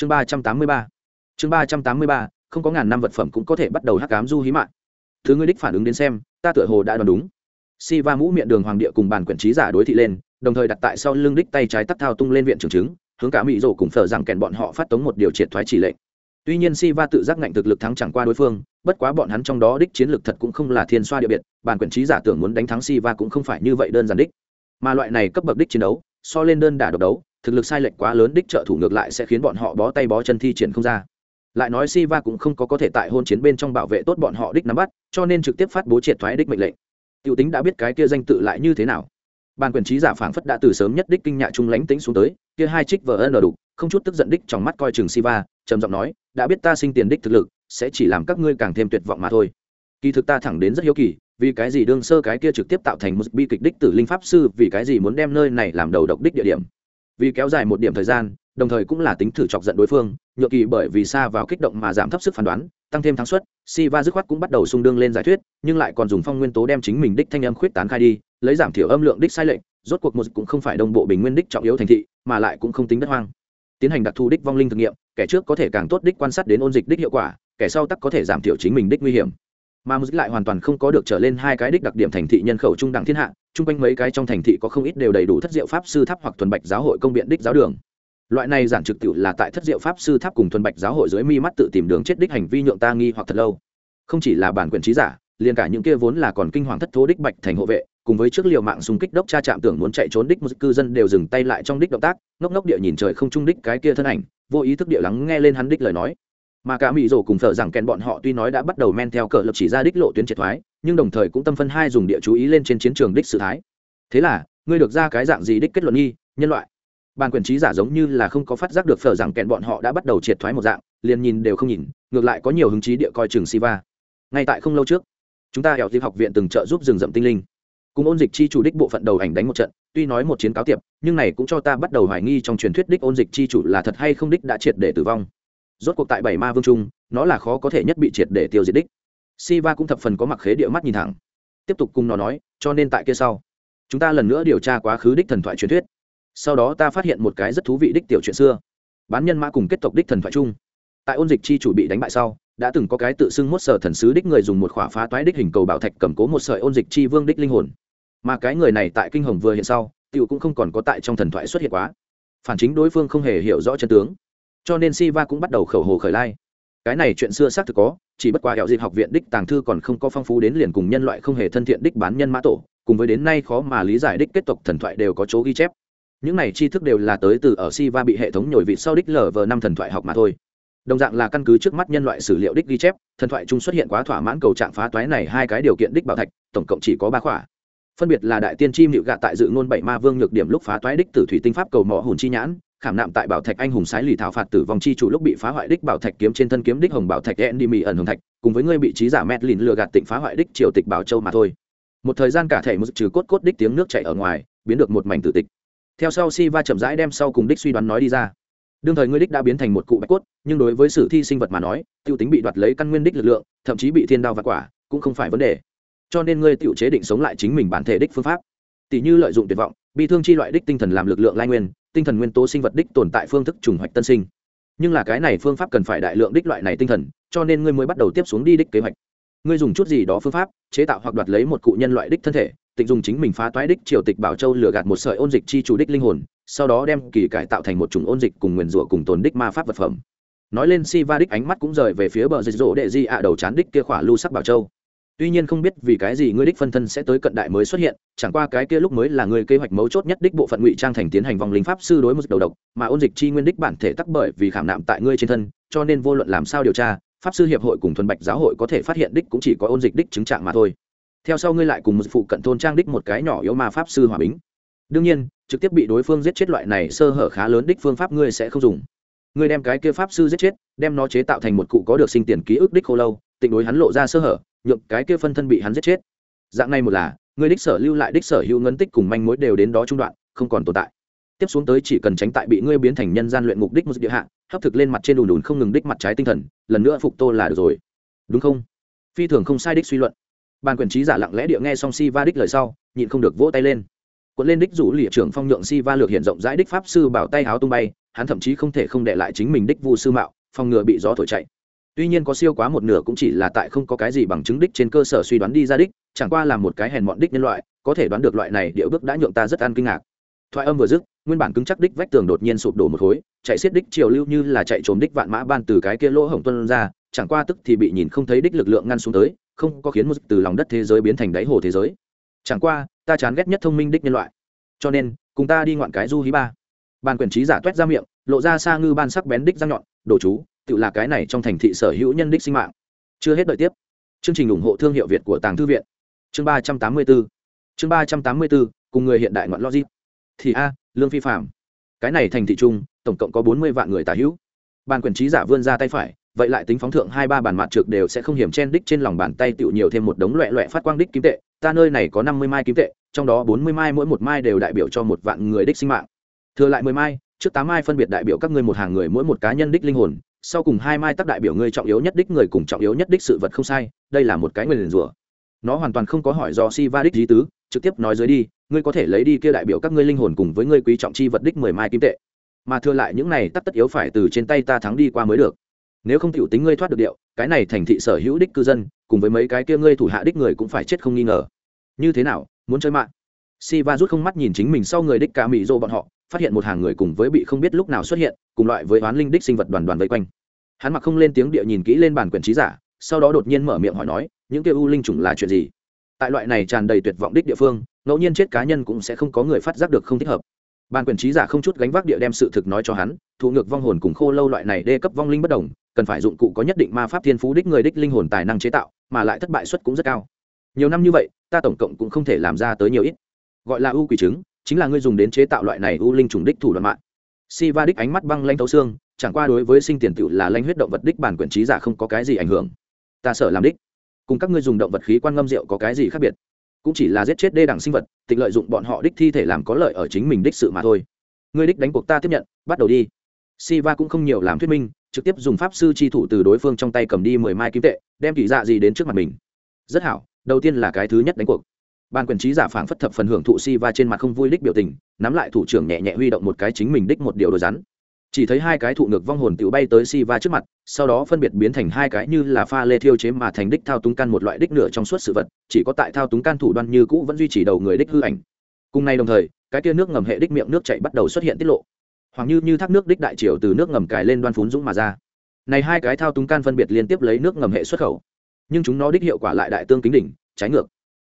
chương ba trăm tám mươi ba. Chương ba trăm tám mươi ba, không có ngàn năm vật phẩm cũng có thể bắt đầu hắc cám du hí mạng. Thứ ngươi đích phản ứng đến xem, ta tựa hồ đã đoán đúng. Si va mũ miệng đường hoàng địa cùng bàn quyển trí giả đối thị lên, đồng thời đặt tại sau lưng đích tay trái tắt thao tung lên viện trưởng chứng, hướng cả mỹ rổ cùng phở rằng kèn bọn họ phát tống một điều triệt thoái chỉ lệnh. Tuy nhiên si va tự giác ngạnh thực lực thắng chẳng qua đối phương, bất quá bọn hắn trong đó đích chiến lược thật cũng không là thiên xoa địa biệt, bàn quyển trí giả tưởng muốn đánh thắng si va cũng không phải như vậy đơn giản đích. Mà loại này cấp bậc đích chiến đấu, so lên đơn đả độc đấu thực lực sai lệch quá lớn đích trợ thủ ngược lại sẽ khiến bọn họ bó tay bó chân thi triển không ra. Lại nói si va cũng không có có thể tại hôn chiến bên trong bảo vệ tốt bọn họ đích nắm bắt cho nên trực tiếp phát bố triệt thoái đích mệnh lệnh. T i ể u tính đã biết cái kia danh tự lại như thế nào. Bàn quyền trí giả phảng phất đã từ sớm nhất đích kinh nhạ trung lánh tính xuống tới kia hai trích vờ ân đủ, không chút tức giận đích trong mắt coi chừng si va trầm giọng nói đã biết ta sinh tiền đích thực lực sẽ chỉ làm các ngươi càng thêm tuyệt vọng mà thôi. Kỳ thực ta thẳng đến rất hiếu kỳ vì cái gì đương sơ cái kia trực tiếp tạo thành một bi kịch đích tử linh pháp sư vì cái gì muốn đem nơi này làm đầu độc đích địa điểm vì kéo dài một điểm thời gian, đồng thời cũng là tính thử chọc giận đối phương nhựa kỳ bởi vì xa vào kích động mà giảm thấp sức phán đoán, tăng thêm thắng suất si va dứt khoát cũng bắt đầu xung đương lên giải thuyết, nhưng lại còn dùng phong nguyên tố đem chính mình đích thanh âm khuyết tán khai đi, lấy giảm thiểu âm lượng đích sai lệnh rốt cuộc một cũng không phải đồng bộ bình nguyên đích trọng yếu thành thị, mà lại cũng không tính đất hoang. Tiến hành đặc thù đích vong linh thực nghiệm, kẻ trước có thể càng tốt đích quan sát đến ôn dịch đích hiệu quả, kẻ sau tắc có thể giảm thiểu chính mình đích nguy hiểm mà muzik lại hoàn toàn không có được trở lên hai cái đích đặc điểm thành thị nhân khẩu trung đẳng thiên hạ, chung quanh mấy cái trong thành thị có không ít đều đầy đủ thất diệu pháp sư tháp hoặc thuần bạch giáo hội công biện đích giáo đường. Loại này giản trực tự là tại thất diệu pháp sư tháp cùng thuần bạch giáo hội dưới mi mắt tự tìm đường chết đích hành vi nhượng ta nghi hoặc thật lâu. Không chỉ là bản quyền trí giả, liền cả những kia vốn là còn kinh hoàng thất thố đích bạch thành hộ vệ, cùng với trước liều mạng xung kích đốc cha chạm tưởng muốn chạy trốn đích một cư dân đều dừng tay lại trong đích động tác, ngốc ngốc địa nhìn trời không trung đích cái kia thân ảnh, vô ý thức địa lắng nghe lên hắn đích lời nói mà cả mỹ rổ cùng thợ rằng kèn bọn họ tuy nói đã bắt đầu men theo cờ lập chỉ ra đích lộ tuyến triệt thoái, nhưng đồng thời cũng tâm phân hai dùng địa chú ý lên trên chiến trường đích sự thái. Thế là, ngươi được ra cái dạng gì đích kết luận nghi, nhân loại? Bàn quyền trí giả giống như là không có phát giác được phở rằng kèn bọn họ đã bắt đầu triệt thoái một dạng, liền nhìn đều không nhìn, ngược lại có nhiều hứng chí địa coi trường siva. Ngay tại không lâu trước, chúng ta hẻo tiếp học viện từng trợ giúp rừng rậm tinh linh. Cùng ôn dịch chi chủ đích bộ phận đầu ảnh đánh một trận, tuy nói một chiến cáo tiệp, nhưng này cũng cho ta bắt đầu hoài nghi trong truyền thuyết đích ôn dịch chi chủ là thật hay không đích đã triệt để tử vong rốt cuộc tại bảy ma vương trung, nó là khó có thể nhất bị triệt để tiêu diệt đích. Siva cũng thập phần có mặc khế địa mắt nhìn thẳng. Tiếp tục cùng nó nói, cho nên tại kia sau, chúng ta lần nữa điều tra quá khứ đích thần thoại truyền thuyết. Sau đó ta phát hiện một cái rất thú vị đích tiểu chuyện xưa. Bán nhân mã cùng kết tộc đích thần thoại chung. Tại ôn dịch chi chủ bị đánh bại sau, đã từng có cái tự xưng mốt sở thần sứ đích người dùng một khỏa phá toái đích hình cầu bảo thạch cầm cố một sợi ôn dịch chi vương đích linh hồn. Mà cái người này tại kinh hồng vừa hiện sau, tiểu cũng không còn có tại trong thần thoại xuất hiện quá. Phản chính đối phương không hề hiểu rõ chân tướng cho nên Siva cũng bắt đầu khẩu hồ khởi lai. Cái này chuyện xưa xác thực có, chỉ bất quá hẹo dịp học viện đích tàng thư còn không có phong phú đến liền cùng nhân loại không hề thân thiện đích bán nhân mã tổ, cùng với đến nay khó mà lý giải đích kết tộc thần thoại đều có chỗ ghi chép. Những này tri thức đều là tới từ ở Siva bị hệ thống nhồi vị sau đích lờ vờ năm thần thoại học mà thôi. Đồng dạng là căn cứ trước mắt nhân loại sử liệu đích ghi chép, thần thoại chung xuất hiện quá thỏa mãn cầu trạng phá toái này hai cái điều kiện đích bảo thạch, tổng cộng chỉ có ba khỏa. Phân biệt là đại tiên chim hiệu gạ tại dự ngôn bảy ma vương nhược điểm lúc phá toái đích tử thủy tinh pháp cầu mỏ hồn chi nhãn khảm nạm tại bảo thạch anh hùng sái lì thảo phạt tử vong chi chủ lúc bị phá hoại đích bảo thạch kiếm trên thân kiếm đích hồng bảo thạch đen đi mì ẩn hồng thạch, cùng với ngươi bị trí giả mét lìn lừa gạt tịnh phá hoại đích triều tịch bảo châu mà thôi. Một thời gian cả thể một trừ cốt cốt đích tiếng nước chảy ở ngoài, biến được một mảnh tử tịch. Theo sau si va chậm rãi đem sau cùng đích suy đoán nói đi ra. Đương thời ngươi đích đã biến thành một cụ bạch cốt, nhưng đối với sử thi sinh vật mà nói, tiêu tính bị đoạt lấy căn nguyên đích lực lượng, thậm chí bị thiên đao và quả, cũng không phải vấn đề. Cho nên ngươi tự chế định sống lại chính mình bản thể đích phương pháp. Tỷ như lợi dụng tuyệt vọng bị thương chi loại đích tinh thần làm lực lượng lai nguyên tinh thần nguyên tố sinh vật đích tồn tại phương thức trùng hoạch tân sinh. Nhưng là cái này phương pháp cần phải đại lượng đích loại này tinh thần, cho nên ngươi mới bắt đầu tiếp xuống đi đích kế hoạch. Ngươi dùng chút gì đó phương pháp, chế tạo hoặc đoạt lấy một cụ nhân loại đích thân thể, tịnh dùng chính mình phá toái đích triều tịch bảo châu lừa gạt một sợi ôn dịch chi chủ đích linh hồn, sau đó đem kỳ cải tạo thành một chủng ôn dịch cùng nguyền rủa cùng tồn đích ma pháp vật phẩm. Nói lên si va đích ánh mắt cũng rời về phía bờ dịch rỗ đệ di ạ đầu chán đích kia khỏa lưu sắc bảo châu tuy nhiên không biết vì cái gì ngươi đích phân thân sẽ tới cận đại mới xuất hiện, chẳng qua cái kia lúc mới là người kế hoạch mấu chốt nhất đích bộ phận ngụy trang thành tiến hành vòng linh pháp sư đối một đầu độc, mà ôn dịch chi nguyên đích bản thể tắc bởi vì khảm nạm tại ngươi trên thân, cho nên vô luận làm sao điều tra, pháp sư hiệp hội cùng thuần bạch giáo hội có thể phát hiện đích cũng chỉ có ôn dịch đích chứng trạng mà thôi. Theo sau ngươi lại cùng một phụ cận thôn trang đích một cái nhỏ yếu mà pháp sư hòa bính. Đương nhiên, trực tiếp bị đối phương giết chết loại này sơ hở khá lớn đích phương pháp ngươi sẽ không dùng. Ngươi đem cái kia pháp sư giết chết, đem nó chế tạo thành một cụ có được sinh tiền ký ức đích khô lâu, tịnh đối hắn lộ ra sơ hở nhượng cái kia phân thân bị hắn giết chết. Dạng này một là, người đích sở lưu lại đích sở hữu ngân tích cùng manh mối đều đến đó trung đoạn, không còn tồn tại. Tiếp xuống tới chỉ cần tránh tại bị ngươi biến thành nhân gian luyện ngục đích một địa hạ, hấp thực lên mặt trên đùn đùn không ngừng đích mặt trái tinh thần, lần nữa phục tô là được rồi. Đúng không? Phi thường không sai đích suy luận. Ban quyền trí giả lặng lẽ địa nghe xong si va đích lời sau, nhịn không được vỗ tay lên. Cuộn lên đích rủ lịa trưởng phong nhượng si va lược hiện rộng rãi đích pháp sư bảo tay háo tung bay, hắn thậm chí không thể không để lại chính mình đích vu sư mạo, phòng ngừa bị gió thổi chạy tuy nhiên có siêu quá một nửa cũng chỉ là tại không có cái gì bằng chứng đích trên cơ sở suy đoán đi ra đích, chẳng qua là một cái hèn mọn đích nhân loại, có thể đoán được loại này điệu bước đã nhượng ta rất ăn kinh ngạc. Thoại âm vừa dứt, nguyên bản cứng chắc đích vách tường đột nhiên sụp đổ một khối, chạy xiết đích chiều lưu như là chạy trốn đích vạn mã ban từ cái kia lỗ hổng tuân ra, chẳng qua tức thì bị nhìn không thấy đích lực lượng ngăn xuống tới, không có khiến một từ lòng đất thế giới biến thành đáy hồ thế giới. Chẳng qua, ta chán ghét nhất thông minh đích nhân loại. Cho nên, cùng ta đi ngoạn cái du hí ba. Bàn quyền trí giả toét ra miệng, lộ ra xa ngư ban sắc bén đích răng nhọn, đồ chú tự là cái này trong thành thị sở hữu nhân đích sinh mạng. Chưa hết đợi tiếp. Chương trình ủng hộ thương hiệu việt của tàng thư viện. Chương ba trăm tám mươi bốn chương ba trăm tám mươi bốn cùng người hiện đại ngoạn logic. Thì a, lương phi phạm cái này thành thị trung tổng cộng có bốn mươi vạn người tả hữu. Bàn quyền trí giả vươn ra tay phải, vậy lại tính phóng thượng hai ba bàn mặt trượt đều sẽ không hiểm chen đích trên lòng bàn tay tựu nhiều thêm một đống loẹ loẹ phát quang đích kim tệ. Ta nơi này có năm mươi mai kim tệ, trong đó bốn mươi mai mỗi một mai đều đại biểu cho một vạn người đích sinh mạng. Thừa lại mười mai, trước tám mai phân biệt đại biểu các ngươi một hàng người mỗi một cá nhân đích linh hồn sau cùng hai mai tác đại biểu ngươi trọng yếu nhất đích người cùng trọng yếu nhất đích sự vật không sai, đây là một cái người liền rủa. Nó hoàn toàn không có hỏi do si va đích lý tứ, trực tiếp nói dưới đi, ngươi có thể lấy đi kia đại biểu các ngươi linh hồn cùng với ngươi quý trọng chi vật đích mười mai kim tệ. Mà thừa lại những này tắc tất yếu phải từ trên tay ta thắng đi qua mới được. Nếu không tiểu tính ngươi thoát được điệu, cái này thành thị sở hữu đích cư dân, cùng với mấy cái kia ngươi thủ hạ đích người cũng phải chết không nghi ngờ. Như thế nào, muốn chơi mạng? Si va rút không mắt nhìn chính mình sau người đích cả mỹ dô bọn họ phát hiện một hàng người cùng với bị không biết lúc nào xuất hiện, cùng loại với oán linh đích sinh vật đoàn đoàn vây quanh. Hắn mặc không lên tiếng địa nhìn kỹ lên bản quyển trí giả, sau đó đột nhiên mở miệng hỏi nói, những kia u linh chủng là chuyện gì? Tại loại này tràn đầy tuyệt vọng đích địa phương, ngẫu nhiên chết cá nhân cũng sẽ không có người phát giác được không thích hợp. Ban quyền trí giả không chút gánh vác địa đem sự thực nói cho hắn, thụ ngược vong hồn cùng khô lâu loại này đê cấp vong linh bất đồng, cần phải dụng cụ có nhất định ma pháp thiên phú đích người đích linh hồn tài năng chế tạo, mà lại thất bại suất cũng rất cao. Nhiều năm như vậy, ta tổng cộng cũng không thể làm ra tới nhiều ít. Gọi là u quỷ chứng chính là ngươi dùng đến chế tạo loại này u linh trùng đích thủ đoạn mạng. Si va đích ánh mắt băng lanh thấu xương, chẳng qua đối với sinh tiền tựu là lanh huyết động vật đích bản quyền trí giả không có cái gì ảnh hưởng. Ta sợ làm đích. Cùng các ngươi dùng động vật khí quan ngâm rượu có cái gì khác biệt? Cũng chỉ là giết chết đê đẳng sinh vật tịch lợi dụng bọn họ đích thi thể làm có lợi ở chính mình đích sự mà thôi. Ngươi đích đánh cuộc ta tiếp nhận, bắt đầu đi. Siva cũng không nhiều làm thuyết minh, trực tiếp dùng pháp sư chi thủ từ đối phương trong tay cầm đi mười mai kim tệ, đem kỳ dạ gì đến trước mặt mình. Rất hảo, đầu tiên là cái thứ nhất đánh cuộc ban quyền trí giả phảng phất thập phần hưởng thụ si va trên mặt không vui đích biểu tình, nắm lại thủ trưởng nhẹ nhẹ huy động một cái chính mình đích một điều đồ rắn. Chỉ thấy hai cái thụ ngược vong hồn tự bay tới si va trước mặt, sau đó phân biệt biến thành hai cái như là pha lê thiêu chế mà thành đích thao túng căn một loại đích nửa trong suốt sự vật, chỉ có tại thao túng can thủ đoan như cũ vẫn duy trì đầu người đích hư ảnh. Cùng nay đồng thời, cái tia nước ngầm hệ đích miệng nước chảy bắt đầu xuất hiện tiết lộ. Hoặc như như thác nước đích đại triều từ nước ngầm cài lên đoan phún dũng mà ra. Này hai cái thao túng can phân biệt liên tiếp lấy nước ngầm hệ xuất khẩu. Nhưng chúng nó đích hiệu quả lại đại tương kính đỉnh, trái ngược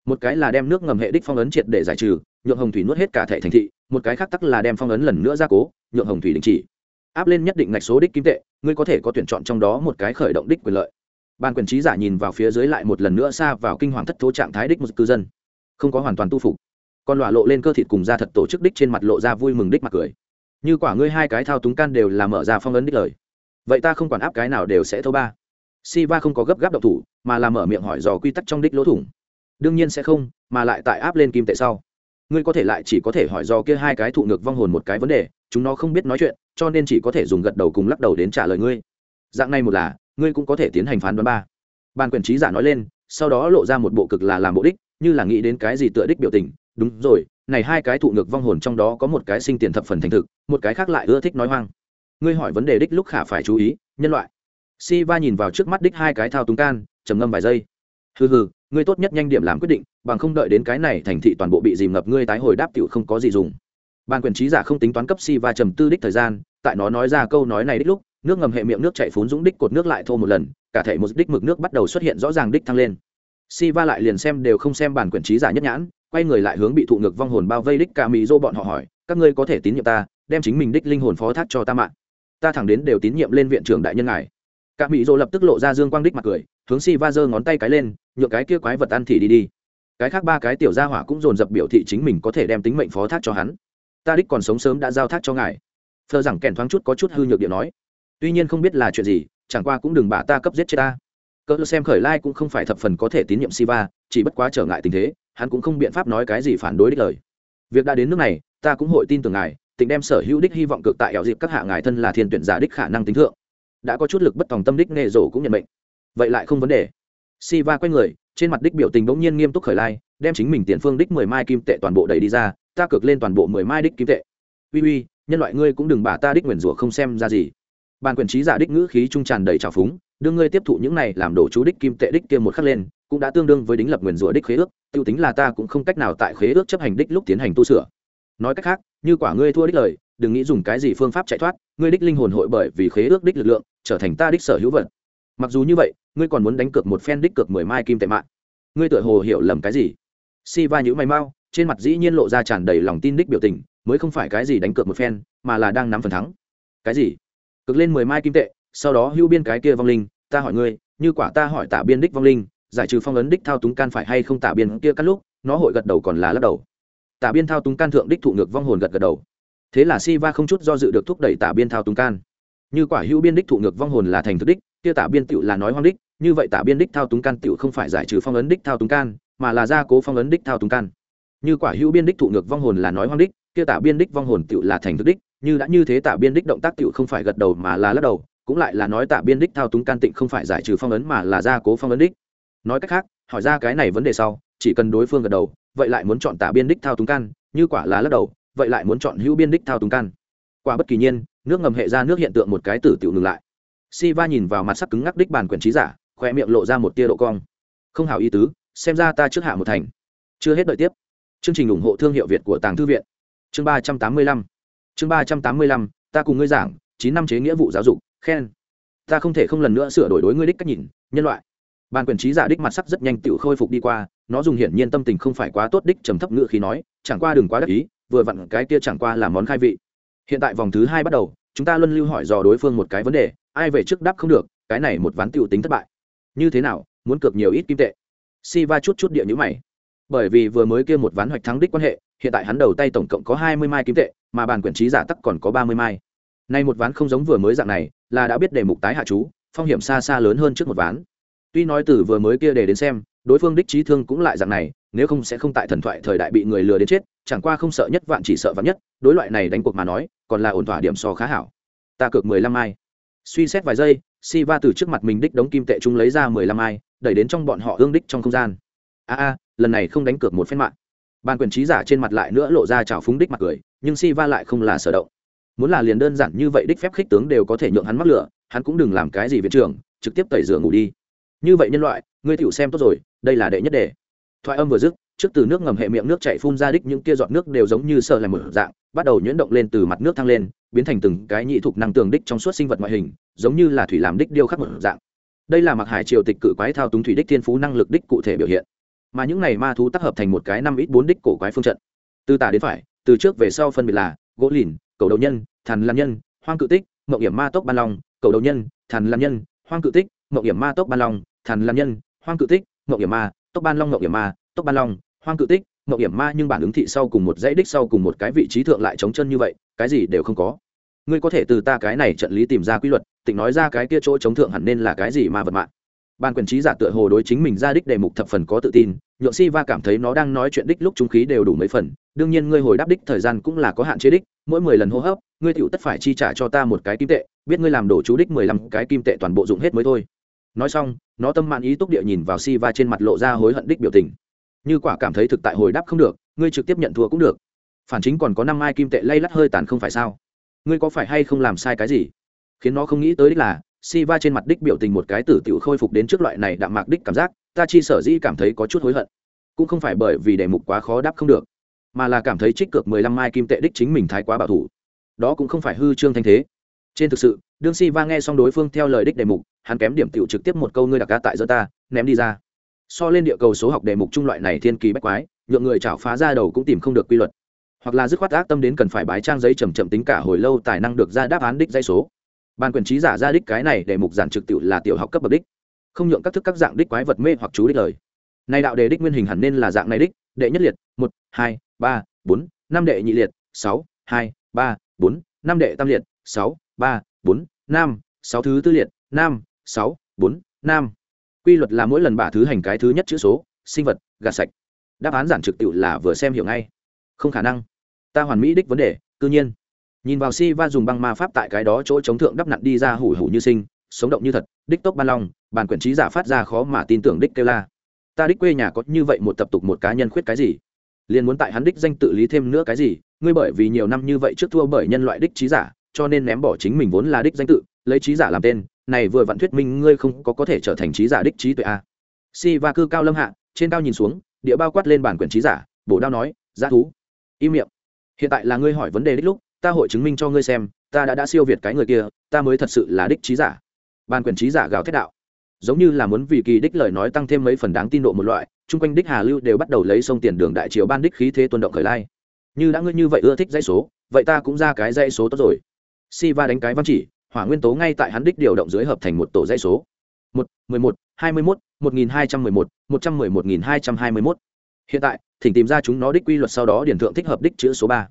một cái là đem nước ngầm hệ đích phong ấn triệt để giải trừ, nhượng hồng thủy nuốt hết cả thể thành thị, một cái khác tắc là đem phong ấn lần nữa ra cố, nhượng hồng thủy đình chỉ. Áp lên nhất định ngạch số đích kim tệ, ngươi có thể có tuyển chọn trong đó một cái khởi động đích quyền lợi. Ban quyền trí giả nhìn vào phía dưới lại một lần nữa xa vào kinh hoàng thất thố trạng thái đích một cư dân. Không có hoàn toàn tu phục. Còn lọa lộ lên cơ thịt cùng ra thật tổ chức đích trên mặt lộ ra vui mừng đích mặt cười. Như quả ngươi hai cái thao túng can đều là mở ra phong ấn đích lời. Vậy ta không quản áp cái nào đều sẽ thâu ba. Si va không có gấp gáp độc thủ, mà là mở miệng hỏi dò quy tắc trong đích lỗ thủng đương nhiên sẽ không, mà lại tại áp lên kim tệ sau. Ngươi có thể lại chỉ có thể hỏi do kia hai cái thụ ngược vong hồn một cái vấn đề, chúng nó không biết nói chuyện, cho nên chỉ có thể dùng gật đầu cùng lắc đầu đến trả lời ngươi. Dạng này một là, ngươi cũng có thể tiến hành phán đoán ba. Ban quyền trí giả nói lên, sau đó lộ ra một bộ cực là làm bộ đích, như là nghĩ đến cái gì tựa đích biểu tình. Đúng rồi, này hai cái thụ ngược vong hồn trong đó có một cái sinh tiền thập phần thành thực, một cái khác lại ưa thích nói hoang. Ngươi hỏi vấn đề đích lúc khả phải chú ý, nhân loại. Si va nhìn vào trước mắt đích hai cái thao túng can, trầm ngâm vài giây. Hừ hừ ngươi tốt nhất nhanh điểm làm quyết định, bằng không đợi đến cái này thành thị toàn bộ bị dìm ngập, ngươi tái hồi đáp tiểu không có gì dùng. Ban quyền trí giả không tính toán cấp si và trầm tư đích thời gian, tại nó nói ra câu nói này đích lúc, nước ngầm hệ miệng nước chạy phún dũng đích cột nước lại thô một lần, cả thể một đích mực nước bắt đầu xuất hiện rõ ràng đích thăng lên. Si va lại liền xem đều không xem bản quyền trí giả nhất nhãn, quay người lại hướng bị thụ ngược vong hồn bao vây đích cả mỹ dô bọn họ hỏi, các ngươi có thể tín nhiệm ta, đem chính mình đích linh hồn phó thác cho ta mạng ta thẳng đến đều tín nhiệm lên viện trưởng đại nhân ngài. Cả mỹ dô lập tức lộ ra dương quang đích mặt cười hướng si va giơ ngón tay cái lên nhựa cái kia quái vật ăn thì đi đi. Cái khác ba cái tiểu gia hỏa cũng dồn dập biểu thị chính mình có thể đem tính mệnh phó thác cho hắn. Ta đích còn sống sớm đã giao thác cho ngài. Thờ rằng kèn thoáng chút có chút hư nhược điện nói. Tuy nhiên không biết là chuyện gì, chẳng qua cũng đừng bà ta cấp giết chết ta. Cỡ xem khởi lai cũng không phải thập phần có thể tín nhiệm siva chỉ bất quá trở ngại tình thế, hắn cũng không biện pháp nói cái gì phản đối đích lời. Việc đã đến nước này, ta cũng hội tin tưởng ngài tỉnh đem sở hữu đích hy vọng cực tại ẻo dịp các hạ ngài thân là thiên tuyển giả đích khả năng tính thượng. Đã có chút lực bất tòng tâm đích nghề rổ cũng nhận mệnh vậy lại không vấn đề. Siva quay người, trên mặt đích biểu tình bỗng nhiên nghiêm túc khởi lai, đem chính mình tiền phương đích mười mai kim tệ toàn bộ đẩy đi ra, ta cực lên toàn bộ mười mai đích kim tệ. Uy uy, nhân loại ngươi cũng đừng bà ta đích nguyền rủa không xem ra gì. Bàn quyền trí giả đích ngữ khí trung tràn đầy trào phúng đương ngươi tiếp thụ những này làm đổ chú đích kim tệ đích kia một khắc lên, cũng đã tương đương với đính lập nguyền rủa đích khế ước, tiêu tính là ta cũng không cách nào tại khế ước chấp hành đích lúc tiến hành tu sửa. Nói cách khác, như quả ngươi thua đích lời, đừng nghĩ dùng cái gì phương pháp chạy thoát, ngươi đích linh hồn hội bởi vì khế ước đích lực lượng, trở thành ta đích sở hữu vật mặc dù như vậy, ngươi còn muốn đánh cược một phen đích cược mười mai kim tệ mạng ngươi tựa hồ hiểu lầm cái gì? Si va nhữ mày mau, trên mặt dĩ nhiên lộ ra tràn đầy lòng tin đích biểu tình, mới không phải cái gì đánh cược một phen, mà là đang nắm phần thắng. Cái gì? Cực lên mười mai kim tệ, sau đó hưu biên cái kia vong linh, ta hỏi ngươi, như quả ta hỏi tả biên đích vong linh, giải trừ phong ấn đích thao túng can phải hay không tả biên kia cắt lúc, nó hội gật đầu còn là lắc đầu. Tả biên thao túng can thượng đích thụ ngược vong hồn gật gật đầu. Thế là si va không chút do dự được thúc đẩy tả biên thao túng can. Như quả hữu biên đích thụ ngược vong hồn là thành thực đích kia tả biên tựu là nói hoang đích, như vậy tả biên đích thao túng can tựu không phải giải trừ phong ấn đích thao túng can, mà là gia cố phong ấn đích thao túng can. Như quả hữu biên đích thụ ngược vong hồn là nói hoang đích, kia tả biên đích vong hồn tựu là thành thực đích, như đã như thế tả biên đích động tác tựu không phải gật đầu mà là lắc đầu, cũng lại là nói tả biên đích thao túng can tịnh không phải giải trừ phong ấn mà là gia cố phong ấn đích. Nói cách khác, hỏi ra cái này vấn đề sau, chỉ cần đối phương gật đầu, vậy lại muốn chọn tả biên đích thao túng can, như quả là lắc đầu, vậy lại muốn chọn hữu biên đích thao túng can. Quả bất kỳ nhiên, nước ngầm hệ ra nước hiện tượng một cái tử tiểu ngừng lại si va nhìn vào mặt sắc cứng ngắc đích bàn quyển trí giả khoe miệng lộ ra một tia độ cong. Không hảo ý tứ, xem ra ta trước hạ một thành. Chưa hết đợi tiếp. Chương trình ủng hộ thương hiệu việt của tàng thư viện. Chương ba trăm tám mươi lăm. Chương ba trăm tám mươi lăm, ta cùng ngươi giảng, chín năm chế nghĩa vụ giáo dục, khen. Ta không thể không lần nữa sửa đổi đối ngươi đích cách nhìn, nhân loại. Bàn quyền trí giả đích mặt sắc rất nhanh tự khôi phục đi qua, nó dùng hiển nhiên tâm tình không phải quá tốt đích trầm thấp ngựa khi nói, chẳng qua đừng quá đắc ý, vừa vặn cái kia chẳng qua là món khai vị. Hiện tại vòng thứ hai bắt đầu, chúng ta luân lưu hỏi dò đối phương một cái vấn đề ai về trước đáp không được, cái này một ván tiêu tính thất bại. Như thế nào, muốn cược nhiều ít kim tệ? Si va chút chút địa nhữ mày. Bởi vì vừa mới kia một ván hoạch thắng đích quan hệ, hiện tại hắn đầu tay tổng cộng có hai mươi mai kim tệ, mà bàn quyển trí giả tắc còn có ba mươi mai. Nay một ván không giống vừa mới dạng này, là đã biết đề mục tái hạ chú, phong hiểm xa xa lớn hơn trước một ván. Tuy nói từ vừa mới kia để đến xem, đối phương đích trí thương cũng lại dạng này, nếu không sẽ không tại thần thoại thời đại bị người lừa đến chết, chẳng qua không sợ nhất vạn chỉ sợ vạn nhất, đối loại này đánh cuộc mà nói, còn là ổn thỏa điểm so khá hảo. Ta cược mười lăm mai suy xét vài giây si va từ trước mặt mình đích đống kim tệ chúng lấy ra mười lăm ai, đẩy đến trong bọn họ hương đích trong không gian. A a lần này không đánh cược một phen mạng. Ban quyền trí giả trên mặt lại nữa lộ ra trào phúng đích mặt cười nhưng si va lại không là sở động. Muốn là liền đơn giản như vậy đích phép khích tướng đều có thể nhượng hắn mắc lửa hắn cũng đừng làm cái gì viện trưởng trực tiếp tẩy rửa ngủ đi. Như vậy nhân loại ngươi tiểu xem tốt rồi đây là đệ nhất đề. Thoại âm vừa dứt trước từ nước ngầm hệ miệng nước chảy phun ra đích những kia giọt nước đều giống như sợ lại một dạng, bắt đầu nhuyễn động lên từ mặt nước thăng lên, biến thành từng cái nhị thuộc năng tường đích trong suốt sinh vật ngoại hình, giống như là thủy làm đích điêu khắc một dạng. Đây là Mạc hải triều tịch cự quái thao túng thủy đích thiên phú năng lực đích cụ thể biểu hiện. Mà những này ma thú tác hợp thành một cái năm ít bốn đích cổ quái phương trận. Từ tả đến phải, từ trước về sau phân biệt là gỗ lìn, cầu đầu nhân thần lam nhân, hoang cự tích ngọc hiểm ma tốc ban long, cầu đầu nhân thần lam nhân, hoang cự tích ngọc hiểm ma tốc ban long thần lam nhân, hoang cự tích ngọc hiểm ma tốc ban long ngọc hiểm ma tốc ban long hoang cự tích mậu hiểm ma nhưng bản ứng thị sau cùng một dãy đích sau cùng một cái vị trí thượng lại chống chân như vậy, cái gì đều không có. Ngươi có thể từ ta cái này trận lý tìm ra quy luật tỉnh nói ra cái kia chỗ chống thượng hẳn nên là cái gì mà vật mạng. Ban quyền trí giả tựa hồ đối chính mình ra đích đề mục thập phần có tự tin, nhượng si va cảm thấy nó đang nói chuyện đích lúc trung khí đều đủ mấy phần, đương nhiên ngươi hồi đáp đích thời gian cũng là có hạn chế đích, mỗi mười lần hô hấp, ngươi tựu tất phải chi trả cho ta một cái kim tệ, biết ngươi làm đổ chú đích mười lăm cái kim tệ toàn bộ dụng hết mới thôi. Nói xong, nó tâm mạn ý túc địa nhìn vào si va trên mặt lộ ra hối hận đích biểu tình như quả cảm thấy thực tại hồi đáp không được, ngươi trực tiếp nhận thua cũng được. Phản chính còn có năm mai kim tệ lay lắt hơi tàn không phải sao? Ngươi có phải hay không làm sai cái gì? Khiến nó không nghĩ tới đích là si va trên mặt đích biểu tình một cái tử tiểu khôi phục đến trước loại này đạm mạc đích cảm giác, ta chi sở dĩ cảm thấy có chút hối hận. Cũng không phải bởi vì đề mục quá khó đáp không được, mà là cảm thấy trích cược mười lăm mai kim tệ đích chính mình thái quá bảo thủ. Đó cũng không phải hư trương thanh thế. Trên thực sự, đương si va nghe xong đối phương theo lời đích đề mục, hắn kém điểm tiểu trực tiếp một câu, ngươi đặc ca tại giữa ta, ném đi ra so lên địa cầu số học đề mục trung loại này thiên kỳ bách quái, nhượng người chảo phá ra đầu cũng tìm không được quy luật. Hoặc là dứt khoát ác tâm đến cần phải bái trang giấy chầm chậm tính cả hồi lâu tài năng được ra đáp án đích dây số. Ban quyền trí giả ra đích cái này để mục giản trực tự là tiểu học cấp bậc đích. Không nhượng các thức các dạng đích quái vật mê hoặc chú đích lời. Nay đạo đề đích nguyên hình hẳn nên là dạng này đích, đệ nhất liệt, một, hai, ba, bốn, năm đệ nhị liệt, sáu, hai, ba, bốn, năm đệ tam liệt, sáu, ba, bốn, năm, sáu thứ tư liệt, năm, sáu, bốn, năm quy luật là mỗi lần bả thứ hành cái thứ nhất chữ số, sinh vật, gạt sạch. Đáp án giản trực tự là vừa xem hiểu ngay. Không khả năng. Ta hoàn mỹ đích vấn đề, cư nhiên. Nhìn vào si va dùng băng ma pháp tại cái đó chỗ chống thượng đắp nặn đi ra hủ hủ như sinh, sống động như thật, đích tốc ban long, bản quyển trí giả phát ra khó mà tin tưởng đích kêu la. Ta đích quê nhà có như vậy một tập tục một cá nhân khuyết cái gì? Liền muốn tại hắn đích danh tự lý thêm nữa cái gì? Ngươi bởi vì nhiều năm như vậy trước thua bởi nhân loại đích trí giả, cho nên ném bỏ chính mình vốn là đích danh tự, lấy trí giả làm tên này vừa vặn thuyết minh ngươi không có có thể trở thành trí giả đích trí tuệ a. Si va cư cao lâm hạ, trên cao nhìn xuống, địa bao quát lên bản quyền trí giả, bổ đao nói, giá thú. Im miệng. Hiện tại là ngươi hỏi vấn đề đích lúc, ta hội chứng minh cho ngươi xem, ta đã đã siêu việt cái người kia, ta mới thật sự là đích trí giả. Bản quyền trí giả gào thét đạo. Giống như là muốn vì kỳ đích lời nói tăng thêm mấy phần đáng tin độ một loại, chung quanh đích hà lưu đều bắt đầu lấy sông tiền đường đại triều ban đích khí thế tuân động khởi lai. Như đã ngươi như vậy ưa thích dãy số, vậy ta cũng ra cái dãy số tốt rồi. Si va đánh cái văn chỉ hỏa nguyên tố ngay tại hắn đích điều động dưới hợp thành một tổ dãy số. Một, mười một, hai mươi mốt, một nghìn hai trăm mười một một trăm mười một nghìn hai trăm hai mươi mốt. Hiện tại, thỉnh tìm ra chúng nó đích quy luật sau đó điển thượng thích hợp đích chữ số ba.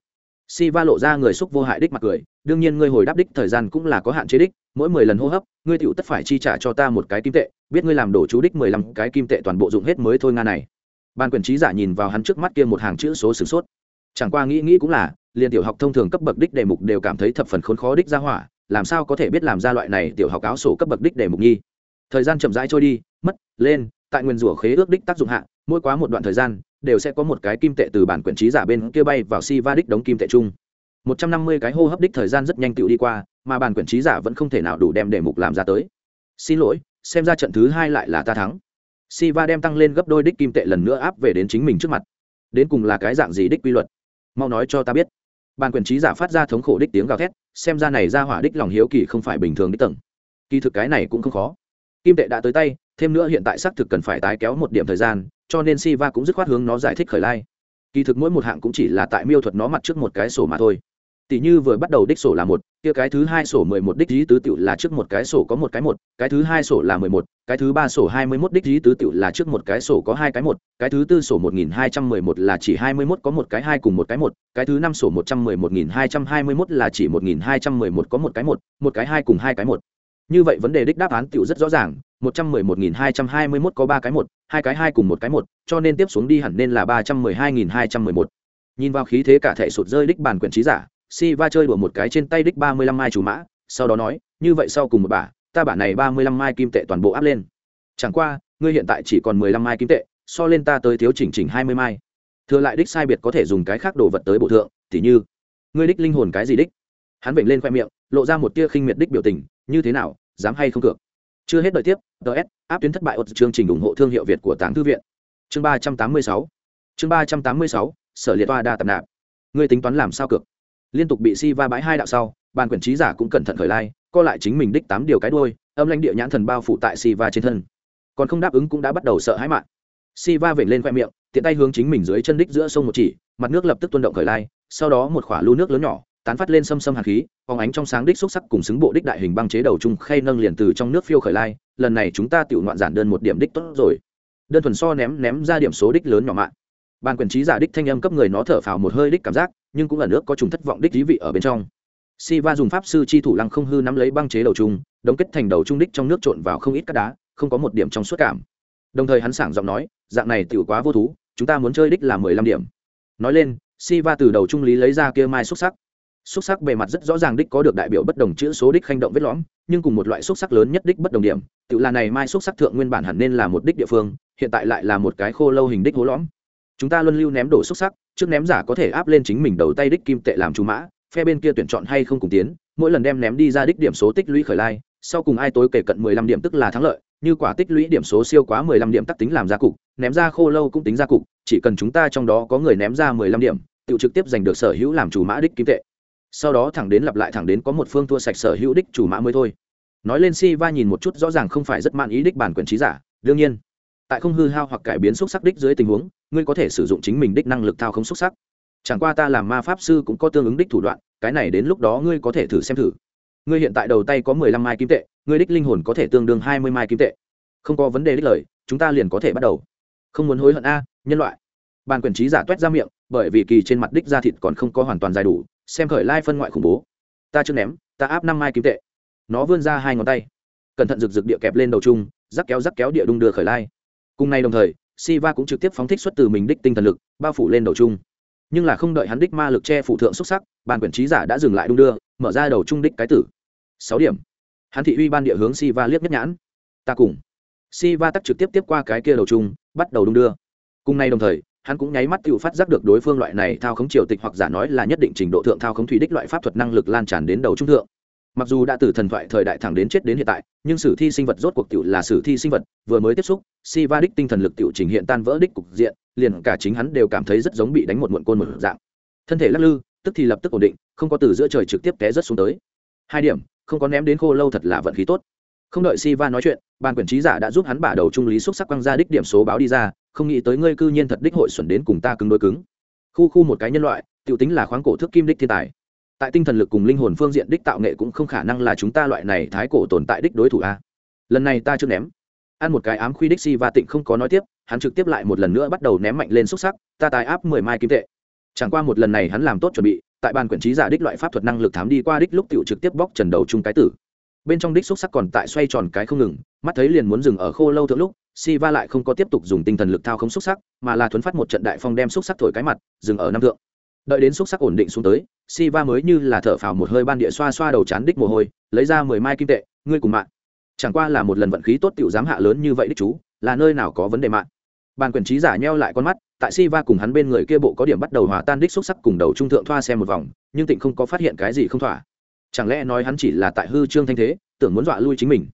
Si va lộ ra người xúc vô hại đích mặt cười, đương nhiên ngươi hồi đáp đích thời gian cũng là có hạn chế đích, mỗi mười lần hô hấp, ngươi tựu tất phải chi trả cho ta một cái kim tệ, biết ngươi làm đổ chú đích mười lăm cái kim tệ toàn bộ dụng hết mới thôi nga này. Ban quyền trí giả nhìn vào hắn trước mắt kia một hàng chữ số sửng sốt. Chẳng qua nghĩ nghĩ cũng là, liền tiểu học thông thường cấp bậc đích đề mục đều cảm thấy thập phần khốn khó đích ra hỏa làm sao có thể biết làm ra loại này tiểu học áo sổ cấp bậc đích để mục nhi? Thời gian chậm rãi trôi đi, mất, lên, tại nguyên rủa khế ước đích tác dụng hạ, mỗi quá một đoạn thời gian, đều sẽ có một cái kim tệ từ bản quyển trí giả bên kia bay vào si va đích đóng kim tệ chung. Một trăm năm mươi cái hô hấp đích thời gian rất nhanh tựu đi qua, mà bản quyển trí giả vẫn không thể nào đủ đem đề mục làm ra tới. Xin lỗi, xem ra trận thứ hai lại là ta thắng. Si va đem tăng lên gấp đôi đích kim tệ lần nữa áp về đến chính mình trước mặt. Đến cùng là cái dạng gì đích quy luật? Mau nói cho ta biết. Bản quyền trí giả phát ra thống khổ đích tiếng gào thét xem ra này ra hỏa đích lòng hiếu kỳ không phải bình thường đích tầng. Kỳ thực cái này cũng không khó. Kim tệ đã tới tay, thêm nữa hiện tại xác thực cần phải tái kéo một điểm thời gian, cho nên si va cũng dứt khoát hướng nó giải thích khởi lai. Kỳ thực mỗi một hạng cũng chỉ là tại miêu thuật nó mặt trước một cái sổ mà thôi tỷ như vừa bắt đầu đích sổ là một, kia cái thứ hai sổ mười một đích lý tứ tiểu là trước một cái sổ có một cái một, cái thứ hai sổ là mười một, cái thứ ba sổ hai mươi mốt đích lý tứ tiểu là trước một cái sổ có hai cái một, cái thứ tư sổ một nghìn hai trăm mười một là chỉ hai mươi mốt có một cái hai cùng một cái một, cái thứ năm sổ một trăm mười một nghìn hai trăm hai mươi mốt là chỉ một nghìn hai trăm mười một có một cái một một cái hai cùng hai cái một. Như vậy vấn đề đích đáp án tiểu rất rõ ràng, một trăm mười một nghìn hai trăm hai mươi mốt có ba cái một, hai cái hai cùng một cái một, cho nên tiếp xuống đi hẳn nên là ba trăm mười hai nghìn hai trăm mười một. Nhìn vào khí thế cả thể sụt rơi đích bàn quyền trí giả si va chơi đùa một cái trên tay đích ba mươi lăm mai chủ mã, sau đó nói, như vậy sau cùng một bả, ta bả này ba mươi lăm mai kim tệ toàn bộ áp lên. Chẳng qua, ngươi hiện tại chỉ còn mười lăm mai kim tệ, so lên ta tới thiếu chỉnh chỉnh hai mươi mai. Thừa lại đích sai biệt có thể dùng cái khác đồ vật tới bộ thượng, tỉ như, ngươi đích linh hồn cái gì đích? Hắn bệnh lên khoe miệng, lộ ra một tia khinh miệt đích biểu tình, như thế nào, dám hay không cược? Chưa hết đợi tiếp ts áp tuyến thất bại ột chương trình ủng hộ thương hiệu việt của tàng thư viện. Chương ba trăm tám mươi sáu, chương ba trăm tám mươi sáu, sở liệt toa đa tập nạp. Ngươi tính toán làm sao cược? Liên tục bị si va bãi hai đạo sau bàn quyển trí giả cũng cẩn thận khởi lai, co lại chính mình đích tám điều cái đuôi, âm lãnh địa nhãn thần bao phủ tại si va trên thân. Còn không đáp ứng cũng đã bắt đầu sợ hãi mạng. Si va vểnh lên khoe miệng, tiện tay hướng chính mình dưới chân đích giữa sông một chỉ, mặt nước lập tức tuôn động khởi lai, sau đó một khỏa lưu nước lớn nhỏ, tán phát lên xâm xâm hạt khí, phóng ánh trong sáng đích xúc sắc cùng xứng bộ đích đại hình băng chế đầu trung khay nâng liền từ trong nước phiêu khởi lai, lần này chúng ta tự ngoạn giản đơn một điểm đích tốt rồi. Đơn thuần so ném ném ra điểm số đích lớn nhỏ mạng. Ban quyền trí giả đích thanh âm cấp người nó thở phào một hơi đích cảm giác nhưng cũng ẩn nước có trùng thất vọng đích thí vị ở bên trong. Si va dùng pháp sư chi thủ lăng không hư nắm lấy băng chế đầu trung đống kết thành đầu trung đích trong nước trộn vào không ít các đá, không có một điểm trong suốt cảm. Đồng thời hắn sảng giọng nói, dạng này tiểu quá vô thú, chúng ta muốn chơi đích là mười lăm điểm. Nói lên si va từ đầu trung lý lấy ra kia mai xúc sắc. Xúc sắc bề mặt rất rõ ràng đích có được đại biểu bất đồng chữ số đích khanh động vết lõm, nhưng cùng một loại xúc sắc lớn nhất đích bất đồng điểm, tự là này mai xúc sắc thượng nguyên bản hẳn nên là một đích địa phương, hiện tại lại là một cái khô lâu hình đích hố lõm. Chúng ta luân lưu ném đổ xúc sắc trước ném giả có thể áp lên chính mình đầu tay đích kim tệ làm chú mã, phe bên kia tuyển chọn hay không cùng tiến, mỗi lần đem ném đi ra đích điểm số tích lũy khởi lai, sau cùng ai tối kể cận mười lăm điểm tức là thắng lợi, như quả tích lũy điểm số siêu quá mười lăm điểm tắc tính làm ra cục, ném ra khô lâu cũng tính ra cục, chỉ cần chúng ta trong đó có người ném ra mười lăm điểm, tự trực tiếp giành được sở hữu làm chủ mã đích kim tệ. Sau đó thẳng đến lặp lại thẳng đến có một phương thua sạch sở hữu đích chủ mã mới thôi. Nói lên si va nhìn một chút rõ ràng không phải rất man ý đích bản quyền trí giả, đương nhiên, tại không hư hao hoặc cải biến xúc sắc đích dưới tình huống ngươi có thể sử dụng chính mình đích năng lực thao không xuất sắc. Chẳng qua ta làm ma pháp sư cũng có tương ứng đích thủ đoạn, cái này đến lúc đó ngươi có thể thử xem thử. Ngươi hiện tại đầu tay có mười lăm mai kim tệ, ngươi đích linh hồn có thể tương đương hai mươi mai kim tệ. Không có vấn đề đích lời, chúng ta liền có thể bắt đầu. Không muốn hối hận a, nhân loại. Bàn quyền trí giả t u é t ra miệng, bởi vì kỳ trên mặt đích da thịt còn không có hoàn toàn dài đủ, xem khởi lai phân ngoại khủng bố. Ta chưa ném, ta áp năm mai kim tệ. Nó vươn ra hai ngón tay. Cẩn thận rực rực địa kẹp lên đầu chung, rắc kéo rắc kéo địa đung đưa khởi lai. Cùng nay đồng thời Siva cũng trực tiếp phóng thích xuất từ mình đích tinh thần lực, bao phủ lên đầu trung. Nhưng là không đợi hắn đích ma lực che phủ thượng xuất sắc, bàn quyển trí giả đã dừng lại đung đưa, mở ra đầu trung đích cái tử. sáu điểm. Hắn thị uy ban địa hướng Siva liếc nhất nhãn. Ta cùng. Siva tắc trực tiếp tiếp qua cái kia đầu trung, bắt đầu đung đưa. Cùng nay đồng thời, hắn cũng nháy mắt tự phát giác được đối phương loại này thao khống triều tịch hoặc giả nói là nhất định trình độ thượng thao khống thủy đích loại pháp thuật năng lực lan tràn đến đầu trung thượng mặc dù đã từ thần thoại thời đại thẳng đến chết đến hiện tại, nhưng sử thi sinh vật rốt cuộc tiểu là sử thi sinh vật, vừa mới tiếp xúc, si va đích tinh thần lực tiểu trình hiện tan vỡ đích cục diện, liền cả chính hắn đều cảm thấy rất giống bị đánh một muộn côn một dạng. Thân thể lắc lư, tức thì lập tức ổn định, không có từ giữa trời trực tiếp té rất xuống tới. Hai điểm, không có ném đến khô lâu thật là vận khí tốt. Không đợi si va nói chuyện, ban quyển trí giả đã giúp hắn bả đầu trung lý xúc sắc quăng ra đích điểm số báo đi ra, không nghĩ tới ngươi cư nhiên thật đích hội xuẩn đến cùng ta cứng đôi cứng. Khu khu một cái nhân loại, tiểu tính là khoáng cổ thước kim đích thiên tài tại tinh thần lực cùng linh hồn phương diện đích tạo nghệ cũng không khả năng là chúng ta loại này thái cổ tồn tại đích đối thủ a. Lần này ta chưa ném. Ăn một cái ám khuy đích si và tịnh không có nói tiếp, hắn trực tiếp lại một lần nữa bắt đầu ném mạnh lên xúc sắc, ta tài áp mười mai kim tệ. Chẳng qua một lần này hắn làm tốt chuẩn bị, tại bàn quyển trí giả đích loại pháp thuật năng lực thám đi qua đích lúc tiểu trực tiếp bóc trần đầu chung cái tử. Bên trong đích xúc sắc còn tại xoay tròn cái không ngừng, mắt thấy liền muốn dừng ở khô lâu thượng lúc, si va lại không có tiếp tục dùng tinh thần lực thao không xúc sắc, mà là thuấn phát một trận đại phong đem xúc sắc thổi cái mặt, dừng ở năm thượng. Đợi đến xúc sắc ổn định xuống tới si va mới như là thở phào một hơi ban địa xoa xoa đầu chán đích mồ hôi, lấy ra mười mai kim tệ, ngươi cùng mạng. Chẳng qua là một lần vận khí tốt tiểu dám hạ lớn như vậy đích chú, là nơi nào có vấn đề mạng. Bàn quyền trí giả nheo lại con mắt, tại si va cùng hắn bên người kia bộ có điểm bắt đầu hòa tan đích xúc sắc cùng đầu trung thượng thoa xem một vòng, nhưng tịnh không có phát hiện cái gì không thỏa. Chẳng lẽ nói hắn chỉ là tại hư trương thanh thế, tưởng muốn dọa lui chính mình?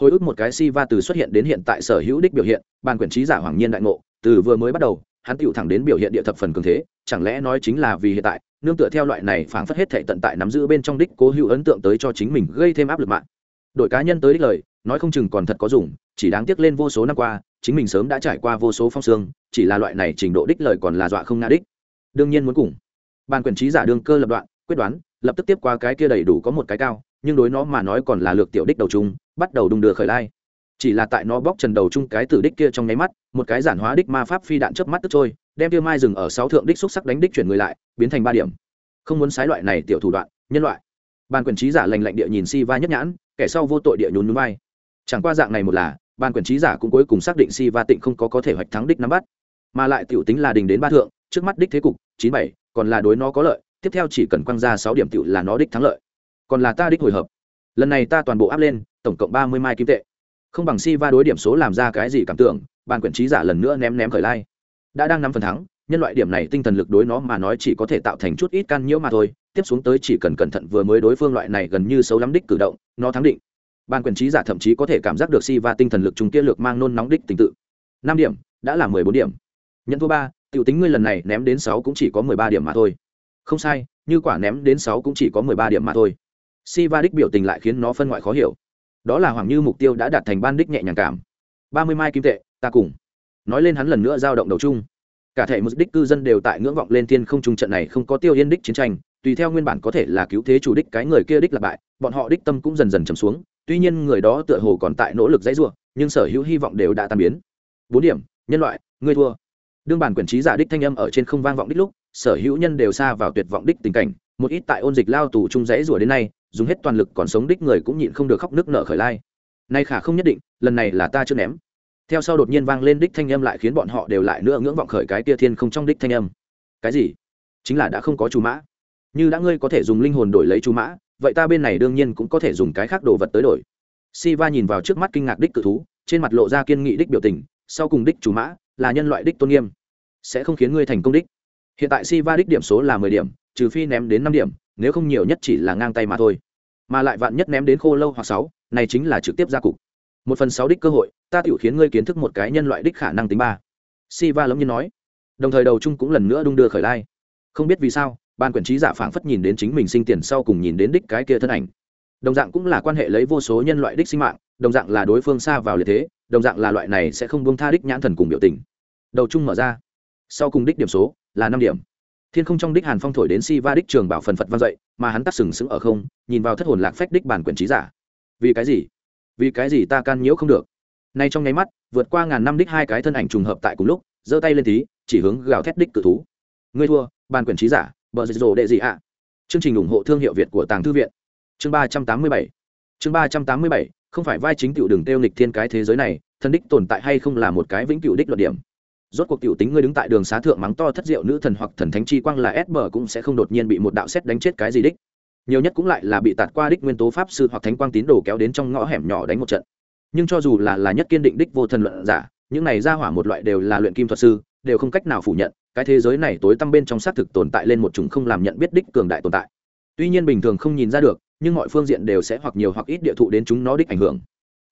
Hồi ức một cái si va từ xuất hiện đến hiện tại sở hữu đích biểu hiện, bàn quyền trí giả hoàng nhiên đại ngộ, từ vừa mới bắt đầu, hắn tựu thẳng đến biểu hiện địa thập phần cường thế, chẳng lẽ nói chính là vì hiện tại nương tựa theo loại này phảng phất hết thảy tận tại nắm giữ bên trong đích cố hữu ấn tượng tới cho chính mình gây thêm áp lực mạng. Đội cá nhân tới đích lời, nói không chừng còn thật có dùng, chỉ đáng tiếc lên vô số năm qua, chính mình sớm đã trải qua vô số phong sương chỉ là loại này trình độ đích lời còn là dọa không ngã đích. Đương nhiên muốn cùng. Ban quyền trí giả đương cơ lập đoạn, quyết đoán, lập tức tiếp qua cái kia đầy đủ có một cái cao, nhưng đối nó mà nói còn là lược tiểu đích đầu chung, bắt đầu đung đưa khởi lai chỉ là tại nó bóc trần đầu chung cái tử đích kia trong nháy mắt, một cái giản hóa đích ma pháp phi đạn chớp mắt tức trôi, đem tiêu mai dừng ở sáu thượng đích xúc sắc đánh đích chuyển người lại, biến thành ba điểm. Không muốn sái loại này tiểu thủ đoạn, nhân loại. Ban quyền trí giả lành lạnh địa nhìn si va nhất nhãn, kẻ sau vô tội địa nhún núi vai. Chẳng qua dạng này một là, ban quyền trí giả cũng cuối cùng xác định si va tịnh không có có thể hoạch thắng đích nắm bắt. Mà lại tiểu tính là đình đến ba thượng, trước mắt đích thế cục, chín bảy, còn là đối nó có lợi, tiếp theo chỉ cần quăng ra sáu điểm tiểu là nó đích thắng lợi. Còn là ta đích hồi hợp. Lần này ta toàn bộ áp lên, tổng cộng ba mươi mai kim tệ không bằng si va đối điểm số làm ra cái gì cảm tưởng ban quyển trí giả lần nữa ném ném khởi lai. Đã đang năm phần thắng, nhân loại điểm này tinh thần lực đối nó mà nói chỉ có thể tạo thành chút ít can nhiễu mà thôi, tiếp xuống tới chỉ cần cẩn thận vừa mới đối phương loại này gần như xấu lắm đích cử động, nó thắng định. Ban quyền trí giả thậm chí có thể cảm giác được si va tinh thần lực chúng kia lược mang nôn nóng đích tình tự. Năm điểm, đã là mười bốn điểm. Nhận thua ba t i ể u tính ngươi lần này ném đến sáu cũng chỉ có mười ba điểm mà thôi. Không sai, như quả ném đến sáu cũng chỉ có mười ba điểm mà thôi. Si va đích biểu tình lại khiến nó phân ngoại khó hiểu đó là hoàng như mục tiêu đã đạt thành ban đích nhẹ nhàng cảm. Ba mươi mai kim tệ, ta cùng. Nói lên hắn lần nữa giao động đầu chung. Cả thể một đích cư dân đều tại ngưỡng vọng lên thiên không trung trận này không có tiêu yên đích chiến tranh, tùy theo nguyên bản có thể là cứu thế chủ đích cái người kia đích là bại, bọn họ đích tâm cũng dần dần trầm xuống, tuy nhiên người đó tựa hồ còn tại nỗ lực dãy ruộng nhưng sở hữu hy vọng đều đã tan biến. Bốn điểm, nhân loại, ngươi thua. Đương bản quyền trí giả đích thanh âm ở trên không vang vọng đích lúc, sở hữu nhân đều xa vào tuyệt vọng đích tình cảnh, một ít tại ôn dịch lao tù chung dãy rủa đến nay dùng hết toàn lực còn sống đích người cũng nhịn không được khóc nước nở khởi lai. Nay khả không nhất định, lần này là ta chưa ném. Theo sau đột nhiên vang lên đích thanh âm lại khiến bọn họ đều lại nữa ngưỡng vọng khởi cái tia thiên không trong đích thanh âm. Cái gì? Chính là đã không có chú mã. Như đã ngươi có thể dùng linh hồn đổi lấy chú mã, vậy ta bên này đương nhiên cũng có thể dùng cái khác đồ vật tới đổi. Si va nhìn vào trước mắt kinh ngạc đích cự thú, trên mặt lộ ra kiên nghị đích biểu tình, sau cùng đích chú mã là nhân loại đích tôn nghiêm. Sẽ không khiến ngươi thành công đích. Hiện tại si va đích điểm số là mười điểm, trừ phi ném đến năm điểm nếu không nhiều nhất chỉ là ngang tay mà thôi. Mà lại vạn nhất ném đến khô lâu hoặc sáu, này chính là trực tiếp ra cục. Một phần sáu đích cơ hội, ta tự khiến ngươi kiến thức một cái nhân loại đích khả năng tính ba. Si va lẫm nhiên nói. Đồng thời đầu chung cũng lần nữa đung đưa khởi lai. Không biết vì sao, ban quản trí giả phảng phất nhìn đến chính mình sinh tiền sau cùng nhìn đến đích cái kia thân ảnh. Đồng dạng cũng là quan hệ lấy vô số nhân loại đích sinh mạng, đồng dạng là đối phương xa vào liệt thế, đồng dạng là loại này sẽ không buông tha đích nhãn thần cùng biểu tình. Đầu chung mở ra. Sau cùng đích điểm số là năm điểm thiên không trong đích hàn phong thổi đến si va đích trường bảo phần phật vang dậy, mà hắn tắt sừng sững ở không, nhìn vào thất hồn lạc phách đích bản quyền trí giả. Vì cái gì? Vì cái gì ta can nhiễu không được? Nay trong nháy mắt, vượt qua ngàn năm đích hai cái thân ảnh trùng hợp tại cùng lúc, giơ tay lên tí, chỉ hướng gào thét đích cự thú. Ngươi thua, bản quyền trí giả, bờ dịch rồ đệ gì ạ? Chương trình ủng hộ thương hiệu việt của tàng thư viện. Chương ba trăm tám mươi bảy. Chương ba trăm tám mươi bảy, không phải vai chính tiểu đường tiêu nghịch thiên cái thế giới này, thân đích tồn tại hay không là một cái vĩnh cửu đích luận điểm rốt cuộc tiểu tính ngươi đứng tại đường xá thượng mắng to thất diệu nữ thần hoặc thần thánh chi quang là ép bờ cũng sẽ không đột nhiên bị một đạo xét đánh chết cái gì đích. Nhiều nhất cũng lại là bị tạt qua đích nguyên tố pháp sư hoặc thánh quang tín đồ kéo đến trong ngõ hẻm nhỏ đánh một trận. Nhưng cho dù là là nhất kiên định đích vô thần luận giả, những này ra hỏa một loại đều là luyện kim thuật sư, đều không cách nào phủ nhận, cái thế giới này tối tăm bên trong xác thực tồn tại lên một chủng không làm nhận biết đích cường đại tồn tại. Tuy nhiên bình thường không nhìn ra được, nhưng mọi phương diện đều sẽ hoặc nhiều hoặc ít địa thụ đến chúng nó đích ảnh hưởng.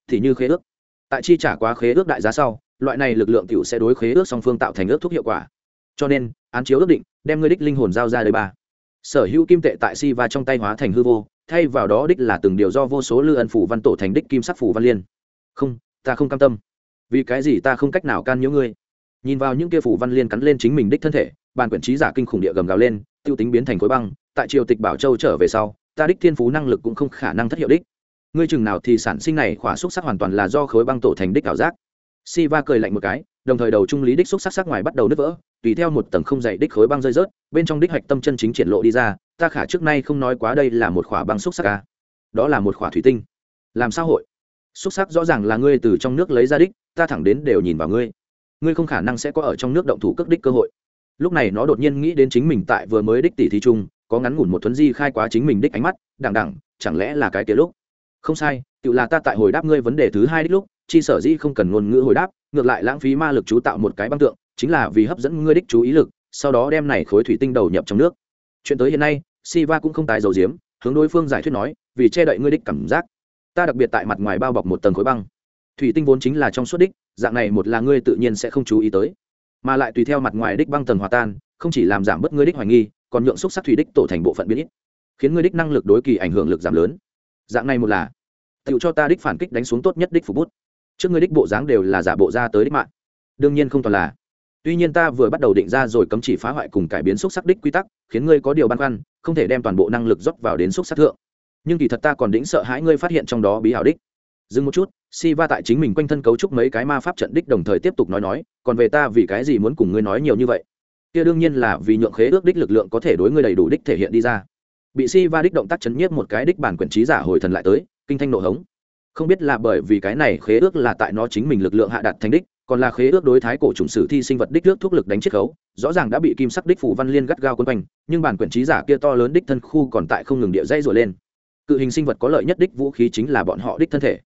Thì như khế ước tại chi trả quá khế ước đại giá sau, loại này lực lượng t sẽ đối khế ước song phương tạo thành ước thuốc hiệu quả. Cho nên, án chiếu ước định, đem ngươi đích linh hồn giao ra đời ba. Sở hữu kim tệ tại si va trong tay hóa thành hư vô, thay vào đó đích là từng điều do vô số lư ân phủ văn tổ thành đích kim sắc phủ văn liên. Không, ta không cam tâm. Vì cái gì ta không cách nào can nhiễu ngươi? Nhìn vào những kia phủ văn liên cắn lên chính mình đích thân thể, bàn quyển trí giả kinh khủng địa gầm gào lên, tiêu tính biến thành khối băng, tại triều tịch bảo châu trở về sau, ta đích thiên phú năng lực cũng không khả năng thất hiệu đích ngươi chừng nào thì sản sinh này khỏa xúc sắc hoàn toàn là do khối băng tổ thành đích ảo giác. Si va cười lạnh một cái, đồng thời đầu trung lý đích xúc sắc sắc ngoài bắt đầu nứt vỡ, tùy theo một tầng không dày đích khối băng rơi rớt, bên trong đích hạch tâm chân chính triển lộ đi ra, ta khả trước nay không nói quá đây là một khỏa băng xúc sắc ca đó là một khỏa thủy tinh. Làm sao hội? Xúc sắc rõ ràng là ngươi từ trong nước lấy ra đích, ta thẳng đến đều nhìn vào ngươi. Ngươi không khả năng sẽ có ở trong nước động thủ cước đích cơ hội. Lúc này nó đột nhiên nghĩ đến chính mình tại vừa mới đích tỷ thí chung, có ngắn ngủn một thuấn di khai quá chính mình đích ánh mắt, đằng đằng, chẳng lẽ là cái kia lúc? Không sai tự là ta tại hồi đáp ngươi vấn đề thứ hai đích lúc, chi sở dĩ không cần ngôn ngữ hồi đáp, ngược lại lãng phí ma lực chú tạo một cái băng tượng, chính là vì hấp dẫn ngươi đích chú ý lực, sau đó đem này khối thủy tinh đầu nhập trong nước. Chuyện tới hiện nay, siva cũng không tái dầu diếm hướng đối phương giải thuyết nói, vì che đậy ngươi đích cảm giác. Ta đặc biệt tại mặt ngoài bao bọc một tầng khối băng. Thủy tinh vốn chính là trong suốt đích, dạng này một là ngươi tự nhiên sẽ không chú ý tới, mà lại tùy theo mặt ngoài đích băng tầng hòa tan, không chỉ làm giảm bớt ngươi đích hoài nghi, còn nhượng xúc sắc thủy đích tổ thành bộ phận biến ít, khiến ngươi đích năng lực đối kỳ ảnh hưởng lực giảm lớn dạng này một là tựu cho ta đích phản kích đánh xuống tốt nhất đích phục bút. Trước ngươi đích bộ dáng đều là giả bộ ra tới đích mạng. Đương nhiên không toàn là. Tuy nhiên ta vừa bắt đầu định ra rồi cấm chỉ phá hoại cùng cải biến xúc sắc đích quy tắc, khiến ngươi có điều băn khoăn, không thể đem toàn bộ năng lực dốc vào đến xúc sắc thượng. Nhưng kỳ thật ta còn đĩnh sợ hãi ngươi phát hiện trong đó bí hảo đích. Dừng một chút si va tại chính mình quanh thân cấu trúc mấy cái ma pháp trận đích đồng thời tiếp tục nói nói, còn về ta vì cái gì muốn cùng ngươi nói nhiều như vậy? Kia đương nhiên là vì nhượng khế ước đích lực lượng có thể đối ngươi đầy đủ đích thể hiện đi ra bị si va đích động tác chấn nhiếp một cái đích bản quyền trí giả hồi thần lại tới, kinh thanh nộ hống. Không biết là bởi vì cái này khế ước là tại nó chính mình lực lượng hạ đặt thành đích, còn là khế ước đối thái cổ trùng sử thi sinh vật đích nước thuốc lực đánh chiết khấu, rõ ràng đã bị kim sắc đích phủ văn liên gắt gao quân quanh, nhưng bản quyền trí giả kia to lớn đích thân khu còn tại không ngừng địa dây rồi lên. Cự hình sinh vật có lợi nhất đích vũ khí chính là bọn họ đích thân thể.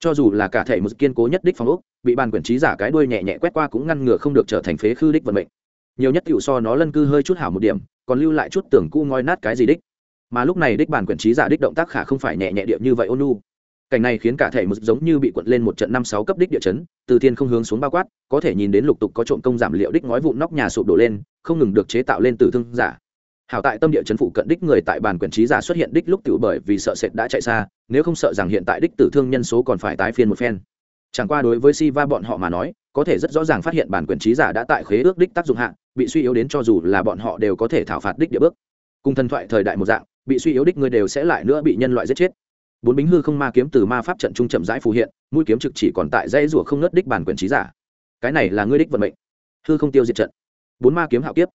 Cho dù là cả thể một kiên cố nhất đích phong ốc, bị bản quyền trí giả cái đuôi nhẹ nhẹ quét qua cũng ngăn ngừa không được trở thành phế khư đích vận mệnh. Nhiều nhất tiểu so nó lân cư hơi chút hảo một điểm, còn lưu lại chút tưởng cu ngoi nát cái gì đích mà lúc này đích bản quyển trí giả đích động tác khả không phải nhẹ nhẹ địa như vậy ôn nu cảnh này khiến cả thể một giống như bị cuộn lên một trận năm sáu cấp đích địa chấn, từ thiên không hướng xuống bao quát, có thể nhìn đến lục tục có trộm công giảm liệu đích ngói vụn nóc nhà sụp đổ lên, không ngừng được chế tạo lên từ thương giả. Hảo tại tâm địa chấn phụ cận đích người tại bàn quyển trí giả xuất hiện đích lúc tiểu bởi vì sợ sệt đã chạy xa, nếu không sợ rằng hiện tại đích tử thương nhân số còn phải tái phiên một phen. Chẳng qua đối với si va bọn họ mà nói, có thể rất rõ ràng phát hiện bản quyền trí giả đã tại khế ước đích tác dụng hạng bị suy yếu đến cho dù là bọn họ đều có thể thảo phạt đích địa bước. Cùng thần thoại thời đại một dạng bị suy yếu đích người đều sẽ lại nữa bị nhân loại giết chết. Bốn bính hư không ma kiếm từ ma pháp trận trung chậm rãi phù hiện, mũi kiếm trực chỉ còn tại dây rủa không nớt đích bản quyền trí giả. Cái này là ngươi đích vận mệnh. Hư không tiêu diệt trận. Bốn ma kiếm hạo kiếp.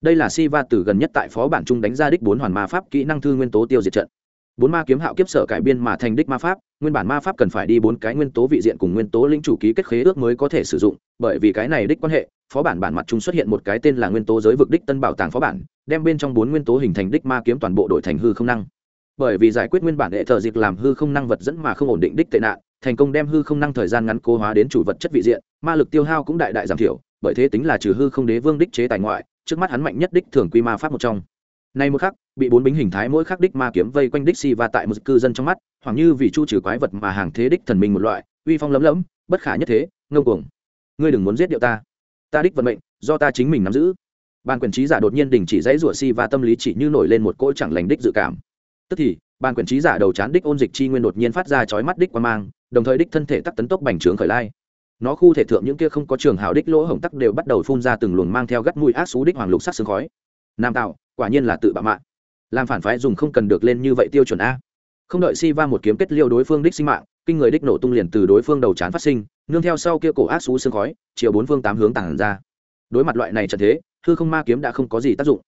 Đây là si va từ gần nhất tại phó bản trung đánh ra đích bốn hoàn ma pháp kỹ năng thư nguyên tố tiêu diệt trận. Bốn ma kiếm hạo kiếp sở cải biên mà thành đích ma pháp nguyên bản ma pháp cần phải đi bốn cái nguyên tố vị diện cùng nguyên tố linh chủ ký kết khế ước mới có thể sử dụng, bởi vì cái này đích quan hệ, phó bản bản mặt trung xuất hiện một cái tên là nguyên tố giới vực đích tân bảo tàng phó bản, đem bên trong bốn nguyên tố hình thành đích ma kiếm toàn bộ đổi thành hư không năng. Bởi vì giải quyết nguyên bản hệ thờ dịch làm hư không năng vật dẫn mà không ổn định đích tệ nạn, thành công đem hư không năng thời gian ngắn cố hóa đến chủ vật chất vị diện, ma lực tiêu hao cũng đại đại giảm thiểu, bởi thế tính là trừ hư không đế vương đích chế tài ngoại, trước mắt hắn mạnh nhất đích thường quy ma pháp một trong nay một khắc, bị bốn bính hình thái mỗi khắc đích ma kiếm vây quanh đích si và tại một cư dân trong mắt hoặc như vì chu trừ quái vật mà hàng thế đích thần minh một loại, uy phong lấm lấm, bất khả nhất thế, ngông cuồng. Ngươi đừng muốn giết điệu ta. Ta đích vận mệnh, do ta chính mình nắm giữ. Ban quyền trí giả đột nhiên đình chỉ dãy rủa si và tâm lý chỉ như nổi lên một cỗ chẳng lành đích dự cảm. Tức thì, ban quyền trí giả đầu chán đích ôn dịch chi nguyên đột nhiên phát ra chói mắt đích qua mang, đồng thời đích thân thể tắc tấn tốc bành trướng khởi lai. Nó khu thể thượng những kia không có trường hào đích lỗ hổng tắc đều bắt đầu phun ra từng luồng mang theo gắt mùi ác xú đích hoàng lục sắc sương khói. Nam tạo quả nhiên là tự bạo mạng. Làm phản phái dùng không cần được lên như vậy tiêu chuẩn a. Không đợi si va một kiếm kết liêu đối phương đích sinh mạng, kinh người đích nổ tung liền từ đối phương đầu chán phát sinh, nương theo sau kia cổ ác xú xương khói, chiều bốn phương tám hướng tàn ra. Đối mặt loại này trận thế, hư không ma kiếm đã không có gì tác dụng.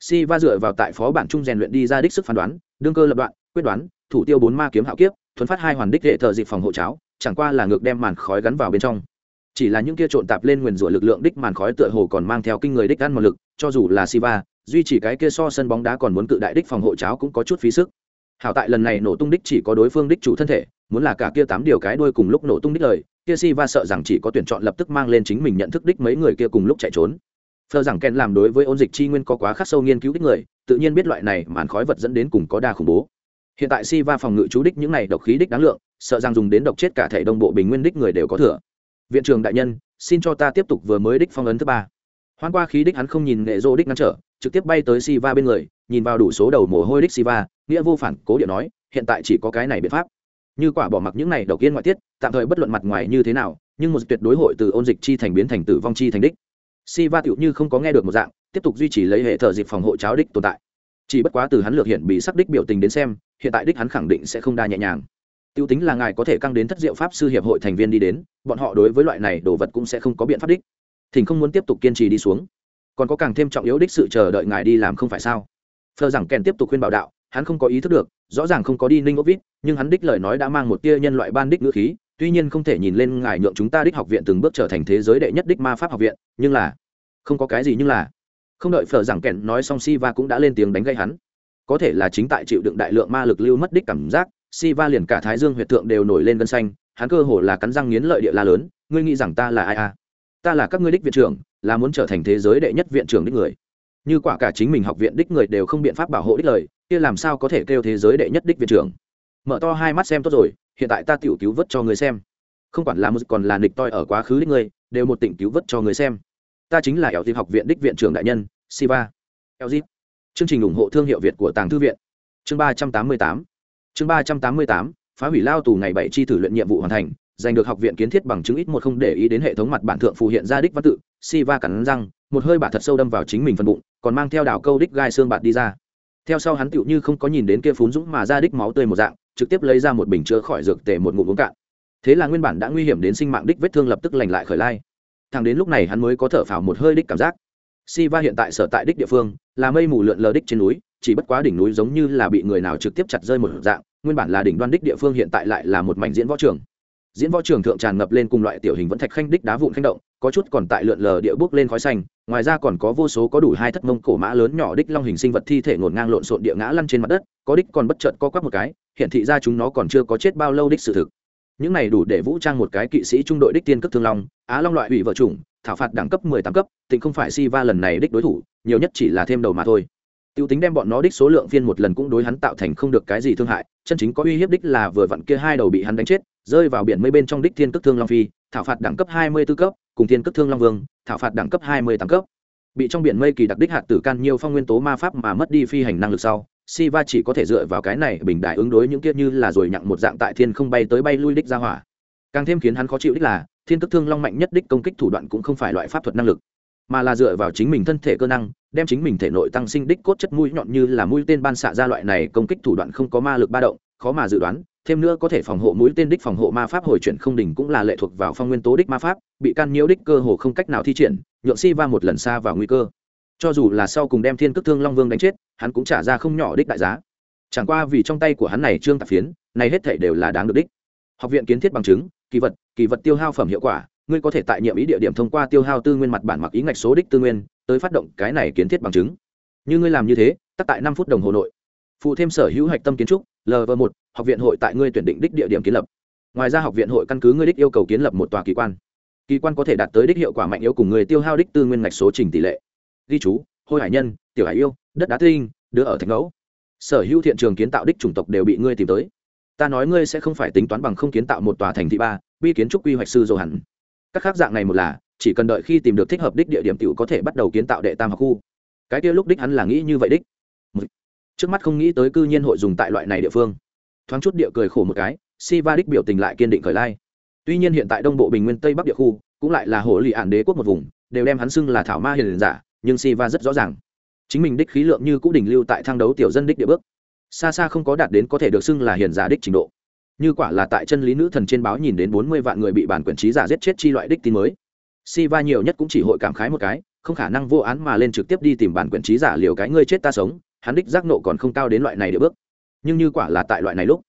Si va dựa vào tại phó bản trung rèn luyện đi ra đích sức phán đoán, đương cơ lập đoạn, quyết đoán, thủ tiêu bốn ma kiếm hạo kiếp, thuấn phát hai hoàn đích hệ thợ dịp phòng hộ cháo, chẳng qua là ngược đem màn khói gắn vào bên trong. Chỉ là những kia trộn tạp lên nguyền rủa lực lượng đích màn khói tựa hồ còn mang theo kinh người đích ăn một lực, cho dù là siva duy chỉ cái kia so sân bóng đá còn muốn cự đại đích phòng hộ cháo cũng có chút phí sức. Hảo tại lần này nổ tung đích chỉ có đối phương đích chủ thân thể, muốn là cả kia tám điều cái đuôi cùng lúc nổ tung đích lời, kia si va sợ rằng chỉ có tuyển chọn lập tức mang lên chính mình nhận thức đích mấy người kia cùng lúc chạy trốn. Phờ rằng ken làm đối với ôn dịch chi nguyên có quá khắc sâu nghiên cứu đích người, tự nhiên biết loại này màn khói vật dẫn đến cùng có đa khủng bố. Hiện tại si va phòng ngự chú đích những này độc khí đích đáng lượng, sợ rằng dùng đến độc chết cả thể đông bộ bình nguyên đích người đều có thừa. Viện trưởng đại nhân, xin cho ta tiếp tục vừa mới đích phong ấn thứ ba hoan qua khí đích hắn không nhìn nghệ dô đích ngăn trở, trực tiếp bay tới si va bên người, nhìn vào đủ số đầu mồ hôi đích si va nghĩa vô phản, cố điện nói, hiện tại chỉ có cái này biện pháp. Như quả bỏ mặc những này đầu tiên ngoại tiết, tạm thời bất luận mặt ngoài như thế nào, nhưng một tuyệt đối hội từ ôn dịch chi thành biến thành tử vong chi thành đích. Si va tựu như không có nghe được một dạng, tiếp tục duy trì lấy hệ thờ dịp phòng hộ cháo đích tồn tại. Chỉ bất quá từ hắn lược hiện bị sắc đích biểu tình đến xem, hiện tại đích hắn khẳng định sẽ không đa nhẹ nhàng. Tiêu tính là ngài có thể căng đến thất diệu pháp sư hiệp hội thành viên đi đến, bọn họ đối với loại này đồ vật cũng sẽ không có biện pháp đích thỉnh không muốn tiếp tục kiên trì đi xuống. Còn có càng thêm trọng yếu đích sự chờ đợi ngài đi làm không phải sao? Phờ rằng kèn tiếp tục khuyên bảo đạo, hắn không có ý thức được, rõ ràng không có đi ninh ốc vít nhưng hắn đích lời nói đã mang một tia nhân loại ban đích ngữ khí, tuy nhiên không thể nhìn lên ngài nhượng chúng ta đích học viện từng bước trở thành thế giới đệ nhất đích ma pháp học viện, nhưng là, không có cái gì nhưng là. Không đợi phở rằng kèn nói xong si va cũng đã lên tiếng đánh gây hắn. Có thể là chính tại chịu đựng đại lượng ma lực lưu mất đích cảm giác si va liền cả thái dương huyệt tượng đều nổi lên gân xanh, hắn cơ hồ là cắn răng nghiến lợi địa la lớn, ngươi nghĩ rằng ta là ai à? Ta là các ngươi đích viện trưởng, là muốn trở thành thế giới đệ nhất viện trưởng đích người. Như quả cả chính mình học viện đích người đều không biện pháp bảo hộ đích lời, kia làm sao có thể kêu thế giới đệ nhất đích viện trưởng? Mở to hai mắt xem tốt rồi, hiện tại ta tiểu cứu vớt cho người xem. Không quản là một còn là nịch toi ở quá khứ đích người, đều một tỉnh cứu vớt cho người xem. Ta chính là eo dịp học viện đích viện trưởng đại nhân, siva. Eo dịp. Chương trình ủng hộ thương hiệu việt của tàng thư viện. Chương ba trăm tám mươi tám. Chương ba trăm tám mươi tám, phá hủy lao tù ngày bảy chi thử luyện nhiệm vụ hoàn thành giành được học viện kiến thiết bằng chứng ít một không để ý đến hệ thống mặt bản thượng phù hiện ra đích văn tự siva cắn răng, một hơi bả thật sâu đâm vào chính mình phần bụng, còn mang theo đảo câu đích gai xương bạt đi ra. Theo sau hắn tựu như không có nhìn đến kia phún dũng mà ra đích máu tươi một dạng, trực tiếp lấy ra một bình chữa khỏi dược tề một ngụm uống cạn. Thế là nguyên bản đã nguy hiểm đến sinh mạng đích vết thương lập tức lành lại khởi lai. Thằng đến lúc này hắn mới có thở phào một hơi đích cảm giác. Si va hiện tại sở tại đích địa phương, là mây mù lượn lờ đích trên núi, chỉ bất quá đỉnh núi giống như là bị người nào trực tiếp chặt rơi một dạng, nguyên bản là đỉnh đoan đích địa phương hiện tại lại là một mảnh diễn võ trường diễn võ trường thượng tràn ngập lên cùng loại tiểu hình vẫn thạch khanh đích đá vụn khanh động, có chút còn tại lượn lờ địa bước lên khói xanh, ngoài ra còn có vô số có đủ hai thất mông cổ mã lớn nhỏ đích long hình sinh vật thi thể ngổn ngang lộn xộn địa ngã lăn trên mặt đất, có đích còn bất chợt co quắp một cái, hiện thị ra chúng nó còn chưa có chết bao lâu đích sự thực. Những này đủ để vũ trang một cái kỵ sĩ trung đội đích tiên cấp thương long, á long loại ủy vợ chủng, thảo phạt đẳng cấp mười tám cấp tỉnh không phải si va lần này đích đối thủ, nhiều nhất chỉ là thêm đầu mà thôi. Tiêu tính đem bọn nó đích số lượng phiên một lần cũng đối hắn tạo thành không được cái gì thương hại, chân chính có uy hiếp đích là vừa vặn kia hai đầu bị hắn đánh chết, rơi vào biển mây bên trong đích thiên cước thương long phi, thảo phạt đẳng cấp hai mươi 24 cấp, cùng thiên cước thương long vương, thảo phạt đẳng cấp hai mươi tám cấp. Bị trong biển mây kỳ đặc đích hạt tử can nhiều phong nguyên tố ma pháp mà mất đi phi hành năng lực sau, Siva chỉ có thể dựa vào cái này bình đại ứng đối những kia như là rồi nhặng một dạng tại thiên không bay tới bay lui đích ra hỏa. Càng thêm khiến hắn khó chịu đích là, thiên cước thương long mạnh nhất đích công kích thủ đoạn cũng không phải loại pháp thuật năng lực, mà là dựa vào chính mình thân thể cơ năng, đem chính mình thể nội tăng sinh đích cốt chất mũi nhọn như là mũi tên ban xạ ra loại này công kích thủ đoạn không có ma lực ba động khó mà dự đoán thêm nữa có thể phòng hộ mũi tên đích phòng hộ ma pháp hồi chuyển không đỉnh cũng là lệ thuộc vào phong nguyên tố đích ma pháp bị can nhiễu đích cơ hồ không cách nào thi triển nhượng si va một lần xa vào nguy cơ. Cho dù là sau cùng đem thiên cước thương long vương đánh chết hắn cũng trả ra không nhỏ đích đại giá. Chẳng qua vì trong tay của hắn này trương tạp phiến này hết thể đều là đáng được đích. Học viện kiến thiết bằng chứng kỳ vật kỳ vật tiêu hao phẩm hiệu quả ngươi có thể tại nhiệm ý địa điểm thông qua tiêu hao tư nguyên mặt bản mặc ý ngạch số đích tư nguyên, tới phát động cái này kiến thiết bằng chứng. Như ngươi làm như thế tắt tại năm phút đồng hồ nội. Phụ thêm sở hữu hạch tâm kiến trúc lv một, học viện hội tại ngươi tuyển định đích địa điểm kiến lập. Ngoài ra học viện hội căn cứ ngươi đích yêu cầu kiến lập một tòa kỳ quan. Kỳ quan có thể đạt tới đích hiệu quả mạnh yếu cùng người tiêu hao đích tư nguyên ngạch số trình tỷ lệ. Ghi chú, hôi hải nhân, tiểu hải yêu, đất đá tinh đưa ở thành ngẫu. Sở hữu thiện trường kiến tạo đích chủng tộc đều bị ngươi tìm tới. Ta nói ngươi sẽ không phải tính toán bằng không kiến tạo một tòa thành thị ba, bi kiến trúc quy hoạch sư dồ hẳn các khác dạng này một là, chỉ cần đợi khi tìm được thích hợp đích địa điểm t i ể u có thể bắt đầu kiến tạo đệ tam học khu. Cái kia lúc đích hắn là nghĩ như vậy đích. Trước mắt không nghĩ tới cư nhiên hội dùng tại loại này địa phương. Thoáng chút địa cười khổ một cái si va đích biểu tình lại kiên định khởi lai. Tuy nhiên hiện tại đông bộ bình nguyên tây bắc địa khu, cũng lại là hồ lì ản đế quốc một vùng, đều đem hắn xưng là thảo ma hiền giả, nhưng si va rất rõ ràng. Chính mình đích khí lượng như cũ đỉnh lưu tại thang đấu tiểu dân đích địa bước. Xa xa không có đạt đến có thể được xưng là hiền giả đích trình độ như quả là tại chân lý nữ thần trên báo nhìn đến bốn mươi vạn người bị bản quyền trí giả giết chết chi loại đích tin mới. Si va nhiều nhất cũng chỉ hội cảm khái một cái, không khả năng vô án mà lên trực tiếp đi tìm bản quyền trí giả liều cái ngươi chết ta sống, hắn đích giác nộ còn không cao đến loại này địa bước. Nhưng như quả là tại loại này lúc,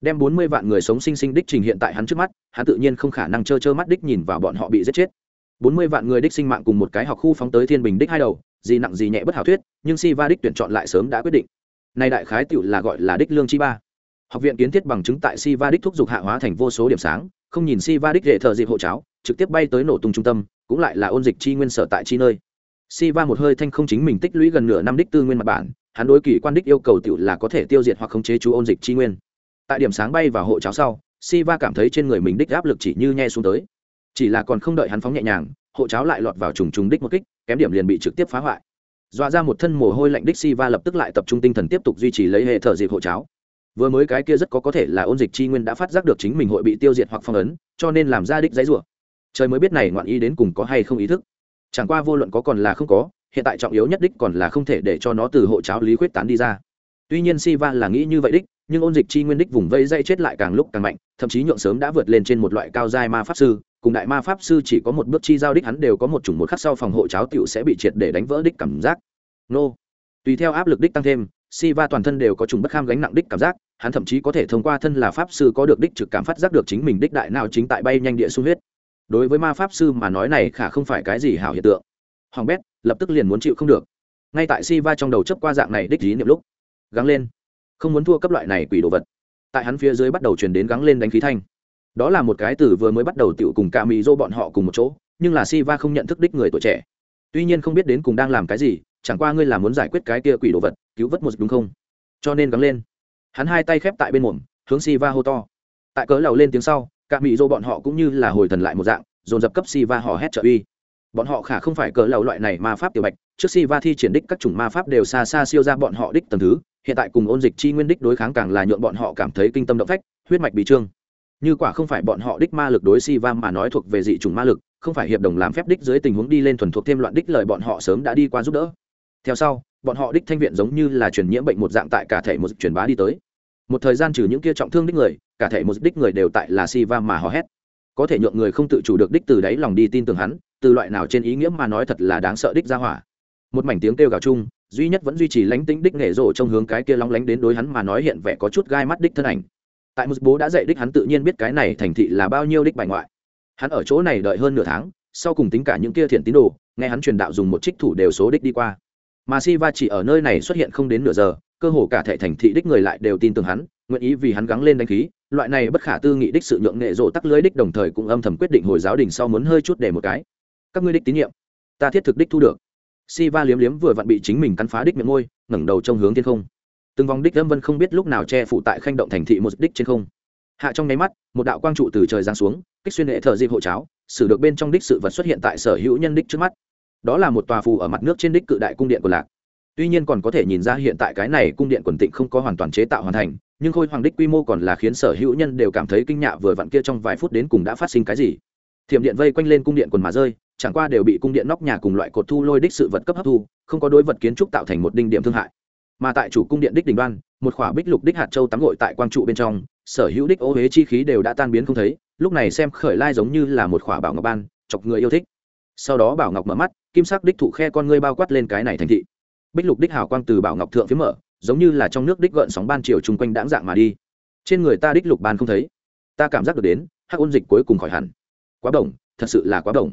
đem bốn mươi vạn người sống sinh sinh đích trình hiện tại hắn trước mắt, hắn tự nhiên không khả năng trơ trơ mắt đích nhìn vào bọn họ bị giết chết. Bốn mươi vạn người đích sinh mạng cùng một cái học khu phóng tới thiên bình đích hai đầu, gì nặng gì nhẹ bất hảo thuyết, nhưng si va đích tuyển chọn lại sớm đã quyết định. Nay đại khái tựu là gọi là đích lương chi ba học viện kiến thiết bằng chứng tại si va đích thúc giục hạ hóa thành vô số điểm sáng, không nhìn si va đích hệ thợ dịp hộ cháo, trực tiếp bay tới nổ tung trung tâm, cũng lại là ôn dịch chi nguyên sở tại chi nơi. Si va một hơi thanh không chính mình tích lũy gần nửa năm đích tư nguyên mặt bản, hắn đối kỳ quan đích yêu cầu tự là có thể tiêu diệt hoặc khống chế chú ôn dịch chi nguyên. Tại điểm sáng bay vào hộ cháo sau, si va cảm thấy trên người mình đích áp lực chỉ như nhe xuống tới. Chỉ là còn không đợi hắn phóng nhẹ nhàng, hộ cháo lại lọt vào trùng trùng đích một kích, kém điểm liền bị trực tiếp phá hoại. Dọa ra một thân mồ hôi lạnh đích si va lập tức lại tập trung tinh thần tiếp tục duy trì lấy hệ thợ dịp hộ cháo vừa mới cái kia rất có có thể là ôn dịch chi nguyên đã phát giác được chính mình hội bị tiêu diệt hoặc phong ấn, cho nên làm ra đích giấy rủa. Trời mới biết này ngoạn ý đến cùng có hay không ý thức. Chẳng qua vô luận có còn là không có, hiện tại trọng yếu nhất đích còn là không thể để cho nó từ hộ cháo lý khuyết tán đi ra. Tuy nhiên si va là nghĩ như vậy đích, nhưng ôn dịch chi nguyên đích vùng vây dây chết lại càng lúc càng mạnh, thậm chí nhượng sớm đã vượt lên trên một loại cao giai ma pháp sư, cùng đại ma pháp sư chỉ có một bước chi giao đích hắn đều có một chủng một khắc sau phòng hộ cháo tiểu sẽ bị triệt để đánh vỡ đích cảm giác. Nô. Tùy theo áp lực đích tăng thêm si va toàn thân đều có trùng bất kham gánh nặng đích cảm giác, hắn thậm chí có thể thông qua thân là pháp sư có được đích trực cảm phát giác được chính mình đích đại nào chính tại bay nhanh địa sung huyết. Đối với ma pháp sư mà nói này khả không phải cái gì hảo hiện tượng. Hoàng bét lập tức liền muốn chịu không được. Ngay tại si va trong đầu chấp qua dạng này đích dí niệm lúc, gắng lên. Không muốn thua cấp loại này quỷ đồ vật. Tại hắn phía dưới bắt đầu truyền đến gắng lên đánh khí thanh. Đó là một cái từ vừa mới bắt đầu tựu cùng cả mỹ dô bọn họ cùng một chỗ, nhưng là si va không nhận thức đích người tuổi trẻ. Tuy nhiên không biết đến cùng đang làm cái gì chẳng qua ngươi là muốn giải quyết cái kia quỷ đồ vật, cứu vớt một đúng không? Cho nên gắng lên. Hắn hai tay khép tại bên mồm, hướng si va hô to. Tại cớ lầu lên tiếng sau, cả mỹ dô bọn họ cũng như là hồi thần lại một dạng, dồn dập cấp si va hò hét trợ uy. Bọn họ khả không phải cỡ lầu loại này ma pháp tiểu bạch, trước si va thi triển đích các chủng ma pháp đều xa xa siêu ra bọn họ đích tầm thứ, hiện tại cùng ôn dịch chi nguyên đích đối kháng càng là nhượng bọn họ cảm thấy kinh tâm động phách, huyết mạch bị trương. Như quả không phải bọn họ đích ma lực đối si va mà nói thuộc về dị chủng ma lực, không phải hiệp đồng làm phép đích dưới tình huống đi lên thuần thuộc thêm loạn đích lời bọn họ sớm đã đi qua giúp đỡ theo sau, bọn họ đích thanh viện giống như là truyền nhiễm bệnh một dạng tại cả thể một truyền bá đi tới. Một thời gian trừ những kia trọng thương đích người, cả thể một đích người đều tại là si va mà hò hét. Có thể nhượng người không tự chủ được đích từ đáy lòng đi tin tưởng hắn, từ loại nào trên ý nghĩa mà nói thật là đáng sợ đích ra hỏa. Một mảnh tiếng kêu gào chung, duy nhất vẫn duy trì lánh tính đích nghệ rộ trong hướng cái kia long lánh đến đối hắn mà nói hiện vẻ có chút gai mắt đích thân ảnh. Tại một bố đã dạy đích hắn tự nhiên biết cái này thành thị là bao nhiêu đích bài ngoại. Hắn ở chỗ này đợi hơn nửa tháng, sau cùng tính cả những kia thiện tín đồ, nghe hắn truyền đạo dùng một trích thủ đều số đích đi qua mà si va chỉ ở nơi này xuất hiện không đến nửa giờ, cơ hồ cả thể thành thị đích người lại đều tin tưởng hắn, nguyện ý vì hắn gắng lên đánh khí. Loại này bất khả tư nghị đích sự nhượng nghệ rộ tắc lưới đích đồng thời cũng âm thầm quyết định hồi giáo đình sau muốn hơi chút để một cái. Các ngươi đích tín nhiệm, ta thiết thực đích thu được. Si va liếm liếm vừa vặn bị chính mình cắn phá đích miệng môi, ngẩng đầu trong hướng thiên không. Từng vòng đích âm vân không biết lúc nào che phủ tại khanh động thành thị một đích trên không. Hạ trong nháy mắt, một đạo quang trụ từ trời giáng xuống, kích xuyên hệ thợ dịp hộ cháo xử được bên trong đích sự vật xuất hiện tại sở hữu nhân đích trước mắt đó là một tòa phù ở mặt nước trên đích cự đại cung điện của lạc. Tuy nhiên còn có thể nhìn ra hiện tại cái này cung điện quần tịnh không có hoàn toàn chế tạo hoàn thành, nhưng khôi hoàng đích quy mô còn là khiến sở hữu nhân đều cảm thấy kinh nhạ vừa vặn kia trong vài phút đến cùng đã phát sinh cái gì. Thiểm điện vây quanh lên cung điện quần mà rơi, chẳng qua đều bị cung điện nóc nhà cùng loại cột thu lôi đích sự vật cấp hấp thu, không có đối vật kiến trúc tạo thành một đinh điểm thương hại. Mà tại chủ cung điện đích đình đoan, một khỏa bích lục đích hạt châu tắm gội tại quang trụ bên trong, sở hữu đích ô huế chi khí đều đã tan biến không thấy, lúc này xem khởi lai giống như là một khỏa bảo ngọc ban, chọc người yêu thích. Sau đó bảo ngọc mở mắt kim sắc đích thụ khe con ngươi bao quát lên cái này thành thị. Bích lục đích hào quang từ bảo ngọc thượng phía mở, giống như là trong nước đích gợn sóng ban chiều chung quanh đãng dạng mà đi. Trên người ta đích lục ban không thấy. Ta cảm giác được đến, hắc ôn dịch cuối cùng khỏi hẳn. Quá bổng, thật sự là quá bổng.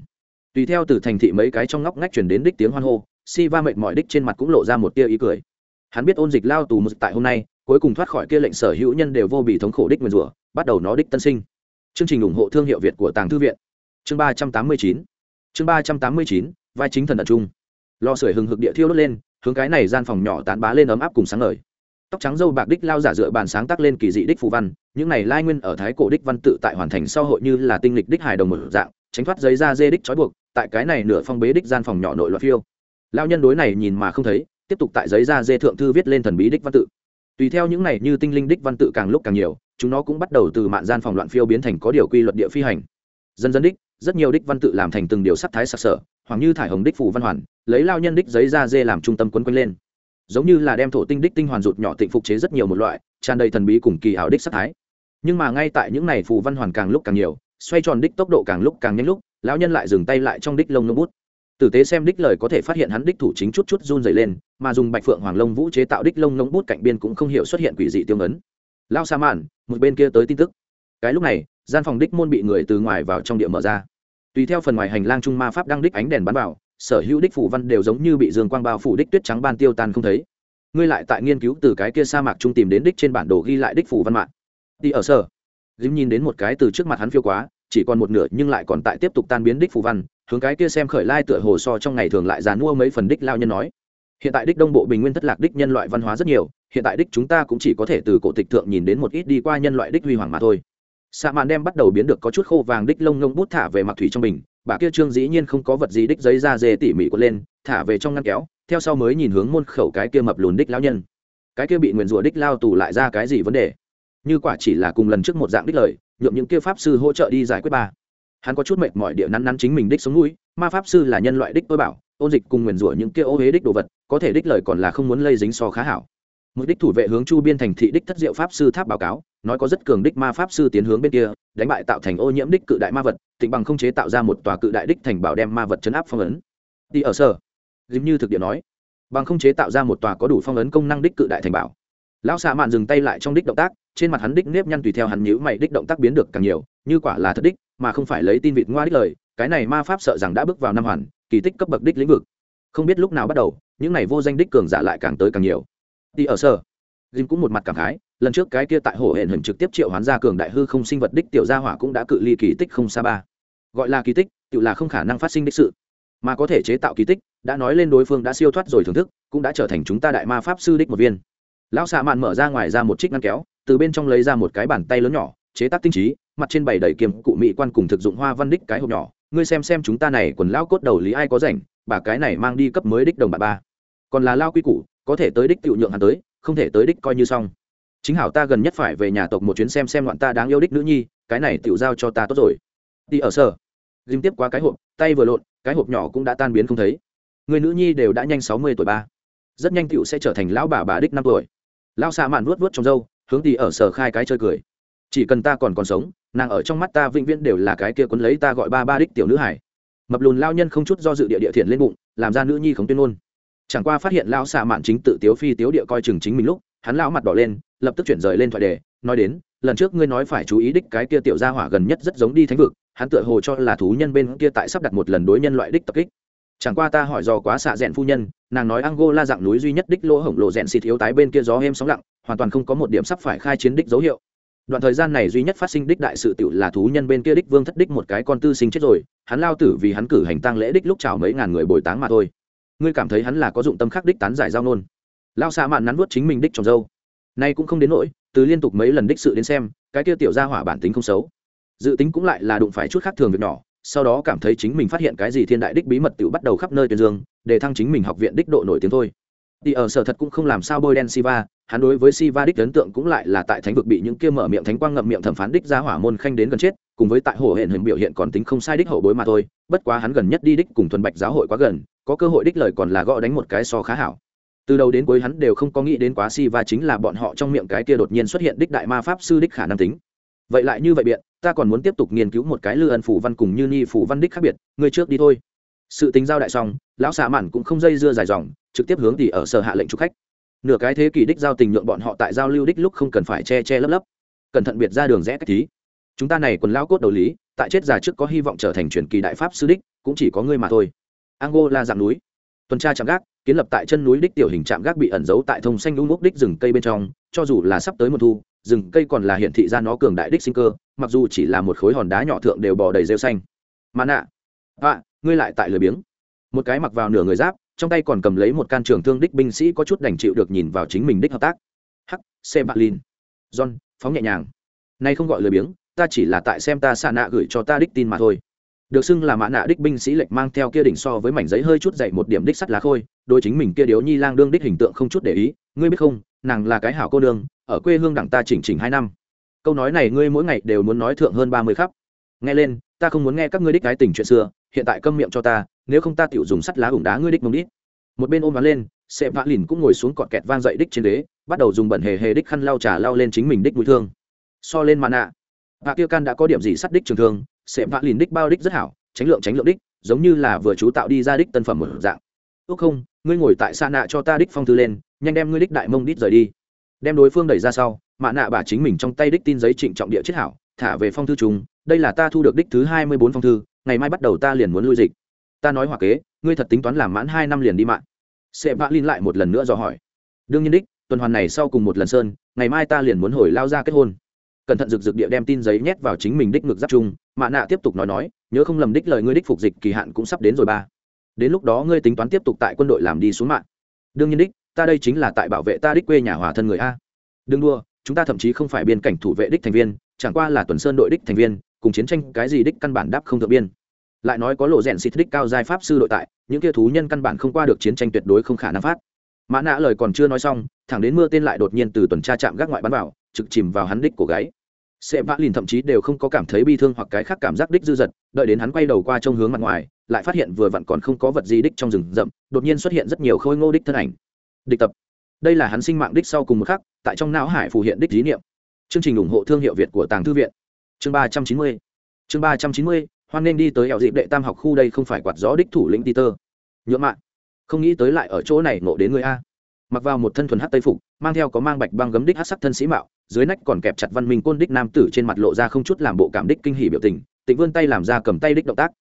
Tùy theo từ thành thị mấy cái trong ngóc ngách chuyển đến đích tiếng hoan hô, si va mệnh mọi đích trên mặt cũng lộ ra một tia ý cười. Hắn biết ôn dịch lao tù một tại hôm nay, cuối cùng thoát khỏi kia lệnh sở hữu nhân đều vô bị thống khổ đích nguyên rủa, bắt đầu nó đích tân sinh. Chương trình ủng hộ thương hiệu việt của tàng thư viện. Chương ba trăm tám mươi chín. Chương ba trăm tám mươi chín vai chính thần ẩn trung. Lò sưởi hừng hực địa thiêu đốt lên, hướng cái này gian phòng nhỏ tán bá lên ấm áp cùng sáng ngời. Tóc trắng dâu bạc đích lao giả dựa bàn sáng tác lên kỳ dị đích phù văn, những này lai nguyên ở thái cổ đích văn tự tại hoàn thành sau hội như là tinh lịch đích hài đồng một dạng, tránh thoát giấy ra dê đích trói buộc, tại cái này nửa phong bế đích gian phòng nhỏ nội loạt phiêu. Lao nhân đối này nhìn mà không thấy, tiếp tục tại giấy ra dê thượng thư viết lên thần bí đích văn tự. Tùy theo những này như tinh linh đích văn tự càng lúc càng nhiều, chúng nó cũng bắt đầu từ mạn gian phòng loạn phiêu biến thành có điều quy luật địa phi hành. Dần dần đích rất nhiều đích văn tự làm thành từng điều sắc thái sặc sỡ hoặc như thải hồng đích phủ văn hoàn, lấy lao nhân đích giấy da dê làm trung tâm quấn quanh lên. Giống như là đem thổ tinh đích tinh hoàn rụt nhỏ tịnh phục chế rất nhiều một loại, tràn đầy thần bí cùng kỳ ảo đích sắc thái. Nhưng mà ngay tại những này phù văn hoàn càng lúc càng nhiều, xoay tròn đích tốc độ càng lúc càng nhanh lúc, lão nhân lại dừng tay lại trong đích lông lông bút. Tử tế xem đích lời có thể phát hiện hắn đích thủ chính chút chút run dày lên, mà dùng bạch phượng hoàng lông vũ chế tạo đích lông lông bút cạnh biên cũng không hiểu xuất hiện quỷ dị tiêu ngấn. Lao sa mạn, một bên kia tới tin tức. Cái lúc này gian phòng đích môn bị người từ ngoài vào trong địa mở ra. Tùy theo phần ngoài hành lang trung ma pháp đang đích ánh đèn bắn vào, sở hữu đích phủ văn đều giống như bị dương quang bao phủ đích tuyết trắng ban tiêu tan không thấy. Ngươi lại tại nghiên cứu từ cái kia sa mạc trung tìm đến đích trên bản đồ ghi lại đích phủ văn mạng. Đi ở sở. Dím nhìn đến một cái từ trước mặt hắn phiêu quá, chỉ còn một nửa nhưng lại còn tại tiếp tục tan biến đích phủ văn, hướng cái kia xem khởi lai tựa hồ so trong ngày thường lại dàn mua mấy phần đích lao nhân nói. Hiện tại đích đông bộ bình nguyên thất lạc đích nhân loại văn hóa rất nhiều, hiện tại đích chúng ta cũng chỉ có thể từ cổ tịch thượng nhìn đến một ít đi qua nhân loại đích huy hoàng mà thôi xạ mạn đem bắt đầu biến được có chút khô vàng đích lông ngông bút thả về mặc thủy trong bình, bà kia trương dĩ nhiên không có vật gì đích giấy ra dê tỉ mỉ quật lên, thả về trong ngăn kéo, theo sau mới nhìn hướng môn khẩu cái kia mập lùn đích lão nhân. Cái kia bị nguyền rủa đích lao tù lại ra cái gì vấn đề? Như quả chỉ là cùng lần trước một dạng đích lời nhuộm những kia pháp sư hỗ trợ đi giải quyết ba. Hắn có chút mệt mỏi địa nắn nắn chính mình đích sống mũi ma pháp sư là nhân loại đích tôi bảo, ôn dịch cùng nguyền rủa những kia ô huế đích đồ vật, có thể đích lời còn là không muốn lây dính so khá hảo một đích thủ vệ hướng chu biên thành thị đích thất diệu pháp sư tháp báo cáo, nói có rất cường đích ma pháp sư tiến hướng bên kia, đánh bại tạo thành ô nhiễm đích cự đại ma vật, tịnh bằng không chế tạo ra một tòa cự đại đích thành bảo đem ma vật chấn áp phong ấn. Đi ở sở, dìm như thực địa nói, bằng không chế tạo ra một tòa có đủ phong ấn công năng đích cự đại thành bảo. Lão xạ mạn dừng tay lại trong đích động tác, trên mặt hắn đích nếp nhăn tùy theo hắn nhíu mày đích động tác biến được càng nhiều, như quả là thật đích, mà không phải lấy tin vịt ngoa đích lời, cái này ma pháp sợ rằng đã bước vào năm hoàn, kỳ tích cấp bậc đích lĩnh vực. Không biết lúc nào bắt đầu, những này vô danh đích cường giả lại càng tới càng nhiều đi ở sở Jim cũng một mặt cảm khái, lần trước cái kia tại hồ hẹn hình trực tiếp triệu hoán ra cường đại hư không sinh vật đích tiểu gia hỏa cũng đã cự ly kỳ tích không xa ba. Gọi là kỳ tích, tự là không khả năng phát sinh đích sự, mà có thể chế tạo kỳ tích, đã nói lên đối phương đã siêu thoát rồi thưởng thức, cũng đã trở thành chúng ta đại ma pháp sư đích một viên. Lão xạ mạn mở ra ngoài ra một chiếc ngăn kéo, từ bên trong lấy ra một cái bàn tay lớn nhỏ, chế tác tinh trí, mặt trên bày đầy kiềm cụ mỹ quan cùng thực dụng hoa văn đích cái hộp nhỏ, ngươi xem xem chúng ta này quần lão cốt đầu lý ai có rảnh, bà cái này mang đi cấp mới đích đồng bà ba. Còn là lao quy củ, có thể tới đích tiểu nhượng hắn tới, không thể tới đích coi như xong. Chính hảo ta gần nhất phải về nhà tộc một chuyến xem xem loạn ta đáng yêu đích nữ nhi cái này tiểu giao cho ta tốt rồi. Đi ở sở. Dìm tiếp qua cái hộp tay vừa lộn cái hộp nhỏ cũng đã tan biến không thấy. Người nữ nhi đều đã nhanh sáu mươi tuổi ba. Rất nhanh tựu sẽ trở thành lão bà bà đích năm tuổi. Lão xạ mạn vuốt vuốt trong dâu hướng đi ở sở khai cái chơi cười. Chỉ cần ta còn còn sống nàng ở trong mắt ta vĩnh viễn đều là cái kia quấn lấy ta gọi ba ba đích tiểu nữ hải. Mập lùn lao nhân không chút do dự địa địa thiện lên bụng làm ra nữ nhi không tuyên ngôn chẳng qua phát hiện lão xạ mạn chính tự tiếu phi tiếu địa coi chừng chính mình lúc, hắn lão mặt đỏ lên, lập tức chuyển rời lên thoại đề, nói đến, lần trước ngươi nói phải chú ý đích cái kia tiểu gia hỏa gần nhất rất giống đi thánh vực, hắn tựa hồ cho là thú nhân bên kia tại sắp đặt một lần đối nhân loại đích tập kích. Chẳng qua ta hỏi do quá xạ rẽn phu nhân, nàng nói angola dạng núi duy nhất đích lỗ hổng lộ rẽn xịt thiếu tái bên kia gió êm sóng lặng, hoàn toàn không có một điểm sắp phải khai chiến đích dấu hiệu. Đoạn thời gian này duy nhất phát sinh đích đại sự tiểu là thú nhân bên kia đích vương thất đích một cái con tư sinh chết rồi, hắn lao tử vì hắn cử hành tang lễ đích lúc chào mấy ngàn người bồi táng mà thôi ngươi cảm thấy hắn là có dụng tâm khắc đích tán giải giao nôn. Lao xạ mạn nắn nuốt chính mình đích trồng dâu nay cũng không đến nỗi, từ liên tục mấy lần đích sự đến xem, cái kia tiểu gia hỏa bản tính không xấu. Dự tính cũng lại là đụng phải chút khác thường việc nhỏ, sau đó cảm thấy chính mình phát hiện cái gì thiên đại đích bí mật tự bắt đầu khắp nơi tuyên dương, để thăng chính mình học viện đích độ nổi tiếng thôi. Thì ở sở thật cũng không làm sao bôi đen siva, hắn đối với siva đích ấn tượng cũng lại là tại thánh vực bị những kia mở miệng thánh quang ngậm miệng thẩm phán đích ra hỏa môn khanh đến gần chết, cùng với tại hồ hển hình biểu hiện còn tính không sai đích hậu bối mà thôi, bất quá hắn gần nhất đi đích cùng thuần bạch giáo hội quá gần có cơ hội đích lời còn là gõ đánh một cái so khá hảo. Từ đầu đến cuối hắn đều không có nghĩ đến quá si và chính là bọn họ trong miệng cái kia đột nhiên xuất hiện đích đại ma pháp sư đích khả năng tính. Vậy lại như vậy biện, ta còn muốn tiếp tục nghiên cứu một cái lư ân phủ văn cùng như ni phủ văn đích khác biệt người trước đi thôi. Sự tính giao đại xong, lão xạ mản cũng không dây dưa dài dòng, trực tiếp hướng tỉ ở sở hạ lệnh chúc khách. Nửa cái thế kỷ đích giao tình nhượng bọn họ tại giao lưu đích lúc không cần phải che che lấp lấp. Cẩn thận biệt ra đường rẽ cách thí. Chúng ta này quần lao cốt đầu lý, tại chết già trước có hy vọng trở thành truyền kỳ đại pháp sư đích, cũng chỉ có ngươi mà thôi angola dạng núi. Tuần tra chạm gác, kiến lập tại chân núi đích tiểu hình chạm gác bị ẩn giấu tại thông xanh lũ ngốc đích rừng cây bên trong, cho dù là sắp tới mùa thu, rừng cây còn là hiện thị ra nó cường đại đích sinh cơ, mặc dù chỉ là một khối hòn đá nhỏ thượng đều bò đầy rêu xanh. Mà nạ à ngươi lại tại lười biếng. Một cái mặc vào nửa người giáp, trong tay còn cầm lấy một can trường thương đích binh sĩ có chút đành chịu được nhìn vào chính mình đích hợp tác. Hắc, xe bạc lin john, phóng nhẹ nhàng. Nay không gọi lười biếng, ta chỉ là tại xem ta xạ nạ gửi cho ta đích tin mà thôi được xưng là mã nạ đích binh sĩ lệnh mang theo kia đỉnh so với mảnh giấy hơi chút dậy một điểm đích sắt lá khôi đôi chính mình kia điếu nhi lang đương đích hình tượng không chút để ý, ngươi biết không, nàng là cái hảo cô đương ở quê hương đảng ta chỉnh chỉnh hai năm. Câu nói này ngươi mỗi ngày đều muốn nói thượng hơn ba mươi khắp. Nghe lên, ta không muốn nghe các ngươi đích cái tình chuyện xưa, hiện tại câm miệng cho ta, nếu không ta tiểu dùng sắt lá ủng đá ngươi đích mông đít. Một bên ôm nó lên sệ vã lìn cũng ngồi xuống cọt kẹt vang dậy đích trên đế bắt đầu dùng bẩn hề hề đích khăn lau trà lau lên chính mình đích mũi thương. So lên mã nạ hạ kia can đã có điểm gì sắt đích trường thương sệ vạ lìn đích bao đích rất hảo, tránh lượng tránh lượng đích, giống như là vừa chú tạo đi ra đích tân phẩm một dạng. Ước không, ngươi ngồi tại xa nạ cho ta đích phong thư lên, nhanh đem ngươi đích đại mông đít rời đi. Đem đối phương đẩy ra sau, mạ nạ bà chính mình trong tay đích tin giấy trịnh trọng địa chết hảo, thả về phong thư chúng đây là ta thu được đích thứ hai mươi bốn phong thư, ngày mai bắt đầu ta liền muốn lui dịch. Ta nói hòa kế, ngươi thật tính toán làm mãn hai năm liền đi mạng sẽ vạ lìn lại một lần nữa dò hỏi. Đương nhiên đích, tuần hoàn này sau cùng một lần sơn, ngày mai ta liền muốn hồi lao ra kết hôn. Cẩn thận rực rực địa đem tin giấy nhét vào chính mình đích ngực giáp chung mạ nạ tiếp tục nói nói, nhớ không lầm đích lời ngươi đích phục dịch kỳ hạn cũng sắp đến rồi ba. Đến lúc đó ngươi tính toán tiếp tục tại quân đội làm đi xuống mạng. Đương nhiên đích, ta đây chính là tại bảo vệ ta đích quê nhà hòa thân người a. Đừng đua chúng ta thậm chí không phải biên cảnh thủ vệ đích thành viên, chẳng qua là tuần sơn đội đích thành viên, cùng chiến tranh cái gì đích căn bản đáp không thượng biên. Lại nói có lộ rèn xịt đích cao giai pháp sư đội tại, những kia thú nhân căn bản không qua được chiến tranh tuyệt đối không khả năng phát. Mã nã lời còn chưa nói xong, thẳng đến mưa tên lại đột nhiên từ tuần tra chạm gác ngoại bắn vào, trực chìm vào hắn đích của gáy sẽ vã lìn thậm chí đều không có cảm thấy bi thương hoặc cái khác cảm giác đích dư dật, đợi đến hắn quay đầu qua trông hướng mặt ngoài, lại phát hiện vừa vặn còn không có vật gì đích trong rừng rậm, đột nhiên xuất hiện rất nhiều khôi ngô đích thân ảnh. Địch tập. Đây là hắn sinh mạng đích sau cùng một khắc, tại trong não hải phù hiện đích dí niệm. Chương trình ủng hộ thương hiệu việt của tàng thư viện. Chương ba trăm chín mươi. Chương ba trăm chín mươi, hoan nên đi tới hẹo dịp đệ tam học khu đây không phải quạt gió đích thủ lĩnh peter. Nhuộm mạng không nghĩ tới lại ở chỗ này nộ đến người a. Mặc vào một thân thuần hát tây phục, mang theo có mang bạch băng gấm đích hát sắc thân sĩ mạo dưới nách còn kẹp chặt văn minh côn đích nam tử trên mặt lộ ra không chút làm bộ cảm đích kinh hỉ biểu tình tịnh vươn tay làm ra cầm tay đích động tác.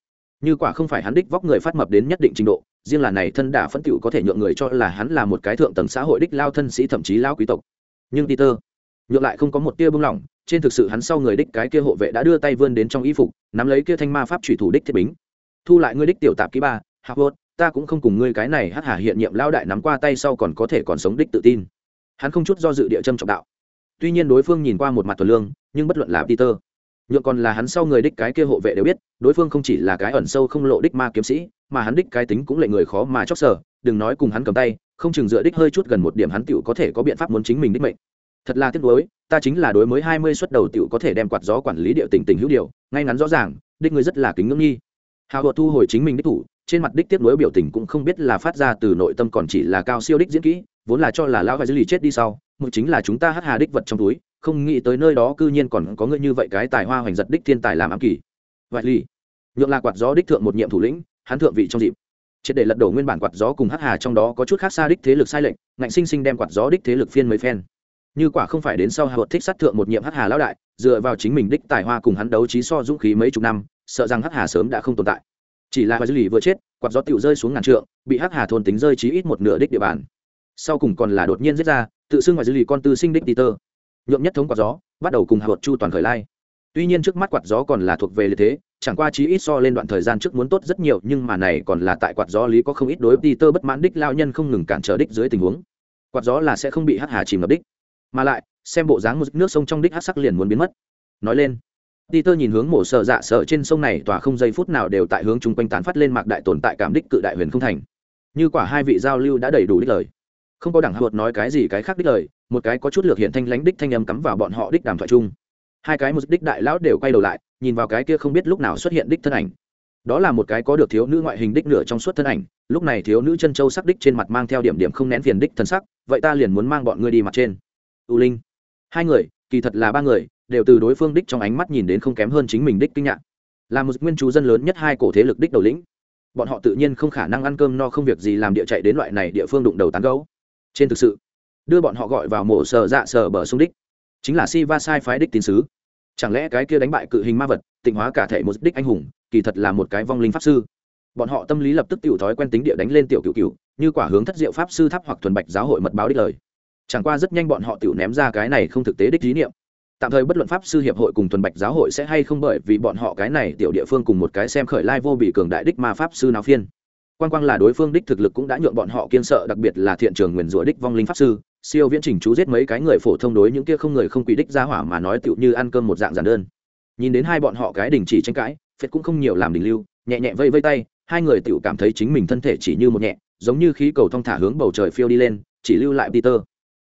Như quả không phải hắn đích vóc người phát mập đến nhất định trình độ riêng là này thân đả phẫn cựu có thể nhượng người cho là hắn là một cái thượng tầng xã hội đích lao thân sĩ thậm chí lao quý tộc. Nhưng peter nhượng lại không có một tia bưng lỏng trên thực sự hắn sau người đích cái kia hộ vệ đã đưa tay vươn đến trong y phục nắm lấy kia thanh ma pháp thủy thủ đích thiết bính. Thu lại ngươi đích tiểu tạp ký ba Harvard, ta cũng không cùng ngươi cái này hắc hà hiện nhiệm lao đại nắm qua tay sau còn có thể còn sống đích tự tin. Hắn không chút do dự địa châm trọng đạo tuy nhiên đối phương nhìn qua một mặt thuần lương, nhưng bất luận là peter, nhượng còn là hắn sau người đích cái kia hộ vệ đều biết, đối phương không chỉ là cái ẩn sâu không lộ đích ma kiếm sĩ, mà hắn đích cái tính cũng lệ người khó mà chóc sở, đừng nói cùng hắn cầm tay, không chừng dựa đích hơi chút gần một điểm hắn tựu có thể có biện pháp muốn chính mình đích mệnh. Thật là tiếc nuối, ta chính là đối mới hai mươi suất đầu tựu có thể đem quạt gió quản lý địa tình tình hữu điều, ngay ngắn rõ ràng, đích người rất là kính ngưỡng nghi. Hào hột thu hồi chính mình đích thủ, trên mặt đích tiếc đối biểu tình cũng không biết là phát ra từ nội tâm còn chỉ là cao siêu đích diễn kỹ, vốn là cho là lão và dư lì chết đi sau một chính là chúng ta hắc hà đích vật trong túi, không nghĩ tới nơi đó cư nhiên còn có người như vậy cái tài hoa hoành giật đích thiên tài làm ám kỳ. Vậy ly nhượng là quạt gió đích thượng một nhiệm thủ lĩnh, hắn thượng vị trong dịp. Triệt để lật đổ nguyên bản quạt gió cùng hắc hà trong đó có chút khác xa đích thế lực sai lệnh ngạnh sinh sinh đem quạt gió đích thế lực phiên mấy phen. Như quả không phải đến sau hà thích sát thượng một nhiệm hắc hà lão đại, dựa vào chính mình đích tài hoa cùng hắn đấu trí so dũng khí mấy chục năm, sợ rằng hắc hà sớm đã không tồn tại. Chỉ là dư lì vừa chết, quạt gió tựu rơi xuống ngàn trượng, bị hắc hà thôn tính rơi chí ít một nửa đích địa bàn. Sau cùng còn là đột nhiên giết ra tự xưng ngoài dư lì con tư sinh đích peter. Nhuộm nhất thống quạt gió, bắt đầu cùng hạ vợt chu toàn khởi lai. Tuy nhiên trước mắt quạt gió còn là thuộc về lợi thế, chẳng qua chí ít so lên đoạn thời gian trước muốn tốt rất nhiều, nhưng mà này còn là tại quạt gió lý có không ít đối peter bất mãn đích lao nhân không ngừng cản trở đích dưới tình huống. Quạt gió là sẽ không bị hắc hà chìm ngập đích. Mà lại, xem bộ dáng một nước sông trong đích hắc sắc liền muốn biến mất. Nói lên, Peter nhìn hướng mổ sợ dạ sợ trên sông này, tỏa không giây phút nào đều tại hướng chung quanh tán phát lên mạc đại tồn tại cảm đích cự đại huyền không thành. Như quả hai vị giao lưu đã đầy đủ đích lời. Không có đẳng hụt nói cái gì cái khác đích lời, một cái có chút lược hiện thanh lãnh đích thanh âm cắm vào bọn họ đích đàm thoại chung. Hai cái một đích đại lão đều quay đầu lại, nhìn vào cái kia không biết lúc nào xuất hiện đích thân ảnh. Đó là một cái có được thiếu nữ ngoại hình đích nửa trong suốt thân ảnh, lúc này thiếu nữ chân châu sắc đích trên mặt mang theo điểm điểm không nén phiền đích thân sắc, vậy ta liền muốn mang bọn ngươi đi mặt trên. U Linh. Hai người, kỳ thật là ba người, đều từ đối phương đích trong ánh mắt nhìn đến không kém hơn chính mình đích kinh ngạc là một nguyên chú dân lớn nhất hai cổ thế lực đích đầu lĩnh bọn họ tự nhiên không khả năng ăn cơm no không việc gì làm địa chạy đến loại này địa phương đụng đầu tán gấu trên thực sự, đưa bọn họ gọi vào mổ sở dạ sở bờ sông đích, chính là si va sai phái đích tín sứ. Chẳng lẽ cái kia đánh bại cự hình ma vật, tịnh hóa cả thể một đích anh hùng, kỳ thật là một cái vong linh pháp sư. Bọn họ tâm lý lập tức tiểu thói quen tính địa đánh lên tiểu cựu cựu, như quả hướng thất diệu pháp sư tháp hoặc thuần bạch giáo hội mật báo đích lời. Chẳng qua rất nhanh bọn họ tiểu ném ra cái này không thực tế đích lý niệm. Tạm thời bất luận pháp sư hiệp hội cùng tuần bạch giáo hội sẽ hay không bởi vì bọn họ cái này tiểu địa phương cùng một cái xem khởi lai vô bị cường đại đích ma pháp sư nào phiên quan quang là đối phương đích thực lực cũng đã nhượng bọn họ kiên sợ, đặc biệt là thiện trường nguyền rủa đích vong linh pháp sư. Siêu viễn trình chú giết mấy cái người phổ thông đối những kia không người không quỷ đích ra hỏa mà nói tựu như ăn cơm một dạng giản đơn. Nhìn đến hai bọn họ cái đình chỉ tranh cãi, phết cũng không nhiều làm đình lưu, nhẹ nhẹ vây vây tay, hai người tựu cảm thấy chính mình thân thể chỉ như một nhẹ, giống như khí cầu thong thả hướng bầu trời phiêu đi lên, chỉ lưu lại peter,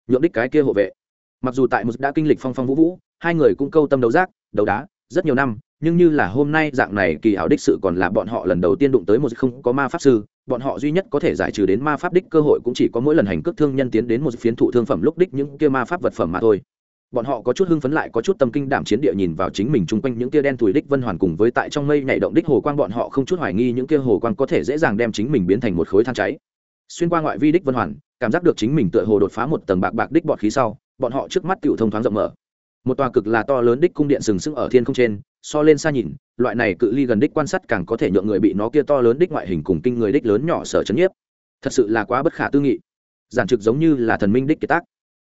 nhượng đích cái kia hộ vệ. Mặc dù tại một đã kinh lịch phong phong vũ vũ, hai người cũng câu tâm đấu giác, đấu đá, rất nhiều năm nhưng như là hôm nay dạng này kỳ ảo đích sự còn là bọn họ lần đầu tiên đụng tới một không có ma pháp sư, bọn họ duy nhất có thể giải trừ đến ma pháp đích cơ hội cũng chỉ có mỗi lần hành cước thương nhân tiến đến một phiến thụ thương phẩm lúc đích những kia ma pháp vật phẩm mà thôi. Bọn họ có chút hưng phấn lại có chút tâm kinh đảm chiến địa nhìn vào chính mình chung quanh những kia đen thùi đích vân hoàn cùng với tại trong mây nhảy động đích hồ quang bọn họ không chút hoài nghi những kia hồ quang có thể dễ dàng đem chính mình biến thành một khối than cháy. Xuyên qua ngoại vi đích vân hoàn, cảm giác được chính mình tựa hồ đột phá một tầng bạc bạc đích bọt khí sau, bọn họ trước mắt cựu thông thoáng rộng mở. Một tòa cực là to lớn đích cung điện sừng sững ở thiên không trên so lên xa nhìn, loại này cự ly gần đích quan sát càng có thể nhượng người bị nó kia to lớn đích ngoại hình cùng kinh người đích lớn nhỏ sở chấn nhiếp. Thật sự là quá bất khả tư nghị. Giản trực giống như là thần minh đích kiệt tác.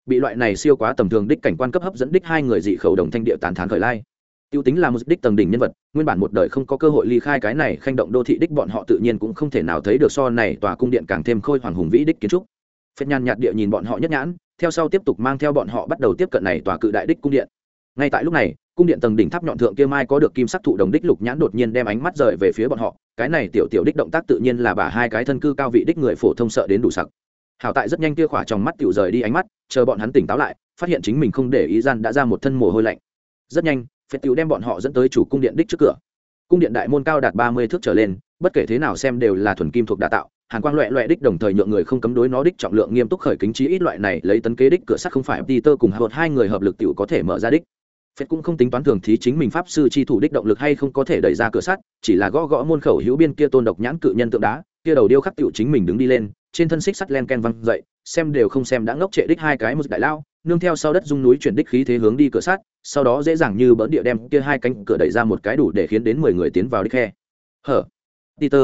Bị loại này siêu quá tầm thường đích cảnh quan cấp hấp dẫn đích hai người dị khẩu đồng thanh địa tàn thán khởi lai. Tiêu tính là một đích tầng đỉnh nhân vật, nguyên bản một đời không có cơ hội ly khai cái này khanh động đô thị đích bọn họ tự nhiên cũng không thể nào thấy được so này tòa cung điện càng thêm khôi hoàng hùng vĩ đích kiến trúc. Phết nhàn nhạt địa nhìn bọn họ nhất nhãn, theo sau tiếp tục mang theo bọn họ bắt đầu tiếp cận này tòa cự đại đích cung điện. Ngay tại lúc này cung điện tầng đỉnh tháp nhọn thượng kia mai có được kim sắc thụ đồng đích lục nhãn đột nhiên đem ánh mắt rời về phía bọn họ, cái này tiểu tiểu đích động tác tự nhiên là bà hai cái thân cư cao vị đích người phổ thông sợ đến đủ sặc. Hảo tại rất nhanh kia khỏa trong mắt tiểu rời đi ánh mắt, chờ bọn hắn tỉnh táo lại, phát hiện chính mình không để ý gian đã ra một thân mồ hôi lạnh. Rất nhanh phết tiểu đem bọn họ dẫn tới chủ cung điện đích trước cửa. Cung điện đại môn cao đạt ba mươi thước trở lên, bất kể thế nào xem đều là thuần kim thuộc đã tạo, hàn quang loẹ loẹ đích đồng thời nhượng người không cấm đối nó đích trọng lượng nghiêm túc khởi kính trí ít loại này lấy tấn kế đích cửa sắt không phải peter cùng hợp hai người hợp lực tiểu có thể mở ra đích phết cũng không tính toán thường thí chính mình pháp sư chi thủ đích động lực hay không có thể đẩy ra cửa sắt, chỉ là gõ gõ môn khẩu hữu biên kia tôn độc nhãn cự nhân tượng đá, kia đầu điêu khắc tiểu chính mình đứng đi lên, trên thân xích sắt len ken văng dậy, xem đều không xem đã ngốc trệ đích hai cái một đại lao, nương theo sau đất dung núi chuyển đích khí thế hướng đi cửa sắt, sau đó dễ dàng như bỡn địa đem kia hai cánh cửa đẩy ra một cái đủ để khiến đến mười người tiến vào đích khe. Hở, peter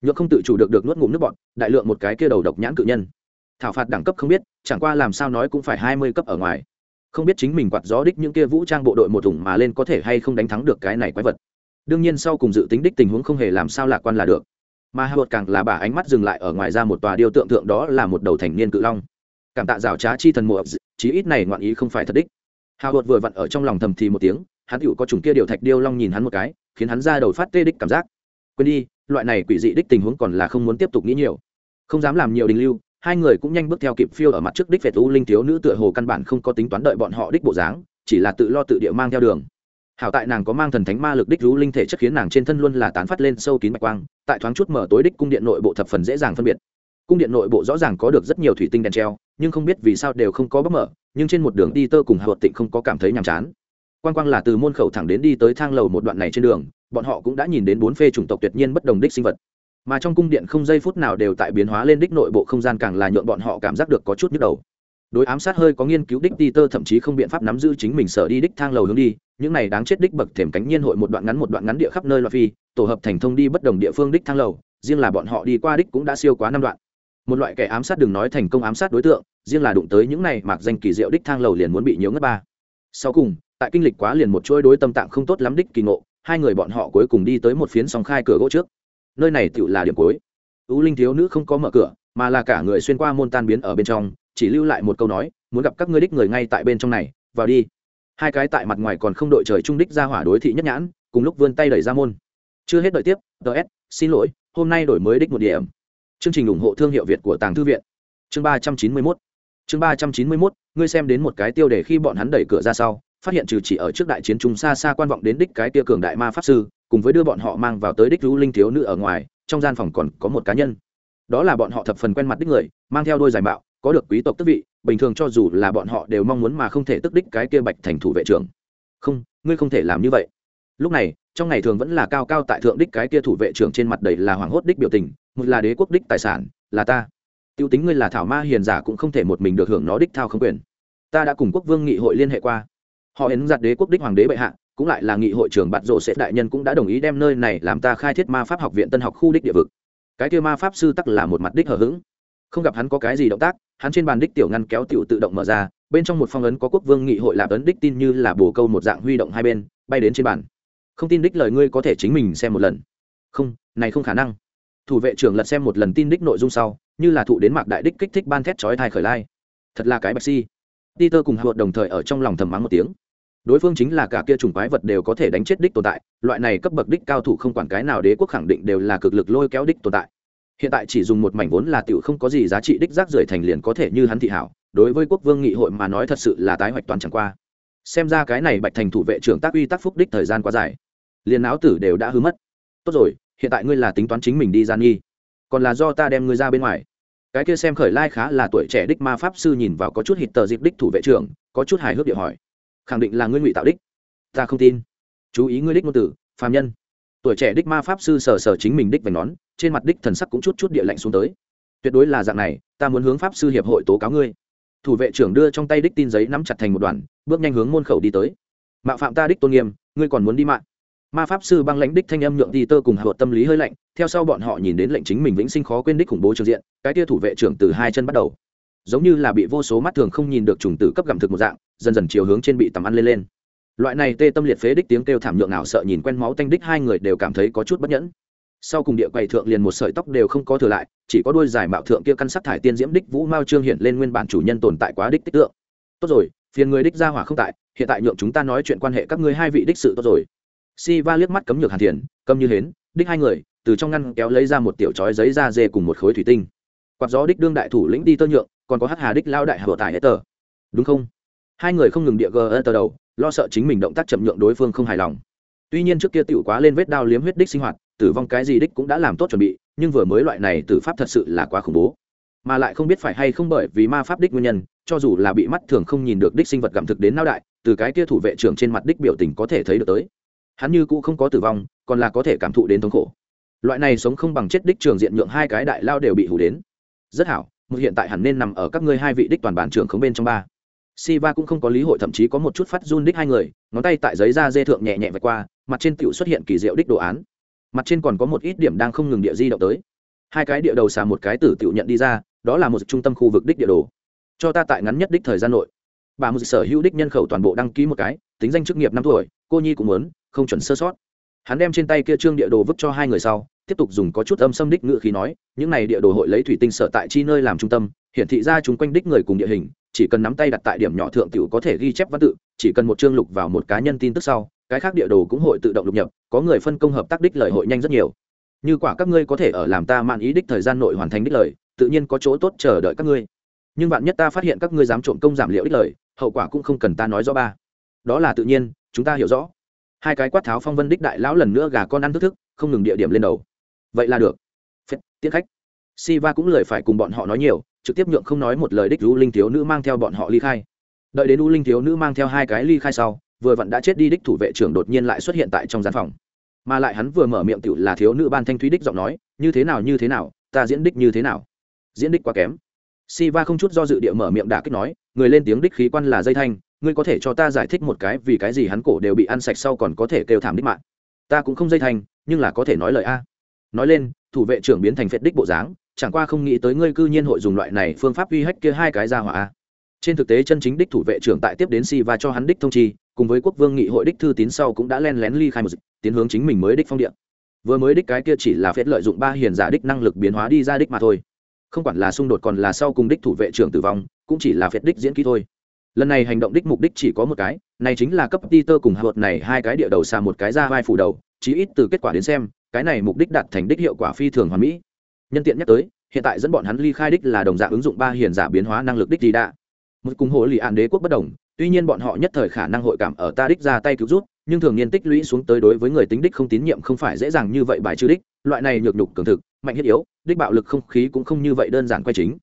nhựa không tự chủ được được nuốt ngụm nước bọn đại lượng một cái kia đầu độc nhãn cự nhân. Thảo phạt đẳng cấp không biết, chẳng qua làm sao nói cũng phải hai mươi cấp ở ngoài không biết chính mình quạt gió đích những kia vũ trang bộ đội một thủng mà lên có thể hay không đánh thắng được cái này quái vật. Đương nhiên sau cùng dự tính đích tình huống không hề làm sao lạc quan là được. Mà hạ càng là bà ánh mắt dừng lại ở ngoài ra một tòa điêu tượng tượng đó là một đầu thành niên cự long. Cảm tạ rào trá chi thần mộ chí ít này ngoạn ý không phải thật đích. Hào hột vừa vặn ở trong lòng thầm thì một tiếng, hắn tựu có chủng kia điều thạch điêu long nhìn hắn một cái, khiến hắn ra đầu phát tê đích cảm giác. Quên đi, loại này quỷ dị đích tình huống còn là không muốn tiếp tục nghĩ nhiều. Không dám làm nhiều đình lưu hai người cũng nhanh bước theo kịp phiêu ở mặt trước đích về tú linh thiếu nữ tựa hồ căn bản không có tính toán đợi bọn họ đích bộ dáng, chỉ là tự lo tự địa mang theo đường. Hảo tại nàng có mang thần thánh ma lực đích rú linh thể chất khiến nàng trên thân luôn là tán phát lên sâu kín bạch quang, tại thoáng chút mở tối đích cung điện nội bộ thập phần dễ dàng phân biệt. Cung điện nội bộ rõ ràng có được rất nhiều thủy tinh đèn treo, nhưng không biết vì sao đều không có bấm mở, nhưng trên một đường đi tơ cùng hợp tịnh không có cảm thấy nhàm chán. Quan quang là từ môn khẩu thẳng đến đi tới thang lầu một đoạn này trên đường, bọn họ cũng đã nhìn đến bốn phê chủng tộc tuyệt nhiên bất đồng đích sinh vật mà trong cung điện không giây phút nào đều tại biến hóa lên đích nội bộ không gian càng là nhuộn bọn họ cảm giác được có chút nhức đầu. Đối ám sát hơi có nghiên cứu đích peter tơ thậm chí không biện pháp nắm giữ chính mình sở đi đích thang lầu hướng đi, những này đáng chết đích bậc thềm cánh nhiên hội một đoạn ngắn một đoạn ngắn địa khắp nơi loạt phi, tổ hợp thành thông đi bất đồng địa phương đích thang lầu, riêng là bọn họ đi qua đích cũng đã siêu quá năm đoạn. Một loại kẻ ám sát đừng nói thành công ám sát đối tượng, riêng là đụng tới những này mặc danh kỳ diệu đích thang lầu liền muốn bị nhiễu ngất ba. Sau cùng, tại kinh lịch quá liền một chuỗi đối tâm tạng không tốt lắm đích kỳ ngộ, hai người bọn họ cuối cùng đi tới một phiến song khai cửa gỗ trước nơi này tựu là điểm cuối. U linh thiếu nữ không có mở cửa, mà là cả người xuyên qua môn tan biến ở bên trong, chỉ lưu lại một câu nói, muốn gặp các ngươi đích người ngay tại bên trong này, vào đi. Hai cái tại mặt ngoài còn không đội trời trung đích ra hỏa đối thị nhất nhãn, cùng lúc vươn tay đẩy ra môn. Chưa hết đợi tiếp ts xin lỗi, hôm nay đổi mới đích một điểm. Chương trình ủng hộ thương hiệu việt của tàng thư viện. Chương ba trăm chín mươi mốt. Chương ba trăm chín mươi mốt, ngươi xem đến một cái tiêu đề khi bọn hắn đẩy cửa ra sau phát hiện trừ chỉ ở trước đại chiến trung xa xa quan vọng đến đích cái tia cường đại ma pháp sư, cùng với đưa bọn họ mang vào tới đích lũ linh thiếu nữ ở ngoài, trong gian phòng còn có một cá nhân. Đó là bọn họ thập phần quen mặt đích người, mang theo đôi giải bạo có được quý tộc tức vị, bình thường cho dù là bọn họ đều mong muốn mà không thể tức đích cái kia bạch thành thủ vệ trưởng. Không, ngươi không thể làm như vậy. Lúc này, trong ngày thường vẫn là cao cao tại thượng đích cái kia thủ vệ trưởng trên mặt đầy là hoảng hốt đích biểu tình, một là đế quốc đích tài sản, là ta. Tiêu tính ngươi là thảo ma hiền giả cũng không thể một mình được hưởng nó đích thao không quyền. Ta đã cùng quốc vương nghị hội liên hệ qua họ ấn giặt đế quốc đích hoàng đế bệ hạ, cũng lại là nghị hội trưởng bạt rộ sẽ đại nhân cũng đã đồng ý đem nơi này làm ta khai thiết ma pháp học viện tân học khu đích địa vực. Cái kia ma pháp sư tắc là một mặt đích hờ hững. Không gặp hắn có cái gì động tác, hắn trên bàn đích tiểu ngăn kéo tiểu tự động mở ra, bên trong một phong ấn có quốc vương nghị hội lạp ấn đích tin như là bồ câu một dạng huy động hai bên, bay đến trên bàn. Không tin đích lời ngươi có thể chính mình xem một lần. Không, này không khả năng. Thủ vệ trưởng lật xem một lần tin đích nội dung sau, như là thụ đến mạc đại đích kích thích ban thét chói thai khởi lai. Thật là cái bạch si peter cùng hạ đồng thời ở trong lòng thầm mắng một tiếng. Đối phương chính là cả kia chủng quái vật đều có thể đánh chết đích tồn tại, loại này cấp bậc đích cao thủ không quản cái nào đế quốc khẳng định đều là cực lực lôi kéo đích tồn tại. Hiện tại chỉ dùng một mảnh vốn là tiểu không có gì giá trị đích rác rưởi thành liền có thể như hắn thị hảo, đối với quốc vương nghị hội mà nói thật sự là tái hoạch toàn chẳng qua. Xem ra cái này bạch thành thủ vệ trưởng tác uy tác phúc đích thời gian quá dài. Liền áo tử đều đã hư mất. Tốt rồi, hiện tại ngươi là tính toán chính mình đi gian nghi. Còn là do ta đem ngươi ra bên ngoài cái kia xem khởi lai khá là tuổi trẻ đích ma pháp sư nhìn vào có chút hít tờ dịp đích thủ vệ trưởng, có chút hài hước địa hỏi. Khẳng định là ngươi ngụy tạo đích. Ta không tin. Chú ý ngươi đích ngôn tử phàm nhân. Tuổi trẻ đích ma pháp sư sờ sờ chính mình đích vành nón, trên mặt đích thần sắc cũng chút chút địa lạnh xuống tới. Tuyệt đối là dạng này, ta muốn hướng pháp sư hiệp hội tố cáo ngươi. Thủ vệ trưởng đưa trong tay đích tin giấy nắm chặt thành một đoàn bước nhanh hướng môn khẩu đi tới. Mạo phạm ta đích tôn nghiêm, ngươi còn muốn đi mạng ma pháp sư băng lãnh đích thanh âm nhượng đi tơ cùng hạ tâm lý hơi lạnh theo sau bọn họ nhìn đến lệnh chính mình vĩnh sinh khó quên đích khủng bố trường diện, cái tia thủ vệ trưởng từ hai chân bắt đầu. Giống như là bị vô số mắt thường không nhìn được trùng tử cấp gặm thực một dạng, dần dần chiều hướng trên bị tầm ăn lên lên. Loại này tê tâm liệt phế đích tiếng kêu thảm nhượng nào sợ nhìn quen máu tanh đích hai người đều cảm thấy có chút bất nhẫn. Sau cùng địa quầy thượng liền một sợi tóc đều không có thừa lại, chỉ có đôi dài mạo thượng kia căn sắc thải tiên diễm đích vũ mao trương hiện lên nguyên bản chủ nhân tồn tại quá đích tích tượng. Tốt rồi, phiền người đích ra hỏa không tại, hiện tại nhượng chúng ta nói chuyện quan hệ các ngươi hai vị đích sự tốt rồi. Si va liếc mắt cấm nhược hàn thiền câm như hến, đích hai người từ trong ngăn kéo lấy ra một tiểu chói giấy da dê cùng một khối thủy tinh. Quạt gió đích đương đại thủ lĩnh đi tơ nhượng, còn có hắc hà đích lao đại hà tại hết tờ đúng không? Hai người không ngừng địa gờ tờ đầu, lo sợ chính mình động tác chậm nhượng đối phương không hài lòng. Tuy nhiên trước kia tựu quá lên vết đao liếm huyết đích sinh hoạt, tử vong cái gì đích cũng đã làm tốt chuẩn bị, nhưng vừa mới loại này tử pháp thật sự là quá khủng bố. Mà lại không biết phải hay không bởi vì ma pháp đích nguyên nhân, cho dù là bị mắt thường không nhìn được đích sinh vật gặm thực đến nao đại, từ cái kia thủ vệ trưởng trên mặt đích biểu tình có thể thấy được tới. Hắn như cũ không có tử vong, còn là có thể cảm thụ đến thống khổ loại này sống không bằng chết đích trường diện nhượng hai cái đại lao đều bị hủ đến rất hảo một hiện tại hẳn nên nằm ở các ngươi hai vị đích toàn bản trưởng không bên trong ba Siva cũng không có lý hội thậm chí có một chút phát run đích hai người, ngón tay tại giấy da dê thượng nhẹ nhẹ vạch qua, mặt trên tiểu xuất hiện kỳ diệu đích đồ án. Mặt trên còn có một ít điểm đang không ngừng địa di động tới. Hai cái địa đầu xà một cái tử tiểu nhận đi ra, đó là một trung tâm khu vực đích địa đồ. Cho ta tại ngắn nhất đích thời gian nội. Bà một sở hữu đích nhân khẩu toàn bộ đăng ký một cái, tính danh chức nghiệp năm tuổi, cô nhi cũng muốn, không chuẩn sơ sót. Hắn đem trên tay kia trương địa đồ vứt cho hai người sau, tiếp tục dùng có chút âm xâm đích ngữ khí nói, những này địa đồ hội lấy thủy tinh sở tại chi nơi làm trung tâm, hiển thị ra chúng quanh đích người cùng địa hình, chỉ cần nắm tay đặt tại điểm nhỏ thượng tiểu có thể ghi chép văn tự, chỉ cần một chương lục vào một cá nhân tin tức sau, cái khác địa đồ cũng hội tự động lục nhập, có người phân công hợp tác đích lời hội nhanh rất nhiều. Như quả các ngươi có thể ở làm ta mạn ý đích thời gian nội hoàn thành đích lời, tự nhiên có chỗ tốt chờ đợi các ngươi. Nhưng bạn nhất ta phát hiện các ngươi dám trộm công giảm liệu đích lời, hậu quả cũng không cần ta nói rõ ba. Đó là tự nhiên, chúng ta hiểu rõ. Hai cái quát tháo phong vân đích đại lão lần nữa gà con ăn thức thức, không ngừng địa điểm lên đầu. Vậy là được. Phết, tiết khách. Siva cũng lời phải cùng bọn họ nói nhiều, trực tiếp nhượng không nói một lời đích u linh thiếu nữ mang theo bọn họ ly khai đợi đến u linh thiếu nữ mang theo hai cái ly khai sau vừa vặn đã chết đi đích thủ vệ trưởng đột nhiên lại xuất hiện tại trong gian phòng mà lại hắn vừa mở miệng tựu là thiếu nữ ban thanh thúy đích giọng nói như thế nào như thế nào ta diễn đích như thế nào diễn đích quá kém Siva không chút do dự địa mở miệng đả kích nói người lên tiếng đích khí quan là dây thanh ngươi có thể cho ta giải thích một cái vì cái gì hắn cổ đều bị ăn sạch sau còn có thể kêu thảm đích mạng. Ta cũng không dây thành, nhưng là có thể nói lời a. Nói lên, thủ vệ trưởng biến thành phệt đích bộ dáng, chẳng qua không nghĩ tới ngươi cư nhiên hội dùng loại này phương pháp uy hách kia hai cái ra hỏa a. trên thực tế chân chính đích thủ vệ trưởng tại tiếp đến si và cho hắn đích thông chi, cùng với quốc vương nghị hội đích thư tín sau cũng đã len lén ly khai một dịch, tiến hướng chính mình mới đích phong điện vừa mới đích cái kia chỉ là phết lợi dụng ba hiền giả đích năng lực biến hóa đi ra đích mà thôi. Không quản là xung đột còn là sau cùng đích thủ vệ trưởng tử vong, cũng chỉ là phết đích diễn kỹ thôi lần này hành động đích mục đích chỉ có một cái, này chính là cấp peter cùng hạ này hai cái địa đầu xa một cái ra vai phủ đầu, chí ít từ kết quả đến xem, cái này mục đích đạt thành đích hiệu quả phi thường hoàn mỹ. Nhân tiện nhắc tới, hiện tại dẫn bọn hắn ly khai đích là đồng dạng ứng dụng ba hiền giả biến hóa năng lực đích gì đã. Một cùng hộ lì an đế quốc bất đồng, tuy nhiên bọn họ nhất thời khả năng hội cảm ở ta đích ra tay cứu rút, nhưng thường niên tích lũy xuống tới đối với người tính đích không tín nhiệm không phải dễ dàng như vậy bài trừ đích, loại này nhược nhục cường thực, mạnh thiết yếu, đích bạo lực không khí cũng không như vậy đơn giản quay chính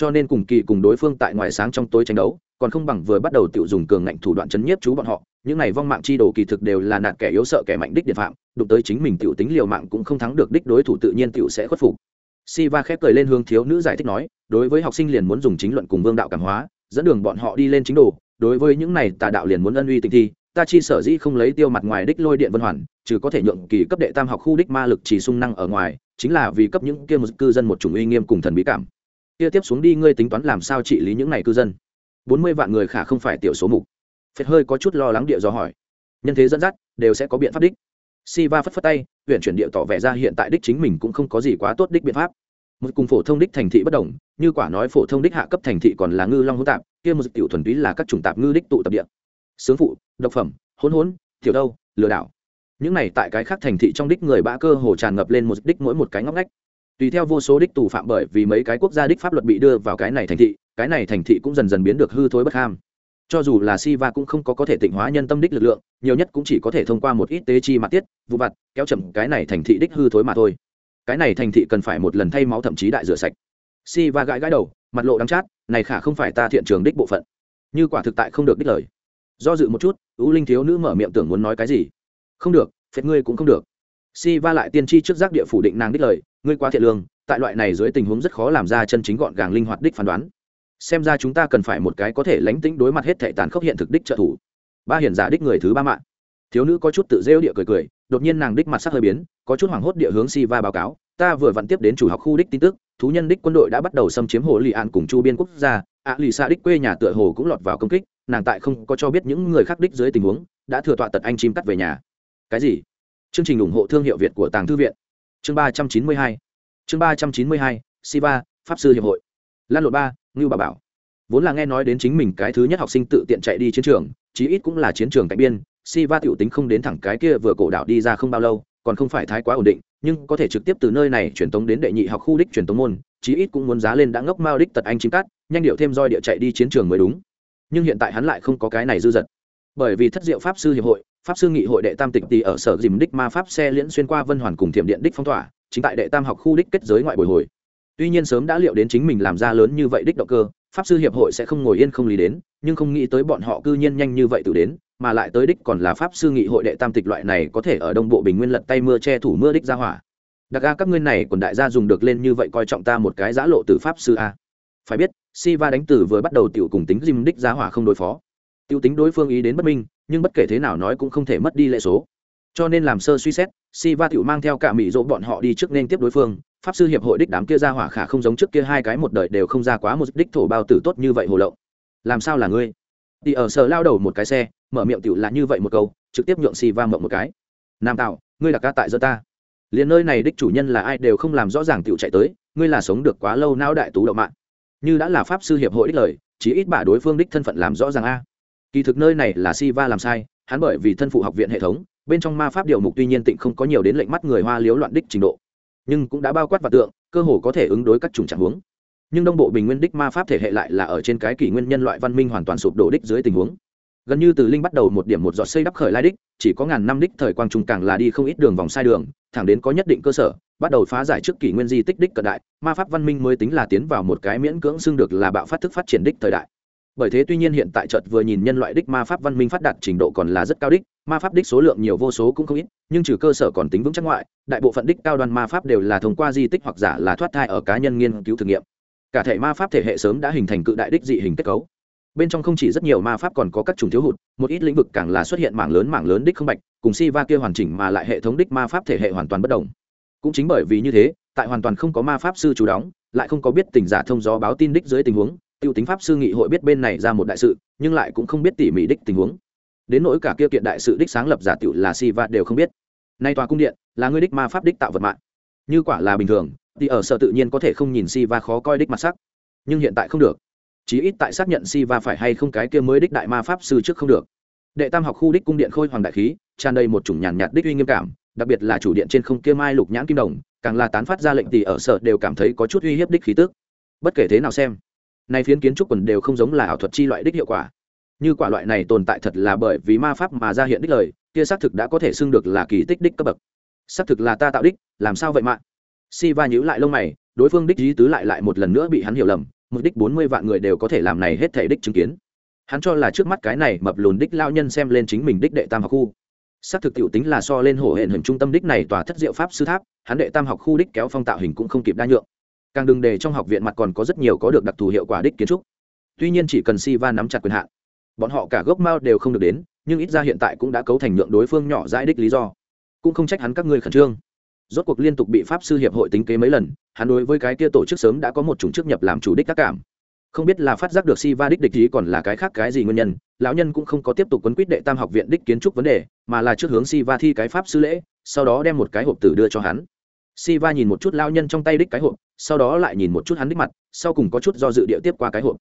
cho nên cùng kỳ cùng đối phương tại ngoài sáng trong tối tranh đấu còn không bằng vừa bắt đầu tự dùng cường ngạnh thủ đoạn chấn nhiếp chú bọn họ những này vong mạng chi đồ kỳ thực đều là nạt kẻ yếu sợ kẻ mạnh đích địa phạm đụng tới chính mình tiểu tính liều mạng cũng không thắng được đích đối thủ tự nhiên tiểu sẽ khuất phục Siva khép cười lên hướng thiếu nữ giải thích nói, đối với học sinh liền muốn dùng chính luận cùng vương đạo cảm hóa, dẫn đường bọn họ đi lên chính đồ, đối với những này tà đạo liền muốn ân uy tình thi, ta chi sở dĩ không lấy tiêu mặt ngoài đích lôi điện vân hoàn, trừ có thể nhượng kỳ cấp đệ tam học khu đích ma lực chỉ sung năng ở ngoài, chính là vì cấp những kia một cư dân một chủng uy nghiêm cùng thần bí cảm. Kia tiếp xuống đi ngươi tính toán làm sao trị lý những này cư dân? 40 vạn người khả không phải tiểu số mục. Phết hơi có chút lo lắng địa do hỏi. Nhân thế dẫn dắt, đều sẽ có biện pháp đích. Siva phất phất tay, huyện chuyển địa tỏ vẻ ra hiện tại đích chính mình cũng không có gì quá tốt đích biện pháp. Một cùng phổ thông đích thành thị bất đồng, như quả nói phổ thông đích hạ cấp thành thị còn là ngư long hỗn tạp, kia một tiểu thuần túy là các chủng tạp ngư đích tụ tập địa. Sướng phụ, độc phẩm, hỗn hỗn, thiểu đâu, lừa đảo. Những này tại cái khác thành thị trong đích người bã cơ hồ tràn ngập lên một đích mỗi một cái ngóc ngách. Tùy theo vô số đích tù phạm bởi vì mấy cái quốc gia đích pháp luật bị đưa vào cái này thành thị, cái này thành thị cũng dần dần biến được hư thối bất ham cho dù là Si Va cũng không có có thể tịnh hóa nhân tâm đích lực lượng, nhiều nhất cũng chỉ có thể thông qua một ít tế chi mặt tiết, vụ vặt, kéo chậm cái này thành thị đích hư thối mà thôi. Cái này thành thị cần phải một lần thay máu thậm chí đại rửa sạch. Si Va gãi gãi đầu, mặt lộ đắng chát, này khả không phải ta thiện trường đích bộ phận. Như quả thực tại không được đích lời. Do dự một chút, U Linh thiếu nữ mở miệng tưởng muốn nói cái gì. Không được, phết ngươi cũng không được. Siva lại tiên tri trước giác địa phủ định nàng đích lời, ngươi quá thiện lương, tại loại này dưới tình huống rất khó làm ra chân chính gọn gàng linh hoạt đích phán đoán. Xem ra chúng ta cần phải một cái có thể lánh tĩnh đối mặt hết thệ tàn khốc hiện thực đích trợ thủ. Ba hiền giả đích người thứ ba mạng. Thiếu nữ có chút tự rêu địa cười cười đột nhiên nàng đích mặt sắc hơi biến có chút hoảng hốt địa hướng si va báo cáo ta vừa vặn tiếp đến chủ học khu đích tin tức thú nhân đích quân đội đã bắt đầu xâm chiếm hồ lì an cùng chu biên quốc gia ạ lì xa đích quê nhà tựa hồ cũng lọt vào công kích nàng tại không có cho biết những người khác đích dưới tình huống đã thừa tọa tật anh chim cắt về nhà. Cái gì? Chương trình ủng hộ thương hiệu việt của tàng thư viện. Chương ba trăm chín mươi hai. Chương ba trăm chín mươi hai, siva, pháp sư hiệp hội. Lan lộ ba, ngưu bà bảo. Vốn là nghe nói đến chính mình cái thứ nhất học sinh tự tiện chạy đi chiến trường, chí ít cũng là chiến trường cạnh biên. Siva tiểu tính không đến thẳng cái kia vừa cổ đạo đi ra không bao lâu, còn không phải thái quá ổn định, nhưng có thể trực tiếp từ nơi này truyền tống đến đệ nhị học khu đích truyền tống môn, chí ít cũng muốn giá lên đã ngốc mao đích tật anh chim cắt nhanh điệu thêm roi địa chạy đi chiến trường mới đúng. Nhưng hiện tại hắn lại không có cái này dư dật. Bởi vì thất diệu pháp sư hiệp hội pháp sư nghị hội đệ tam tịch tì ở sở dìm đích ma pháp xe liễn xuyên qua vân hoàn cùng thiểm điện đích phong tỏa, chính tại đệ tam học khu đích kết giới ngoại bồi hồi. Tuy nhiên sớm đã liệu đến chính mình làm ra lớn như vậy đích động cơ, pháp sư hiệp hội sẽ không ngồi yên không lý đến, nhưng không nghĩ tới bọn họ cư nhiên nhanh như vậy tự đến, mà lại tới đích còn là pháp sư nghị hội đệ tam tịch loại này có thể ở đông bộ bình nguyên lật tay mưa che thủ mưa đích ra hỏa. Đặc ca các ngươi này quần đại gia dùng được lên như vậy coi trọng ta một cái giã lộ từ pháp sư a. Phải biết si va đánh tử vừa bắt đầu tiểu cùng tính dìm đích giá hỏa không đối phó tiêu tính đối phương ý đến bất minh, nhưng bất kể thế nào nói cũng không thể mất đi lệ số. Cho nên làm sơ suy xét si va tiểu mang theo cả mỹ dỗ bọn họ đi trước nên tiếp đối phương. Pháp sư hiệp hội đích đám kia ra hỏa khả không giống trước kia hai cái một đời đều không ra quá một đích thổ bao tử tốt như vậy hồ lậu làm sao là ngươi? Thì ở sở lao đầu một cái xe, mở miệng tiểu là như vậy một câu, trực tiếp nhượng si va mộng một cái. Nam tạo ngươi là ca tại giơ ta. Liền nơi này đích chủ nhân là ai đều không làm rõ ràng tiểu chạy tới, ngươi là sống được quá lâu não đại tú đậu mạng. Như đã là pháp sư hiệp hội đích lời chỉ ít bả đối phương đích thân phận làm rõ ràng a kỳ thực nơi này là si va làm sai, hắn bởi vì thân phụ học viện hệ thống, bên trong ma pháp điều mục tuy nhiên tịnh không có nhiều đến lệnh mắt người hoa liếu loạn đích trình độ, nhưng cũng đã bao quát và tượng, cơ hồ có thể ứng đối các chủng trạng huống. Nhưng đông bộ bình nguyên đích ma pháp thể hệ lại là ở trên cái kỷ nguyên nhân loại văn minh hoàn toàn sụp đổ đích dưới tình huống. Gần như từ linh bắt đầu một điểm một giọt xây đắp khởi lai đích, chỉ có ngàn năm đích thời quang trung càng là đi không ít đường vòng sai đường, thẳng đến có nhất định cơ sở, bắt đầu phá giải trước kỷ nguyên di tích đích cận đại, ma pháp văn minh mới tính là tiến vào một cái miễn cưỡng xưng được là bạo phát thức phát triển đích thời đại bởi thế tuy nhiên hiện tại chợt vừa nhìn nhân loại đích ma pháp văn minh phát đạt trình độ còn là rất cao đích, ma pháp đích số lượng nhiều vô số cũng không ít, nhưng trừ cơ sở còn tính vững chắc ngoại, đại bộ phận đích cao đoàn ma pháp đều là thông qua di tích hoặc giả là thoát thai ở cá nhân nghiên cứu thử nghiệm. Cả thể ma pháp thể hệ sớm đã hình thành cự đại đích dị hình kết cấu. Bên trong không chỉ rất nhiều ma pháp còn có các chủng thiếu hụt, một ít lĩnh vực càng là xuất hiện mảng lớn mảng lớn đích không bạch, cùng si va kia hoàn chỉnh mà lại hệ thống đích ma pháp thể hệ hoàn toàn bất đồng. Cũng chính bởi vì như thế, tại hoàn toàn không có ma pháp sư chủ đóng, lại không có biết tình giả thông gió báo tin đích dưới tình huống tiêu tính pháp sư nghị hội biết bên này ra một đại sự, nhưng lại cũng không biết tỉ mỉ đích tình huống. Đến nỗi cả kia kiện đại sự đích sáng lập giả tiểu là si va đều không biết. Nay tòa cung điện là ngươi đích ma pháp đích tạo vật mạng. Như quả là bình thường, thì ở sở tự nhiên có thể không nhìn si va khó coi đích mặt sắc. Nhưng hiện tại không được. Chí ít tại xác nhận si va phải hay không cái kia mới đích đại ma pháp sư trước không được. Đệ tam học khu đích cung điện khôi hoàng đại khí, tràn đầy một chủng nhàn nhạt đích uy nghiêm cảm, đặc biệt là chủ điện trên không kia mai lục nhãn kim đồng, càng là tán phát ra lệnh thì ở sở đều cảm thấy có chút uy hiếp đích khí tức. Bất kể thế nào xem nay phiến kiến trúc quần đều không giống là ảo thuật chi loại đích hiệu quả. Như quả loại này tồn tại thật là bởi vì ma pháp mà ra hiện đích lời, kia xác thực đã có thể xưng được là kỳ tích đích cấp bậc. Xác thực là ta tạo đích, làm sao vậy mạng si va nhíu lại lông mày, đối phương đích lý tứ lại lại một lần nữa bị hắn hiểu lầm mục đích bốn mươi vạn người đều có thể làm này hết thể đích chứng kiến. Hắn cho là trước mắt cái này mập lùn đích lao nhân xem lên chính mình đích đệ tam học khu. Xác thực tiểu tính là so lên hổ hển hình trung tâm đích này tòa thất diệu pháp sư tháp, hắn đệ tam học khu đích kéo phong tạo hình cũng không kịp đa nhượng càng đừng để trong học viện mặt còn có rất nhiều có được đặc thù hiệu quả đích kiến trúc. Tuy nhiên chỉ cần si va nắm chặt quyền hạn, bọn họ cả gốc mao đều không được đến, nhưng ít ra hiện tại cũng đã cấu thành nhượng đối phương nhỏ dãi đích lý do. Cũng không trách hắn các ngươi khẩn trương. Rốt cuộc liên tục bị pháp sư hiệp hội tính kế mấy lần, hắn đối với cái kia tổ chức sớm đã có một chủng chức nhập làm chủ đích các cảm. Không biết là phát giác được si va đích địch ý còn là cái khác cái gì nguyên nhân, lão nhân cũng không có tiếp tục quấn quýt đệ tam học viện đích kiến trúc vấn đề, mà là trước hướng si va thi cái pháp sư lễ, sau đó đem một cái hộp tử đưa cho hắn si va nhìn một chút lão nhân trong tay đích cái hộp, sau đó lại nhìn một chút hắn đích mặt, sau cùng có chút do dự địa tiếp qua cái hộp.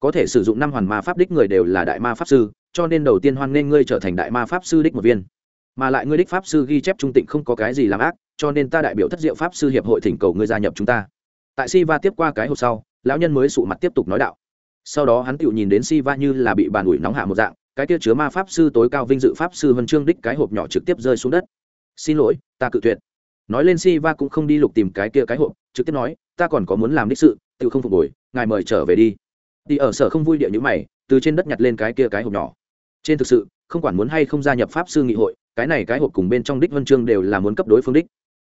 Có thể sử dụng năm hoàn ma pháp đích người đều là đại ma pháp sư, cho nên đầu tiên hoan nghênh ngươi trở thành đại ma pháp sư đích một viên. Mà lại ngươi đích pháp sư ghi chép trung tịnh không có cái gì làm ác, cho nên ta đại biểu thất diệu pháp sư hiệp hội thỉnh cầu ngươi gia nhập chúng ta. Tại si va tiếp qua cái hộp sau, lão nhân mới sụ mặt tiếp tục nói đạo. Sau đó hắn tự nhìn đến si va như là bị bàn ủi nóng hạ một dạng, cái kia chứa ma pháp sư tối cao vinh dự pháp sư vân chương đích cái hộp nhỏ trực tiếp rơi xuống đất. Xin lỗi, ta cự tuyệt nói lên si va cũng không đi lục tìm cái kia cái hộp, trực tiếp nói, ta còn có muốn làm đích sự tự không phục hồi, ngài mời trở về đi. Đi ở sở không vui địa như mày, từ trên đất nhặt lên cái kia cái hộp nhỏ. Trên thực sự, không quản muốn hay không gia nhập pháp sư nghị hội, cái này cái hộp cùng bên trong đích vân chương đều là muốn cấp đối phương đích.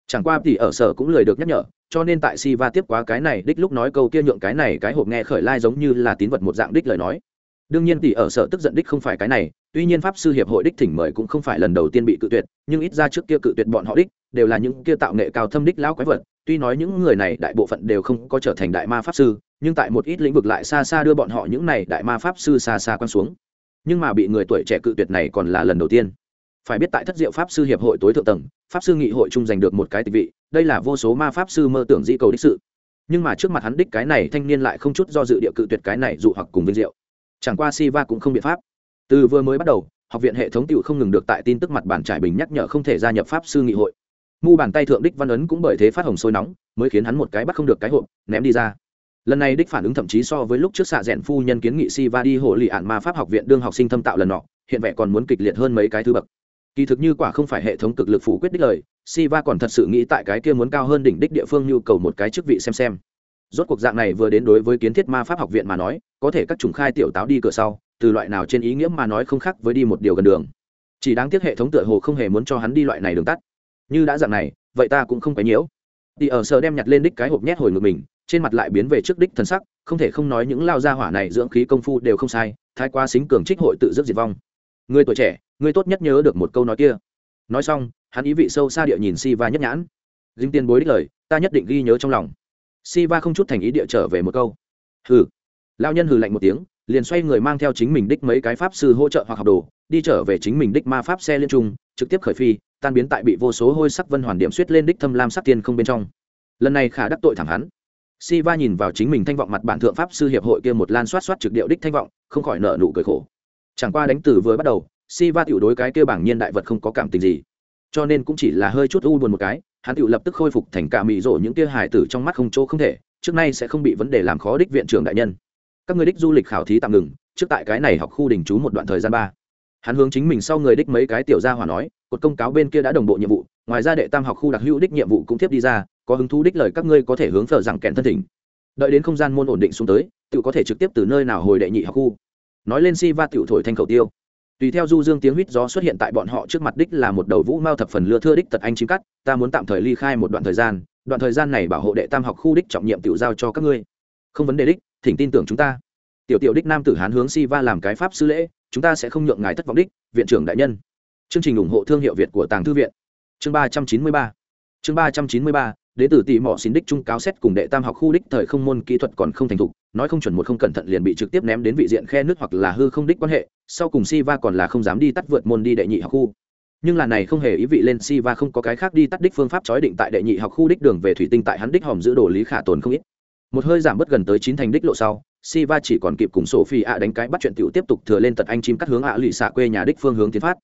Chẳng qua thì ở sở cũng lười được nhắc nhở, cho nên tại si va tiếp quá cái này đích lúc nói câu kia nhượng cái này cái hộp nghe khởi lai giống như là tín vật một dạng đích lời nói. Đương nhiên thì ở sở tức giận đích không phải cái này tuy nhiên pháp sư hiệp hội đích thỉnh mời cũng không phải lần đầu tiên bị cự tuyệt, nhưng ít ra trước kia cự tuyệt bọn họ đích, đều là những kia tạo nghệ cao thâm đích lão quái vật. Tuy nói những người này đại bộ phận đều không có trở thành đại ma pháp sư, nhưng tại một ít lĩnh vực lại xa xa đưa bọn họ những này đại ma pháp sư xa xa quăng xuống. Nhưng mà bị người tuổi trẻ cự tuyệt này còn là lần đầu tiên. Phải biết tại thất diệu pháp sư hiệp hội tối thượng tầng, pháp sư nghị hội chung giành được một cái tịch vị, đây là vô số ma pháp sư mơ tưởng di cầu đích sự. Nhưng mà trước mặt hắn đích cái này thanh niên lại không chút do dự địa cự tuyệt cái này dụ hoặc cùng vinh diệu. Chẳng qua si va cũng không biện pháp từ vừa mới bắt đầu, học viện hệ thống tựu không ngừng được tại tin tức mặt bản trải bình nhắc nhở không thể gia nhập pháp sư nghị hội. Mu bàn tay thượng đích văn ấn cũng bởi thế phát hồng sôi nóng, mới khiến hắn một cái bắt không được cái hộp, ném đi ra. Lần này đích phản ứng thậm chí so với lúc trước xạ rẽn phu nhân kiến nghị si va đi hộ lì ạn ma pháp học viện đương học sinh thâm tạo lần nọ, hiện vẻ còn muốn kịch liệt hơn mấy cái thứ bậc. Kỳ thực như quả không phải hệ thống cực lực phủ quyết đích lời si va còn thật sự nghĩ tại cái kia muốn cao hơn đỉnh đích địa phương nhu cầu một cái chức vị xem xem. Rốt cuộc dạng này vừa đến đối với kiến thiết ma pháp học viện mà nói, có thể các chủng khai tiểu táo đi cửa sau từ loại nào trên ý nghĩa mà nói không khác với đi một điều gần đường. Chỉ đáng tiếc hệ thống tựa hồ không hề muốn cho hắn đi loại này đường tắt. Như đã dạng này, vậy ta cũng không phải nhiễu. Đi ở sở đem nhặt lên đích cái hộp nhét hồi ngực mình, trên mặt lại biến về trước đích thân sắc, không thể không nói những lao gia hỏa này dưỡng khí công phu đều không sai, thái quá xính cường trích hội tự dứt diệt vong. Người tuổi trẻ, người tốt nhất nhớ được một câu nói kia. Nói xong, hắn ý vị sâu xa địa nhìn si va nhất nhãn. Dinh tiền bối đích lời, ta nhất định ghi nhớ trong lòng. Si va không chút thành ý địa trở về một câu. Hừ. Lao nhân hừ lạnh một tiếng liền xoay người mang theo chính mình đích mấy cái pháp sư hỗ trợ hoặc học đồ, đi trở về chính mình đích ma pháp xe liên trung, trực tiếp khởi phi, tan biến tại bị vô số hôi sắc vân hoàn điểm suýt lên đích thâm lam sắc tiên không bên trong. Lần này khả đắc tội thẳng hắn. Si va nhìn vào chính mình thanh vọng mặt bản thượng pháp sư hiệp hội kia một lan soát soát trực điệu đích thanh vọng, không khỏi nợ nụ cười khổ. Chẳng qua đánh từ vừa bắt đầu si va tiểu đối cái kia bảng nhiên đại vật không có cảm tình gì. Cho nên cũng chỉ là hơi chút u buồn một cái, hắn tiểu lập tức khôi phục thành cả mị rộ những kia hài tử trong mắt không chỗ không thể, trước nay sẽ không bị vấn đề làm khó đích viện trưởng đại nhân các người đích du lịch khảo thí tạm ngừng, trước tại cái này học khu đình trú một đoạn thời gian ba. Hắn hướng chính mình sau người đích mấy cái tiểu gia hỏa nói, cột công cáo bên kia đã đồng bộ nhiệm vụ, ngoài ra đệ tam học khu đặc hữu đích nhiệm vụ cũng tiếp đi ra, có hứng thú đích lời các ngươi có thể hướng phở rằng kẹn thân thỉnh. Đợi đến không gian môn ổn định xuống tới tự có thể trực tiếp từ nơi nào hồi đệ nhị học khu. Nói lên si va tiểu thổi thanh khẩu tiêu. Tùy theo du dương tiếng huýt gió xuất hiện tại bọn họ trước mặt đích là một đầu vũ mao thập phần lưa thưa đích tật anh chim cắt, ta muốn tạm thời ly khai một đoạn thời gian, đoạn thời gian này bảo hộ đệ tam học khu đích trọng nhiệm tiểu giao cho các ngươi không vấn đề đích, thỉnh tin tưởng chúng ta. Tiểu tiểu đích nam tử hán hướng si va làm cái pháp sư lễ, chúng ta sẽ không nhượng ngài thất vọng đích, viện trưởng đại nhân. Chương trình ủng hộ thương hiệu việt của tàng thư viện. Chương ba trăm chín mươi ba. Chương ba trăm chín mươi ba đến từ tỷ mỏ xin đích trung cáo xét cùng đệ tam học khu đích thời không môn kỹ thuật còn không thành thục, nói không chuẩn một không cẩn thận liền bị trực tiếp ném đến vị diện khe nước hoặc là hư không đích quan hệ, sau cùng si va còn là không dám đi tắt vượt môn đi đệ nhị học khu. Nhưng là này không hề ý vị lên si va không có cái khác đi tắt đích phương pháp chói định tại đệ nhị học khu đích đường về thủy tinh tại hắn đích hòm giữ đồ lý khả tồn không ít một hơi giảm bớt gần tới chín thành đích lộ sau si va chỉ còn kịp cùng sổ phi ạ đánh cái bắt chuyện tiểu tiếp tục thừa lên tật anh chim cắt hướng ạ lụy xạ quê nhà đích phương hướng tiến phát.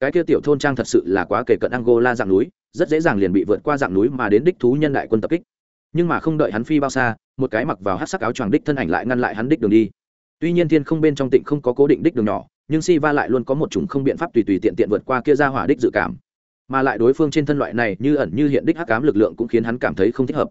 Cái kia tiểu thôn trang thật sự là quá kể cận angola dạng núi, rất dễ dàng liền bị vượt qua dạng núi mà đến đích thú nhân đại quân tập kích. Nhưng mà không đợi hắn phi bao xa, một cái mặc vào hát sắc áo choàng đích thân ảnh lại ngăn lại hắn đích đường đi. Tuy nhiên thiên không bên trong tịnh không có cố định đích đường nhỏ, nhưng si va lại luôn có một chủng không biện pháp tùy tùy tiện tiện vượt qua kia ra hỏa đích dự cảm. Mà lại đối phương trên thân loại này như ẩn như hiện đích hắc cám lực lượng cũng khiến hắn cảm thấy không thích hợp.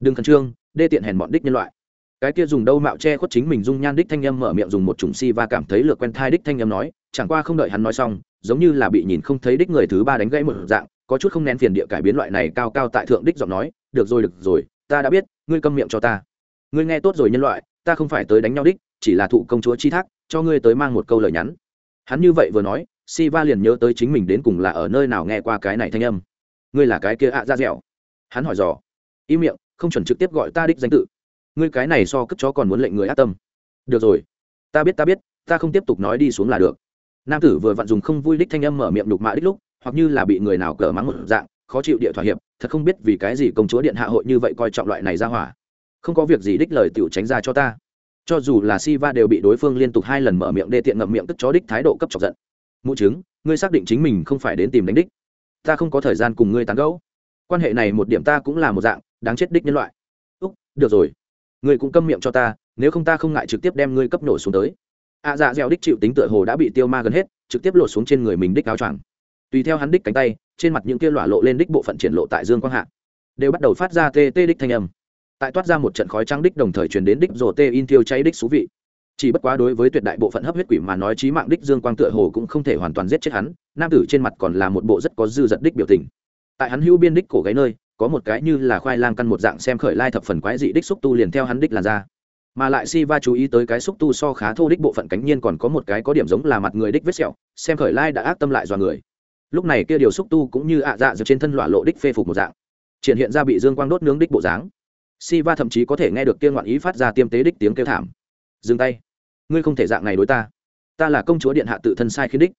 Đừng khẩn trương đê tiện hèn bọn đích nhân loại. Cái kia dùng đâu mạo che khuất chính mình dung nhan đích thanh âm mở miệng dùng một chủng si va cảm thấy lược quen thai đích thanh âm nói, chẳng qua không đợi hắn nói xong, giống như là bị nhìn không thấy đích người thứ ba đánh gãy một dạng, có chút không nén phiền địa cải biến loại này cao cao tại thượng đích giọng nói, được rồi được rồi, ta đã biết, ngươi câm miệng cho ta. Ngươi nghe tốt rồi nhân loại, ta không phải tới đánh nhau đích, chỉ là thụ công chúa chi thác, cho ngươi tới mang một câu lời nhắn. Hắn như vậy vừa nói, si va liền nhớ tới chính mình đến cùng là ở nơi nào nghe qua cái này thanh âm. Ngươi là cái kia ạ ra dẻo? Hắn hỏi dò. Im miệng không chuẩn trực tiếp gọi ta đích danh tự. Ngươi cái này so cất chó còn muốn lệnh người ác tâm. Được rồi. Ta biết ta biết, ta không tiếp tục nói đi xuống là được. Nam tử vừa vặn dùng không vui đích thanh âm mở miệng đục mạ đích lúc, hoặc như là bị người nào cờ mắng một dạng, khó chịu địa thỏa hiệp, thật không biết vì cái gì công chúa điện hạ hội như vậy coi trọng loại này ra hỏa. Không có việc gì đích lời tiểu tránh ra cho ta. Cho dù là si va đều bị đối phương liên tục hai lần mở miệng đê tiện ngậm miệng tức chó đích thái độ cấp chọc giận. Mụ chứng, ngươi xác định chính mình không phải đến tìm đánh đích. Ta không có thời gian cùng ngươi tán gẫu. Quan hệ này một điểm ta cũng là một dạng đáng chết đích nhân loại. Úc được rồi. Ngươi cũng câm miệng cho ta nếu không ta không ngại trực tiếp đem ngươi cấp nổ xuống tới. Ạ à, dạ dẻo đích chịu tính tựa hồ đã bị tiêu ma gần hết trực tiếp lột xuống trên người mình đích áo choàng. Tùy theo hắn đích cánh tay trên mặt những kia lỏa lộ lên đích bộ phận triển lộ tại dương quang hạ đều bắt đầu phát ra tê tê đích thanh âm. Tại toát ra một trận khói trắng đích đồng thời truyền đến đích rồ tê in thiêu cháy đích xú vị. Chỉ bất quá đối với tuyệt đại bộ phận hấp huyết quỷ mà nói trí mạng đích dương quang tựa hồ cũng không thể hoàn toàn giết chết hắn nam tử trên mặt còn là một bộ rất có dư giật đích biểu tình. Tại hắn hữu biên đích cổ gáy nơi có một cái như là khoai lang căn một dạng xem khởi lai thập phần quái dị đích xúc tu liền theo hắn đích là ra. Mà lại si va chú ý tới cái xúc tu so khá thô đích bộ phận cánh nhiên còn có một cái có điểm giống là mặt người đích vết sẹo, xem khởi lai đã ác tâm lại dọa người. Lúc này kia điều xúc tu cũng như ạ dạ dược trên thân lọa lộ đích phê phục một dạng, triển hiện ra bị dương quang đốt nướng đích bộ dáng. Si va thậm chí có thể nghe được kia ngoạn ý phát ra tiêm tế đích tiếng kêu thảm. Dừng tay. Ngươi không thể dạng này đối ta. Ta là công chúa điện hạ tự thân sai khiến đích.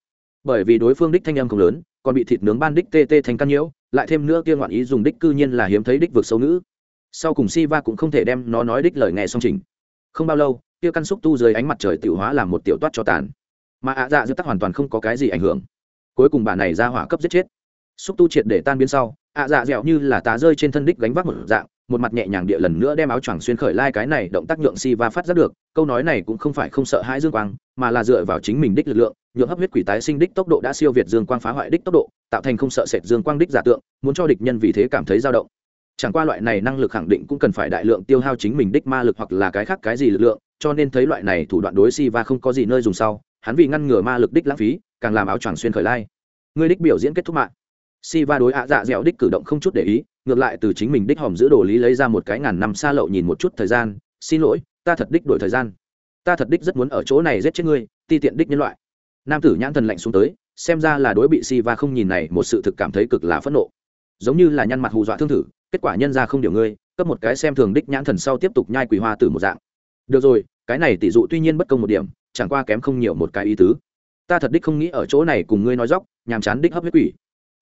Bởi vì đối phương đích thanh âm không lớn, còn bị thịt nướng ban đích tê tê thành căn nhiễu lại thêm nữa kia ngoạn ý dùng đích cư nhiên là hiếm thấy đích vượt sâu nữ sau cùng si va cũng không thể đem nó nói đích lời nghe song trình. Không bao lâu, kia căn xúc tu dưới ánh mặt trời tiểu hóa làm một tiểu toát cho tàn. Mà ạ dạ dứt tắc hoàn toàn không có cái gì ảnh hưởng. Cuối cùng bà này ra hỏa cấp giết chết. Xúc tu triệt để tan biến sau, ạ dạ dẻo như là tá rơi trên thân đích gánh vác một dạng, một mặt nhẹ nhàng địa lần nữa đem áo choàng xuyên khởi lai cái này động tác nhượng si va phát ra được, câu nói này cũng không phải không sợ hãi dương quang, mà là dựa vào chính mình đích lực lượng nhượng hấp huyết quỷ tái sinh đích tốc độ đã siêu việt dương quang phá hoại đích tốc độ, tạo thành không sợ sệt dương quang đích giả tượng, muốn cho địch nhân vì thế cảm thấy dao động. Chẳng qua loại này năng lực khẳng định cũng cần phải đại lượng tiêu hao chính mình đích ma lực hoặc là cái khác cái gì lực lượng, cho nên thấy loại này thủ đoạn đối si và không có gì nơi dùng sau, hắn vì ngăn ngừa ma lực đích lãng phí, càng làm áo choàng xuyên khởi lai. Ngươi đích biểu diễn kết thúc mạng. Si va đối ạ dạ dẻo đích cử động không chút để ý, ngược lại từ chính mình đích hòm giữ đồ lý lấy ra một cái ngàn năm xa lậu nhìn một chút thời gian, xin lỗi, ta thật đích đổi thời gian. Ta thật đích rất muốn ở chỗ này giết chết ngươi, ti tiện đích nhân loại nam tử nhãn thần lạnh xuống tới, xem ra là đối bị si va không nhìn này một sự thực cảm thấy cực là phẫn nộ. Giống như là nhăn mặt hù dọa thương thử, kết quả nhân ra không điều ngươi, cấp một cái xem thường đích nhãn thần sau tiếp tục nhai quỳ hoa từ một dạng. Được rồi, cái này tỷ dụ tuy nhiên bất công một điểm, chẳng qua kém không nhiều một cái ý tứ. Ta thật đích không nghĩ ở chỗ này cùng ngươi nói dóc nhàm chán đích hấp huyết quỷ.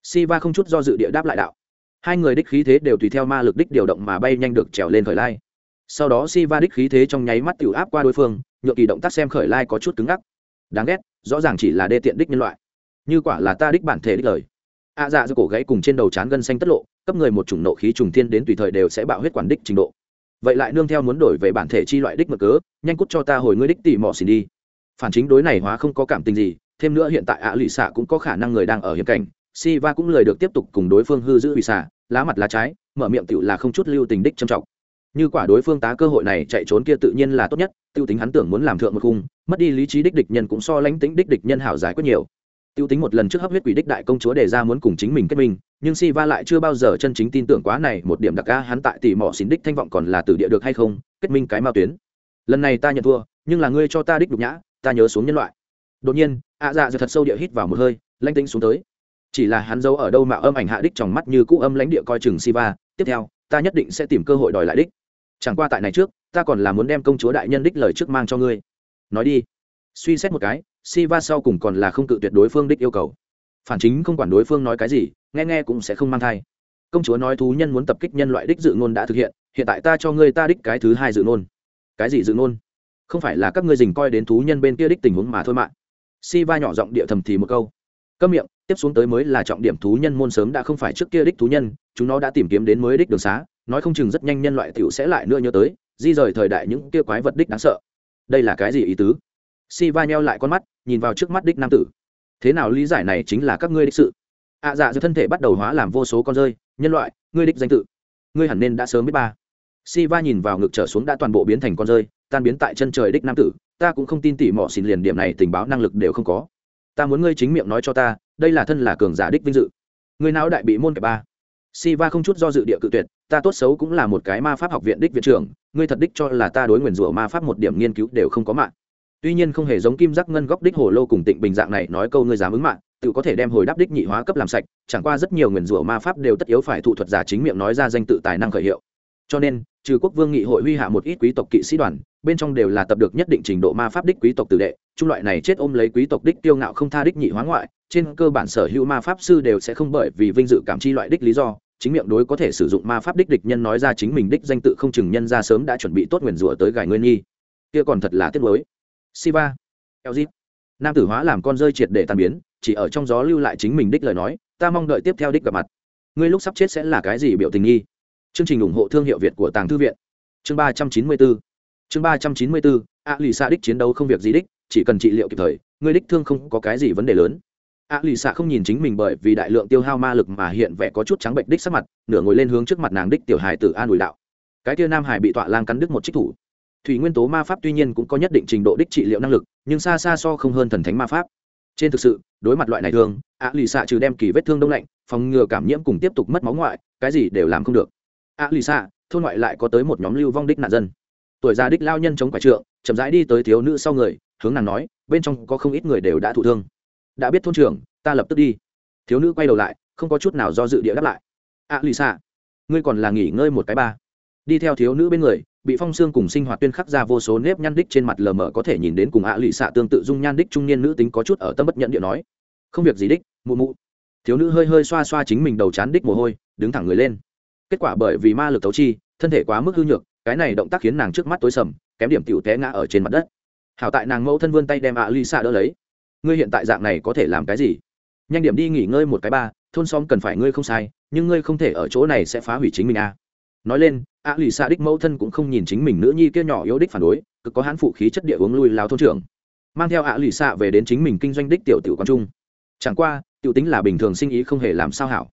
Si va không chút do dự địa đáp lại đạo. Hai người đích khí thế đều tùy theo ma lực đích điều động mà bay nhanh được trèo lên khởi lai. Sau đó si va đích khí thế trong nháy mắt t áp qua đối phương nhựa kỳ động tác xem khởi lai có chút cứng ngắc. Đáng ghét rõ ràng chỉ là đê tiện đích nhân loại, như quả là ta đích bản thể đích lời. A à dạ do cổ gãy cùng trên đầu trán gân xanh tất lộ, cấp người một chủng nộ khí trùng thiên đến tùy thời đều sẽ bạo huyết quản đích trình độ. Vậy lại nương theo muốn đổi về bản thể chi loại đích mực cớ, nhanh cút cho ta hồi ngươi đích tỉ mò xin đi. Phản chính đối này hóa không có cảm tình gì, thêm nữa hiện tại ạ lụy xạ cũng có khả năng người đang ở hiểm cảnh, si va cũng lời được tiếp tục cùng đối phương hư giữ hủy xạ lá mặt lá trái, mở miệng tựu là không chút lưu tình đích trầm trọng như quả đối phương tá cơ hội này chạy trốn kia tự nhiên là tốt nhất, tiêu tính hắn tưởng muốn làm thượng một khung, mất đi lý trí đích địch nhân cũng so lánh tính đích địch nhân hảo giải quyết nhiều. Tiêu tính một lần trước hấp huyết quỷ đích đại công chúa đề ra muốn cùng chính mình kết minh, nhưng si va lại chưa bao giờ chân chính tin tưởng quá này một điểm đặc ca hắn tại tỷ mỏ xín đích thanh vọng còn là từ địa được hay không, kết minh cái mao tuyến. Lần này ta nhận thua, nhưng là ngươi cho ta đích đục nhã, ta nhớ xuống nhân loại. Đột nhiên, ạ dạ dạ thật sâu địa hít vào một hơi lanh tính xuống tới. Chỉ là hắn giấu ở đâu mà âm ảnh hạ đích trong mắt như cũ âm lãnh địa coi chừng siva, tiếp theo, ta nhất định sẽ tìm cơ hội đòi lại đích chẳng qua tại này trước, ta còn là muốn đem công chúa đại nhân đích lời trước mang cho ngươi. Nói đi. Suy xét một cái, siva sau cùng còn là không cự tuyệt đối phương đích yêu cầu. Phản chính không quản đối phương nói cái gì, nghe nghe cũng sẽ không mang thai. Công chúa nói thú nhân muốn tập kích nhân loại đích dự ngôn đã thực hiện hiện tại ta cho ngươi ta đích cái thứ hai dự ngôn. Cái gì dự ngôn? Không phải là các ngươi dình coi đến thú nhân bên kia đích tình huống mà thôi mạng si va nhỏ giọng địa thầm thì một câu. Câm miệng, tiếp xuống tới mới là trọng điểm thú nhân môn sớm đã không phải trước kia đích thú nhân, chúng nó đã tìm kiếm đến mới đích đường xá nói không chừng rất nhanh nhân loại tiểu sẽ lại nữa nhớ tới di rời thời đại những kia quái vật đích đáng sợ. Đây là cái gì ý tứ? Si va nheo lại con mắt nhìn vào trước mắt đích nam tử. Thế nào lý giải này chính là các ngươi đích sự? Ạ à, dạ giữa thân thể bắt đầu hóa làm vô số con rơi nhân loại ngươi đích danh tự. Ngươi hẳn nên đã sớm biết ba. Si va nhìn vào ngực trở xuống đã toàn bộ biến thành con rơi tan biến tại chân trời đích nam tử. Ta cũng không tin tỉ mỏ xin liền điểm này tình báo năng lực đều không có. Ta muốn ngươi chính miệng nói cho ta đây là thân là cường giả đích vinh dự. Người nào đại bị môn kẻ ba. Si va không chút do dự địa cự tuyệt ta tốt xấu cũng là một cái ma pháp học viện đích viện trưởng, ngươi thật đích cho là ta đối nguyền rủa ma pháp một điểm nghiên cứu đều không có mạng. Tuy nhiên không hề giống kim giác ngân góc đích hồ lô cùng tịnh bình dạng này nói câu ngươi dám ứng mạng, tự có thể đem hồi đáp đích nhị hóa cấp làm sạch, chẳng qua rất nhiều nguyền rủa ma pháp đều tất yếu phải thụ thuật giả chính miệng nói ra danh tự tài năng khởi hiệu. Cho nên, trừ quốc vương nghị hội huy hạ một ít quý tộc kỵ sĩ đoàn, bên trong đều là tập được nhất định trình độ ma pháp đích quý tộc tử đệ trung loại này chết ôm lấy quý tộc đích tiêu ngạo không tha đích nhị hóa ngoại, trên cơ bản sở hữu ma pháp sư đều sẽ không bởi vì vinh dự cảm chi loại đích lý do chính miệng đối có thể sử dụng ma pháp đích địch nhân nói ra chính mình đích danh tự không chừng nhân ra sớm đã chuẩn bị tốt nguyền rủa tới gài nguyên nhi. Kia còn thật là tiếc nuối. Siva elzit nam tử hóa làm con rơi triệt để tàn biến, chỉ ở trong gió lưu lại chính mình đích lời nói, ta mong đợi tiếp theo đích gặp mặt. Ngươi lúc sắp chết sẽ là cái gì biểu tình nghi? Chương trình ủng hộ thương hiệu việt của tàng thư viện. Chương ba trăm chín mươi bốn chương ba trăm chín mươi bốn a lì xa đích chiến đấu không việc gì đích, chỉ cần trị liệu kịp thời, ngươi đích thương không có cái gì vấn đề lớn a lì xạ không nhìn chính mình bởi vì đại lượng tiêu hao ma lực mà hiện vẻ có chút trắng bệnh đích sắc mặt, nửa ngồi lên hướng trước mặt nàng đích tiểu hài tử an ủi đạo. Cái tia nam hải bị tọa lang cắn đứt một trích thủ. Thủy nguyên tố ma pháp tuy nhiên cũng có nhất định trình độ đích trị liệu năng lực, nhưng xa xa so không hơn thần thánh ma pháp. Trên thực sự, đối mặt loại này thương a lì xạ trừ đem kỳ vết thương đông lạnh, phòng ngừa cảm nhiễm cùng tiếp tục mất máu ngoại, cái gì đều làm không được. A lì xạ, thôn ngoại lại có tới một nhóm lưu vong đích nạn dân. Tuổi già đích lao nhân chống quả trượng, chậm rãi đi tới thiếu nữ sau người, hướng nàng nói, bên trong có không ít người đều đã thụ thương đã biết thôn trưởng, ta lập tức đi. Thiếu nữ quay đầu lại, không có chút nào do dự địa đáp lại. A lì xạ ngươi còn là nghỉ ngơi một cái ba. Đi theo thiếu nữ bên người, bị phong xương cùng sinh hoạt tuyên khắc ra vô số nếp nhăn đích trên mặt lờ mờ có thể nhìn đến cùng ạ lụy xạ tương tự dung nhan đích trung niên nữ tính có chút ở tâm bất nhận địa nói. Không việc gì đích, mụ mụ. Thiếu nữ hơi hơi xoa xoa chính mình đầu chán đích mồ hôi, đứng thẳng người lên. Kết quả bởi vì ma lực tấu chi, thân thể quá mức hư nhược, cái này động tác khiến nàng trước mắt tối sầm, kém điểm tiểu té ngã ở trên mặt đất. Hảo tại nàng mẫu thân vươn tay đem ạ lụy xạ đỡ lấy ngươi hiện tại dạng này có thể làm cái gì? Nhanh điểm đi nghỉ ngơi một cái ba, thôn xóm cần phải ngươi không sai, nhưng ngươi không thể ở chỗ này sẽ phá hủy chính mình a à. nói lên, a lì xa đích mẫu thân cũng không nhìn chính mình nữ nhi kia nhỏ yếu đích phản đối, cực có hãn phụ khí chất địa uống lui lao thôn trưởng. Mang theo a lì xa về đến chính mình kinh doanh đích tiểu tiểu quan trung. Chẳng qua, tiểu tính là bình thường sinh ý không hề làm sao hảo.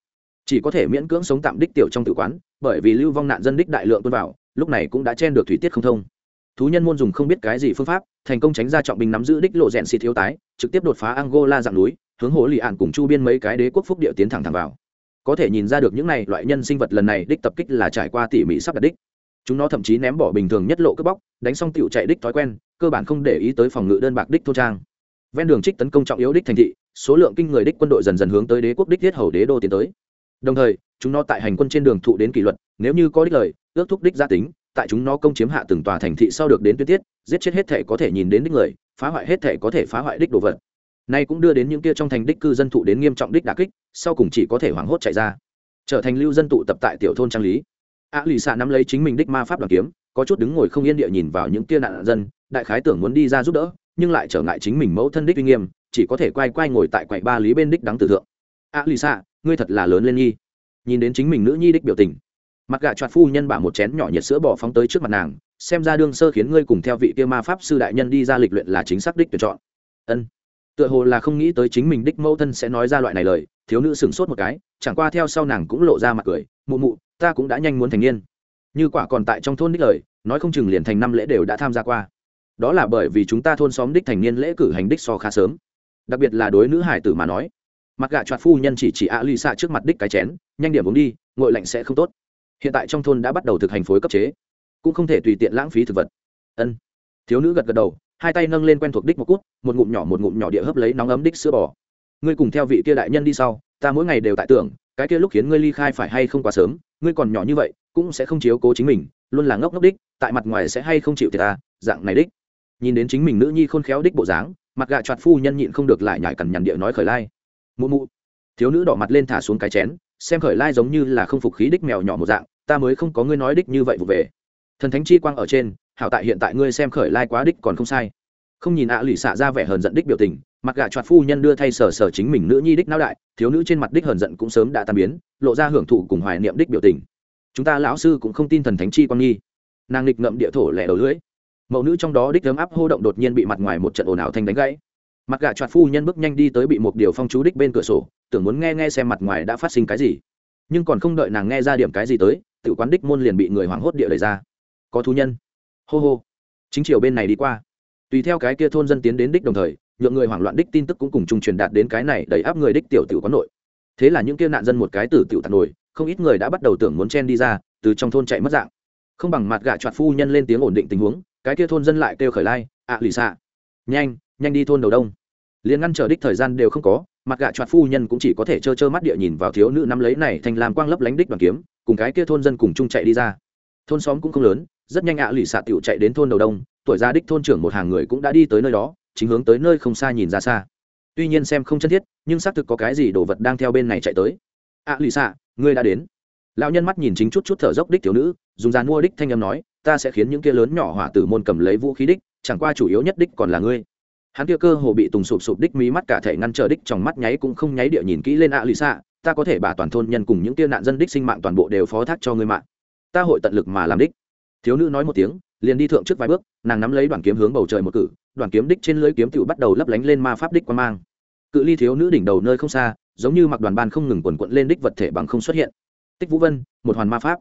Chỉ có thể miễn cưỡng sống tạm đích tiểu trong tự quán, bởi vì lưu vong nạn dân đích đại lượng tuôn vào, lúc này cũng đã chen được thủy tiết không thông thú nhân môn dùng không biết cái gì phương pháp, thành công tránh ra trọng binh nắm giữ đích lộ rèn xịt thiếu tái, trực tiếp đột phá angola dạng núi, hướng hồ lì ạn cùng chu biên mấy cái đế quốc phúc địa tiến thẳng thẳng vào. Có thể nhìn ra được những này loại nhân sinh vật lần này đích tập kích là trải qua tỉ mỉ sắp đặt đích. Chúng nó thậm chí ném bỏ bình thường nhất lộ cướp bóc, đánh xong tiểu chạy đích thói quen, cơ bản không để ý tới phòng ngự đơn bạc đích thô trang. Ven đường trích tấn công trọng yếu đích thành thị, số lượng kinh người đích quân đội dần dần hướng tới đế quốc đích thiết hầu đế đô tiến tới. Đồng thời, chúng nó tại hành quân trên đường thụ đến kỷ luật, nếu như có đích lời, ước thúc đích gia tính tại chúng nó công chiếm hạ từng tòa thành thị sau được đến tuyên tiết, giết chết hết thể có thể nhìn đến đích người, phá hoại hết thể có thể phá hoại đích đồ vật. Nay cũng đưa đến những kia trong thành đích cư dân thụ đến nghiêm trọng đích đà kích, sau cùng chỉ có thể hoảng hốt chạy ra. Trở thành lưu dân tụ tập tại tiểu thôn trang lý. A lì xạ nắm lấy chính mình đích ma pháp đoàn kiếm, có chút đứng ngồi không yên địa nhìn vào những kia nạn dân, đại khái tưởng muốn đi ra giúp đỡ, nhưng lại trở ngại chính mình mẫu thân đích uy nghiêm, chỉ có thể quay quay ngồi tại quầy ba lý bên đích đắng tử thượng. A lì xạ ngươi thật là lớn lên nhi. Nhìn đến chính mình nữ nhi đích biểu tình mặt gạ choạt phu nhân bả một chén nhỏ nhiệt sữa bò phóng tới trước mặt nàng, xem ra đương sơ khiến ngươi cùng theo vị kia ma pháp sư đại nhân đi ra lịch luyện là chính xác đích tuyển chọn. Ân. Tựa hồ là không nghĩ tới chính mình đích mẫu thân sẽ nói ra loại này lời, thiếu nữ sửng sốt một cái, chẳng qua theo sau nàng cũng lộ ra mặt cười, mụ mụ, ta cũng đã nhanh muốn thành niên. Như quả còn tại trong thôn đích lời, nói không chừng liền thành năm lễ đều đã tham gia qua. Đó là bởi vì chúng ta thôn xóm đích thành niên lễ cử hành đích so khá sớm. Đặc biệt là đối nữ hải tử mà nói. Mặc gạ choạt phu nhân chỉ chỉ ạ lì xạ trước mặt đích cái chén, nhanh điểm uống đi, ngội lạnh sẽ không tốt hiện tại trong thôn đã bắt đầu thực hành phối cấp chế, cũng không thể tùy tiện lãng phí thực vật. Ân. Thiếu nữ gật gật đầu, hai tay nâng lên quen thuộc đích một cút, một ngụm nhỏ một ngụm nhỏ địa hấp lấy nóng ấm đích sữa bò. Ngươi cùng theo vị kia đại nhân đi sau, ta mỗi ngày đều tại tưởng, cái kia lúc khiến ngươi ly khai phải hay không quá sớm, ngươi còn nhỏ như vậy, cũng sẽ không chiếu cố chính mình, luôn là ngốc ngốc đích, tại mặt ngoài sẽ hay không chịu thì ta, dạng này đích. Nhìn đến chính mình nữ nhi khôn khéo đích bộ dáng, mặt gạ choạt phu nhân nhịn không được lại nhải cằn nhằn địa nói khởi lai. Mụ mụ. Thiếu nữ đỏ mặt lên thả xuống cái chén, xem khởi lai giống như là không phục khí đích mèo nhỏ một dạng ta mới không có ngươi nói đích như vậy vụ về. Thần thánh chi quang ở trên, hảo tại hiện tại ngươi xem khởi lai quá đích còn không sai. Không nhìn ạ à lì xạ ra vẻ hờn giận đích biểu tình mặt gạ choạt phu nhân đưa thay sở sở chính mình nữ nhi đích não đại, thiếu nữ trên mặt đích hờn giận cũng sớm đã tan biến, lộ ra hưởng thụ cùng hoài niệm đích biểu tình. Chúng ta lão sư cũng không tin thần thánh chi quang nhi nàng nghịch ngậm địa thổ lẻ đầu lưỡi. Mẫu nữ trong đó đích ấm áp hô động đột nhiên bị mặt ngoài một trận ồn ào thanh đánh gãy. Mặt gạ choạt phu nhân bước nhanh đi tới bị một điều phong chú đích bên cửa sổ, tưởng muốn nghe nghe xem mặt ngoài đã phát sinh cái gì. Nhưng còn không đợi nàng nghe ra điểm cái gì tới tự quán đích môn liền bị người hoảng hốt địa lời ra. Có thú nhân. Hô hô. Chính chiều bên này đi qua. Tùy theo cái kia thôn dân tiến đến đích đồng thời, nhượng người hoảng loạn đích tin tức cũng cùng chung truyền đạt đến cái này đẩy áp người đích tiểu tiểu quán nội. Thế là những kia nạn dân một cái tử tiểu tạt nổi, không ít người đã bắt đầu tưởng muốn chen đi ra, từ trong thôn chạy mất dạng. Không bằng mặt gạ choạt phu nhân lên tiếng ổn định tình huống, cái kia thôn dân lại kêu khởi lai ạ lì xạ nhanh nhanh đi thôn đầu đông. Liền ngăn trở đích thời gian đều không có, mặt gạ choạt phu nhân cũng chỉ có thể trơ trơ mắt địa nhìn vào thiếu nữ nắm lấy này thành làm quang lấp lánh đích đoàn kiếm cùng cái kia thôn dân cùng chung chạy đi ra. Thôn xóm cũng không lớn, rất nhanh ạ lụy xạ tiểu chạy đến thôn đầu đông, tuổi gia đích thôn trưởng một hàng người cũng đã đi tới nơi đó, chính hướng tới nơi không xa nhìn ra xa. Tuy nhiên xem không chân thiết, nhưng xác thực có cái gì đồ vật đang theo bên này chạy tới. Ạ lụy xạ, ngươi đã đến. Lão nhân mắt nhìn chính chút chút thở dốc đích thiếu nữ, dùng dàn mua đích thanh âm nói, ta sẽ khiến những kia lớn nhỏ hỏa tử môn cầm lấy vũ khí đích, chẳng qua chủ yếu nhất đích còn là ngươi. Hắn kia cơ hồ bị tùng sụp sụp đích mí mắt cả thể ngăn trở đích trong mắt nháy cũng không nháy địa nhìn kỹ lên ạ lụy xạ ta có thể bà toàn thôn nhân cùng những tia nạn dân đích sinh mạng toàn bộ đều phó thác cho ngươi mạng. Ta hội tận lực mà làm đích. Thiếu nữ nói một tiếng, liền đi thượng trước vài bước, nàng nắm lấy đoàn kiếm hướng bầu trời một cử, đoàn kiếm đích trên lưỡi kiếm tựu bắt đầu lấp lánh lên ma pháp đích quan mang. Cự ly thiếu nữ đỉnh đầu nơi không xa, giống như mặc đoàn ban không ngừng quần quận lên đích vật thể bằng không xuất hiện. Tích vũ vân, một hoàn ma pháp.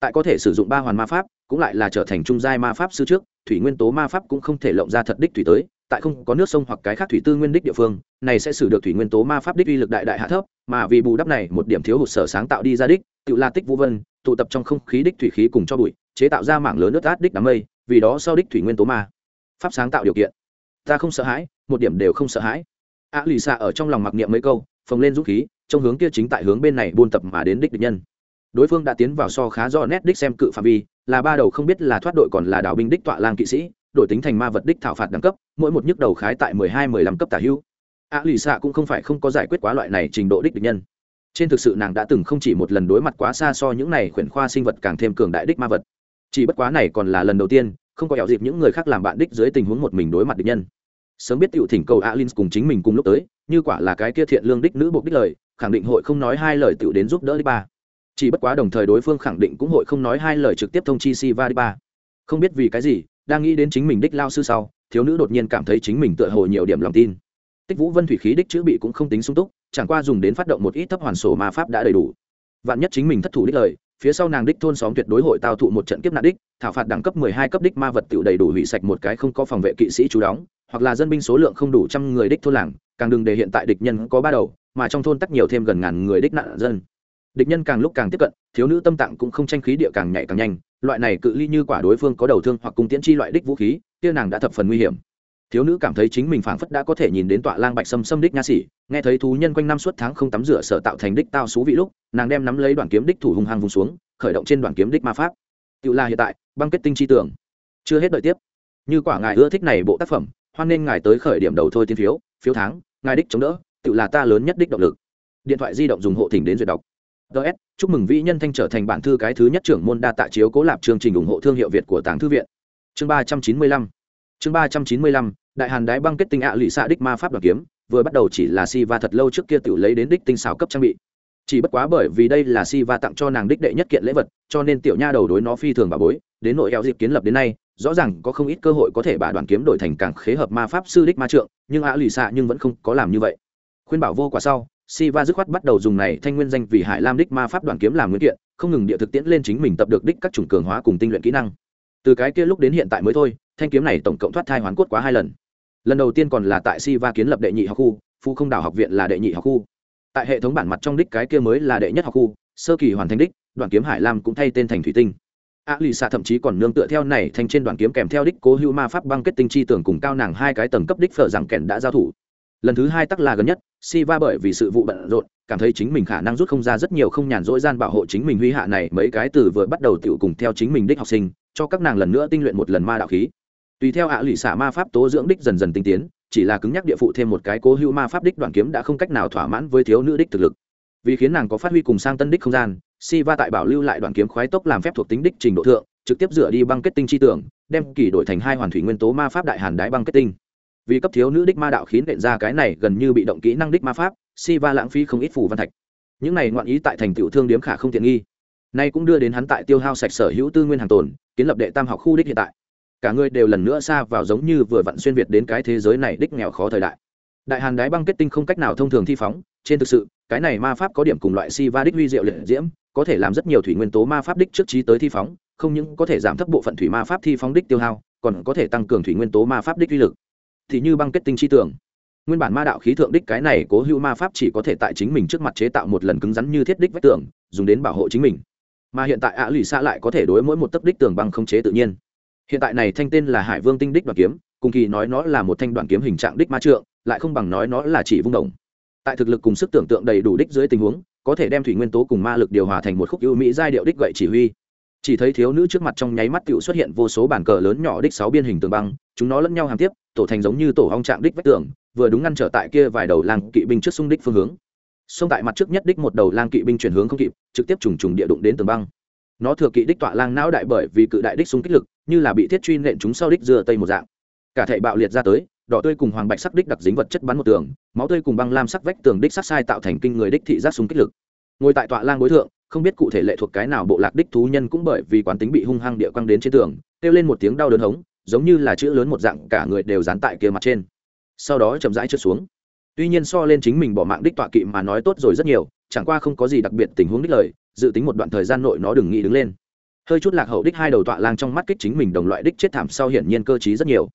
Tại có thể sử dụng ba hoàn ma pháp, cũng lại là trở thành trung giai ma pháp sư trước, thủy nguyên tố ma pháp cũng không thể lộng ra thật đích thủy tới tại không có nước sông hoặc cái khác thủy tư nguyên đích địa phương, này sẽ sử được thủy nguyên tố ma pháp đích uy lực đại đại hạ thấp, mà vì bù đắp này, một điểm thiếu hụt sở sáng tạo đi ra đích, tự la tích vũ vân, tụ tập trong không khí đích thủy khí cùng cho bụi, chế tạo ra mảng lớn nước át đích đám mây, vì đó sau đích thủy nguyên tố ma pháp sáng tạo điều kiện. Ta không sợ hãi, một điểm đều không sợ hãi. A lì xạ ở trong lòng mặc niệm mấy câu, phồng lên dũng khí, trong hướng kia chính tại hướng bên này buôn tập mà đến đích địch nhân. Đối phương đã tiến vào so khá rõ nét đích xem cự phạm vi, là ba đầu không biết là thoát đội còn là đảo binh đích tọa lang kỵ sĩ đổi tính thành ma vật đích thảo phạt đẳng cấp, mỗi một nhức đầu khái tại mười hai, mười lăm cấp tả hữu. A lì xạ cũng không phải không có giải quyết quá loại này trình độ đích địch nhân. Trên thực sự nàng đã từng không chỉ một lần đối mặt quá xa so những này khuyển khoa sinh vật càng thêm cường đại đích ma vật. Chỉ bất quá này còn là lần đầu tiên, không có ẻo dịp những người khác làm bạn đích dưới tình huống một mình đối mặt địch nhân. Sớm biết tiểu thỉnh cầu alin cùng chính mình cùng lúc tới, như quả là cái kia thiện lương đích nữ buộc đích lời, khẳng định hội không nói hai lời tiểu đến giúp đỡ đích ba. Chỉ bất quá đồng thời đối phương khẳng định cũng hội không nói hai lời trực tiếp thông chi si va đích ba. Không biết vì cái gì đang nghĩ đến chính mình đích lao sư sau, thiếu nữ đột nhiên cảm thấy chính mình tựa hồ nhiều điểm lòng tin. Tích vũ vân thủy khí đích chữ bị cũng không tính sung túc, chẳng qua dùng đến phát động một ít thấp hoàn sổ ma pháp đã đầy đủ. Vạn nhất chính mình thất thủ đích lời, phía sau nàng đích thôn xóm tuyệt đối hội tao thụ một trận kiếp nạn đích, thảo phạt đẳng cấp mười hai cấp đích ma vật tự đầy đủ hủy sạch một cái không có phòng vệ kỵ sĩ chú đóng, hoặc là dân binh số lượng không đủ trăm người đích thôn làng, càng đừng để hiện tại địch nhân có ba đầu, mà trong thôn tắc nhiều thêm gần ngàn người đích nạn dân. Địch nhân càng lúc càng tiếp cận, thiếu nữ tâm tạng cũng không tranh khí địa càng nhạy càng nhanh loại này cự ly như quả đối phương có đầu thương hoặc cung tiễn chi loại đích vũ khí, kia nàng đã thập phần nguy hiểm. Thiếu nữ cảm thấy chính mình phảng phất đã có thể nhìn đến tọa lang bạch sâm sâm đích nha sĩ, nghe thấy thú nhân quanh năm suốt tháng không tắm rửa sở tạo thành đích tao xú vị lúc, nàng đem nắm lấy đoàn kiếm đích thủ hung hăng vùng xuống, khởi động trên đoàn kiếm đích ma pháp. Tự là hiện tại, băng kết tinh chi tưởng. Chưa hết đợi tiếp. Như quả ngài ưa thích này bộ tác phẩm, hoan nên ngài tới khởi điểm đầu thôi tiên phiếu phiếu tháng, ngài đích chống đỡ tự là ta lớn nhất đích động lực. Điện thoại di động dùng hộ thỉnh đến duyệt đọc ts chúc mừng vĩ nhân thanh trở thành bản thư cái thứ nhất trưởng môn đa tạ chiếu cố lạp chương trình ủng hộ thương hiệu việt của tàng thư viện. Chương ba trăm chín mươi lăm. Chương ba trăm chín mươi lăm, đại hàn đái băng kết tinh ạ à lụy xạ đích ma pháp đoàn kiếm, vừa bắt đầu chỉ là si va thật lâu trước kia tự lấy đến đích tinh xảo cấp trang bị. Chỉ bất quá bởi vì đây là si va tặng cho nàng đích đệ nhất kiện lễ vật, cho nên tiểu nha đầu đối nó phi thường bà bối, đến nội eo dịp kiến lập đến nay, rõ ràng có không ít cơ hội có thể bà đoàn kiếm đổi thành càng khế hợp ma pháp sư đích ma trượng, nhưng ạ à lụy xạ nhưng vẫn không có làm như vậy. Khuyên bảo vô quả sau Siva dứt khoát bắt đầu dùng này thanh nguyên danh vì hải lam đích ma pháp đoàn kiếm làm nguyên kiện, không ngừng địa thực tiễn lên chính mình tập được đích các chủng cường hóa cùng tinh luyện kỹ năng. Từ cái kia lúc đến hiện tại mới thôi, thanh kiếm này tổng cộng thoát thai hoàn cốt quá hai lần. Lần đầu tiên còn là tại Siva kiến lập đệ nhị học khu, phu không đảo học viện là đệ nhị học khu. Tại hệ thống bản mặt trong đích cái kia mới là đệ nhất học khu, sơ kỳ hoàn thành đích, đoàn kiếm hải lam cũng thay tên thành thủy tinh. A lì sạ thậm chí còn nương tựa theo này thành trên đoàn kiếm kèm theo đích cố hữu ma pháp băng kết tinh chi tưởng cùng cao nàng hai cái tầng cấp đích phở rằng kèn đã giao thủ. Lần thứ hai tắc là gần nhất si va bởi vì sự vụ bận rộn, cảm thấy chính mình khả năng rút không ra rất nhiều không nhàn rỗi gian bảo hộ chính mình huy hạ này mấy cái từ vừa bắt đầu tiểu cùng theo chính mình đích học sinh, cho các nàng lần nữa tinh luyện một lần ma đạo khí. Tùy theo ạ lụy xả ma pháp tố dưỡng đích dần dần tinh tiến, chỉ là cứng nhắc địa phụ thêm một cái cố hữu ma pháp đích đoàn kiếm đã không cách nào thỏa mãn với thiếu nữ đích thực lực. Vì khiến nàng có phát huy cùng sang tân đích không gian si va tại bảo lưu lại đoàn kiếm khoái tốc làm phép thuộc tính đích trình độ thượng, trực tiếp dựa đi băng kết tinh chi tưởng, đem kỳ đổi thành hai hoàn thủy nguyên tố ma pháp đại hàn đái băng kết tinh vì cấp thiếu nữ đích ma đạo khiến nện ra cái này gần như bị động kỹ năng đích ma pháp, si va lãng phí không ít phủ văn thạch. Những này ngoạn ý tại thành tiểu thương điếm khả không tiện nghi. Nay cũng đưa đến hắn tại tiêu hao sạch sở hữu tư nguyên hàng tồn, kiến lập đệ tam học khu đích hiện tại. Cả người đều lần nữa xa vào giống như vừa vặn xuyên việt đến cái thế giới này đích nghèo khó thời đại. Đại hàn đái băng kết tinh không cách nào thông thường thi phóng, trên thực sự, cái này ma pháp có điểm cùng loại si va đích huy diệu liệt diễm, có thể làm rất nhiều thủy nguyên tố ma pháp đích trước trí tới thi phóng, không những có thể giảm thấp bộ phận thủy ma pháp thi phóng đích tiêu hao, còn có thể tăng cường thủy nguyên tố ma pháp đích uy lực thì như băng kết tinh chi tưởng. Nguyên bản ma đạo khí thượng đích cái này cố hữu ma pháp chỉ có thể tại chính mình trước mặt chế tạo một lần cứng rắn như thiết đích vách tường, dùng đến bảo hộ chính mình. Mà hiện tại ạ lì xa lại có thể đối mỗi một tấc đích tường băng không chế tự nhiên. Hiện tại này thanh tên là hải vương tinh đích đoàn kiếm, cùng kỳ nói nó là một thanh đoàn kiếm hình trạng đích ma trượng, lại không bằng nói nó là chỉ vung đồng tại thực lực cùng sức tưởng tượng đầy đủ đích dưới tình huống, có thể đem thủy nguyên tố cùng ma lực điều hòa thành một khúc ưu mỹ giai điệu đích gậy chỉ huy chỉ thấy thiếu nữ trước mặt trong nháy mắt tựu xuất hiện vô số bàn cờ lớn nhỏ đích sáu biên hình tường băng, chúng nó lẫn nhau hàng tiếp, tổ thành giống như tổ hong trạng đích vách tường, vừa đúng ngăn trở tại kia vài đầu lang kỵ binh trước xung đích phương hướng. Xông tại mặt trước nhất đích một đầu lang kỵ binh chuyển hướng không kịp, trực tiếp trùng trùng địa đụng đến tường băng. Nó thừa kỵ đích tọa lang não đại bởi vì cự đại đích xung kích lực, như là bị thiết truy nện chúng sau đích dưa tây một dạng. Cả thể bạo liệt ra tới, đỏ tươi cùng hoàng bạch sắc đích đặc dính vật chất bắn một tường, máu tươi cùng băng lam sắc vách tường đích sắc sai tạo thành kinh người đích thị giác xung kích lực. Ngồi tại tọa lang đối thượng không biết cụ thể lệ thuộc cái nào bộ lạc đích thú nhân cũng bởi vì quán tính bị hung hăng địa quăng đến trên tường, kêu lên một tiếng đau đớn hống, giống như là chữ lớn một dạng cả người đều dán tại kia mặt trên. Sau đó chậm rãi trượt xuống. Tuy nhiên so lên chính mình bỏ mạng đích tọa kỵ mà nói tốt rồi rất nhiều, chẳng qua không có gì đặc biệt tình huống đích lời, dự tính một đoạn thời gian nội nó đừng nghĩ đứng lên. Hơi chút lạc hậu đích hai đầu tọa lang trong mắt kích chính mình đồng loại đích chết thảm sau hiển nhiên cơ t rất nhiều.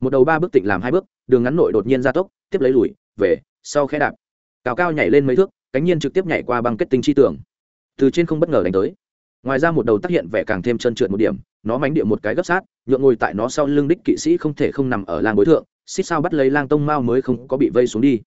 Một đầu ba bước tịnh làm hai bước, đường ngắn nội đột nhiên ra tốc, tiếp lấy lùi, về, sau khẽ đạp. Cao cao nhảy lên mấy thước, cánh nhiên trực tiếp nhảy qua băng kết tinh chi tường từ trên không bất ngờ đánh tới. Ngoài ra một đầu tác hiện vẻ càng thêm trơn trượt một điểm, nó mánh địa một cái gấp sát, nhượng ngồi tại nó sau lưng đích kỵ sĩ không thể không nằm ở lang bối thượng, xích sao bắt lấy lang tông mao mới không có bị vây xuống đi.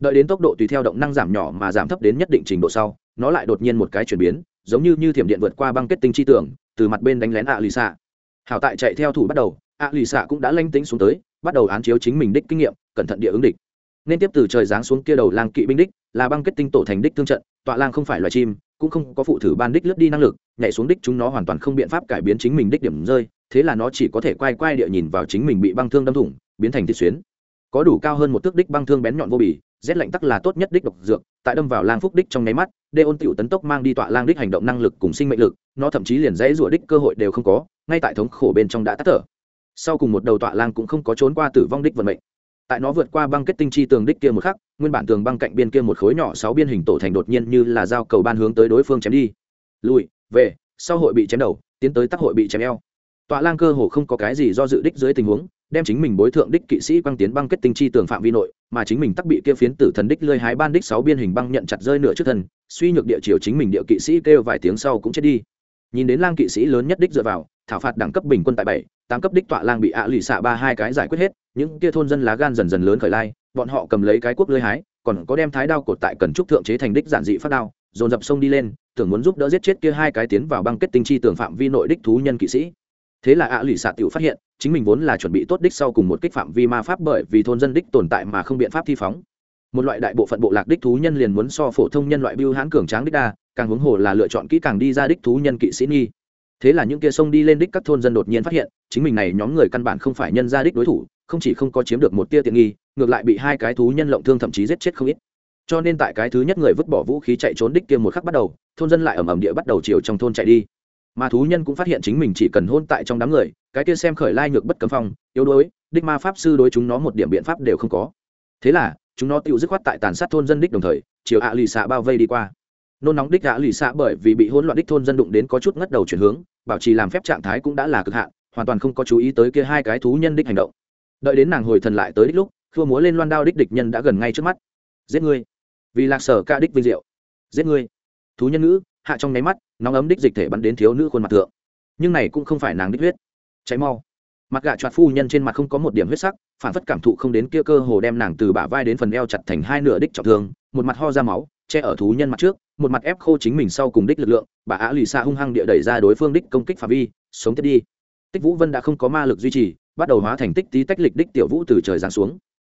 Đợi đến tốc độ tùy theo động năng giảm nhỏ mà giảm thấp đến nhất định trình độ sau, nó lại đột nhiên một cái chuyển biến, giống như như thiểm điện vượt qua băng kết tinh chi tưởng, từ mặt bên đánh lén ạ lì xạ. Hảo tại chạy theo thủ bắt đầu, ạ lì xạ cũng đã lanh tính xuống tới, bắt đầu án chiếu chính mình đích kinh nghiệm, cẩn thận địa ứng địch. Nên tiếp từ trời giáng xuống kia đầu lang kỵ binh đích, là băng kết tinh tổ thành đích thương trận, tọa lang không phải loài chim cũng không có phụ thử ban đích lướt đi năng lực, nhảy xuống đích chúng nó hoàn toàn không biện pháp cải biến chính mình đích điểm rơi, thế là nó chỉ có thể quay quay địa nhìn vào chính mình bị băng thương đâm thủng, biến thành thịt xuyến. Có đủ cao hơn một thước đích băng thương bén nhọn vô bì, rét lạnh tắc là tốt nhất đích độc dược, tại đâm vào lang phúc đích trong nháy mắt đê ôn tiểu tấn tốc mang đi tọa lang đích hành động năng lực cùng sinh mệnh lực, nó thậm chí liền dãy rủa đích cơ hội đều không có, ngay tại thống khổ bên trong đã tắt thở. Sau cùng một đầu tọa lang cũng không có trốn qua tử vong đích vận mệnh. Tại nó vượt qua băng kết tinh chi tường đích kia một khắc nguyên bản tường băng cạnh biên kia một khối nhỏ sáu biên hình tổ thành đột nhiên như là dao cầu ban hướng tới đối phương chém đi. Lùi về, sau hội bị chém đầu, tiến tới tắc hội bị chém eo. Tọa lang cơ hồ không có cái gì do dự đích dưới tình huống, đem chính mình bối thượng đích kỵ sĩ băng tiến băng kết tinh chi tường phạm vi nội, mà chính mình tắc bị kia phiến tử thần đích lơi hái ban đích sáu biên hình băng nhận chặt rơi nửa trước thân, suy nhược địa chiều chính mình địa kỵ sĩ kêu vài tiếng sau cũng chết đi. Nhìn đến lang kỵ sĩ lớn nhất đích dựa vào thảo phạt đẳng cấp bình quân tại bảy, tám cấp đích tọa lang bị ạ lì xạ ba hai cái giải quyết hết, những kia thôn dân lá gan dần dần lớn khởi lai, bọn họ cầm lấy cái cuốc lưới hái, còn có đem thái đao cột tại cần trúc thượng chế thành đích giản dị phát đao, dồn dập sông đi lên, tưởng muốn giúp đỡ giết chết kia hai cái tiến vào băng kết tinh chi tưởng phạm vi nội đích thú nhân kỵ sĩ. Thế là ạ lì xạ tiểu phát hiện, chính mình vốn là chuẩn bị tốt đích sau cùng một kích phạm vi ma pháp bởi vì thôn dân đích tồn tại mà không biện pháp thi phóng. Một loại đại bộ phận bộ lạc đích thú nhân liền muốn so phổ thông nhân loại biêu hãn cường tráng đích đa, càng huống hồ là lựa chọn kỹ càng đi ra đích thú nhân kỵ sĩ nghi thế là những kia sông đi lên đích các thôn dân đột nhiên phát hiện, chính mình này nhóm người căn bản không phải nhân gia đích đối thủ, không chỉ không có chiếm được một tia tiện nghi, ngược lại bị hai cái thú nhân lộng thương thậm chí giết chết không ít. Cho nên tại cái thứ nhất người vứt bỏ vũ khí chạy trốn đích kia một khắc bắt đầu, thôn dân lại ẩm ẩm địa bắt đầu chiều trong thôn chạy đi. Mà thú nhân cũng phát hiện chính mình chỉ cần hôn tại trong đám người, cái kia xem khởi lai nhược bất cấm phong, yếu đuối, đích ma pháp sư đối chúng nó một điểm biện pháp đều không có. Thế là, chúng nó tự dứt khoát tại tàn sát thôn dân đích đồng thời, chiều ạ lì xạ bao vây đi qua nôn nóng đích gã lì xạ bởi vì bị hỗn loạn đích thôn dân đụng đến có chút ngất đầu chuyển hướng, bảo trì làm phép trạng thái cũng đã là cực hạn, hoàn toàn không có chú ý tới kia hai cái thú nhân đích hành động. Đợi đến nàng hồi thần lại tới đích lúc, khua múa lên loan đao đích địch nhân đã gần ngay trước mắt. Giết ngươi! Vì lạc sở ca đích vinh diệu. Giết ngươi! Thú nhân ngữ, hạ trong nháy mắt, nóng ấm đích dịch thể bắn đến thiếu nữ khuôn mặt thượng. Nhưng này cũng không phải nàng đích huyết. Cháy mau! Mặt gạ choạt phu nhân trên mặt không có một điểm huyết sắc, phản phất cảm thụ không đến kia cơ hồ đem nàng từ bả vai đến phần eo chặt thành hai nửa đích trọng thương, một mặt ho ra máu, che ở thú nhân mặt trước một mặt ép khô chính mình sau cùng đích lực lượng, bà á lì xa hung hăng địa đẩy ra đối phương đích công kích phạm vi, sống tiếp đi. Tích vũ vân đã không có ma lực duy trì, bắt đầu hóa thành tích tí tách lịch đích tiểu vũ từ trời giáng xuống.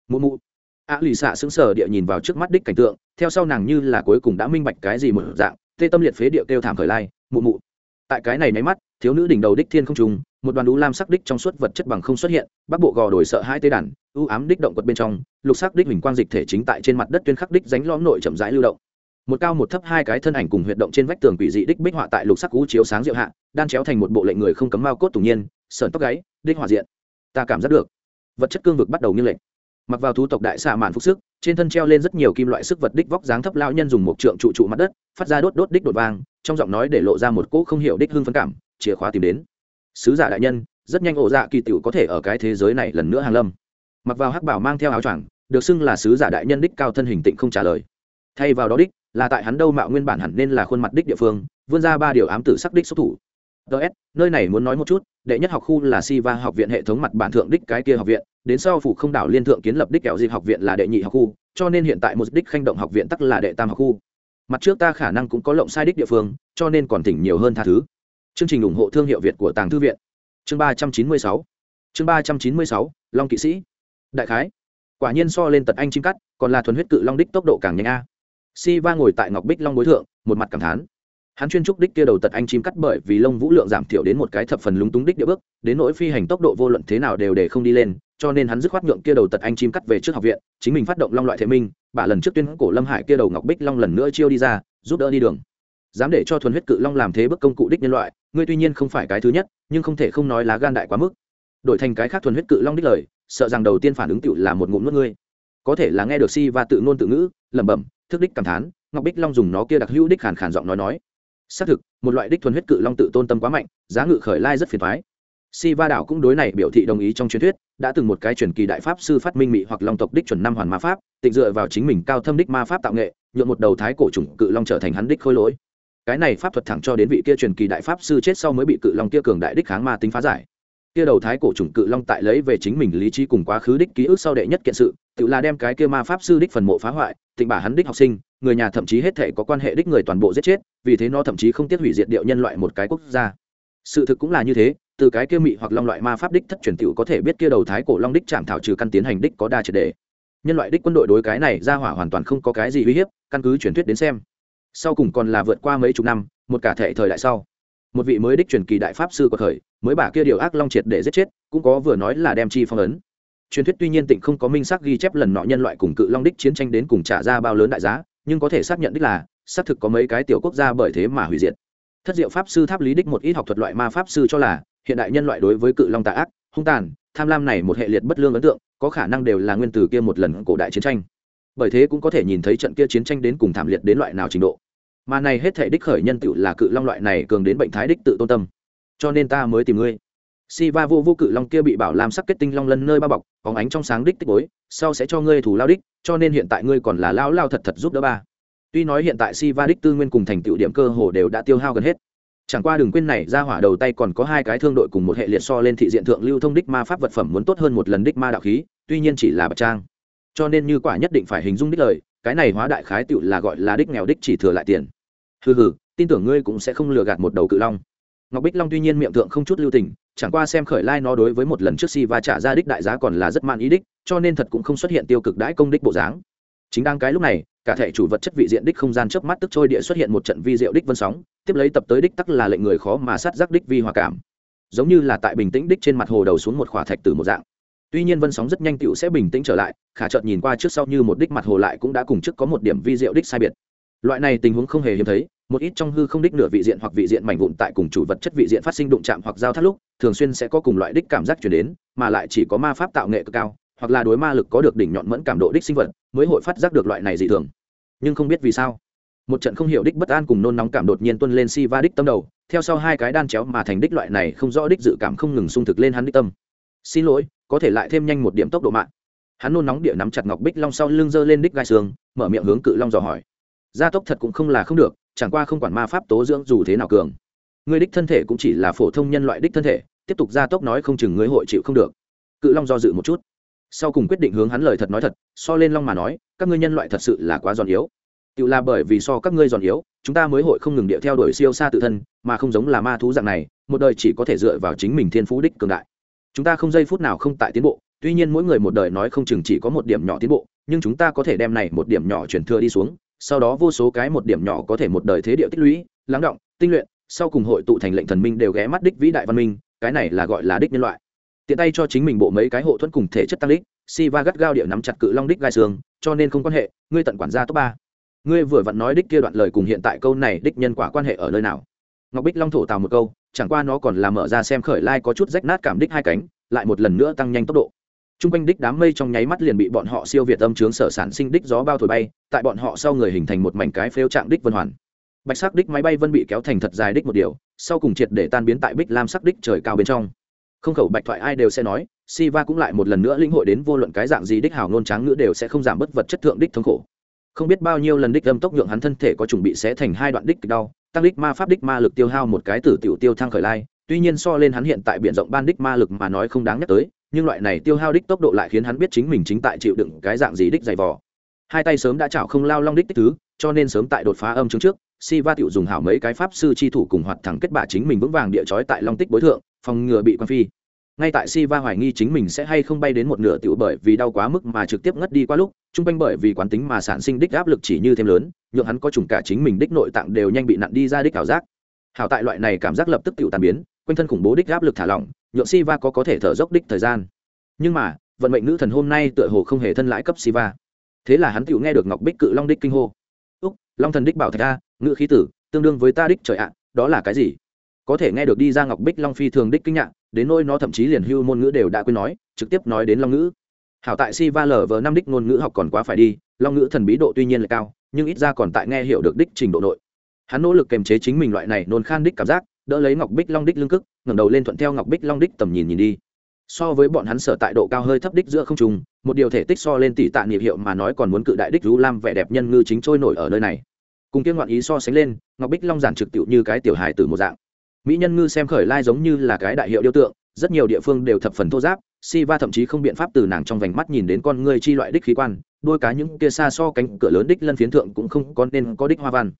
Mụ mụ. Á lì xạ sững sờ địa nhìn vào trước mắt đích cảnh tượng, theo sau nàng như là cuối cùng đã minh bạch cái gì một dạng, tê tâm liệt phế địa kêu thảm khởi lai, mụ mụ. Tại cái này nháy mắt, thiếu nữ đỉnh đầu đích thiên không trùng, một đoàn đũ lam sắc đích trong suốt vật chất bằng không xuất hiện, bắc bộ gò đổi sợ hai tê đàn ưu ám đích động quật bên trong, lục sắc đích hình quang dịch thể chính tại trên mặt đất tuyên khắc đích ránh lõm nội chậm rãi lưu động một cao một thấp hai cái thân ảnh cùng huyệt động trên vách tường quỷ dị đích bích họa tại lục sắc cũ chiếu sáng diệu hạ, đan chéo thành một bộ lệnh người không cấm mao cốt tủng nhiên sờn tóc gáy, đích hỏa diện. Ta cảm giác được. Vật chất cương vực bắt đầu như lệnh mặc vào thú tộc đại xạ mạn phúc sức, trên thân treo lên rất nhiều kim loại sức vật đích vóc dáng thấp lao nhân dùng một trượng trụ trụ mặt đất, phát ra đốt đốt đích đột vang, trong giọng nói để lộ ra một cỗ không hiểu đích hương phấn cảm, chìa khóa tìm đến. Sứ giả đại nhân, rất nhanh ổ dạ kỳ tiểu có thể ở cái thế giới này lần nữa hàng lâm. Mặc vào hắc bảo mang theo áo choàng, được xưng là sứ giả đại nhân đích cao thân hình tịnh không trả lời. Thay vào đó đích là tại hắn đâu mạo nguyên bản hẳn nên là khuôn mặt đích địa phương, vươn ra ba điều ám tử sắc đích xuất thủ. Ts nơi này muốn nói một chút, đệ nhất học khu là si va học viện hệ thống mặt bản thượng đích cái kia học viện, đến sau phủ không đảo liên thượng kiến lập đích kẹo dịp học viện là đệ nhị học khu, cho nên hiện tại một đích khanh động học viện tắc là đệ tam học khu. Mặt trước ta khả năng cũng có lộng sai đích địa phương, cho nên còn tỉnh nhiều hơn tha thứ. Chương trình ủng hộ thương hiệu việt của tàng thư viện. Chương ba trăm chín mươi sáu. Chương ba trăm chín mươi sáu, long kỵ sĩ. Đại khái, quả nhiên so lên tật anh chim cắt, còn là thuần huyết cự long đích tốc độ càng nhanh a si va ngồi tại ngọc bích long bối thượng, một mặt cảm thán. Hắn chuyên trúc đích kia đầu tật anh chim cắt bởi vì lông vũ lượng giảm thiểu đến một cái thập phần lúng túng đích địa bước, đến nỗi phi hành tốc độ vô luận thế nào đều để không đi lên, cho nên hắn dứt khoát nhượng kia đầu tật anh chim cắt về trước học viện, chính mình phát động long loại thế minh, bả lần trước tuyên cổ lâm hải kia đầu ngọc bích long lần nữa chiêu đi ra, giúp đỡ đi đường. Dám để cho thuần huyết cự long làm thế bức công cụ đích nhân loại, ngươi tuy nhiên không phải cái thứ nhất, nhưng không thể không nói lá gan đại quá mức. Đổi thành cái khác thuần huyết cự long đích lời, sợ rằng đầu tiên phản ứng tựu là một ngụm nuốt ngươi. Có thể là nghe được si và tự ngôn tự ngữ, lẩm bẩm thức đích cảm thán, ngọc bích long dùng nó kia đặc hữu đích khàn khàn giọng nói nói. Xác thực, một loại đích thuần huyết cự long tự tôn tâm quá mạnh, giá ngự khởi lai rất phiền thoái si va đảo cũng đối này biểu thị đồng ý trong truyền thuyết, đã từng một cái truyền kỳ đại pháp sư phát minh mị hoặc long tộc đích chuẩn năm hoàn ma pháp, tịnh dựa vào chính mình cao thâm đích ma pháp tạo nghệ, nhuộm một đầu thái cổ trùng cự long trở thành hắn đích khôi lỗi. Cái này pháp thuật thẳng cho đến vị kia truyền kỳ đại pháp sư chết sau mới bị cự long kia cường đại đích kháng ma tính phá giải kia đầu thái cổ trùng cự long tại lấy về chính mình lý trí cùng quá khứ đích ký ức sau đệ nhất kiện sự, tự là đem cái kia ma pháp sư đích phần mộ phá hoại, tịnh bả hắn đích học sinh, người nhà thậm chí hết thể có quan hệ đích người toàn bộ giết chết, vì thế nó thậm chí không tiếc hủy diệt điệu nhân loại một cái quốc gia. Sự thực cũng là như thế, từ cái kia mị hoặc long loại ma pháp đích thất truyền tiểu có thể biết kia đầu thái cổ long đích chạm thảo trừ căn tiến hành đích có đa triệt đề. Nhân loại đích quân đội đối cái này ra hỏa hoàn toàn không có cái gì uy hiếp, căn cứ truyền thuyết đến xem. Sau cùng còn là vượt qua mấy chục năm, một cả thể thời đại sau một vị mới đích truyền kỳ đại pháp sư của thời, mới bả kia điều ác long triệt để giết chết, cũng có vừa nói là đem chi phong ấn. Truyền thuyết tuy nhiên tịnh không có minh xác ghi chép lần nọ nhân loại cùng cự long đích chiến tranh đến cùng trả ra bao lớn đại giá, nhưng có thể xác nhận đích là, xác thực có mấy cái tiểu quốc gia bởi thế mà hủy diệt. Thất diệu pháp sư tháp lý đích một ít học thuật loại ma pháp sư cho là, hiện đại nhân loại đối với cự long tà ác, hung tàn, tham lam này một hệ liệt bất lương ấn tượng, có khả năng đều là nguyên từ kia một lần cổ đại chiến tranh. Bởi thế cũng có thể nhìn thấy trận kia chiến tranh đến cùng thảm liệt đến loại nào trình độ mà này hết thể đích khởi nhân tựu là cự long loại này cường đến bệnh thái đích tự tôn tâm. Cho nên ta mới tìm ngươi. Si va vô vô cự long kia bị bảo làm sắc kết tinh long lân nơi bao bọc, bóng ánh trong sáng đích tích bối, sau sẽ cho ngươi thủ lao đích, cho nên hiện tại ngươi còn là lao lao thật thật giúp đỡ ba. Tuy nói hiện tại si va đích tư nguyên cùng thành tựu điểm cơ hồ đều đã tiêu hao gần hết. Chẳng qua đừng quên này, ra hỏa đầu tay còn có hai cái thương đội cùng một hệ liệt so lên thị diện thượng lưu thông đích ma pháp vật phẩm muốn tốt hơn một lần đích ma đạo khí, tuy nhiên chỉ là bạch trang. Cho nên như quả nhất định phải hình dung đích lời cái này hóa đại khái tựu là gọi là đích nghèo đích chỉ thừa lại tiền. Hừ hừ, tin tưởng ngươi cũng sẽ không lừa gạt một đầu cự long. Ngọc bích long tuy nhiên miệng thượng không chút lưu tình, chẳng qua xem khởi lai nó đối với một lần trước si và trả ra đích đại giá còn là rất man ý đích, cho nên thật cũng không xuất hiện tiêu cực đãi công đích bộ dáng. Chính đang cái lúc này, cả thể chủ vật chất vị diện đích không gian trước mắt tức trôi địa xuất hiện một trận vi diệu đích vân sóng, tiếp lấy tập tới đích tắc là lệnh người khó mà sát giác đích vi hòa cảm. Giống như là tại bình tĩnh đích trên mặt hồ đầu xuống một khỏa thạch từ một dạng tuy nhiên vân sóng rất nhanh tựu sẽ bình tĩnh trở lại, khả chợt nhìn qua trước sau như một đích mặt hồ lại cũng đã cùng trước có một điểm vi diệu đích sai biệt. Loại này tình huống không hề hiếm thấy, một ít trong hư không đích nửa vị diện hoặc vị diện mảnh vụn tại cùng chủ vật chất vị diện phát sinh đụng chạm hoặc giao thắt lúc, thường xuyên sẽ có cùng loại đích cảm giác chuyển đến, mà lại chỉ có ma pháp tạo nghệ cực cao, hoặc là đối ma lực có được đỉnh nhọn mẫn cảm độ đích sinh vật, mới hội phát giác được loại này dị thường. Nhưng không biết vì sao, một trận không hiểu đích bất an cùng nôn nóng cảm đột nhiên tuân lên si va đích tâm đầu, theo sau hai cái đan chéo mà thành đích loại này không rõ đích dự cảm không ngừng sung thực lên hắn đích tâm. Xin lỗi có thể lại thêm nhanh một điểm tốc độ mạng. Hắn nôn nóng địa nắm chặt ngọc bích long sau lưng giơ lên đích gai xương, mở miệng hướng cự long dò hỏi. Gia tốc thật cũng không là không được, chẳng qua không quản ma pháp tố dưỡng dù thế nào cường. Người đích thân thể cũng chỉ là phổ thông nhân loại đích thân thể, tiếp tục gia tốc nói không chừng người hội chịu không được. Cự long do dự một chút. Sau cùng quyết định hướng hắn lời thật nói thật, so lên long mà nói, các ngươi nhân loại thật sự là quá giòn yếu. Tự là bởi vì so các ngươi giòn yếu, chúng ta mới hội không ngừng điệu theo đuổi siêu xa tự thân, mà không giống là ma thú dạng này, một đời chỉ có thể dựa vào chính mình thiên phú đích cường đại chúng ta không giây phút nào không tại tiến bộ, tuy nhiên mỗi người một đời nói không chừng chỉ có một điểm nhỏ tiến bộ, nhưng chúng ta có thể đem này một điểm nhỏ chuyển thừa đi xuống, sau đó vô số cái một điểm nhỏ có thể một đời thế địa tích lũy, lắng động, tinh luyện, sau cùng hội tụ thành lệnh thần minh đều ghé mắt đích vĩ đại văn minh, cái này là gọi là đích nhân loại. Tiện tay cho chính mình bộ mấy cái hộ thuẫn cùng thể chất tăng đích si va gắt gao địa nắm chặt cự long đích gai xương, cho nên không quan hệ, ngươi tận quản gia top ba. Ngươi vừa vặn nói đích kia đoạn lời cùng hiện tại câu này đích nhân quả quan hệ ở nơi nào? Ngọc bích long thổ tào một câu chẳng qua nó còn là mở ra xem khởi lai có chút rách nát cảm đích hai cánh lại một lần nữa tăng nhanh tốc độ Trung quanh đích đám mây trong nháy mắt liền bị bọn họ siêu việt âm chướng sở sản sinh đích gió bao thổi bay, tại bọn họ sau người hình thành một mảnh cái phêu trạng đích vân hoàn. Bạch sắc đích máy bay vân bị kéo thành thật dài đích một điều, sau cùng triệt để tan biến tại bích lam sắc đích trời cao bên trong. Không khẩu bạch thoại ai đều sẽ nói, Siva cũng lại một lần nữa linh hội đến vô luận cái dạng gì đích hào ngôn tráng ngữ đều sẽ không giảm bất vật chất thượng đích thống khổ. Không biết bao nhiêu lần đích âm tốc nhượng hắn thân thể có chuẩn bị sẽ thành hai đoạn đích đau, tăng đích ma pháp đích ma lực tiêu hao một cái tử tiểu tiêu thang khởi lai, tuy nhiên so lên hắn hiện tại biển rộng ban đích ma lực mà nói không đáng nhắc tới, nhưng loại này tiêu hao đích tốc độ lại khiến hắn biết chính mình chính tại chịu đựng cái dạng gì đích dày vò. Hai tay sớm đã chảo không lao long đích tích thứ cho nên sớm tại đột phá âm chứng trước si va tiểu dùng hảo mấy cái pháp sư chi thủ cùng hoạt thẳng kết bạ chính mình vững vàng địa chói tại long tích bối thượng phòng ngừa bị quan phi ngay tại si va hoài nghi chính mình sẽ hay không bay đến một nửa tiểu bởi vì đau quá mức mà trực tiếp ngất đi qua lúc trung quanh bởi vì quán tính mà sản sinh đích áp lực chỉ như thêm lớn, nhượng hắn có trùng cả chính mình đích nội tạng đều nhanh bị nặn đi ra đích ảo giác. Hảo tại loại này cảm giác lập tức tiểu tàn biến, quanh thân khủng bố đích áp lực thả lỏng, nhượng si va có có thể thở dốc đích thời gian. Nhưng mà, vận mệnh nữ thần hôm nay tựa hồ không hề thân lãi cấp siva. Thế là hắn tựu nghe được ngọc bích cự long đích kinh hô. Úc, long thần đích bảo thạch a, ngự khí tử, tương đương với ta đích trời ạ, đó là cái gì? Có thể nghe được đi ra ngọc bích long phi thường đích kinh ngạc đến nỗi nó thậm chí liền hưu môn ngữ đều đã quên nói, trực tiếp nói đến long ngữ. Hảo tại si va lờ vờ năm đích ngôn ngữ học còn quá phải đi, long ngữ thần bí độ tuy nhiên là cao, nhưng ít ra còn tại nghe hiểu được đích trình độ nội. Hắn nỗ lực kềm chế chính mình loại này nôn khan đích cảm giác, đỡ lấy ngọc bích long đích lưng cức, ngẩng đầu lên thuận theo ngọc bích long đích tầm nhìn nhìn đi. So với bọn hắn sở tại độ cao hơi thấp đích giữa không trung, một điều thể tích so lên tỷ tạ niệm hiệu mà nói còn muốn cự đại đích rú lam vẻ đẹp nhân ngư chính trôi nổi ở nơi này. Cùng kiên ngoạn ý so sánh lên, ngọc bích long giản trực tiệu như cái tiểu hài từ một dạng mỹ nhân ngư xem khởi lai giống như là cái đại hiệu điêu tượng, rất nhiều địa phương đều thập phần thô giáp si va thậm chí không biện pháp từ nàng trong vành mắt nhìn đến con ngươi chi loại đích khí quan, đôi cá những kia xa so cánh cửa lớn đích lân phiến thượng cũng không có nên có đích hoa văn.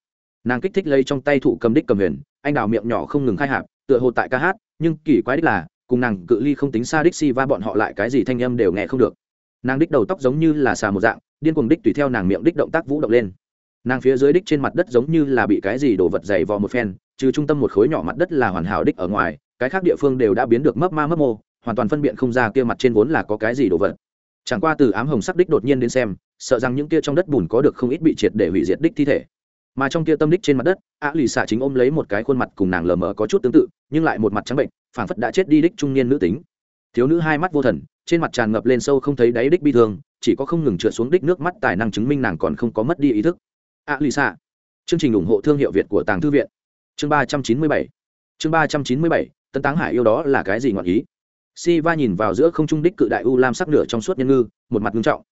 Nàng kích thích lấy trong tay thủ cầm đích cầm huyền, anh đào miệng nhỏ không ngừng khai hạp, tựa hồ tại ca hát, nhưng kỳ quái đích là, cùng nàng cự ly không tính xa đích si va bọn họ lại cái gì thanh âm đều nghe không được. Nàng đích đầu tóc giống như là xà một dạng, điên cuồng đích tùy theo nàng miệng đích động tác vũ động lên. Nàng phía dưới đích trên mặt đất giống như là bị cái gì đổ vật dày vò một phen trừ trung tâm một khối nhỏ mặt đất là hoàn hảo đích ở ngoài, cái khác địa phương đều đã biến được mấp ma mấp mô, hoàn toàn phân biện không ra kia mặt trên vốn là có cái gì đổ vật. Chẳng qua từ ám hồng sắc đích đột nhiên đến xem, sợ rằng những kia trong đất bùn có được không ít bị triệt để hủy diệt đích thi thể. Mà trong kia tâm đích trên mặt đất á lì xạ chính ôm lấy một cái khuôn mặt cùng nàng lờ mờ có chút tương tự, nhưng lại một mặt trắng bệnh, phảng phất đã chết đi đích trung niên nữ tính. Thiếu nữ hai mắt vô thần, trên mặt tràn ngập lên sâu không thấy đáy đích bi thương, chỉ có không ngừng trượt xuống đích nước mắt tài năng chứng minh nàng còn không có mất đi ý thức. A lì xạ chương trình ủng hộ thương hiệu việt của tàng thư viện chương ba trăm chín mươi bảy. Chương ba trăm chín mươi bảy tân táng hải yêu đó là cái gì ngọn ý? Si va nhìn vào giữa không trung đích cự đại u lam sắc nửa trong suốt nhân ngư, một mặt nghiêm trọng.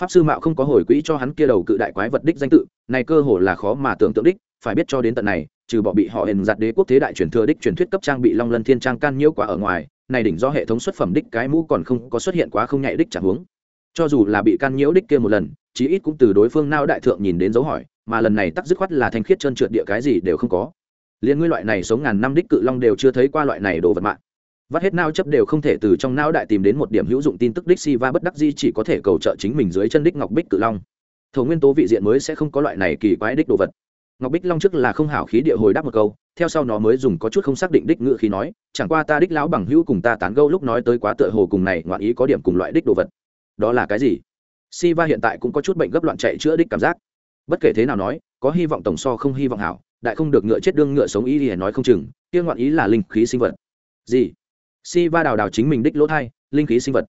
Pháp sư mạo không có hồi quỹ cho hắn kia đầu cự đại quái vật đích danh tự, này cơ hồ là khó mà tưởng tượng đích, phải biết cho đến tận này, trừ bỏ bị họ hình giặt đế quốc thế đại truyền thừa đích truyền thuyết cấp trang bị long lân thiên trang can nhiễu quả ở ngoài, này đỉnh do hệ thống xuất phẩm đích cái mũ còn không có xuất hiện quá không nhạy đích chẳng huống. Cho dù là bị can nhiễu đích kia một lần, chí ít cũng từ đối phương nao đại thượng nhìn đến dấu hỏi, mà lần này tắc dứt khoát là thanh khiết trơn trượt địa cái gì đều không có liên ngươi loại này sống ngàn năm đích cự long đều chưa thấy qua loại này đồ vật mạng. Vắt hết nao chấp đều không thể từ trong não đại tìm đến một điểm hữu dụng tin tức đích si va bất đắc di chỉ có thể cầu trợ chính mình dưới chân đích ngọc bích cự long. Thổ nguyên tố vị diện mới sẽ không có loại này kỳ quái đích đồ vật. Ngọc bích long trước là không hảo khí địa hồi đáp một câu, theo sau nó mới dùng có chút không xác định đích ngự khí nói, chẳng qua ta đích lão bằng hữu cùng ta tán gâu lúc nói tới quá tựa hồ cùng này ngoạn ý có điểm cùng loại đích đồ vật. Đó là cái gì? Si va hiện tại cũng có chút bệnh gấp loạn chạy chữa đích cảm giác bất kể thế nào nói, có hy vọng tổng so không hy vọng hảo, đại không được ngựa chết đương ngựa sống ý thì nói không chừng, kia ngoạn ý là linh khí sinh vật. Gì? Si va đào đào chính mình đích lỗ thai, linh khí sinh vật.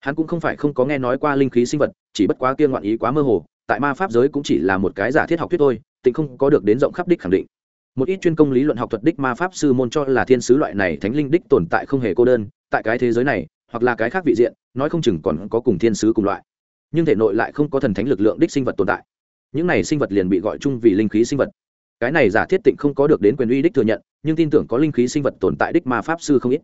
Hắn cũng không phải không có nghe nói qua linh khí sinh vật, chỉ bất quá kia ngoạn ý quá mơ hồ, tại ma pháp giới cũng chỉ là một cái giả thiết học thuyết thôi, tịnh không có được đến rộng khắp đích khẳng định. Một ít chuyên công lý luận học thuật đích ma pháp sư môn cho là thiên sứ loại này thánh linh đích tồn tại không hề cô đơn, tại cái thế giới này, hoặc là cái khác vị diện, nói không chừng còn có cùng thiên sứ cùng loại. Nhưng thể nội lại không có thần thánh lực lượng đích sinh vật tồn tại những này sinh vật liền bị gọi chung vì linh khí sinh vật. Cái này giả thiết tịnh không có được đến quyền uy đích thừa nhận, nhưng tin tưởng có linh khí sinh vật tồn tại đích ma pháp sư không ít.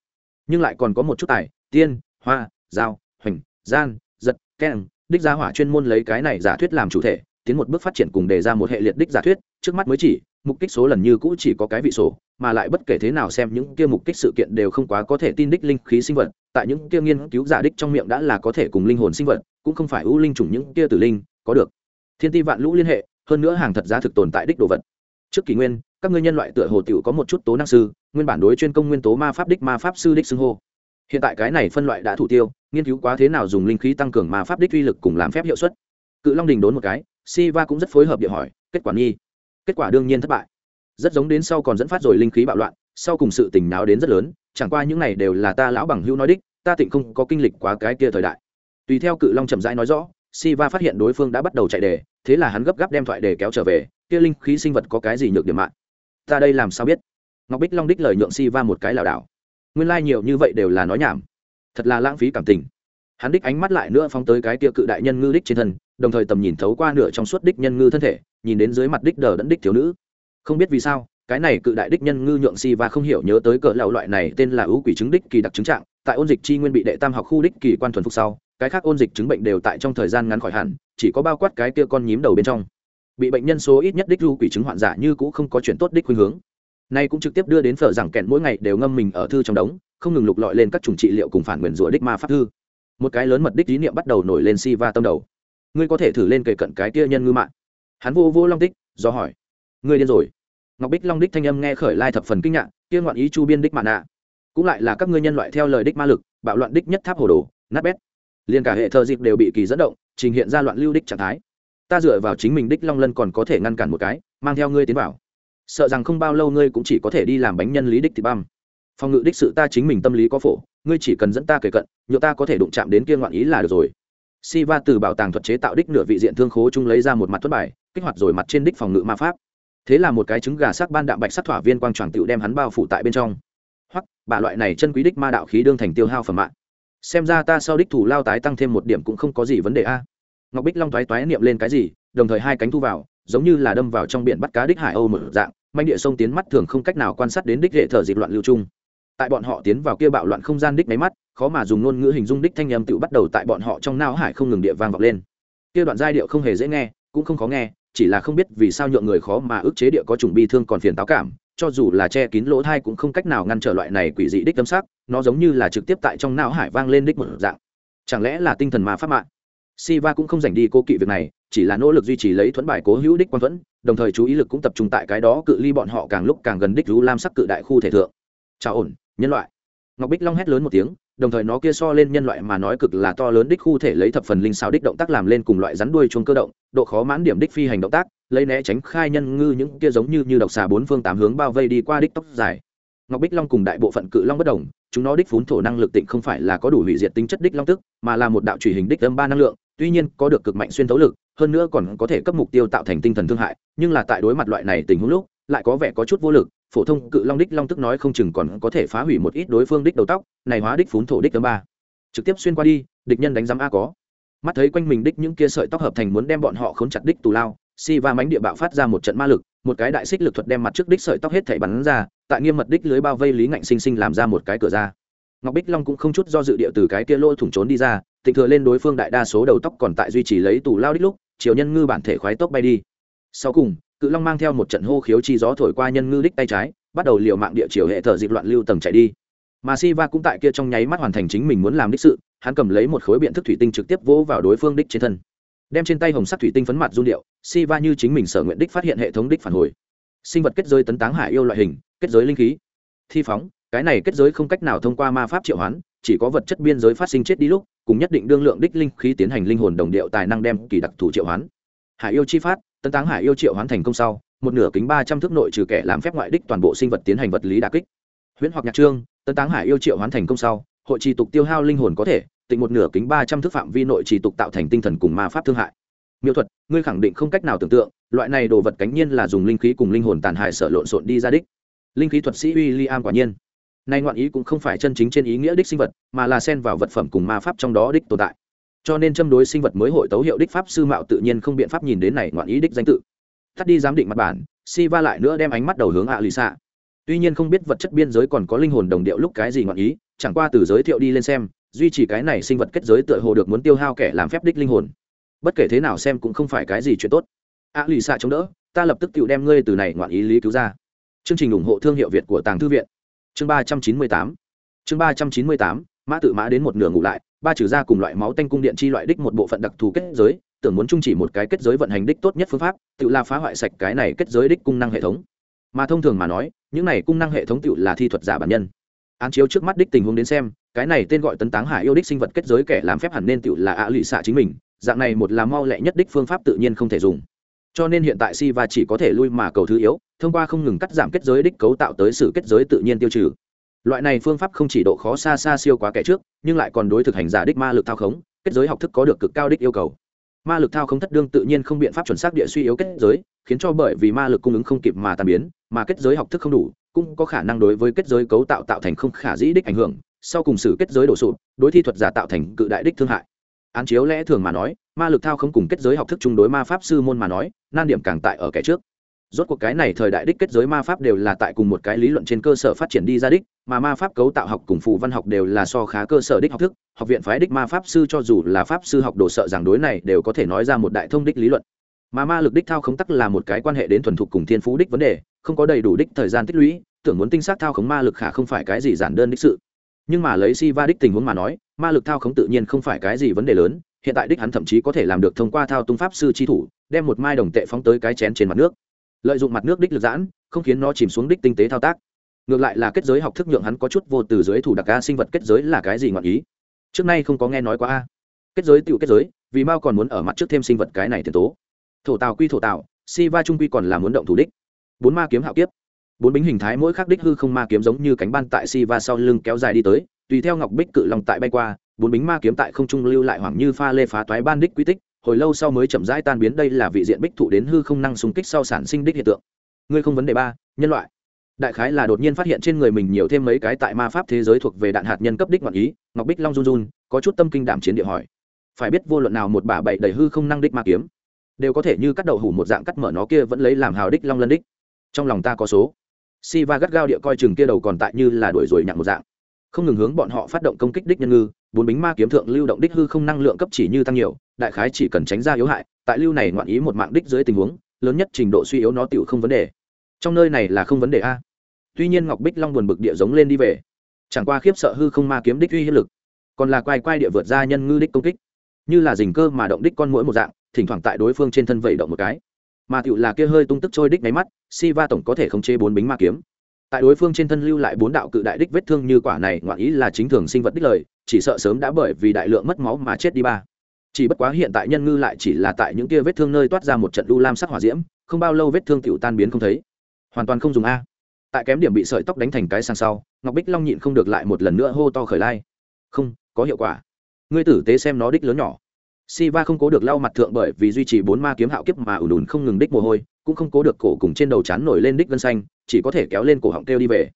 Nhưng lại còn có một chút tài, tiên, hoa giao hoành, gian, giật, keng, đích gia hỏa chuyên môn lấy cái này giả thuyết làm chủ thể, tiến một bước phát triển cùng đề ra một hệ liệt đích giả thuyết, trước mắt mới chỉ, mục kích số lần như cũ chỉ có cái vị sổ, mà lại bất kể thế nào xem những kia mục kích sự kiện đều không quá có thể tin đích linh khí sinh vật, tại những kia nghiên cứu giả đích trong miệng đã là có thể cùng linh hồn sinh vật, cũng không phải ưu linh chủng những kia tử linh, có được thiên ti vạn lũ liên hệ, hơn nữa hàng thật giá thực tồn tại đích đồ vật. Trước kỷ nguyên, các ngươi nhân loại tựa hồ tiểu có một chút tố năng sư, nguyên bản đối chuyên công nguyên tố ma pháp đích ma pháp sư đích xưng hô. Hiện tại cái này phân loại đã thủ tiêu, nghiên cứu quá thế nào dùng linh khí tăng cường ma pháp đích uy lực cùng làm phép hiệu suất. Cự long đình đốn một cái si va cũng rất phối hợp địa hỏi, kết quả nghi? Kết quả đương nhiên thất bại. Rất giống đến sau còn dẫn phát rồi linh khí bạo loạn, sau cùng sự tình náo đến rất lớn, chẳng qua những này đều là ta lão bằng hữu nói đích, ta tịnh không có kinh lịch quá cái kia thời đại. Tùy theo cự long chậm rãi nói rõ si va phát hiện đối phương đã bắt đầu chạy đề thế là hắn gấp gáp đem thoại đề kéo trở về, kia linh khí sinh vật có cái gì nhược điểm mạng ta đây làm sao biết? Ngọc bích long đích lời nhượng si va một cái lảo đảo. Nguyên lai、like、nhiều như vậy đều là nói nhảm. Thật là lãng phí cảm tình. Hắn đích ánh mắt lại nữa phóng tới cái kia cự đại nhân ngư đích trên thân, đồng thời tầm nhìn thấu qua nửa trong suốt đích nhân ngư thân thể, nhìn đến dưới mặt đích đờ đẫn đích thiếu nữ. Không biết vì sao, cái này cự đại đích nhân ngư nhượng si và không hiểu nhớ tới cỡ lão loại này tên là ưu quỷ chứng đích kỳ đặc chứng trạng, tại ôn dịch chi nguyên bị đệ tam học khu đích kỳ quan thuần phục sau, cái khác ôn dịch chứng bệnh đều tại trong thời gian ngắn khỏi hẳn chỉ có bao quát cái kia con nhím đầu bên trong. Bị bệnh nhân số ít nhất đích du quỷ chứng hoạn giả như cũ không có chuyển tốt đích khuynh hướng. Nay cũng trực tiếp đưa đến phở rằng kẹn mỗi ngày đều ngâm mình ở thư trong đống, không ngừng lục lọi lên các chủng trị liệu cùng phản nguyền rủa đích ma pháp thư. Một cái lớn mật đích ý niệm bắt đầu nổi lên si va tâm đầu. Ngươi có thể thử lên kề cận cái kia nhân ngư mạng. Hắn vô vô long tích do hỏi. Ngươi điên rồi. Ngọc bích long đích thanh âm nghe khởi lai thập phần kinh ngạc, kia ngoạn ý chu biên đích mạn nạ cũng lại là các ngươi nhân loại theo lời đích ma lực, bạo loạn đích nhất tháp hồ đồ, nát bét. Liền cả hệ thờ dịp đều bị kỳ dẫn động trình hiện ra loạn lưu đích trạng thái. Ta dựa vào chính mình đích long lân còn có thể ngăn cản một cái, mang theo ngươi tiến vào. Sợ rằng không bao lâu ngươi cũng chỉ có thể đi làm bánh nhân lý đích thì băm. Phòng ngự đích sự ta chính mình tâm lý có phổ, ngươi chỉ cần dẫn ta kể cận nhựa ta có thể đụng chạm đến kia ngoạn ý là được rồi. Si va từ bảo tàng thuật chế tạo đích nửa vị diện thương khố chung lấy ra một mặt thất bài, kích hoạt rồi mặt trên đích phòng ngự ma pháp. Thế là một cái trứng gà sắc ban đạm bạch sắc thỏa viên quang tròn tựu đem hắn bao phủ tại bên trong. Hoặc bà loại này chân quý đích ma đạo khí đương thành tiêu hao phẩm mạng. Xem ra ta sau đích thủ lao tái tăng thêm một điểm cũng không có gì vấn đề a ngọc bích long thoái toái niệm lên cái gì, đồng thời hai cánh thu vào, giống như là đâm vào trong biển bắt cá đích hải âu mở dạng, manh địa sông tiến mắt thường không cách nào quan sát đến đích hệ thở dịp loạn lưu trung. Tại bọn họ tiến vào kia bạo loạn không gian đích máy mắt, khó mà dùng ngôn ngữ hình dung đích thanh âm tự bắt đầu tại bọn họ trong não hải không ngừng địa vang vọng lên. Kia đoạn giai điệu không hề dễ nghe, cũng không khó nghe, chỉ là không biết vì sao nhượng người khó mà ức chế địa có chủng bi thương còn phiền táo cảm, cho dù là che kín lỗ thai cũng không cách nào ngăn trở loại này quỷ dị đích tâm sắc, nó giống như là trực tiếp tại trong não hải vang lên đích một dạng. Chẳng lẽ là tinh thần mà pháp mạng? Siva cũng không dành đi cố kỵ việc này, chỉ là nỗ lực duy trì lấy thuẫn bài cố hữu đích quan thuẫn, đồng thời chú ý lực cũng tập trung tại cái đó cự ly bọn họ càng lúc càng gần đích Lũ Lam sắc cự đại khu thể thượng. Chào ổn, nhân loại. Ngọc Bích Long hét lớn một tiếng, đồng thời nó kia so lên nhân loại mà nói cực là to lớn đích khu thể lấy thập phần linh xảo đích động tác làm lên cùng loại rắn đuôi chuông cơ động, độ khó mãn điểm đích phi hành động tác, lấy né tránh khai nhân ngư những kia giống như như độc xà bốn phương tám hướng bao vây đi qua đích tốc dài. Ngọc Bích Long cùng đại bộ phận cự long bất đồng, chúng nó đích phún thổ năng lực tịnh không phải là có đủ hủy diệt tính chất đích long tức, mà là một đạo chủy hình đích âm ba năng lượng, tuy nhiên, có được cực mạnh xuyên thấu lực, hơn nữa còn có thể cấp mục tiêu tạo thành tinh thần thương hại, nhưng là tại đối mặt loại này tình huống lúc, lại có vẻ có chút vô lực. Phổ thông cự long đích long tức nói không chừng còn có thể phá hủy một ít đối phương đích đầu tóc, này hóa đích phún thổ đích tấm ba. Trực tiếp xuyên qua đi, địch nhân đánh giám a có. Mắt thấy quanh mình đích những kia sợi tóc hợp thành muốn đem bọn họ khốn chặt đích tù lao, si va mánh địa bạo phát ra một trận ma lực, một cái đại xích lực thuật đem mặt trước đích sợi tóc hết thảy bắn ra, tại nghiêm mật đích lưới bao vây lý ngạnh sinh sinh làm ra một cái cửa ra. Ngọc bích long cũng không chút do dự địa từ cái kia lỗ thủng trốn đi ra tịnh thừa lên đối phương đại đa số đầu tóc còn tại duy trì lấy tù lao đích lúc chiều nhân ngư bản thể khoái tốc bay đi. Sau cùng, cự long mang theo một trận hô khiếu chi gió thổi qua nhân ngư đích tay trái, bắt đầu liều mạng địa chiều hệ thờ dịp loạn lưu tầng chạy đi. Mà si va cũng tại kia trong nháy mắt hoàn thành chính mình muốn làm đích sự, hắn cầm lấy một khối biện thức thủy tinh trực tiếp vỗ vào đối phương đích trên thân. Đem trên tay hồng sắc thủy tinh phấn mặt run điệu, si va như chính mình sở nguyện đích phát hiện hệ thống đích phản hồi. Sinh vật kết giới tấn táng hải yêu loại hình, kết giới linh khí. Thi phóng, cái này kết giới không cách nào thông qua ma pháp triệu hoán chỉ có vật chất biên giới phát sinh chết đi lúc, cùng nhất định đương lượng đích linh khí tiến hành linh hồn đồng điệu tài năng đem kỳ đặc thù triệu hoán. Hải yêu chi phát, tấn táng hải yêu triệu hoán thành công sau, một nửa kính ba trăm thước nội trừ kẻ làm phép ngoại đích toàn bộ sinh vật tiến hành vật lý đà kích. Huyễn hoặc nhạc trương, tấn táng hải yêu triệu hoán thành công sau, hội trì tục tiêu hao linh hồn có thể, tịnh một nửa kính ba trăm thước phạm vi nội trì tục tạo thành tinh thần cùng ma pháp thương hại. Miêu thuật, ngươi khẳng định không cách nào tưởng tượng, loại này đồ vật cánh nhiên là dùng linh khí cùng linh hồn tàn hại sợ lộn xộn đi ra đích. Linh khí thuật sĩ William quả nhiên nay ngoạn ý cũng không phải chân chính trên ý nghĩa đích sinh vật, mà là xen vào vật phẩm cùng ma pháp trong đó đích tồn tại. Cho nên châm đối sinh vật mới hội tấu hiệu đích pháp sư mạo tự nhiên không biện pháp nhìn đến này ngoạn ý đích danh tự. Thắt đi giám định mặt bản si va lại nữa đem ánh mắt đầu hướng ạ lì xạ tuy nhiên không biết vật chất biên giới còn có linh hồn đồng điệu lúc cái gì ngoạn ý, chẳng qua từ giới thiệu đi lên xem, duy trì cái này sinh vật kết giới tựa hồ được muốn tiêu hao kẻ làm phép đích linh hồn. Bất kể thế nào xem cũng không phải cái gì chuyện tốt. Ạ lì xạ chống đỡ, ta lập tức tự đem ngươi từ này ngoạn ý lý cứu ra. Chương trình ủng hộ thương hiệu việt của tàng thư viện chương ba trăm chín mươi tám. Chương ba trăm chín mươi tám, mã tự mã đến một nửa ngủ lại, ba trừ ra cùng loại máu tanh cung điện chi loại đích một bộ phận đặc thù kết giới, tưởng muốn chung chỉ một cái kết giới vận hành đích tốt nhất phương pháp, tự là phá hoại sạch cái này kết giới đích cung năng hệ thống. Mà thông thường mà nói, những này cung năng hệ thống tự là thi thuật giả bản nhân. Án chiếu trước mắt đích tình huống đến xem, cái này tên gọi tấn táng hải yêu đích sinh vật kết giới kẻ làm phép hẳn nên tự là ạ lụy xạ chính mình, dạng này một là mau lẹ nhất đích phương pháp tự nhiên không thể dùng cho nên hiện tại si va chỉ có thể lui mà cầu thứ yếu, thông qua không ngừng cắt giảm kết giới đích cấu tạo tới sự kết giới tự nhiên tiêu trừ. Loại này phương pháp không chỉ độ khó xa xa siêu quá kẻ trước, nhưng lại còn đối thực hành giả đích ma lực thao khống, kết giới học thức có được cực cao đích yêu cầu. Ma lực thao khống thất đương tự nhiên không biện pháp chuẩn xác địa suy yếu kết giới, khiến cho bởi vì ma lực cung ứng không kịp mà tàn biến, mà kết giới học thức không đủ, cũng có khả năng đối với kết giới cấu tạo tạo thành không khả dĩ đích ảnh hưởng, sau cùng xử kết giới đổ sụp, đối thi thuật giả tạo thành cự đại đích thương hại. Án chiếu lẽ thường mà nói ma lực thao không cùng kết giới học thức chung đối ma pháp sư môn mà nói, nan điểm càng tại ở kẻ trước. Rốt cuộc cái này thời đại đích kết giới ma pháp đều là tại cùng một cái lý luận trên cơ sở phát triển đi ra đích, mà ma pháp cấu tạo học cùng phù văn học đều là so khá cơ sở đích học thức, học viện phái đích ma pháp sư cho dù là pháp sư học đồ sợ rằng đối này đều có thể nói ra một đại thông đích lý luận. Mà ma lực đích thao không tắc là một cái quan hệ đến thuần thục cùng thiên phú đích vấn đề, không có đầy đủ đích thời gian tích lũy, tưởng muốn tinh xác thao khống ma lực khả không phải cái gì giản đơn đích sự. Nhưng mà lấy si va đích tình huống mà nói, ma lực thao khống tự nhiên không phải cái gì vấn đề lớn hiện tại đích hắn thậm chí có thể làm được thông qua thao tung pháp sư chi thủ, đem một mai đồng tệ phóng tới cái chén trên mặt nước. Lợi dụng mặt nước đích lực giãn, không khiến nó chìm xuống đích tinh tế thao tác. Ngược lại là kết giới học thức nhượng hắn có chút vô từ giới thủ đặc ca sinh vật kết giới là cái gì ngọn ý? Trước nay không có nghe nói qua a. Kết giới tựu kết giới, vì mao còn muốn ở mặt trước thêm sinh vật cái này tiền tố. Thổ tào quy thổ tào, si va trung quy còn là muốn động thủ đích. Bốn ma kiếm hạo kiếp. Bốn bính hình thái mỗi khắc đích hư không ma kiếm giống như cánh ban tại si va sau lưng kéo dài đi tới, tùy theo ngọc bích cự lòng tại bay qua bốn bính ma kiếm tại không trung lưu lại hoảng như pha lê phá toái ban đích quy tích, hồi lâu sau mới chậm rãi tan biến đây là vị diện bích thụ đến hư không năng xung kích sau sản sinh đích hiện tượng. Ngươi không vấn đề ba, nhân loại. Đại khái là đột nhiên phát hiện trên người mình nhiều thêm mấy cái tại ma pháp thế giới thuộc về đạn hạt nhân cấp đích ngoạn ý, ngọc bích long run run, có chút tâm kinh đảm chiến địa hỏi. Phải biết vô luận nào một bả bậy đầy hư không năng đích ma kiếm, đều có thể như cắt đầu hủ một dạng cắt mở nó kia vẫn lấy làm hào đích long lân đích. Trong lòng ta có số. Siva gắt gao địa coi chừng kia đầu còn tại như là đuổi rồi nhặng một dạng. Không ngừng hướng bọn họ phát động công kích đích nhân ngư bốn bính ma kiếm thượng lưu động đích hư không năng lượng cấp chỉ như tăng nhiều, đại khái chỉ cần tránh ra yếu hại, tại lưu này ngoạn ý một mạng đích dưới tình huống, lớn nhất trình độ suy yếu nó tựu không vấn đề. Trong nơi này là không vấn đề a. Tuy nhiên ngọc bích long buồn bực địa giống lên đi về. Chẳng qua khiếp sợ hư không ma kiếm đích uy hiếp lực, còn là quay quay địa vượt ra nhân ngư đích công kích. Như là dình cơ mà động đích con mỗi một dạng, thỉnh thoảng tại đối phương trên thân vẩy động một cái. Mà tựu là kia hơi tung tức trôi đích máy mắt, si va tổng có thể khống chế bốn bính ma kiếm. Tại đối phương trên thân lưu lại bốn đạo cự đại đích vết thương như quả này, ngoạn ý là chính thường sinh vật đích lời chỉ sợ sớm đã bởi vì đại lượng mất máu mà chết đi ba. Chỉ bất quá hiện tại nhân ngư lại chỉ là tại những kia vết thương nơi toát ra một trận đu lam sắc hỏa diễm không bao lâu vết thương tiểu tan biến không thấy. Hoàn toàn không dùng a. Tại kém điểm bị sợi tóc đánh thành cái sang sau ngọc bích long nhịn không được lại một lần nữa hô to khởi lai. Không có hiệu quả. Ngươi tử tế xem nó đích lớn nhỏ. Siva không cố được lau mặt thượng bởi vì duy trì bốn ma kiếm hạo kiếp mà ủn ủn không ngừng đích mồ hôi, cũng không cố được cổ cùng trên đầu chán nổi lên đích gân xanh, chỉ có thể kéo lên cổ họng kêu đi về.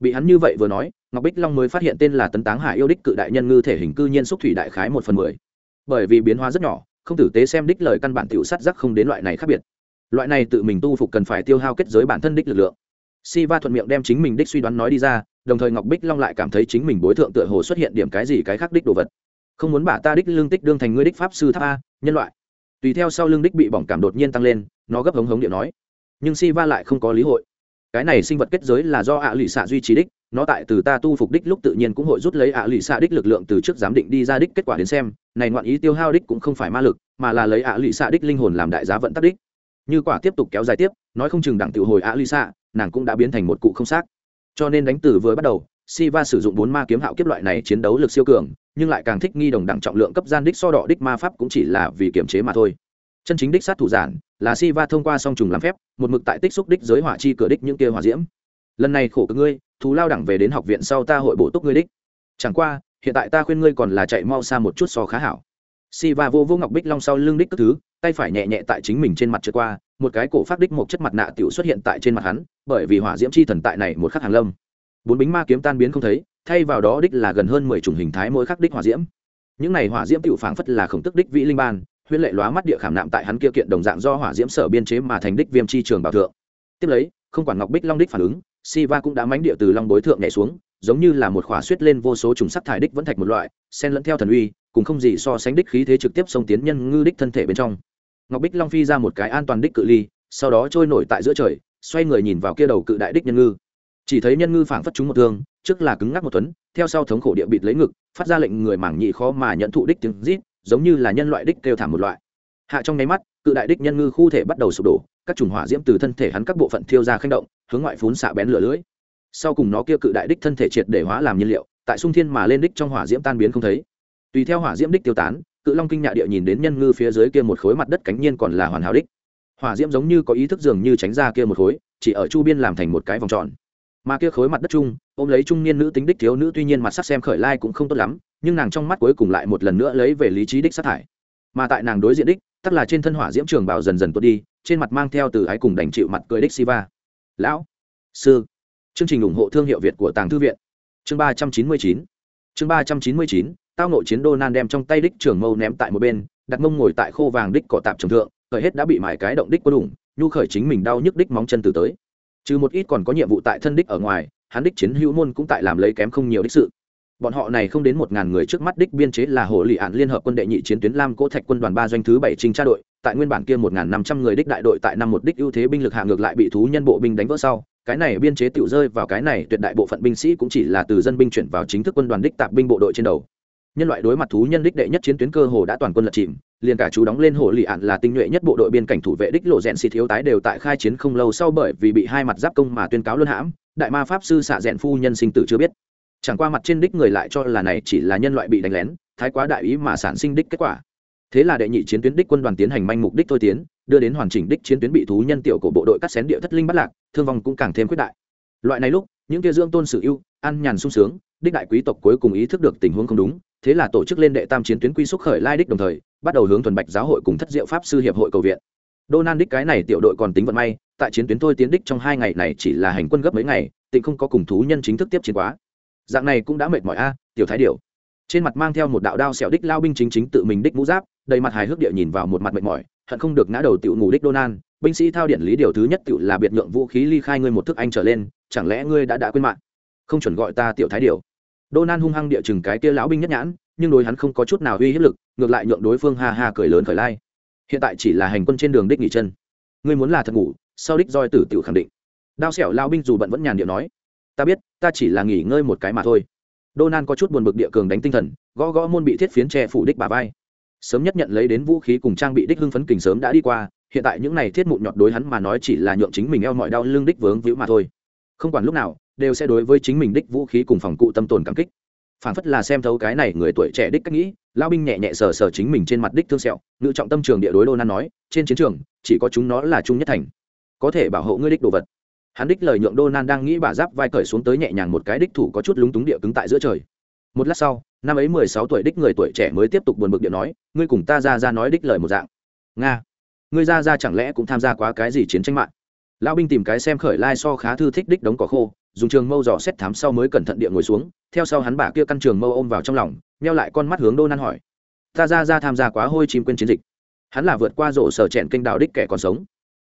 Bị hắn như vậy vừa nói, Ngọc Bích Long mới phát hiện tên là Tấn Táng Hải yêu đích cự đại nhân ngư thể hình cư nhiên xúc thủy đại khái một phần mười. Bởi vì biến hóa rất nhỏ, không tử tế xem đích lời căn bản tiểu sát giác không đến loại này khác biệt. Loại này tự mình tu phục cần phải tiêu hao kết giới bản thân đích lực lượng. Siva thuận miệng đem chính mình đích suy đoán nói đi ra, đồng thời Ngọc Bích Long lại cảm thấy chính mình bối thượng tựa hồ xuất hiện điểm cái gì cái khác đích đồ vật không muốn bả ta đích lương tích đương thành ngươi đích pháp sư tháp a nhân loại tùy theo sau lương đích bị bỏng cảm đột nhiên tăng lên nó gấp hống hống điện nói nhưng si va lại không có lý hội cái này sinh vật kết giới là do ạ à lụy xạ duy trì đích nó tại từ ta tu phục đích lúc tự nhiên cũng hội rút lấy ạ à lụy xạ đích lực lượng từ trước giám định đi ra đích kết quả đến xem này ngoạn ý tiêu hao đích cũng không phải ma lực mà là lấy ạ à lụy xạ đích linh hồn làm đại giá vận tắc đích như quả tiếp tục kéo dài tiếp nói không chừng đặng tự hồi ạ lụy xạ nàng cũng đã biến thành một cụ không xác cho nên đánh từ vừa bắt đầu Siva sử dụng bốn ma kiếm hạo kiếp loại này chiến đấu lực siêu cường, nhưng lại càng thích nghi đồng đẳng trọng lượng cấp gian đích so đỏ đích ma pháp cũng chỉ là vì kiểm chế mà thôi. Chân chính đích sát thủ giản, là Siva thông qua song trùng làm phép, một mực tại tích xúc đích giới hỏa chi cửa đích những kia hỏa diễm. Lần này khổ cực ngươi, thú lao đẳng về đến học viện sau ta hội bổ túc ngươi đích. Chẳng qua, hiện tại ta khuyên ngươi còn là chạy mau xa một chút so khá hảo. si va vô vô ngọc bích long sau lưng đích cất thứ, tay phải nhẹ nhẹ tại chính mình trên mặt trượt qua, một cái cổ phát đích một chất mặt nạ tiểu xuất hiện tại trên mặt hắn, bởi vì hỏa diễm chi thần tại này một khắc hàng lâm bốn bính ma kiếm tan biến không thấy thay vào đó đích là gần hơn mười chủng hình thái mỗi khắc đích hỏa diễm những này hỏa diễm tiểu phảng phất là khổng tức đích vĩ linh ban huyễn lệ lóa mắt địa khảm nạm tại hắn kia kiện đồng dạng do hỏa diễm sở biên chế mà thành đích viêm chi trường bảo thượng tiếp lấy không quản ngọc bích long đích phản ứng Siva cũng đã mánh địa từ long bối thượng nhảy xuống, giống như là một khỏa suýt lên vô số trùng sắc thải đích vẫn thạch một loại, xen lẫn theo thần uy, cùng không gì so sánh đích khí thế trực tiếp xông tiến nhân ngư đích thân thể bên trong. Ngọc bích long phi ra một cái an toàn đích cự ly, sau đó trôi nổi tại giữa trời, xoay người nhìn vào kia đầu cự đại đích nhân ngư. Chỉ thấy nhân ngư phảng phất chúng một thương, trước là cứng ngắc một tuấn, theo sau thống khổ địa bịt lấy ngực, phát ra lệnh người mảng nhị khó mà nhận thụ đích tiếng rít, giống như là nhân loại đích kêu thảm một loại. Hạ trong nháy mắt, cự đại đích nhân ngư khu thể bắt đầu sụp đổ các chủng hỏa diễm từ thân thể hắn các bộ phận thiêu ra khanh động, hướng ngoại phún xạ bén lửa lưới sau cùng nó kia cự đại đích thân thể triệt để hóa làm nhiên liệu, tại sung thiên mà lên đích trong hỏa diễm tan biến không thấy. Tùy theo hỏa diễm đích tiêu tán, cự long kinh nhạ địa nhìn đến nhân ngư phía dưới kia một khối mặt đất cánh nhiên còn là hoàn hảo đích. Hỏa diễm giống như có ý thức dường như tránh ra kia một khối, chỉ ở chu biên làm thành một cái vòng tròn. Mà kia khối mặt đất chung, ôm lấy trung niên nữ tính đích thiếu nữ tuy nhiên mặt sắc xem khởi lai cũng không tốt lắm, nhưng nàng trong mắt cuối cùng lại một lần nữa lấy về lý trí đích sát thải. Mà tại nàng đối diện đích tất là trên thân hỏa diễm trường bảo dần dần tuột đi trên mặt mang theo từ ái cùng đành chịu mặt cười đích siva lão, sư, chương trình ủng hộ thương hiệu việt của tàng thư viện. Chương ba trăm chín mươi chín, chương ba trăm chín mươi chín, tao nội chiến đô nan đem trong tay đích trường mâu ném tại một bên, đặt mông ngồi tại khô vàng đích cỏ tạp trồng thượng khởi hết đã bị mải cái động đích quân đủng nhu khởi chính mình đau nhức đích móng chân từ tới. Trừ một ít còn có nhiệm vụ tại thân đích ở ngoài, hắn đích chiến hữu môn cũng tại làm lấy kém không nhiều đích sự. Bọn họ này không đến một ngàn người trước mắt đích biên chế là hồ lì ạn liên hợp quân đệ nhị chiến tuyến lam cỗ thạch quân đoàn ba doanh thứ bảy trinh tra đội tại nguyên bản kia một ngàn năm trăm người đích đại đội tại năm một đích ưu thế binh lực hạ ngược lại bị thú nhân bộ binh đánh vỡ sau, cái này biên chế tự rơi vào cái này tuyệt đại bộ phận binh sĩ cũng chỉ là từ dân binh chuyển vào chính thức quân đoàn đích tạp binh bộ đội trên đầu. Nhân loại đối mặt thú nhân đích đệ nhất chiến tuyến cơ hồ đã toàn quân lật chìm, liền cả chú đóng lên hồ lì ạn là tinh nhuệ nhất bộ đội biên cảnh thủ vệ đích lộ rèn xì thiếu tái đều tại khai chiến không lâu sau bởi vì bị hai mặt giáp công mà tuyên cáo luân hãm, đại ma pháp sư xạ rèn phu nhân sinh tử chưa biết. Chẳng qua mặt trên đích người lại cho là này chỉ là nhân loại bị đánh lén, thái quá đại ý mà sản sinh đích kết quả thế là đệ nhị chiến tuyến đích quân đoàn tiến hành manh mục đích thôi tiến đưa đến hoàn chỉnh đích chiến tuyến bị thú nhân tiểu của bộ đội cắt xén địa thất linh bắt lạc thương vong cũng càng thêm quyết đại loại này lúc những kia dưỡng tôn sự ưu ăn nhàn sung sướng đích đại quý tộc cuối cùng ý thức được tình huống không đúng thế là tổ chức lên đệ tam chiến tuyến quy xúc khởi lai đích đồng thời bắt đầu hướng thuần bạch giáo hội cùng thất diệu pháp sư hiệp hội cầu viện Donald đích cái này tiểu đội còn tính vận may, tại chiến tuyến thôi tiến đích trong hai ngày này chỉ là hành quân gấp mấy ngày, tịnh không có cùng thú nhân chính thức tiếp chiến quá. Dạng này cũng đã mệt mỏi a, tiểu thái điểu. Trên mặt mang theo một đạo đao xẻo đích lao binh chính chính tự mình đích mũ giáp, đầy mặt hài hước địa nhìn vào một mặt mệt mỏi, hận không được ngã đầu tiểu ngủ đích donan binh sĩ thao điện lý điều thứ nhất tiểu là biệt nhượng vũ khí ly khai ngươi một thức anh trở lên, chẳng lẽ ngươi đã đã quên mạng? Không chuẩn gọi ta tiểu thái điều. Donan hung hăng địa chừng cái kia lão binh nhất nhãn nhưng đối hắn không có chút nào uy hiếp lực ngược lại nhượng đối phương ha ha cười lớn khởi lai. Hiện tại chỉ là hành quân trên đường đích nghỉ chân. Ngươi muốn là thật ngủ sau đích roi tử tiểu khẳng định. Đao xẻo lao binh dù bận vẫn nhàn điệu nói ta biết ta chỉ là nghỉ ngơi một cái mà thôi đô nan có chút buồn bực địa cường đánh tinh thần, gõ gõ môn bị thiết phiến che phủ đích bà vai. Sớm nhất nhận lấy đến vũ khí cùng trang bị đích hưng phấn kình sớm đã đi qua, hiện tại những này thiết mụn nhọt đối hắn mà nói chỉ là nhượng chính mình eo mọi đau lưng đích vướng víu mà thôi. Không quản lúc nào, đều sẽ đối với chính mình đích vũ khí cùng phòng cụ tâm tồn cảm kích. Phản phất là xem thấu cái này người tuổi trẻ đích cách nghĩ, lao binh nhẹ nhẹ sờ sờ chính mình trên mặt đích thương sẹo, ngự trọng tâm trường địa đối đô nan nói, trên chiến trường, chỉ có chúng nó là chung nhất thành. Có thể bảo hộ ngươi đích đồ vật hắn đích lời nhượng đô nan đang nghĩ bà giáp vai cởi xuống tới nhẹ nhàng một cái đích thủ có chút lúng túng địa cứng tại giữa trời. Một lát sau, năm ấy mười sáu tuổi đích người tuổi trẻ mới tiếp tục buồn bực địa nói, ngươi cùng ta ra ra nói đích lời một dạng. Nga, ngươi ra ra chẳng lẽ cũng tham gia quá cái gì chiến tranh mạng? Lão binh tìm cái xem khởi lai so khá thư thích đích đống cỏ khô, dùng trường mâu dò xét thám sau mới cẩn thận địa ngồi xuống, theo sau hắn bà kia căn trường mâu ôm vào trong lòng neo lại con mắt hướng đô nan hỏi, ta ra ra tham gia quá hôi chim quên chiến dịch. Hắn là vượt qua rổ sở chèn kênh đạo đích kẻ còn sống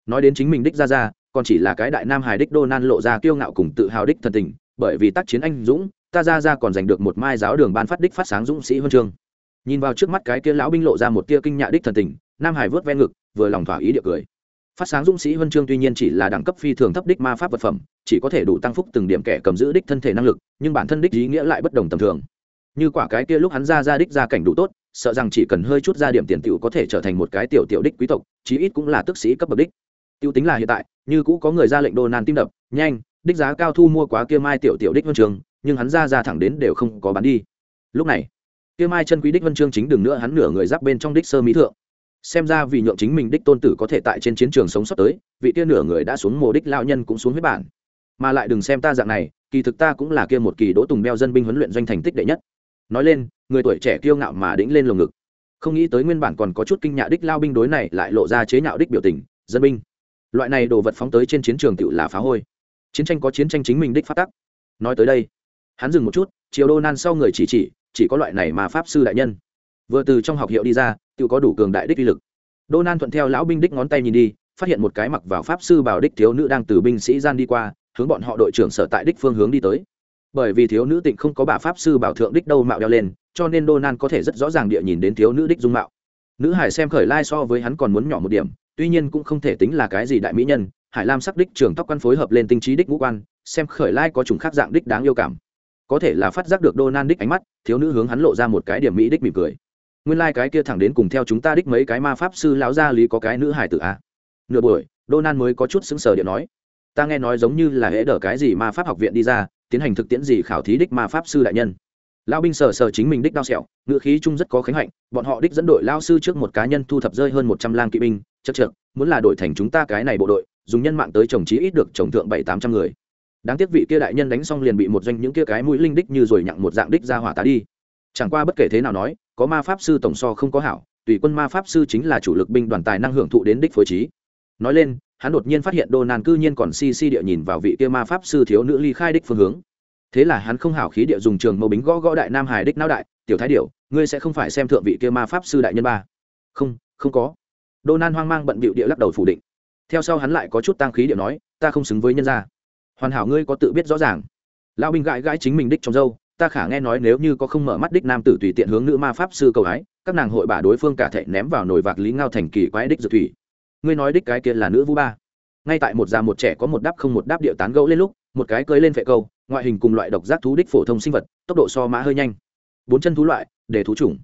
nói đến chính mình đích ra ra, còn chỉ là cái đại nam hài đích đô nan lộ ra kiêu ngạo cùng tự hào đích thần tình, bởi vì tác chiến anh dũng, ta ra ra còn giành được một mai giáo đường ban phát đích phát sáng dũng sĩ huân chương. Nhìn vào trước mắt cái kia lão binh lộ ra một tia kinh nhạ đích thần tình, nam hải vớt ven ngực, vừa lòng thỏa ý địa cười. Phát sáng dũng sĩ huân chương tuy nhiên chỉ là đẳng cấp phi thường thấp đích ma pháp vật phẩm, chỉ có thể đủ tăng phúc từng điểm kẻ cầm giữ đích thân thể năng lực, nhưng bản thân đích ý nghĩa lại bất đồng tầm thường. Như quả cái kia lúc hắn ra ra đích ra cảnh đủ tốt, sợ rằng chỉ cần hơi chút ra điểm tiền tiểu có thể trở thành một cái tiểu tiểu đích quý tộc, chí ít cũng là tức sĩ cấp bậc đích tiêu tính là hiện tại, như cũ có người ra lệnh đồ nan tim đập, nhanh, đích giá cao thu mua quá kia mai tiểu tiểu đích vân trường, nhưng hắn ra ra thẳng đến đều không có bán đi. Lúc này, kia mai chân quý đích vân chương chính đừng nữa, hắn nửa người giáp bên trong đích sơ mỹ thượng. Xem ra vì nhượng chính mình đích tôn tử có thể tại trên chiến trường sống sót tới, vị kia nửa người đã xuống mồ đích lao nhân cũng xuống huyết bản. Mà lại đừng xem ta dạng này, kỳ thực ta cũng là kia một kỳ đỗ tùng beo dân binh huấn luyện doanh thành tích đệ nhất. Nói lên, người tuổi trẻ kiêu ngạo mà đĩnh lên lồng ngực. Không nghĩ tới nguyên bản còn có chút kinh nhạ đích lao binh đối này lại lộ ra chế nhạo đích biểu tình, dân binh loại này đồ vật phóng tới trên chiến trường tự là phá hôi. Chiến tranh có chiến tranh chính mình đích phát tắc. Nói tới đây, hắn dừng một chút, chiều đô nan sau người chỉ chỉ chỉ có loại này mà pháp sư đại nhân. Vừa từ trong học hiệu đi ra tự có đủ cường đại đích uy lực. Đô nan thuận theo lão binh đích ngón tay nhìn đi, phát hiện một cái mặc vào pháp sư bảo đích thiếu nữ đang từ binh sĩ gian đi qua, hướng bọn họ đội trưởng sở tại đích phương hướng đi tới. Bởi vì thiếu nữ tịnh không có bà pháp sư bảo thượng đích đâu mạo đeo lên, cho nên đô nan có thể rất rõ ràng địa nhìn đến thiếu nữ đích dung mạo. Nữ hải xem khởi lai so với hắn còn muốn nhỏ một điểm tuy nhiên cũng không thể tính là cái gì đại mỹ nhân, hải lam sắc đích trường tóc quan phối hợp lên tinh trí đích ngũ quan, xem khởi lai có chủng khác dạng đích đáng yêu cảm. Có thể là phát giác được đô nan đích ánh mắt, thiếu nữ hướng hắn lộ ra một cái điểm mỹ đích mỉm cười. Nguyên lai、like、cái kia thẳng đến cùng theo chúng ta đích mấy cái ma pháp sư lão gia lý có cái nữ hải tử a nửa buổi, đô nan mới có chút xứng sờ điện nói. Ta nghe nói giống như là hễ đỡ cái gì ma pháp học viện đi ra, tiến hành thực tiễn gì khảo thí đích ma pháp sư đại nhân. Lão binh sờ sờ chính mình đích đao sẹo ngựa khí chung rất có khánh hạnh, bọn họ đích dẫn đội lao sư trước một cá nhân thu thập rơi hơn một trăm lang kỵ binh chật chật muốn là đổi thành chúng ta cái này bộ đội, dùng nhân mạng tới trồng chí ít được trồng thượng bảy tám trăm người. Đáng tiếc vị kia đại nhân đánh xong liền bị một doanh những kia cái mũi linh đích như rồi nhặng một dạng đích ra hỏa tá đi. Chẳng qua bất kể thế nào nói, có ma pháp sư tổng so không có hảo, tùy quân ma pháp sư chính là chủ lực binh đoàn tài năng hưởng thụ đến đích phối trí. Nói lên, hắn đột nhiên phát hiện đô nàn cư nhiên còn si si địa nhìn vào vị kia ma pháp sư thiếu nữ ly khai đích phương hướng. Thế là hắn không hảo khí địa dùng trường mâu bính gõ gõ đại nam hải đích não đại, tiểu thái điệu ngươi sẽ không phải xem thượng vị kia ma pháp sư đại nhân ba. Không không có đô nan hoang mang bận bịu địa lắc đầu phủ định. Theo sau hắn lại có chút tăng khí địa nói, ta không xứng với nhân gia. Hoàn hảo ngươi có tự biết rõ ràng. Lão binh gãi gãi chính mình đích trong dâu, ta khả nghe nói nếu như có không mở mắt đích nam tử tùy tiện hướng nữ ma pháp sư cầu ái các nàng hội bà đối phương cả thệ ném vào nồi vạc lý ngao thành kỳ quái đích dược thủy. Ngươi nói đích cái kia là nữ vũ ba. Ngay tại một già một trẻ có một đáp không một đáp địa tán gẫu lên lúc, một cái cưới lên vệ câu, ngoại hình cùng loại độc giác thú đích phổ thông sinh vật, tốc độ so mã hơi nhanh. Bốn chân thú loại, để thú chủng.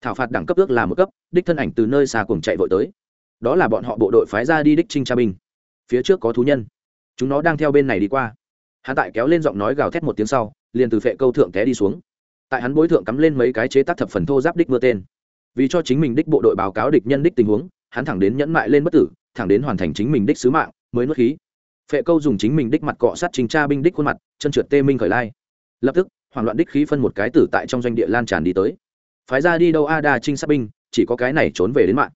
Thảo phạt đẳng cấp ước là một cấp, đích thân ảnh từ nơi xa cùng chạy vội tới đó là bọn họ bộ đội phái ra đi đích trinh tra binh. Phía trước có thú nhân. Chúng nó đang theo bên này đi qua. Hắn tại kéo lên giọng nói gào thét một tiếng sau, liền từ phệ câu thượng té đi xuống. Tại hắn bối thượng cắm lên mấy cái chế tác thập phần thô giáp đích mưa tên. Vì cho chính mình đích bộ đội báo cáo địch nhân đích tình huống, hắn thẳng đến nhẫn mại lên bất tử, thẳng đến hoàn thành chính mình đích sứ mạng, mới nuốt khí. Phệ câu dùng chính mình đích mặt cọ sát trình tra binh đích khuôn mặt, chân trượt tê minh khởi lai. Lập tức, hoảng loạn đích khí phân một cái tử tại trong doanh địa lan tràn đi tới. Phái ra đi đâu a đa trinh sát binh, chỉ có cái này trốn về đến mạng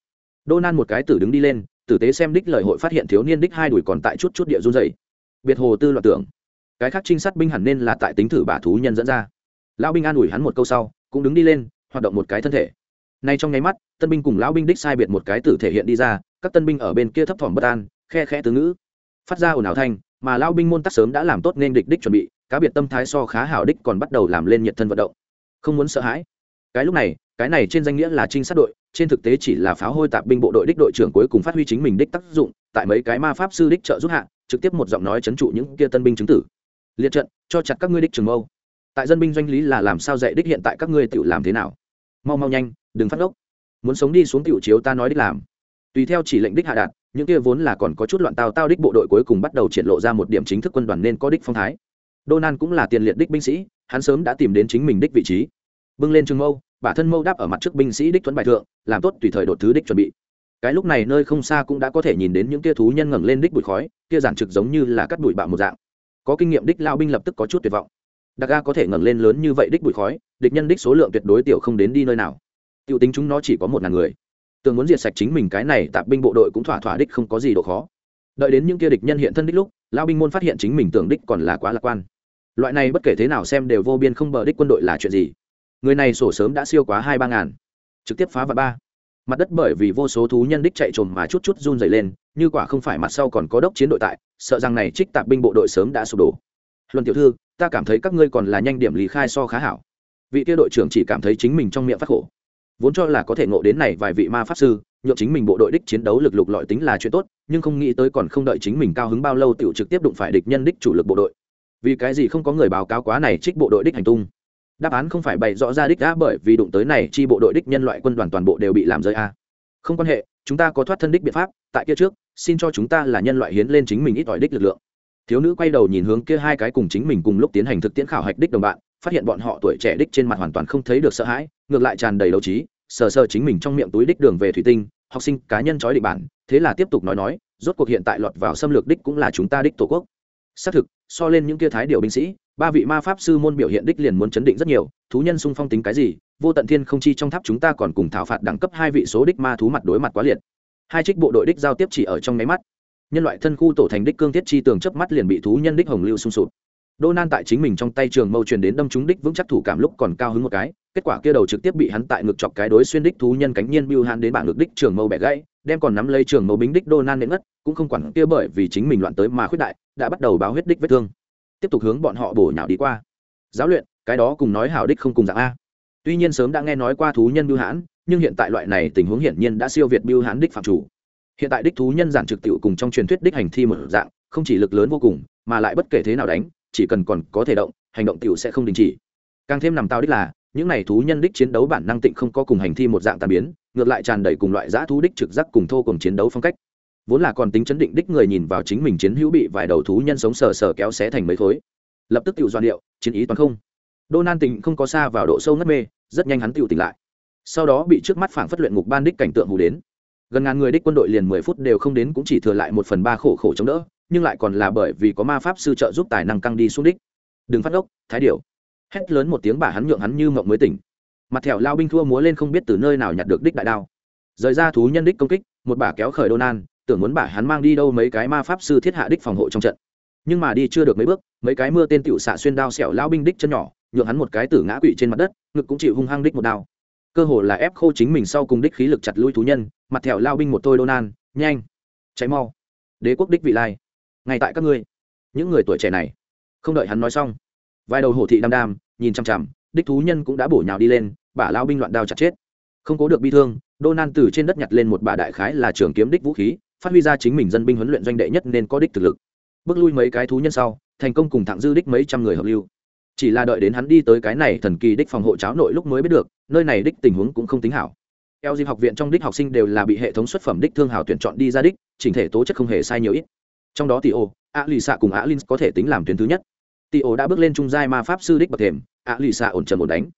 đô nan một cái tử đứng đi lên, tử tế xem đích lời hội phát hiện thiếu niên đích hai đuổi còn tại chút chút địa run dày biệt hồ tư loạn tưởng, cái khác trinh sát binh hẳn nên là tại tính thử bả thú nhân dẫn ra. Lão binh an ủi hắn một câu sau, cũng đứng đi lên, hoạt động một cái thân thể. Nay trong nháy mắt, tân binh cùng lão binh đích sai biệt một cái tử thể hiện đi ra, các tân binh ở bên kia thấp thỏm bất an, khe khẽ tứ ngữ. Phát ra ồn ào thanh, mà lão binh môn tắc sớm đã làm tốt nên địch đích chuẩn bị, cá biệt tâm thái so khá hảo đích còn bắt đầu làm lên nhiệt thân vận động. Không muốn sợ hãi cái lúc này cái này trên danh nghĩa là trinh sát đội trên thực tế chỉ là pháo hôi tạp binh bộ đội đích đội trưởng cuối cùng phát huy chính mình đích tác dụng tại mấy cái ma pháp sư đích trợ giúp hạ trực tiếp một giọng nói chấn trụ những kia tân binh chứng tử. Liệt trận cho chặt các ngươi đích trường mâu. Tại dân binh doanh lý là làm sao dạy đích hiện tại các ngươi tự làm thế nào? Mau mau nhanh đừng phát ốc. Muốn sống đi xuống tiểu chiếu ta nói đích làm. Tùy theo chỉ lệnh đích hạ đạt những kia vốn là còn có chút loạn tao tao đích bộ đội cuối cùng bắt đầu triển lộ ra một điểm chính thức quân đoàn nên có đích phong thái. Donan cũng là tiền liệt đích binh sĩ, hắn sớm đã tìm đến chính mình đích vị trí. Bưng lên trường mâu, bả thân mâu đáp ở mặt trước binh sĩ đích tuấn bài thượng, làm tốt tùy thời đột thứ đích chuẩn bị. Cái lúc này nơi không xa cũng đã có thể nhìn đến những kia thú nhân ngẩng lên đích bụi khói, kia giản trực giống như là cắt bụi bạo một dạng. Có kinh nghiệm đích lao binh lập tức có chút tuyệt vọng. Đặc ga có thể ngẩng lên lớn như vậy đích bụi khói, địch nhân đích số lượng tuyệt đối tiểu không đến đi nơi nào. Tiểu tính chúng nó chỉ có một ngàn người. Tưởng muốn diệt sạch chính mình cái này tạp binh bộ đội cũng thỏa thỏa đích không có gì độ khó. Đợi đến những kia địch nhân hiện thân đích lúc, lao binh môn phát hiện chính mình tưởng đích còn là quá lạc quan loại này bất kể thế nào xem đều vô biên không bờ đích quân đội là chuyện gì người này sổ sớm đã siêu quá hai ba ngàn. Trực tiếp phá vào ba. Mặt đất bởi vì vô số thú nhân đích chạy trồn mà chút chút run dày lên, như quả không phải mặt sau còn có đốc chiến đội tại, sợ rằng này trích tạp binh bộ đội sớm đã sụp đổ. Luân tiểu thư, ta cảm thấy các ngươi còn là nhanh điểm lý khai so khá hảo. Vị kia đội trưởng chỉ cảm thấy chính mình trong miệng phát khổ. Vốn cho là có thể ngộ đến này vài vị ma pháp sư nhộn chính mình bộ đội đích chiến đấu lực lục lọi tính là chuyện tốt, nhưng không nghĩ tới còn không đợi chính mình cao hứng bao lâu tiểu trực tiếp đụng phải địch nhân đích chủ lực bộ đội. Vì cái gì không có người báo cáo quá này trích bộ đội đích hành tung? Đáp án không phải bày rõ ra đích đã bởi vì đụng tới này chi bộ đội đích nhân loại quân đoàn toàn bộ đều bị làm rơi a không quan hệ, chúng ta có thoát thân đích biện pháp, tại kia trước, xin cho chúng ta là nhân loại hiến lên chính mình ít ỏi đích lực lượng. Thiếu nữ quay đầu nhìn hướng kia hai cái cùng chính mình cùng lúc tiến hành thực tiễn khảo hạch đích đồng bạn, phát hiện bọn họ tuổi trẻ đích trên mặt hoàn toàn không thấy được sợ hãi, ngược lại tràn đầy đấu trí, sờ sờ chính mình trong miệng túi đích đường về thủy tinh, học sinh, cá nhân trói định bản, thế là tiếp tục nói nói, rốt cuộc hiện tại lọt vào xâm lược đích cũng là chúng ta đích tổ quốc. Xác thực, so lên những kia thái điều binh sĩ ba vị ma pháp sư môn biểu hiện đích liền muốn chấn định rất nhiều, thú nhân sung phong tính cái gì, vô tận thiên không chi trong tháp chúng ta còn cùng thảo phạt đẳng cấp hai vị số đích ma thú mặt đối mặt quá liệt. Hai trích bộ đội đích giao tiếp chỉ ở trong máy mắt. Nhân loại thân khu tổ thành đích cương thiết chi tường chớp mắt liền bị thú nhân đích hồng lưu xung sụp. Đô nan tại chính mình trong tay trường mâu truyền đến đâm trúng đích vững chắc thủ cảm lúc còn cao hứng một cái, kết quả kia đầu trực tiếp bị hắn tại ngực chọc cái đối xuyên đích thú nhân cánh nhiên bưu han đến bảng ngực đích trường mâu bẻ gãy, đem còn nắm lấy trường mâu bính đích đô nan đến ngất, cũng không quản kia bởi vì chính mình loạn tới mà khuyết đại, đã bắt đầu báo huyết đích vết thương tiếp tục hướng bọn họ bổ nhào đi qua. Giáo luyện, cái đó cùng nói hảo đích không cùng dạng a. Tuy nhiên sớm đã nghe nói qua thú nhân bưu hãn, nhưng hiện tại loại này tình huống hiển nhiên đã siêu việt bưu hãn đích phạm chủ. Hiện tại đích thú nhân giản trực tiệu cùng trong truyền thuyết đích hành thi một dạng, không chỉ lực lớn vô cùng, mà lại bất kể thế nào đánh, chỉ cần còn có thể động, hành động tiệu sẽ không đình chỉ. Càng thêm nằm tao đích là, những này thú nhân đích chiến đấu bản năng tịnh không có cùng hành thi một dạng tàn biến, ngược lại tràn đầy cùng loại giã thú đích trực giác cùng thô cùng chiến đấu phong cách vốn là còn tính chấn định đích người nhìn vào chính mình chiến hữu bị vài đầu thú nhân sống sờ sờ kéo xé thành mấy khối. Lập tức tự doan điệu, chiến ý toàn không. Đô nan tình không có xa vào độ sâu ngất mê, rất nhanh hắn tự tỉnh lại. Sau đó bị trước mắt phảng phất luyện ngục ban đích cảnh tượng hù đến. Gần ngàn người đích quân đội liền mười phút đều không đến cũng chỉ thừa lại một phần ba khổ khổ chống đỡ, nhưng lại còn là bởi vì có ma pháp sư trợ giúp tài năng căng đi xuống đích. Đừng phát ốc, thái điệu hét lớn một tiếng bà hắn nhượng hắn như mộng mới tỉnh. Mặt thẹo lao binh thua múa lên không biết từ nơi nào nhặt được đích đại đao. Rời ra thú nhân đích công kích, một bà kéo khởi đô nan tưởng muốn bả hắn mang đi đâu mấy cái ma pháp sư thiết hạ đích phòng hộ trong trận. Nhưng mà đi chưa được mấy bước, mấy cái mưa tên tựu xạ xuyên đao xẻo lao binh đích chân nhỏ, nhượng hắn một cái tử ngã quỵ trên mặt đất, ngực cũng chịu hung hăng đích một đao. Cơ hồ là ép khô chính mình sau cùng đích khí lực chặt lui thú nhân, mặt thẹo lao binh một tôi đô nan, nhanh cháy mau. Đế quốc đích vị lai, ngay tại các ngươi. Những người tuổi trẻ này, không đợi hắn nói xong, vài đầu hổ thị đam đam nhìn chằm chằm, đích thú nhân cũng đã bổ nhào đi lên, bả lao binh loạn đao chặt chết. Không cố được bi thương, đô nan từ trên đất nhặt lên một bà đại khái là trường kiếm đích vũ khí phát huy ra chính mình dân binh huấn luyện doanh đệ nhất nên có đích thực lực. Bước lui mấy cái thú nhân sau, thành công cùng thẳng dư đích mấy trăm người hợp lưu. Chỉ là đợi đến hắn đi tới cái này thần kỳ đích phòng hộ cháo nội lúc mới biết được, nơi này đích tình huống cũng không tính hảo. Eo dịp học viện trong đích học sinh đều là bị hệ thống xuất phẩm đích thương hảo tuyển chọn đi ra đích, chỉnh thể tố chất không hề sai nhiều ít. Trong đó tỷ ô a lì xạ cùng a linh có thể tính làm tuyến thứ nhất. Tỷ ô đã bước lên trung giai ma pháp sư đích bậc thềm, a lì xạ ổn trầm ổn đánh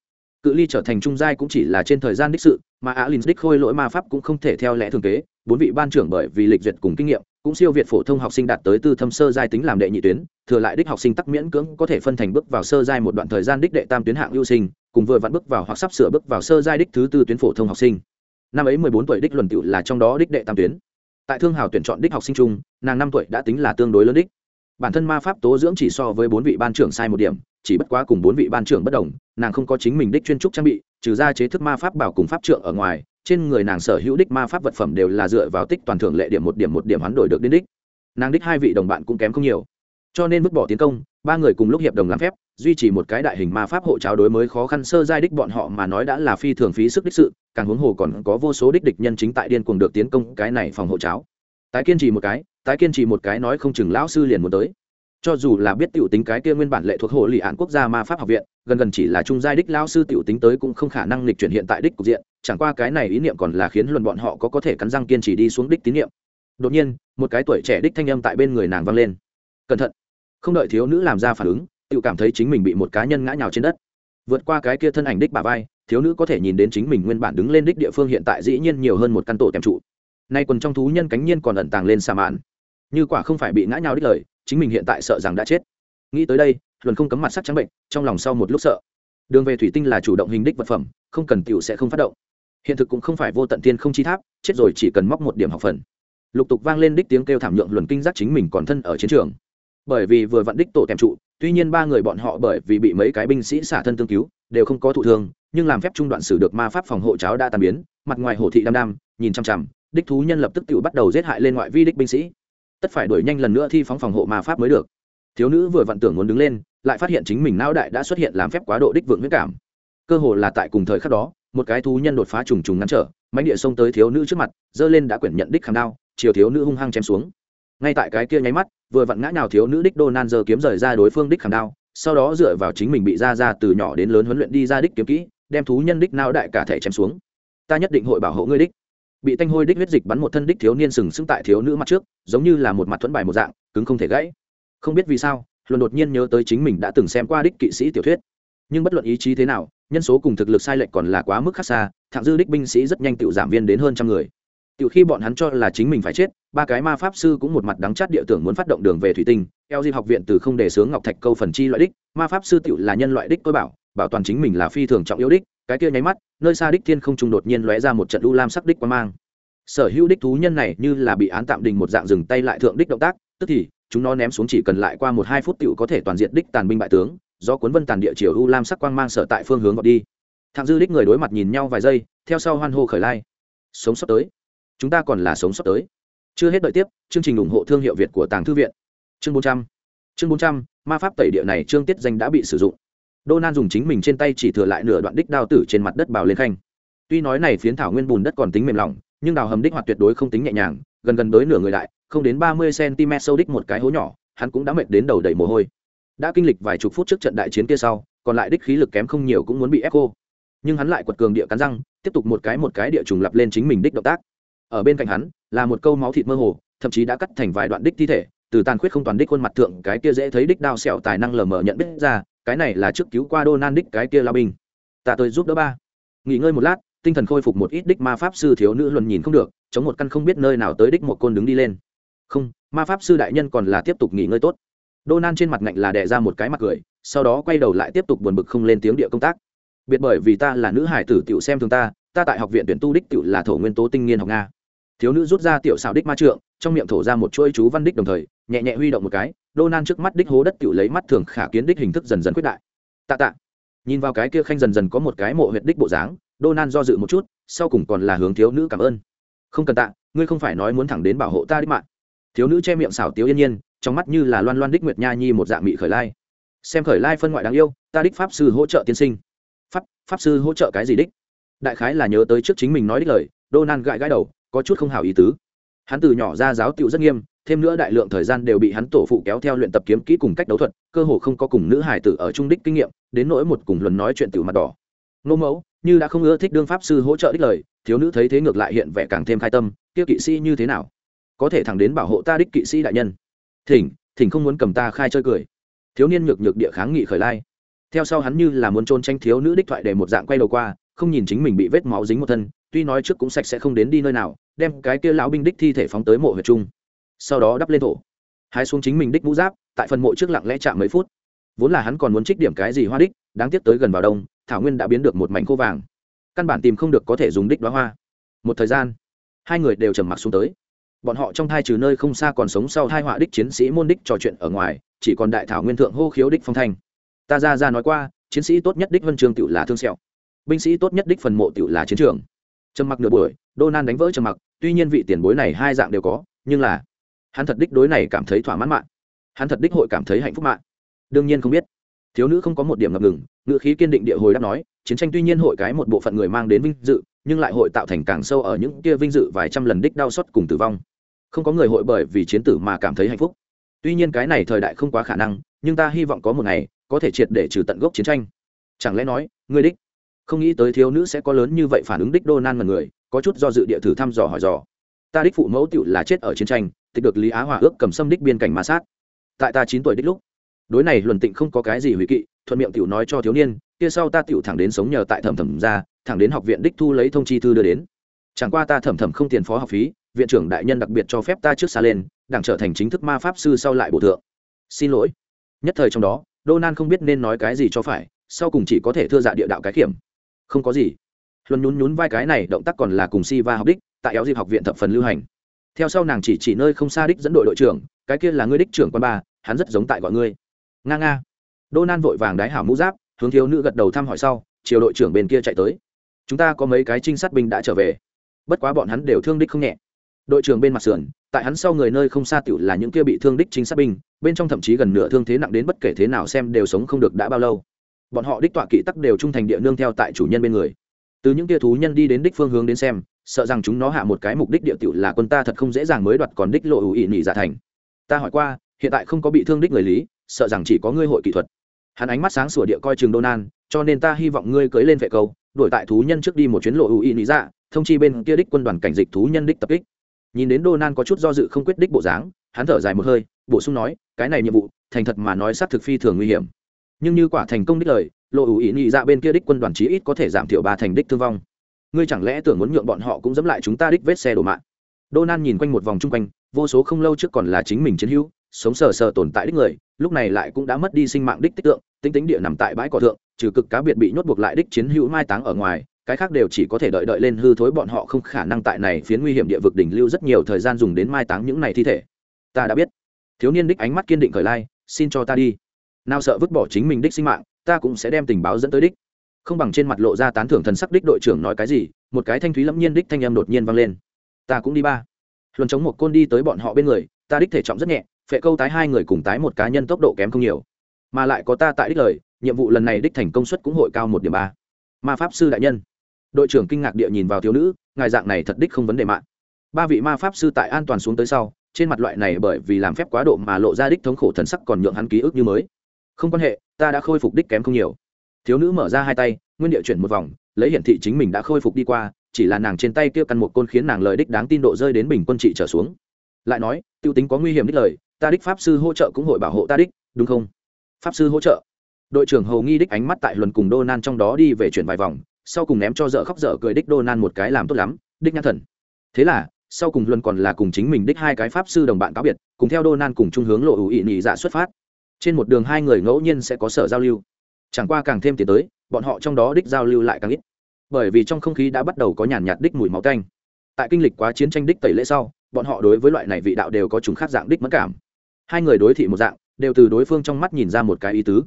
cự ly trở thành trung giai cũng chỉ là trên thời gian đích sự, mà Á linh đích khôi lỗi ma pháp cũng không thể theo lẽ thường kế. Bốn vị ban trưởng bởi vì lịch duyệt cùng kinh nghiệm, cũng siêu việt phổ thông học sinh đạt tới tư thâm sơ giai tính làm đệ nhị tuyến, thừa lại đích học sinh tắc miễn cưỡng có thể phân thành bước vào sơ giai một đoạn thời gian đích đệ tam tuyến hạng ưu sinh, cùng vừa vặn bước vào hoặc sắp sửa bước vào sơ giai đích thứ tư tuyến phổ thông học sinh. Năm ấy mười bốn tuổi đích luận tựu là trong đó đích đệ tam tuyến. Tại thương hào tuyển chọn đích học sinh chung, nàng năm tuổi đã tính là tương đối lớn đích. Bản thân ma pháp tố dưỡng chỉ so với bốn vị ban trưởng sai một điểm chỉ bất quá cùng bốn vị ban trưởng bất đồng, nàng không có chính mình đích chuyên trúc trang bị, trừ ra chế thức ma pháp bảo cùng pháp trượng ở ngoài, trên người nàng sở hữu đích ma pháp vật phẩm đều là dựa vào tích toàn thưởng lệ điểm một điểm một điểm hoán đổi được đến đích. Nàng đích hai vị đồng bạn cũng kém không nhiều. Cho nên vứt bỏ tiến công, ba người cùng lúc hiệp đồng làm phép, duy trì một cái đại hình ma pháp hộ cháo đối mới khó khăn sơ giai đích bọn họ mà nói đã là phi thường phí sức đích sự, càng huống hồ còn có vô số đích địch nhân chính tại điên cuồng được tiến công cái này phòng hộ cháo. Tái kiên trì một cái, tái kiên trì một cái nói không chừng lão sư liền muốn tới cho dù là biết tiểu tính cái kia nguyên bản lệ thuộc hộ lì án quốc gia ma pháp học viện, gần gần chỉ là trung giai đích lao sư tiểu tính tới cũng không khả năng lịch chuyển hiện tại đích cục diện, chẳng qua cái này ý niệm còn là khiến luận bọn họ có có thể cắn răng kiên trì đi xuống đích tín niệm. Đột nhiên, một cái tuổi trẻ đích thanh âm tại bên người nàng vang lên. Cẩn thận, không đợi thiếu nữ làm ra phản ứng tự cảm thấy chính mình bị một cá nhân ngã nhào trên đất. Vượt qua cái kia thân ảnh đích bà vai, thiếu nữ có thể nhìn đến chính mình nguyên bản đứng lên đích địa phương hiện tại dĩ nhiên nhiều hơn một căn tổ kèm trụ. Nay quần trong thú nhân cánh nhiên còn ẩn tàng lên xà mạn. Như quả không phải bị ngã nhào đích lời chính mình hiện tại sợ rằng đã chết. Nghĩ tới đây luận không cấm mặt sắc trắng bệnh, trong lòng sau một lúc sợ. Đường về thủy tinh là chủ động hình đích vật phẩm, không cần tiểu sẽ không phát động. Hiện thực cũng không phải vô tận tiên không chi tháp, chết rồi chỉ cần móc một điểm học phần. Lục tục vang lên đích tiếng kêu thảm nhượng luận kinh giác chính mình còn thân ở chiến trường. Bởi vì vừa vặn đích tổ kèm trụ, tuy nhiên ba người bọn họ bởi vì bị mấy cái binh sĩ xả thân tương cứu, đều không có thụ thương, nhưng làm phép trung đoạn xử được ma pháp phòng hộ cháo đã tàn biến, mặt ngoài hồ thị đam đam nhìn chằm chằm, đích thú nhân lập tức tự bắt đầu giết hại lên ngoại vi đích binh sĩ tất phải đuổi nhanh lần nữa thi phóng phòng hộ ma pháp mới được. Thiếu nữ vừa vặn tưởng muốn đứng lên, lại phát hiện chính mình não đại đã xuất hiện làm phép quá độ đích vượng huyết cảm. Cơ hồ là tại cùng thời khắc đó, một cái thú nhân đột phá trùng trùng ngăn trở mánh địa xông tới thiếu nữ trước mặt, giơ lên đã quyển nhận đích khảm đao, chiều thiếu nữ hung hăng chém xuống. Ngay tại cái kia nháy mắt, vừa vặn ngã nào thiếu nữ đích đô nan giờ kiếm rời ra đối phương đích khảm đao, sau đó dựa vào chính mình bị ra ra từ nhỏ đến lớn huấn luyện đi ra đích kiếm kỹ, đem thú nhân đích não đại cả thể chém xuống. Ta nhất định hội bảo hộ ngươi đích bị tanh hôi đích huyết dịch bắn một thân đích thiếu niên sừng sững tại thiếu nữ mặt trước, giống như là một mặt thuẫn bài một dạng, cứng không thể gãy. Không biết vì sao luận đột nhiên nhớ tới chính mình đã từng xem qua đích kỵ sĩ tiểu thuyết. Nhưng bất luận ý chí thế nào, nhân số cùng thực lực sai lệch còn là quá mức khác xa thạng dư đích binh sĩ rất nhanh tự giảm viên đến hơn trăm người. Tự khi bọn hắn cho là chính mình phải chết, ba cái ma pháp sư cũng một mặt đắng chát địa tưởng muốn phát động đường về thủy tinh, eo di học viện từ không đề sướng ngọc thạch câu phần chi loại đích, ma pháp sư tự là nhân loại đích tôi bảo bảo toàn chính mình là phi thường trọng yếu đích cái kia nháy mắt, nơi xa đích thiên không trung đột nhiên lóe ra một trận u lam sắc đích quang mang. Sở hữu đích thú nhân này như là bị án tạm đình một dạng dừng tay lại thượng đích động tác, tức thì, chúng nó ném xuống chỉ cần lại qua một hai phút tựu có thể toàn diện đích tàn binh bại tướng, do cuốn vân tàn địa chiều u lam sắc quang mang sở tại phương hướng vọt đi. Thạng dư đích người đối mặt nhìn nhau vài giây, theo sau hoan hô khởi lai. Sống sắp tới. Chúng ta còn là sống sắp tới. Chưa hết đợi tiếp, chương trình ủng hộ thương hiệu việt của tàng thư viện. Chương bốn trăm. Chương bốn trăm, ma pháp tẩy địa này chương tiết danh đã bị sử dụng đô nan dùng chính mình trên tay chỉ thừa lại nửa đoạn đích đao tử trên mặt đất bào lên khanh. Tuy nói này phiến thảo nguyên bùn đất còn tính mềm lỏng nhưng đào hầm đích hoạt tuyệt đối không tính nhẹ nhàng, gần gần tới nửa người đại, không đến ba mươi cm sâu đích một cái hố nhỏ, hắn cũng đã mệt đến đầu đầy mồ hôi. Đã kinh lịch vài chục phút trước trận đại chiến kia sau, còn lại đích khí lực kém không nhiều cũng muốn bị ép cô nhưng hắn lại quật cường địa cắn răng, tiếp tục một cái một cái địa trùng lập lên chính mình đích động tác. Ở bên cạnh hắn, là một câu máu thịt mơ hồ, thậm chí đã cắt thành vài đoạn đích thi thể, từ tàn khuyết không toàn đích khuôn mặt thượng cái kia dễ thấy đích đao sẹo tài năng lờ mờ nhận biết ra cái này là trước cứu qua đô đích cái kia lao binh. Ta tôi giúp đỡ ba. Nghỉ ngơi một lát, tinh thần khôi phục một ít đích ma pháp sư thiếu nữ luận nhìn không được, chống một căn không biết nơi nào tới đích một côn đứng đi lên. Không, ma pháp sư đại nhân còn là tiếp tục nghỉ ngơi tốt. Đô trên mặt ngạnh là đẻ ra một cái mặt cười, sau đó quay đầu lại tiếp tục buồn bực không lên tiếng địa công tác. Biệt bởi vì ta là nữ hải tử tiểu xem thường ta ta tại học viện tuyển tu đích tiểu là thổ nguyên tố tinh nghiên học nga. Thiếu nữ rút ra tiểu xảo đích ma trượng, trong miệng thổ ra một chuỗi chú văn đích đồng thời, nhẹ nhẹ huy động một cái đô nan trước mắt đích hố đất tiểu lấy mắt thường khả kiến đích hình thức dần dần quyết đại. Tạ tạ. Nhìn vào cái kia khanh dần dần có một cái mộ huyệt đích bộ dáng, đô nan do dự một chút, sau cùng còn là hướng thiếu nữ cảm ơn. Không cần tạ, ngươi không phải nói muốn thẳng đến bảo hộ ta đích mạng thiếu nữ che miệng xảo tiếu yên nhiên, trong mắt như là loan loan đích nguyệt nha nhi một dạng mị khởi lai. Xem khởi lai phân ngoại đáng yêu, ta đích pháp sư hỗ trợ tiên sinh. Pháp pháp sư hỗ trợ cái gì đích? Đại khái là nhớ tới trước chính mình nói đích lời, đô nan gãi gãi đầu, có chút không hảo ý tứ. Hắn từ nhỏ ra giáo tiểu rất nghiêm thêm nữa đại lượng thời gian đều bị hắn tổ phụ kéo theo luyện tập kiếm kỹ cùng cách đấu thuật, cơ hồ không có cùng nữ hải tử ở trung đích kinh nghiệm, đến nỗi một cùng luận nói chuyện tiểu mặt đỏ. Nô mẫu, như đã không ưa thích đương pháp sư hỗ trợ đích lời, thiếu nữ thấy thế ngược lại hiện vẻ càng thêm khai tâm, kia kỵ sĩ như thế nào? Có thể thẳng đến bảo hộ ta đích kỵ sĩ đại nhân. Thỉnh thỉnh không muốn cầm ta khai chơi cười. Thiếu niên nhược nhược địa kháng nghị khởi lai. Theo sau hắn như là muốn trôn tranh thiếu nữ đích thoại để một dạng quay đầu qua, không nhìn chính mình bị vết máu dính một thân, tuy nói trước cũng sạch sẽ không đến đi nơi nào, đem cái kia lão binh đích thi thể phóng tới mộ huyệt trung sau đó đắp lên thổ. Hai xuống chính mình đích mũ giáp, tại phần mộ trước lặng lẽ chạm mấy phút. Vốn là hắn còn muốn trích điểm cái gì hoa đích, đáng tiếc tới gần vào đông, thảo nguyên đã biến được một mảnh khô vàng. Căn bản tìm không được có thể dùng đích đoá hoa. Một thời gian, hai người đều trầm mặc xuống tới. Bọn họ trong thai trừ nơi không xa còn sống sau thai họa đích chiến sĩ môn đích trò chuyện ở ngoài, chỉ còn đại thảo nguyên thượng hô khiếu đích phong thanh. Ta ra ra nói qua, chiến sĩ tốt nhất đích vân trường tự là thương sẹo. Binh sĩ tốt nhất đích phần mộ tự là chiến trường. Trầm mặc nửa buổi đô nan đánh vỡ trầm mặc, tuy nhiên vị tiền bối này hai dạng đều có, nhưng là hắn thật đích đối này cảm thấy thỏa mãn mạng. Hắn thật đích hội cảm thấy hạnh phúc mạng. Đương nhiên không biết. Thiếu nữ không có một điểm ngập ngừng, ngữ khí kiên định địa hồi đáp nói, chiến tranh tuy nhiên hội cái một bộ phận người mang đến vinh dự, nhưng lại hội tạo thành càng sâu ở những kia vinh dự vài trăm lần đích đau xót cùng tử vong. Không có người hội bởi vì chiến tử mà cảm thấy hạnh phúc. Tuy nhiên cái này thời đại không quá khả năng, nhưng ta hy vọng có một ngày, có thể triệt để trừ tận gốc chiến tranh. Chẳng lẽ nói, ngươi đích? Không nghĩ tới thiếu nữ sẽ có lớn như vậy phản ứng đích đô nan mật người, có chút do dự địa thử thăm dò hỏi dò ta đích phụ mẫu tựu là chết ở chiến tranh, tịch được lý á hòa ước cầm xâm đích biên cảnh ma sát. Tại ta chín tuổi đích lúc, đối này luận tịnh không có cái gì hủy kỵ, thuận miệng tiểu nói cho thiếu niên, kia sau ta tiểu thẳng đến sống nhờ tại thẩm thẩm ra, thẳng đến học viện đích thu lấy thông chi thư đưa đến. Chẳng qua ta thẩm thẩm không tiền phó học phí, viện trưởng đại nhân đặc biệt cho phép ta trước xa lên, đảng trở thành chính thức ma pháp sư sau lại bổ thượng. Xin lỗi. Nhất thời trong đó, đô nan không biết nên nói cái gì cho phải, sau cùng chỉ có thể thưa dạ địa đạo cái kiểm. Không có gì. Luân nhún nhún vai cái này, động tác còn là cùng si va học đích tại éo dịp học viện thập phần lưu hành. Theo sau nàng chỉ chỉ nơi không xa đích dẫn đội đội trưởng, cái kia là ngươi đích trưởng quan ba, hắn rất giống tại gọi ngươi. Nga nga. Đô nan vội vàng đái hảo mũ giáp, hướng thiếu nữ gật đầu thăm hỏi sau, chiều đội trưởng bên kia chạy tới. Chúng ta có mấy cái trinh sát binh đã trở về. Bất quá bọn hắn đều thương đích không nhẹ. Đội trưởng bên mặt sườn, tại hắn sau người nơi không xa tiểu là những kia bị thương đích trinh sát binh, bên trong thậm chí gần nửa thương thế nặng đến bất kể thế nào xem đều sống không được đã bao lâu. Bọn họ đích tọa kỵ tắc đều trung thành địa nương theo tại chủ nhân bên người từ những kia thú nhân đi đến đích phương hướng đến xem, sợ rằng chúng nó hạ một cái mục đích địa tiểu là quân ta thật không dễ dàng mới đoạt còn đích lộ ủ ỵ nhị giả thành. Ta hỏi qua, hiện tại không có bị thương đích người lý, sợ rằng chỉ có ngươi hội kỹ thuật. Hắn ánh mắt sáng sủa địa coi trường đô nan, cho nên ta hy vọng ngươi cưới lên vệ cầu đuổi tại thú nhân trước đi một chuyến lộ ủ ỵ nhị dạ thông chi bên kia đích quân đoàn cảnh dịch thú nhân đích tập kích. Nhìn đến đô nan có chút do dự không quyết đích bộ dáng, hắn thở dài một hơi, bổ sung nói, cái này nhiệm vụ, thành thật mà nói sát thực phi thường nguy hiểm nhưng như quả thành công đích lời lộ ủ ý nhị dạ bên kia đích quân đoàn chí ít có thể giảm thiểu ba thành đích thương vong. Ngươi chẳng lẽ tưởng muốn nhượng bọn họ cũng dẫm lại chúng ta đích vết xe đổ mạng? Đô nan nhìn quanh một vòng chung quanh, vô số không lâu trước còn là chính mình chiến hữu, sống sờ sờ tồn tại đích người, lúc này lại cũng đã mất đi sinh mạng đích tích tượng, tính tính địa nằm tại bãi cỏ thượng, trừ cực cá biệt bị nhốt buộc lại đích chiến hữu mai táng ở ngoài, cái khác đều chỉ có thể đợi đợi lên hư thối bọn họ không khả năng tại này phiến nguy hiểm địa vực đỉnh lưu rất nhiều thời gian dùng đến mai táng những này thi thể. Ta đã biết. Thiếu niên đích ánh mắt kiên định khởi lai, xin cho ta đi nào sợ vứt bỏ chính mình đích sinh mạng, ta cũng sẽ đem tình báo dẫn tới đích. Không bằng trên mặt lộ ra tán thưởng thần sắc đích đội trưởng nói cái gì, một cái thanh thúy lẫm nhiên đích thanh em đột nhiên vang lên. Ta cũng đi ba. Luân chống một côn đi tới bọn họ bên người, ta đích thể trọng rất nhẹ, phệ câu tái hai người cùng tái một cá nhân tốc độ kém không nhiều. Mà lại có ta tại đích lời, nhiệm vụ lần này đích thành công suất cũng hội cao một điểm ba. Ma pháp sư đại nhân. Đội trưởng kinh ngạc địa nhìn vào thiếu nữ, ngài dạng này thật đích không vấn đề mạng. Ba vị ma pháp sư tại an toàn xuống tới sau, trên mặt loại này bởi vì làm phép quá độ mà lộ ra đích thống khổ thần sắc còn nhượng hắn ký ức như mới không quan hệ, ta đã khôi phục đích kém không nhiều. Thiếu nữ mở ra hai tay, nguyên địa chuyển một vòng, lấy hiển thị chính mình đã khôi phục đi qua, chỉ là nàng trên tay kia căn một côn khiến nàng lời đích đáng tin độ rơi đến bình quân trị trở xuống. Lại nói, tiêu tính có nguy hiểm đích lời, ta đích pháp sư hỗ trợ cũng hội bảo hộ ta đích, đúng không? Pháp sư hỗ trợ? Đội trưởng hầu nghi đích ánh mắt tại luận cùng đô nan trong đó đi về chuyển vài vòng, sau cùng ném cho dở khóc dở cười đích đô nan một cái làm tốt lắm, đích nhãn thần. Thế là, sau cùng luân còn là cùng chính mình đích hai cái pháp sư đồng bạn cáo biệt, cùng theo đô nan cùng trung hướng lộ ủ ỵ nhị dạ xuất phát trên một đường hai người ngẫu nhiên sẽ có sở giao lưu. Chẳng qua càng thêm tiến tới, bọn họ trong đó đích giao lưu lại càng ít. Bởi vì trong không khí đã bắt đầu có nhàn nhạt đích mùi máu canh tại kinh lịch quá chiến tranh đích tẩy lễ sau, bọn họ đối với loại này vị đạo đều có chúng khác dạng đích mất cảm. Hai người đối thị một dạng, đều từ đối phương trong mắt nhìn ra một cái ý tứ.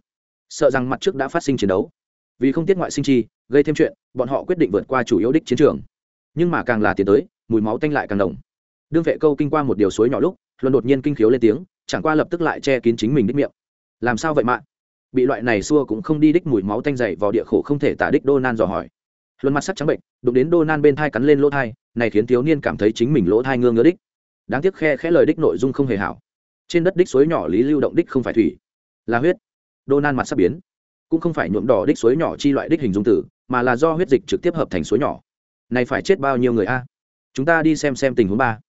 Sợ rằng mặt trước đã phát sinh chiến đấu. Vì không tiết ngoại sinh chi, gây thêm chuyện, bọn họ quyết định vượt qua chủ yếu đích chiến trường. Nhưng mà càng là tiến tới, mùi máu tanh lại càng đồng đương vệ câu kinh qua một điều suối nhỏ lúc, luân đột nhiên kinh khiếu lên tiếng, chẳng qua lập tức lại che kín chính mình đích miệng làm sao vậy mạng bị loại này xua cũng không đi đích mùi máu tanh dày vào địa khổ không thể tả đích đô nan dò hỏi. Luân mặt sắc trắng bệnh, đụng đến đô nan bên thai cắn lên lỗ thai, này khiến thiếu niên cảm thấy chính mình lỗ thai ngơ ngơ đích. Đáng tiếc khe khẽ lời đích nội dung không hề hảo. Trên đất đích suối nhỏ lý lưu động đích không phải thủy, là huyết. Đô nan mặt sắp biến. Cũng không phải nhuộm đỏ đích suối nhỏ chi loại đích hình dung tử, mà là do huyết dịch trực tiếp hợp thành suối nhỏ. Này phải chết bao nhiêu người a? Chúng ta đi xem xem tình huống ba.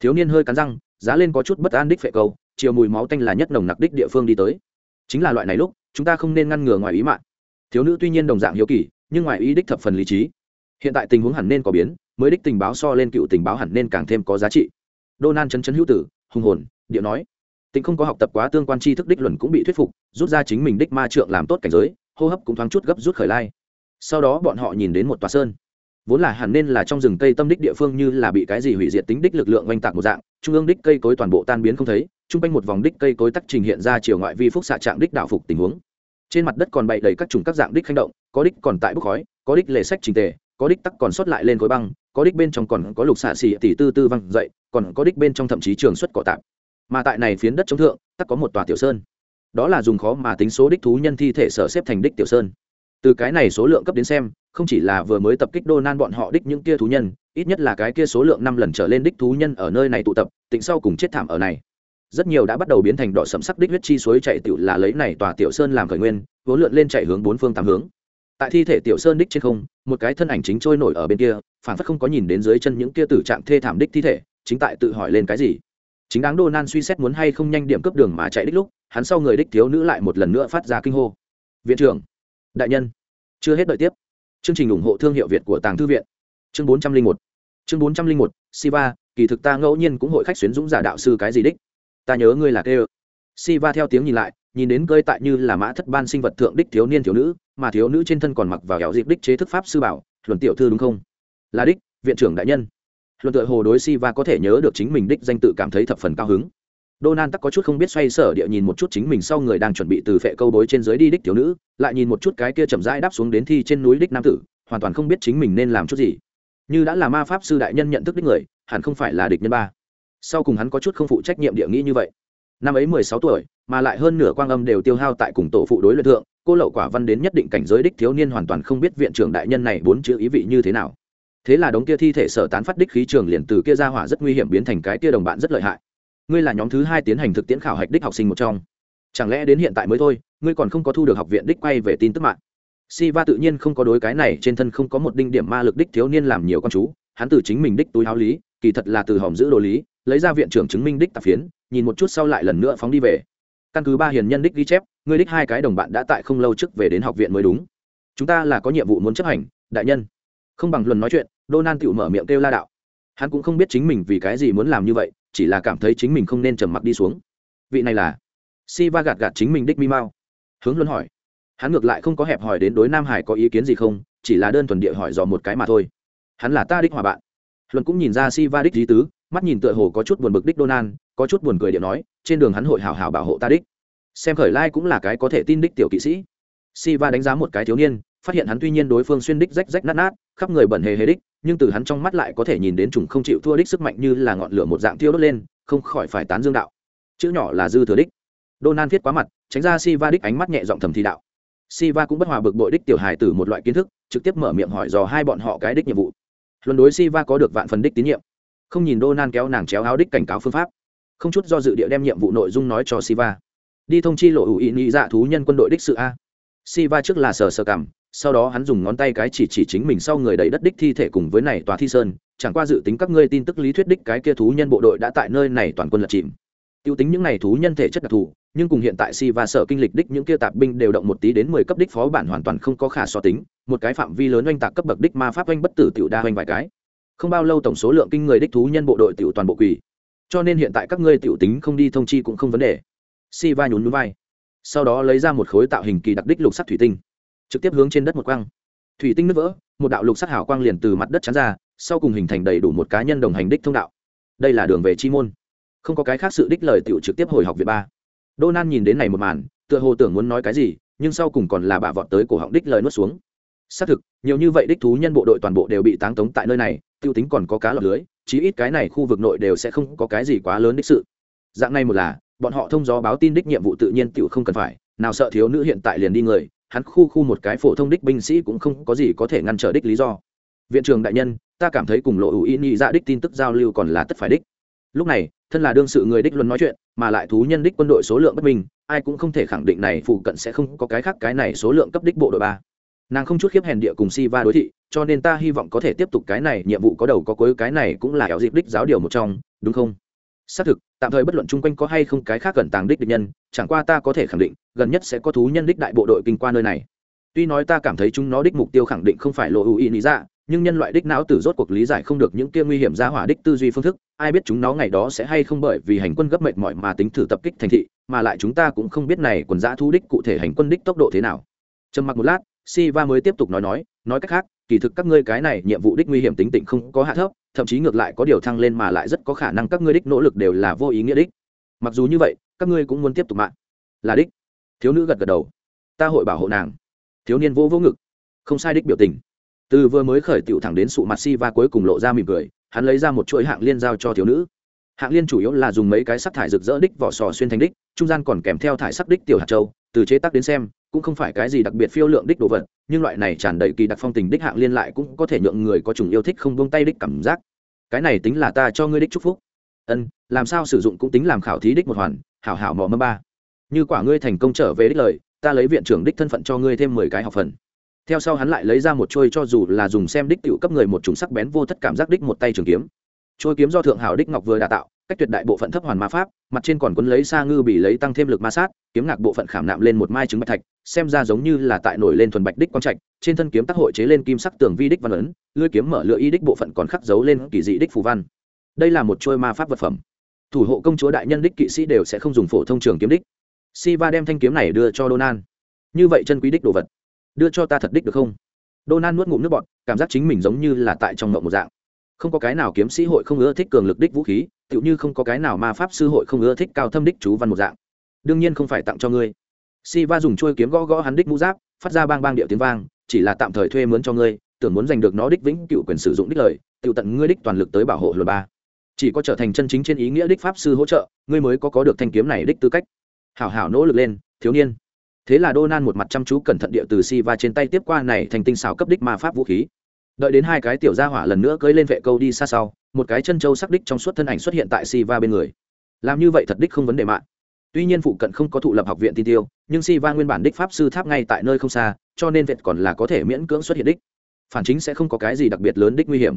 Thiếu niên hơi cắn răng, giá lên có chút bất an đích phệ cầu, chiều mùi máu tanh là nhất nồng nặc đích địa phương đi tới chính là loại này lúc, chúng ta không nên ngăn ngừa ngoài ý mạng thiếu nữ tuy nhiên đồng dạng hiếu kỳ, nhưng ngoài ý đích thập phần lý trí. Hiện tại tình huống hẳn nên có biến, mới đích tình báo so lên cựu tình báo hẳn nên càng thêm có giá trị. Đô nan chấn chấn hữu tử, hùng hồn, điệu nói. Tình không có học tập quá tương quan tri thức đích luận cũng bị thuyết phục, rút ra chính mình đích ma trượng làm tốt cảnh giới, hô hấp cũng thoáng chút gấp rút khởi lai. Sau đó bọn họ nhìn đến một tòa sơn. Vốn là hẳn nên là trong rừng cây tâm đích địa phương như là bị cái gì hủy diệt tính đích lực lượng oanh tạc một dạng, trung ương đích cây cối toàn bộ tan biến không thấy chung quanh một vòng đích cây cối tắc trình hiện ra chiều ngoại vi phúc xạ trạng đích đạo phục tình huống. Trên mặt đất còn bày đầy các chủng các dạng đích khanh động, có đích còn tại bốc khói, có đích lề sách trình tề, có đích tắc còn sót lại lên khối băng, có đích bên trong còn có lục xạ xì tỷ tư tư văng dậy, còn có đích bên trong thậm chí trường xuất cỏ tạp. Mà tại này phiến đất chống thượng, tắc có một tòa tiểu sơn. Đó là dùng khó mà tính số đích thú nhân thi thể sở xếp thành đích tiểu sơn. Từ cái này số lượng cấp đến xem, không chỉ là vừa mới tập kích đô nan bọn họ đích những kia thú nhân, ít nhất là cái kia số lượng năm lần trở lên đích thú nhân ở nơi này tụ tập, tịnh sau cùng chết thảm ở này rất nhiều đã bắt đầu biến thành đỏ sẫm sắc đích huyết chi suối chạy tiểu là lấy này tòa tiểu sơn làm khởi nguyên, vốn lượn lên chạy hướng bốn phương tám hướng. Tại thi thể tiểu sơn đích trên không, một cái thân ảnh chính trôi nổi ở bên kia, phản phất không có nhìn đến dưới chân những kia tử trạng thê thảm đích thi thể, chính tại tự hỏi lên cái gì. Chính đáng đô nan suy xét muốn hay không nhanh điểm cướp đường mà chạy đích lúc, hắn sau người đích thiếu nữ lại một lần nữa phát ra kinh hô. Viện trưởng, đại nhân, chưa hết đợi tiếp. Chương trình ủng hộ thương hiệu việt của tàng thư viện. Chương bốn trăm linh một. Chương bốn trăm linh một, siva, kỳ thực ta ngẫu nhiên cũng hội khách xuyến dũng giả đạo sư cái gì đích ta nhớ ngươi là kê ơ siva theo tiếng nhìn lại nhìn đến cơi tại như là mã thất ban sinh vật thượng đích thiếu niên thiếu nữ mà thiếu nữ trên thân còn mặc vào héo dịp đích chế thức pháp sư bảo luận tiểu thư đúng không là đích viện trưởng đại nhân luận tựa hồ đối siva có thể nhớ được chính mình đích danh tự cảm thấy thập phần cao hứng Donan tắc có chút không biết xoay sở địa nhìn một chút chính mình sau người đang chuẩn bị từ phệ câu bối trên dưới đi đích thiếu nữ, lại nhìn một chút cái kia chậm rãi đáp xuống đến thi trên núi đích nam tử, hoàn toàn không biết chính mình nên làm chút gì. Như đã là ma pháp sư đại nhân nhận thức đích người, hẳn không phải là địch nhân ba. Sau cùng hắn có chút không phụ trách nhiệm địa nghĩ như vậy. Năm ấy mười sáu tuổi, mà lại hơn nửa quang âm đều tiêu hao tại cùng tổ phụ đối luyện thượng, cô lậu quả văn đến nhất định cảnh giới đích thiếu niên hoàn toàn không biết viện trưởng đại nhân này bốn chữ ý vị như thế nào. Thế là đống kia thi thể sở tán phát đích khí trường liền từ kia ra hỏa rất nguy hiểm biến thành cái kia đồng bạn rất lợi hại ngươi là nhóm thứ hai tiến hành thực tiễn khảo hạch đích học sinh một trong chẳng lẽ đến hiện tại mới thôi ngươi còn không có thu được học viện đích quay về tin tức mạng si va tự nhiên không có đối cái này trên thân không có một đinh điểm ma lực đích thiếu niên làm nhiều con chú hắn từ chính mình đích túi háo lý kỳ thật là từ hòm giữ đồ lý lấy ra viện trưởng chứng minh đích tạp phiến, nhìn một chút sau lại lần nữa phóng đi về. Căn cứ ba hiền nhân đích ghi chép người đích hai cái đồng bạn đã tại không lâu trước về đến học viện mới đúng. Chúng ta là có nhiệm vụ muốn chấp hành, đại nhân. Không bằng luận nói chuyện đô nan tựu mở miệng kêu la đạo. Hắn cũng không biết chính mình vì cái gì muốn làm như vậy, chỉ là cảm thấy chính mình không nên trầm mặc đi xuống. Vị này là si va gạt gạt chính mình đích mi mao hướng luân hỏi. Hắn ngược lại không có hẹp hỏi đến đối nam hải có ý kiến gì không, chỉ là đơn thuần địa hỏi dò một cái mà thôi. Hắn là ta đích hòa bạn. Luân cũng nhìn ra si va đích lý tứ mắt nhìn tựa hồ có chút buồn bực đích donan có chút buồn cười điệu nói, trên đường hắn hội hảo hảo bảo hộ ta đích. Xem khởi lai cũng là cái có thể tin đích tiểu kỵ sĩ. Si va đánh giá một cái thiếu niên, phát hiện hắn tuy nhiên đối phương xuyên đích rách rách nát nát, khắp người bẩn hề hề đích, nhưng từ hắn trong mắt lại có thể nhìn đến trùng không chịu thua đích sức mạnh như là ngọn lửa một dạng thiêu đốt lên, không khỏi phải tán dương đạo. Chữ nhỏ là dư thừa đích. Donan viết quá mặt, tránh ra Siva đích ánh mắt nhẹ giọng thầm thì đạo. Siva cũng bất hòa bực bội đích tiểu hài tử một loại kiến thức, trực tiếp mở miệng hỏi dò hai bọn họ cái đích nhiệm vụ. Luân đối Siva có được vạn phần đích tín nhiệm không nhìn Donan kéo nàng chéo áo đích cảnh cáo phương pháp. Không chút do dự địa đem nhiệm vụ nội dung nói cho Siva. Đi thông chi lộ ủ ý nghĩ dạ thú nhân quân đội đích sự a. Siva trước là sờ sờ cảm, sau đó hắn dùng ngón tay cái chỉ chỉ chính mình sau người đầy đất đích thi thể cùng với này tòa thi sơn, chẳng qua dự tính các ngươi tin tức lý thuyết đích cái kia thú nhân bộ đội đã tại nơi này toàn quân lật chìm. Tiêu tính những này thú nhân thể chất đặc thù, nhưng cùng hiện tại si và sở kinh lịch đích những kia tạp binh đều động một tí đến mười cấp đích phó bản hoàn toàn không có khả so tính, một cái phạm vi lớn oanh tạc cấp bậc đích ma pháp oanh bất tử tiểu đa oanh vài cái không bao lâu tổng số lượng kinh người đích thú nhân bộ đội tiểu toàn bộ quỷ cho nên hiện tại các ngươi tiểu tính không đi thông chi cũng không vấn đề. Si va nhún núi vai. Sau đó lấy ra một khối tạo hình kỳ đặc đích lục sắc thủy tinh. Trực tiếp hướng trên đất một quang. Thủy tinh nứt vỡ, một đạo lục sắc hảo quang liền từ mặt đất chắn ra, sau cùng hình thành đầy đủ một cá nhân đồng hành đích thông đạo. Đây là đường về chi môn. Không có cái khác sự đích lời tiểu trực tiếp hồi học viện ba. Đô nan nhìn đến này một màn, tựa hồ tưởng muốn nói cái gì, nhưng sau cùng còn là bạ vọt tới cổ họng đích lời nuốt xuống. Xác thực, nhiều như vậy đích thú nhân bộ đội toàn bộ đều bị táng tống tại nơi này tiêu tính còn có cá lọc lưới, chí ít cái này khu vực nội đều sẽ không có cái gì quá lớn đích sự. Dạng này một là, bọn họ thông gió báo tin đích nhiệm vụ tự nhiên tiểu không cần phải, nào sợ thiếu nữ hiện tại liền đi người, hắn khu khu một cái phổ thông đích binh sĩ cũng không có gì có thể ngăn trở đích lý do. Viện trưởng đại nhân, ta cảm thấy cùng lộ ủ y nhị dạ đích tin tức giao lưu còn là tất phải đích. Lúc này, thân là đương sự người đích luân nói chuyện, mà lại thú nhân đích quân đội số lượng bất minh, ai cũng không thể khẳng định này phụ cận sẽ không có cái khác cái này số lượng cấp đích bộ đội ba nàng không chút khiếp hèn địa cùng si va đối thị, cho nên ta hy vọng có thể tiếp tục cái này, nhiệm vụ có đầu có cuối, cái này cũng là ảo dịp đích giáo điều một trong, đúng không? Xác thực, tạm thời bất luận chung quanh có hay không cái khác gần tàng đích địch nhân, chẳng qua ta có thể khẳng định, gần nhất sẽ có thú nhân đích đại bộ đội kinh qua nơi này. Tuy nói ta cảm thấy chúng nó đích mục tiêu khẳng định không phải lộ ưu ý lý ra nhưng nhân loại đích não tử rốt cuộc lý giải không được những kia nguy hiểm ra hỏa đích tư duy phương thức, ai biết chúng nó ngày đó sẽ hay không bởi vì hành quân gấp mệt mỏi mà tính thử tập kích thành thị, mà lại chúng ta cũng không biết này quần giã thu đích cụ thể hành quân đích tốc độ thế nào. Trầm mặc một lát si va mới tiếp tục nói nói nói cách khác, kỳ thực các ngươi cái này nhiệm vụ đích nguy hiểm tính tình không có hạ thấp, thậm chí ngược lại có điều thăng lên mà lại rất có khả năng các ngươi đích nỗ lực đều là vô ý nghĩa đích. Mặc dù như vậy, các ngươi cũng muốn tiếp tục mạng. Là đích. Thiếu nữ gật gật đầu. Ta hội bảo hộ nàng. Thiếu niên vô vô ngực. Không sai đích biểu tình. Từ vừa mới khởi tiểu thẳng đến sụ mặt si cuối cùng lộ ra mỉm cười, hắn lấy ra một chuỗi hạng liên giao cho thiếu nữ. Hạng liên chủ yếu là dùng mấy cái sắc thải rực rỡ đích vỏ sò xuyên thành đích, trung gian còn kèm theo thải sắc đích tiểu hạt châu, từ chế tác đến xem cũng không phải cái gì đặc biệt phiêu lượng đích đồ vật, nhưng loại này tràn đầy kỳ đặc phong tình đích hạng liên lại cũng có thể nhượng người có chủng yêu thích không buông tay đích cảm giác. Cái này tính là ta cho ngươi đích chúc phúc. Ân, làm sao sử dụng cũng tính làm khảo thí đích một hoàn, hảo hảo mò mơ ba. Như quả ngươi thành công trở về đích lời, ta lấy viện trưởng đích thân phận cho ngươi thêm mười cái học phần. Theo sau hắn lại lấy ra một trôi cho dù là dùng xem đích tiểu cấp người một chủng sắc bén vô thất cảm giác đích một tay trường kiếm. Trôi kiếm do thượng hảo đích ngọc vừa đà tạo cách tuyệt đại bộ phận thấp hoàn ma pháp mặt trên còn quấn lấy sa ngư bị lấy tăng thêm lực ma sát kiếm ngạc bộ phận khảm nạm lên một mai trứng bạch thạch xem ra giống như là tại nổi lên thuần bạch đích quang trạch trên thân kiếm tác hội chế lên kim sắc tường vi đích văn ấn lưỡi kiếm mở lựa y đích bộ phận còn khắc dấu lên kỳ dị đích phù văn đây là một trôi ma pháp vật phẩm thủ hộ công chúa đại nhân đích kỵ sĩ đều sẽ không dùng phổ thông trường kiếm đích si va đem thanh kiếm này đưa cho Donan. Như vậy chân quý đích đồ vật, đưa cho ta thật đích được không? Donan nuốt ngụm nước bọt, cảm giác chính mình giống như là tại trong mộng một dạng. Không có cái nào kiếm sĩ hội không ưa thích cường lực đích vũ khí, tựu như không có cái nào ma pháp sư hội không ưa thích cao thâm đích chú văn một dạng. Đương nhiên không phải tặng cho ngươi. Siva dùng chuôi kiếm gõ gõ hắn đích mũ giáp, phát ra bang bang điệu tiếng vang, chỉ là tạm thời thuê mướn cho ngươi, tưởng muốn giành được nó đích vĩnh cựu quyền sử dụng đích lời, tựu tận ngươi đích toàn lực tới bảo hộ luật ba. Chỉ có trở thành chân chính trên ý nghĩa đích pháp sư hỗ trợ, ngươi mới có có được thanh kiếm này đích tư cách hảo hảo nỗ lực lên thiếu niên thế là Donan một mặt chăm chú cẩn thận địa từ si va trên tay tiếp qua này thành tinh xảo cấp đích ma pháp vũ khí đợi đến hai cái tiểu gia hỏa lần nữa cưỡi lên vệ câu đi xa sau, một cái chân châu sắc đích trong suốt thân ảnh xuất hiện tại si va bên người. Làm như vậy thật đích không vấn đề mạng. Tuy nhiên phụ cận không có thụ lập học viện tin tiêu, nhưng si va nguyên bản đích pháp sư tháp ngay tại nơi không xa, cho nên vẹt còn là có thể miễn cưỡng xuất hiện đích. Phản chính sẽ không có cái gì đặc biệt lớn đích nguy hiểm.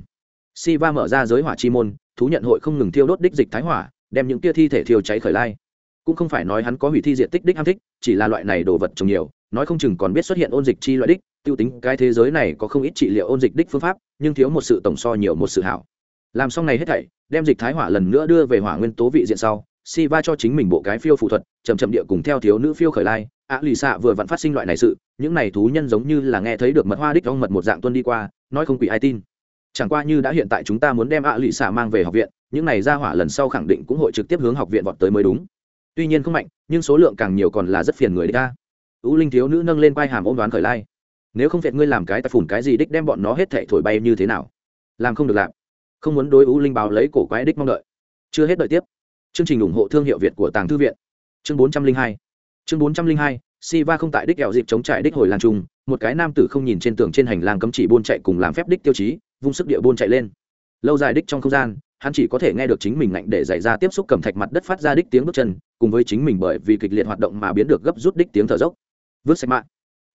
Si va mở ra giới hỏa chi môn, thú nhận hội không ngừng thiêu đốt đích dịch thái hỏa, đem những tia thi thể thiêu cháy khởi lai. Cũng không phải nói hắn có hủy thi diện tích đích ham thích, chỉ là loại này đồ vật trồng nhiều, nói không chừng còn biết xuất hiện ôn dịch chi loại đích Tiêu tính cái thế giới này có không ít trị liệu ôn dịch đích phương pháp, nhưng thiếu một sự tổng so nhiều một sự hảo. Làm xong này hết thảy, đem dịch thái hỏa lần nữa đưa về hỏa nguyên tố vị diện sau si va cho chính mình bộ cái phiêu phụ thuật chầm chậm địa cùng theo thiếu nữ phiêu khởi lai. Ạ lì xạ vừa vặn phát sinh loại này sự, những này thú nhân giống như là nghe thấy được mật hoa đích ong mật một dạng tuân đi qua, nói không quỷ ai tin. Chẳng qua như đã hiện tại chúng ta muốn đem ạ lì xạ mang về học viện, những này ra hỏa lần sau khẳng định cũng hội trực tiếp hướng học viện vọt tới mới đúng. Tuy nhiên không mạnh, nhưng số lượng càng nhiều còn là rất phiền người đ ta ca linh thiếu nữ nâng lên quai hàm ôm đoán khởi lai nếu không phiện ngươi làm cái tài phủn cái gì đích đem bọn nó hết thệ thổi bay như thế nào? Làm không được làm. Không muốn đối ưu linh báo lấy cổ quái đích mong đợi. Chưa hết đợi tiếp. Chương trình ủng hộ thương hiệu việt của tàng thư viện. Chương bốn trăm linh hai. Chương bốn trăm linh hai si va không tại đích kẹo dịp chống trại đích hồi làng trung một cái nam tử không nhìn trên tường trên hành lang cấm chỉ buôn chạy cùng làm phép đích tiêu chí, vung sức địa buôn chạy lên. Lâu dài đích trong không gian, hắn chỉ có thể nghe được chính mình ngạnh để dạy ra tiếp xúc cầm thạch mặt đất phát ra đích tiếng bước chân, cùng với chính mình bởi vì kịch liệt hoạt động mà biến được gấp rút đích tiếng thở dốc. Vứt sạch mạng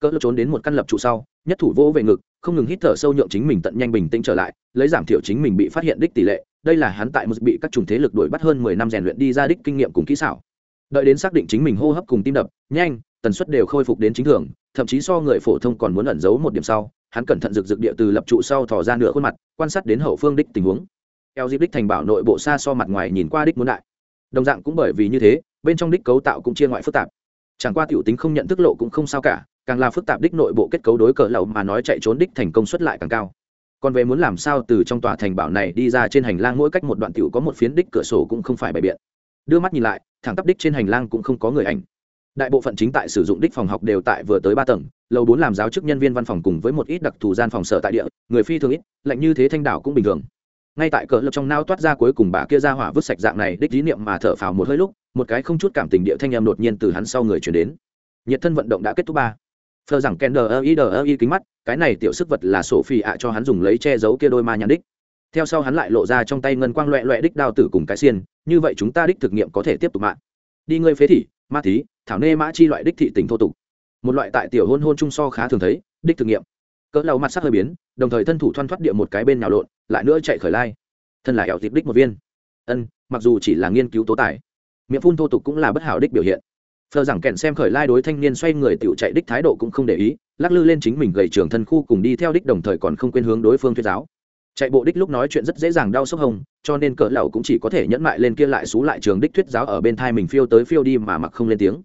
cỡ trốn đến một căn lập trụ sau, nhất thủ vỗ về ngực, không ngừng hít thở sâu nhượng chính mình tận nhanh bình tĩnh trở lại, lấy giảm thiểu chính mình bị phát hiện đích tỷ lệ, đây là hắn tại một bị các chủng thế lực đuổi bắt hơn mười năm rèn luyện đi ra đích kinh nghiệm cùng kỹ xảo. Đợi đến xác định chính mình hô hấp cùng tim đập, nhanh, tần suất đều khôi phục đến chính thường, thậm chí so người phổ thông còn muốn ẩn giấu một điểm sau, hắn cẩn thận rực rực địa từ lập trụ sau thò ra nửa khuôn mặt, quan sát đến hậu phương đích tình huống. Eo dịp đích thành bảo nội bộ xa so mặt ngoài nhìn qua đích muốn đại. Đồng dạng cũng bởi vì như thế, bên trong đích cấu tạo cũng chia ngoại phức tạp. Chẳng qua tiểu tính không nhận thức lộ cũng không sao cả càng là phức tạp đích nội bộ kết cấu đối cỡ lậu mà nói chạy trốn đích thành công suất lại càng cao. Còn về muốn làm sao từ trong tòa thành bảo này đi ra trên hành lang mỗi cách một đoạn tiểu có một phiến đích cửa sổ cũng không phải bày biện. Đưa mắt nhìn lại, thẳng tắp đích trên hành lang cũng không có người ảnh. Đại bộ phận chính tại sử dụng đích phòng học đều tại vừa tới ba tầng, lầu bốn làm giáo chức nhân viên văn phòng cùng với một ít đặc thù gian phòng sở tại địa, người phi thường ít, lạnh như thế thanh đảo cũng bình thường. Ngay tại cỡ lập trong nao toát ra cuối cùng bà kia ra hỏa vứt sạch dạng này đích dí niệm mà thở phào một hơi lúc, một cái không chút cảm tình địa thanh em đột nhiên từ hắn sau người chuyển đến. Nhiệt thân vận động đã kết thúc ba thờ rằng ken đờ i đờ i kính mắt, cái này tiểu sức vật là sổ phi ạ cho hắn dùng lấy che giấu kia đôi ma nhãn đích. Theo sau hắn lại lộ ra trong tay ngân quang loẹ loẹ đích đao tử cùng cái xiên, như vậy chúng ta đích thực nghiệm có thể tiếp tục mạng đi ngươi phế thị, ma thí, thảo nê mã chi loại đích thị tình thô tục. Một loại tại tiểu hôn hôn trung so khá thường thấy, đích thực nghiệm. Cỡ lau mặt sắc hơi biến, đồng thời thân thủ thoăn thoắt địa một cái bên nhào lộn, lại nữa chạy khởi lai. Thân là ẻo dịp đích một viên. Ân, mặc dù chỉ là nghiên cứu tố tài, miệng phun thô tục cũng là bất hảo đích biểu hiện phờ rằng kẹn xem khởi lai đối thanh niên xoay người tựu chạy đích thái độ cũng không để ý, lắc lư lên chính mình gầy trưởng thân khu cùng đi theo đích đồng thời còn không quên hướng đối phương thuyết giáo. Chạy bộ đích lúc nói chuyện rất dễ dàng đau sốc hồng, cho nên cỡ lẩu cũng chỉ có thể nhẫn mại lên kia lại xú lại trường đích thuyết giáo ở bên thai mình phiêu tới phiêu đi mà mặc không lên tiếng.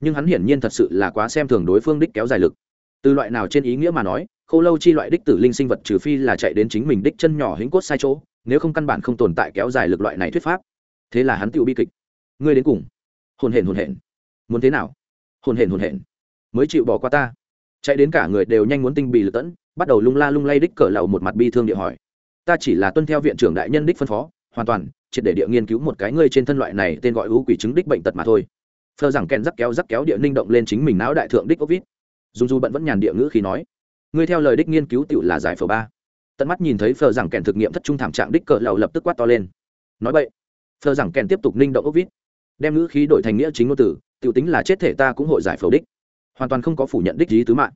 Nhưng hắn hiển nhiên thật sự là quá xem thường đối phương đích kéo dài lực. Từ loại nào trên ý nghĩa mà nói khô lâu chi loại đích tử linh sinh vật trừ phi là chạy đến chính mình đích chân nhỏ hĩnh cốt sai chỗ, nếu không căn bản không tồn tại kéo dài lực loại này thuyết pháp. Thế là hắn tự bi kịch. Ngươi đến cùng. Hồn hển hồn hển muốn thế nào? Hồn hển hồn hển. Mới chịu bỏ qua ta. Chạy đến cả người đều nhanh muốn tinh bị lật tẫn, bắt đầu lung la lung lay đích cỡ lầu một mặt bi thương địa hỏi. Ta chỉ là tuân theo viện trưởng đại nhân đích phân phó, hoàn toàn, triệt để địa nghiên cứu một cái ngươi trên thân loại này tên gọi ưu quỷ chứng đích bệnh tật mà thôi. Phờ rằng kèn rắc kéo rắc kéo địa ninh động lên chính mình não đại thượng đích ốc vít dùng du bận vẫn nhàn địa ngữ khi nói. Ngươi theo lời đích nghiên cứu tựu là giải phở ba. Tận mắt nhìn thấy phờ rằng kèn thực nghiệm thất trung thảm trạng đích cỡ lầu lập tức quát to lên. Nói vậy phờ rằng kèn tiếp tục ninh động ốc vít đem ngữ khí đổi thành nghĩa chính ngôn tử. Tiểu tính là chết thể ta cũng hội giải phẫu đích. Hoàn toàn không có phủ nhận đích lý tứ mạng.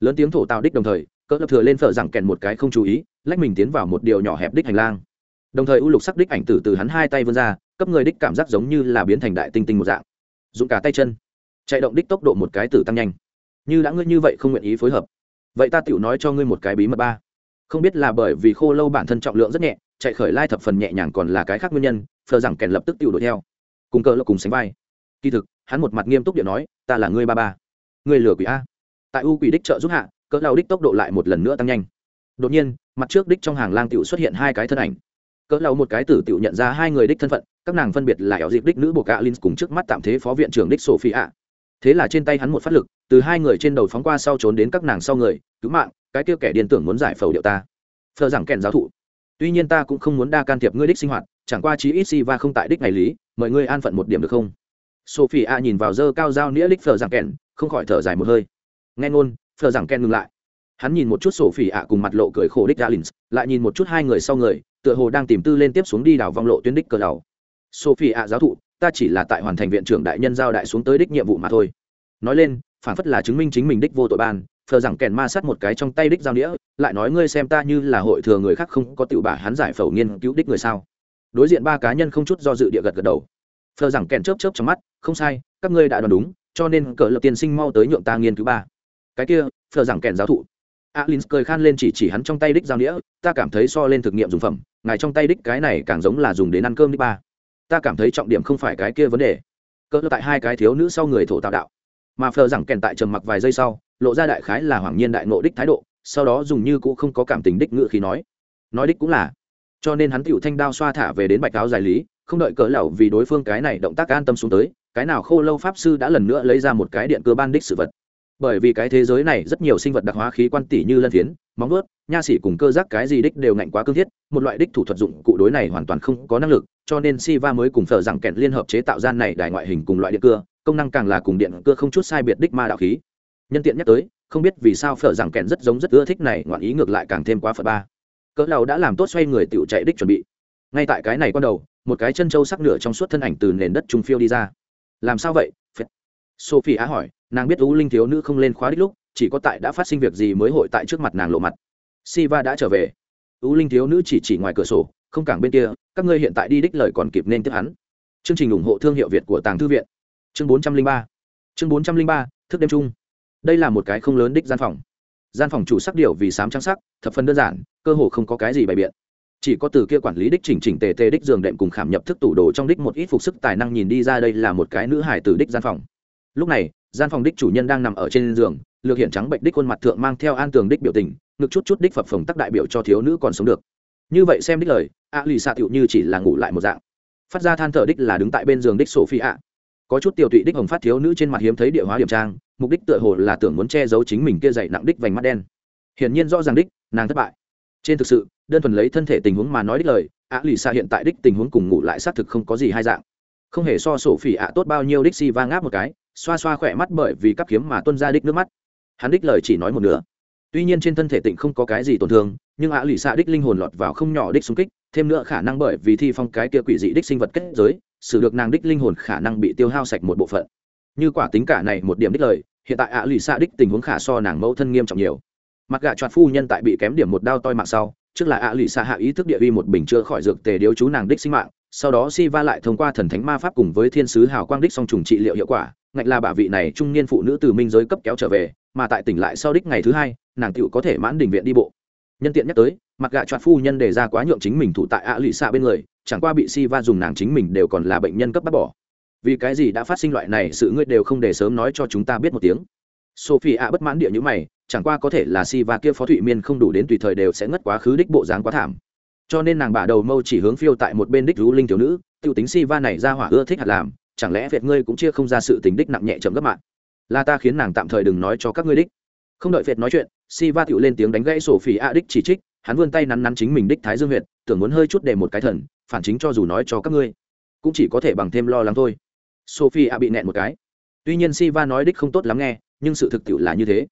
Lớn tiếng thổ tạo đích đồng thời, cỡ lập thừa lên phở rằng kèn một cái không chú ý, lách mình tiến vào một điều nhỏ hẹp đích hành lang. Đồng thời u lục sắc đích ảnh tử từ hắn hai tay vươn ra, cấp người đích cảm giác giống như là biến thành đại tinh tinh một dạng. Dùng cả tay chân, chạy động đích tốc độ một cái tử tăng nhanh. Như đã ngươi như vậy không nguyện ý phối hợp, vậy ta tiểu nói cho ngươi một cái bí mật ba. Không biết là bởi vì khô lâu bản thân trọng lượng rất nhẹ, chạy khởi lai thập phần nhẹ nhàng còn là cái khác nguyên nhân phờ rằng kèn lập tức tiểu đuổi theo. Cùng cỡ lập cùng sánh vai kỳ thực, hắn một mặt nghiêm túc điện nói, ta là ngươi ba ba. Ngươi lừa quỷ a. Tại u quỷ đích trợ giúp hạ, cỡ lao đích tốc độ lại một lần nữa tăng nhanh. Đột nhiên, mặt trước đích trong hàng lang tiểu xuất hiện hai cái thân ảnh. Cỡ lao một cái tử tiểu nhận ra hai người đích thân phận, các nàng phân biệt là ảo dịp đích nữ bộ cạ linh cùng trước mắt tạm thế phó viện trưởng đích sophie ạ thế là trên tay hắn một phát lực, từ hai người trên đầu phóng qua sau trốn đến các nàng sau người, cứu mạng, cái kia kẻ điên tưởng muốn giải phẫu điệu ta. Phờ rằng kèn giáo thụ, tuy nhiên ta cũng không muốn đa can thiệp ngươi đích sinh hoạt, chẳng qua chí ít si va không tại đích ngày lý, mời ngươi an phận một điểm được không? Sophie a nhìn vào dơ cao dao nĩa lịch phờ rằng kèn không khỏi thở dài một hơi. Nghe ngôn phờ rằng kèn ngừng lại. Hắn nhìn một chút sophie a cùng mặt lộ cười khổ đích galins lại nhìn một chút hai người sau người tựa hồ đang tìm tư lên tiếp xuống đi đảo vòng lộ tuyến đích cờ đầu sophie a giáo thụ ta chỉ là tại hoàn thành viện trưởng đại nhân giao đại xuống tới đích nhiệm vụ mà thôi. Nói lên phản phất là chứng minh chính mình đích vô tội ban phờ rằng kèn ma sát một cái trong tay đích giao nghĩa, lại nói ngươi xem ta như là hội thừa người khác không có tiểu bả hắn giải phẫu nghiên cứu đích người sao. Đối diện ba cá nhân không chút do dự địa gật gật đầu phờ rằng kèn chớp chớp trong mắt, không sai, các ngươi đã đoán đúng, cho nên cỡ lập tiên sinh mau tới nhượng ta nghiên cứu ba. Cái kia, phờ rằng kèn giáo thụ. Alin cười khan lên chỉ chỉ hắn trong tay đích giao đĩa ta cảm thấy so lên thực nghiệm dùng phẩm, ngài trong tay đích cái này càng giống là dùng đến ăn cơm đích ba. Ta cảm thấy trọng điểm không phải cái kia vấn đề. Cỡ tại hai cái thiếu nữ sau người thổ tạo đạo. Mà phờ rằng kèn tại trầm mặc vài giây sau, lộ ra đại khái là hoàng nhiên đại ngộ đích thái độ, sau đó dùng như cũ không có cảm tình đích ngự khí nói. Nói đích cũng là, cho nên hắn tựu thanh đao xoa thả về đến bạch áo giải lý không đợi cỡ lẩu vì đối phương cái này động tác an tâm xuống tới, cái nào khô lâu pháp sư đã lần nữa lấy ra một cái điện cơ ban đích sự vật. Bởi vì cái thế giới này rất nhiều sinh vật đặc hóa khí quan tỷ như lân phiến, móng ướt nha sĩ cùng cơ giác cái gì đích đều ngạnh quá cương thiết, một loại đích thủ thuật dụng cụ đối này hoàn toàn không có năng lực, cho nên Siva mới cùng phở rằng kẹn liên hợp chế tạo gian này đài ngoại hình cùng loại điện cưa công năng càng là cùng điện cưa không chút sai biệt đích ma đạo khí. Nhân tiện nhắc tới, không biết vì sao phở rằng kẹn rất giống rất ưa thích này, ngoạn ý ngược lại càng thêm quá phật ba. Cỡ đầu đã làm tốt xoay người tựu chạy đích chuẩn bị. Ngay tại cái này con đầu một cái chân trâu sắc nửa trong suốt thân ảnh từ nền đất trung phiêu đi ra. Làm sao vậy? Phết. sophie á hỏi, nàng biết u linh thiếu nữ không lên khóa đích lúc, chỉ có tại đã phát sinh việc gì mới hội tại trước mặt nàng lộ mặt. Siva đã trở về. U linh thiếu nữ chỉ chỉ ngoài cửa sổ, không cảng bên kia, các ngươi hiện tại đi đích lời còn kịp nên tiếp hắn. Chương trình ủng hộ thương hiệu việt của tàng thư viện. Chương bốn trăm linh ba. Chương bốn trăm linh ba, thức đêm chung. Đây là một cái không lớn đích gian phòng. Gian phòng chủ sắc điệu vì sám trang sắc, thập phần đơn giản, cơ hồ không có cái gì bày biện chỉ có từ kia quản lý đích chỉnh chỉnh tề tề đích giường đệm cùng khảm nhập thức tủ đồ trong đích một ít phục sức tài năng nhìn đi ra đây là một cái nữ hải tử đích gian phòng. Lúc này, gian phòng đích chủ nhân đang nằm ở trên giường, lược hiện trắng bệnh đích khuôn mặt thượng mang theo an tường đích biểu tình, ngực chút chút đích phập phồng tắc đại biểu cho thiếu nữ còn sống được. Như vậy xem đích lời, a lì xạ tựu như chỉ là ngủ lại một dạng. Phát ra than thở đích là đứng tại bên giường đích sổ phi ạ có chút tiểu tụy đích hồng phát thiếu nữ trên mặt hiếm thấy địa hóa điểm trang, mục đích tựa hồ là tưởng muốn che giấu chính mình kia dậy nặng đích vành mắt đen. Hiển nhiên rõ ràng đích, nàng thất bại. Trên thực sự đơn thuần lấy thân thể tình huống mà nói đích lời, ạ lì xạ hiện tại đích tình huống cùng ngủ lại xác thực không có gì hai dạng. Không hề so sổ phỉ ạ tốt bao nhiêu đích si va ngáp một cái, xoa xoa khỏe mắt bởi vì cắp kiếm mà tuân ra đích nước mắt. Hắn đích lời chỉ nói một nửa. Tuy nhiên trên thân thể tịnh không có cái gì tổn thương, nhưng ạ lì xạ đích linh hồn lọt vào không nhỏ đích xung kích, thêm nữa khả năng bởi vì thi phong cái kia quỷ dị đích sinh vật kết giới, xử được nàng đích linh hồn khả năng bị tiêu hao sạch một bộ phận. Như quả tính cả này một điểm đích lời, hiện tại ạ lì xạ đích tình huống khả so nàng mẫu thân nghiêm trọng nhiều. Mặc gạ choạt phu nhân tại bị kém điểm một đao toi mạng sau trước là ạ lụy xạ hạ ý thức địa uy một bình chữa khỏi dược tề điếu chú nàng đích sinh mạng, sau đó si va lại thông qua thần thánh ma pháp cùng với thiên sứ hào quang đích song trùng trị liệu hiệu quả ngạch là bà vị này trung niên phụ nữ từ minh giới cấp kéo trở về, mà tại tỉnh lại sau đích ngày thứ hai, nàng tựu có thể mãn đình viện đi bộ. Nhân tiện nhắc tới mặc gạ choạt phu nhân đề ra quá nhượng chính mình thủ tại ạ lụy xạ bên người, chẳng qua bị si va dùng nàng chính mình đều còn là bệnh nhân cấp bắt bỏ. Vì cái gì đã phát sinh loại này, sự ngươi đều không để sớm nói cho chúng ta biết một tiếng sophie ạ bất mãn địa như mày, chẳng qua có thể là si và kia phó thụy miên không đủ đến tùy thời đều sẽ ngất quá khứ đích bộ dáng quá thảm. Cho nên nàng bả đầu mâu chỉ hướng phiêu tại một bên đích rú linh thiếu nữ, tiêu tính si va này ra hỏa ưa thích hạt làm, chẳng lẽ việt ngươi cũng chia không ra sự tính đích nặng nhẹ chậm gấp mạng? Là ta khiến nàng tạm thời đừng nói cho các ngươi đích. Không đợi việt nói chuyện, si va tựu lên tiếng đánh gãy sổ phỉ a đích chỉ trích, hắn vươn tay nắn nắn chính mình đích thái dương huyệt, tưởng muốn hơi chút để một cái thần, phản chính cho dù nói cho các ngươi, cũng chỉ có thể bằng thêm lo lắng thôi. Sophie a bị nẹn một cái. Tuy nhiên siva nói đích không tốt lắm nghe nhưng sự thực tiệu là như thế.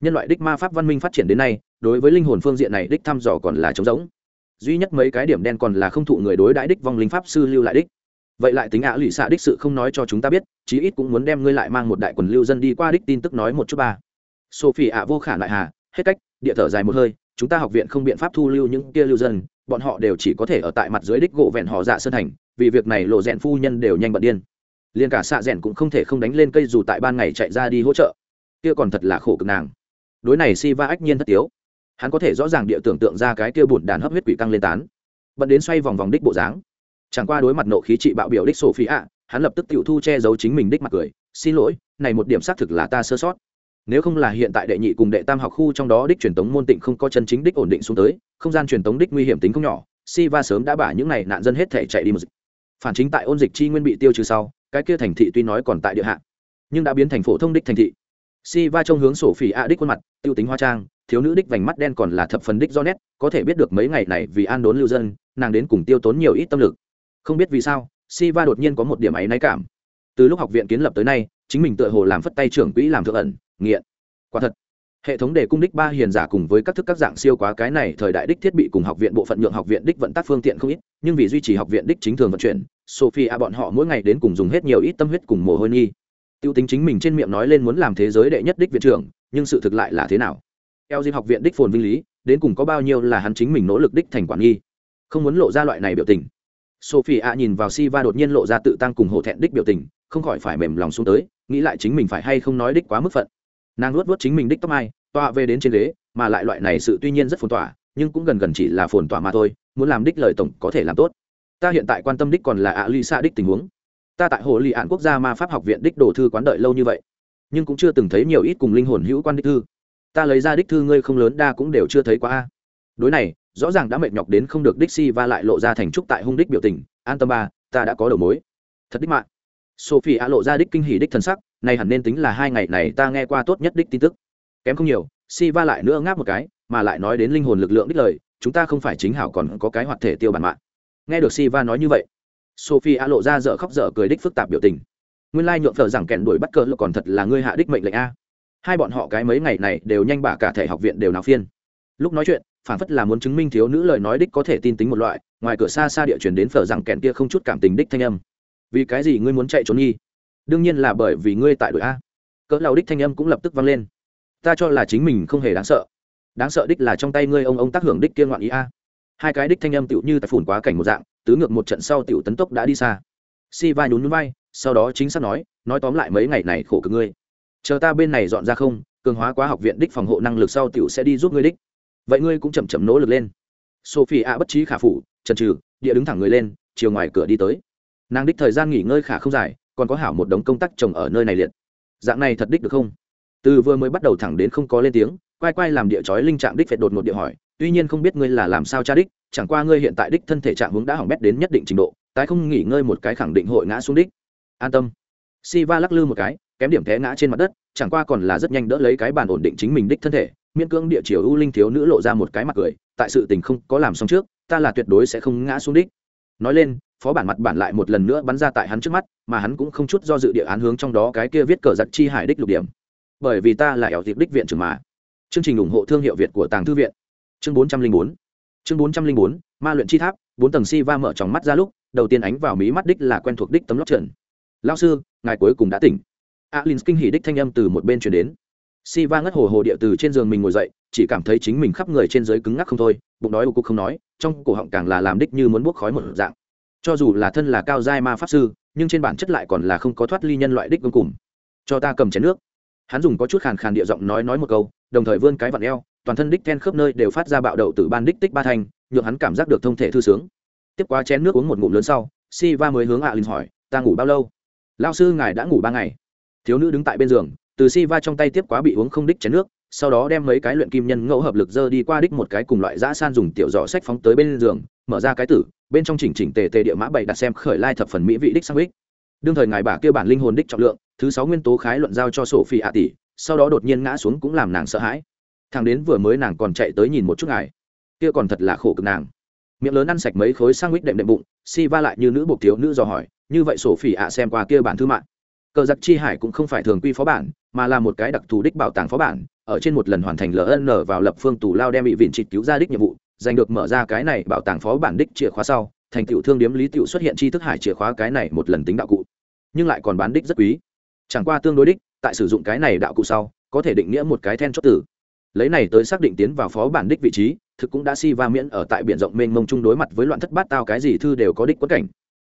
Nhân loại đích ma pháp văn minh phát triển đến nay, đối với linh hồn phương diện này đích thăm dò còn là trống rỗng. Duy nhất mấy cái điểm đen còn là không thụ người đối đãi đích vong linh pháp sư lưu lại đích. Vậy lại tính ạ lụy xạ đích sự không nói cho chúng ta biết, chí ít cũng muốn đem ngươi lại mang một đại quần lưu dân đi qua đích tin tức nói một chút ba. Sophie ạ vô khả lại hà, hết cách, địa thở dài một hơi, chúng ta học viện không biện pháp thu lưu những kia lưu dân, bọn họ đều chỉ có thể ở tại mặt dưới đích gỗ vẹn họ dạ sơn thành, vì việc này lộ rèn phu nhân đều nhanh bận điên. Liền cả xạ rèn cũng không thể không đánh lên cây dù tại ban ngày chạy ra đi hỗ trợ kia còn thật là khổ cực nàng. Đối này si va ách nhiên thất tiếu. Hắn có thể rõ ràng địa tưởng tượng ra cái kia bùn đàn hấp huyết quỷ căng lên tán. Bận đến xoay vòng vòng đích bộ dáng. Chẳng qua đối mặt nộ khí trị bạo biểu đích sổ phí ạ hắn lập tức tự thu che giấu chính mình đích mặt cười. Xin lỗi, này một điểm xác thực là ta sơ sót. Nếu không là hiện tại đệ nhị cùng đệ tam học khu trong đó đích truyền tống môn tịnh không có chân chính đích ổn định xuống tới, không gian truyền tống đích nguy hiểm tính không nhỏ si va sớm đã bả những này nạn dân hết thể chạy đi một dịch. Phản chính tại ôn dịch chi nguyên bị tiêu trừ sau, cái kia thành thị tuy nói còn tại địa hạ, nhưng đã biến thành phổ thông đích thành thị si va trông hướng sổ phỉ a đích khuôn mặt, tiêu tính hoa trang, thiếu nữ đích vành mắt đen còn là thập phần đích do nét, có thể biết được mấy ngày này vì an đốn lưu dân, nàng đến cùng tiêu tốn nhiều ít tâm lực. Không biết vì sao si va đột nhiên có một điểm ấy náy cảm. Từ lúc học viện kiến lập tới nay, chính mình tựa hồ làm phất tay trưởng quỹ làm thượng ẩn, nghiện. Quả thật, hệ thống đề cung đích ba hiền giả cùng với các thức các dạng siêu quá cái này thời đại đích thiết bị cùng học viện bộ phận nhượng học viện đích vận tác phương tiện không ít, nhưng vì duy trì học viện đích chính thường vận chuyển sophie a bọn họ mỗi ngày đến cùng dùng hết nhiều ít tâm huyết cùng mồ hôi nghi tiêu tính chính mình trên miệng nói lên muốn làm thế giới đệ nhất đích viện trưởng, nhưng sự thực lại là thế nào? Eo dịp học viện đích phồn vinh lý, đến cùng có bao nhiêu là hắn chính mình nỗ lực đích thành quản nghi? Không muốn lộ ra loại này biểu tình. Sophie a nhìn vào si va đột nhiên lộ ra tự tăng cùng hổ thẹn đích biểu tình, không khỏi phải mềm lòng xuống tới, nghĩ lại chính mình phải hay không nói đích quá mức phận. Nàng luốt vớt chính mình đích tóc mai tọa về đến trên ghế, mà lại loại này sự tuy nhiên rất phồn tỏa, nhưng cũng gần gần chỉ là phồn tỏa mà thôi, muốn làm đích lời tổng có thể làm tốt. Ta hiện tại quan tâm đích còn là ạ ly xa đích tình huống ta tại hồ lì ạn quốc gia ma pháp học viện đích đồ thư quán đợi lâu như vậy, nhưng cũng chưa từng thấy nhiều ít cùng linh hồn hữu quan đích thư. Ta lấy ra đích thư ngươi không lớn, đa cũng đều chưa thấy qua a. Đối này, rõ ràng đã mệt nhọc đến không được đích si và lại lộ ra thành trúc tại hung đích biểu tình. An tâm ba, ta đã có đầu mối. Thật đích mạng. Sophie a lộ ra đích kinh hỉ đích thân sắc này hẳn nên tính là hai ngày này ta nghe qua tốt nhất đích tin tức. Kém không nhiều si va lại nữa ngáp một cái, mà lại nói đến linh hồn lực lượng đích lời, chúng ta không phải chính hảo còn có cái hoạt thể tiêu bản mạng. Nghe được si va nói như vậy sophie a lộ ra dở khóc dở cười đích phức tạp biểu tình. Nguyên lai nhượng phở rằng kèn đuổi bắt cờ lộ còn thật là ngươi hạ đích mệnh lệnh a. Hai bọn họ cái mấy ngày này đều nhanh bả cả thể học viện đều náo phiên. Lúc nói chuyện, phản phất là muốn chứng minh thiếu nữ lời nói đích có thể tin tính một loại, ngoài cửa xa xa địa chuyển đến phở rằng kèn kia không chút cảm tình đích thanh âm. Vì cái gì ngươi muốn chạy trốn nhi đương nhiên là bởi vì ngươi tại đội a. Cỡ lao đích thanh âm cũng lập tức vang lên. Ta cho là chính mình không hề đáng sợ. Đáng sợ đích là trong tay ngươi ông ông tác hưởng đích kia ngoạn ý a. Hai cái đích thanh âm tựu như tại phủn quá cảnh một dạng tứ ngược một trận sau tiểu tấn tốc đã đi xa. Si va nhún nhún vai, sau đó chính xác nói nói tóm lại mấy ngày này khổ cực ngươi. Chờ ta bên này dọn ra không, cường hóa quá học viện đích phòng hộ năng lực sau tiểu sẽ đi giúp ngươi đích. Vậy ngươi cũng chậm chậm nỗ lực lên. Sophie a bất trí khả phủ trần trừ địa đứng thẳng người lên, chiều ngoài cửa đi tới. Nàng đích thời gian nghỉ ngơi khả không dài, còn có hảo một đống công tác trồng ở nơi này liệt. Dạng này thật đích được không? Từ vừa mới bắt đầu thẳng đến không có lên tiếng, quay quay làm địa chói linh trạng đích phải đột một địa hỏi, tuy nhiên không biết ngươi là làm sao cha đích chẳng qua ngươi hiện tại đích thân thể trạng hướng đã hỏng bét đến nhất định trình độ, tái không nghỉ ngơi một cái khẳng định hội ngã xuống đích. An tâm. Si va lắc lư một cái, kém điểm té ngã trên mặt đất, chẳng qua còn là rất nhanh đỡ lấy cái bàn ổn định chính mình đích thân thể. Miễn cưỡng địa chiều ưu linh thiếu nữ lộ ra một cái mặt cười, tại sự tình không có làm xong trước, ta là tuyệt đối sẽ không ngã xuống đích. Nói lên, phó bản mặt bản lại một lần nữa bắn ra tại hắn trước mắt, mà hắn cũng không chút do dự địa án hướng trong đó cái kia viết cờ giặc chi hải đích lục điểm. Bởi vì ta là ẻo dịp đích viện trưởng mà. Chương trình ủng hộ thương hiệu việt của tàng thư viện. Chương bốn trăm linh bốn chương bốn trăm linh bốn, ma luyện chi tháp, bốn tầng si va mở tròng mắt ra lúc, đầu tiên ánh vào mí mắt đích là quen thuộc đích tấm lóc trần. Lao sư, ngài cuối cùng đã tỉnh. Alin kinh hỉ đích thanh âm từ một bên chuyển đến. Si va ngất hồ hồ địa từ trên giường mình ngồi dậy, chỉ cảm thấy chính mình khắp người trên dưới cứng ngắc không thôi, bụng đói cục không nói, trong cổ họng càng là làm đích như muốn buốc khói một dạng. Cho dù là thân là cao giai ma pháp sư, nhưng trên bản chất lại còn là không có thoát ly nhân loại đích cuối cùng. Cho ta cầm chén nước. Hắn dùng có chút khàn khàn địa giọng nói nói một câu, đồng thời vươn cái vặn eo toàn thân đích then khớp nơi đều phát ra bạo đậu từ ban đích tích ba thanh, nhượng hắn cảm giác được thông thể thư sướng. Tiếp qua chén nước uống một ngụm lớn sau si va mới hướng alin linh hỏi, ta ngủ bao lâu? Lao sư, ngài đã ngủ ba ngày. Thiếu nữ đứng tại bên giường, từ si va trong tay tiếp quá bị uống không đích chén nước, sau đó đem mấy cái luyện kim nhân ngẫu hợp lực dơ đi qua đích một cái cùng loại dã san dùng tiểu giỏ sách phóng tới bên giường, mở ra cái tử, bên trong chỉnh chỉnh tề tề địa mã bảy đặt xem khởi lai thập phần mỹ vị đích sang đích. Đương thời ngài bà kia bản linh hồn đích trọng lượng, thứ sáu nguyên tố khái luận giao cho sổ phi ạ tỷ, sau đó đột nhiên ngã xuống cũng làm nàng sợ hãi thằng đến vừa mới nàng còn chạy tới nhìn một chút ngài. Kia còn thật là khổ cực nàng. Miệng lớn ăn sạch mấy khối sang mít đệm đệm bụng si va lại như nữ buộc thiếu nữ dò hỏi, như vậy sổ phỉ ạ, xem qua kia bản thư mạng. Cờ giặc chi hải cũng không phải thường quy phó bản, mà là một cái đặc thù đích bảo tàng phó bản, ở trên một lần hoàn thành ln vào lập phương tù lao đem bị vịn trịt cứu ra đích nhiệm vụ, giành được mở ra cái này bảo tàng phó bản đích chìa khóa sau, thành tựu thương điếm lý tựu xuất hiện chi thức hải chìa khóa cái này một lần tính đạo cụ. Nhưng lại còn bán đích rất quý. Chẳng qua tương đối đích, tại sử dụng cái này đạo cụ sau, có thể định nghĩa một cái then chốt tử lấy này tới xác định tiến vào phó bản đích vị trí, thực cũng đã si va miễn ở tại biển rộng mênh mông chung đối mặt với loạn thất bát tao cái gì thư đều có đích quất cảnh.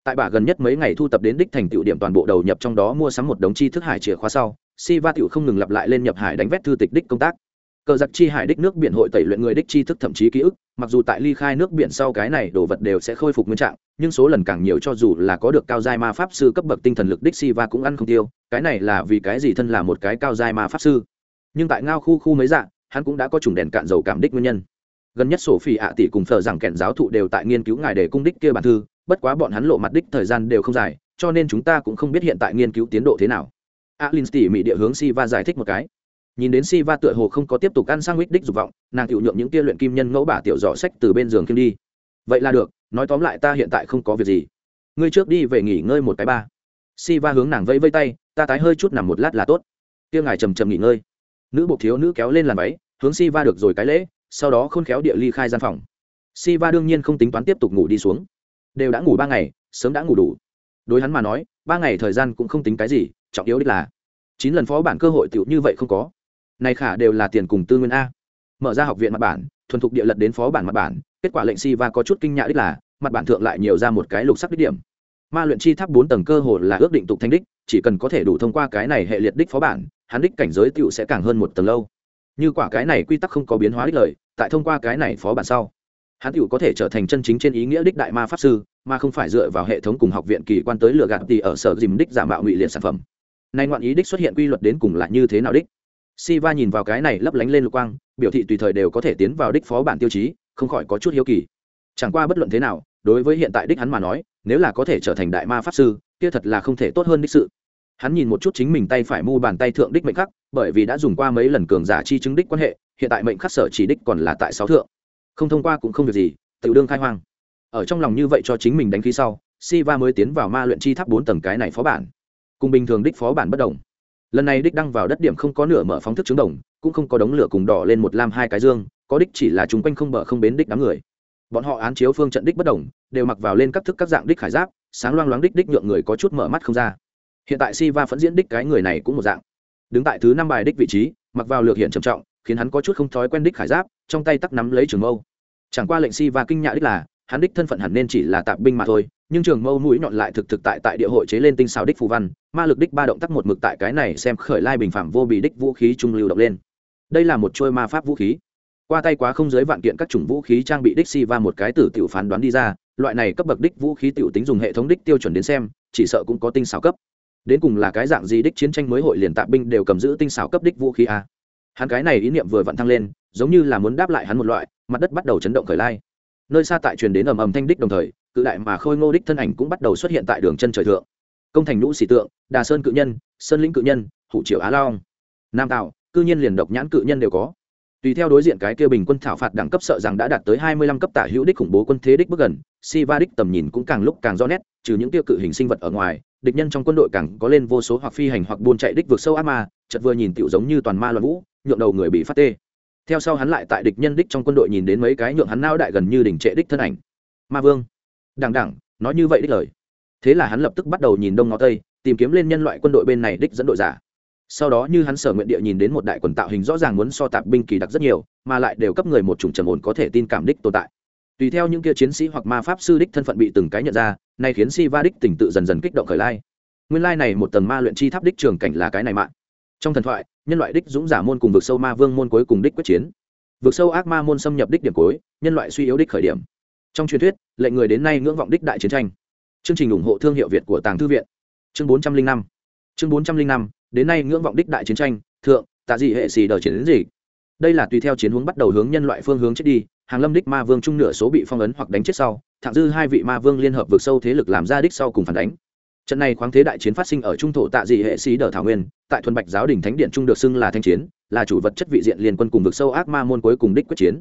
Tại bà gần nhất mấy ngày thu tập đến đích thành tựu điểm toàn bộ đầu nhập trong đó mua sắm một đống chi thức hải chìa khóa sau, si va tựu không ngừng lặp lại lên nhập hải đánh vét thư tịch đích công tác. Cờ giặc chi hải đích nước biển hội tẩy luyện người đích chi thức thậm chí ký ức, mặc dù tại ly khai nước biển sau cái này đồ vật đều sẽ khôi phục nguyên trạng, nhưng số lần càng nhiều cho dù là có được cao giai ma pháp sư cấp bậc tinh thần lực đích si va cũng ăn không tiêu, cái này là vì cái gì thân là một cái cao giai ma pháp sư. Nhưng tại ngao khu khu mấy dạng hắn cũng đã có chủng đèn cạn dầu cảm đích nguyên nhân. Gần nhất sổ phi ạ tỷ cùng thờ rằng kẹn giáo thụ đều tại nghiên cứu ngài để cung đích kia bản thư, bất quá bọn hắn lộ mặt đích thời gian đều không dài, cho nên chúng ta cũng không biết hiện tại nghiên cứu tiến độ thế nào. Alin tỉ mỉ địa hướng si va giải thích một cái. Nhìn đến si va tựa hồ không có tiếp tục ăn sang mít đích dục vọng, nàng tự nhượng những kia luyện kim nhân ngẫu bả tiểu dọ sách từ bên giường kim đi. Vậy là được, nói tóm lại ta hiện tại không có việc gì. Ngươi trước đi về nghỉ ngơi một cái ba. Si va hướng nàng vẫy vây tay, ta tái hơi chút nằm một lát là tốt. Kia ngài trầm trầm nghỉ ngơi. Nữ bộ thiếu nữ kéo lên làn váy hướng si va được rồi cái lễ, sau đó khôn khéo địa ly khai gian phòng. Si va đương nhiên không tính toán tiếp tục ngủ đi xuống. Đều đã ngủ ba ngày, sớm đã ngủ đủ. Đối hắn mà nói, ba ngày thời gian cũng không tính cái gì, trọng yếu đích là, chín lần phó bản cơ hội tựu như vậy không có. Này khả đều là tiền cùng tư nguyên a. Mở ra học viện mặt bản, thuần thục địa lật đến phó bản mặt bản, kết quả lệnh si va có chút kinh nhạ đích là, mặt bản thượng lại nhiều ra một cái lục sắc đích điểm. Ma luyện chi tháp bốn tầng cơ hồ là ước định tục thanh đích, chỉ cần có thể đủ thông qua cái này hệ liệt đích phó bản, hắn đích cảnh giới tựu sẽ càng hơn một tầng lâu như quả cái này quy tắc không có biến hóa đích lời tại thông qua cái này phó bản sau hắn tựu có thể trở thành chân chính trên ý nghĩa đích đại ma pháp sư mà không phải dựa vào hệ thống cùng học viện kỳ quan tới lừa gạt tỷ ở sở dìm đích giả mạo ngụy liệt sản phẩm nay ngoạn ý đích xuất hiện quy luật đến cùng là như thế nào đích Siva nhìn vào cái này lấp lánh lên lục quang, biểu thị tùy thời đều có thể tiến vào đích phó bản tiêu chí, không khỏi có chút hiếu kỳ. Chẳng qua bất luận thế nào, đối với hiện tại đích hắn mà nói, nếu là có thể trở thành đại ma pháp sư, kia thật là không thể tốt hơn đích sự. Hắn nhìn một chút chính mình tay phải mu bàn tay thượng đích mệnh khắc, bởi vì đã dùng qua mấy lần cường giả chi chứng đích quan hệ, hiện tại mệnh khắc sở chỉ đích còn là tại sáu thượng. Không thông qua cũng không việc gì, tự đương khai hoang. Ở trong lòng như vậy cho chính mình đánh khí sau, Siva mới tiến vào ma luyện chi tháp bốn tầng cái này phó bản. Cùng bình thường đích phó bản bất động lần này đích đăng vào đất điểm không có nửa mở phóng thức trứng đồng cũng không có đống lửa cùng đỏ lên một lam hai cái dương có đích chỉ là chúng quanh không bờ không bến đích đám người bọn họ án chiếu phương trận đích bất đồng đều mặc vào lên các thức các dạng đích khải giáp sáng loang loáng đích đích nhượng người có chút mở mắt không ra hiện tại si va phẫn diễn đích cái người này cũng một dạng. Đứng tại thứ năm bài đích vị trí, mặc vào lược hiện trầm trọng, khiến hắn có chút không thói quen đích khải giáp, trong tay tắc nắm lấy trường mâu. Chẳng qua lệnh si va kinh nhạ đích là, hắn đích thân phận hẳn nên chỉ là tạp binh mà thôi, nhưng trường mâu mũi nhọn lại thực thực tại tại địa hội chế lên tinh xào đích phù văn, ma lực đích ba động tác một mực tại cái này xem khởi lai bình phạm vô bị đích vũ khí trung lưu động lên. Đây là một trôi ma pháp vũ khí. Qua tay quá không giới vạn kiện các chủng vũ khí trang bị đích si va một cái tử tiểu phán đoán đi ra, loại này cấp bậc đích vũ khí tiểu tính dùng hệ thống đích tiêu chuẩn đến xem, chỉ sợ cũng có tinh xào cấp đến cùng là cái dạng gì đích chiến tranh mới hội liền tạp binh đều cầm giữ tinh xảo cấp đích vũ khí a? Hắn cái này ý niệm vừa vặn thăng lên, giống như là muốn đáp lại hắn một loại, mặt đất bắt đầu chấn động khởi lai. Nơi xa tại truyền đến ầm ầm thanh đích đồng thời, cự đại mà khôi ngô đích thân ảnh cũng bắt đầu xuất hiện tại đường chân trời thượng. Công thành nhũ sĩ tượng, đà sơn cự nhân, sơn lĩnh cự nhân, hủ triệu á lao nam tạo cư nhiên liền độc nhãn cự nhân đều có tùy theo đối diện cái kia bình quân thảo phạt đẳng cấp sợ rằng đã đạt tới hai mươi lăm cấp tả hữu đích khủng bố quân thế đích bước gần si va đích tầm nhìn cũng càng lúc càng rõ nét, trừ những tiêu cự hình sinh vật ở ngoài, địch nhân trong quân đội càng có lên vô số hoặc phi hành hoặc buôn chạy đích vượt sâu ác ma chật vừa nhìn tiểu giống như toàn ma loạn vũ, nhượng đầu người bị phát tê. Theo sau hắn lại tại địch nhân đích trong quân đội nhìn đến mấy cái nhượng hắn nao đại gần như đỉnh trệ đích thân ảnh. Ma vương. Đằng đẳng nói như vậy đích lời. Thế là hắn lập tức bắt đầu nhìn đông ngó tây, tìm kiếm lên nhân loại quân đội bên này đích dẫn đội giả sau đó như hắn sở nguyện địa nhìn đến một đại quần tạo hình rõ ràng muốn so tạp binh kỳ đặc rất nhiều, mà lại đều cấp người một chủng trầm ổn có thể tin cảm đích tồn tại. Tùy theo những kia chiến sĩ hoặc ma pháp sư đích thân phận bị từng cái nhận ra, nay khiến si va đích tỉnh tự dần dần kích động khởi lai. Nguyên lai này một tầng ma luyện chi tháp đích trường cảnh là cái này mạng trong thần thoại, nhân loại đích dũng giả môn cùng vực sâu ma vương môn cuối cùng đích quyết chiến. Vực sâu ác ma môn xâm nhập đích điểm cuối, nhân loại suy yếu đích khởi điểm. Trong truyền thuyết, lệnh người đến nay ngưỡng vọng đích đại chiến tranh. Chương trình ủng hộ thương hiệu việt của tàng thư viện. Chương bốn trăm linh năm. Chương bốn trăm linh năm đến nay ngưỡng vọng đích đại chiến tranh, thượng, tạ dị hệ xì đờ chiến đến gì đây là tùy theo chiến hướng bắt đầu hướng nhân loại phương hướng chết đi, hàng lâm đích ma vương trung nửa số bị phong ấn hoặc đánh chết sau, thẳng dư hai vị ma vương liên hợp vượt sâu thế lực làm ra đích sau cùng phản đánh. Trận này khoáng thế đại chiến phát sinh ở trung thổ tạ dị hệ sĩ đờ thảo nguyên, tại thuần bạch giáo đình thánh điện trung được xưng là thanh chiến, là chủ vật chất vị diện liên quân cùng vực sâu ác ma môn cuối cùng đích quyết chiến.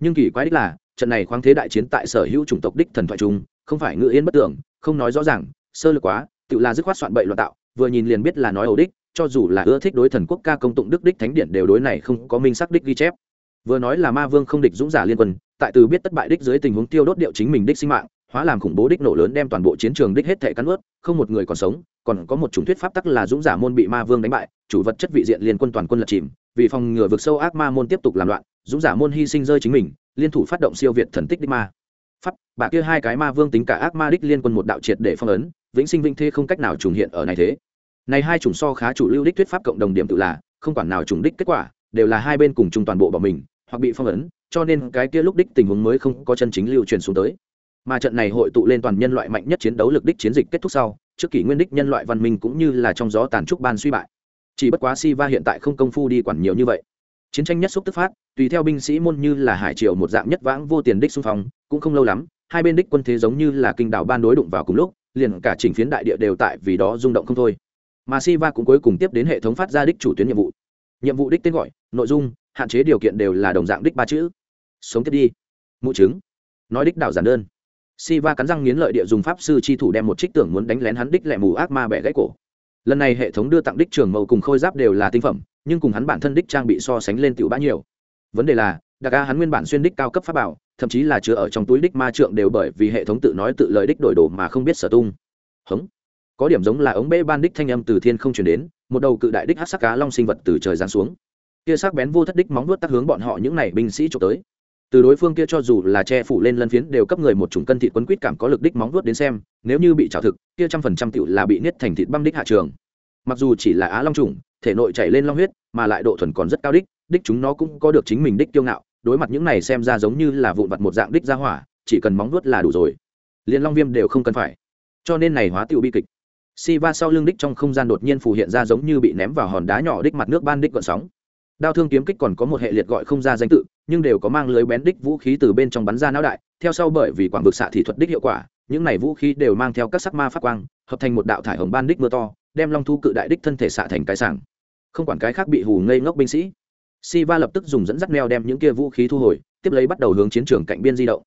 Nhưng kỳ quái đích là, trận này khoáng thế đại chiến tại sở hữu chủng tộc đích thần thoại trung không phải ngự yên bất tưởng không nói rõ ràng, sơ lược quá, tự là dứt khoát soạn bậy loạn tạo vừa nhìn liền biết là nói ẩu đích cho dù là ưa thích đối thần quốc ca công tụng đức đích thánh điện đều đối này không có minh sắc đích ghi chép. Vừa nói là ma vương không địch dũng giả liên quân, tại từ biết thất bại đích dưới tình huống tiêu đốt điệu chính mình đích sinh mạng, hóa làm khủng bố đích nổ lớn đem toàn bộ chiến trường đích hết thể cắn ướt, không một người còn sống, còn có một chủng thuyết pháp tắc là dũng giả môn bị ma vương đánh bại, chủ vật chất vị diện liên quân toàn quân lật chìm, vì phòng ngừa vực sâu ác ma môn tiếp tục làm loạn, dũng giả môn hy sinh rơi chính mình, liên thủ phát động siêu việt thần tích đích ma. Pháp, bà kia hai cái ma vương tính cả ác ma đích liên quân một đạo triệt để phong ấn, vĩnh sinh vĩnh thế không cách nào trùng hiện ở này thế này hai chủng so khá chủ lưu đích thuyết pháp cộng đồng điểm tự là, không quản nào chủng đích kết quả, đều là hai bên cùng chung toàn bộ bỏ mình, hoặc bị phong ấn, cho nên cái kia lúc đích tình huống mới không có chân chính lưu truyền xuống tới. Mà trận này hội tụ lên toàn nhân loại mạnh nhất chiến đấu lực đích chiến dịch kết thúc sau, trước kỷ nguyên đích nhân loại văn minh cũng như là trong gió tàn trúc ban suy bại. Chỉ bất quá si va hiện tại không công phu đi quản nhiều như vậy. Chiến tranh nhất xúc tức phát, tùy theo binh sĩ môn như là hải triều một dạng nhất vãng vô tiền đích xung phong, cũng không lâu lắm, hai bên đích quân thế giống như là kinh đảo ban đối đụng vào cùng lúc, liền cả chỉnh phiến đại địa đều tại vì đó rung động không thôi mà Siva cũng cuối cùng tiếp đến hệ thống phát ra đích chủ tuyến nhiệm vụ. Nhiệm vụ đích tên gọi, nội dung, hạn chế điều kiện đều là đồng dạng đích ba chữ. Sống tiếp đi. Mụ chứng. Nói đích đạo giản đơn. Siva cắn răng nghiến lợi địa dùng pháp sư chi thủ đem một trích tưởng muốn đánh lén hắn đích lẹ mù ác ma bẻ gãy cổ. Lần này hệ thống đưa tặng đích trường mẫu cùng khôi giáp đều là tinh phẩm, nhưng cùng hắn bản thân đích trang bị so sánh lên tiểu bã nhiều. Vấn đề là đặc ca hắn nguyên bản xuyên đích cao cấp pháp bảo, thậm chí là chứa ở trong túi đích ma trượng đều bởi vì hệ thống tự nói tự lời đích đổi đồ mà không biết sở tung. Hống có điểm giống là ống bê ban đích thanh âm từ thiên không chuyển đến, một đầu cự đại đích hát sắc cá long sinh vật từ trời giáng xuống. Kia sắc bén vô thất đích móng nuốt tác hướng bọn họ những này binh sĩ trộm tới. Từ đối phương kia cho dù là che phủ lên lân phiến đều cấp người một chủng cân thịt quấn quýt cảm có lực đích móng nuốt đến xem, nếu như bị trào thực, kia trăm phần trăm tựu là bị niết thành thịt băng đích hạ trường. Mặc dù chỉ là á long trùng thể nội chảy lên long huyết, mà lại độ thuần còn rất cao đích đích chúng nó cũng có được chính mình đích kiêu ngạo, đối mặt những này xem ra giống như là vụn vặt một dạng đích ra hỏa, chỉ cần móng nuốt là đủ rồi. Liền long viêm đều không cần phải. Cho nên này hóa tiểu bi kịch si va sau lưng đích trong không gian đột nhiên phù hiện ra giống như bị ném vào hòn đá nhỏ đích mặt nước ban đích gọn sóng. Đao thương kiếm kích còn có một hệ liệt gọi không ra danh tự, nhưng đều có mang lưới bén đích vũ khí từ bên trong bắn ra não đại, theo sau bởi vì quảng vực xạ thị thuật đích hiệu quả, những này vũ khí đều mang theo các sắc ma phát quang, hợp thành một đạo thải hồng ban đích mưa to, đem long thu cự đại đích thân thể xạ thành cái sảng. Không quản cái khác bị hù ngây ngốc binh sĩ. Si va lập tức dùng dẫn dắt neo đem những kia vũ khí thu hồi, tiếp lấy bắt đầu hướng chiến trường cạnh biên di động.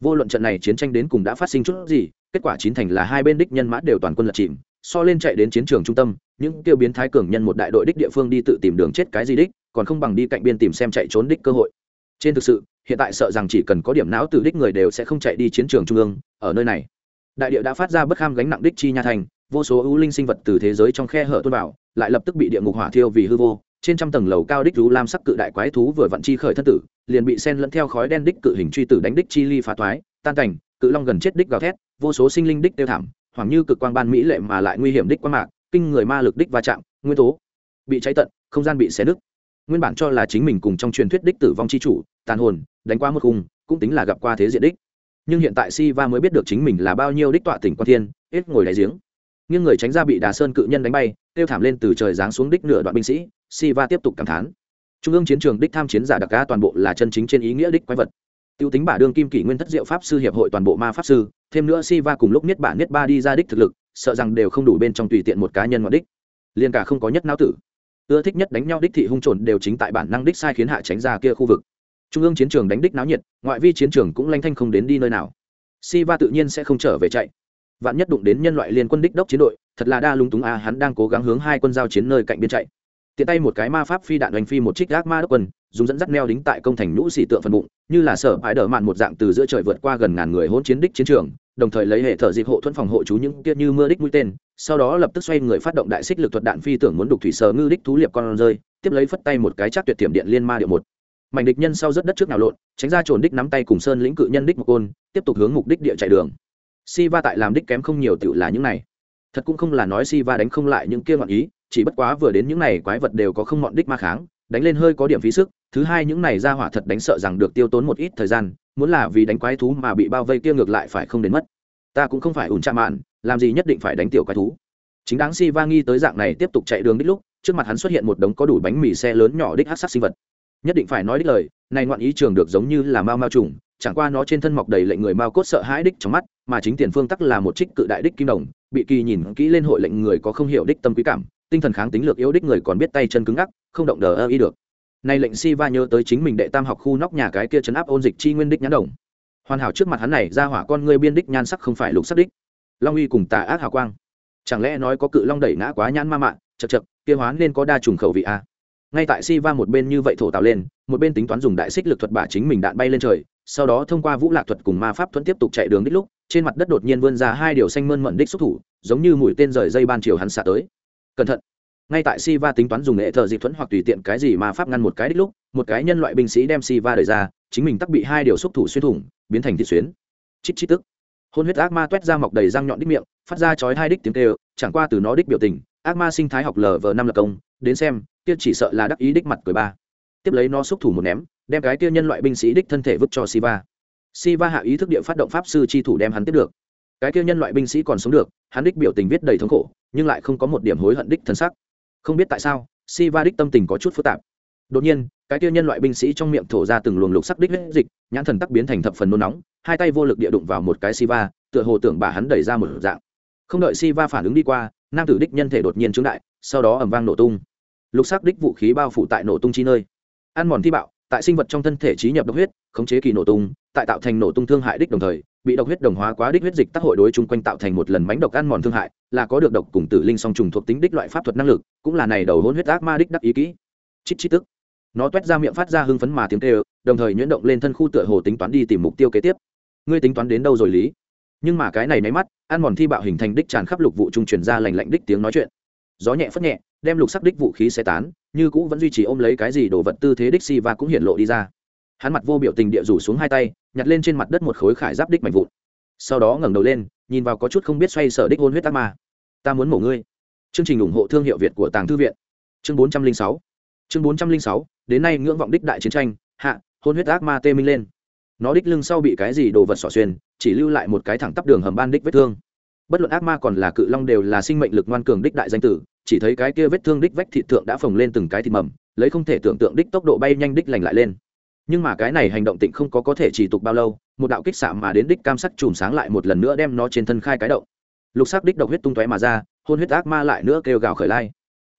Vô luận trận này chiến tranh đến cùng đã phát sinh chút gì, kết quả chín thành là hai bên đích nhân mã đều toàn quân lật chìm so lên chạy đến chiến trường trung tâm, những tiêu biến thái cường nhân một đại đội đích địa phương đi tự tìm đường chết cái gì đích, còn không bằng đi cạnh biên tìm xem chạy trốn đích cơ hội. Trên thực sự, hiện tại sợ rằng chỉ cần có điểm não từ đích người đều sẽ không chạy đi chiến trường trung ương, ở nơi này. Đại địa đã phát ra bất kham gánh nặng đích chi nha thành, vô số ưu linh sinh vật từ thế giới trong khe hở tuôn vào, lại lập tức bị địa ngục hỏa thiêu vì hư vô. Trên trăm tầng lầu cao đích rú lam sắc cự đại quái thú vừa vặn chi khởi thân tử, liền bị sen lẫn theo khói đen đích cự hình truy tử đánh đích chi ly phá toái, tan cảnh, cự long gần chết đích gào thét, vô số sinh linh đích tiêu thảm hoàng như cực quang ban mỹ lệ mà lại nguy hiểm đích quan mạc, kinh người ma lực đích va chạm, nguyên tố bị cháy tận, không gian bị xé nứt. Nguyên bản cho là chính mình cùng trong truyền thuyết đích tử vong chi chủ, tàn hồn, đánh qua một khung, cũng tính là gặp qua thế diện đích. Nhưng hiện tại si va mới biết được chính mình là bao nhiêu đích tọa tỉnh quan thiên, hết ngồi đáy giếng. Nhưng người tránh ra bị đà sơn cự nhân đánh bay, tiêu thảm lên từ trời giáng xuống đích nửa đoạn binh sĩ si va tiếp tục cảm thán. Trung ương chiến trường đích tham chiến giả đặc ca toàn bộ là chân chính trên ý nghĩa đích quái vật tiêu tính bả đương kim kỷ nguyên thất diệu pháp sư hiệp hội toàn bộ ma pháp sư, thêm nữa si va cùng lúc niết bản niết ba đi ra đích thực lực, sợ rằng đều không đủ bên trong tùy tiện một cá nhân ngoại đích. Liên cả không có nhất não tử. Ưa thích nhất đánh nhau đích thị hung trồn đều chính tại bản năng đích sai khiến hạ tránh ra kia khu vực. Trung ương chiến trường đánh đích náo nhiệt, ngoại vi chiến trường cũng lanh thanh không đến đi nơi nào. Si va tự nhiên sẽ không trở về chạy. Vạn nhất đụng đến nhân loại liên quân đích đốc chiến đội, thật là đa lung túng a, hắn đang cố gắng hướng hai quân giao chiến nơi cạnh biên chạy. Tiện tay một cái ma pháp phi đạn đánh phi một trích gác ma đốc quân dùng dẫn dắt neo đính tại công thành nhũ xỉ tượng phần bụng, như là sở bãi đỡ mạn một dạng từ giữa trời vượt qua gần ngàn người hỗn chiến đích chiến trường, đồng thời lấy hệ thợ dịp hộ thuẫn phòng hộ chú những tiết như mưa đích mũi tên, sau đó lập tức xoay người phát động đại xích lực thuật đạn phi tưởng muốn đục thủy sờ ngư đích thú liệp con rơi, tiếp lấy phất tay một cái chắc tuyệt tiềm điện liên ma điệu một. Mảnh địch nhân sau rất đất trước nào lộn, tránh ra trồn đích nắm tay cùng sơn lĩnh cự nhân đích một côn, tiếp tục hướng mục đích địa chạy đường. Si va tại làm đích kém không nhiều tựu là những này. Thật cũng không là nói si va đánh không lại những kia ngọn ý, chỉ bất quá vừa đến những này quái vật đều có không ngọn đích ma kháng đánh lên hơi có điểm phí sức, thứ hai những này ra hỏa thật đánh sợ rằng được tiêu tốn một ít thời gian, muốn là vì đánh quái thú mà bị bao vây kia ngược lại phải không đến mất. Ta cũng không phải ủn chạm mạn, làm gì nhất định phải đánh tiểu quái thú. Chính đáng si va nghi tới dạng này tiếp tục chạy đường đích lúc, trước mặt hắn xuất hiện một đống có đủ bánh mì xe lớn nhỏ đích hát sắc sinh vật. Nhất định phải nói đích lời, này ngoạn ý trường được giống như là mao mao trùng, chẳng qua nó trên thân mọc đầy lệnh người mao cốt sợ hãi đích trong mắt, mà chính tiền phương tắc là một trích cự đại đích kim đồng, bị kỳ nhìn kỹ lên hội lệnh người có không hiểu đích tâm quý cảm tinh thần kháng tính lược yếu đích người còn biết tay chân cứng ngắc, không động đờ ơ y được. Nay lệnh si va nhớ tới chính mình đệ tam học khu nóc nhà cái kia chấn áp ôn dịch chi nguyên đích nhãn đồng. Hoàn hảo trước mặt hắn này, ra hỏa con ngươi biên đích nhan sắc không phải lục sắc đích. Long uy cùng tà ác hào quang. Chẳng lẽ nói có cự long đẩy ngã quá nhãn ma mạng chật chật kia hóa nên có đa trùng khẩu vị a à? ngay tại si va một bên như vậy thổ tạo lên, một bên tính toán dùng đại xích lực thuật bả chính mình đạn bay lên trời, sau đó thông qua vũ lạc thuật cùng ma pháp thuẫn tiếp tục chạy đường đích lúc, trên mặt đất đột nhiên vươn ra hai điều xanh mơn mận đích xúc thủ, giống như mũi tên rời dây ban chiều hắn xả tới cẩn thận. Ngay tại si va tính toán dùng nghệ thờ dịp thuẫn hoặc tùy tiện cái gì mà pháp ngăn một cái đích lúc, một cái nhân loại binh sĩ đem si va đẩy ra, chính mình tắc bị hai điều xúc thủ xuyên thủng, biến thành thị xuyến. Chít chít tức. Hôn huyết ác ma t u é t ra mọc đầy răng nhọn đích miệng, phát ra chói hai đích tiếng kêu, chẳng qua từ nó đích biểu tình, ác ma sinh thái học lờ vờ năm lập công, đến xem, kia chỉ sợ là đắc ý đích mặt cười ba. Tiếp lấy nó xúc thủ một ném, đem cái kia nhân loại binh sĩ đích thân thể vứt cho siva. Siva hạ ý thức địa phát động pháp sư chi thủ đem hắn tiếp được cái kia nhân loại binh sĩ còn sống được, hắn đích biểu tình viết đầy thống khổ, nhưng lại không có một điểm hối hận đích thân sắc. Không biết tại sao siva đích tâm tình có chút phức tạp. Đột nhiên, cái kia nhân loại binh sĩ trong miệng thổ ra từng luồng lục sắc đích huyết dịch, nhãn thần tắc biến thành thập phần nôn nóng, hai tay vô lực địa đụng vào một cái siva tựa hồ tưởng bà hắn đẩy ra một dạng. Không đợi siva phản ứng đi qua, nam tử đích nhân thể đột nhiên trướng đại, sau đó ẩm vang nổ tung. Lục sắc đích vũ khí bao phủ tại nổ tung chi nơi. Ăn mòn thi bạo, tại sinh vật trong thân thể trí nhập độc huyết, khống chế kỳ nổ tung, tại tạo thành nổ tung thương hại đích đồng thời bị độc huyết đồng hóa quá đích huyết dịch tác hội đối chung quanh tạo thành một lần mánh độc ăn mòn thương hại, là có được độc cùng tử linh song trùng thuộc tính đích loại pháp thuật năng lực, cũng là này đầu hôn huyết ác ma đích đắc ý kỹ. Chít chít tức. Nó toét ra miệng phát ra hưng phấn mà tiếng kêu, đồng thời nhuyễn động lên thân khu tựa hồ tính toán đi tìm mục tiêu kế tiếp. Ngươi tính toán đến đâu rồi lý? Nhưng mà cái này nháy mắt, ăn mòn thi bạo hình thành đích tràn khắp lục vụ trung truyền ra lành lạnh đích tiếng nói chuyện. Gió nhẹ phất nhẹ, đem lục sắc đích vũ khí xe tán, như cũ vẫn duy trì ôm lấy cái gì đồ vật tư thế đích si và cũng hiện lộ đi ra hắn mặt vô biểu tình địa rủ xuống hai tay, nhặt lên trên mặt đất một khối khải giáp đích mạnh vụn. Sau đó ngẩng đầu lên, nhìn vào có chút không biết xoay sở đích hôn huyết tắc ma. Ta muốn mổ ngươi. Chương trình ủng hộ thương hiệu việt của tàng thư viện. Chương bốn trăm linh sáu. Chương bốn trăm linh sáu, đến nay ngưỡng vọng đích đại chiến tranh, hạ, hôn huyết ác ma tê minh lên. Nó đích lưng sau bị cái gì đồ vật xỏ xuyên, chỉ lưu lại một cái thẳng tắp đường hầm ban đích vết thương. Bất luận ác ma còn là cự long đều là sinh mệnh lực ngoan cường đích đại danh tử, chỉ thấy cái kia vết thương đích vách thị thượng đã phồng lên từng cái thịt mầm, lấy không thể tưởng tượng đích tốc độ bay nhanh đích lành lại lên nhưng mà cái này hành động tịnh không có có thể chỉ tục bao lâu, một đạo kích xạ mà đến đích cam sắc chùm sáng lại một lần nữa đem nó trên thân khai cái động. Lục sắc đích độc huyết tung tóe mà ra, hôn huyết ác ma lại nữa kêu gào khởi lai.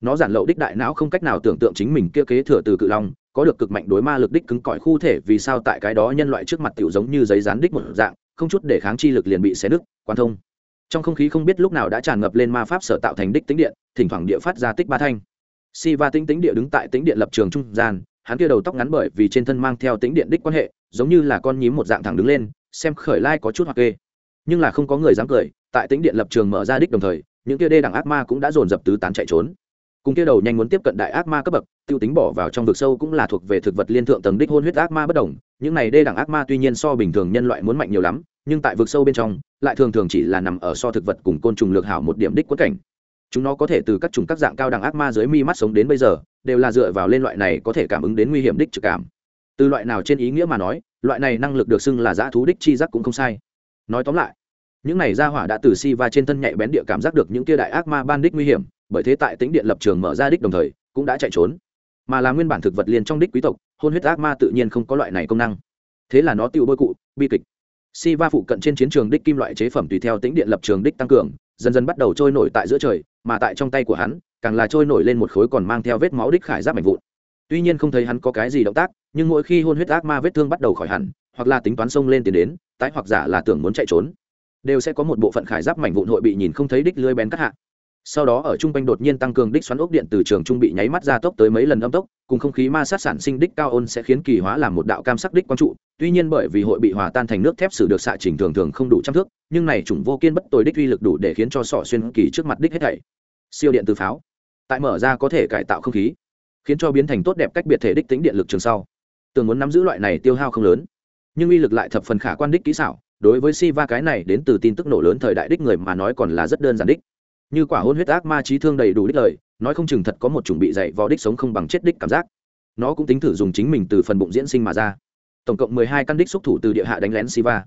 Nó giản lậu đích đại não không cách nào tưởng tượng chính mình kia kế thừa từ cự long, có được cực mạnh đối ma lực đích cứng cỏi khu thể vì sao tại cái đó nhân loại trước mặt tiểu giống như giấy rán đích một dạng, không chút để kháng chi lực liền bị xé nứt, quan thông. Trong không khí không biết lúc nào đã tràn ngập lên ma pháp sở tạo thành đích tính điện, thỉnh thoảng địa phát ra tích ba thanh. Si va tính tính địa đứng tại tính điện lập trường trung gian hắn kia đầu tóc ngắn bởi vì trên thân mang theo tính điện đích quan hệ, giống như là con nhím một dạng thẳng đứng lên, xem khởi lai có chút hoặc kê. Nhưng là không có người dám cười, tại tính điện lập trường mở ra đích đồng thời, những kia đê đẳng ác ma cũng đã dồn dập tứ tán chạy trốn. Cùng kia đầu nhanh muốn tiếp cận đại ác ma cấp bậc, tiêu tính bỏ vào trong vực sâu cũng là thuộc về thực vật liên thượng tầng đích hôn huyết ác ma bất đồng, những này đê đẳng ác ma tuy nhiên so bình thường nhân loại muốn mạnh nhiều lắm, nhưng tại vực sâu bên trong, lại thường thường chỉ là nằm ở so thực vật cùng côn trùng lược hảo một điểm đích quất cảnh. Chúng nó có thể từ các chủng các dạng cao đẳng ác ma dưới mi mắt sống đến bây giờ đều là dựa vào lên loại này có thể cảm ứng đến nguy hiểm đích trực cảm. Từ loại nào trên ý nghĩa mà nói, loại này năng lực được xưng là giã thú đích chi giác cũng không sai. Nói tóm lại, những này ra hỏa đã từ si va trên thân nhạy bén địa cảm giác được những kia đại ác ma ban đích nguy hiểm, bởi thế tại tính điện lập trường mở ra đích đồng thời, cũng đã chạy trốn. Mà là nguyên bản thực vật liền trong đích quý tộc, hôn huyết ác ma tự nhiên không có loại này công năng. Thế là nó tiêu bôi cụ, bi kịch. Si va phụ cận trên chiến trường đích kim loại chế phẩm tùy theo tính điện lập trường đích tăng cường, dần dần bắt đầu trôi nổi tại giữa trời, mà tại trong tay của hắn càng là trôi nổi lên một khối còn mang theo vết máu đích khải giáp mạnh vụn. Tuy nhiên không thấy hắn có cái gì động tác, nhưng mỗi khi hôn huyết ác ma vết thương bắt đầu khỏi hẳn, hoặc là tính toán xông lên tiền đến, tái hoặc giả là tưởng muốn chạy trốn, đều sẽ có một bộ phận khải giáp mảnh vụn hội bị nhìn không thấy đích lưới bén cắt hạ. Sau đó ở trung quanh đột nhiên tăng cường đích xoắn ốc điện từ trường trung bị nháy mắt ra tốc tới mấy lần âm tốc, cùng không khí ma sát sản sinh đích cao ôn sẽ khiến kỳ hóa làm một đạo cam sắc đích quang trụ. Tuy nhiên bởi vì hội bị hòa tan thành nước thép xử được xạ trình thường thường không đủ trăm thước, nhưng này chủng vô kiên bất tồi đích uy lực đủ để khiến cho sọ xuyên kỳ trước mặt đích hết thảy. Siêu điện từ pháo tại mở ra có thể cải tạo không khí, khiến cho biến thành tốt đẹp cách biệt thể đích tính điện lực trường sau. Tường muốn nắm giữ loại này tiêu hao không lớn, nhưng uy lực lại thập phần khả quan đích kỹ xảo, đối với si va cái này đến từ tin tức nổ lớn thời đại đích người mà nói còn là rất đơn giản đích. Như quả hôn huyết ác ma trí thương đầy đủ đích lời, nói không chừng thật có một chuẩn bị dạy vò đích sống không bằng chết đích cảm giác. Nó cũng tính thử dùng chính mình từ phần bụng diễn sinh mà ra. Tổng cộng mười hai căn đích xúc thủ từ địa hạ đánh lén siva.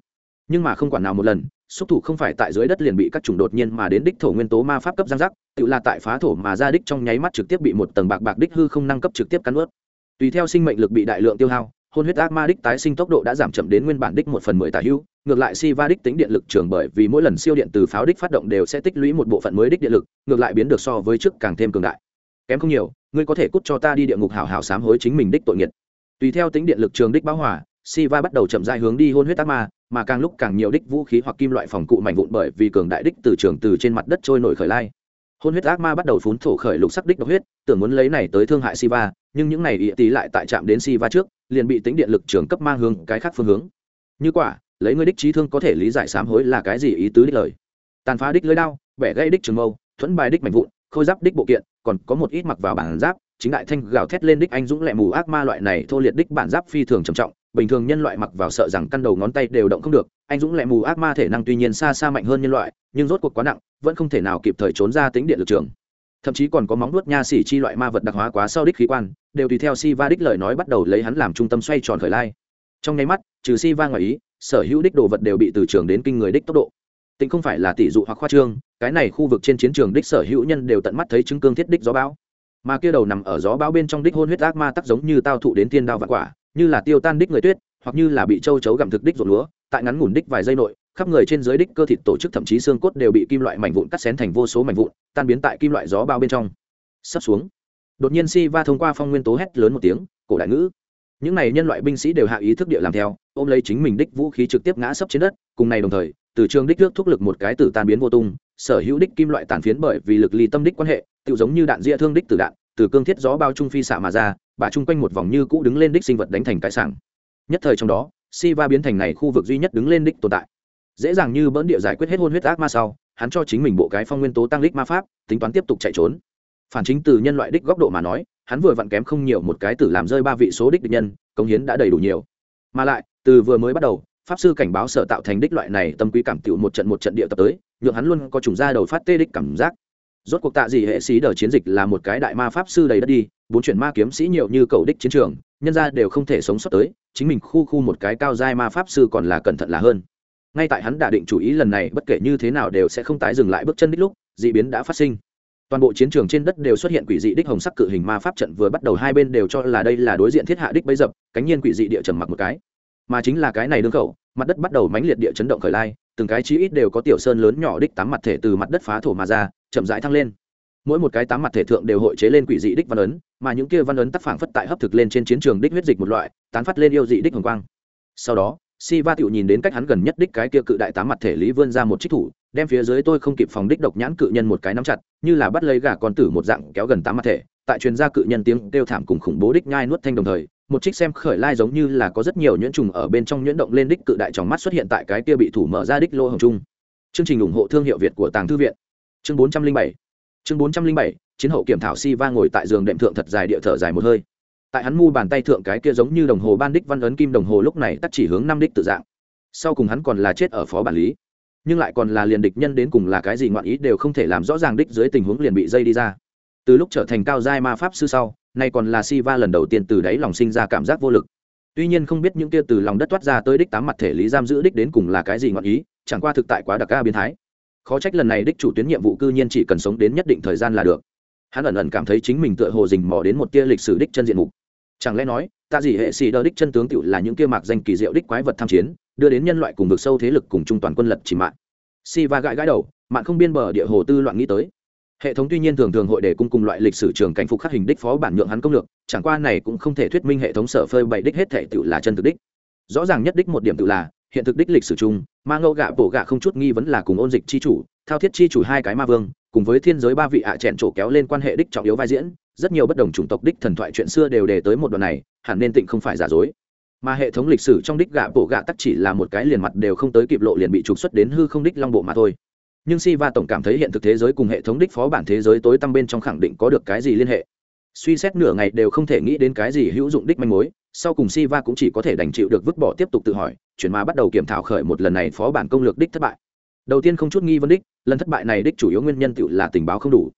Nhưng mà không quản nào một lần xúc thủ không phải tại dưới đất liền bị các chủng đột nhiên mà đến đích thổ nguyên tố ma pháp cấp giang giác, tự là tại phá thổ mà ra đích trong nháy mắt trực tiếp bị một tầng bạc bạc đích hư không năng cấp trực tiếp cắn ướt. Tùy theo sinh mệnh lực bị đại lượng tiêu hao, hôn huyết ác ma đích tái sinh tốc độ đã giảm chậm đến nguyên bản đích một phần mười tả hữu ngược lại si va đích tính điện lực trường bởi vì mỗi lần siêu điện từ pháo đích phát động đều sẽ tích lũy một bộ phận mới đích điện lực, ngược lại biến được so với trước càng thêm cường đại. Kém không nhiều, ngươi có thể cút cho ta đi địa ngục hảo hảo sám hối chính mình đích tội nghiệt. Tùy theo tính điện lực trường đích báo hỏa Siva bắt đầu chậm rãi hướng đi hôn huyết ác ma, mà càng lúc càng nhiều đích vũ khí hoặc kim loại phòng cụ mảnh vụn bởi vì cường đại đích từ trường từ trên mặt đất trôi nổi khởi lai. Hôn huyết ác ma bắt đầu phun thổ khởi lục sắc đích độc huyết, tưởng muốn lấy này tới thương hại siva, nhưng những này ý tí lại tại chạm đến siva trước, liền bị tính điện lực trường cấp mang hướng cái khác phương hướng. Như quả, lấy ngươi đích trí thương có thể lý giải sám hối là cái gì ý tứ đích lời. Tàn phá đích lưỡi đao, bẻ gây đích trường mâu, thuẫn bài đích mảnh vụn, khôi giáp đích bộ kiện, còn có một ít mặc vào bản giáp, chính đại thanh gào thét lên đích anh dũng lẹ mù ác ma loại này thô liệt đích bản giáp phi thường trầm trọng bình thường nhân loại mặc vào sợ rằng căn đầu ngón tay đều động không được, anh dũng lẹ mù ác ma thể năng tuy nhiên xa xa mạnh hơn nhân loại, nhưng rốt cuộc quá nặng, vẫn không thể nào kịp thời trốn ra tính điện lực trường. Thậm chí còn có móng nuốt nha xỉ chi loại ma vật đặc hóa quá sau đích khí quan, đều tùy theo si va đích lời nói bắt đầu lấy hắn làm trung tâm xoay tròn khởi lai. Trong nháy mắt, trừ si va ngoài ý, sở hữu đích đồ vật đều bị từ trường đến kinh người đích tốc độ. Tính không phải là tỷ dụ hoặc khoa trương, cái này khu vực trên chiến trường đích sở hữu nhân đều tận mắt thấy chứng cương thiết đích gió bão. Mà kia đầu nằm ở gió bão bên trong đích hôn huyết ác ma tắc giống như tao thụ đến thiên đao vạn quả như là tiêu tan đích người tuyết, hoặc như là bị châu chấu gặm thực đích ruột lúa, tại ngắn ngủn đích vài giây nội, khắp người trên dưới đích cơ thịt tổ chức thậm chí xương cốt đều bị kim loại mảnh vụn cắt xén thành vô số mảnh vụn, tan biến tại kim loại gió bao bên trong. Sắp xuống. Đột nhiên si va thông qua phong nguyên tố hét lớn một tiếng, cổ đại ngữ. Những này nhân loại binh sĩ đều hạ ý thức địa làm theo, ôm lấy chính mình đích vũ khí trực tiếp ngã sấp trên đất, cùng này đồng thời, từ trường đích nước thúc lực một cái tử tan biến vô tung, sở hữu đích kim loại tàn phiến bởi vì lực ly tâm đích quan hệ tự giống như đạn ria thương đích từ đạn, từ cương thiết gió bao trung phi xạ mà ra bà chung quanh một vòng như cũ đứng lên đích sinh vật đánh thành cái sảng. Nhất thời trong đó si va biến thành này khu vực duy nhất đứng lên đích tồn tại. Dễ dàng như bỡn địa giải quyết hết hôn huyết ác ma sau, hắn cho chính mình bộ cái phong nguyên tố tăng đích ma pháp, tính toán tiếp tục chạy trốn. Phản chính từ nhân loại đích góc độ mà nói, hắn vừa vặn kém không nhiều một cái tử làm rơi ba vị số đích địch nhân công hiến đã đầy đủ nhiều. Mà lại, từ vừa mới bắt đầu, pháp sư cảnh báo sở tạo thành đích loại này tâm quý cảm tiểu một trận một trận địa tập tới, nhượng hắn luôn có trùng ra đầu phát tê đích cảm giác rốt cuộc tạ gì hệ sĩ đờ chiến dịch là một cái đại ma pháp sư đầy đất đi, bốn chuyển ma kiếm sĩ nhiều như cầu đích chiến trường, nhân ra đều không thể sống sót tới, chính mình khu khu một cái cao giai ma pháp sư còn là cẩn thận là hơn. Ngay tại hắn đã định chủ ý lần này, bất kể như thế nào đều sẽ không tái dừng lại bước chân đích lúc d ị biến đã phát sinh. Toàn bộ chiến trường trên đất đều xuất hiện quỷ dị đích hồng sắc cự hình ma pháp trận vừa bắt đầu hai bên đều cho là đây là đối diện thiết hạ đích bấy dập, cánh nhiên quỷ dị địa trầm mặc một cái. Mà chính là cái này đương khẩu, mặt đất bắt đầu mánh liệt địa chấn động khởi lai, từng cái chí ít đều có tiểu sơn lớn nhỏ đích tám mặt thể từ mặt đất phá thổ mà ra chậm rãi thăng lên. Mỗi một cái tám mặt thể thượng đều hội chế lên quỷ dị đích văn ấn, mà những kia văn ấn tác phản phất tại hấp thực lên trên chiến trường đích huyết dịch một loại, tán phát lên yêu dị đích hồng quang. Sau đó si va tựu nhìn đến cách hắn gần nhất đích cái kia cự đại tám mặt thể lý vươn ra một trích thủ, đem phía dưới tôi không kịp phòng đích độc nhãn cự nhân một cái nắm chặt, như là bắt lấy gà con tử một dạng kéo gần tám mặt thể, tại truyền gia cự nhân tiếng kêu thảm cùng khủng bố đích nhai nuốt thanh đồng thời, một trích xem khởi lai giống như là có rất nhiều nhuyễn trùng ở bên trong nhuyễn động lên đích cự đại trong mắt xuất hiện tại cái kia bị thủ mở ra đích lô hồng trung. Chương trình ủng hộ thương hiệu việt của tàng thư viện chương bốn trăm linh bảy. Chương bốn trăm linh bảy, chiến hậu kiểm thảo si va ngồi tại giường đệm thượng thật dài địa thở dài một hơi. Tại hắn mu bàn tay thượng cái kia giống như đồng hồ ban đích văn ấn kim đồng hồ lúc này tắt chỉ hướng năm đích tự dạng. Sau cùng hắn còn là chết ở phó bản lý, nhưng lại còn là liền địch nhân đến cùng là cái gì ngoạn ý đều không thể làm rõ ràng đích dưới tình huống liền bị dây đi ra. Từ lúc trở thành cao giai ma pháp sư sau, nay còn là si va lần đầu tiên từ đáy lòng sinh ra cảm giác vô lực. Tuy nhiên không biết những kia từ lòng đất toát ra tới đích tám mặt thể lý giam giữ đích đến cùng là cái gì ngoạn ý, chẳng qua thực tại quá đặc ca biến thái khó trách lần này đích chủ tuyến nhiệm vụ cư nhiên chỉ cần sống đến nhất định thời gian là được. Hắn ẩn ẩn cảm thấy chính mình tựa hồ dình mò đến một tia lịch sử đích chân diện mục. Chẳng lẽ nói ta gì hệ sĩ đỡ đích chân tướng tựu là những kia mạc danh kỳ diệu đích quái vật tham chiến, đưa đến nhân loại cùng vực sâu thế lực cùng trung toàn quân lật chỉ mạng. Si va gãi gãi đầu, mạng không biên bờ địa hồ tư loạn nghĩ tới. Hệ thống tuy nhiên thường thường hội để cung cùng loại lịch sử trường cảnh phục khắc hình đích phó bản nhượng hắn công lược, chẳng qua này cũng không thể thuyết minh hệ thống sở phơi bày đích hết thể tựu là chân thực đích. Rõ ràng nhất đích một điểm tự là hiện thực đích lịch sử chung, ma ngẫu gạ bổ gạ không chút nghi vấn là cùng ôn dịch chi chủ, thao thiết chi chủ hai cái ma vương, cùng với thiên giới ba vị ạ à chèn trổ kéo lên quan hệ đích trọng yếu vai diễn, rất nhiều bất đồng chủng tộc đích thần thoại chuyện xưa đều đề tới một đoạn này, hẳn nên tịnh không phải giả dối. Mà hệ thống lịch sử trong đích gạ bổ gạ tắc chỉ là một cái liền mặt đều không tới kịp lộ liền bị trục xuất đến hư không đích long bộ mà thôi. Nhưng si va tổng cảm thấy hiện thực thế giới cùng hệ thống đích phó bản thế giới tối tăm bên trong khẳng định có được cái gì liên hệ suy xét nửa ngày đều không thể nghĩ đến cái gì hữu dụng đích manh mối, sau cùng si va cũng chỉ có thể đành chịu được vứt bỏ tiếp tục tự hỏi, chuyển mà bắt đầu kiểm thảo khởi một lần này phó bản công lược đích thất bại. Đầu tiên không chút nghi vấn đích, lần thất bại này đích chủ yếu nguyên nhân tự là tình báo không đủ.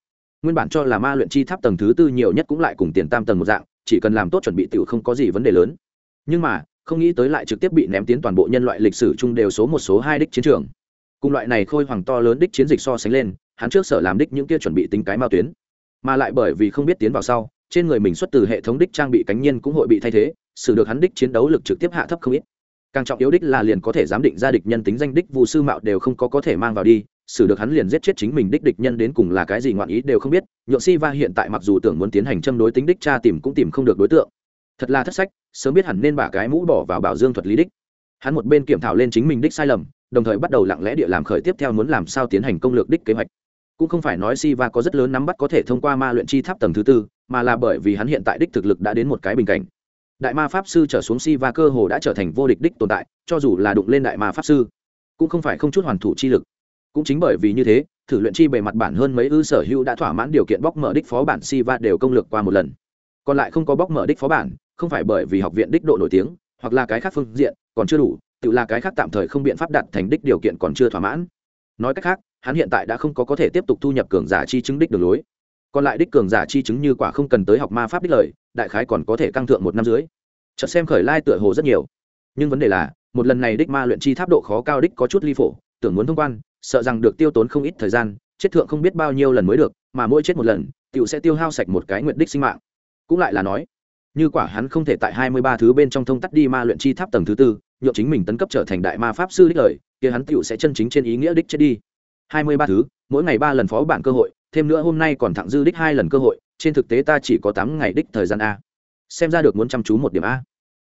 Nguyên bản cho là ma luyện chi tháp tầng thứ tư nhiều nhất cũng lại cùng tiền tam tầng một dạng, chỉ cần làm tốt chuẩn bị tự không có gì vấn đề lớn. Nhưng mà, không nghĩ tới lại trực tiếp bị ném tiến toàn bộ nhân loại lịch sử chung đều số một số hai đích chiến trường. Cùng loại này khôi hoàng to lớn đích chiến dịch so sánh lên, hắn trước sở làm đích những kia chuẩn bị tính cái mao tuyến mà lại bởi vì không biết tiến vào sau, trên người mình xuất từ hệ thống đích trang bị cánh nhiên cũng hội bị thay thế, xử được hắn đích chiến đấu lực trực tiếp hạ thấp không ít. Càng trọng yếu đích là liền có thể giám định ra địch nhân tính danh đích vụ sư mạo đều không có có thể mang vào đi, xử được hắn liền giết chết chính mình đích địch nhân đến cùng là cái gì ngoạn ý đều không biết, nhượng si va hiện tại mặc dù tưởng muốn tiến hành châm đối tính đích tra tìm cũng tìm không được đối tượng. Thật là thất sách, sớm biết hẳn nên bà cái mũ bỏ vào bảo dương thuật lý đích. Hắn một bên kiểm thảo lên chính mình đích sai lầm, đồng thời bắt đầu lặng lẽ địa làm khởi tiếp theo muốn làm sao tiến hành công lược đích kế hoạch cũng không phải nói Si Va có rất lớn nắm bắt có thể thông qua ma luyện chi tháp tầng thứ tư, mà là bởi vì hắn hiện tại đích thực lực đã đến một cái bình cảnh. Đại ma pháp sư trở xuống Si Va cơ hồ đã trở thành vô địch đích tồn tại, cho dù là đụng lên đại ma pháp sư, cũng không phải không chút hoàn thủ chi lực. Cũng chính bởi vì như thế, thử luyện chi bề mặt bản hơn mấy ư sở hữu đã thỏa mãn điều kiện bóc mở đích phó bản Si Va đều công lược qua một lần. Còn lại không có bóc mở đích phó bản, không phải bởi vì học viện đích độ nổi tiếng, hoặc là cái khác phương diện, còn chưa đủ, tự là cái khác tạm thời không biện pháp đạt thành đích điều kiện còn chưa thỏa mãn. Nói cách khác, hắn hiện tại đã không có có thể tiếp tục thu nhập cường giả chi chứng đích đường lối. Còn lại đích cường giả chi chứng như quả không cần tới học ma pháp đích lời, đại khái còn có thể căng thượng một năm dưới. Chợt xem khởi lai tựa hồ rất nhiều. Nhưng vấn đề là, một lần này đích ma luyện chi tháp độ khó cao đích có chút ly phổ, tưởng muốn thông quan, sợ rằng được tiêu tốn không ít thời gian, chết thượng không biết bao nhiêu lần mới được, mà mỗi chết một lần, tiểu sẽ tiêu hao sạch một cái nguyện đích sinh mạng. Cũng lại là nói, như quả hắn không thể tại hai mươi ba thứ bên trong thông tắt đi ma luyện chi tháp tầng thứ tư nhộn chính mình tấn cấp trở thành đại ma pháp sư đích lời, kia hắn tiểu sẽ chân chính trên ý nghĩa đích chết đi hai mươi ba thứ, mỗi ngày ba lần phó bản cơ hội, thêm nữa hôm nay còn thẳng dư đích hai lần cơ hội, trên thực tế ta chỉ có tám ngày đích thời gian a. Xem ra được muốn chăm chú một điểm a.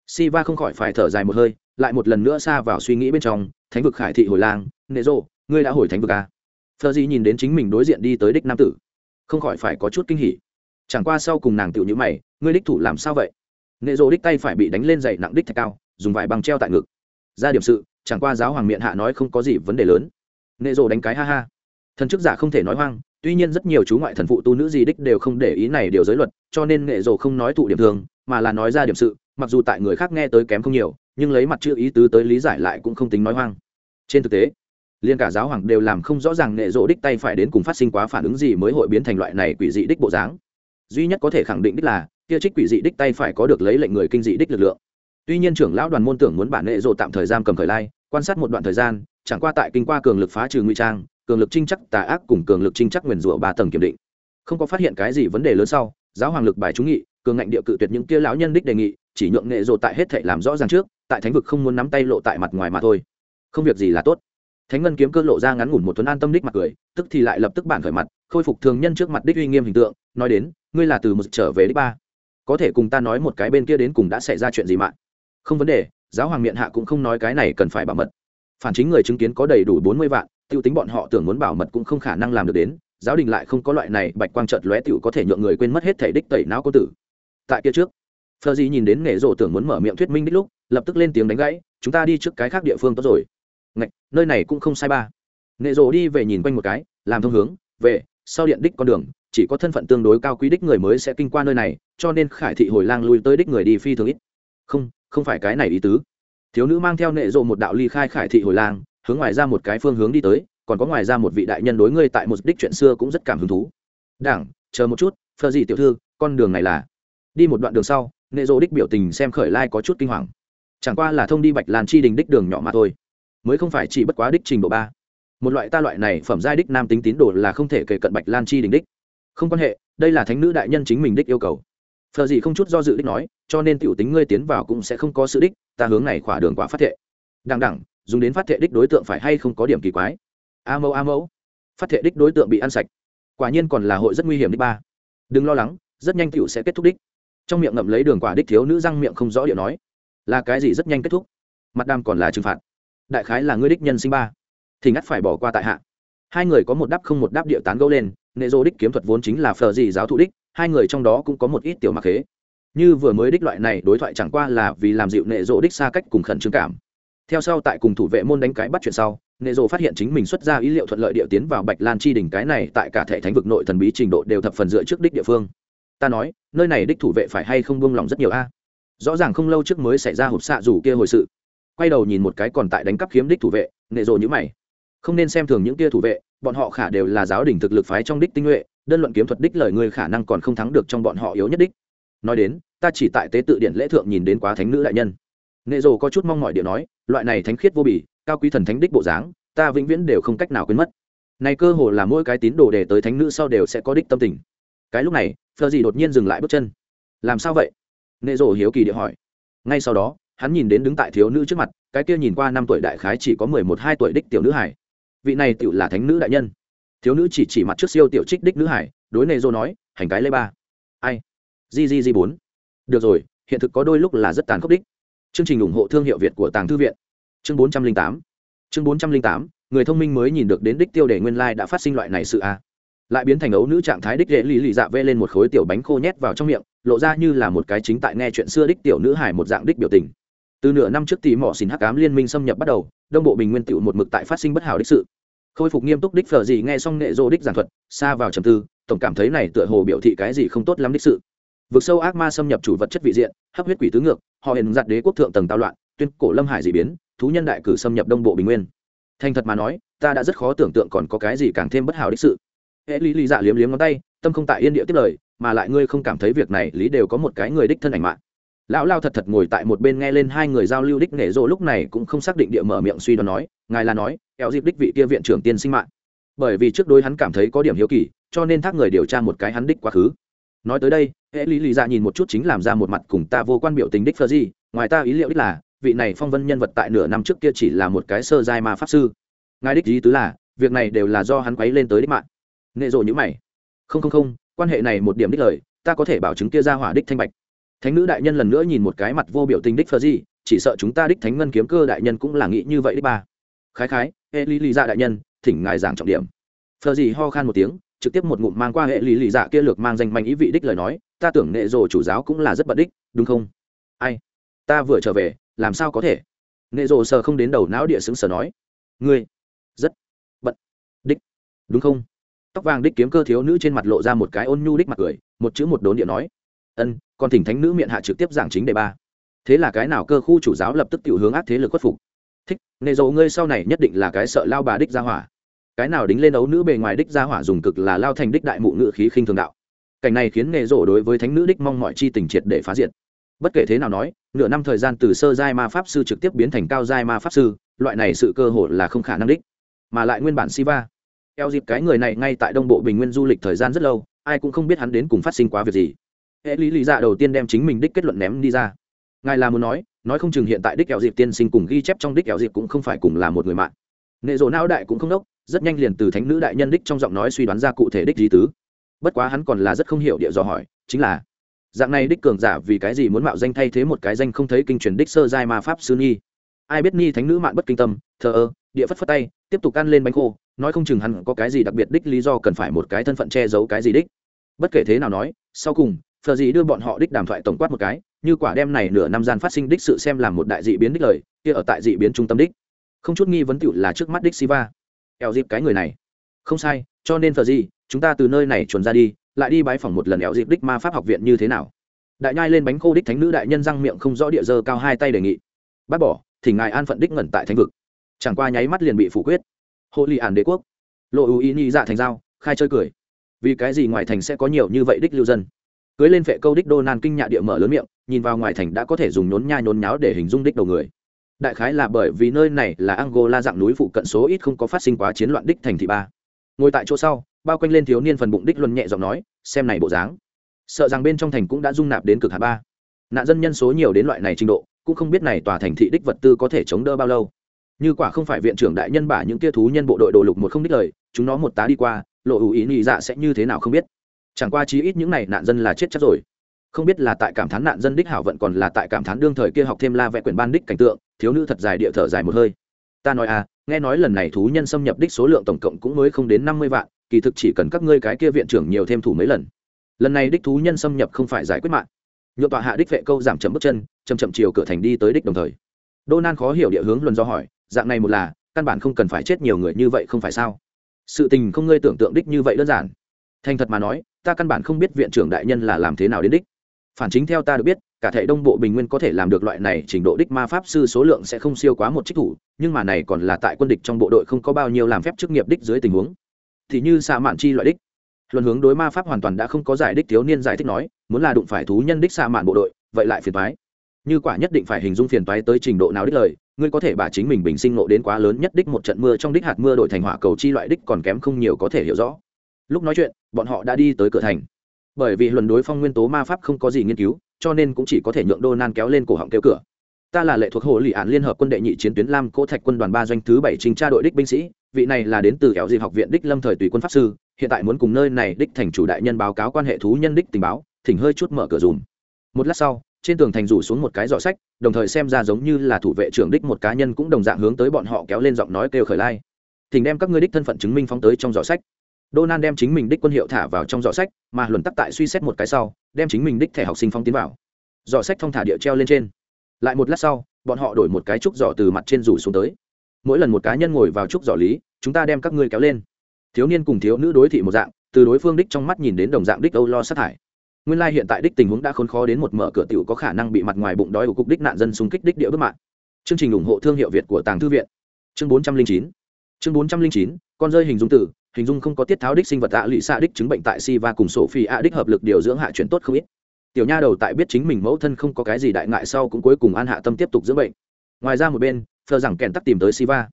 Siva không khỏi phải thở dài một hơi, lại một lần nữa xa vào suy nghĩ bên trong, thánh vực khải thị hồi lang nệ rộ ngươi đã hồi thánh vực a. Thơ di nhìn đến chính mình đối diện đi tới đích nam tử, không khỏi phải có chút kinh hỉ. Chẳng qua sau cùng nàng tiểu nhữ mày, ngươi đích thủ làm sao vậy? Nệ rộ đích tay phải bị đánh lên dậy nặng đích thạch cao, dùng vải băng treo tại ngực. Ra điểm sự, chẳng qua giáo hoàng miệng hạ nói không có gì vấn đề lớn nệ rộ đánh cái ha ha. Thần chức giả không thể nói hoang, tuy nhiên rất nhiều chú ngoại thần phụ tu nữ gì đích đều không để ý này điều giới luật, cho nên nghệ rộ không nói thụ điểm thường, mà là nói ra điểm sự, mặc dù tại người khác nghe tới kém không nhiều, nhưng lấy mặt chưa ý tứ tới lý giải lại cũng không tính nói hoang. Trên thực tế, liên cả giáo hoàng đều làm không rõ ràng nghệ rộ đích tay phải đến cùng phát sinh quá phản ứng gì mới hội biến thành loại này quỷ dị đích bộ dáng. Duy nhất có thể khẳng định đích là, kia trích quỷ dị đích tay phải có được lấy lệnh người kinh dị đích lực lượng. Tuy nhiên trưởng lão đoàn môn tưởng muốn bản nghệ rộ tạm thời giam cầm khởi lai, quan sát một đoạn thời gian chẳng qua tại kinh qua cường lực phá trừ nguy trang, cường lực trinh chắc tà ác cùng cường lực trinh chắc nguyền rủa ba tầng kiểm định. Không có phát hiện cái gì vấn đề lớn sau, giáo hoàng lực bài trúng nghị, cường ngạnh địa cự tuyệt những kia lão nhân đích đề nghị, chỉ nhượng nghệ rộ tại hết thệ làm rõ ràng trước, tại thánh vực không muốn nắm tay lộ tại mặt ngoài mà thôi. Không việc gì là tốt. Thánh ngân kiếm cơ lộ ra ngắn ngủn một tuấn an tâm đích mặt cười, tức thì lại lập tức bản khởi mặt, khôi phục thường nhân trước mặt đích uy nghiêm hình tượng, nói đến, ngươi là từ một trở về đích ba. Có thể cùng ta nói một cái bên kia đến cùng đã xảy ra chuyện gì mạng không vấn đề, giáo hoàng miệng hạ cũng không nói cái này cần phải bảo mật phản chính người chứng kiến có đầy đủ bốn mươi vạn tiêu tính bọn họ tưởng muốn bảo mật cũng không khả năng làm được đến giáo đình lại không có loại này bạch quang trợt lóe tiểu có thể nhượng người quên mất hết thể đích tẩy não cô tử. Tại kia trước phờ gì nhìn đến nghệ rộ tưởng muốn mở miệng thuyết minh đích lúc lập tức lên tiếng đánh gãy chúng ta đi trước cái khác địa phương tốt rồi. Ngạch, nơi này cũng không sai ba. Nghệ rộ đi về nhìn quanh một cái làm thông hướng về sau điện đích con đường chỉ có thân phận tương đối cao quý đích người mới sẽ kinh qua nơi này cho nên khải thị hồi lang lui tới đích người đi phi thường ít. Không không phải cái này ý tứ thiếu nữ mang theo nệ rộ một đạo ly khai khải thị hồi lang, hướng ngoài ra một cái phương hướng đi tới, còn có ngoài ra một vị đại nhân đối ngươi tại một đích chuyện xưa cũng rất cảm hứng thú. Đảng, chờ một chút phờ gì tiểu thư, con đường này là. Đi một đoạn đường sau, nệ rộ đích biểu tình xem khởi lai có chút kinh hoàng. Chẳng qua là thông đi bạch lan chi đình đích đường nhỏ mà thôi. Mới không phải chỉ bất quá đích trình độ ba. Một loại ta loại này phẩm giai đích nam tính tín đồ là không thể kể cận bạch lan chi đình đích. Không quan hệ, đây là thánh nữ đại nhân chính mình đích yêu cầu phờ gì không chút do dự đích nói, cho nên tiểu tính ngươi tiến vào cũng sẽ không có sự đích, ta hướng này khỏa đường quả phát thệ. Đằng đẳng dùng đến phát thệ đích đối tượng phải hay không có điểm kỳ quái. A mẫu a mẫu. Phát thệ đích đối tượng bị ăn sạch. Quả nhiên còn là hội rất nguy hiểm đích ba. Đừng lo lắng, rất nhanh tiểu sẽ kết thúc đích. Trong miệng ngậm lấy đường quả đích thiếu nữ răng miệng không rõ điệu nói. Là cái gì rất nhanh kết thúc? Mặt đam còn là trừng phạt. Đại khái là ngươi đích nhân sinh ba. Thì ngắt phải bỏ qua tại hạ. Hai người có một đáp không một đáp địa tán gẫu lên, nệ dô đích kiếm thuật vốn chính là phờ gì giáo thụ đích hai người trong đó cũng có một ít tiểu mặc khế. Như vừa mới đích loại này, đối thoại chẳng qua là vì làm dịu nệ rộ đích xa cách cùng khẩn trương cảm. Theo sau tại cùng thủ vệ môn đánh cái bắt chuyện sau, nệ rộ phát hiện chính mình xuất ra ý liệu thuận lợi địa tiến vào bạch lan chi đỉnh cái này tại cả thể thánh vực nội thần bí trình độ đều thập phần dựa trước đích địa phương. Ta nói, nơi này đích thủ vệ phải hay không buông lòng rất nhiều a? Rõ ràng không lâu trước mới xảy ra hộp xạ dù kia hồi sự. Quay đầu nhìn một cái còn tại đánh cắp kiếm đích thủ vệ, nệ rộ nhữ mày. Không nên xem thường những kia thủ vệ bọn họ khả đều là giáo đình thực lực phái trong đích tinh nhuệ, đơn luận kiếm thuật đích lời người khả năng còn không thắng được trong bọn họ yếu nhất đích. Nói đến, ta chỉ tại tế tự điện lễ thượng nhìn đến quá thánh nữ đại nhân. Nệ rồ có chút mong mỏi điệu nói, loại này thánh khiết vô bỉ cao quý thần thánh đích bộ dáng, ta vĩnh viễn đều không cách nào quên mất. Này cơ hồ là mỗi cái tín đồ để tới thánh nữ sau đều sẽ có đích tâm tình. Cái lúc này phờ gì đột nhiên dừng lại bước chân. Làm sao vậy? Nệ rồ hiếu kỳ địa hỏi. Ngay sau đó, hắn nhìn đến đứng tại thiếu nữ trước mặt, cái kia nhìn qua năm tuổi đại khái chỉ có mười một hai tuổi đích tiểu nữ hải vị này tiểu là thánh nữ đại nhân. Thiếu nữ chỉ chỉ mặt trước siêu tiểu trích đích nữ hải, đối nệ dô nói, hành cái lê ba. Ai? Gg bốn. Được rồi, hiện thực có đôi lúc là rất tàn khốc đích. Chương trình ủng hộ thương hiệu việt của tàng thư viện. Chương bốn trăm linh tám. Chương bốn trăm linh tám, người thông minh mới nhìn được đến đích tiêu đề nguyên lai đã phát sinh loại này sự a lại biến thành ấu nữ trạng thái đích dễ lì lì dạ vê lên một khối tiểu bánh khô nhét vào trong miệng, lộ ra như là một cái chính tại nghe chuyện xưa đích tiểu nữ hải một dạng đích biểu tình từ nửa năm trước tỷ mỏ xin hắc ám liên minh xâm nhập bắt đầu, đông bộ bình nguyên tựu một mực tại phát sinh bất hảo đích sự. Khôi phục nghiêm túc đích phở gì nghe xong nghệ dô đích giảng thuật, xa vào trầm tư, tổng cảm thấy này tựa hồ biểu thị cái gì không tốt lắm đích sự. Vực sâu ác ma xâm nhập chủ vật chất vị diện, hấp huyết quỷ tứ ngược, họ hiện giặt đế quốc thượng tầng tao loạn, tuyên cổ lâm hải dị biến, thú nhân đại cử xâm nhập đông bộ bình nguyên. Thành thật mà nói, ta đã rất khó tưởng tượng còn có cái gì càng thêm bất hảo đích sự. Hệ lý lý dạ liếm liếm ngón tay, tâm không tại yên địa tiếp lời, mà lại ngươi không cảm thấy việc này lý đều có một cái người đích thân ảnh mạng lão lao thật thật ngồi tại một bên nghe lên hai người giao lưu đích nể rộ lúc này cũng không xác định địa mở miệng suy đoán nói, ngài là nói eo dịp đích vị kia viện trưởng tiên sinh mạng. Bởi vì trước đôi hắn cảm thấy có điểm hiếu kỳ, cho nên thác người điều tra một cái hắn đích quá khứ. Nói tới đây, hệ lý lý ra dạ nhìn một chút chính làm ra một mặt cùng ta vô quan biểu tình đích phơ gì, ngoài ta ý liệu đích là, vị này phong vân nhân vật tại nửa năm trước kia chỉ là một cái sơ giai ma pháp sư. Ngài đích ý tứ là, việc này đều là do hắn quấy lên tới đích mạng. Nệ rộ những mày. Không không không, quan hệ này một điểm đích lời, ta có thể bảo chứng kia ra hỏa đích thanh bạch thánh nữ đại nhân lần nữa nhìn một cái mặt vô biểu tình đích phờ gì chỉ sợ chúng ta đích thánh ngân kiếm cơ đại nhân cũng là nghĩ như vậy đích ba. Khái khái, hệ lý lý dạ đại nhân, thỉnh ngài giảng trọng điểm. Phờ gì ho khan một tiếng, trực tiếp một ngụm mang qua hệ lý lý dạ kia lược mang danh manh ý vị đích lời nói, ta tưởng nệ rồ chủ giáo cũng là rất bận đích, đúng không? Ai? Ta vừa trở về, làm sao có thể? Nệ rồ sờ không đến đầu não địa xứng sờ nói, ngươi, rất bận đích, đúng không? Tóc vàng đích kiếm cơ thiếu nữ trên mặt lộ ra một cái ôn nhu đích mặt cười, một chữ một đốn địa nói ân còn thỉnh thánh nữ miệng hạ trực tiếp giảng chính đề ba. Thế là cái nào cơ khu chủ giáo lập tức tiểu hướng ác thế lực khuất phục. Thích nề dầu ngươi sau này nhất định là cái sợ lao bà đích ra hỏa. Cái nào đính lên ấu nữ bề ngoài đích ra hỏa dùng cực là lao thành đích đại mụ ngự khí khinh thường đạo. Cảnh này khiến nghề rổ đối với thánh nữ đích mong mọi chi tình triệt để phá diện bất kể thế nào nói, nửa năm thời gian từ sơ giai ma pháp sư trực tiếp biến thành cao giai ma pháp sư, loại này sự cơ hội là không khả năng đích. Mà lại nguyên bản siva, eo dịp cái người này ngay tại đông bộ bình nguyên du lịch thời gian rất lâu, ai cũng không biết hắn đến cùng phát sinh quá việc gì hệ lý lý dạ đầu tiên đem chính mình đích kết luận ném đi ra. Ngài là muốn nói nói không chừng hiện tại đích kẹo dịp tiên sinh cùng ghi chép trong đích kẹo dịp cũng không phải cùng là một người mạng. Nệ rộ não đại cũng không đốc, rất nhanh liền từ thánh nữ đại nhân đích trong giọng nói suy đoán ra cụ thể đích di tứ. Bất quá hắn còn là rất không hiểu địa dò hỏi, chính là, dạng này đích cường giả vì cái gì muốn mạo danh thay thế một cái danh không thấy kinh truyền đích sơ giai ma pháp sư nhi? Ai biết ni thánh nữ mạn bất kinh tâm, thờ ơ, địa phất phất tay, tiếp tục ăn lên bánh khô, nói không chừng hắn có cái gì đặc biệt đích lý do cần phải một cái thân phận che giấu cái gì đích. Bất kể thế nào nói, sau cùng phờ gì đưa bọn họ đích đàm thoại tổng quát một cái, như quả đem này nửa năm gian phát sinh đích sự xem làm một đại dị biến đích lời, kia ở tại dị biến trung tâm đích. Không chút nghi vấn tựu là trước mắt đích siva. Eo dịp cái người này. Không sai, cho nên phờ gì chúng ta từ nơi này chuồn ra đi, lại đi bái phỏng một lần eo dịp đích ma pháp học viện như thế nào. Đại nhai lên bánh khô đích thánh nữ đại nhân răng miệng không rõ địa dơ cao hai tay đề nghị. Bác bỏ, thì ngài an phận đích ngẩn tại thánh vực. Chẳng qua nháy mắt liền bị phủ quyết. Hộ lì ản đế quốc. Lộ ưu ý nhi dạ thành giao, khai chơi cười. Vì cái gì ngoài thành sẽ có nhiều như vậy đích lưu dân? Cưới lên phệ câu đích đô nan kinh nhạ địa mở lớn miệng, nhìn vào ngoài thành đã có thể dùng nhốn nha nhốn nháo để hình dung đích đầu người. Đại khái là bởi vì nơi này là angola dạng núi phụ cận số ít không có phát sinh quá chiến loạn đích thành thị ba. Ngồi tại chỗ sau, bao quanh lên thiếu niên phần bụng đích luân nhẹ giọng nói, xem này bộ dáng. Sợ rằng bên trong thành cũng đã dung nạp đến cực hạ ba. Nạn dân nhân số nhiều đến loại này trình độ, cũng không biết này tòa thành thị đích vật tư có thể chống đỡ bao lâu. Như quả không phải viện trưởng đại nhân bả những kia thú nhân bộ đội đồ lục một không đích lời, chúng nó một tá đi qua, lộ ủ ý nghĩ dạ sẽ như thế nào không biết chẳng qua chí ít những này nạn dân là chết chắc rồi. Không biết là tại cảm thán nạn dân đích hảo vận còn là tại cảm thán đương thời kia học thêm la vẽ quyển ban đích cảnh tượng, thiếu nữ thật dài địa thở dài một hơi. Ta nói à nghe nói lần này thú nhân xâm nhập đích số lượng tổng cộng cũng mới không đến năm mươi vạn, kỳ thực chỉ cần các ngươi cái kia viện trưởng nhiều thêm thủ mấy lần. Lần này đích thú nhân xâm nhập không phải giải quyết mạng. Nhuộm tọa hạ đích vệ câu giảm chậm bước chân, chậm chậm chiều cửa thành đi tới đích đồng thời. Đô nan khó hiểu địa hướng luân do hỏi, dạng này một là, căn bản không cần phải chết nhiều người như vậy không phải sao? Sự tình không ngươi tưởng tượng đích như vậy đơn giản thành thật mà nói, ta căn bản không biết viện trưởng đại nhân là làm thế nào đến đích. Phản chính theo ta được biết, cả thể đông bộ bình nguyên có thể làm được loại này trình độ đích ma pháp sư số lượng sẽ không siêu quá một trích thủ, nhưng mà này còn là tại quân địch trong bộ đội không có bao nhiêu làm phép chức nghiệp đích dưới tình huống. Thì như xạ mạn chi loại đích. Luận hướng đối ma pháp hoàn toàn đã không có giải đích thiếu niên giải thích nói, muốn là đụng phải thú nhân đích xạ mạn bộ đội, vậy lại phiền toái. Như quả nhất định phải hình dung phiền toái tới trình độ nào đích lời, ngươi có thể bà chính mình bình sinh nộ đến quá lớn nhất đích một trận mưa trong đích hạt mưa đổi thành hỏa cầu chi loại đích còn kém không nhiều có thể hiểu rõ lúc nói chuyện, bọn họ đã đi tới cửa thành. Bởi vì luận đối phong nguyên tố ma pháp không có gì nghiên cứu, cho nên cũng chỉ có thể nhượng đô nan kéo lên cổ họng kêu cửa. Ta là lệ thuộc hồ lì ạn liên hợp quân đệ nhị chiến tuyến lam cỗ thạch quân đoàn ba doanh thứ bảy trình tra đội đích binh sĩ, vị này là đến từ kéo dịp học viện đích lâm thời tùy quân pháp sư, hiện tại muốn cùng nơi này đích thành chủ đại nhân báo cáo quan hệ thú nhân đích tình báo, thỉnh hơi chút mở cửa dùm. Một lát sau, trên tường thành rủ xuống một cái giỏ sách, đồng thời xem ra giống như là thủ vệ trưởng đích một cá nhân cũng đồng dạng hướng tới bọn họ kéo lên giọng nói kêu khởi lai. Thỉnh đem các ngươi đích thân phận chứng minh phóng tới trong giỏ sách. Donald đem chính mình đích quân hiệu thả vào trong giỏ sách, mà luận tắc tại suy xét một cái sau, đem chính mình đích thẻ học sinh phóng tiến vào. Giỏ sách thông thả địa treo lên trên. Lại một lát sau, bọn họ đổi một cái trúc giỏ từ mặt trên rủ xuống tới. Mỗi lần một cá nhân ngồi vào trúc giỏ lý, chúng ta đem các ngươi kéo lên. Thiếu niên cùng thiếu nữ đối thị một dạng, từ đối phương đích trong mắt nhìn đến đồng dạng đích âu lo sát thải. Nguyên lai hiện tại đích tình huống đã khốn khó đến một mở cửa tiểu có khả năng bị mặt ngoài bụng đói của cục đích nạn dân xung kích đích địa bước mạng. Chương trình ủng hộ thương hiệu Việt của Tàng Thư viện. Chương 409. Chương 409, con rơi hình dung tử, hình dung không có tiết tháo đích sinh vật ạ lụy xạ đích chứng bệnh tại si và cùng sổ phi ạ đích hợp lực điều dưỡng hạ chuyển tốt không ít. Tiểu nha đầu tại biết chính mình mẫu thân không có cái gì đại ngại sau cũng cuối cùng an hạ tâm tiếp tục dưỡng bệnh. Ngoài ra một bên, phờ rằng kèn tắc tìm tới siva.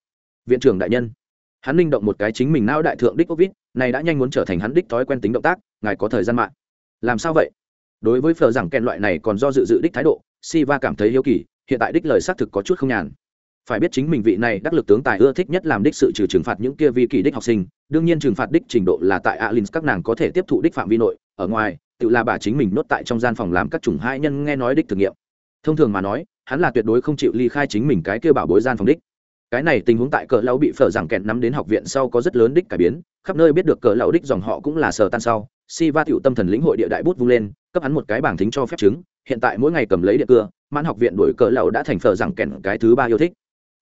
Viện trưởng đại nhân. Hắn linh động một cái chính mình não đại thượng đích covid, này đã nhanh muốn trở thành hắn đích thói quen tính động tác, ngài có thời gian mạng. Làm sao vậy? Đối với phờ rằng kèn loại này còn do dự dự đích thái độ, siva cảm thấy hiếu kỳ, hiện tại đích lời xác thực có chút không nhàn phải biết chính mình vị này đắc lực tướng tài ưa thích nhất làm đích sự trừ trừng phạt những kia vi kỳ đích học sinh, đương nhiên trừng phạt đích trình độ là tại alin các nàng có thể tiếp thụ đích phạm vi nội, ở ngoài, tự là bà chính mình nốt tại trong gian phòng làm các chủng hai nhân nghe nói đích thử nghiệm. Thông thường mà nói, hắn là tuyệt đối không chịu ly khai chính mình cái kia bảo bối gian phòng đích. Cái này tình huống tại cỡ lão bị phở rằng kẹn nắm đến học viện sau có rất lớn đích cải biến, khắp nơi biết được cỡ lão đích dòng họ cũng là sờ tan sau, si va tiểu tâm thần lĩnh hội địa đại bút vung lên, cấp hắn một cái bảng thính cho phép chứng, hiện tại mỗi ngày cầm lấy địa cưa, mãn học viện đuổi cỡ lão đã thành phở rằng kẹn cái thứ ba yêu thích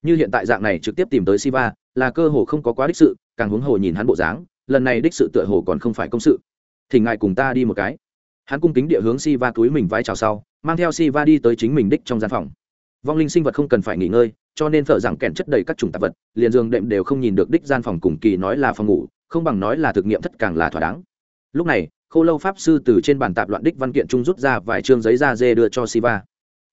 như hiện tại dạng này trực tiếp tìm tới siva, là cơ hồ không có quá đích sự, càng huống hồ nhìn hắn bộ dáng, lần này đích sự tựa hồ còn không phải công sự. Thì ngài cùng ta đi một cái. Hắn cung kính địa hướng siva túi mình vai chào sau, mang theo siva đi tới chính mình đích trong gian phòng. Vong linh sinh vật không cần phải nghỉ ngơi, cho nên thợ rằng kèn chất đầy các chủng tạp vật, liền giường đệm đều không nhìn được đích gian phòng cùng kỳ nói là phòng ngủ, không bằng nói là thực nghiệm thất càng là thỏa đáng. Lúc này, khô lâu pháp sư từ trên bàn tạp loạn đích văn kiện trung rút ra vài chương giấy da dê đưa cho siva.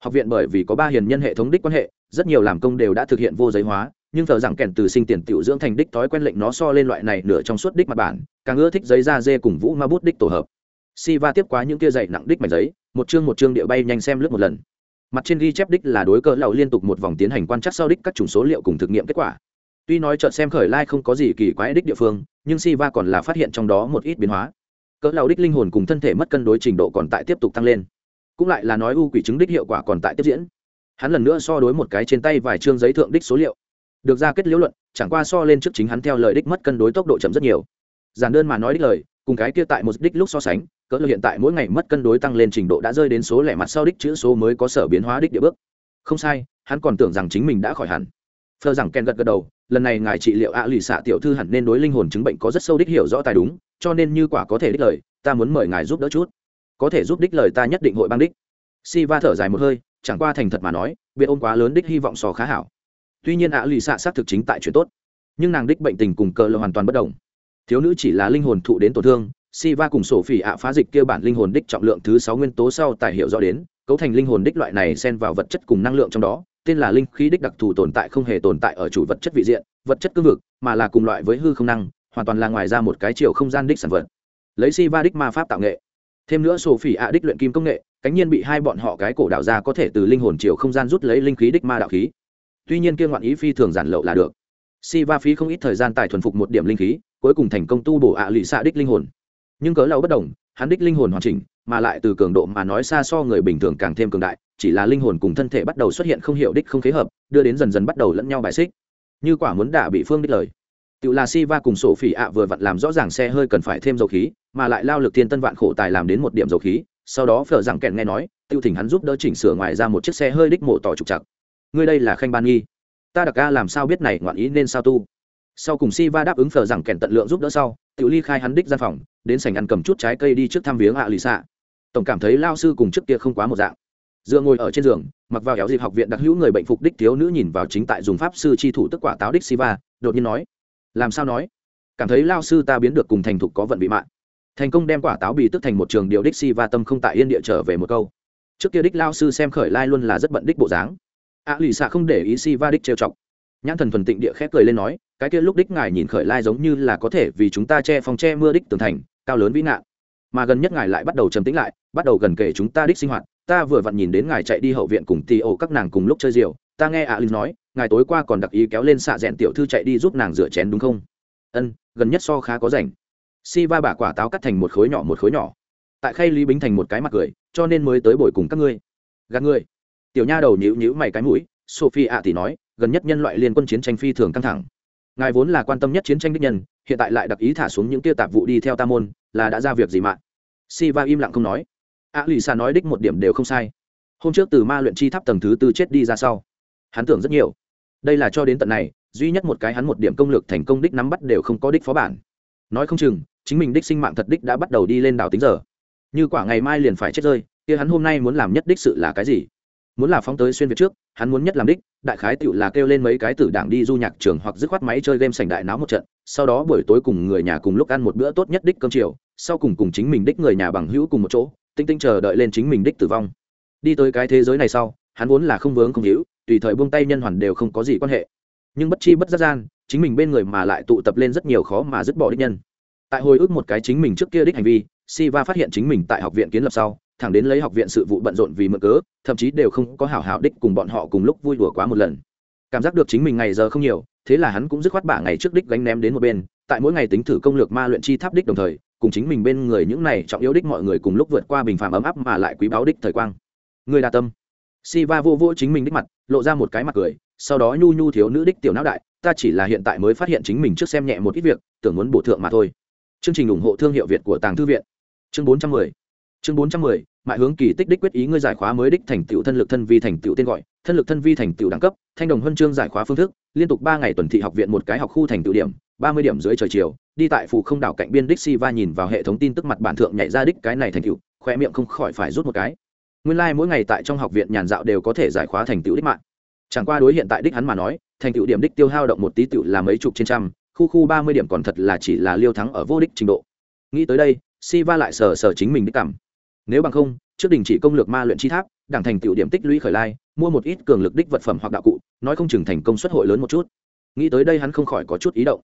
Học viện bởi vì có ba hiền nhân hệ thống đích quan hệ rất nhiều làm công đều đã thực hiện vô giấy hóa, nhưng thờ rằng kèn từ sinh tiền tiểu dưỡng thành đích thói quen lệnh nó so lên loại này nửa trong suốt đích mặt bản, càng ưa thích giấy da dê cùng vũ ma bút đích tổ hợp. Si va tiếp quá những kia dày nặng đích mảnh giấy, một chương một chương địa bay nhanh xem lướt một lần. Mặt trên ghi chép đích là đối cỡ lậu liên tục một vòng tiến hành quan trắc sau đích các chủng số liệu cùng thực nghiệm kết quả. Tuy nói chợt xem khởi lai không có gì kỳ quái đích địa phương, nhưng si va còn là phát hiện trong đó một ít biến hóa. Cỡ lậu đích linh hồn cùng thân thể mất cân đối trình độ còn tại tiếp tục tăng lên. Cũng lại là nói u quỷ chứng đích hiệu quả còn tại tiếp diễn hắn lần nữa so đối một cái trên tay vài chương giấy thượng đích số liệu. Được ra kết liễu luận, chẳng qua so lên trước chính hắn theo lời đích mất cân đối tốc độ chậm rất nhiều. Giản đơn mà nói đích lời, cùng cái kia tại một đích lúc so sánh, cỡ lực hiện tại mỗi ngày mất cân đối tăng lên trình độ đã rơi đến số lẻ mặt sau đích chữ số mới có sở biến hóa đích địa bước. Không sai, hắn còn tưởng rằng chính mình đã khỏi hẳn. Phờ rằng ken gật gật đầu, lần này ngài trị liệu ạ lì xạ tiểu thư hẳn nên đối linh hồn chứng bệnh có rất sâu đích hiểu rõ tài đúng, cho nên như quả có thể đích lời, ta muốn mời ngài giúp đỡ chút. Có thể giúp đích lời ta nhất định hội bang đích. Si va thở dài một hơi chẳng qua thành thật mà nói việc ôm quá lớn đích hy vọng sò khá hảo. Tuy nhiên ạ lì xạ xác thực chính tại chuyện tốt, nhưng nàng đích bệnh tình cùng cờ là hoàn toàn bất đồng. Thiếu nữ chỉ là linh hồn thụ đến tổn thương, si va cùng sổ phỉ ạ phá dịch kia bản linh hồn đích trọng lượng thứ sáu nguyên tố sau tài hiệu rõ đến, cấu thành linh hồn đích loại này xen vào vật chất cùng năng lượng trong đó, tên là linh khí đích đặc thù tồn tại không hề tồn tại ở chủ vật chất vị diện, vật chất cương vực, mà là cùng loại với hư không năng, hoàn toàn là ngoài ra một cái chiều không gian đích sản vật. Lấy si va đích ma pháp tạo nghệ. Thêm nữa sổ phỉ ạ đích luyện kim công nghệ cánh nhiên bị hai bọn họ cái cổ đạo ra có thể từ linh hồn chiều không gian rút lấy linh khí đích ma đạo khí. Tuy nhiên kia ngoạn ý phi thường giản lậu là được. Si va phí không ít thời gian tài thuần phục một điểm linh khí, cuối cùng thành công tu bổ ạ lụy xạ đích linh hồn. Nhưng cớ lâu bất đồng, hắn đích linh hồn hoàn chỉnh, mà lại từ cường độ mà nói xa so người bình thường càng thêm cường đại, chỉ là linh hồn cùng thân thể bắt đầu xuất hiện không hiểu đích không khế hợp, đưa đến dần dần bắt đầu lẫn nhau bài xích. Như quả muốn đả bị phương đích lời. Tự là si va cùng sổ phỉ ạ vừa vặn làm rõ ràng xe hơi cần phải thêm dầu khí, mà lại lao lực thiên tân vạn khổ tài làm đến một điểm dầu khí sau đó phở rằng kẹn nghe nói, tiêu thỉnh hắn giúp đỡ chỉnh sửa ngoài ra một chiếc xe hơi đích mộ tỏ trục chặt ngươi đây là khanh ban nghi. Ta đặc ca làm sao biết này ngoạn ý nên sao tu? Sau cùng si va đáp ứng phở rằng kẹn tận lượng giúp đỡ sau tự ly khai hắn đích gian phòng, đến sảnh ăn cầm chút trái cây đi trước thăm viếng ạ lì xạ. Tổng cảm thấy lao sư cùng trước kia không quá một dạng. Dựa ngồi ở trên giường, mặc vào kéo dịp học viện đặc hữu người bệnh phục đích thiếu nữ nhìn vào chính tại dùng pháp sư chi thủ tức quả táo đích siva, đột nhiên nói, làm sao nói? Cảm thấy lao sư ta biến được cùng thành thục có vận bị mạng thành công đem quả táo bị tức thành một trường điều đích si tâm không tại yên địa trở về một câu. Trước kia đích lao sư xem khởi lai luôn là rất bận đích bộ dáng. A lì xạ không để ý si đích trêu chọc. Nhãn thần thuần tịnh địa khép cười lên nói, cái kia lúc đích ngài nhìn khởi lai giống như là có thể vì chúng ta che phòng che mưa đích tường thành, cao lớn vĩ ngạn mà gần nhất ngài lại bắt đầu trầm tĩnh lại, bắt đầu gần kể chúng ta đích sinh hoạt. Ta vừa vặn nhìn đến ngài chạy đi hậu viện cùng tì ổ các nàng cùng lúc chơi rượu. Ta nghe ạ à nói, ngài tối qua còn đặc ý kéo lên xạ rẽn tiểu thư chạy đi giúp nàng rửa chén đúng không? Ân, gần nhất so khá có rảnh si va bả quả táo cắt thành một khối nhỏ một khối nhỏ. Tại khay lý bính thành một cái mặt cười, cho nên mới tới bồi cùng các ngươi. Gạt người tiểu nha đầu nhữ nhữ mày cái mũi, sophie ạ thì nói, gần nhất nhân loại liên quân chiến tranh phi thường căng thẳng. Ngài vốn là quan tâm nhất chiến tranh đích nhân, hiện tại lại đặc ý thả xuống những tia tạp vụ đi theo tam môn, là đã ra việc gì mà? Siva im lặng không nói. A lì xa nói đích một điểm đều không sai. Hôm trước từ ma luyện chi tháp tầng thứ tư chết đi ra sau. Hắn tưởng rất nhiều. Đây là cho đến tận này, duy nhất một cái hắn một điểm công lược thành công đích nắm bắt đều không có đích phó bản. Nói không chừng chính mình đích sinh mạng thật đích đã bắt đầu đi lên đảo tính giờ. Như quả ngày mai liền phải chết rơi, kia hắn hôm nay muốn làm nhất đích sự là cái gì? Muốn là phóng tới xuyên việt trước, hắn muốn nhất làm đích, đại khái tựu là kêu lên mấy cái tử đảng đi du nhạc trường hoặc dứt khoát máy chơi game sành đại náo một trận, sau đó buổi tối cùng người nhà cùng lúc ăn một bữa tốt nhất đích cơm chiều, sau cùng cùng chính mình đích người nhà bằng hữu cùng một chỗ, tinh tinh chờ đợi lên chính mình đích tử vong. Đi tới cái thế giới này sau, hắn vốn là không vướng không hữu, tùy thời buông tay nhân hoàn đều không có gì quan hệ. Nhưng bất chi bất giác gian, chính mình bên người mà lại tụ tập lên rất nhiều khó mà dứt bỏ đích nhân tại hồi ức một cái chính mình trước kia đích hành vi siva phát hiện chính mình tại học viện kiến lập sau thẳng đến lấy học viện sự vụ bận rộn vì mượn cớ thậm chí đều không có hảo hảo đích cùng bọn họ cùng lúc vui đùa quá một lần. Cảm giác được chính mình ngày giờ không nhiều thế là hắn cũng dứt khoát bả ngày trước đích gánh ném đến một bên tại mỗi ngày tính thử công lược ma luyện chi tháp đích đồng thời cùng chính mình bên người những này trọng yếu đích mọi người cùng lúc vượt qua bình phàm ấm áp mà lại quý báu đích thời quang. Người đa tâm. Siva vô vô chính mình đích mặt, lộ ra một cái mặt cười, sau đó nhu nhu thiếu nữ đích tiểu não đại, ta chỉ là hiện tại mới phát hiện chính mình trước xem nhẹ một ít việc, tưởng muốn bổ thượng mà thôi. Chương trình ủng hộ thương hiệu Việt của Tàng Thư viện. Chương 410. Chương 410, mại hướng kỳ tích đích quyết ý ngươi giải khóa mới đích thành tựu thân lực thân vi thành tựu tên gọi, thân lực thân vi thành tựu đẳng cấp, thanh đồng huân chương giải khóa phương thức, liên tục ba ngày tuần thị học viện một cái học khu thành tựu điểm, 30 điểm dưới trời chiều, đi tại phủ không đảo cạnh biên đích si va nhìn vào hệ thống tin tức mặt bản thượng nhảy ra đích cái này thành tựu, khoe miệng không khỏi phải rút một cái nguyên lai、like、mỗi ngày tại trong học viện nhàn dạo đều có thể giải khóa thành tựu đích mạng chẳng qua đối hiện tại đích hắn mà nói thành tựu điểm đích tiêu hao động một tí tựu là mấy chục trên trăm khu khu ba mươi điểm còn thật là chỉ là liêu thắng ở vô địch trình độ. Nghĩ tới đây si va lại sờ sờ chính mình đích cảm nếu bằng không, trước đình chỉ công lược ma luyện chi tháp, đảng thành tiểu điểm tích lũy khởi lai, mua một ít cường lực đích vật phẩm hoặc đạo cụ, nói không chừng thành công suất hội lớn một chút. Nghĩ tới đây hắn không khỏi có chút ý động.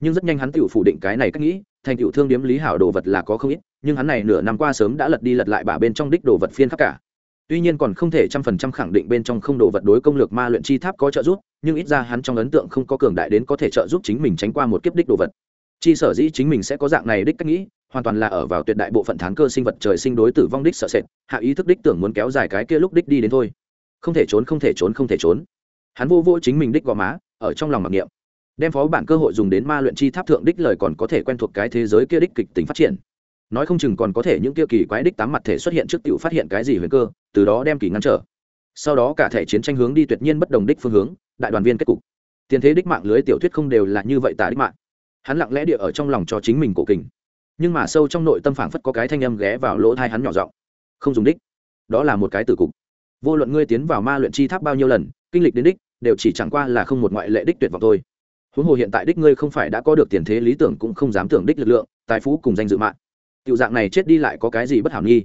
Nhưng rất nhanh hắn tự phủ định cái này cách nghĩ, thành tiểu thương điếm lý hảo đồ vật là có không ít, nhưng hắn này nửa năm qua sớm đã lật đi lật lại bả bên trong đích đồ vật phiên khắp cả. Tuy nhiên còn không thể trăm phần trăm khẳng định bên trong không đồ vật đối công lược ma luyện chi tháp có trợ giúp nhưng ít ra hắn trong ấn tượng không có cường đại đến có thể trợ giúp chính mình tránh qua một kiếp đích đồ vật. Chi sở dĩ chính mình sẽ có dạng này đích cách nghĩ, hoàn toàn là ở vào tuyệt đại bộ phận thán cơ sinh vật trời sinh đối tử vong đích sợ sệt, hạ ý thức đích tưởng muốn kéo dài cái kia lúc đích đi đến thôi. Không thể trốn, không thể trốn, không thể trốn. Hắn vô vô chính mình đích gò má, ở trong lòng mặc niệm. Đem phó bản cơ hội dùng đến ma luyện chi tháp thượng đích lời còn có thể quen thuộc cái thế giới kia đích kịch tính phát triển. Nói không chừng còn có thể những kia kỳ quái đích tám mặt thể xuất hiện trước tiểu phát hiện cái gì huyền cơ, từ đó đem kỳ ngăn trở sau đó cả thể chiến tranh hướng đi tuyệt nhiên bất đồng đích phương hướng, đại đoàn viên kết cục. Tiền thế đích mạng lưới tiểu thuyết không đều là như vậy tả đích mạng. Hắn lặng lẽ địa ở trong lòng cho chính mình cổ kình. Nhưng mà sâu trong nội tâm phảng phất có cái thanh âm ghé vào lỗ thai hắn nhỏ giọng. Không dùng đích. Đó là một cái tử cục. Vô luận ngươi tiến vào ma luyện chi tháp bao nhiêu lần, kinh lịch đến đích, đều chỉ chẳng qua là không một ngoại lệ đích tuyệt vọng thôi. Huống hồ hiện tại đích ngươi không phải đã có được tiền thế lý tưởng cũng không dám tưởng đích lực lượng, tài phú cùng danh dự mạng. Tiểu dạng này chết đi lại có cái gì bất hảo nghi?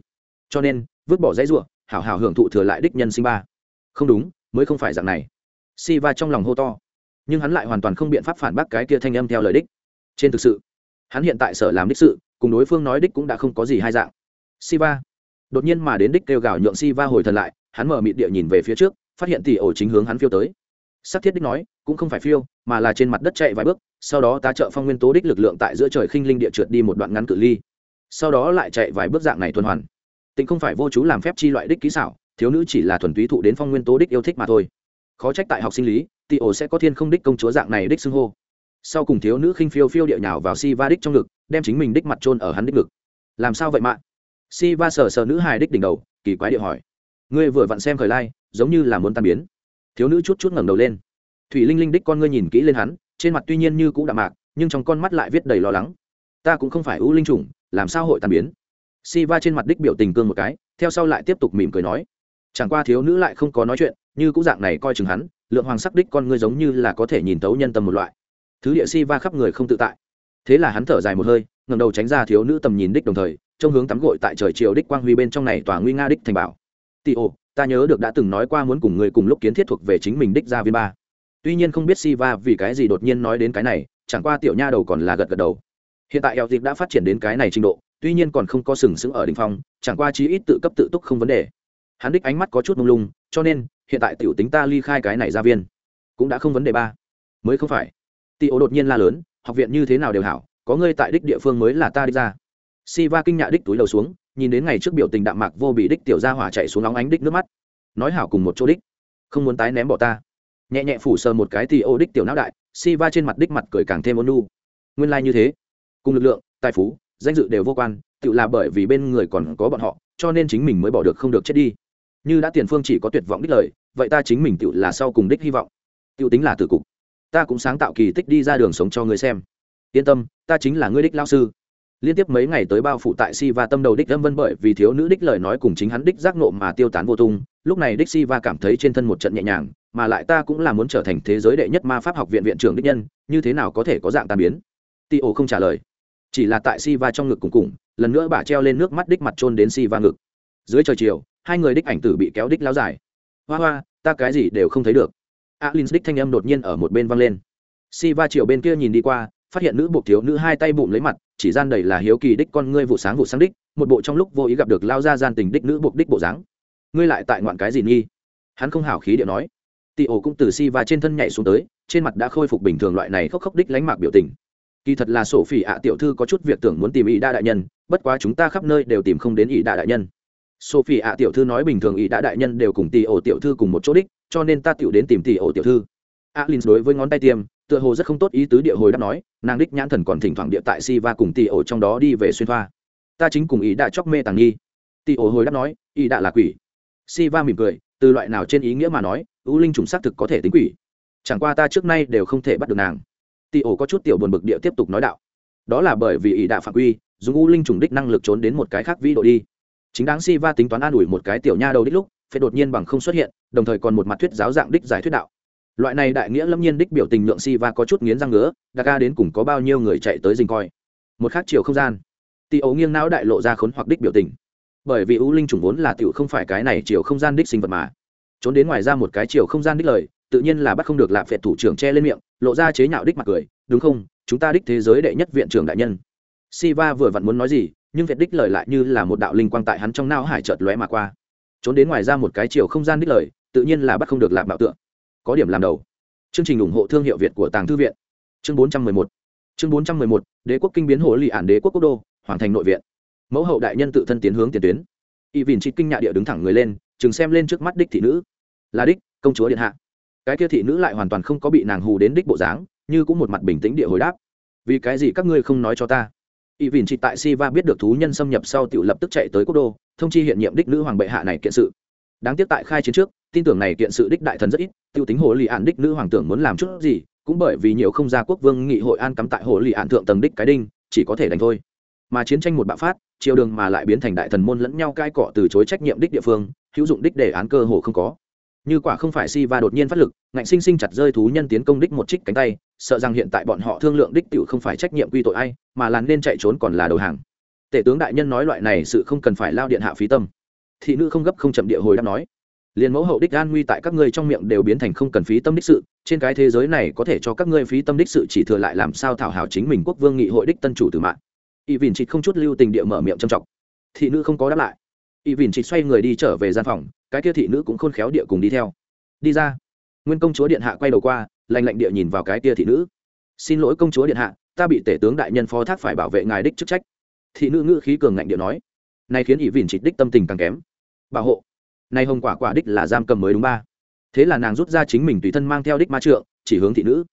Cho nên, vứt bỏ dãy ruộng hảo hảo hưởng thụ thừa lại đích nhân sinh ba. Không đúng, mới không phải dạng này. Si va trong lòng hô to, nhưng hắn lại hoàn toàn không biện pháp phản bác cái kia thanh âm theo lời đích. Trên thực sự, hắn hiện tại sở làm đích sự, cùng đối phương nói đích cũng đã không có gì hai dạng. Si va đột nhiên mà đến đích kêu gào nhượng si va hồi thần lại, hắn mở mịt địa nhìn về phía trước, phát hiện tỷ ổ chính hướng hắn phiêu tới. Sắc thiết đích nói, cũng không phải phiêu, mà là trên mặt đất chạy vài bước, sau đó tá trợ phong nguyên tố đích lực lượng tại giữa trời khinh linh địa trượt đi một đoạn ngắn cự ly. Sau đó lại chạy vài bước dạng này tuần hoàn tịnh không phải vô chú làm phép chi loại đích kỹ xảo, thiếu nữ chỉ là thuần túy thụ đến phong nguyên tố đích yêu thích mà thôi. Khó trách tại học sinh lý, tị ổ sẽ có thiên không đích công chúa dạng này đích xưng hô. Sau cùng thiếu nữ khinh phiêu phiêu địa nhào vào si va đích trong ngực, đem chính mình đích mặt trôn ở hắn đích ngực. Làm sao vậy mạ? Si va sờ sờ nữ hài đích đỉnh đầu, kỳ quái địa hỏi. Ngươi vừa vặn xem khởi lai, giống như là muốn tan biến. Thiếu nữ chút chút ngẩng đầu lên. Thủy linh linh đích con ngươi nhìn kỹ lên hắn, trên mặt tuy nhiên như cũ đạm mạc, nhưng trong con mắt lại viết đầy lo lắng. Ta cũng không phải ưu linh chủng, làm sao hội tàn biến? Si va trên mặt đích biểu tình cương một cái, theo sau lại tiếp tục mỉm cười nói. Chẳng qua thiếu nữ lại không có nói chuyện, như cũ dạng này coi chừng hắn, lượng hoàng sắc đích con ngươi giống như là có thể nhìn tấu nhân tâm một loại. Thứ địa si va khắp người không tự tại. Thế là hắn thở dài một hơi ngầm đầu tránh ra thiếu nữ tầm nhìn đích đồng thời trong hướng tắm gội tại trời chiều đích quang huy bên trong này tòa nguy nga đích thành bảo. Tị ô ta nhớ được đã từng nói qua muốn cùng người cùng lúc kiến thiết thuộc về chính mình đích gia viên ba. Tuy nhiên không biết si va vì cái gì đột nhiên nói đến cái này, chẳng qua tiểu nha đầu còn là gật gật đầu. Hiện tại eo dịp đã phát triển đến cái này trình độ tuy nhiên còn không có sừng sững ở đỉnh phong, chẳng qua chí ít tự cấp tự túc không vấn đề. Hắn đích ánh mắt có chút mông lung, cho nên, hiện tại tiểu tính ta ly khai cái này ra viên, cũng đã không vấn đề ba. Mới không phải. Tỷ Ố đột nhiên la lớn, học viện như thế nào đều hảo, có ngươi tại đích địa phương mới là ta đi ra. Siva kinh nhạ đích túi đầu xuống, nhìn đến ngày trước biểu tình đạm mạc vô bị đích tiểu gia hỏa chạy xuống nóng ánh đích nước mắt. Nói hảo cùng một chỗ đích, không muốn tái ném bỏ ta. Nhẹ nhẹ phủ sờ một cái thì ô đích tiểu não đại, Siva trên mặt đích mặt cười càng thêm ôn nu nguyên lai như thế. Cùng lực lượng, tài phú danh dự đều vô quan, tự là bởi vì bên người còn có bọn họ, cho nên chính mình mới bỏ được không được chết đi. Như đã tiền phương chỉ có tuyệt vọng đích lời, vậy ta chính mình tự là sau cùng đích hy vọng. Tự tính là tử cục. Ta cũng sáng tạo kỳ tích đi ra đường sống cho người xem. Yên tâm, ta chính là ngươi đích lao sư. Liên tiếp mấy ngày tới bao phủ tại si Va tâm đầu đích lâm vân bởi vì thiếu nữ đích lời nói cùng chính hắn đích giác nộ mà tiêu tán vô tung. Lúc này đích si va cảm thấy trên thân một trận nhẹ nhàng, mà lại ta cũng là muốn trở thành thế giới đệ nhất ma pháp học viện viện trưởng đích nhân, như thế nào có thể có dạng tan biến? Ti ổ không trả lời chỉ là tại si va trong ngực cùng cùng, lần nữa bà treo lên nước mắt đích mặt trôn đến si va ngực. Dưới trời chiều, hai người đích ảnh tử bị kéo đích lao dài. Hoa hoa, ta cái gì đều không thấy được. Alin đích thanh âm đột nhiên ở một bên văng lên. Si va chiều bên kia nhìn đi qua, phát hiện nữ buộc thiếu nữ hai tay bụng lấy mặt, chỉ gian đầy là hiếu kỳ đích con ngươi vụ sáng vụ sáng đích, một bộ trong lúc vô ý gặp được lao ra gian tình đích nữ buộc đích bộ dáng. Ngươi lại tại ngoạn cái gì nghi? Hắn không hảo khí điệu nói. Tị ổ cũng từ si Va trên thân nhảy xuống tới, trên mặt đã khôi phục bình thường loại này khóc khóc đích lánh mạc biểu tình kỳ thật là sổ phỉ ạ tiểu thư có chút việc tưởng muốn tìm ý đa đại nhân, bất quá chúng ta khắp nơi đều tìm không đến ý đa đại nhân. Sophie ạ tiểu thư nói bình thường ý đa đại nhân đều cùng tỷ ổ tiểu thư cùng một chỗ đích, cho nên ta tiểu đến tìm tỷ ổ tiểu thư. Alin đối với ngón tay tiêm, tựa hồ rất không tốt ý tứ địa hồi đáp nói, nàng đích nhãn thần còn thỉnh thoảng địa tại si và cùng tỷ ổ trong đó đi về xuyên thoa. Ta chính cùng ý đã chóc mê tàng nghi. Tỷ ổ hồi đáp nói ý đã là quỷ. Si va mỉm cười, từ loại nào trên ý nghĩa mà nói, ưu linh trùng xác thực có thể tính quỷ. Chẳng qua ta trước nay đều không thể bắt được nàng tỷ ổ có chút tiểu buồn bực địa tiếp tục nói đạo. Đó là bởi vì ỷ đã phạm quy, dùng u linh trùng đích năng lực trốn đến một cái khác vĩ độ đi. Chính đáng si va tính toán an ủi một cái tiểu nha đầu đích lúc phải đột nhiên bằng không xuất hiện, đồng thời còn một mặt thuyết giáo dạng đích giải thuyết đạo. Loại này đại nghĩa lâm nhiên đích biểu tình nhượng si va có chút nghiến răng ngứa, đa ca đến cùng có bao nhiêu người chạy tới dình coi. Một khác chiều không gian. Tị ấu nghiêng não đại lộ ra khốn hoặc đích biểu tình. Bởi vì u linh chủng vốn là tiểu không phải cái này chiều không gian đích sinh vật mà. Trốn đến ngoài ra một cái chiều không gian đích lời tự nhiên là bắt không được lạp phệt thủ trưởng che lên miệng, lộ ra chế nhạo đích mặt cười, đúng không? Chúng ta đích thế giới đệ nhất viện trưởng đại nhân. Si va vừa vặn muốn nói gì, nhưng việt đích lời lại như là một đạo linh quang tại hắn trong não hải chợt lóe mà qua. Trốn đến ngoài ra một cái chiều không gian đích lời, tự nhiên là bắt không được lạp bảo tượng. Có điểm làm đầu. Chương trình ủng hộ thương hiệu việt của tàng thư viện. Chương 411 chương 411 đế quốc kinh biến hồ lì ản đế quốc quốc đô, hoàng thành nội viện. Mẫu hậu đại nhân tự thân tiến hướng tiền tuyến. Y vìn chị kinh nhạ địa đứng thẳng người lên, chừng xem lên trước mắt đích thị nữ. Là đích, công chúa điện hạ cái kia thị nữ lại hoàn toàn không có bị nàng hù đến đích bộ dáng, như cũng một mặt bình tĩnh địa hồi đáp. Vì cái gì các ngươi không nói cho ta? Y vìn chị tại si va biết được thú nhân xâm nhập sau tự lập tức chạy tới quốc đô, thông chi hiện nhiệm đích nữ hoàng bệ hạ này kiện sự. Đáng tiếc tại khai chiến trước, tin tưởng này kiện sự đích đại thần rất ít, tiêu tính hồ lì ạn đích nữ hoàng tưởng muốn làm chút gì, cũng bởi vì nhiều không gia quốc vương nghị hội an cắm tại hồ lì ạn thượng tầng đích cái đinh, chỉ có thể đánh thôi. Mà chiến tranh một bạo phát chiều đường mà lại biến thành đại thần môn lẫn nhau cai cọ từ chối trách nhiệm đích địa phương, hữu dụng đích đề án cơ hồ không có như quả không phải si va đột nhiên phát lực, ngạnh sinh sinh chặt rơi thú nhân tiến công đích một trích cánh tay, sợ rằng hiện tại bọn họ thương lượng đích tiểu không phải trách nhiệm quy tội ai, mà là nên chạy trốn còn là đầu hàng. Tể tướng đại nhân nói loại này sự không cần phải lao điện hạ phí tâm. Thị nữ không gấp không chậm địa hồi đáp nói liền mẫu hậu đích an nguy tại các ngươi trong miệng đều biến thành không cần phí tâm đích sự, trên cái thế giới này có thể cho các ngươi phí tâm đích sự chỉ thừa lại làm sao thảo hảo chính mình quốc vương nghị hội đích tân chủ từ mạng. Y vìn chị không chút lưu tình địa mở miệng trầm trọng. Thị nữ không có đáp lại. Y vìn chị xoay người đi trở về gian phòng cái kia thị nữ cũng khôn khéo địa cùng đi theo. Đi ra. Nguyên công chúa điện hạ quay đầu qua lành lạnh địa nhìn vào cái kia thị nữ. Xin lỗi công chúa điện hạ, ta bị tể tướng đại nhân phó thác phải bảo vệ ngài đích chức trách. Thị nữ ngữ khí cường ngạnh địa nói. Này khiến ỷ vìn trịch đích tâm tình càng kém. Bảo hộ. Này hồng quả quả đích là giam cầm mới đúng ba. Thế là nàng rút ra chính mình tùy thân mang theo đích ma trượng, chỉ hướng thị nữ.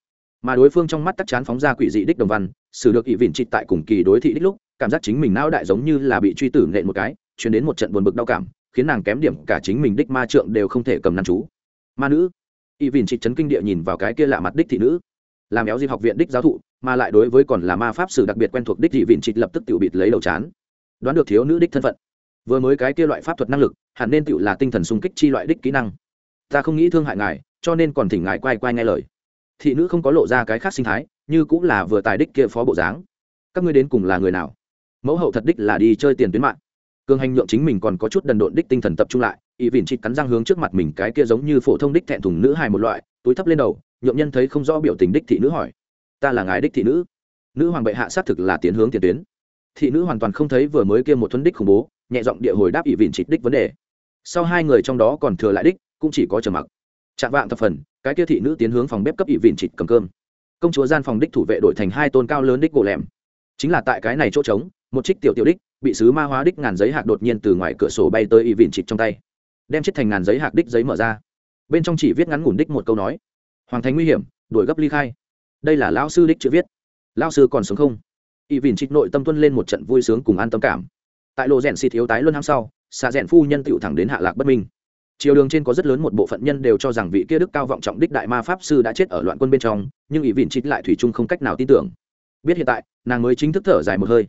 Mà đối phương trong mắt tắc chán phóng ra quỷ dị đích đồng văn, xử được ỷ vìn trịch tại cùng kỳ đối thị đích lúc, cảm giác chính mình não đại giống như là bị truy tử nện một cái chuyển đến một trận buồn bực đau cảm khiến nàng kém điểm cả chính mình đích ma trượng đều không thể cầm năn chú. Ma nữ, y vìn chị chấn kinh địa nhìn vào cái kia lạ mặt đích thị nữ, làm éo di học viện đích giáo thụ, mà lại đối với còn là ma pháp sử đặc biệt quen thuộc đích thị vìn trịch lập tức tự bịt lấy đầu chán. Đoán được thiếu nữ đích thân phận, vừa mới cái kia loại pháp thuật năng lực, hẳn nên tự là tinh thần sung kích chi loại đích kỹ năng. Ta không nghĩ thương hại ngài, cho nên còn thỉnh ngài quay quay nghe lời. Thị nữ không có lộ ra cái khác sinh thái, như cũng là vừa tài đích kia phó bộ dáng. Các ngươi đến cùng là người nào? Mẫu hậu thật đích là đi chơi tiền tuyến mạng cường hành nhượng chính mình còn có chút đần độn đích tinh thần tập trung lại ỵ vìn chịt cắn răng hướng trước mặt mình cái kia giống như phổ thông đích thẹn thùng nữ hài một loại, túi thấp lên đầu, nhượng nhân thấy không rõ biểu tình đích thị nữ hỏi, ta là ngài đích thị nữ? Nữ hoàng bệ hạ xác thực là tiến hướng tiền tuyến. Thị nữ hoàn toàn không thấy vừa mới kia một thuấn đích khủng bố, nhẹ giọng địa hồi đáp ỵ vịn trịch đích vấn đề. Sau hai người trong đó còn thừa lại đích, cũng chỉ có trở mặc. Chạm vạn thập phần, cái kia thị nữ tiến hướng phòng bếp cấp ỵ vịn trịch cầm cơm. Công chúa gian phòng đích thủ vệ đổi thành hai tôn cao lớn đích gỗ lẻm. Chính là tại cái này chỗ trống, một trích tiểu tiểu đích bị sứ ma hóa đích ngàn giấy hạt đột nhiên từ ngoài cửa sổ bay tới y vịn trịch trong tay. Đem chiếc thành ngàn giấy hạc đích giấy mở ra. Bên trong chỉ viết ngắn ngủn đích một câu nói. Hoàng thành nguy hiểm, đuổi gấp ly khai. Đây là lão sư đích chữ viết. Lão sư còn sống không? Y vịn trích nội tâm tuân lên một trận vui sướng cùng an tâm cảm. Tại lộ rèn xịt thiếu tái luân ham sau, xạ rèn phu nhân tựu thẳng đến hạ lạc bất minh. Chiều đường trên có rất lớn một bộ phận nhân đều cho rằng vị kia đức cao vọng trọng đích đại ma pháp sư đã chết ở loạn quân bên trong, nhưng ỷ vịn chít lại thủy chung không cách nào tin tưởng. Biết hiện tại, nàng mới chính thức thở dài một hơi.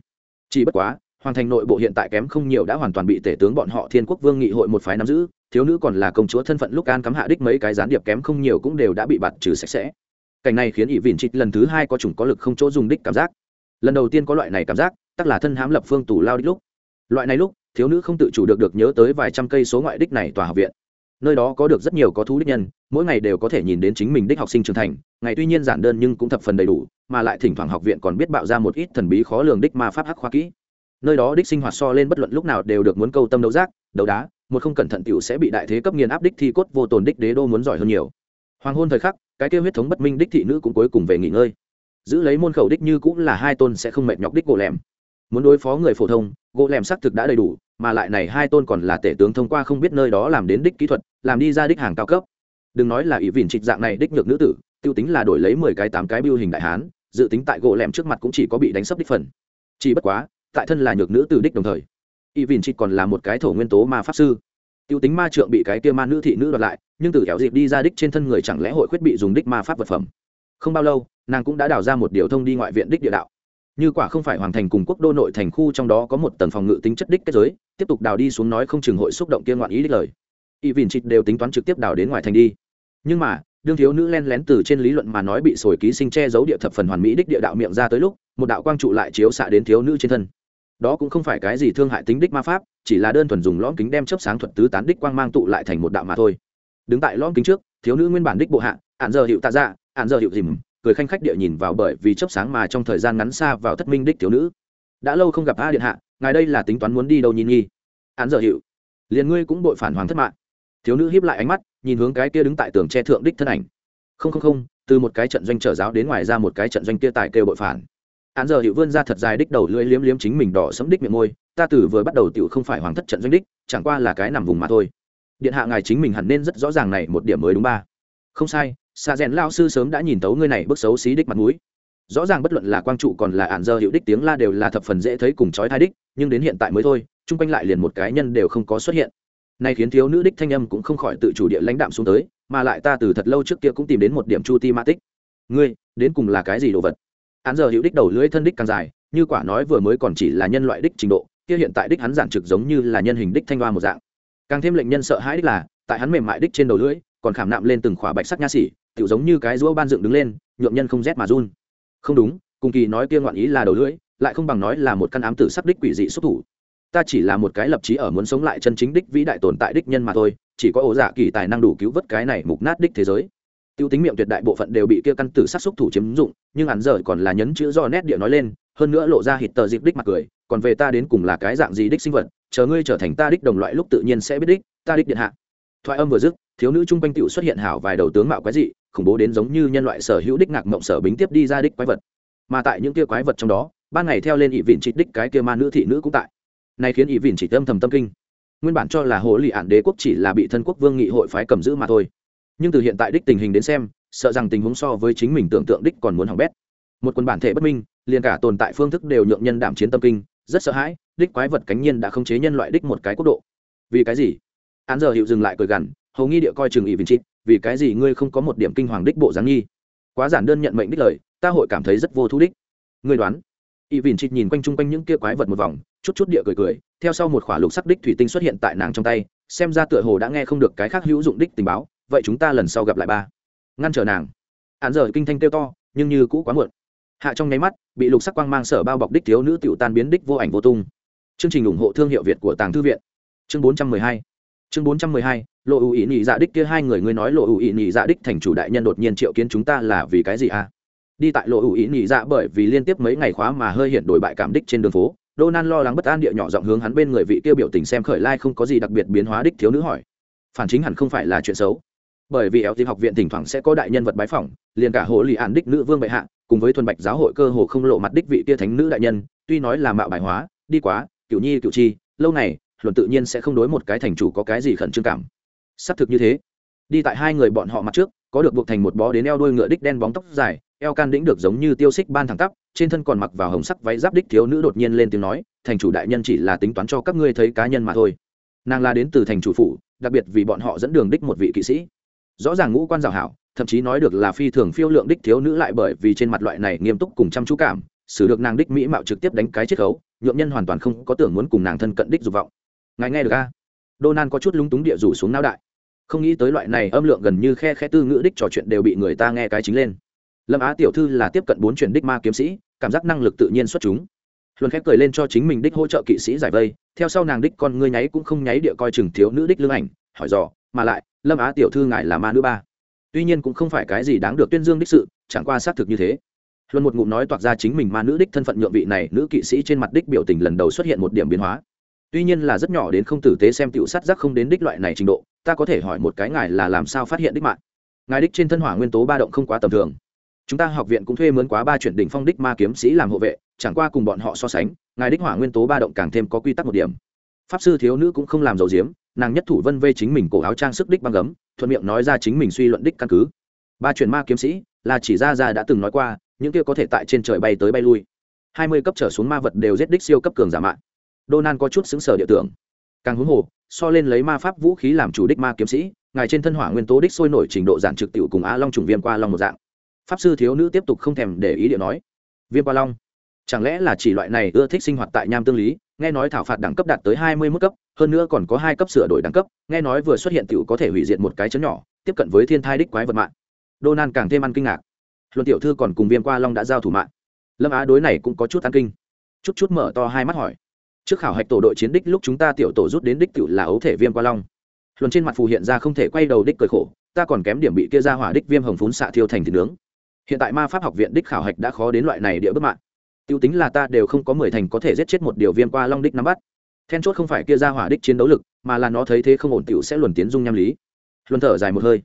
Chỉ bất quá hoàng thành nội bộ hiện tại kém không nhiều đã hoàn toàn bị tể tướng bọn họ thiên quốc vương nghị hội một phái nắm giữ, thiếu nữ còn là công chúa thân phận lúc an cắm hạ đích mấy cái gián điệp kém không nhiều cũng đều đã bị bạt trừ sạch sẽ. Cảnh này khiến ỷ vịn trích lần thứ hai có chủng có lực không chỗ dùng đích cảm giác. Lần đầu tiên có loại này cảm giác, tắc là thân hám lập phương tù lao đích lúc. Loại này lúc, thiếu nữ không tự chủ được được nhớ tới vài trăm cây số ngoại đích này tòa học viện. Nơi đó có được rất nhiều có thú đích nhân, mỗi ngày đều có thể nhìn đến chính mình đích học sinh trưởng thành, ngày tuy nhiên giản đơn nhưng cũng thập phần đầy đủ, mà lại thỉnh thoảng học viện còn biết bạo ra một ít thần bí khó lường đích ma pháp hắc khoa kỹ nơi đó đích sinh hoạt so lên bất luận lúc nào đều được muốn câu tâm đấu giác, đấu đá, một không cẩn thận tiểu sẽ bị đại thế cấp nghiền áp đích thi cốt vô tồn đích đế đô muốn giỏi hơn nhiều. Hoàng hôn thời khắc, cái kêu huyết thống bất minh đích thị nữ cũng cuối cùng về nghỉ ngơi. Giữ lấy môn khẩu đích như cũng là hai tôn sẽ không mệt nhọc đích gỗ lẻm. Muốn đối phó người phổ thông, gỗ lẻm xác thực đã đầy đủ, mà lại này hai tôn còn là tể tướng thông qua không biết nơi đó làm đến đích kỹ thuật, làm đi ra đích hàng cao cấp. Đừng nói là ỷ vỉn trịch dạng này đích nhược nữ tử, tiêu tính là đổi lấy mười cái tám cái biêu hình đại hán, dự tính tại gỗ lẻm trước mặt cũng chỉ có bị đánh sấp đích phần. Chỉ bất quá tại thân là nhược nữ tử đích đồng thời. Y vìn chị còn là một cái thổ nguyên tố ma pháp sư. Tiêu tính ma trượng bị cái kia ma nữ thị nữ đoạt lại, nhưng từ kéo dịp đi ra đích trên thân người chẳng lẽ hội khuyết bị dùng đích ma pháp vật phẩm. Không bao lâu, nàng cũng đã đào ra một điều thông đi ngoại viện đích địa đạo. Như quả không phải hoàn thành cùng quốc đô nội thành khu trong đó có một tầng phòng ngự tính chất đích kết giới, tiếp tục đào đi xuống nói không chừng hội xúc động kia ngoạn ý đích lời. Y vìn trịch đều tính toán trực tiếp đào đến ngoài thành đi. Nhưng mà, đương thiếu nữ len lén từ trên lý luận mà nói bị sồi ký sinh che giấu địa thập phần hoàn mỹ đích địa đạo miệng ra tới lúc, một đạo quang trụ lại chiếu xạ đến thiếu nữ trên thân đó cũng không phải cái gì thương hại tính đích ma pháp, chỉ là đơn thuần dùng lõm kính đem chấp sáng thuật tứ tán đích quang mang tụ lại thành một đạo mà thôi. Đứng tại lõm kính trước, thiếu nữ nguyên bản đích bộ hạ ạn giờ hiệu tạ dạ ạn giờ hiệu dìm, cười khanh khách địa nhìn vào bởi vì chấp sáng mà trong thời gian ngắn xa vào thất minh đích thiếu nữ. Đã lâu không gặp a điện hạ, ngài đây là tính toán muốn đi đâu nhìn nghi? Ạn giờ hiệu liền ngươi cũng bội phản hoàng thất mạng. Thiếu nữ hiếp lại ánh mắt, nhìn hướng cái kia đứng tại tường che thượng đích thân ảnh. Không không không, từ một cái trận doanh trở giáo đến ngoài ra một cái trận doanh kia tại kêu bội phản hắn giờ hiệu vươn ra thật dài đích đầu lưỡi liếm liếm chính mình đỏ sẫm đích miệng môi, ta từ vừa bắt đầu tiểu không phải hoàng thất trận doanh đích, chẳng qua là cái nằm vùng mà thôi. Điện hạ ngài chính mình hẳn nên rất rõ ràng này một điểm mới đúng ba. Không sai xa rèn lao sư sớm đã nhìn tấu ngươi này bước xấu xí đích mặt mũi. Rõ ràng bất luận là quang trụ còn là ản dơ hiệu đích tiếng la đều là thập phần dễ thấy cùng chói thai đích, nhưng đến hiện tại mới thôi, chung quanh lại liền một cái nhân đều không có xuất hiện. Nay khiến thiếu nữ đích thanh âm cũng không khỏi tự chủ địa lãnh đạm xuống tới, mà lại ta từ thật lâu trước kia cũng tìm đến một điểm chu ti ma tích. Ngươi, đến cùng là cái gì đồ vật? Hắn giờ hữu đích đầu lưỡi thân đích càng dài, như quả nói vừa mới còn chỉ là nhân loại đích trình độ, kia hiện tại đích hắn giản trực giống như là nhân hình đích thanh hoa một dạng. Càng thêm lệnh nhân sợ hãi đích là, tại hắn mềm mại đích trên đầu lưỡi, còn khảm nạm lên từng khỏa bạch sắc nha xỉ, tựu giống như cái rũa ban dựng đứng lên nhuộm nhân không rét mà run. Không đúng, cùng kỳ nói kia ngoạn ý là đầu lưỡi, lại không bằng nói là một căn ám tử sắc đích quỷ dị xuất thủ. Ta chỉ là một cái lập trí ở muốn sống lại chân chính đích vĩ đại tồn tại đích nhân mà thôi, chỉ có ổ dạ kỳ tài năng đủ cứu vớt cái này mục nát đích thế giới tiêu tính miệng tuyệt đại bộ phận đều bị kia căn tử sát xúc thủ chiếm dụng, nhưng hắn giờ còn là nhấn chữ do nét địa nói lên, hơn nữa lộ ra hít tờ dịp đích mặt cười, còn về ta đến cùng là cái dạng gì đích sinh vật, chờ ngươi trở thành ta đích đồng loại lúc tự nhiên sẽ biết đích, ta đích điện hạ. Thoại âm vừa dứt, thiếu nữ trung quanh tiểu xuất hiện hảo vài đầu tướng mạo quái dị, khủng bố đến giống như nhân loại sở hữu đích ngạc mộng sở bính tiếp đi ra đích quái vật. Mà tại những kia quái vật trong đó, ban ngày theo lên ỵ vịn trịch đích cái kia ma nữ thị nữ cũng tại. Này khiến ỵ vịn trịch âm thầm tâm kinh. Nguyên bản cho là hồ lì ạn đế quốc chỉ là bị thân quốc vương nghị hội phái cầm giữ mà thôi nhưng từ hiện tại đích tình hình đến xem, sợ rằng tình huống so với chính mình tưởng tượng đích còn muốn hỏng bét. Một quân bản thể bất minh, liền cả tồn tại phương thức đều nhượng nhân đảm chiến tâm kinh, rất sợ hãi, đích quái vật cánh nhiên đã không chế nhân loại đích một cái quốc độ. Vì cái gì? Án giờ hiệu dừng lại cười gằn, hầu nghi địa coi trường ỵ vinh trịch vì cái gì ngươi không có một điểm kinh hoàng đích bộ dáng nghi? Quá giản đơn nhận mệnh đích lời, ta hội cảm thấy rất vô thú đích. Ngươi đoán? Y vinh chịt nhìn quanh chung quanh những kia quái vật một vòng, chút chút địa cười cười, theo sau một khỏa lục sắc đích thủy tinh xuất hiện tại nàng trong tay, xem ra tựa hồ đã nghe không được cái khác hữu dụng đích tình báo vậy chúng ta lần sau gặp lại ba. Ngăn trở nàng. Hạn dở kinh thanh kêu to, nhưng như cũ quá muộn. Hạ trong nháy mắt, bị lục sắc quang mang sở bao bọc đích thiếu nữ tiểu tan biến đích vô ảnh vô tung. Chương trình ủng hộ thương hiệu việt của tàng thư viện. Chương bốn trăm mười hai. Chương bốn trăm mười hai, lộ ưu ý nhị dạ đích kia hai người ngươi nói lộ ưu ý nhị dạ đích thành chủ đại nhân đột nhiên triệu kiến chúng ta là vì cái gì à? Đi tại lộ ưu ý nhị dạ bởi vì liên tiếp mấy ngày khóa mà hơi hiện đổi bại cảm đích trên đường phố Donan lo lắng bất an địa nhỏ giọng hướng hắn bên người vị kia biểu tình xem khởi lai không có gì đặc biệt biến hóa đích thiếu nữ hỏi. Phản chính hẳn không phải là chuyện xấu bởi vì eo tìm học viện thỉnh thoảng sẽ có đại nhân vật bái phỏng, liền cả hồ lì ạn đích nữ vương bệ hạ, cùng với thuần bạch giáo hội cơ hồ không lộ mặt đích vị tia thánh nữ đại nhân, tuy nói là mạo bài hóa, đi quá cựu nhi cựu chi, lâu này, luận tự nhiên sẽ không đối một cái thành chủ có cái gì khẩn trương cảm. Xác thực như thế. Đi tại hai người bọn họ mặt trước, có được buộc thành một bó đến eo đuôi ngựa đích đen bóng tóc dài, eo can đĩnh được giống như tiêu xích ban thẳng tắp, trên thân còn mặc vào hồng sắc váy giáp đích thiếu nữ đột nhiên lên tiếng nói, thành chủ đại nhân chỉ là tính toán cho các ngươi thấy cá nhân mà thôi. Nàng là đến từ thành chủ phủ, đặc biệt vì bọn họ dẫn đường đích một vị kỵ sĩ rõ ràng ngũ quan rào hảo, thậm chí nói được là phi thường phiêu lượng đích thiếu nữ lại bởi vì trên mặt loại này nghiêm túc cùng chăm chú cảm, xử được nàng đích mỹ mạo trực tiếp đánh cái chiết khấu nhuộm nhân hoàn toàn không có tưởng muốn cùng nàng thân cận đích dục vọng. Ngài nghe được a? Donan có chút lúng túng địa rủ xuống não đại. Không nghĩ tới loại này âm lượng gần như khe khe tư ngữ đích trò chuyện đều bị người ta nghe cái chính lên. Lâm á tiểu thư là tiếp cận bốn truyền đích ma kiếm sĩ, cảm giác năng lực tự nhiên xuất chúng. Luân khép cười lên cho chính mình đích hỗ trợ kỵ sĩ giải vây, theo sau nàng đích con ngươi nháy cũng không nháy địa coi chừng thiếu nữ đích lương ảnh, hỏi dò, mà lại lâm á tiểu thư ngài là ma nữ ba. Tuy nhiên cũng không phải cái gì đáng được tuyên dương đích sự, chẳng qua xác thực như thế. Luân một ngụm nói toạc ra chính mình ma nữ đích thân phận nhượng vị này nữ kỵ sĩ trên mặt đích biểu tình lần đầu xuất hiện một điểm biến hóa. Tuy nhiên là rất nhỏ đến không tử tế xem tiểu sát giác không đến đích loại này trình độ, ta có thể hỏi một cái ngài là làm sao phát hiện đích mạng? Ngài đích trên thân hỏa nguyên tố ba động không quá tầm thường. Chúng ta học viện cũng thuê mướn quá ba chuyển đỉnh phong đích ma kiếm sĩ làm hộ vệ, chẳng qua cùng bọn họ so sánh, ngài đích hỏa nguyên tố ba động càng thêm có quy tắc một điểm. Pháp sư thiếu nữ cũng không làm dầu diếm nàng nhất thủ vân vê chính mình cổ áo trang sức đích băng gấm, thuận miệng nói ra chính mình suy luận đích căn cứ. Ba chuyển ma kiếm sĩ là chỉ ra ra đã từng nói qua, những kia có thể tại trên trời bay tới bay lui. Hai mươi cấp trở xuống ma vật đều giết đích siêu cấp cường giả mạng. Donan có chút xứng sở địa tưởng. Càng huống hồ, so lên lấy ma pháp vũ khí làm chủ đích ma kiếm sĩ, ngài trên thân hỏa nguyên tố đích sôi nổi trình độ giản trực tiểu cùng á long trùng viêm qua long một dạng. Pháp sư thiếu nữ tiếp tục không thèm để ý địa nói. Viêm qua long. Chẳng lẽ là chỉ loại này ưa thích sinh hoạt tại nham tương lý, nghe nói thảo phạt đẳng cấp đạt tới hai mươi mức cấp hơn nữa còn có hai cấp sửa đổi đẳng cấp, nghe nói vừa xuất hiện tiểu có thể hủy diệt một cái chấn nhỏ, tiếp cận với thiên thai đích quái vật mạng. Donan càng thêm ăn kinh ngạc. Luận tiểu thư còn cùng viêm qua long đã giao thủ mạng. Lâm á đối này cũng có chút ăn kinh. Chút chút mở to hai mắt hỏi. Trước khảo hạch tổ đội chiến đích lúc chúng ta tiểu tổ rút đến đích tiểu là ấu thể viêm qua long. Luận trên mặt phù hiện ra không thể quay đầu đích cười khổ, ta còn kém điểm bị kia ra hỏa đích viêm hồng phún xạ thiêu thành thịt nướng. Hiện tại ma pháp học viện đích khảo hạch đã khó đến loại này địa bất mạng. Tiêu tính là ta đều không có mười thành có thể giết chết một điều viêm qua long đích nắm bắt then chốt không phải kia ra hỏa đích chiến đấu lực, mà là nó thấy thế không ổn tiểu sẽ luồn tiến dung nham lý. Luân thở dài một hơi.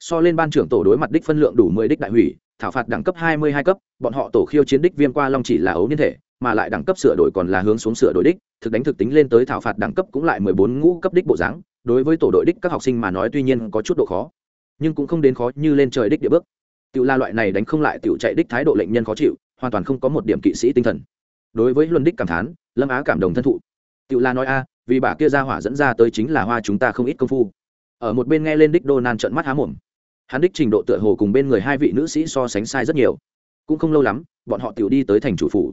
So lên ban trưởng tổ đối mặt đích phân lượng đủ mười đích đại hủy, thảo phạt đẳng cấp hai mươi hai cấp, bọn họ tổ khiêu chiến đích viêm qua long chỉ là ấu niên thể, mà lại đẳng cấp sửa đổi còn là hướng xuống sửa đổi đích, thực đánh thực tính lên tới thảo phạt đẳng cấp cũng lại mười bốn ngũ cấp đích bộ dáng, đối với tổ đội đích các học sinh mà nói tuy nhiên có chút độ khó, nhưng cũng không đến khó như lên trời đích địa bước. Tự la loại này đánh không lại tự chạy đích thái độ lệnh nhân khó chịu, hoàn toàn không có một điểm kỵ sĩ tinh thần. Đối với luân đích cảm thán, lâm á cảm đồng thân thụ tự la nói, a, vì bà kia ra hỏa dẫn ra tới chính là hoa chúng ta không ít công phu. Ở một bên nghe lên đích đô nan trận mắt há mồm. Hắn đích trình độ tựa hồ cùng bên người hai vị nữ sĩ so sánh sai rất nhiều. Cũng không lâu lắm, bọn họ tiểu đi tới thành chủ phủ.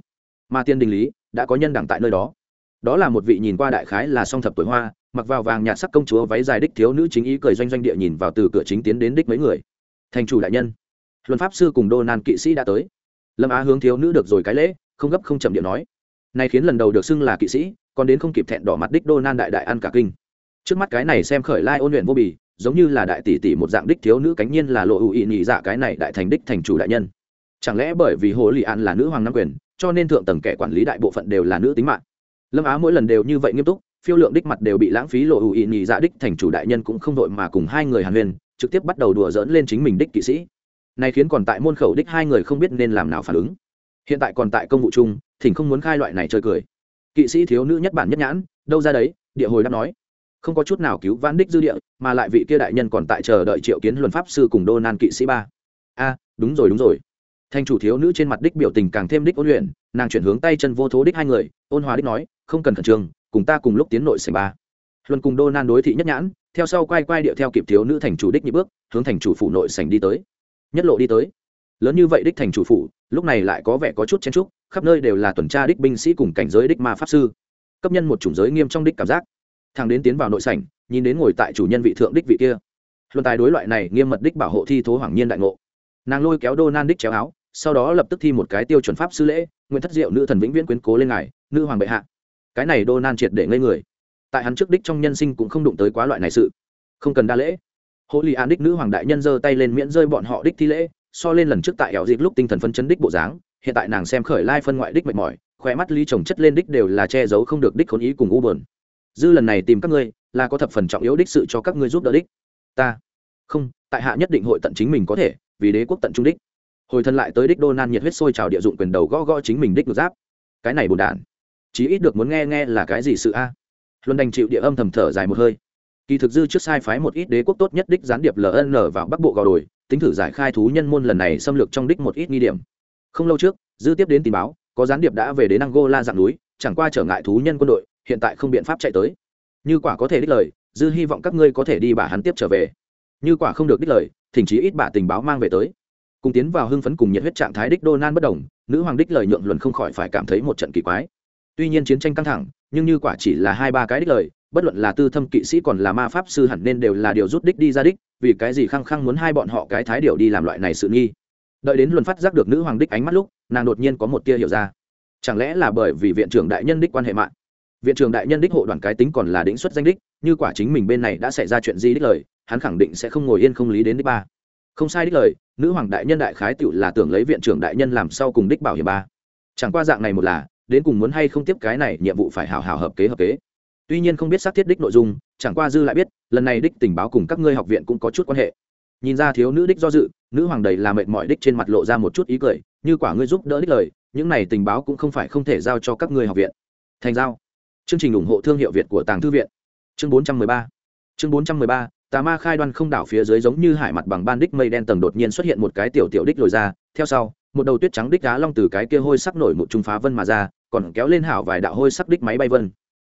Mà tiên đình lý đã có nhân đẳng tại nơi đó. Đó là một vị nhìn qua đại khái là song thập tuổi hoa, mặc vào vàng nhạt sắc công chúa váy dài đích thiếu nữ chính ý cười doanh doanh địa nhìn vào từ cửa chính tiến đến đích mấy người. Thành chủ đại nhân, luân pháp sư cùng đô nan kỵ sĩ đã tới. Lâm á hướng thiếu nữ được rồi cái lễ, không gấp không chậm điện nói. Này khiến lần đầu được xưng là kỵ sĩ còn đến không kịp thẹn đỏ mặt đích đô nan đại đại ăn cả kinh. Trước mắt cái này xem khởi lai ôn luyện vô bì, giống như là đại tỷ tỷ một dạng đích thiếu nữ cánh nhiên là lộ ưu ý nhị dạ cái này đại thành đích thành chủ đại nhân. Chẳng lẽ bởi vì hồ lì an là nữ hoàng nam quyền, cho nên thượng tầng kẻ quản lý đại bộ phận đều là nữ tính mạng? Lâm á mỗi lần đều như vậy nghiêm túc, phiêu lượng đích mặt đều bị lãng phí lộ ưu ý nhị dạ đích thành chủ đại nhân cũng không đội mà cùng hai người hàn huyền trực tiếp bắt đầu đùa dỡn lên chính mình đích kỵ sĩ. Này khiến còn tại môn khẩu đích hai người không biết nên làm nào phản ứng. Hiện tại còn tại công vụ chung, thỉnh không muốn khai loại này chơi cười kỵ sĩ thiếu nữ nhất bản nhất nhãn, đâu ra đấy, địa hồi đáp nói. Không có chút nào cứu vãn đích dư địa, mà lại vị kia đại nhân còn tại chờ đợi triệu kiến luân pháp sư cùng đô nan kỵ sĩ ba. A, đúng rồi đúng rồi. Thành chủ thiếu nữ trên mặt đích biểu tình càng thêm đích ôn luyện, nàng chuyển hướng tay chân vô thố đích hai người, ôn hòa đích nói, không cần khẩn trương, cùng ta cùng lúc tiến nội sảnh ba. Luân cùng đô nan đối thị nhất nhãn, theo sau quay quay điệu theo kịp thiếu nữ thành chủ đích nhị bước, hướng thành chủ phủ nội sảnh đi tới. Nhất lộ đi tới lớn như vậy đích thành chủ phủ, lúc này lại có vẻ có chút chen trúc khắp nơi đều là tuần tra đích binh sĩ cùng cảnh giới đích ma pháp sư. Cấp nhân một chủng giới nghiêm trong đích cảm giác. Thằng đến tiến vào nội sảnh, nhìn đến ngồi tại chủ nhân vị thượng đích vị kia. Luận tài đối loại này nghiêm mật đích bảo hộ thi thố hoàng nhiên đại ngộ. Nàng lôi kéo đô nan đích chéo áo, sau đó lập tức thi một cái tiêu chuẩn pháp sư lễ nguyễn thất diệu nữ thần vĩnh viễn quyến cố lên ngài, nữ hoàng bệ hạ. Cái này đô nan triệt để ngây người. Tại hắn trước đích trong nhân sinh cũng không đụng tới quá loại này sự. Không cần đa lễ. Hộ lì an đích nữ hoàng đại nhân giơ tay lên miễn rơi bọn họ đích thi lễ so lên lần trước tại ẻo dịp lúc tinh thần phân chấn đích bộ dáng, hiện tại nàng xem khởi lai phân ngoại đích mệt mỏi khỏe mắt ly trồng chất lên đích đều là che giấu không được đích khốn ý cùng u bờn dư lần này tìm các ngươi, là có thập phần trọng yếu đích sự cho các ngươi giúp đỡ đích. Ta, không, tại hạ nhất định hội tận chính mình có thể, vì đế quốc tận trung đích. Hồi thân lại tới đích đô nan nhiệt huyết sôi trào địa dụng quyền đầu gõ gõ chính mình đích ngược giáp. Cái này bồn đản, chí ít được muốn nghe nghe là cái gì sự a? Luân đành chịu địa âm thầm thở dài một hơi. Kỳ thực dư trước sai phái một ít đế quốc tốt nhất đích gián điệp ln vào bắc bộ gò đồi tính thử giải khai thú nhân môn lần này xâm lược trong đích một ít nghi điểm. Không lâu trước, dư tiếp đến tin báo, có gián điệp đã về đến angola dạng núi, chẳng qua trở ngại thú nhân quân đội, hiện tại không biện pháp chạy tới. Như quả có thể đích lời, dư hy vọng các ngươi có thể đi bà hắn tiếp trở về. Như quả không được đích lời, thỉnh chí ít bà tình báo mang về tới. Cùng tiến vào hưng phấn cùng nhiệt huyết trạng thái đích đô nan bất đồng, nữ hoàng đích lời nhượng luận không khỏi phải cảm thấy một trận kỳ quái. Tuy nhiên chiến tranh căng thẳng, nhưng như quả chỉ là hai ba cái đích lời, bất luận là tư thâm kỵ sĩ còn là ma pháp sư hẳn nên đều là điều rút đích đi ra đích vì cái gì khăng khăng muốn hai bọn họ cái thái điều đi làm loại này sự nghi? Đợi đến luân phát giác được nữ hoàng đích ánh mắt lúc, nàng đột nhiên có một tia hiểu ra. Chẳng lẽ là bởi vì viện trưởng đại nhân đích quan hệ mạng? Viện trưởng đại nhân đích hộ đoàn cái tính còn là đỉnh xuất danh đích, như quả chính mình bên này đã xảy ra chuyện gì đích lời, hắn khẳng định sẽ không ngồi yên không lý đến đích ba. Không sai đích lời, nữ hoàng đại nhân đại khái tựu là tưởng lấy viện trưởng đại nhân làm sau cùng đích bảo hiểm ba. Chẳng qua dạng này một là, đến cùng muốn hay không tiếp cái này nhiệm vụ phải hào hào hợp kế hợp kế. Tuy nhiên không biết xác thiết đích nội dung, chẳng qua dư lại biết lần này đích tình báo cùng các ngươi học viện cũng có chút quan hệ. Nhìn ra thiếu nữ đích do dự, nữ hoàng đầy là mệt mỏi đích trên mặt lộ ra một chút ý cười, như quả ngươi giúp đỡ đích lời, những này tình báo cũng không phải không thể giao cho các ngươi học viện. Thành giao. Chương trình ủng hộ thương hiệu việt của tàng thư viện. Chương 413 chương 413 tà ma khai đoan không đảo phía dưới giống như hải mặt bằng ban đích mây đen tầng đột nhiên xuất hiện một cái tiểu tiểu đích lồi ra, theo sau, một đầu tuyết trắng đích đá long từ cái kia hôi sắc nổi một trung phá vân mà ra, còn kéo lên hảo vài đạo hôi sắc đích máy bay vân.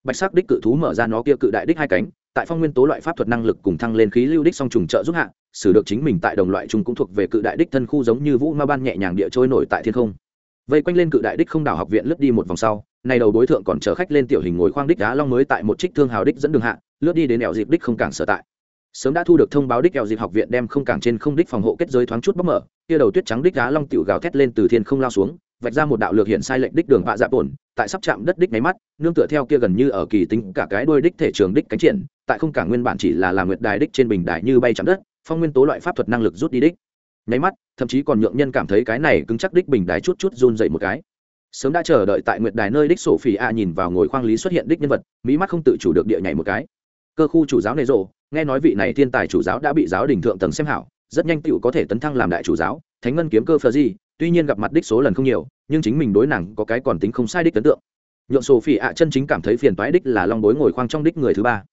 Bạch sắc đích cự thú mở ra nó kia cự đại đích hai cánh tại phong nguyên tố loại pháp thuật năng lực cùng thăng lên khí lưu đích song trùng trợ giúp hạ xử được chính mình tại đồng loại chung cũng thuộc về cự đại đích thân khu giống như vũ ma ban nhẹ nhàng địa trôi nổi tại thiên không. Vây quanh lên cự đại đích không đảo học viện lướt đi một vòng sau, này đầu đối tượng còn chở khách lên tiểu hình ngồi khoang đích đá long mới tại một trích thương hào đích dẫn đường hạ, lướt đi đến đèo dịp đích không cảng sở tại. Sớm đã thu được thông báo đích đèo dịp học viện đem không cảng trên không đích phòng hộ kết giới thoáng chút bóc mở, kia đầu tuyết trắng đích đá long tiểu gào thét lên từ thiên không lao xuống, vạch ra một đạo lược hiện sai lệnh đích đường vạ dạ bổn, tại sắp chạm đất đích máy mắt, nương tựa theo kia gần như ở kỳ tính cả cái đuôi đích thể trường đích cánh triển tại không cả nguyên bản chỉ là làm nguyệt đài đích trên bình đài như bay chạm đất, phong nguyên tố loại pháp thuật năng lực rút đi đích. Nháy mắt, thậm chí còn nhượng nhân cảm thấy cái này cứng chắc đích bình đài chút chút run dậy một cái. Sớm đã chờ đợi tại nguyệt đài nơi đích sổ phỉ a nhìn vào ngồi khoang lý xuất hiện đích nhân vật mỹ mắt không tự chủ được địa nhảy một cái. Cơ khu chủ giáo nề rộ nghe nói vị này thiên tài chủ giáo đã bị giáo đình thượng tầng xem hảo, rất nhanh tựu có thể tấn thăng làm đại chủ giáo, thánh ngân kiếm cơ phờ gì, tuy nhiên gặp mặt đích số lần không nhiều, nhưng chính mình đối nàng có cái còn tính không sai đích ấn tượng. Nhượng sổ phỉ ạ chân chính cảm thấy phiền toái đích là long bối ngồi khoang trong đích người thứ ba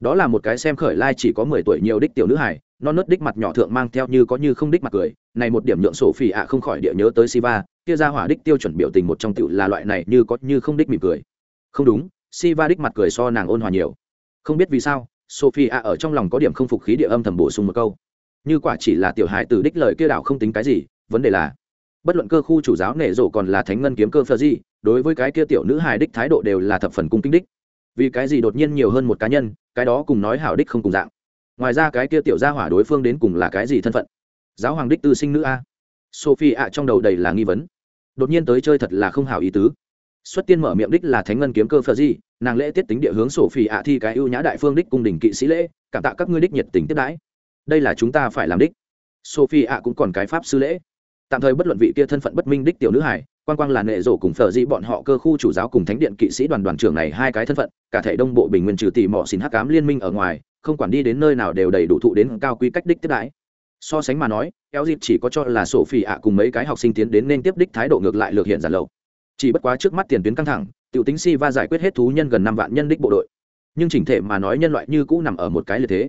đó là một cái xem khởi lai chỉ có mười tuổi nhiều đích tiểu nữ hải non nớt đích mặt nhỏ thượng mang theo như có như không đích mặt cười. Này một điểm nhượng sổ phỉ ạ không khỏi địa nhớ tới siva, kia ra hỏa đích tiêu chuẩn biểu tình một trong tiểu là loại này như có như không đích mỉm cười. Không đúng, siva đích mặt cười so nàng ôn hòa nhiều. Không biết vì sao, sophie ạ ở trong lòng có điểm không phục khí địa âm thầm bổ sung một câu. Như quả chỉ là tiểu hài từ đích lời kia đảo không tính cái gì, vấn đề là bất luận cơ khu chủ giáo nệ rộ còn là thánh ngân kiếm cơ phơ gì, đối với cái kia tiểu nữ hài đích thái độ đều là thập phần cung kính đích vì cái gì đột nhiên nhiều hơn một cá nhân, cái đó cùng nói hảo đích không cùng dạng. Ngoài ra cái kia tiểu gia hỏa đối phương đến cùng là cái gì thân phận? Giáo hoàng đích tư sinh nữ a. Sophie ạ trong đầu đầy là nghi vấn. Đột nhiên tới chơi thật là không hảo ý tứ. Xuất tiên mở miệng đích là thánh ngân kiếm cơ phờ gì nàng lễ tiết tính địa hướng sophie ạ thi cái ưu nhã đại phương đích cung đình kỵ sĩ lễ, cảm tạ các ngươi đích nhiệt tình tiếp đãi. Đây là chúng ta phải làm đích. Sophie ạ cũng còn cái pháp sư lễ. Tạm thời bất luận vị kia thân phận bất minh đích tiểu nữ hải quan quang là nệ rổ cùng phở dĩ bọn họ cơ khu chủ giáo cùng thánh điện kỵ sĩ đoàn đoàn trưởng này hai cái thân phận, cả thể đông bộ bình nguyên trừ tỷ mỏ xin hắc cám liên minh ở ngoài, không quản đi đến nơi nào đều đầy đủ thụ đến cao quy cách đích tiếp đãi. So sánh mà nói eo dịp chỉ có cho là sổ phỉ ạ cùng mấy cái học sinh tiến đến nên tiếp đích thái độ ngược lại lược hiện giản lậu. Chỉ bất quá trước mắt tiền tuyến căng thẳng, tiểu tính si va giải quyết hết thú nhân gần năm vạn nhân đích bộ đội. Nhưng chỉnh thể mà nói nhân loại như cũ nằm ở một cái lợi thế.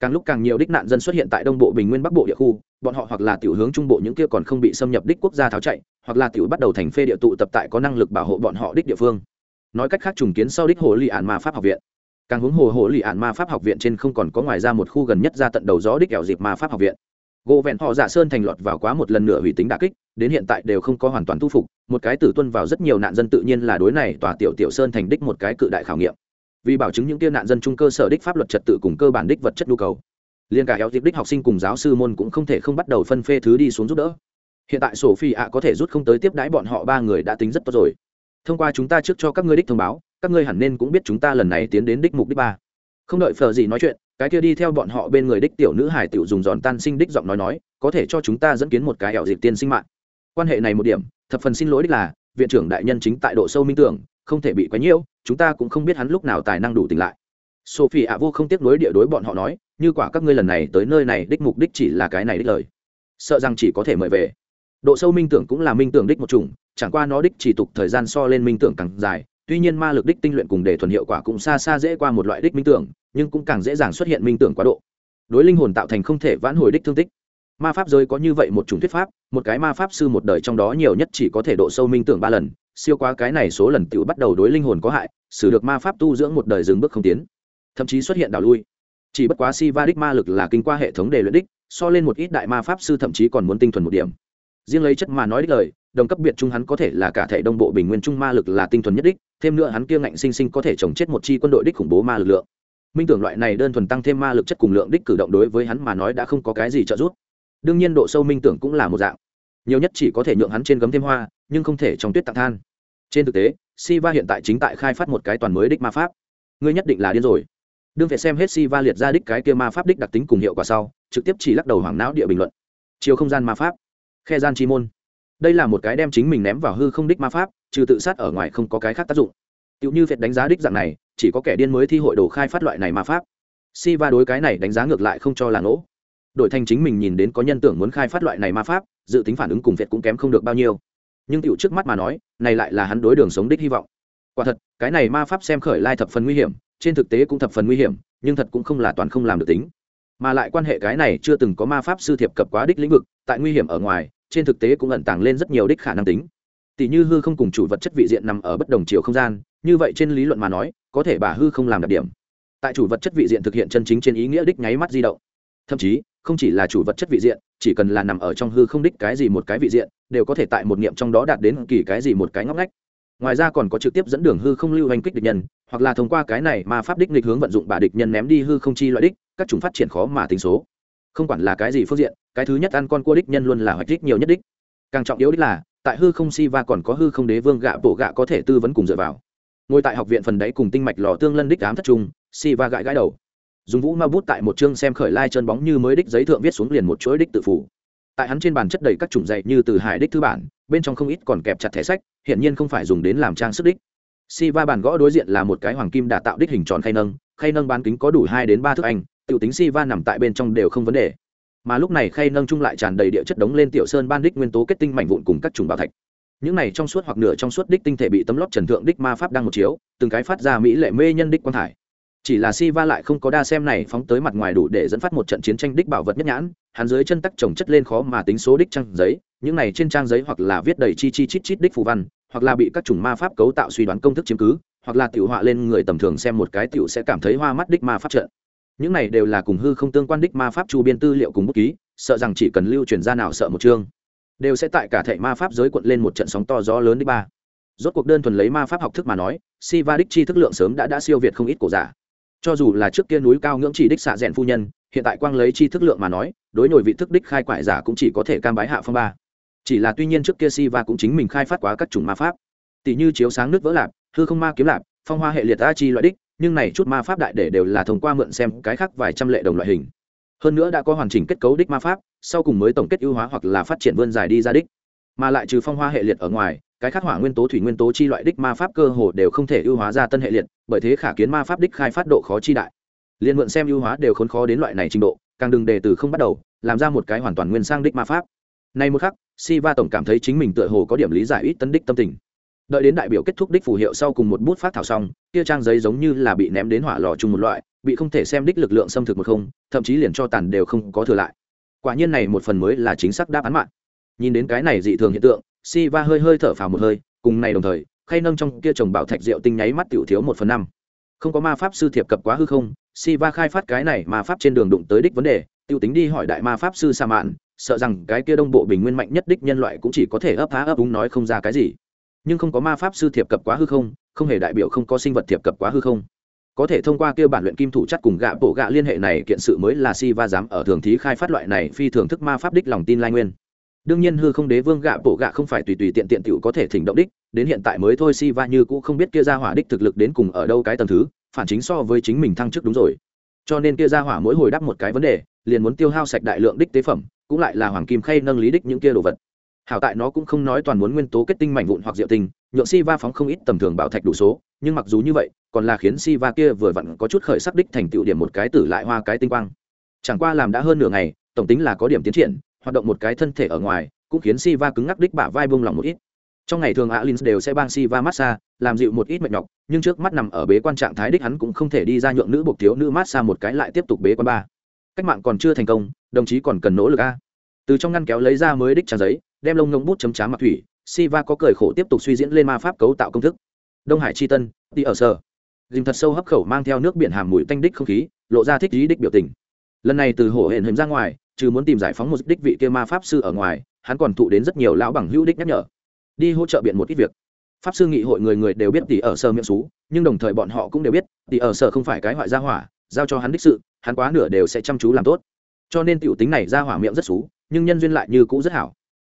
Càng lúc càng nhiều đích nạn dân xuất hiện tại đông bộ bình nguyên bắc bộ địa khu, bọn họ hoặc là tiểu hướng trung bộ những kia còn không bị xâm nhập đích quốc gia tháo chạy hoặc là tiểu bắt đầu thành phê địa tụ tập tại có năng lực bảo hộ bọn họ đích địa phương. Nói cách khác trùng kiến sau đích hồ lì ạn ma pháp học viện. Càng hướng hồ hồ lì ạn ma pháp học viện trên không còn có ngoài ra một khu gần nhất ra tận đầu gió đích kẹo dịp ma pháp học viện. Gỗ vẹn họ giả sơn thành lọt vào quá một lần nửa hủy tính đà kích, đến hiện tại đều không có hoàn toàn thu phục, một cái tử tuân vào rất nhiều nạn dân tự nhiên là đối này tòa tiểu tiểu sơn thành đích một cái cự đại khảo nghiệm. Vì bảo chứng những kia nạn dân trung cơ sở đích pháp luật trật tự cùng cơ bản đích vật chất nhu cầu. Liên cả eo dịp đích học sinh cùng giáo sư môn cũng không thể không bắt đầu phân phê thứ đi xuống giúp đỡ hiện tại sổ phi ạ có thể rút không tới tiếp đái bọn họ ba người đã tính rất tốt rồi. Thông qua chúng ta trước cho các ngươi đích thông báo, các ngươi hẳn nên cũng biết chúng ta lần này tiến đến đích mục đích ba. Không đợi phờ gì nói chuyện, cái kia đi theo bọn họ bên người đích tiểu nữ hải tiểu dùng giòn tan sinh đích giọng nói nói, có thể cho chúng ta dẫn kiến một cái ẻo dịp tiên sinh mạng. Quan hệ này một điểm, thập phần xin lỗi đích là, viện trưởng đại nhân chính tại độ sâu minh tưởng, không thể bị quấy nhiễu, chúng ta cũng không biết hắn lúc nào tài năng đủ tỉnh lại. Sophie ạ vô không tiếp nối địa đối bọn họ nói, như quả các ngươi lần này tới nơi này đích mục đích chỉ là cái này đích lời. Sợ rằng chỉ có thể mời về độ sâu minh tưởng cũng là minh tưởng đích một chủng, chẳng qua nó đích chỉ tục thời gian so lên minh tưởng càng dài, tuy nhiên ma lực đích tinh luyện cùng để thuần hiệu quả cũng xa xa dễ qua một loại đích minh tưởng, nhưng cũng càng dễ dàng xuất hiện minh tưởng quá độ. Đối linh hồn tạo thành không thể vãn hồi đích thương tích. Ma pháp giới có như vậy một chủng thuyết pháp, một cái ma pháp sư một đời trong đó nhiều nhất chỉ có thể độ sâu minh tưởng ba lần, siêu quá cái này số lần tự bắt đầu đối linh hồn có hại xử được ma pháp tu dưỡng một đời dừng bước không tiến. Thậm chí xuất hiện đảo lui. Chỉ bất quá si va đích ma lực là kinh qua hệ thống đề luyện đích, so lên một ít đại ma pháp sư thậm chí còn muốn tinh thuần một điểm riêng lấy chất mà nói đích lời, đồng cấp biệt trung hắn có thể là cả thể đông bộ bình nguyên trung ma lực là tinh thuần nhất đích, thêm nữa hắn kia ngạnh sinh sinh có thể trồng chết một chi quân đội đích khủng bố ma lực lượng. Minh tưởng loại này đơn thuần tăng thêm ma lực chất cùng lượng đích cử động đối với hắn mà nói đã không có cái gì trợ giúp. Đương nhiên độ sâu minh tưởng cũng là một dạng. Nhiều nhất chỉ có thể nhượng hắn trên gấm thêm hoa, nhưng không thể trong tuyết tặng than. Trên thực tế, Siva hiện tại chính tại khai phát một cái toàn mới đích ma pháp. Ngươi nhất định là điên rồi. Đương phải xem hết Siva liệt ra đích cái kia ma pháp đích đặc tính cùng hiệu quả sau, trực tiếp chỉ lắc đầu hoảng não địa bình luận. Chiều không gian ma pháp khe gian chi môn. Đây là một cái đem chính mình ném vào hư không đích ma pháp, trừ tự sát ở ngoài không có cái khác tác dụng. Tựu như việc đánh giá đích dạng này, chỉ có kẻ điên mới thi hội đồ khai phát loại này ma pháp. Si Va đối cái này đánh giá ngược lại không cho là nỗ đổi thành chính mình nhìn đến có nhân tưởng muốn khai phát loại này ma pháp, dự tính phản ứng cùng việt cũng kém không được bao nhiêu. Nhưng tựu trước mắt mà nói, này lại là hắn đối đường sống đích hy vọng. Quả thật, cái này ma pháp xem khởi lai thập phần nguy hiểm, trên thực tế cũng thập phần nguy hiểm, nhưng thật cũng không là toàn không làm được tính. Mà lại quan hệ cái này chưa từng có ma pháp sư thiệp cập quá đích lĩnh vực, tại nguy hiểm ở ngoài trên thực tế cũng ẩn tàng lên rất nhiều đích khả năng tính. Tỷ như hư không cùng chủ vật chất vị diện nằm ở bất đồng chiều không gian, như vậy trên lý luận mà nói, có thể bà hư không làm đặc điểm. Tại chủ vật chất vị diện thực hiện chân chính trên ý nghĩa đích nháy mắt di động. Thậm chí, không chỉ là chủ vật chất vị diện, chỉ cần là nằm ở trong hư không đích cái gì một cái vị diện, đều có thể tại một niệm trong đó đạt đến kỳ cái gì một cái ngóc ngách. Ngoài ra còn có trực tiếp dẫn đường hư không lưu hành kích địch nhân, hoặc là thông qua cái này mà pháp đích nghịch hướng vận dụng bà địch nhân ném đi hư không chi loại đích, các chúng phát triển khó mà tính số không quản là cái gì phương diện, cái thứ nhất ăn con cua đích nhân luôn là hoạch đích nhiều nhất đích. Càng trọng yếu đích là, tại hư không si va còn có hư không đế vương gạ bộ gạ có thể tư vấn cùng dựa vào. Ngồi tại học viện phần đáy cùng tinh mạch lò tương lân đích ám thất trung, si va gãi gãi đầu. Dùng vũ ma bút tại một chương xem khởi lai chân bóng như mới đích giấy thượng viết xuống liền một chuỗi đích tự phủ tại hắn trên bàn chất đầy các chủng dạy như từ hải đích thư bản, bên trong không ít còn kẹp chặt thẻ sách hiện nhiên không phải dùng đến làm trang sức đích. Si va bàn gõ đối diện là một cái hoàng kim đà tạo đích hình tròn khay nâng khay nâng bán kính có đủ hai đến ba thước anh tiểu tính si va nằm tại bên trong đều không vấn đề. Mà lúc này khay nâng chung lại tràn đầy địa chất đống lên tiểu sơn ban đích nguyên tố kết tinh mảnh vụn cùng các chủng bảo thạch. Những này trong suốt hoặc nửa trong suốt đích tinh thể bị tấm lót trần thượng đích ma pháp đang một chiếu, từng cái phát ra mỹ lệ mê nhân đích quang thải. Chỉ là si va lại không có đa xem này phóng tới mặt ngoài đủ để dẫn phát một trận chiến tranh đích bảo vật nhất nhãn, hắn dưới chân tắc trồng chất lên khó mà tính số đích trang giấy, những này trên trang giấy hoặc là viết đầy chi chi chít chít đích phù văn, hoặc là bị các chủng ma pháp cấu tạo suy đoán công thức chiếm cứ, hoặc là tiểu họa lên người tầm thường xem một cái tiểu sẽ cảm thấy hoa mắt đích ma pháp trận những này đều là cùng hư không tương quan đích ma pháp chu biên tư liệu cùng bút ký, sợ rằng chỉ cần lưu truyền ra nào sợ một chương, đều sẽ tại cả thệ ma pháp giới quận lên một trận sóng to gió lớn đích ba. Rốt cuộc đơn thuần lấy ma pháp học thức mà nói si va đích chi thức lượng sớm đã đã siêu việt không ít cổ giả. Cho dù là trước kia núi cao ngưỡng chỉ đích xạ rèn phu nhân, hiện tại quang lấy chi thức lượng mà nói, đối nổi vị thức đích khai quại giả cũng chỉ có thể cam bái hạ phong ba. Chỉ là tuy nhiên trước kia si va cũng chính mình khai phát quá các chủng ma pháp. Tỷ như chiếu sáng nước vỡ lạp, hư không ma kiếm lạp, phong hoa hệ liệt a chi loại đích nhưng này chút ma pháp đại để đều là thông qua mượn xem cái khác vài trăm lệ đồng loại hình. Hơn nữa đã có hoàn chỉnh kết cấu đích ma pháp, sau cùng mới tổng kết ưu hóa hoặc là phát triển vươn dài đi ra đích. Mà lại trừ phong hoa hệ liệt ở ngoài, cái khắc hỏa nguyên tố thủy nguyên tố chi loại đích ma pháp cơ hồ đều không thể ưu hóa ra tân hệ liệt, bởi thế khả kiến ma pháp đích khai phát độ khó chi đại. Liên mượn xem ưu hóa đều khốn khó đến loại này trình độ, càng đừng đề từ không bắt đầu, làm ra một cái hoàn toàn nguyên sang đích ma pháp. Nay một khắc si va tổng cảm thấy chính mình tựa hồ có điểm lý giải ít tân đích tâm tình đợi đến đại biểu kết thúc đích phù hiệu sau cùng một bút phát thảo xong, kia trang giấy giống như là bị ném đến hỏa lò chung một loại, bị không thể xem đích lực lượng xâm thực một không, thậm chí liền cho tàn đều không có thừa lại. Quả nhiên này một phần mới là chính xác đáp án mạng. Nhìn đến cái này dị thường hiện tượng si va hơi hơi thở phào một hơi, cùng này đồng thời, khay nâng trong kia trồng bảo thạch rượu tinh nháy mắt tiểu thiếu một phần năm. Không có ma pháp sư thiệp cập quá hư không si va khai phát cái này ma pháp trên đường đụng tới đích vấn đề, tiêu tính đi hỏi đại ma pháp sư sa mạn, sợ rằng cái kia đông bộ bình nguyên mạnh nhất đích nhân loại cũng chỉ có thể ấp há ấp úng nói không ra cái gì nhưng không có ma pháp sư thiệp cập quá hư không không hề đại biểu không có sinh vật thiệp cập quá hư không. Có thể thông qua kia bản luyện kim thủ chất cùng gạ bộ gạ liên hệ này kiện sự mới là si va dám ở thường thí khai phát loại này phi thường thức ma pháp đích lòng tin lai nguyên. Đương nhiên hư không đế vương gạ bộ gạ không phải tùy tùy tiện tiện tiểu có thể thỉnh động đích, đến hiện tại mới thôi si va như cũ không biết kia ra hỏa đích thực lực đến cùng ở đâu cái tầng thứ, phản chính so với chính mình thăng chức đúng rồi. Cho nên kia ra hỏa mỗi hồi đáp một cái vấn đề, liền muốn tiêu hao sạch đại lượng đích tế phẩm, cũng lại là hoàng kim khay nâng lý đích những kia đồ vật hảo tại nó cũng không nói toàn muốn nguyên tố kết tinh mảnh vụn hoặc diệu tinh, nhượng si va phóng không ít tầm thường bảo thạch đủ số, nhưng mặc dù như vậy, còn là khiến si va kia vừa vặn có chút khởi sắc đích thành tựu điểm một cái tử lại hoa cái tinh quang. Chẳng qua làm đã hơn nửa ngày, tổng tính là có điểm tiến triển, hoạt động một cái thân thể ở ngoài, cũng khiến si va cứng ngắc đích bả vai bông lòng một ít. Trong ngày thường alin đều sẽ bang si va massage, làm dịu một ít mệt nhọc, nhưng trước mắt nằm ở bế quan trạng thái đích hắn cũng không thể đi ra nhượng nữ buộc thiếu nữ massage một cái lại tiếp tục bế quan ba. Cách mạng còn chưa thành công, đồng chí còn cần nỗ lực a từ trong ngăn kéo lấy ra mới đích trang giấy, đem lông ngông bút chấm trá mặt thủy si va có cười khổ tiếp tục suy diễn lên ma pháp cấu tạo công thức. Đông hải chi tân, đi ở sở. Dìm thật sâu hấp khẩu mang theo nước biển hàm mùi tanh đích không khí, lộ ra thích lý đích biểu tình. Lần này từ hổ hển hình ra ngoài chứ muốn tìm giải phóng một đích vị kia ma pháp sư ở ngoài, hắn còn thụ đến rất nhiều lão bằng hữu đích nhắc nhở. Đi hỗ trợ biện một ít việc. Pháp sư nghị hội người người đều biết tỷ ở sở miệng xú, nhưng đồng thời bọn họ cũng đều biết, tỷ ở sở không phải cái hoại gia hỏa, giao cho hắn đích sự, hắn quá nửa đều sẽ chăm chú làm tốt. Cho nên tiểu tính này ra hỏa miệng rất xú nhưng nhân duyên lại như cũ rất hảo.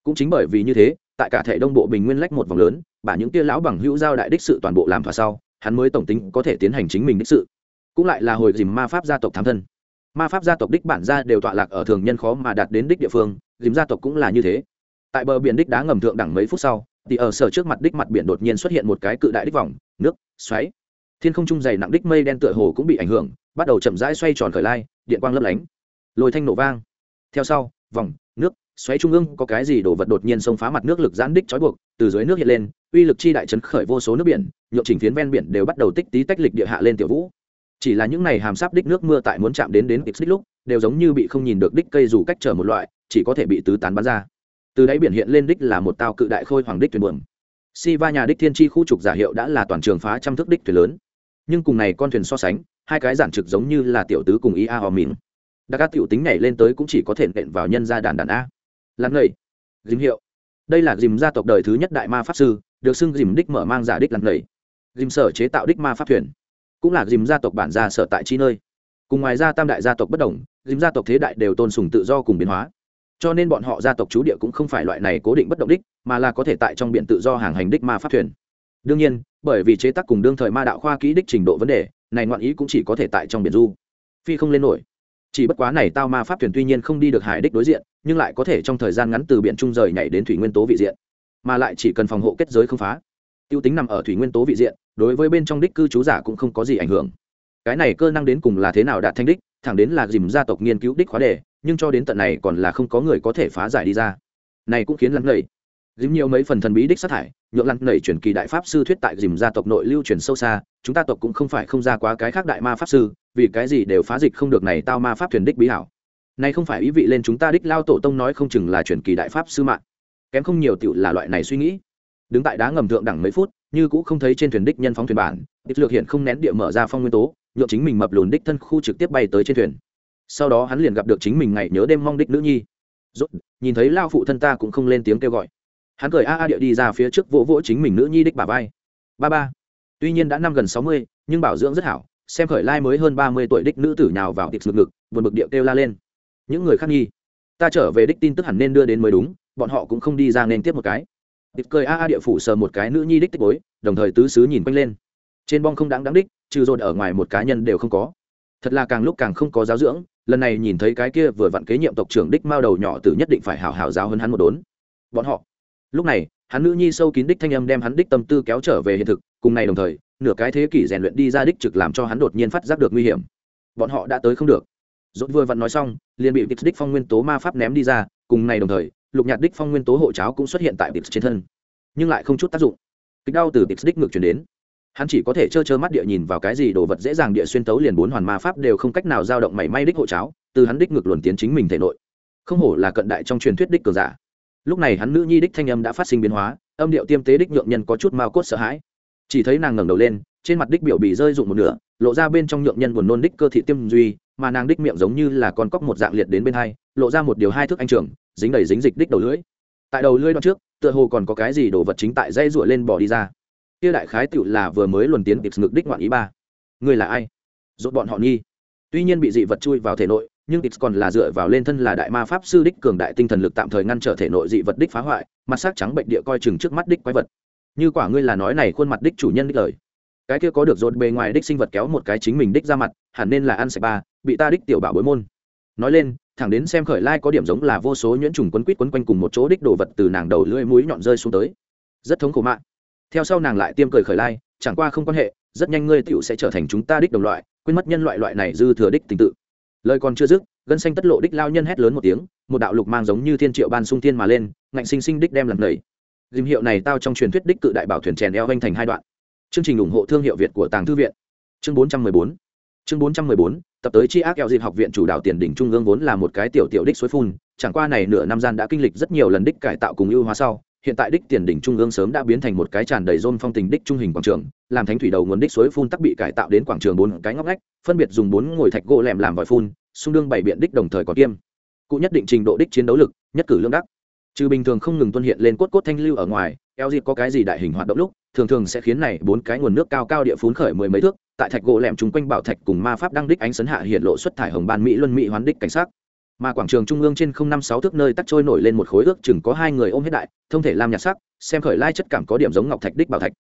Cũng chính bởi vì như thế, tại cả thể đông bộ bình nguyên lách một vòng lớn bả những tia lão bằng hữu giao đại đích sự toàn bộ làm thỏa sau, hắn mới tổng tính có thể tiến hành chính mình đích sự. Cũng lại là hồi dìm ma pháp gia tộc tham thân. Ma pháp gia tộc đích bản gia đều tọa lạc ở thường nhân khó mà đạt đến đích địa phương dìm gia tộc cũng là như thế. Tại bờ biển đích đá ngầm thượng đẳng mấy phút sau, thì ở sở trước mặt đích mặt biển đột nhiên xuất hiện một cái cự đại đích vòng, nước, xoáy. Thiên không trung dày nặng đích mây đen tựa hồ cũng bị ảnh hưởng, bắt đầu chậm rãi xoay tròn khởi lai, điện quang lấp lánh. Lôi thanh nổ vang. Theo sau vòng, nước, xoáy trung ương có cái gì đổ vật đột nhiên xông phá mặt nước lực giãn đích trói buộc, từ dưới nước hiện lên, uy lực chi đại chấn khởi vô số nước biển, nhộn chỉnh phiến ven biển đều bắt đầu tích tí tách lịch địa hạ lên tiểu vũ. Chỉ là những này hàm sáp đích nước mưa tại muốn chạm đến đến đích lúc, đều giống như bị không nhìn được đích cây dù cách trở một loại, chỉ có thể bị tứ tán bắn ra. Từ đáy biển hiện lên đích là một tàu cự đại khôi hoàng đích thuyền buồm. Si va nhà đích thiên tri khu trục giả hiệu đã là toàn trường phá trăm thước đích thuyền lớn. Nhưng cùng này con thuyền so sánh, hai cái giản trực giống như là tiểu tứ cùng ý a hò mìn đa ca tiểu tính nhảy lên tới cũng chỉ có thể nện vào nhân gia đàn đàn a. Lăn lầy dìm hiệu. Đây là dìm gia tộc đời thứ nhất đại ma pháp sư, được xưng dìm đích mở mang giả đích lăn lầy dìm sở chế tạo đích ma pháp thuyền, cũng là dìm gia tộc bản gia sở tại chi nơi. Cùng ngoài ra tam đại gia tộc bất đồng dìm gia tộc thế đại đều tôn sùng tự do cùng biến hóa. Cho nên bọn họ gia tộc chú địa cũng không phải loại này cố định bất động đích, mà là có thể tại trong biển tự do hàng hành đích ma pháp thuyền. Đương nhiên, bởi vì chế tác cùng đương thời ma đạo khoa kỹ đích trình độ vấn đề, này ngoạn ý cũng chỉ có thể tại trong biển du. Phi không lên nổi chỉ bất quá này tao ma pháp thuyền tuy nhiên không đi được hải đích đối diện, nhưng lại có thể trong thời gian ngắn từ biển trung rời nhảy đến thủy nguyên tố vị diện, mà lại chỉ cần phòng hộ kết giới không phá. Tiêu tính nằm ở thủy nguyên tố vị diện, đối với bên trong đích cư trú giả cũng không có gì ảnh hưởng. Cái này cơ năng đến cùng là thế nào đạt thanh đích, thẳng đến là dìm gia tộc nghiên cứu đích khóa đề, nhưng cho đến tận này còn là không có người có thể phá giải đi ra. Này cũng khiến lăn lầy. Dìm nhiều mấy phần thần bí đích sát thải, nhượng lăn lầy chuyển kỳ đại pháp sư thuyết tại dìm gia tộc nội lưu truyền sâu xa, chúng ta tộc cũng không phải không ra quá cái khác đại ma pháp sư vì cái gì đều phá dịch không được này tao ma pháp thuyền đích bí hảo. Nay không phải ý vị lên chúng ta đích lao tổ tông nói không chừng là truyền kỳ đại pháp sư mạng. Kém không nhiều tựu là loại này suy nghĩ. Đứng tại đá ngầm thượng đẳng mấy phút, như cũng không thấy trên thuyền đích nhân phóng thuyền bản, đích lược hiện không nén địa mở ra phong nguyên tố, nhượng chính mình mập lùn đích thân khu trực tiếp bay tới trên thuyền. Sau đó hắn liền gặp được chính mình ngày nhớ đêm mong đích nữ nhi. Rốt, nhìn thấy lao phụ thân ta cũng không lên tiếng kêu gọi. Hắn cười a a địa đi ra phía trước vỗ vỗ chính mình nữ nhi đích bà vai. Ba ba, tuy nhiên đã năm gần sáu mươi, nhưng bảo dưỡng rất hảo xem khởi lai mới hơn ba mươi tuổi đích nữ tử nhào vào tiệc ngực ngực vượt bực điệu kêu la lên. Những người khác nghi, ta trở về đích tin tức hẳn nên đưa đến mới đúng, bọn họ cũng không đi ra nên tiếp một cái. Tiệc cười a a địa phủ sờ một cái nữ nhi đích tích bối đồng thời tứ xứ nhìn quanh lên. Trên bong không đáng đáng đích, trừ rồi ở ngoài một cá nhân đều không có. Thật là càng lúc càng không có giáo dưỡng, lần này nhìn thấy cái kia vừa vặn kế nhiệm tộc trưởng đích mao đầu nhỏ tử nhất định phải hào hào giáo hơn hắn một đốn. Bọn họ, lúc này, hắn nữ nhi sâu kín đích thanh âm đem hắn đích tâm tư kéo trở về hiện thực, cùng này đồng thời nửa cái thế kỷ rèn luyện đi ra đích trực làm cho hắn đột nhiên phát giác được nguy hiểm. Bọn họ đã tới không được. Dốt vừa vặn nói xong, liền bị đích phong nguyên tố ma pháp ném đi ra, cùng ngày đồng thời, lục nhạt đích phong nguyên tố hộ cháo cũng xuất hiện tại địch trên thân. Nhưng lại không chút tác dụng. Kịch đau từ địch đích ngược chuyển đến. Hắn chỉ có thể trơ trơ mắt địa nhìn vào cái gì đồ vật dễ dàng địa xuyên tấu liền bốn hoàn ma pháp đều không cách nào dao động mảy may đích hộ cháo, từ hắn đích ngược luồn tiến chính mình thể nội. Không hổ là cận đại trong truyền thuyết đích cường giả. Lúc này hắn nữ nhi đích thanh âm đã phát sinh biến hóa, âm điệu tiêm tế đích nhượng nhân có chút mao cốt sợ hãi chỉ thấy nàng ngẩng đầu lên, trên mặt đích biểu bị rơi rụng một nửa, lộ ra bên trong nhượng nhân buồn nôn đích cơ thị tiêm duy, mà nàng đích miệng giống như là con cóc một dạng liệt đến bên hai, lộ ra một điều hai thước anh trường, dính đầy dính dịch đích đầu lưỡi. Tại đầu lưỡi đoạn trước, tựa hồ còn có cái gì đồ vật chính tại dây ruổi lên bỏ đi ra. Kia đại khái tựu là vừa mới luồn tiến kịp ngực đích ngoạn ý ba. Người là ai? Dốt bọn họ nghi. Tuy nhiên bị dị vật chui vào thể nội, nhưng tiệp còn là dựa vào lên thân là đại ma pháp sư đích cường đại tinh thần lực tạm thời ngăn trở thể nội dị vật đích phá hoại, mặt sắc trắng bệnh địa coi chừng trước mắt đích quái vật như quả ngươi là nói này khuôn mặt đích chủ nhân đích lời. Cái kia có được dồn bề ngoài đích sinh vật kéo một cái chính mình đích ra mặt, hẳn nên là ăn sạch ba, bị ta đích tiểu bảo bối môn. Nói lên, thẳng đến xem khởi lai có điểm giống là vô số nhuyễn trùng quấn quýt quấn quanh cùng một chỗ đích đồ vật từ nàng đầu lưỡi mũi nhọn rơi xuống tới. Rất thống khổ mạng theo sau nàng lại tiêm cười khởi lai, chẳng qua không quan hệ, rất nhanh ngươi tựu sẽ trở thành chúng ta đích đồng loại, quên mất nhân loại loại này dư thừa đích tình tự. Lời còn chưa dứt, gân xanh tất lộ đích lao nhân hét lớn một tiếng, một đạo lục mang giống như thiên triệu ban sung thiên mà lên, ngạnh sinh sinh đích đem lật nầy dìm hiệu này tao trong truyền thuyết đích cự đại bảo thuyền chèn eo anh thành hai đoạn. Chương trình ủng hộ thương hiệu việt của tàng thư viện. Chương 414 chương 414 tập tới chi ác eo dịp học viện chủ đạo tiền đỉnh trung ương vốn là một cái tiểu tiểu đích suối phun, chẳng qua này nửa năm gian đã kinh lịch rất nhiều lần đích cải tạo cùng ưu hóa sau, hiện tại đích tiền đỉnh trung ương sớm đã biến thành một cái tràn đầy rôn phong tình đích trung hình quảng trường, làm thánh thủy đầu nguồn đích suối phun tắc bị cải tạo đến quảng trường bốn cái ngóc ngách, phân biệt dùng bốn ngồi thạch gỗ lẻm làm vòi phun, xung đương bảy biện đích đồng thời có kiêm. Cụ nhất định trình độ đích chiến đấu lực, nhất cử lương đắc trừ bình thường không ngừng tuân hiện lên cốt cốt thanh lưu ở ngoài, eo dịp có cái gì đại hình hoạt động lúc, thường thường sẽ khiến này bốn cái nguồn nước cao cao địa phún khởi mười mấy thước, tại thạch gỗ lẻm chung quanh bảo thạch cùng ma pháp đăng đích ánh sấn hạ hiện lộ xuất thải hồng ban mỹ luân mỹ hoán đích cảnh sát mà quảng trường trung ương trên không năm sáu thước nơi tắt trôi nổi lên một khối ước chừng có hai người ôm hết đại, thông thể lam nhạt sắc, xem khởi lai chất cảm có điểm giống ngọc thạch đích bảo thạch.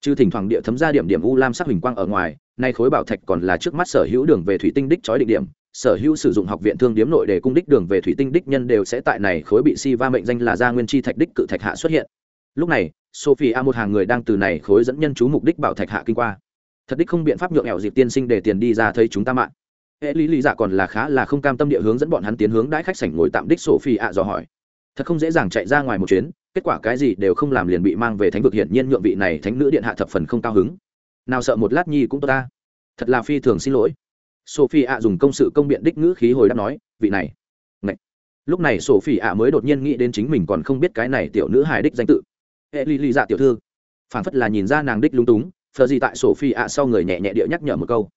Trừ thỉnh thoảng địa thấm ra điểm điểm u lam sắc hình quang ở ngoài, nay khối bảo thạch còn là trước mắt sở hữu đường về thủy tinh đích chói định điểm sở hữu sử dụng học viện thương điếm nội để cung đích đường về thủy tinh đích nhân đều sẽ tại này khối bị si va mệnh danh là gia nguyên chi thạch đích cự thạch hạ xuất hiện. Lúc này, sophie a một hàng người đang từ này khối dẫn nhân chú mục đích bảo thạch hạ kinh qua. Thật đích không biện pháp nhượng ẻo dịp tiên sinh để tiền đi ra thấy chúng ta mạng. Hệ lý lý giả còn là khá là không cam tâm địa hướng dẫn bọn hắn tiến hướng đãi khách sảnh ngồi tạm đích sophie a dò hỏi. Thật không dễ dàng chạy ra ngoài một chuyến, kết quả cái gì đều không làm liền bị mang về thánh vực hiển nhiên nhượng vị này thánh nữ điện hạ thập phần không cao hứng. Nào sợ một lát nhi cũng tốt ta. Thật là phi thường xin lỗi sophie ạ dùng công sự công biện đích ngữ khí hồi đáp nói, vị này Ngậy. lúc này sophie ạ mới đột nhiên nghĩ đến chính mình còn không biết cái này tiểu nữ hài đích danh tự. Hệ ly ly dạ tiểu thư. Phản phất là nhìn ra nàng đích lung túng, phờ gì tại sophie ạ sau người nhẹ nhẹ địa nhắc nhở một câu.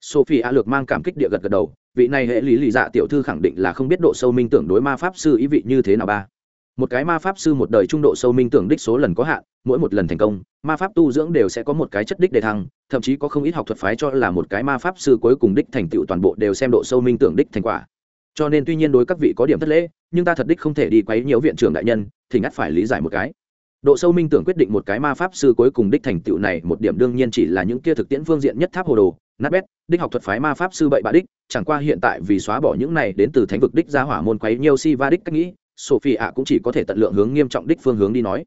Sophie ạ lược mang cảm kích địa gật gật đầu, vị này hệ lý lì dạ tiểu thư khẳng định là không biết độ sâu minh tưởng đối ma pháp sư ý vị như thế nào ba một cái ma pháp sư một đời trung độ sâu minh tưởng đích số lần có hạn, mỗi một lần thành công, ma pháp tu dưỡng đều sẽ có một cái chất đích để thăng, thậm chí có không ít học thuật phái cho là một cái ma pháp sư cuối cùng đích thành tựu toàn bộ đều xem độ sâu minh tưởng đích thành quả. Cho nên tuy nhiên đối các vị có điểm thất lễ, nhưng ta thật đích không thể đi quấy nhiễu viện trưởng đại nhân, thì ngắt phải lý giải một cái. Độ sâu minh tưởng quyết định một cái ma pháp sư cuối cùng đích thành tựu này một điểm đương nhiên chỉ là những kia thực tiễn phương diện nhất tháp hồ đồ, nát bét, đích học thuật phái ma pháp sư bậy bạ đích, chẳng qua hiện tại vì xóa bỏ những này đến từ thánh vực đích ra hỏa môn quấy nhiêu si va đích cách nghĩ sophie ạ cũng chỉ có thể tận lượng hướng nghiêm trọng đích phương hướng đi nói.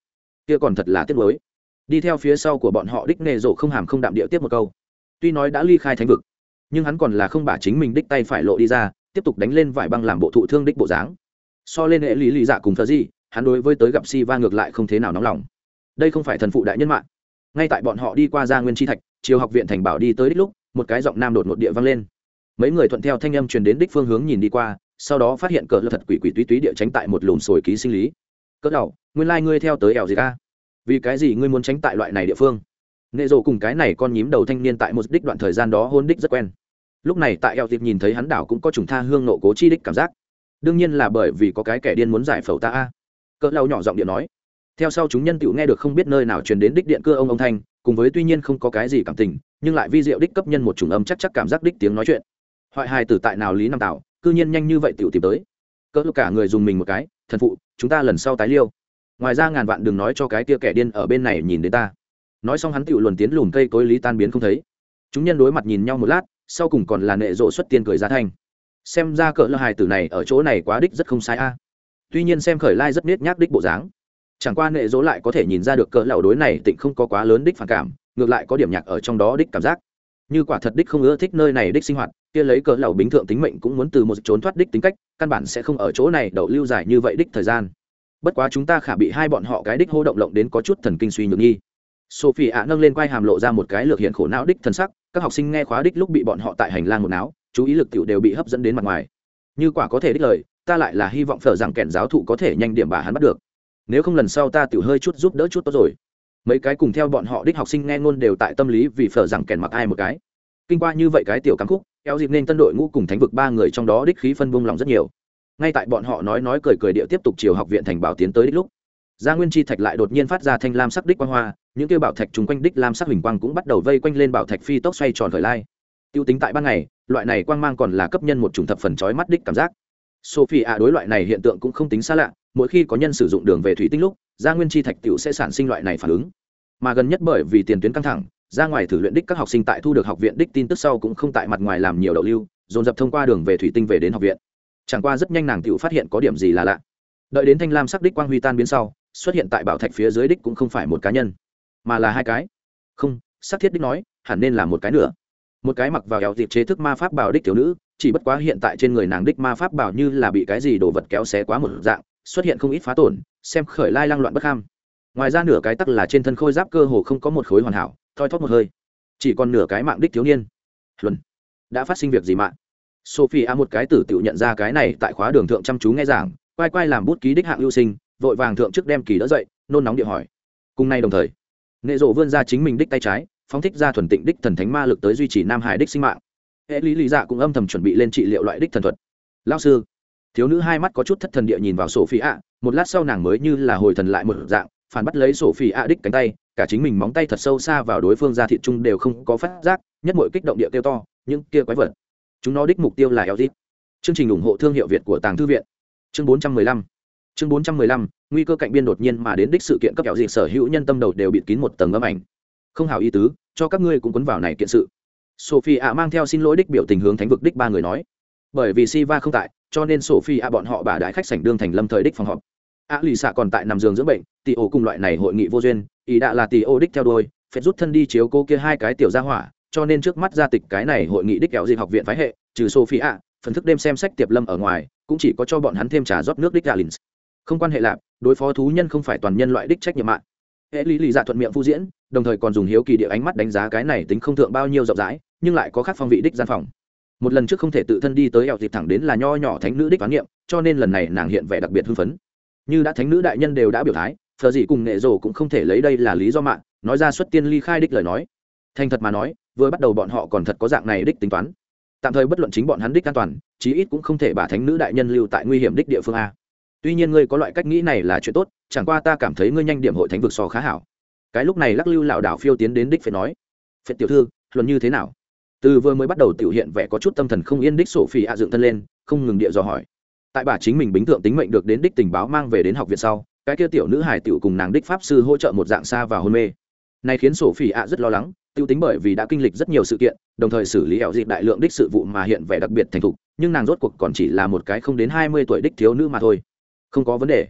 Kia còn thật là tiếc mới đi theo phía sau của bọn họ đích nề rộ không hàm không đạm địa tiếp một câu. Tuy nói đã ly khai thánh vực, nhưng hắn còn là không bả chính mình đích tay phải lộ đi ra, tiếp tục đánh lên vải băng làm bộ thụ thương đích bộ dáng. So lên hệ lý lý dạ cùng thờ gì hắn đối với tới gặp si va ngược lại không thế nào nóng lòng. Đây không phải thần phụ đại nhân mạng. Ngay tại bọn họ đi qua gia nguyên chi thạch chiều học viện thành bảo đi tới đích lúc, một cái giọng nam đột ngột địa vang lên. Mấy người thuận theo thanh âm truyền đến đích phương hướng nhìn đi qua sau đó phát hiện cỡ thật quỷ quỷ túy túy địa tránh tại một lùm sồi ký sinh lý. Cỡ đầu nguyên lai、like、ngươi theo tới ẻo gì ca vì cái gì ngươi muốn tránh tại loại này địa phương? Nghệ rộ cùng cái này con nhím đầu thanh niên tại một đích đoạn thời gian đó hôn đích rất quen. Lúc này tại eo dịp nhìn thấy hắn đảo cũng có trùng tha hương nộ cố chi đích cảm giác. Đương nhiên là bởi vì có cái kẻ điên muốn giải phẫu ta a. Cỡ lau nhỏ giọng điện nói. Theo sau chúng nhân tựu nghe được không biết nơi nào truyền đến đích điện cưa ông ông thanh, cùng với tuy nhiên không có cái gì cảm tình, nhưng lại vi diệu đích cấp nhân một chủng âm chắc chắc cảm giác đích tiếng nói chuyện. Hoại hài tử tại nào lý nam tạo cư nhiên nhanh như vậy tiểu tìm tới. Cỡ cả người dùng mình một cái, thần phụ, chúng ta lần sau tái liêu. Ngoài ra ngàn vạn đừng nói cho cái tia kẻ điên ở bên này nhìn đến ta. Nói xong hắn tiểu luồn tiến lùm cây cối lý tan biến không thấy. Chúng nhân đối mặt nhìn nhau một lát, sau cùng còn là nệ rộ xuất tiên cười giá thanh xem ra cỡ lơ hài tử này ở chỗ này quá đích rất không sai a. Tuy nhiên xem khởi lai rất nết nhác đích bộ dáng. Chẳng qua nệ dỗ lại có thể nhìn ra được cỡ lão đối này tịnh không có quá lớn đích phản cảm, ngược lại có điểm nhạc ở trong đó đích cảm giác. Như quả thật đích không ưa thích nơi này đích sinh hoạt kia lấy cỡ lầu bính thượng tính mệnh cũng muốn từ một trốn thoát đích tính cách, căn bản sẽ không ở chỗ này đậu lưu dài như vậy đích thời gian. Bất quá chúng ta khả bị hai bọn họ cái đích hô động lộng đến có chút thần kinh suy nhược nghi. Sophie ạ nâng lên quai hàm lộ ra một cái lược hiện khổ não đích thân sắc, các học sinh nghe khóa đích lúc bị bọn họ tại hành lang một não, chú ý lực tiểu đều bị hấp dẫn đến mặt ngoài. Như quả có thể đích lời, ta lại là hy vọng phở rằng kẻn giáo thụ có thể nhanh điểm bà hắn bắt được. Nếu không lần sau ta tiểu hơi chút giúp đỡ chút tốt rồi. Mấy cái cùng theo bọn họ đích học sinh nghe ngôn đều tại tâm lý vì phở rằng kèn mặc ai một cái. Kinh qua như vậy cái tiểu cắm khúc eo dịp nên tân đội ngũ cùng thánh vực ba người trong đó đích khí phân vung lòng rất nhiều. Ngay tại bọn họ nói nói cười cười địa tiếp tục chiều học viện thành bảo tiến tới đích lúc, gia nguyên chi thạch lại đột nhiên phát ra thanh lam sắc đích quang hoa, những kêu bảo thạch chung quanh đích lam sắc huỳnh quang cũng bắt đầu vây quanh lên bảo thạch phi tốc xoay tròn khởi lai. Tiêu tính tại ban ngày, loại này quang mang còn là cấp nhân một chủng thập phần chói mắt đích cảm giác. Sophie ạ đối loại này hiện tượng cũng không tính xa lạ, mỗi khi có nhân sử dụng đường về thủy tinh lúc, gia nguyên chi thạch tiểu sẽ sản sinh loại này phản ứng. Mà gần nhất bởi vì tiền tuyến căng thẳng ra ngoài thử luyện đích các học sinh tại thu được học viện đích tin tức sau cũng không tại mặt ngoài làm nhiều đậu lưu, dồn dập thông qua đường về thủy tinh về đến học viện. Chẳng qua rất nhanh nàng tiểu phát hiện có điểm gì là lạ. Đợi đến thanh lam sắc đích quang huy tan biến sau, xuất hiện tại bảo thạch phía dưới đích cũng không phải một cá nhân, mà là hai cái. Không, sắc thiết đích nói, hẳn nên là một cái nữa. Một cái mặc vào kéo dịp chế thức ma pháp bảo đích thiếu nữ, chỉ bất quá hiện tại trên người nàng đích ma pháp bảo như là bị cái gì đồ vật kéo xé quá một dạng, xuất hiện không ít phá tổn, xem khởi lai lang loạn bất ham. Ngoài ra nửa cái tắc là trên thân khôi giáp cơ hồ không có một khối hoàn hảo thoi thóp một hơi. Chỉ còn nửa cái mạng đích thiếu niên. Luân, đã phát sinh việc gì mạng sophie a một cái tử tự nhận ra cái này tại khóa đường thượng chăm chú nghe giảng, quay quay làm bút ký đích hạng lưu sinh, vội vàng thượng trước đem kỳ đỡ dậy, nôn nóng địa hỏi. Cùng nay đồng thời, nghệ rộ vươn ra chính mình đích tay trái, phóng thích ra thuần tịnh đích thần thánh ma lực tới duy trì nam hải đích sinh mạng. Hệ lý lý dạ cũng âm thầm chuẩn bị lên trị liệu loại đích thần thuật. Lao sư, thiếu nữ hai mắt có chút thất thần địa nhìn vào sổ phi ạ một lát sau nàng mới như là hồi thần lại một dạng, phản bắt lấy sổ phi ạ đích cánh tay cả chính mình móng tay thật sâu xa vào đối phương ra thị trung đều không có phát giác, nhất mọi kích động địa tiêu to, những kia quái vật. Chúng nó đích mục tiêu là eo dip chương trình ủng hộ thương hiệu việt của tàng thư viện. Chương 415 chương 415 nguy cơ cạnh biên đột nhiên mà đến đích sự kiện cấp eo dịp sở hữu nhân tâm đầu đều bịt kín một tầng âm ảnh. Không hảo ý tứ, cho các ngươi cũng quấn vào này kiện sự. Sophie ạ mang theo xin lỗi đích biểu tình hướng thánh vực đích ba người nói. Bởi vì siva không tại, cho nên sophie ạ bọn họ bà đại khách sảnh đương thành lâm thời đích phòng họp. Ạ lì xạ còn tại nằm giường dưỡng bệnh tỷ ổ cùng loại này hội nghị vô duyên ý đã là tỷ ô đích theo đôi phép rút thân đi chiếu cô kia hai cái tiểu gia hỏa, cho nên trước mắt gia tịch cái này hội nghị đích kẹo dịp học viện phái hệ, trừ sophie ạ phần thức đêm xem sách tiệp lâm ở ngoài, cũng chỉ có cho bọn hắn thêm trà rót nước đích galins không quan hệ lạp đối phó thú nhân không phải toàn nhân loại đích trách nhiệm mạng. Hệ lý lý dạ thuận miệng phu diễn, đồng thời còn dùng hiếu kỳ địa ánh mắt đánh giá cái này tính không thượng bao nhiêu rộng rãi, nhưng lại có khác phong vị đích gian phòng. Một lần trước không thể tự thân đi tới eo dịp thẳng đến là nho nhỏ thánh nữ đích quán niệm, cho nên lần này nàng hiện vẻ đặc biệt hưng phấn. Như đã thánh nữ đại nhân đều đã biểu thái thờ dị cùng nghệ rồ cũng không thể lấy đây là lý do mạng, nói ra xuất tiên ly khai đích lời nói. Thành thật mà nói, vừa bắt đầu bọn họ còn thật có dạng này đích tính toán. Tạm thời bất luận chính bọn hắn đích an toàn, chí ít cũng không thể bà thánh nữ đại nhân lưu tại nguy hiểm đích địa phương a. Tuy nhiên ngươi có loại cách nghĩ này là chuyện tốt, chẳng qua ta cảm thấy ngươi nhanh điểm hội thánh vực so khá hảo. Cái lúc này lắc lưu lảo đảo phiêu tiến đến đích phải nói phải tiểu thư, luận như thế nào? Từ vừa mới bắt đầu tiểu hiện vẻ có chút tâm thần không yên đích sổ phi ạ dựng thân lên, không ngừng địa dò hỏi. Tại bà chính mình bính thượng tính mệnh được đến đích tình báo mang về đến học viện sau cái kia tiểu nữ hải tiểu cùng nàng đích pháp sư hỗ trợ một dạng xa và hôn mê. Này khiến sổ phỉ ạ rất lo lắng, tiêu tính bởi vì đã kinh lịch rất nhiều sự kiện, đồng thời xử lý ẻo dịp đại lượng đích sự vụ mà hiện vẻ đặc biệt thành thục, nhưng nàng rốt cuộc còn chỉ là một cái không đến hai mươi tuổi đích thiếu nữ mà thôi. Không có vấn đề.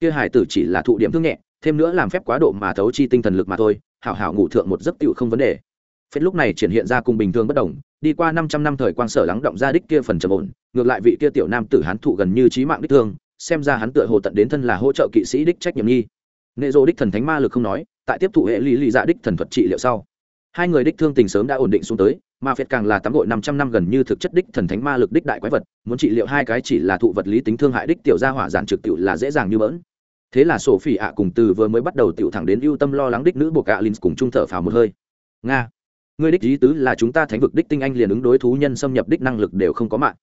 Kia hải tử chỉ là thụ điểm thương nhẹ, thêm nữa làm phép quá độ mà thấu chi tinh thần lực mà thôi, hảo hảo ngủ thượng một giấc tựu không vấn đề. Phết lúc này triển hiện ra cùng bình thường bất đồng, đi qua năm trăm năm thời quang sở lắng động ra đích kia phần trầm ổn, ngược lại vị kia tiểu nam tử hán thụ gần như trí mạng đích thương xem ra hắn tựa hồ tận đến thân là hỗ trợ kỵ sĩ đích trách nhiệm nghi. Nệ dô đích thần thánh ma lực không nói, tại tiếp thụ hệ lý lý dạ đích thần thuật trị liệu sau. Hai người đích thương tình sớm đã ổn định xuống tới, mà phiệt càng là tắm gội năm trăm năm gần như thực chất đích thần thánh ma lực đích đại quái vật, muốn trị liệu hai cái chỉ là thụ vật lý tính thương hại đích tiểu gia hỏa giản trực tiểu là dễ dàng như bỡn. Thế là sổ phỉ ạ cùng từ vừa mới bắt đầu tiểu thẳng đến ưu tâm lo lắng đích nữ buộc ạ linh cùng trung thở phào một hơi. Nga, ngươi đích lý tứ là chúng ta thánh vực đích tinh anh liền ứng đối thú nhân xâm nhập đích năng lực đều không có mạng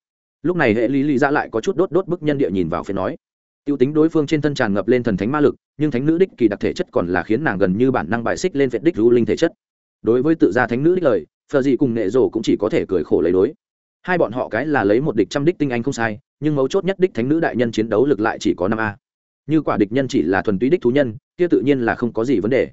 lúc này hệ lý lý ra lại có chút đốt đốt bức nhân địa nhìn vào phía nói. Tiêu tính đối phương trên thân tràn ngập lên thần thánh ma lực, nhưng thánh nữ đích kỳ đặc thể chất còn là khiến nàng gần như bản năng bài xích lên vệt đích lưu linh thể chất. Đối với tự gia thánh nữ đích lời, phờ gì cùng nệ rổ cũng chỉ có thể cười khổ lấy đối. Hai bọn họ cái là lấy một địch trăm đích tinh anh không sai, nhưng mấu chốt nhất đích thánh nữ đại nhân chiến đấu lực lại chỉ có năm a. Như quả địch nhân chỉ là thuần túy đích thú nhân, kia tự nhiên là không có gì vấn đề.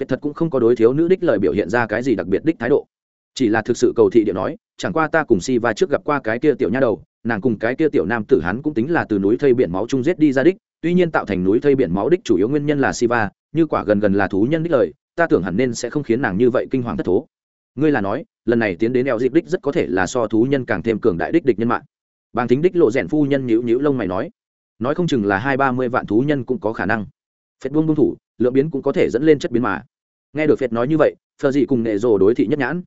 Phệt thật cũng không có đối thiếu nữ đích lời biểu hiện ra cái gì đặc biệt đích thái độ chỉ là thực sự cầu thị điệu nói, chẳng qua ta cùng si va trước gặp qua cái kia tiểu nha đầu, nàng cùng cái kia tiểu nam tử hắn cũng tính là từ núi thây biển máu chung giết đi ra đích, tuy nhiên tạo thành núi thây biển máu đích chủ yếu nguyên nhân là si va như quả gần gần là thú nhân đích lời, ta tưởng hẳn nên sẽ không khiến nàng như vậy kinh hoàng thất thố. Ngươi là nói, lần này tiến đến eo dịp đích rất có thể là so thú nhân càng thêm cường đại đích địch nhân mạng. Bàng thính đích lộ rèn phu nhân nhữ nhữ lông mày nói nói không chừng là hai ba mươi vạn thú nhân cũng có khả năng. Phệt buông buông thủ, lượng biến cũng có thể dẫn lên chất biến mà. Nghe được phệt nói như vậy phờ dị cùng nệ rồ đối thị nhất nhãn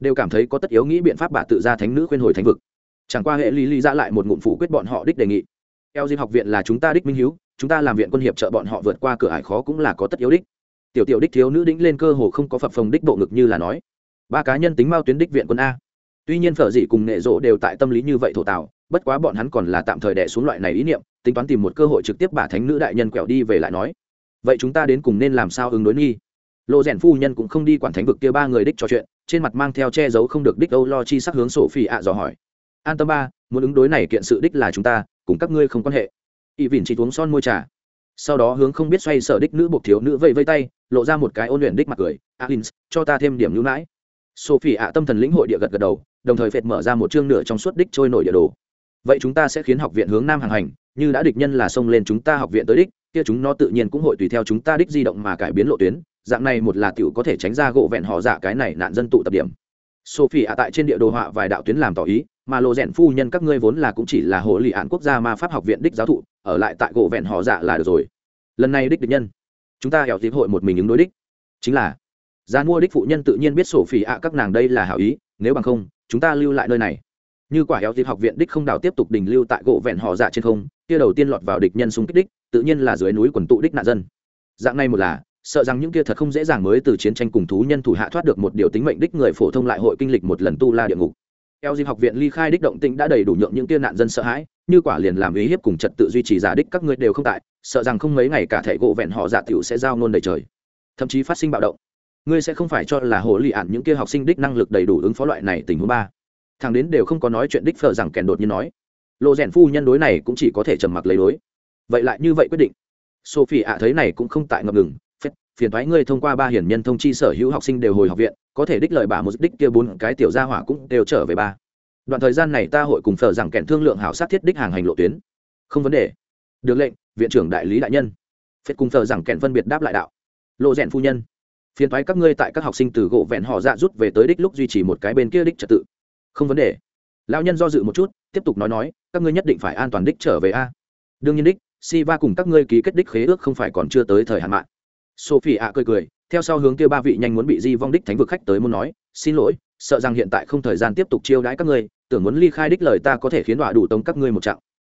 đều cảm thấy có tất yếu nghĩ biện pháp bà tự ra thánh nữ khuyên hồi thánh vực. Chẳng qua hệ lý lý ra lại một ngụm phủ quyết bọn họ đích đề nghị. Eo dịp học viện là chúng ta đích minh hiếu, chúng ta làm viện quân hiệp trợ bọn họ vượt qua cửa ải khó cũng là có tất yếu đích. Tiểu tiểu đích thiếu nữ đĩnh lên cơ hồ không có phập phồng đích bộ ngực như là nói, ba cá nhân tính mao tuyến đích viện quân a. Tuy nhiên phở dị cùng nệ rỗ đều tại tâm lý như vậy thổ tạo, bất quá bọn hắn còn là tạm thời đẻ xuống loại này ý niệm, tính toán tìm một cơ hội trực tiếp bà thánh nữ đại nhân quẹo đi về lại nói, vậy chúng ta đến cùng nên làm sao ứng đối nghi? Lộ rèn phu nhân cũng không đi quản thánh vực kia ba người đích trò chuyện, trên mặt mang theo che giấu không được đích âu lo chi sắc hướng sổ phi ạ dò hỏi. An tâm ba, muốn ứng đối này kiện sự đích là chúng ta, cùng các ngươi không quan hệ. Ỵ vỉn chỉ uống son môi trà. Sau đó hướng không biết xoay sở đích nữ buộc thiếu nữ vây vây tay, lộ ra một cái ôn luyện đích mặt cười. Alin cho ta thêm điểm lưu nãi. Sophie ạ tâm thần lĩnh hội địa gật gật đầu, đồng thời phệt mở ra một chương nửa trong suốt đích trôi nổi địa đồ. Vậy chúng ta sẽ khiến học viện hướng nam hàng hành như đã địch nhân là xông lên chúng ta học viện tới đích, kia chúng nó tự nhiên cũng hội tùy theo chúng ta đích di động mà cải biến lộ tuyến, dạng này một là tiểu có thể tránh ra gỗ vẹn họ giả cái này nạn dân tụ tập điểm. Sophie ạ tại trên địa đồ họa vài đạo tuyến làm tỏ ý, mà lộ rèn phu nhân các ngươi vốn là cũng chỉ là hồ lì án quốc gia ma pháp học viện đích giáo thụ, ở lại tại gỗ vẹn họ giả là được rồi. Lần này đích địch nhân, chúng ta hẹo dịp hội một mình ứng đối đích. Chính là gian mua đích phụ nhân tự nhiên biết sổ phỉ ạ các nàng đây là hảo ý, nếu bằng không, chúng ta lưu lại nơi này như quả Eo dịp học viện đích không đảo tiếp tục đình lưu tại gỗ vẹn họ dạ trên không, kia đầu tiên lọt vào địch nhân súng kích đích, tự nhiên là dưới núi quần tụ đích nạn dân. Dạng này một là, sợ rằng những kia thật không dễ dàng mới từ chiến tranh cùng thú nhân thủ hạ thoát được một điều tính mệnh đích người phổ thông lại hội kinh lịch một lần tu la địa ngục. Eo dịp học viện ly khai đích động tĩnh đã đầy đủ nhượng những kia nạn dân sợ hãi, như quả liền làm ý hiếp cùng trật tự duy trì giả đích các ngươi đều không tại, sợ rằng không mấy ngày cả thể gỗ vẹn họ dạ tiểu sẽ giao nôn đầy trời. Thậm chí phát sinh bạo động. Ngươi sẽ không phải cho là hồ lì ạn những kia học sinh đích năng lực đầy đủ ứng phó loại này tình huống ba thằng đến đều không có nói chuyện đích phở rằng kèn đột nhiên nói. Lộ rèn phu nhân đối này cũng chỉ có thể trầm mặc lấy đối. Vậy lại như vậy quyết định. Sophie ạ thấy này cũng không tại ngập ngừng. Phiền thoái ngươi thông qua ba hiển nhân thông chi sở hữu học sinh đều hồi học viện, có thể đích lợi bả một đích kia bốn cái tiểu gia hỏa cũng đều trở về ba. Đoạn thời gian này ta hội cùng phở rằng kèn thương lượng hảo sát thiết đích hàng hành lộ tuyến. Không vấn đề. Được lệnh, viện trưởng đại lý đại nhân. Phết cùng phở rằng kèn phân biệt đáp lại đạo. Lộ rèn phu nhân, phiền thoái các ngươi tại các học sinh từ gỗ vẹn họ dạ rút về tới đích lúc duy trì một cái bên kia đích trật tự không vấn đề. Lão nhân do dự một chút, tiếp tục nói nói, các ngươi nhất định phải an toàn đích trở về a. Đương nhiên đích si va cùng các ngươi ký kết đích khế ước không phải còn chưa tới thời hạn mạng. Sophie ạ cười cười, theo sau hướng kia ba vị nhanh muốn bị di vong đích thánh vực khách tới muốn nói, xin lỗi, sợ rằng hiện tại không thời gian tiếp tục chiêu đãi các ngươi, tưởng muốn ly khai đích lời ta có thể khiến đọa đủ tống các ngươi một chặng.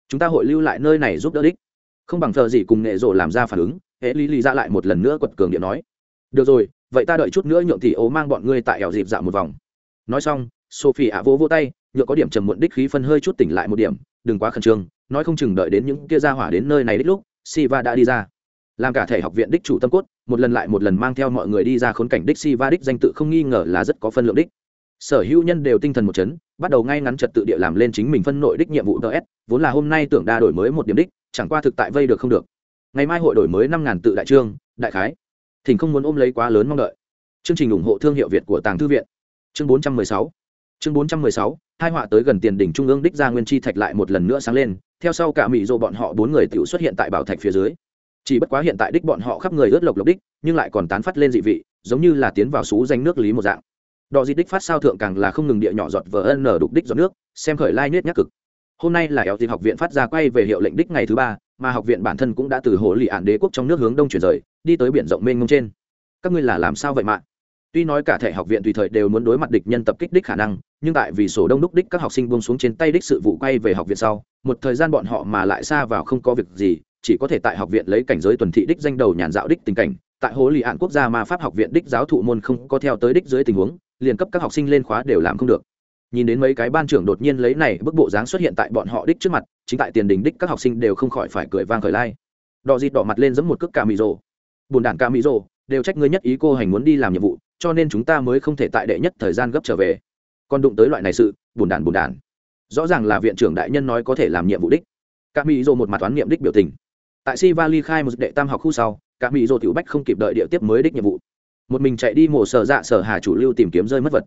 Chúng ta hội lưu lại nơi này giúp đỡ đích. Không bằng thờ gì cùng nghệ rộ làm ra phản ứng hễ lý lý ra lại một lần nữa quật cường điện nói, được rồi, vậy ta đợi chút nữa nhượng thì ố mang bọn ngươi tại ẻo dịp dạo một vòng. Nói xong sophie ạ vỗ vỗ tay, nhựa có điểm trầm muộn đích khí phân hơi chút tỉnh lại một điểm, đừng quá khẩn trương, nói không chừng đợi đến những kia ra hỏa đến nơi này đích lúc, siva đã đi ra. Làm cả thể học viện đích chủ tâm cốt, một lần lại một lần mang theo mọi người đi ra khốn cảnh đích siva đích danh tự không nghi ngờ là rất có phân lượng đích. Sở hữu nhân đều tinh thần một chấn, bắt đầu ngay ngắn trật tự địa làm lên chính mình phân nội đích nhiệm vụ ts vốn là hôm nay tưởng đa đổi mới một điểm đích, chẳng qua thực tại vây được không được. Ngày mai hội đổi mới năm ngàn tự đại trương, đại khái. Thỉnh không muốn ôm lấy quá lớn mong đợi. Chương trình ủng hộ thương hiệu việt của tàng thư viện. Chương bốn trăm mười sáu chương bốn trăm mười sáu, hai họa tới gần tiền đỉnh trung ương đích ra nguyên chi thạch lại một lần nữa sáng lên, theo sau cả mỹ dô bọn họ bốn người tự xuất hiện tại bảo thạch phía dưới. Chỉ bất quá hiện tại đích bọn họ khắp người ướt lộc lộc đích, nhưng lại còn tán phát lên dị vị, giống như là tiến vào xú danh nước lý một dạng. Đò dị đích phát sao thượng càng là không ngừng địa nhỏ giọt vờ ân nở đục đích giọt nước, xem khởi lai nết nhắc cực. Hôm nay là éo dịp học viện phát ra quay về hiệu lệnh đích ngày thứ ba, mà học viện bản thân cũng đã từ hồ lì ạn đế quốc trong nước hướng đông chuyển rời, đi tới biển rộng mênh mông trên. Các ngươi là làm sao vậy mạng tuy nói cả thể học viện tùy thời đều muốn đối mặt địch nhân tập kích đích khả năng, nhưng tại vì sổ đông đúc đích các học sinh buông xuống trên tay đích sự vụ quay về học viện sau, một thời gian bọn họ mà lại xa vào không có việc gì, chỉ có thể tại học viện lấy cảnh giới tuần thị đích danh đầu nhàn dạo đích tình cảnh. Tại hồ lì ạn quốc gia mà pháp học viện đích giáo thụ môn không có theo tới đích dưới tình huống, liền cấp các học sinh lên khóa đều làm không được. Nhìn đến mấy cái ban trưởng đột nhiên lấy này bức bộ dáng xuất hiện tại bọn họ đích trước mặt, chính tại tiền đình đích các học sinh đều không khỏi phải cười vang khởi lai. Đỏ dịt đỏ mặt lên giống một cước cà mì rồ. Bùn đản cà mì rồ đều trách ngươi nhất ý cô hành muốn đi làm nhiệm vụ, cho nên chúng ta mới không thể tại đệ nhất thời gian gấp trở về. Còn đụng tới loại này sự bùn đản bùn đản. Rõ ràng là viện trưởng đại nhân nói có thể làm nhiệm vụ đích. Các mỹ dô một mặt toán nhiệm đích biểu tình. Tại si vali khai một đệ tam học khu sau các mỹ dô tiểu bách không kịp đợi địa tiếp mới đích nhiệm vụ. Một mình chạy đi mổ sở dạ sở hà chủ lưu tìm kiếm rơi mất vật.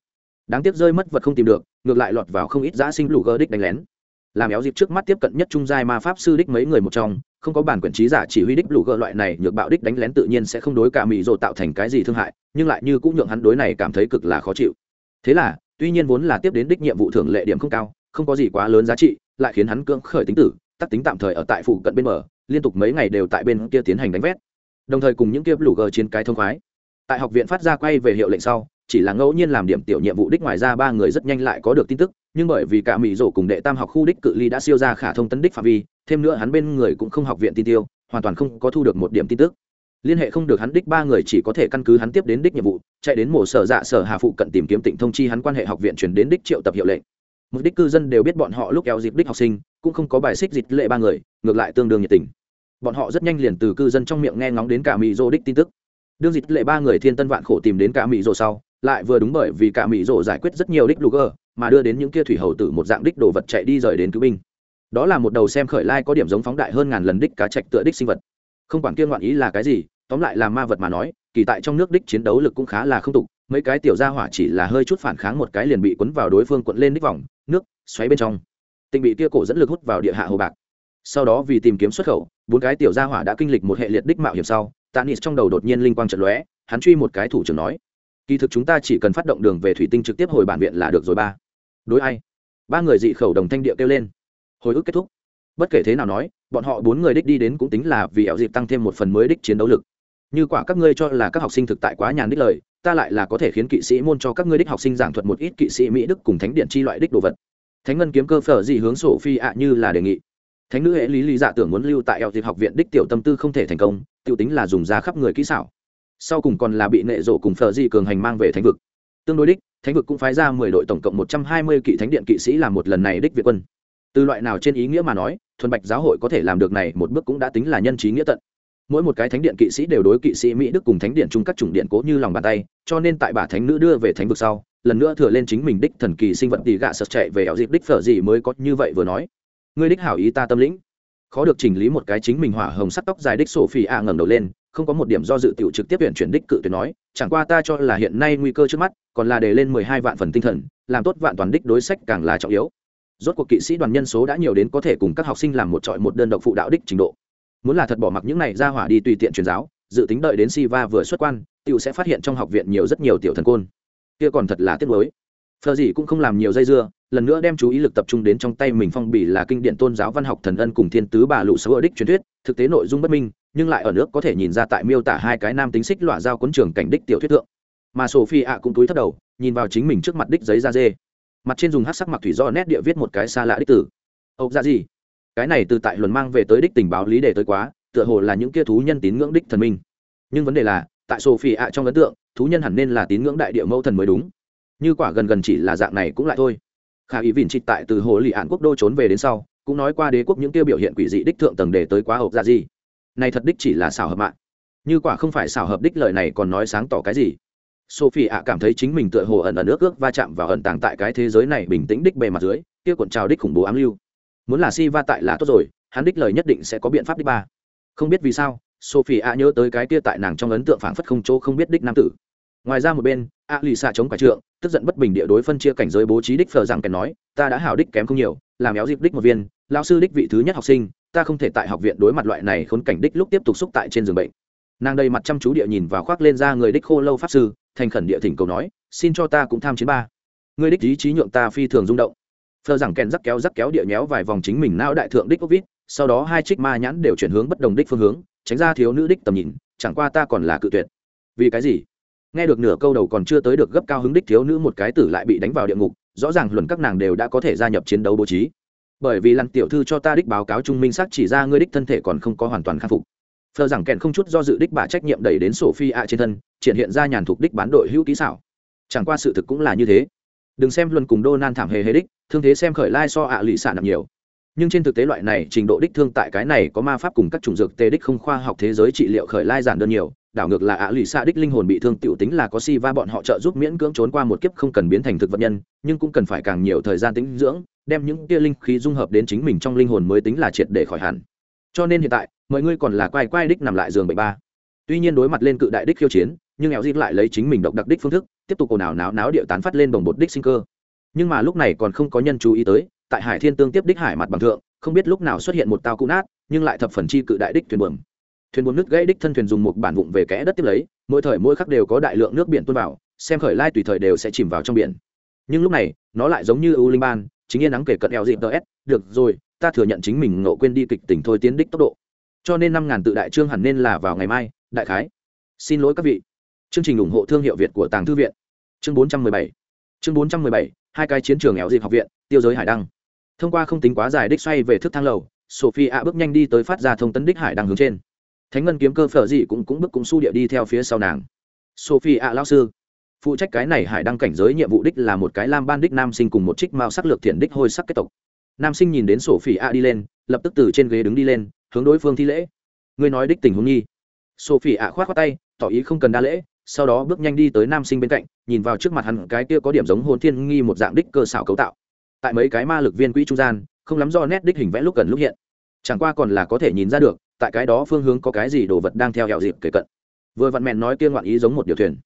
Đáng tiếc rơi mất vật không tìm được, ngược lại lọt vào không ít giã sinh lũ gơ đích đánh lén làm éo dịp trước mắt tiếp cận nhất trung giai ma pháp sư đích mấy người một trong, không có bản quyền trí giả chỉ huy đích lũ gơ loại này, nhược bạo đích đánh lén tự nhiên sẽ không đối cả mỹ rồ tạo thành cái gì thương hại, nhưng lại như cũng nhượng hắn đối này cảm thấy cực là khó chịu. Thế là, tuy nhiên vốn là tiếp đến đích nhiệm vụ thưởng lệ điểm không cao, không có gì quá lớn giá trị, lại khiến hắn cưỡng khởi tính tử, tắc tính tạm thời ở tại phụ cận bên mở liên tục mấy ngày đều tại bên kia tiến hành đánh vét. Đồng thời cùng những kia lũ gờ trên cái thông khoái. Tại học viện phát ra quay về hiệu lệnh sau chỉ là ngẫu nhiên làm điểm tiểu nhiệm vụ đích ngoài ra ba người rất nhanh lại có được tin tức, nhưng bởi vì cả mỹ rổ cùng đệ tam học khu đích cự ly đã siêu ra khả thông tấn đích phạm vi, thêm nữa hắn bên người cũng không học viện tin tiêu, hoàn toàn không có thu được một điểm tin tức. Liên hệ không được hắn đích ba người chỉ có thể căn cứ hắn tiếp đến đích nhiệm vụ, chạy đến mổ sở dạ sở hà phụ cận tìm kiếm tỉnh thông chi hắn quan hệ học viện chuyển đến đích triệu tập hiệu lệnh. Mục đích cư dân đều biết bọn họ lúc kéo dịp đích học sinh, cũng không có bài xích dịch lệ ba người, ngược lại tương đương nhiệt tình. Bọn họ rất nhanh liền từ cư dân trong miệng nghe ngóng đến cả mỹ rô đích tin tức. Đương dịch lệ ba người thiên tân vạn khổ tìm đến cả mỹ rô sau lại vừa đúng bởi vì cả mỹ rô giải quyết rất nhiều đích luger mà đưa đến những kia thủy hầu tử một dạng đích đồ vật chạy đi rời đến cứu binh. Đó là một đầu xem khởi lai có điểm giống phóng đại hơn ngàn lần đích cá trạch tựa đích sinh vật. Không quản kiên ngoạn ý là cái gì, tóm lại là ma vật mà nói, kỳ tại trong nước đích chiến đấu lực cũng khá là không tục, mấy cái tiểu gia hỏa chỉ là hơi chút phản kháng một cái liền bị cuốn vào đối phương quận lên đích vòng, nước, xoáy bên trong. Tình bị kia cổ dẫn lực hút vào địa hạ hồ bạc. Sau đó vì tìm kiếm xuất khẩu, bốn cái tiểu gia hỏa đã kinh lịch một hệ liệt đích mạo hiểm sau, tanis trong đầu đột nhiên linh quang trận lóe, hắn truy một cái thủ trưởng nói kỳ thực chúng ta chỉ cần phát động đường về thủy tinh trực tiếp hồi bản viện là được rồi ba. Đối ai? Ba người dị khẩu đồng thanh địa kêu lên. Hồi ức kết thúc. Bất kể thế nào nói, bọn họ bốn người đích đi đến cũng tính là vì ảo dịp tăng thêm một phần mới đích chiến đấu lực. Như quả các ngươi cho là các học sinh thực tại quá nhàn đích lời, ta lại là có thể khiến kỵ sĩ môn cho các ngươi đích học sinh giảng thuật một ít kỵ sĩ mỹ đức cùng thánh điện chi loại đích đồ vật. Thánh ngân kiếm cơ phở gì hướng sổ phi ạ như là đề nghị. Thánh nữ hệ lý lý dạ tưởng muốn lưu tại ảo dịp học viện đích tiểu tâm tư không thể thành công, tiểu tính là dùng ra khắp người kỹ xảo sau cùng còn là bị nệ rộ cùng phở gì cường hành mang về thánh vực. Tương đối đích, thánh vực cũng phái ra mười đội tổng cộng một trăm hai mươi kỵ thánh điện kỵ sĩ làm một lần này đích việt quân. Từ loại nào trên ý nghĩa mà nói, thuần bạch giáo hội có thể làm được này một bước cũng đã tính là nhân trí nghĩa tận. Mỗi một cái thánh điện kỵ sĩ đều đối kỵ sĩ mỹ đức cùng thánh điện chung các chủng điện cố như lòng bàn tay, cho nên tại bà thánh nữ đưa về thánh vực sau, lần nữa thừa lên chính mình đích thần kỳ sinh vật tỷ gạ sật chạy về ảo dịp đích phở gì mới có như vậy vừa nói. Ngươi đích hảo ý ta tâm lĩnh. Khó được chỉnh lý một cái chính mình hỏa hồng sắt tóc dài đích sổ phi a ngẩng đầu lên không có một điểm do dự tiểu trực tiếp tuyển chuyển đích cự tuyệt nói chẳng qua ta cho là hiện nay nguy cơ trước mắt còn là để lên mười hai vạn phần tinh thần làm tốt vạn toàn đích đối sách càng là trọng yếu rốt cuộc kỵ sĩ đoàn nhân số đã nhiều đến có thể cùng các học sinh làm một trọi một đơn độc phụ đạo đích trình độ muốn là thật bỏ mặc những này ra hỏa đi tùy tiện truyền giáo dự tính đợi đến Siva vừa xuất quan, tiểu sẽ phát hiện trong học viện nhiều rất nhiều tiểu thần côn. Kia còn thật là tiếc nuối. Phở gì cũng không làm nhiều dây dưa, lần nữa đem chú ý lực tập trung đến trong tay mình phong bì là kinh điển tôn giáo văn học thần ân cùng thiên tứ bà lũ sâu đích truyền thuyết, thực tế nội dung bất minh, nhưng lại ở nước có thể nhìn ra tại miêu tả hai cái nam tính xích lọa giao cuốn trường cảnh đích tiểu thuyết thượng. Mà Sophie ạ cũng túi thấp đầu, nhìn vào chính mình trước mặt đích giấy da dê. Mặt trên dùng hắc sắc mặc thủy do nét địa viết một cái xa lạ đích tử. Ốc ra gì? Cái này từ tại luận mang về tới đích tình báo lý đề tới quá, tựa hồ là những kia thú nhân tín ngưỡng đích thần minh nhưng vấn đề là tại sophie ạ trong ấn tượng thú nhân hẳn nên là tín ngưỡng đại địa mẫu thần mới đúng như quả gần gần chỉ là dạng này cũng lại thôi. Khả ý vìn trịt tại từ hồ lì ạn quốc đô trốn về đến sau, cũng nói qua đế quốc những tiêu biểu hiện quỷ dị đích thượng tầng đề tới quá hộp ra gì. Này thật đích chỉ là xảo hợp mạng. Như quả không phải xảo hợp đích lời này còn nói sáng tỏ cái gì? Sophie ạ cảm thấy chính mình tựa hồ ẩn ẩn nước ước va chạm vào ẩn tàng tại cái thế giới này bình tĩnh đích bề mặt dưới, kia cuộn trào đích khủng bố ám lưu. Muốn là si va tại là tốt rồi, hắn đích lời nhất định sẽ có biện pháp đích ba. Không biết vì sao, sophie ạ nhớ tới cái kia tại nàng trong ấn tượng phảng phất không chỗ không biết đích nam tử ngoài ra một bên, a lì xạ chống quả trượng, tức giận bất bình địa đối phân chia cảnh giới bố trí đích phờ rằng kèn nói, ta đã hảo đích kém không nhiều, làm éo dịp đích một viên lao sư đích vị thứ nhất học sinh, ta không thể tại học viện đối mặt loại này khốn cảnh đích lúc tiếp tục xúc tại trên giường bệnh. Nàng đây mặt chăm chú địa nhìn và khoác lên ra người đích khô lâu pháp sư, thành khẩn địa thỉnh cầu nói, xin cho ta cũng tham chiến ba. Người đích ý chí nhượng ta phi thường rung động. Phờ rằng kèn rắc kéo rắc kéo địa nhéo vài vòng chính mình nao đại thượng đích ốc vít sau đó hai trích ma nhãn đều chuyển hướng bất đồng đích phương hướng, tránh ra thiếu nữ đích tầm nhìn, chẳng qua ta còn là cự tuyệt. Vì cái gì? Nghe được nửa câu đầu còn chưa tới được gấp cao hứng đích thiếu nữ một cái tử lại bị đánh vào địa ngục, rõ ràng luận các nàng đều đã có thể gia nhập chiến đấu bố trí. Bởi vì lăn tiểu thư cho ta đích báo cáo trung minh xác chỉ ra ngươi đích thân thể còn không có hoàn toàn khắc phục. Phờ rằng kèn không chút do dự đích bà trách nhiệm đẩy đến sổ phi ạ trên thân, triển hiện ra nhàn thục đích bán đội hữu kỹ xảo. Chẳng qua sự thực cũng là như thế. Đừng xem luân cùng đô nan thảm hề hề đích, thương thế xem khởi lai so ạ lụy xạ nặng nhiều. Nhưng trên thực tế loại này trình độ đích thương tại cái này có ma pháp cùng các chủng dược tê đích không khoa học thế giới trị liệu khởi lai giản đơn nhiều đảo ngược là ạ lì xạ đích linh hồn bị thương, tiểu tính là có si va bọn họ trợ giúp miễn cưỡng trốn qua một kiếp không cần biến thành thực vật nhân, nhưng cũng cần phải càng nhiều thời gian tĩnh dưỡng, đem những tia linh khí dung hợp đến chính mình trong linh hồn mới tính là triệt để khỏi hẳn. Cho nên hiện tại, mọi người còn là quay quay đích nằm lại giường bệnh ba. Tuy nhiên đối mặt lên cự đại đích khiêu chiến, nhưng éo dịp lại lấy chính mình độc đặc đích phương thức, tiếp tục ồn ào náo náo điệu tán phát lên bồng bột đích sinh cơ. Nhưng mà lúc này còn không có nhân chú ý tới, tại hải thiên tương tiếp đích hải mặt bằng thượng, không biết lúc nào xuất hiện một tao cũ nát, nhưng lại thập phần chi cự đại đích thuyền buồm thuyền buồm nước gãy đích thân thuyền dùng một bản vụng về kẽ đất tiếp lấy, mỗi thời mỗi khắc đều có đại lượng nước biển tuôn vào, xem khởi lai tùy thời đều sẽ chìm vào trong biển. Nhưng lúc này, nó lại giống như U linh ban, chính yên nắng kể cận eo dịp ts được rồi, ta thừa nhận chính mình ngộ quên đi kịch tỉnh thôi tiến đích tốc độ. Cho nên năm ngàn tự đại trương hẳn nên là vào ngày mai, đại khái. Xin lỗi các vị. Chương trình ủng hộ thương hiệu việt của tàng thư viện. Chương bốn trăm mười bảy. Chương bốn trăm mười bảy, hai cái chiến trường eo dịp học viện, tiêu giới hải đăng. Thông qua không tính quá dài đích xoay về thức thang lầu sophie ạ bước nhanh đi tới phát ra thông tấn đích hải đăng hướng trên thánh ngân kiếm cơ phở gì cũng cũng bước cũng su địa đi theo phía sau nàng. Sophie ạ lao sư, phụ trách cái này hải đăng cảnh giới nhiệm vụ đích là một cái lam ban đích nam sinh cùng một trích mao sắc lược thiện đích hôi sắc kết tộc. Nam sinh nhìn đến sophie ạ đi lên, lập tức từ trên ghế đứng đi lên, hướng đối phương thi lễ. Ngươi nói đích tình huống nghi. Sophie ạ khoát khoát tay, tỏ ý không cần đa lễ, sau đó bước nhanh đi tới nam sinh bên cạnh, nhìn vào trước mặt hắn cái kia có điểm giống hồn thiên nghi một dạng đích cơ xảo cấu tạo. Tại mấy cái ma lực viên quỹ trung gian, không lắm do nét đích hình vẽ lúc gần lúc hiện. Chẳng qua còn là có thể nhìn ra được tại cái đó phương hướng có cái gì đồ vật đang theo hẹo dịp kể cận. Vừa vặn mẹn nói kia ngoạn ý giống một điều thuyền.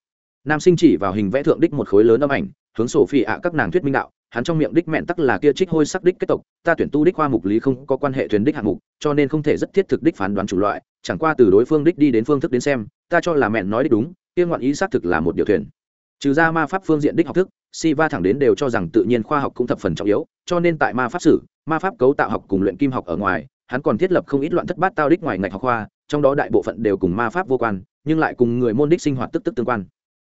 Nam sinh chỉ vào hình vẽ thượng đích một khối lớn âm ảnh, hướng sổ phi ạ các nàng thuyết minh đạo, hắn trong miệng đích mẹn tắc là kia trích hôi sắc đích kết tộc, ta tuyển tu đích khoa mục lý không có quan hệ thuyền đích hạng mục, cho nên không thể rất thiết thực đích phán đoán chủ loại, chẳng qua từ đối phương đích đi đến phương thức đến xem, ta cho là mẹn nói đích đúng, kia ngoạn ý xác thực là một điều thuyền. Trừ ra ma pháp phương diện đích học thức si va thẳng đến đều cho rằng tự nhiên khoa học cũng thập phần trọng yếu, cho nên tại ma pháp sử, ma pháp cấu tạo học cùng luyện kim học ở ngoài hắn còn thiết lập không ít loạn thất bát tao đích ngoài ngạch học khoa, trong đó đại bộ phận đều cùng ma pháp vô quan, nhưng lại cùng người môn đích sinh hoạt tức tức tương quan.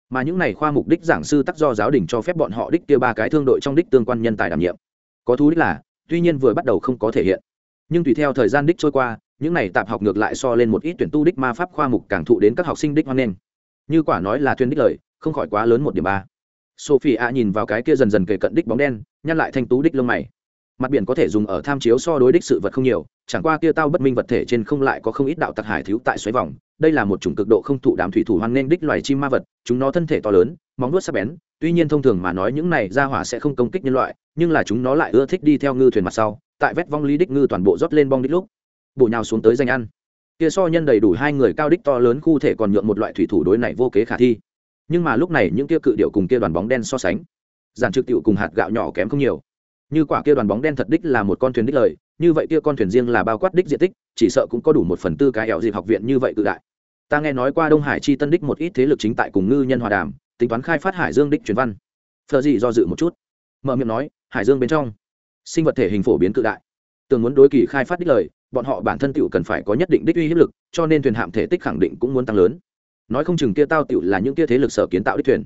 Mà những này khoa mục đích giảng sư tác do giáo đình cho phép bọn họ đích kia ba cái thương đội trong đích tương quan nhân tài đảm nhiệm. Có thú đích là, tuy nhiên vừa bắt đầu không có thể hiện. Nhưng tùy theo thời gian đích trôi qua, những này tạp học ngược lại so lên một ít tuyển tu đích ma pháp khoa mục càng thụ đến các học sinh đích hoan nghênh. Như quả nói là thuyên đích lời, không khỏi quá lớn một điểm ba. Sophie a nhìn vào cái kia dần dần kề cận đích bóng đen, nhăn lại thanh tú đích lông mày mặt biển có thể dùng ở tham chiếu so đối đích sự vật không nhiều, chẳng qua kia tao bất minh vật thể trên không lại có không ít đạo tặc hải thiếu tại xoáy vòng. Đây là một chủng cực độ không thụ đám thủy thủ hoan nghênh đích loài chim ma vật, chúng nó thân thể to lớn, móng nuốt sắc bén, tuy nhiên thông thường mà nói những này ra hỏa sẽ không công kích nhân loại, nhưng là chúng nó lại ưa thích đi theo ngư thuyền mặt sau, tại vét vong lý đích ngư toàn bộ rót lên bong đích lúc. Bộ nhào xuống tới danh ăn. Kia so nhân đầy đủ hai người cao đích to lớn khu thể còn nhượng một loại thủy thủ đối này vô kế khả thi. Nhưng mà lúc này những kia cự điệu cùng kia đoàn bóng đen so sánh giản trực tiệu cùng hạt gạo nhỏ kém không nhiều như quả kia đoàn bóng đen thật đích là một con thuyền đích lời, như vậy kia con thuyền riêng là bao quát đích diện tích, chỉ sợ cũng có đủ một phần tư cái ẻo dịp học viện như vậy tự đại. Ta nghe nói qua đông hải chi tân đích một ít thế lực chính tại cùng ngư nhân hòa đàm, tính toán khai phát hải dương đích truyền văn. Phờ gì do dự một chút. Mở miệng nói, hải dương bên trong, sinh vật thể hình phổ biến cự đại. Tường muốn đối kỳ khai phát đích lời, bọn họ bản thân tựu cần phải có nhất định đích uy hiếp lực, cho nên thuyền hạm thể tích khẳng định cũng muốn tăng lớn. Nói không chừng kia tao tựu là những kia thế lực sở kiến tạo đích thuyền.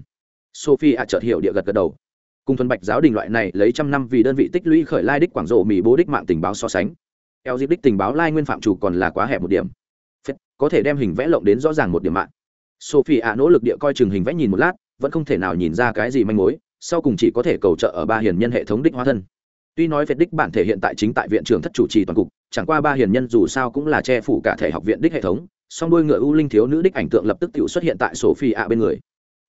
Sophie ạ chợt hiểu địa gật gật đầu cùng thuần bạch giáo đình loại này lấy trăm năm vì đơn vị tích lũy khởi lai đích quảng rộ mỹ bố đích mạng tình báo so sánh. Eo dịp đích tình báo lai nguyên phạm chủ còn là quá hẹp một điểm. Phết, có thể đem hình vẽ lộng đến rõ ràng một điểm mạng. Sophie ạ nỗ lực địa coi chừng hình vẽ nhìn một lát vẫn không thể nào nhìn ra cái gì manh mối sau cùng chỉ có thể cầu trợ ở ba hiền nhân hệ thống đích hóa thân. Tuy nói phệt đích bản thể hiện tại chính tại viện trưởng thất chủ trì toàn cục chẳng qua ba hiền nhân dù sao cũng là che phủ cả thể học viện đích hệ thống song đôi ngựa u linh thiếu nữ đích ảnh tượng lập tức tự xuất hiện tại sophie phi ạ bên người.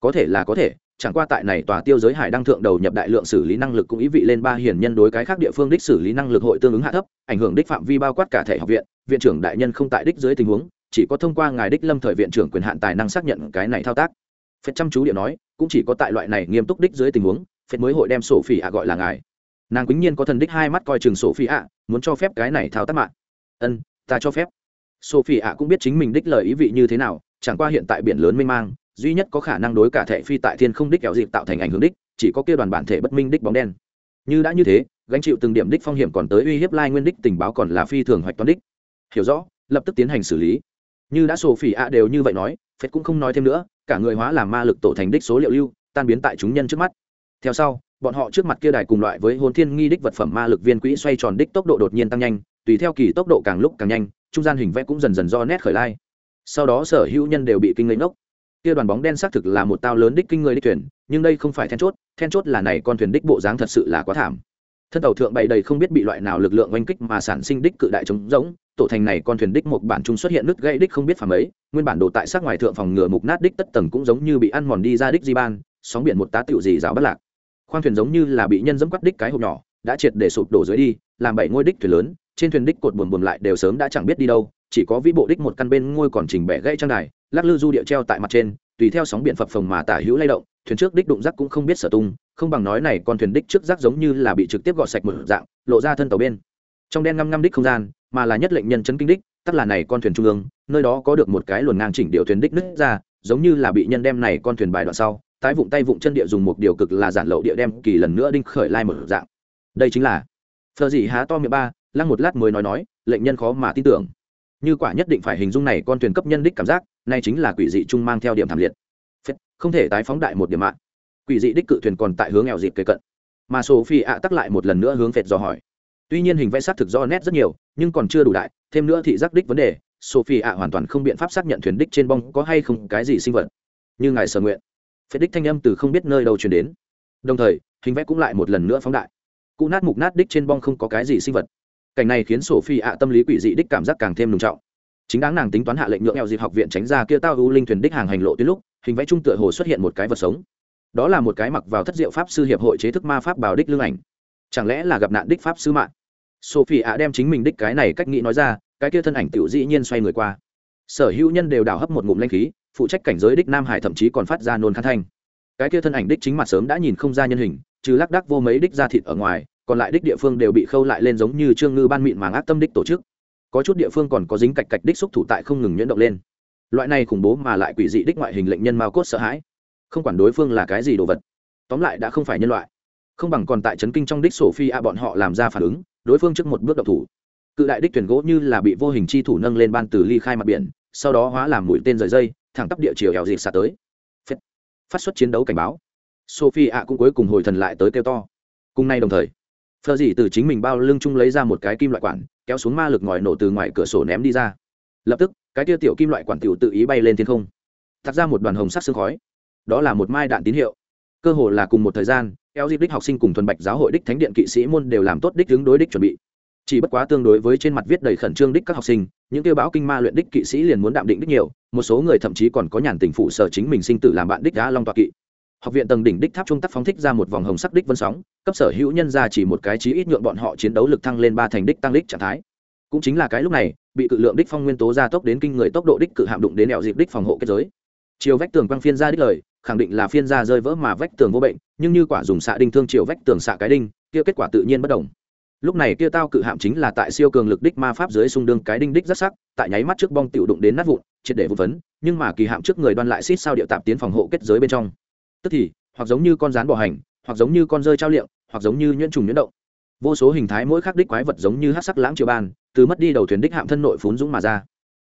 Có thể là có thể chẳng qua tại này tòa tiêu giới hải đăng thượng đầu nhập đại lượng xử lý năng lực cũng ý vị lên ba hiền nhân đối cái khác địa phương đích xử lý năng lực hội tương ứng hạ thấp, ảnh hưởng đích phạm vi bao quát cả thể học viện viện trưởng đại nhân không tại đích dưới tình huống, chỉ có thông qua ngài đích lâm thời viện trưởng quyền hạn tài năng xác nhận cái này thao tác. Phật chăm chú điện nói, cũng chỉ có tại loại này nghiêm túc đích dưới tình huống phật mới hội đem sổ phi ạ gọi là ngài. Nàng quýnh nhiên có thần đích hai mắt coi chừng sổ phi ạ, muốn cho phép cái này thao tác mạng. Ân, ta cho phép. Sophie ạ cũng biết chính mình đích lời ý vị như thế nào, chẳng qua hiện tại biển lớn mênh mang duy nhất có khả năng đối cả thể phi tại thiên không đích kéo dịp tạo thành ảnh hưởng đích, chỉ có kia đoàn bản thể bất minh đích bóng đen. Như đã như thế, gánh chịu từng điểm đích phong hiểm còn tới uy hiếp lai nguyên đích tình báo còn là phi thường hoạch toán đích. Hiểu rõ, lập tức tiến hành xử lý. Như đã sổ phỉ ạ đều như vậy nói phết cũng không nói thêm nữa, cả người hóa làm ma lực tổ thành đích số liệu lưu, tan biến tại chúng nhân trước mắt. Theo sau, bọn họ trước mặt kia đài cùng loại với hồn thiên nghi đích vật phẩm ma lực viên quỹ xoay tròn đích tốc độ đột nhiên tăng nhanh, tùy theo kỳ tốc độ càng lúc càng nhanh, trung gian hình vẽ cũng dần dần do nét khởi lai. Sau đó sở hữu nhân đều bị kinh lấy ngốc kia đoàn bóng đen xác thực là một tao lớn đích kinh người đích thuyền, nhưng đây không phải then chốt then chốt là này con thuyền đích bộ dáng thật sự là quá thảm. Thân tàu thượng bày đầy không biết bị loại nào lực lượng oanh kích mà sản sinh đích cự đại trống rỗng, tổ thành này con thuyền đích một bản trung xuất hiện nứt gãy đích không biết phàm ấy, nguyên bản đồ tại sát ngoài thượng phòng ngừa mục nát đích tất tầng cũng giống như bị ăn mòn đi ra đích di ban, sóng biển một tá tiểu gì rào bất lạc. Khoang thuyền giống như là bị nhân dẫm quắt đích cái hộp nhỏ, đã triệt để sụp đổ dưới đi, làm bảy ngôi đích thuyền lớn, trên thuyền đích cột buồn buồn lại đều sớm đã chẳng biết đi đâu, chỉ có vĩ bộ đích một căn bên ngôi còn chỉnh bẻ gãy trang đài lắc lư du địa treo tại mặt trên, tùy theo sóng biển phập phồng mà tả hữu lay động, thuyền trước đích đụng rác cũng không biết sở tung, không bằng nói này còn thuyền đích trước rác giống như là bị trực tiếp gọt sạch một dạng, lộ ra thân tàu bên. Trong đen ngăm ngăm đích không gian, mà là nhất lệnh nhân chấn kinh đích tắt là này con thuyền trung ương, nơi đó có được một cái luồn ngang chỉnh điều thuyền đích nứt ra, giống như là bị nhân đem này con thuyền bài đoạn sau, tái vụng tay vụng chân địa dùng một điều cực là giản lậu địa đem kỳ lần nữa đinh khởi lai một dạng. Đây chính là phờ gì há to miệng ba, lăng một lát mới nói nói, lệnh nhân khó mà tin tưởng như quả nhất định phải hình dung này con thuyền cấp nhân đích cảm giác nay chính là quỷ dị trung mang theo điểm thảm liệt. Phết, không thể tái phóng đại một điểm mạng. Quỷ dị đích cự thuyền còn tại hướng nghèo dịp kế cận. Mà sophie ạ tắc lại một lần nữa hướng phệt dò hỏi. Tuy nhiên hình vẽ xác thực do nét rất nhiều nhưng còn chưa đủ đại thêm nữa thị giác đích vấn đề sophie ạ hoàn toàn không biện pháp xác nhận thuyền đích trên bong có hay không cái gì sinh vật. Như ngài sở nguyện. Phệt đích thanh âm từ không biết nơi đâu truyền đến. Đồng thời hình vẽ cũng lại một lần nữa phóng đại. Cụ nát mục nát đích trên bong không có cái gì sinh vật cảnh này khiến sophie ạ tâm lý quỷ dị đích cảm giác càng thêm nùng trọng. Chính đáng nàng tính toán hạ lệnh nhượng eo dịp học viện tránh ra kia tao ưu linh thuyền đích hàng hành lộ tuyến lúc, hình vẽ trung tựa hồ xuất hiện một cái vật sống. Đó là một cái mặc vào thất diệu pháp sư hiệp hội chế thức ma pháp bào đích lương ảnh. Chẳng lẽ là gặp nạn đích pháp sư mạng? Sophie ạ đem chính mình đích cái này cách nghĩ nói ra, cái kia thân ảnh tiểu dĩ nhiên xoay người qua. Sở hữu nhân đều đào hấp một ngụm lanh khí, phụ trách cảnh giới đích nam hải thậm chí còn phát ra nôn khán thanh. Cái kia thân ảnh đích chính mặt sớm đã nhìn không ra nhân hình, trừ lác đác vô mấy đích ra thịt ở ngoài còn lại đích địa phương đều bị khâu lại lên giống như trương ngư ban mịn màng ác tâm đích tổ chức. Có chút địa phương còn có dính cạch cạch đích xúc thủ tại không ngừng nhuyễn động lên. Loại này khủng bố mà lại quỷ dị đích ngoại hình lệnh nhân mao cốt sợ hãi. Không quản đối phương là cái gì đồ vật, tóm lại đã không phải nhân loại. Không bằng còn tại trấn kinh trong đích sổ phi a bọn họ làm ra phản ứng, đối phương trước một bước độc thủ. Cự đại đích thuyền gỗ như là bị vô hình chi thủ nâng lên ban từ ly khai mặt biển, sau đó hóa làm mũi tên rời dây, thẳng tắp địa chiều eo dịp xả tới. Phát xuất chiến đấu cảnh báo. Sophie ạ cũng cuối cùng hồi thần lại tới kêu to. Cùng nay đồng thời phờ dì từ chính mình bao lưng chung lấy ra một cái kim loại quản, kéo xuống ma lực ngòi nổ từ ngoài cửa sổ ném đi ra. Lập tức, cái tia tiểu kim loại quản tiểu tự ý bay lên thiên không. Thắt ra một đoàn hồng sắc sương khói. Đó là một mai đạn tín hiệu. Cơ hồ là cùng một thời gian, eo dịp đích học sinh cùng thuần bạch giáo hội đích thánh điện kỵ sĩ môn đều làm tốt đích hướng đối đích chuẩn bị. Chỉ bất quá tương đối với trên mặt viết đầy khẩn trương đích các học sinh, những kêu báo kinh ma luyện đích kỵ sĩ liền muốn đạm định đích nhiều, một số người thậm chí còn có nhàn tình phụ sở chính mình sinh tử làm bạn đích đá long toa kỵ học viện tầng đỉnh đích tháp trung tắc phóng thích ra một vòng hồng sắc đích vân sóng, cấp sở hữu nhân ra chỉ một cái chí ít nhượng bọn họ chiến đấu lực thăng lên ba thành đích tăng đích trạng thái. Cũng chính là cái lúc này, bị cự lượng đích phong nguyên tố gia tốc đến kinh người tốc độ đích cự hạm đụng đến đèo dịp đích phòng hộ kết giới. Chiều vách tường quang phiên ra đích lời, khẳng định là phiên ra rơi vỡ mà vách tường vô bệnh, nhưng như quả dùng xạ đinh thương chiều vách tường xạ cái đinh, kia kết quả tự nhiên bất đồng. Lúc này kia tao cự hạm chính là tại siêu cường lực đích ma pháp dưới xung đương cái đinh đích rất sắc, tại nháy mắt trước bong tiểu đụng đến nát vụn, triệt để vụ vấn nhưng mà kỳ hạm trước người đoan lại xít sao điệu tạp tiến phòng hộ kết giới bên trong tức thì, hoặc giống như con rán bò hành, hoặc giống như con rơi trao liệng, hoặc giống như nhuyễn trùng nhuyễn động. Vô số hình thái mỗi khắc đích quái vật giống như hát sắc lãng triều ban, từ mất đi đầu thuyền đích hạm thân nội phún dũng mà ra.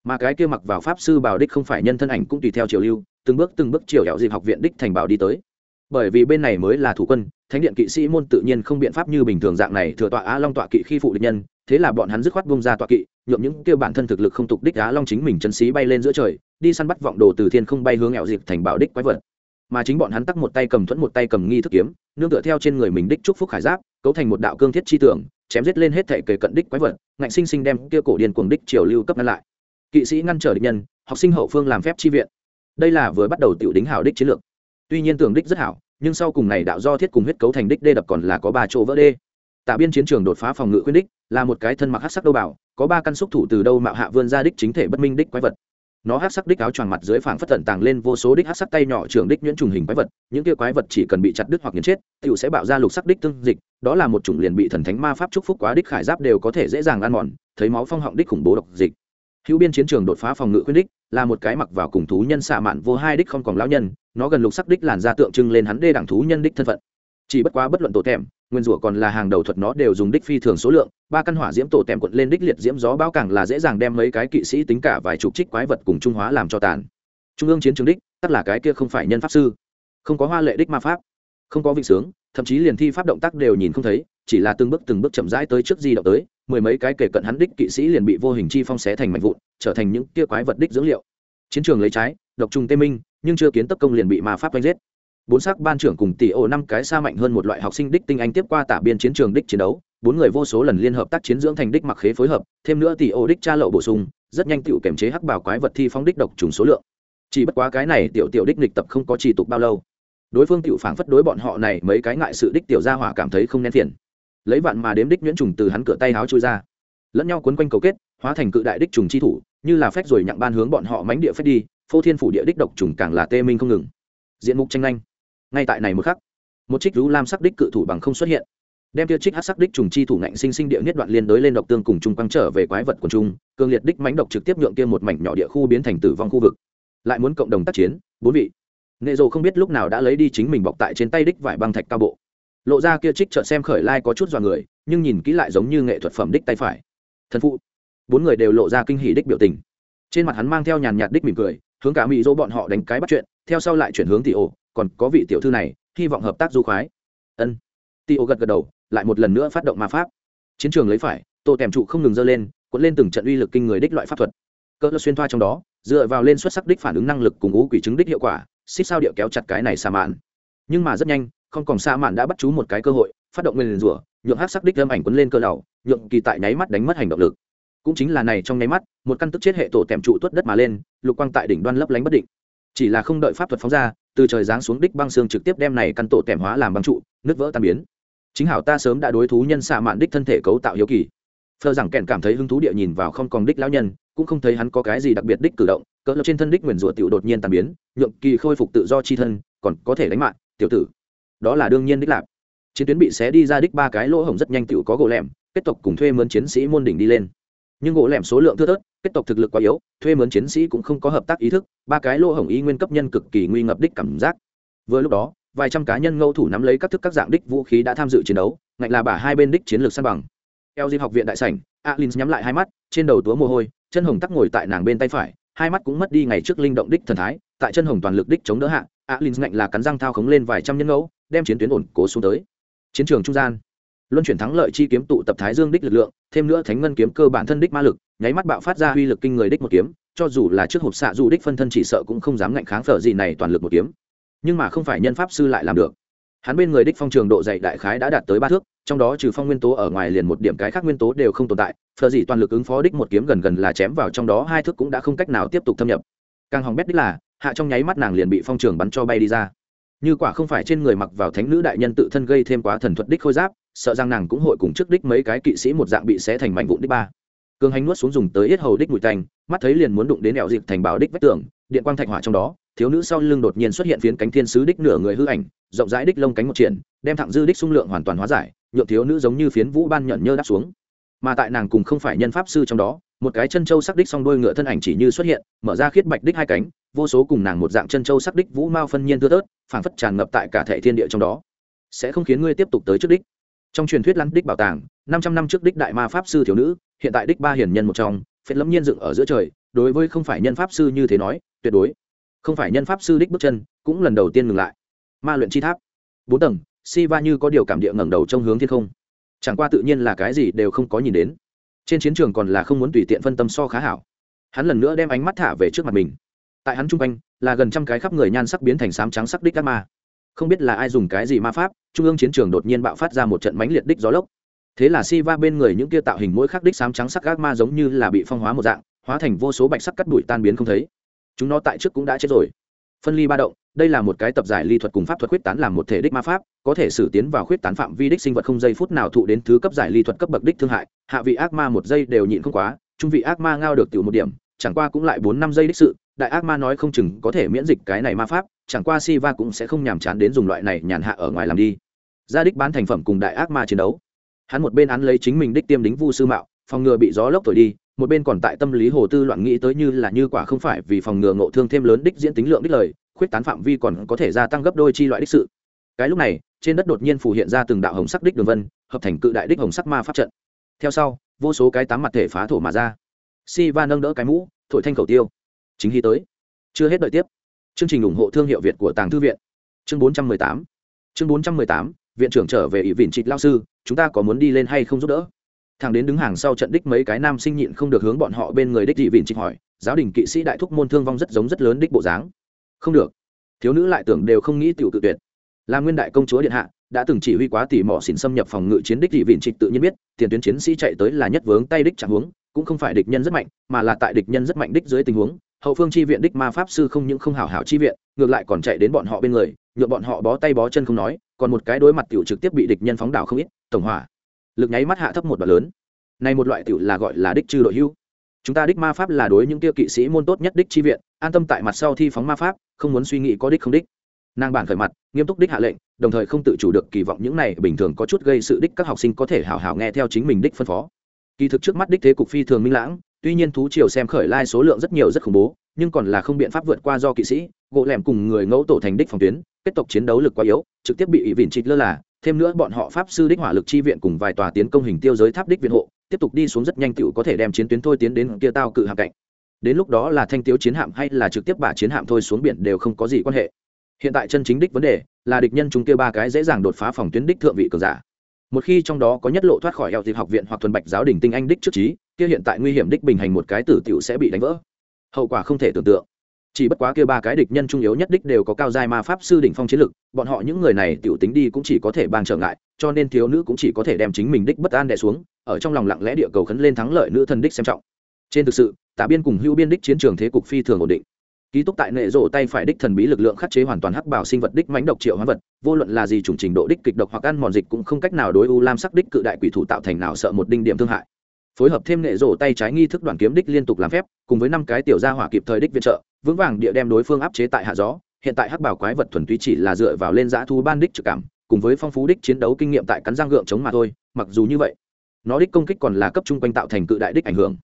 Mà cái kia mặc vào pháp sư bảo đích không phải nhân thân ảnh cũng tùy theo triều lưu, từng bước từng bước chiều hẹo dịp học viện đích thành bảo đi tới. Bởi vì bên này mới là thủ quân, thánh điện kỵ sĩ môn tự nhiên không biện pháp như bình thường dạng này thừa tọa á long tọa kỵ khi phụ địch nhân, thế là bọn hắn dứt khoát bông ra tọa kỵ, nhuộm những kêu bản thân thực lực không tục đích á long chính mình chân xí bay lên giữa trời, đi săn bắt vọng đồ từ thiên không bay hướng hẹo dịp thành bảo đích quái vật mà chính bọn hắn tắc một tay cầm thuẫn một tay cầm nghi thức kiếm, nương tựa theo trên người mình đích trúc phúc khải giáp, cấu thành một đạo cương thiết chi tưởng chém giết lên hết thể kề cận đích quái vật, ngạnh sinh sinh đem kia cổ điền cuồng đích triều lưu cấp ngăn lại. Kỵ sĩ ngăn trở địch nhân, học sinh hậu phương làm phép chi viện. Đây là vừa bắt đầu tiểu đính hảo đích chiến lược. Tuy nhiên tưởng đích rất hảo, nhưng sau cùng này đạo do thiết cùng huyết cấu thành đích đê đập còn là có ba chỗ vỡ đê. Tạ biên chiến trường đột phá phòng ngự khuyên đích, là một cái thân mặc hát sắc đâu bảo, có ba căn xúc thủ từ đâu mạo hạ vươn ra đích chính thể bất minh đích quái vật nó hát sắc đích áo choàng mặt dưới phảng phất tận tàng lên vô số đích hát sắc tay nhỏ trường đích nhuyễn trùng hình quái vật, những kia quái vật chỉ cần bị chặt đứt hoặc nghiền chết tựu sẽ bạo ra lục sắc đích tương dịch, đó là một chủng liền bị thần thánh ma pháp chúc phúc quá đích khải giáp đều có thể dễ dàng ăn mòn, thấy máu phong họng đích khủng bố độc dịch. Hữu biên chiến trường đột phá phòng ngự khuyên đích, là một cái mặc vào cùng thú nhân xạ mạn vô hai đích không còn lão nhân, nó gần lục sắc đích làn ra tượng trưng lên hắn đê đảng thú nhân đích thân phận chỉ bất quá bất luận tổ tèm, nguyên rủa còn là hàng đầu thuật nó đều dùng đích phi thường số lượng, ba căn hỏa diễm tổ tèm quận lên đích liệt diễm gió bao càng là dễ dàng đem mấy cái kỵ sĩ tính cả vài chục trích quái vật cùng trung hóa làm cho tàn. Trung ương chiến trường đích tất là cái kia không phải nhân pháp sư. Không có hoa lệ đích ma pháp, không có vị sướng, thậm chí liền thi pháp động tác đều nhìn không thấy, chỉ là từng bước từng bước chậm rãi tới trước di động tới, mười mấy cái kể cận hắn đích kỵ sĩ liền bị vô hình chi phong xé thành mảnh vụn, trở thành những kia quái vật đích dưỡng liệu. Chiến trường lấy trái, độc trùng tê minh, nhưng chưa kiến tấp công liền bị ma pháp đánh giết bốn sắc ban trưởng cùng tỷ ô năm cái xa mạnh hơn một loại học sinh đích tinh anh tiếp qua tả biên chiến trường đích chiến đấu, bốn người vô số lần liên hợp tác chiến dưỡng thành đích mặc khế phối hợp, thêm nữa tỷ ô đích tra lậu bổ sung, rất nhanh tựu kiểm chế hắc bảo quái vật thi phóng đích độc trùng số lượng. Chỉ bất quá cái này tiểu tiểu đích lịch tập không có trì tục bao lâu. Đối phương tiểu phảng phất đối bọn họ này mấy cái ngại sự đích tiểu gia hỏa cảm thấy không nén phiền. Lấy vạn mà đếm đích nhuyễn trùng từ hắn cửa tay háo chui ra. Lẫn nhau quấn quanh cầu kết, hóa thành cự đại đích trùng chi thủ, như là phách rồi nhặng ban hướng bọn họ mánh địa phách đi, phô thiên phủ địa đích độc trùng càng là tê minh không ngừng. Diện mục tranh nhanh ngay tại này một khắc, một trích lũ lam sắc đích cự thủ bằng không xuất hiện. Đem tiêu trích hát sắc đích trùng chi thủ ngạnh sinh sinh địa nhất đoạn liên đối lên độc tương cùng chung quăng trở về quái vật của chung cường liệt đích mánh độc trực tiếp nhượng kia một mảnh nhỏ địa khu biến thành tử vong khu vực. Lại muốn cộng đồng tác chiến, bốn vị. Nệ dồ không biết lúc nào đã lấy đi chính mình bọc tại trên tay đích vải băng thạch cao bộ. Lộ ra kia trích trợn xem khởi lai có chút dọa người, nhưng nhìn kỹ lại giống như nghệ thuật phẩm đích tay phải. Thần phụ. Bốn người đều lộ ra kinh hỉ đích biểu tình. Trên mặt hắn mang theo nhàn nhạt đích mỉm cười, hướng cả mỹ dỗ bọn họ đánh cái bắt chuyện, theo sau lại chuyển hướng tỷ ổ còn có vị tiểu thư này, hy vọng hợp tác du khoái. Ân. Tỷ gật gật đầu, lại một lần nữa phát động ma pháp. Chiến trường lấy phải tổ tèm trụ không ngừng dơ lên, cuộn lên từng trận uy lực kinh người đích loại pháp thuật. Cỡ xuyên thoa trong đó, dựa vào lên xuất sắc đích phản ứng năng lực cùng ngũ quỷ chứng đích hiệu quả, xích sao điệu kéo chặt cái này xa mạn. Nhưng mà rất nhanh, không còn xa mạn đã bắt chú một cái cơ hội, phát động nguyên rủa, nhượng hát sắc đích âm ảnh quấn lên cơ đầu nhượng kỳ tại nháy mắt đánh mất hành động lực. Cũng chính là này trong nháy mắt, một căn tức chết hệ tổ tèm trụ tuất đất mà lên, lục quang tại đỉnh đoan lấp lánh bất định chỉ là không đợi pháp thuật phóng ra, từ trời giáng xuống đích băng xương trực tiếp đem này căn tổ tẻm hóa làm băng trụ, nứt vỡ tan biến. Chính hảo ta sớm đã đối thú nhân xạ mạn đích thân thể cấu tạo hiếu kỳ. Phờ rằng kèn cảm thấy hứng thú địa nhìn vào không còn đích lão nhân, cũng không thấy hắn có cái gì đặc biệt đích cử động, cỡ lập trên thân đích nguyền rủa tiểu đột nhiên tàn biến, nhượng kỳ khôi phục tự do chi thân, còn có thể đánh mạng, tiểu tử. Đó là đương nhiên đích lạp chiến tuyến bị xé đi ra đích ba cái lỗ hổng rất nhanh tiểu có gỗ lẻm, kết tộc cùng thuê mướn chiến sĩ môn đỉnh đi lên. Nhưng gỗ lẻm số lượng thưa thớt kết tộc thực lực quá yếu, thuê mướn chiến sĩ cũng không có hợp tác ý thức, ba cái lỗ hổng y nguyên cấp nhân cực kỳ nguy ngập đích cảm giác. Vừa lúc đó, vài trăm cá nhân ngẫu thủ nắm lấy các thức các dạng đích vũ khí đã tham dự chiến đấu, ngạnh là bả hai bên đích chiến lược san bằng. Eo dịp học viện đại sảnh alin nhắm lại hai mắt, trên đầu túa mồ hôi, chân hồng tắc ngồi tại nàng bên tay phải, hai mắt cũng mất đi ngày trước linh động đích thần thái, tại chân hồng toàn lực đích chống đỡ hạ alin ngạnh là cắn răng thao khống lên vài trăm nhân ngẫu, đem chiến tuyến ổn cố xuống tới. Chiến trường trung gian, luân chuyển thắng lợi chi kiếm tụ tập thái dương đích lực lượng, thêm nữa thánh ngân kiếm cơ bản thân đích ma lực nháy mắt bạo phát ra uy lực kinh người đích một kiếm, cho dù là trước hộp xạ dù đích phân thân chỉ sợ cũng không dám ngạnh kháng phở gì này toàn lực một kiếm. Nhưng mà không phải nhân pháp sư lại làm được. Hắn bên người đích phong trường độ dày đại khái đã đạt tới ba thước, trong đó trừ phong nguyên tố ở ngoài liền một điểm cái khác nguyên tố đều không tồn tại, phở gì toàn lực ứng phó đích một kiếm gần gần là chém vào trong đó hai thước cũng đã không cách nào tiếp tục thâm nhập. Càng hỏng bét đích là, hạ trong nháy mắt nàng liền bị phong trường bắn cho bay đi ra. Như quả không phải trên người mặc vào thánh nữ đại nhân tự thân gây thêm quá thần thuật đích khôi giáp, sợ rằng nàng cũng hội cùng trước đích mấy cái kỵ sĩ một dạng bị xé thành mảnh vụn đích ba cường hành nuốt xuống dùng tới yết hầu đích mùi tanh mắt thấy liền muốn đụng đến ẻo dịp thành bảo đích vách tường điện quang thạch hỏa trong đó thiếu nữ sau lưng đột nhiên xuất hiện phiến cánh thiên sứ đích nửa người hư ảnh rộng rãi đích lông cánh một triển đem thẳng dư đích xung lượng hoàn toàn hóa giải nhượng thiếu nữ giống như phiến vũ ban nhận nhơ đáp xuống. Mà tại nàng cùng không phải nhân pháp sư trong đó một cái chân châu sắc đích song đôi ngựa thân ảnh chỉ như xuất hiện mở ra khiết bạch đích hai cánh vô số cùng nàng một dạng chân châu sắc đích vũ mao phân nhiên thưa tớt, phảng phất tràn ngập tại cả thể thiên địa trong đó. Sẽ không khiến ngươi tiếp tục tới trước đích. Trong truyền thuyết lăn đích bảo tàng năm trăm năm trước đích đại ma pháp sư thiếu nữ hiện tại đích ba hiển nhân một trong, phết lâm nhiên dựng ở giữa trời, đối với không phải nhân pháp sư như thế nói, tuyệt đối. Không phải nhân pháp sư đích bước chân, cũng lần đầu tiên ngừng lại. Ma luyện chi tháp. Bốn tầng si va như có điều cảm địa ngẩng đầu trong hướng thiên không. Chẳng qua tự nhiên là cái gì đều không có nhìn đến. Trên chiến trường còn là không muốn tùy tiện phân tâm so khá hảo. Hắn lần nữa đem ánh mắt thả về trước mặt mình. Tại hắn chung quanh, là gần trăm cái khắp người nhan sắc biến thành sám trắng sắc đích ác ma. Không biết là ai dùng cái gì ma pháp, trung ương chiến trường đột nhiên bạo phát ra một trận mãnh liệt đích gió lốc thế là si va bên người những kia tạo hình mỗi khắc đích sám trắng sắc gác ma giống như là bị phong hóa một dạng, hóa thành vô số bạch sắc cắt đuổi tan biến không thấy. Chúng nó tại trước cũng đã chết rồi. Phân ly ba động, đây là một cái tập giải ly thuật cùng pháp thuật khuyết tán làm một thể đích ma pháp, có thể xử tiến vào khuyết tán phạm vi đích sinh vật không giây phút nào thụ đến thứ cấp giải ly thuật cấp bậc đích thương hại, hạ vị ác ma một giây đều nhịn không quá, trung vị ác ma ngao được tiểu một điểm, chẳng qua cũng lại bốn năm giây đích sự, đại ác ma nói không chừng có thể miễn dịch cái này ma pháp, chẳng qua si va cũng sẽ không nhàm chán đến dùng loại này nhàn hạ ở ngoài làm đi. Gia đích bán thành phẩm cùng đại ác ma chiến đấu hắn một bên án lấy chính mình đích tiêm đính vu sư mạo, phòng ngừa bị gió lốc thổi đi, một bên còn tại tâm lý hồ tư loạn nghĩ tới như là như quả không phải vì phòng ngừa ngộ thương thêm lớn đích diễn tính lượng đích lời, khuyết tán phạm vi còn có thể gia tăng gấp đôi chi loại đích sự. Cái lúc này, trên đất đột nhiên phủ hiện ra từng đạo hồng sắc đích đường vân, hợp thành cự đại đích hồng sắc ma pháp trận. Theo sau, vô số cái tám mặt thể phá thổ mà ra. Si va nâng đỡ cái mũ, thổi thanh khẩu tiêu. Chính khi tới. Chưa hết đợi tiếp. Chương trình ủng hộ thương hiệu việt của tàng thư viện. Chương bốn trăm mười tám. Chương bốn trăm mười tám, viện trưởng trở về ỷ vịn trịt lao sư chúng ta có muốn đi lên hay không giúp đỡ? Thằng đến đứng hàng sau trận đích mấy cái nam sinh nhịn không được hướng bọn họ bên người đích dị vịn trịnh hỏi, giáo đình kỵ sĩ đại thúc môn thương vong rất giống rất lớn đích bộ dáng. Không được. Thiếu nữ lại tưởng đều không nghĩ tiểu tự tuyệt. Là nguyên đại công chúa điện hạ, đã từng chỉ huy quá tỉ mỏ xỉn xâm nhập phòng ngự chiến đích dị vịn trịnh tự nhiên biết, tiền tuyến chiến sĩ chạy tới là nhất vướng tay đích chẳng huống, cũng không phải địch nhân rất mạnh, mà là tại địch nhân rất mạnh đích dưới tình huống. Hậu phương chi viện đích ma pháp sư không những không hảo hảo chi viện, ngược lại còn chạy đến bọn họ bên người nhuộm bọn họ bó tay bó chân không nói còn một cái đối mặt tiểu trực tiếp bị địch nhân phóng đảo không ít, tổng hỏa lực nháy mắt hạ thấp một đoạn lớn. Này một loại tiểu là gọi là đích trừ đội hưu. Chúng ta đích ma pháp là đối những tiêu kỵ sĩ môn tốt nhất đích chi viện, an tâm tại mặt sau thi phóng ma pháp, không muốn suy nghĩ có đích không đích. Nàng bản khởi mặt, nghiêm túc đích hạ lệnh, đồng thời không tự chủ được kỳ vọng những này bình thường có chút gây sự đích các học sinh có thể hào hào nghe theo chính mình đích phân phó. Kỳ thực trước mắt đích thế cục phi thường minh lãng, tuy nhiên thú triều xem khởi lai số lượng rất nhiều rất khủng bố nhưng còn là không biện pháp vượt qua do kỵ sĩ, gỗ lẻm cùng người ngẫu tổ thành đích phòng tuyến, kết tộc chiến đấu lực quá yếu, trực tiếp bị ỷ vịn trịt lơ là, thêm nữa bọn họ pháp sư đích hỏa lực chi viện cùng vài tòa tiến công hình tiêu giới tháp đích viện hộ, tiếp tục đi xuống rất nhanh tựu có thể đem chiến tuyến thôi tiến đến kia tao cự hạm cạnh. Đến lúc đó là thanh tiếu chiến hạm hay là trực tiếp bả chiến hạm thôi xuống biển đều không có gì quan hệ. Hiện tại chân chính đích vấn đề là địch nhân chúng kia ba cái dễ dàng đột phá phòng tuyến đích thượng vị cường giả. Một khi trong đó có nhất lộ thoát khỏi eo dịp học viện hoặc thuần bạch giáo đình tinh anh đích trước trí, kia hiện tại nguy hiểm đích bình hành một cái tử tiểu sẽ bị đánh vỡ hậu quả không thể tưởng tượng. Chỉ bất quá kia ba cái địch nhân trung yếu nhất đích đều có cao giai ma pháp sư đỉnh phong chiến lực, bọn họ những người này tiểu tính đi cũng chỉ có thể bang trở ngại, cho nên thiếu nữ cũng chỉ có thể đem chính mình đích bất an đè xuống, ở trong lòng lặng lẽ địa cầu khấn lên thắng lợi nữ thần đích xem trọng. Trên thực sự tả biên cùng hữu biên đích chiến trường thế cục phi thường ổn định. Ký túc tại nệ rộ tay phải đích thần bí lực lượng khắc chế hoàn toàn hắc bảo sinh vật đích mãnh độc triệu hóa vật, vô luận là gì chủng trình độ đích kịch độc hoặc ăn mòn dịch cũng không cách nào đối u lam sắc đích cự đại quỷ thủ tạo thành nào sợ một đinh điểm thương hại phối hợp thêm nệ rổ tay trái nghi thức đoàn kiếm đích liên tục làm phép, cùng với năm cái tiểu gia hỏa kịp thời đích viện trợ, vững vàng địa đem đối phương áp chế tại hạ gió. Hiện tại hắc bảo quái vật thuần túy chỉ là dựa vào lên giã thu ban đích trực cảm, cùng với phong phú đích chiến đấu kinh nghiệm tại cắn giang gượng chống mà thôi, mặc dù như vậy, nó đích công kích còn là cấp trung quanh tạo thành cự đại đích ảnh hưởng.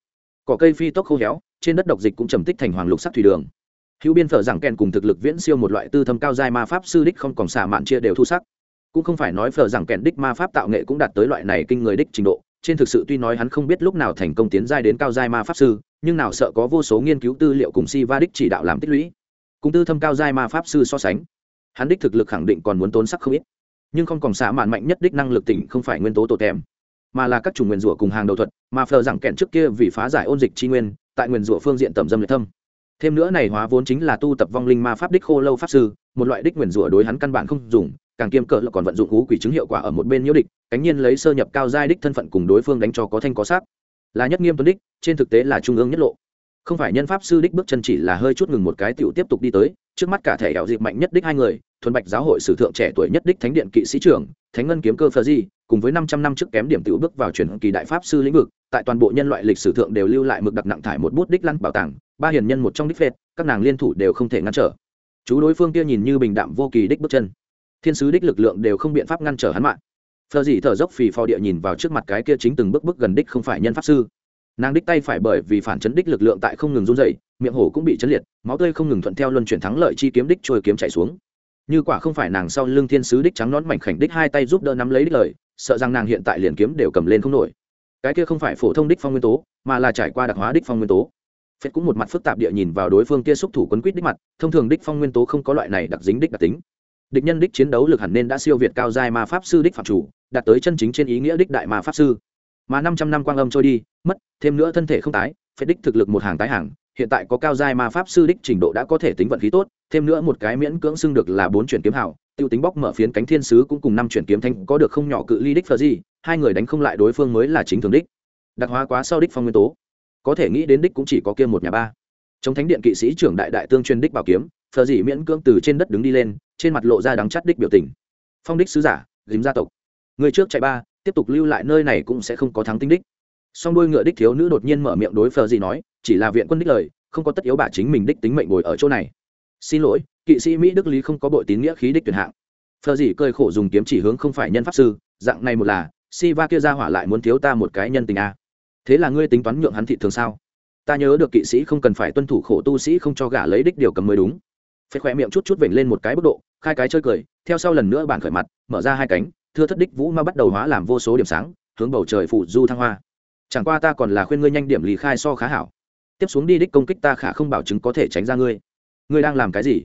Cỏ cây phi tốc khô héo, trên đất độc dịch cũng trầm tích thành hoàng lục sắc thủy đường. Hữu biên phở rằng kèn cùng thực lực viễn siêu một loại tư thâm cao giai ma pháp sư đích không còn xả mạn chia đều thu sắc. Cũng không phải nói phở rằng kèn đích ma pháp tạo nghệ cũng đạt tới loại này kinh người đích trình độ trên thực sự tuy nói hắn không biết lúc nào thành công tiến giai đến cao giai ma pháp sư, nhưng nào sợ có vô số nghiên cứu tư liệu cùng si va đích chỉ đạo làm tích lũy. Cùng tư thâm cao giai ma pháp sư so sánh, hắn đích thực lực khẳng định còn muốn tốn sắc không ít. Nhưng không còn xạ mạn mạnh nhất đích năng lực tỉnh không phải nguyên tố tổ tèm, mà là các chủ nguyên rủa cùng hàng đầu thuật, mà phờ rằng kẹn trước kia vì phá giải ôn dịch chi nguyên, tại nguyên rủa phương diện tầm dâm liệt thâm. Thêm nữa này hóa vốn chính là tu tập vong linh ma pháp đích khô lâu pháp sư, một loại đích nguyên rủa đối hắn căn bản không dùng càng kiêm cỡ là còn vận dụng hú quỷ chứng hiệu quả ở một bên nhiễu địch, cánh nhiên lấy sơ nhập cao giai đích thân phận cùng đối phương đánh cho có thanh có sắc. Là nhất nghiêm tuấn đích, trên thực tế là trung ương nhất lộ. Không phải nhân pháp sư đích bước chân chỉ là hơi chút ngừng một cái tiểu tiếp tục đi tới, trước mắt cả thể đạo dịp mạnh nhất đích hai người, thuần bạch giáo hội sử thượng trẻ tuổi nhất đích thánh điện kỵ sĩ trưởng, thánh ngân kiếm cơ phờ di, cùng với năm trăm năm trước kém điểm tiểu bước vào truyền kỳ đại pháp sư lĩnh vực, tại toàn bộ nhân loại lịch sử thượng đều lưu lại mực đặc nặng thải một bút đích lăn bảo tàng, ba hiền nhân một trong đích phệt, các nàng liên thủ đều không thể ngăn trở. Chú đối phương kia nhìn như bình đạm vô kỳ đích bước chân thiên sứ đích lực lượng đều không biện pháp ngăn trở hắn mạng. Phờ dị thở dốc phì phò địa nhìn vào trước mặt cái kia chính từng bước bước gần đích không phải nhân pháp sư. Nàng đích tay phải bởi vì phản chấn đích lực lượng tại không ngừng run dày miệng hổ cũng bị chấn liệt, máu tươi không ngừng thuận theo luân chuyển thắng lợi chi kiếm đích trôi kiếm chạy xuống. Như quả không phải nàng sau lưng thiên sứ đích trắng nón mảnh khảnh đích hai tay giúp đỡ nắm lấy đích lời, sợ rằng nàng hiện tại liền kiếm đều cầm lên không nổi. Cái kia không phải phổ thông đích phong nguyên tố, mà là trải qua đặc hóa đích phong nguyên tố. Phết cũng một mặt phức tạp địa nhìn vào đối phương kia xúc thủ quấn quýt đích mặt, thông thường đích phong nguyên tố không có loại này đặc dính đích đặc tính địch nhân đích chiến đấu lực hẳn nên đã siêu việt cao giai ma pháp sư đích phạm chủ, đạt tới chân chính trên ý nghĩa đích đại ma pháp sư. Mà năm trăm năm quang âm trôi đi, mất, thêm nữa thân thể không tái phết đích thực lực một hàng tái hàng, hiện tại có cao giai ma pháp sư đích trình độ đã có thể tính vận khí tốt, thêm nữa một cái miễn cưỡng xưng được là bốn chuyển kiếm hảo tiêu tính bóc mở phiến cánh thiên sứ cũng cùng năm chuyển kiếm thanh có được không nhỏ cự ly đích phờ gì, hai người đánh không lại đối phương mới là chính thường đích. Đặc hóa quá sau đích phong nguyên tố. Có thể nghĩ đến đích cũng chỉ có kia một nhà ba. Trong thánh điện kỵ sĩ trưởng đại đại tương chuyên đích bảo kiếm phờ Dị miễn cưỡng từ trên đất đứng đi lên, trên mặt lộ ra đắng chắt đích biểu tình. Phong đích sứ giả dìm gia tộc. Người trước chạy ba, tiếp tục lưu lại nơi này cũng sẽ không có thắng tinh đích. Song đôi ngựa đích thiếu nữ đột nhiên mở miệng đối phờ gì nói, chỉ là viện quân đích lời, không có tất yếu bà chính mình đích tính mệnh ngồi ở chỗ này. Xin lỗi, kỵ sĩ mỹ đức lý không có bội tín nghĩa khí đích tuyển hạng. Phờ gì cơi khổ dùng kiếm chỉ hướng không phải nhân pháp sư, dạng này một là, si va kia ra hỏa lại muốn thiếu ta một cái nhân tình a. Thế là ngươi tính toán nhượng hắn thị thường sao? Ta nhớ được kỵ sĩ không cần phải tuân thủ khổ tu sĩ không cho gả lấy đích điều cầm mới đúng phết khỏe miệng chút chút vểnh lên một cái bức độ, khai cái chơi cười, theo sau lần nữa bản khởi mặt, mở ra hai cánh, thưa thất đích vũ ma bắt đầu hóa làm vô số điểm sáng, hướng bầu trời phủ du thăng hoa. Chẳng qua ta còn là khuyên ngươi nhanh điểm lì khai so khá hảo. Tiếp xuống đi đích công kích ta khả không bảo chứng có thể tránh ra ngươi. Ngươi đang làm cái gì?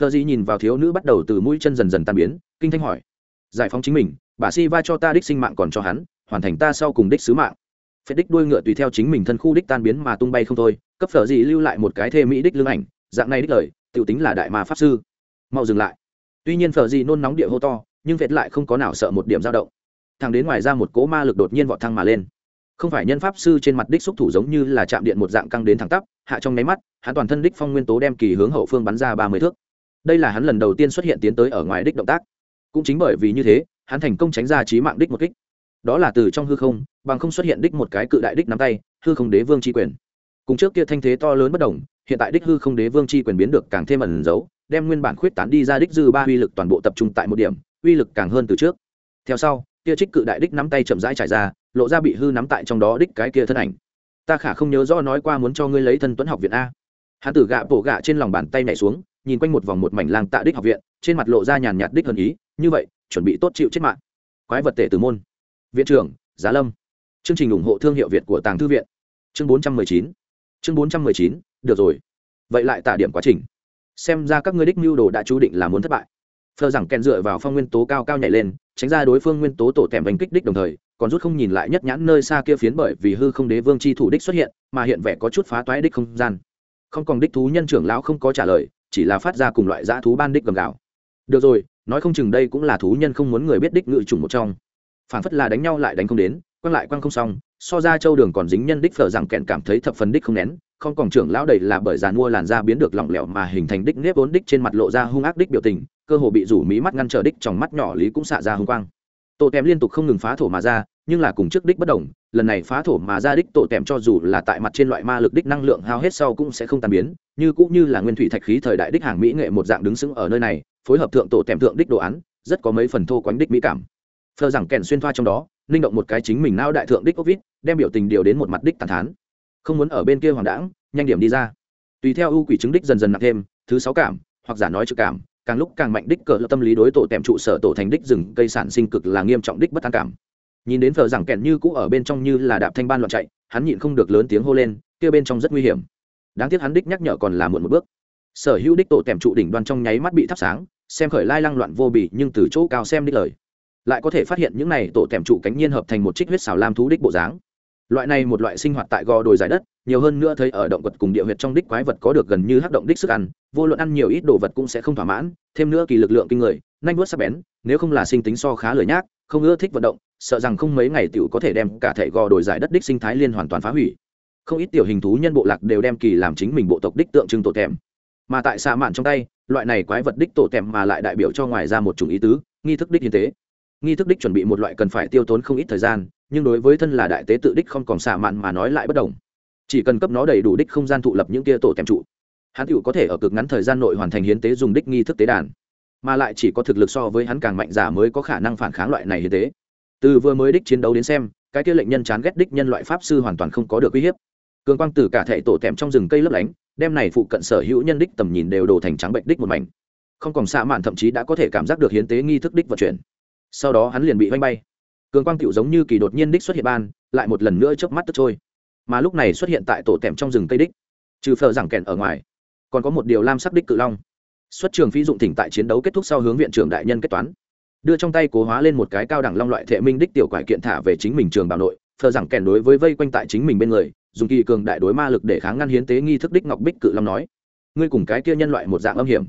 Phờ dĩ nhìn vào thiếu nữ bắt đầu từ mũi chân dần dần tan biến, kinh thanh hỏi. Giải phóng chính mình, bà si va cho ta đích sinh mạng còn cho hắn, hoàn thành ta sau cùng đích sứ mạng. Phết đích đuôi ngựa tùy theo chính mình thân khu đích tan biến mà tung bay không thôi, cấp phở dĩ lưu lại một cái thê mỹ đích lương ảnh, dạng này đích lời tự tính là đại ma pháp sư. Mau dừng lại. Tuy nhiên phở gì nôn nóng địa hô to, nhưng phết lại không có nào sợ một điểm dao động. Thằng đến ngoài ra một cỗ ma lực đột nhiên vọt thăng mà lên. Không phải nhân pháp sư trên mặt đích xúc thủ giống như là chạm điện một dạng căng đến thẳng tắp, hạ trong nháy mắt, hắn toàn thân đích phong nguyên tố đem kỳ hướng hậu phương bắn ra ba mươi thước. Đây là hắn lần đầu tiên xuất hiện tiến tới ở ngoài đích động tác. Cũng chính bởi vì như thế, hắn thành công tránh ra trí mạng đích một kích. Đó là từ trong hư không, bằng không xuất hiện đích một cái cự đại đích nắm tay, hư không đế vương tri quyền. Cùng trước kia thanh thế to lớn bất đồng hiện tại đích hư không đế vương chi quyền biến được càng thêm ẩn giấu, đem nguyên bản khuyết tán đi ra đích dư ba uy lực toàn bộ tập trung tại một điểm, uy lực càng hơn từ trước. Theo sau kia trích cự đại đích nắm tay chậm rãi trải ra, lộ ra bị hư nắm tại trong đó đích cái kia thân ảnh. Ta khả không nhớ rõ nói qua muốn cho ngươi lấy thân tuấn học viện a. Hắn tử gạ bổ gạ trên lòng bàn tay nhảy xuống, nhìn quanh một vòng một mảnh lang tạ đích học viện, trên mặt lộ ra nhàn nhạt đích hơn ý, như vậy, chuẩn bị tốt chịu chết mạng. Quái vật tể từ môn. Viện trưởng, giá lâm. Chương trình ủng hộ thương hiệu việt của tàng thư viện. Chương bốn trăm mười chín. Chương bốn trăm mười chín được rồi. Vậy lại tả điểm quá trình. Xem ra các ngươi đích mưu đồ đã chú định là muốn thất bại. Phờ rằng kèn dựa vào phong nguyên tố cao cao nhảy lên, tránh ra đối phương nguyên tố tổ tẻm bành kích đích đồng thời, còn rút không nhìn lại nhất nhãn nơi xa kia phiến bởi vì hư không đế vương chi thủ đích xuất hiện, mà hiện vẻ có chút phá toái đích không gian. Không còn đích thú nhân trưởng lão không có trả lời, chỉ là phát ra cùng loại dã thú ban đích gầm gạo được rồi, nói không chừng đây cũng là thú nhân không muốn người biết đích ngự chủng một trong. Phản phất là đánh nhau lại đánh không đến, quăng lại quăng không xong so ra châu đường còn dính nhân đích phở rằng kẹn cảm thấy thập phần đích không nén, không còn trưởng lão đầy là bởi giàn mua làn da biến được lỏng lẻo mà hình thành đích nếp vốn đích trên mặt lộ ra hung ác đích biểu tình, cơ hồ bị rủ mí mắt ngăn trở đích trong mắt nhỏ lý cũng xạ ra hung quang. Tổ tèm liên tục không ngừng phá thổ mà ra, nhưng là cùng trước đích bất đồng, lần này phá thổ mà ra đích tổ tèm cho dù là tại mặt trên loại ma lực đích năng lượng hao hết sau cũng sẽ không tan biến, như cũng như là nguyên thủy thạch khí thời đại đích hàng mỹ nghệ một dạng đứng sững ở nơi này, phối hợp thượng tổ tèm thượng đích đồ án, rất có mấy phần thô quánh đích mỹ cảm. Phờ rằng kèn xuyên thoa trong đó linh động một cái chính mình nao đại thượng đích ốc vít đem biểu tình điều đến một mặt đích tàn thán. Không muốn ở bên kia hoàng đãng, nhanh điểm đi ra. Tùy theo ưu quỷ chứng đích dần dần nặng thêm, thứ sáu cảm, hoặc giả nói trực cảm, càng lúc càng mạnh đích cờ lập tâm lý đối tổ tèm trụ sở tổ thành đích rừng, cây sản sinh cực là nghiêm trọng đích bất an cảm. Nhìn đến phờ rằng kẹn như cũ ở bên trong như là đạp thanh ban loạn chạy, hắn nhịn không được lớn tiếng hô lên, kia bên trong rất nguy hiểm. Đáng tiếc hắn đích nhắc nhở còn là muộn một bước. Sở hữu đích tổ tèm trụ đỉnh đoan trong nháy mắt bị thắp sáng, xem khởi lai lăng loạn vô bỉ nhưng từ chỗ cao xem đích lời lại có thể phát hiện những này tổ tèm trụ cánh nhiên hợp thành một trích huyết xào lam thú đích bộ dáng. Loại này một loại sinh hoạt tại gò đồi dài đất, nhiều hơn nữa thấy ở động vật cùng địa huyệt trong đích quái vật có được gần như hắc động đích sức ăn, vô luận ăn nhiều ít đồ vật cũng sẽ không thỏa mãn, thêm nữa kỳ lực lượng kinh người nhanh vuốt sắc bén, nếu không là sinh tính so khá lười nhác, không ưa thích vận động, sợ rằng không mấy ngày tiểu có thể đem cả thể gò đồi dài đất đích sinh thái liên hoàn toàn phá hủy. Không ít tiểu hình thú nhân bộ lạc đều đem kỳ làm chính mình bộ tộc đích tượng trưng tổ tèm mà tại xa mạn trong tay, loại này quái vật đích tổ tèm mà lại đại biểu cho ngoài ra một chủng ý tứ, nghi thức đích hiến tế nghi thức đích chuẩn bị một loại cần phải tiêu tốn không ít thời gian, nhưng đối với thân là đại tế tự đích không còn xả mạn mà nói lại bất đồng. Chỉ cần cấp nó đầy đủ đích không gian thụ lập những kia tổ kèm trụ. Hắn tựu có thể ở cực ngắn thời gian nội hoàn thành hiến tế dùng đích nghi thức tế đàn. Mà lại chỉ có thực lực so với hắn càng mạnh giả mới có khả năng phản kháng loại này hiến tế. Từ vừa mới đích chiến đấu đến xem, cái kia lệnh nhân chán ghét đích nhân loại pháp sư hoàn toàn không có được uy hiếp. Cường quang tử cả thể tổ tèm trong rừng cây lấp lánh, đem này phụ cận sở hữu nhân đích tầm nhìn đều đổ thành trắng bệnh đích một mảnh. Không còn xạ mạn thậm chí đã có thể cảm giác được hiến tế nghi thức đích vận chuyển sau đó hắn liền bị vanh bay. Cường quang cựu giống như kỳ đột nhiên đích xuất hiện ban, lại một lần nữa chớp mắt tức trôi. Mà lúc này xuất hiện tại tổ tèm trong rừng cây đích. Trừ phờ giảng kẹn ở ngoài, còn có một điều lam sắc đích cự long. Xuất trường phí dụng thỉnh tại chiến đấu kết thúc sau hướng viện trưởng đại nhân kết toán. Đưa trong tay cố hóa lên một cái cao đẳng long loại thệ minh đích tiểu quải kiện thả về chính mình trường bảo nội. Phờ giảng kèn đối với vây quanh tại chính mình bên người, dùng kỳ cường đại đối ma lực để kháng ngăn hiến tế nghi thức đích ngọc bích cự long nói, ngươi cùng cái kia nhân loại một dạng âm hiểm.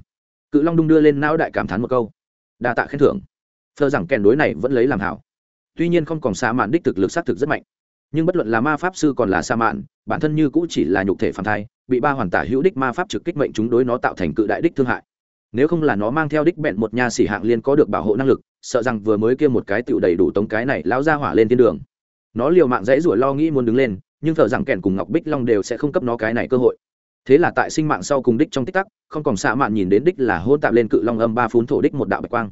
Cự long đung đưa lên não đại cảm thán một câu. Đa tạ khen thưởng thờ rằng kèn đối này vẫn lấy làm hảo. Tuy nhiên không còn xa mạn đích thực lực xác thực rất mạnh. Nhưng bất luận là ma pháp sư còn là sa mạn, bản thân như cũ chỉ là nhục thể phản thai, bị ba hoàn tả hữu đích ma pháp trực kích mệnh chúng đối nó tạo thành cự đại đích thương hại. Nếu không là nó mang theo đích bẹn một nha xỉ hạng liên có được bảo hộ năng lực, sợ rằng vừa mới kia một cái tựu đầy đủ tống cái này lão ra hỏa lên thiên đường. Nó liều mạng dãy rủa lo nghĩ muốn đứng lên, nhưng thợ rằng kèn cùng ngọc bích long đều sẽ không cấp nó cái này cơ hội. Thế là tại sinh mạng sau cùng đích trong tích tắc, không còn xạ mạn nhìn đến đích là hôn tạm lên cự long âm ba phún thổ đích một đạo bạch quang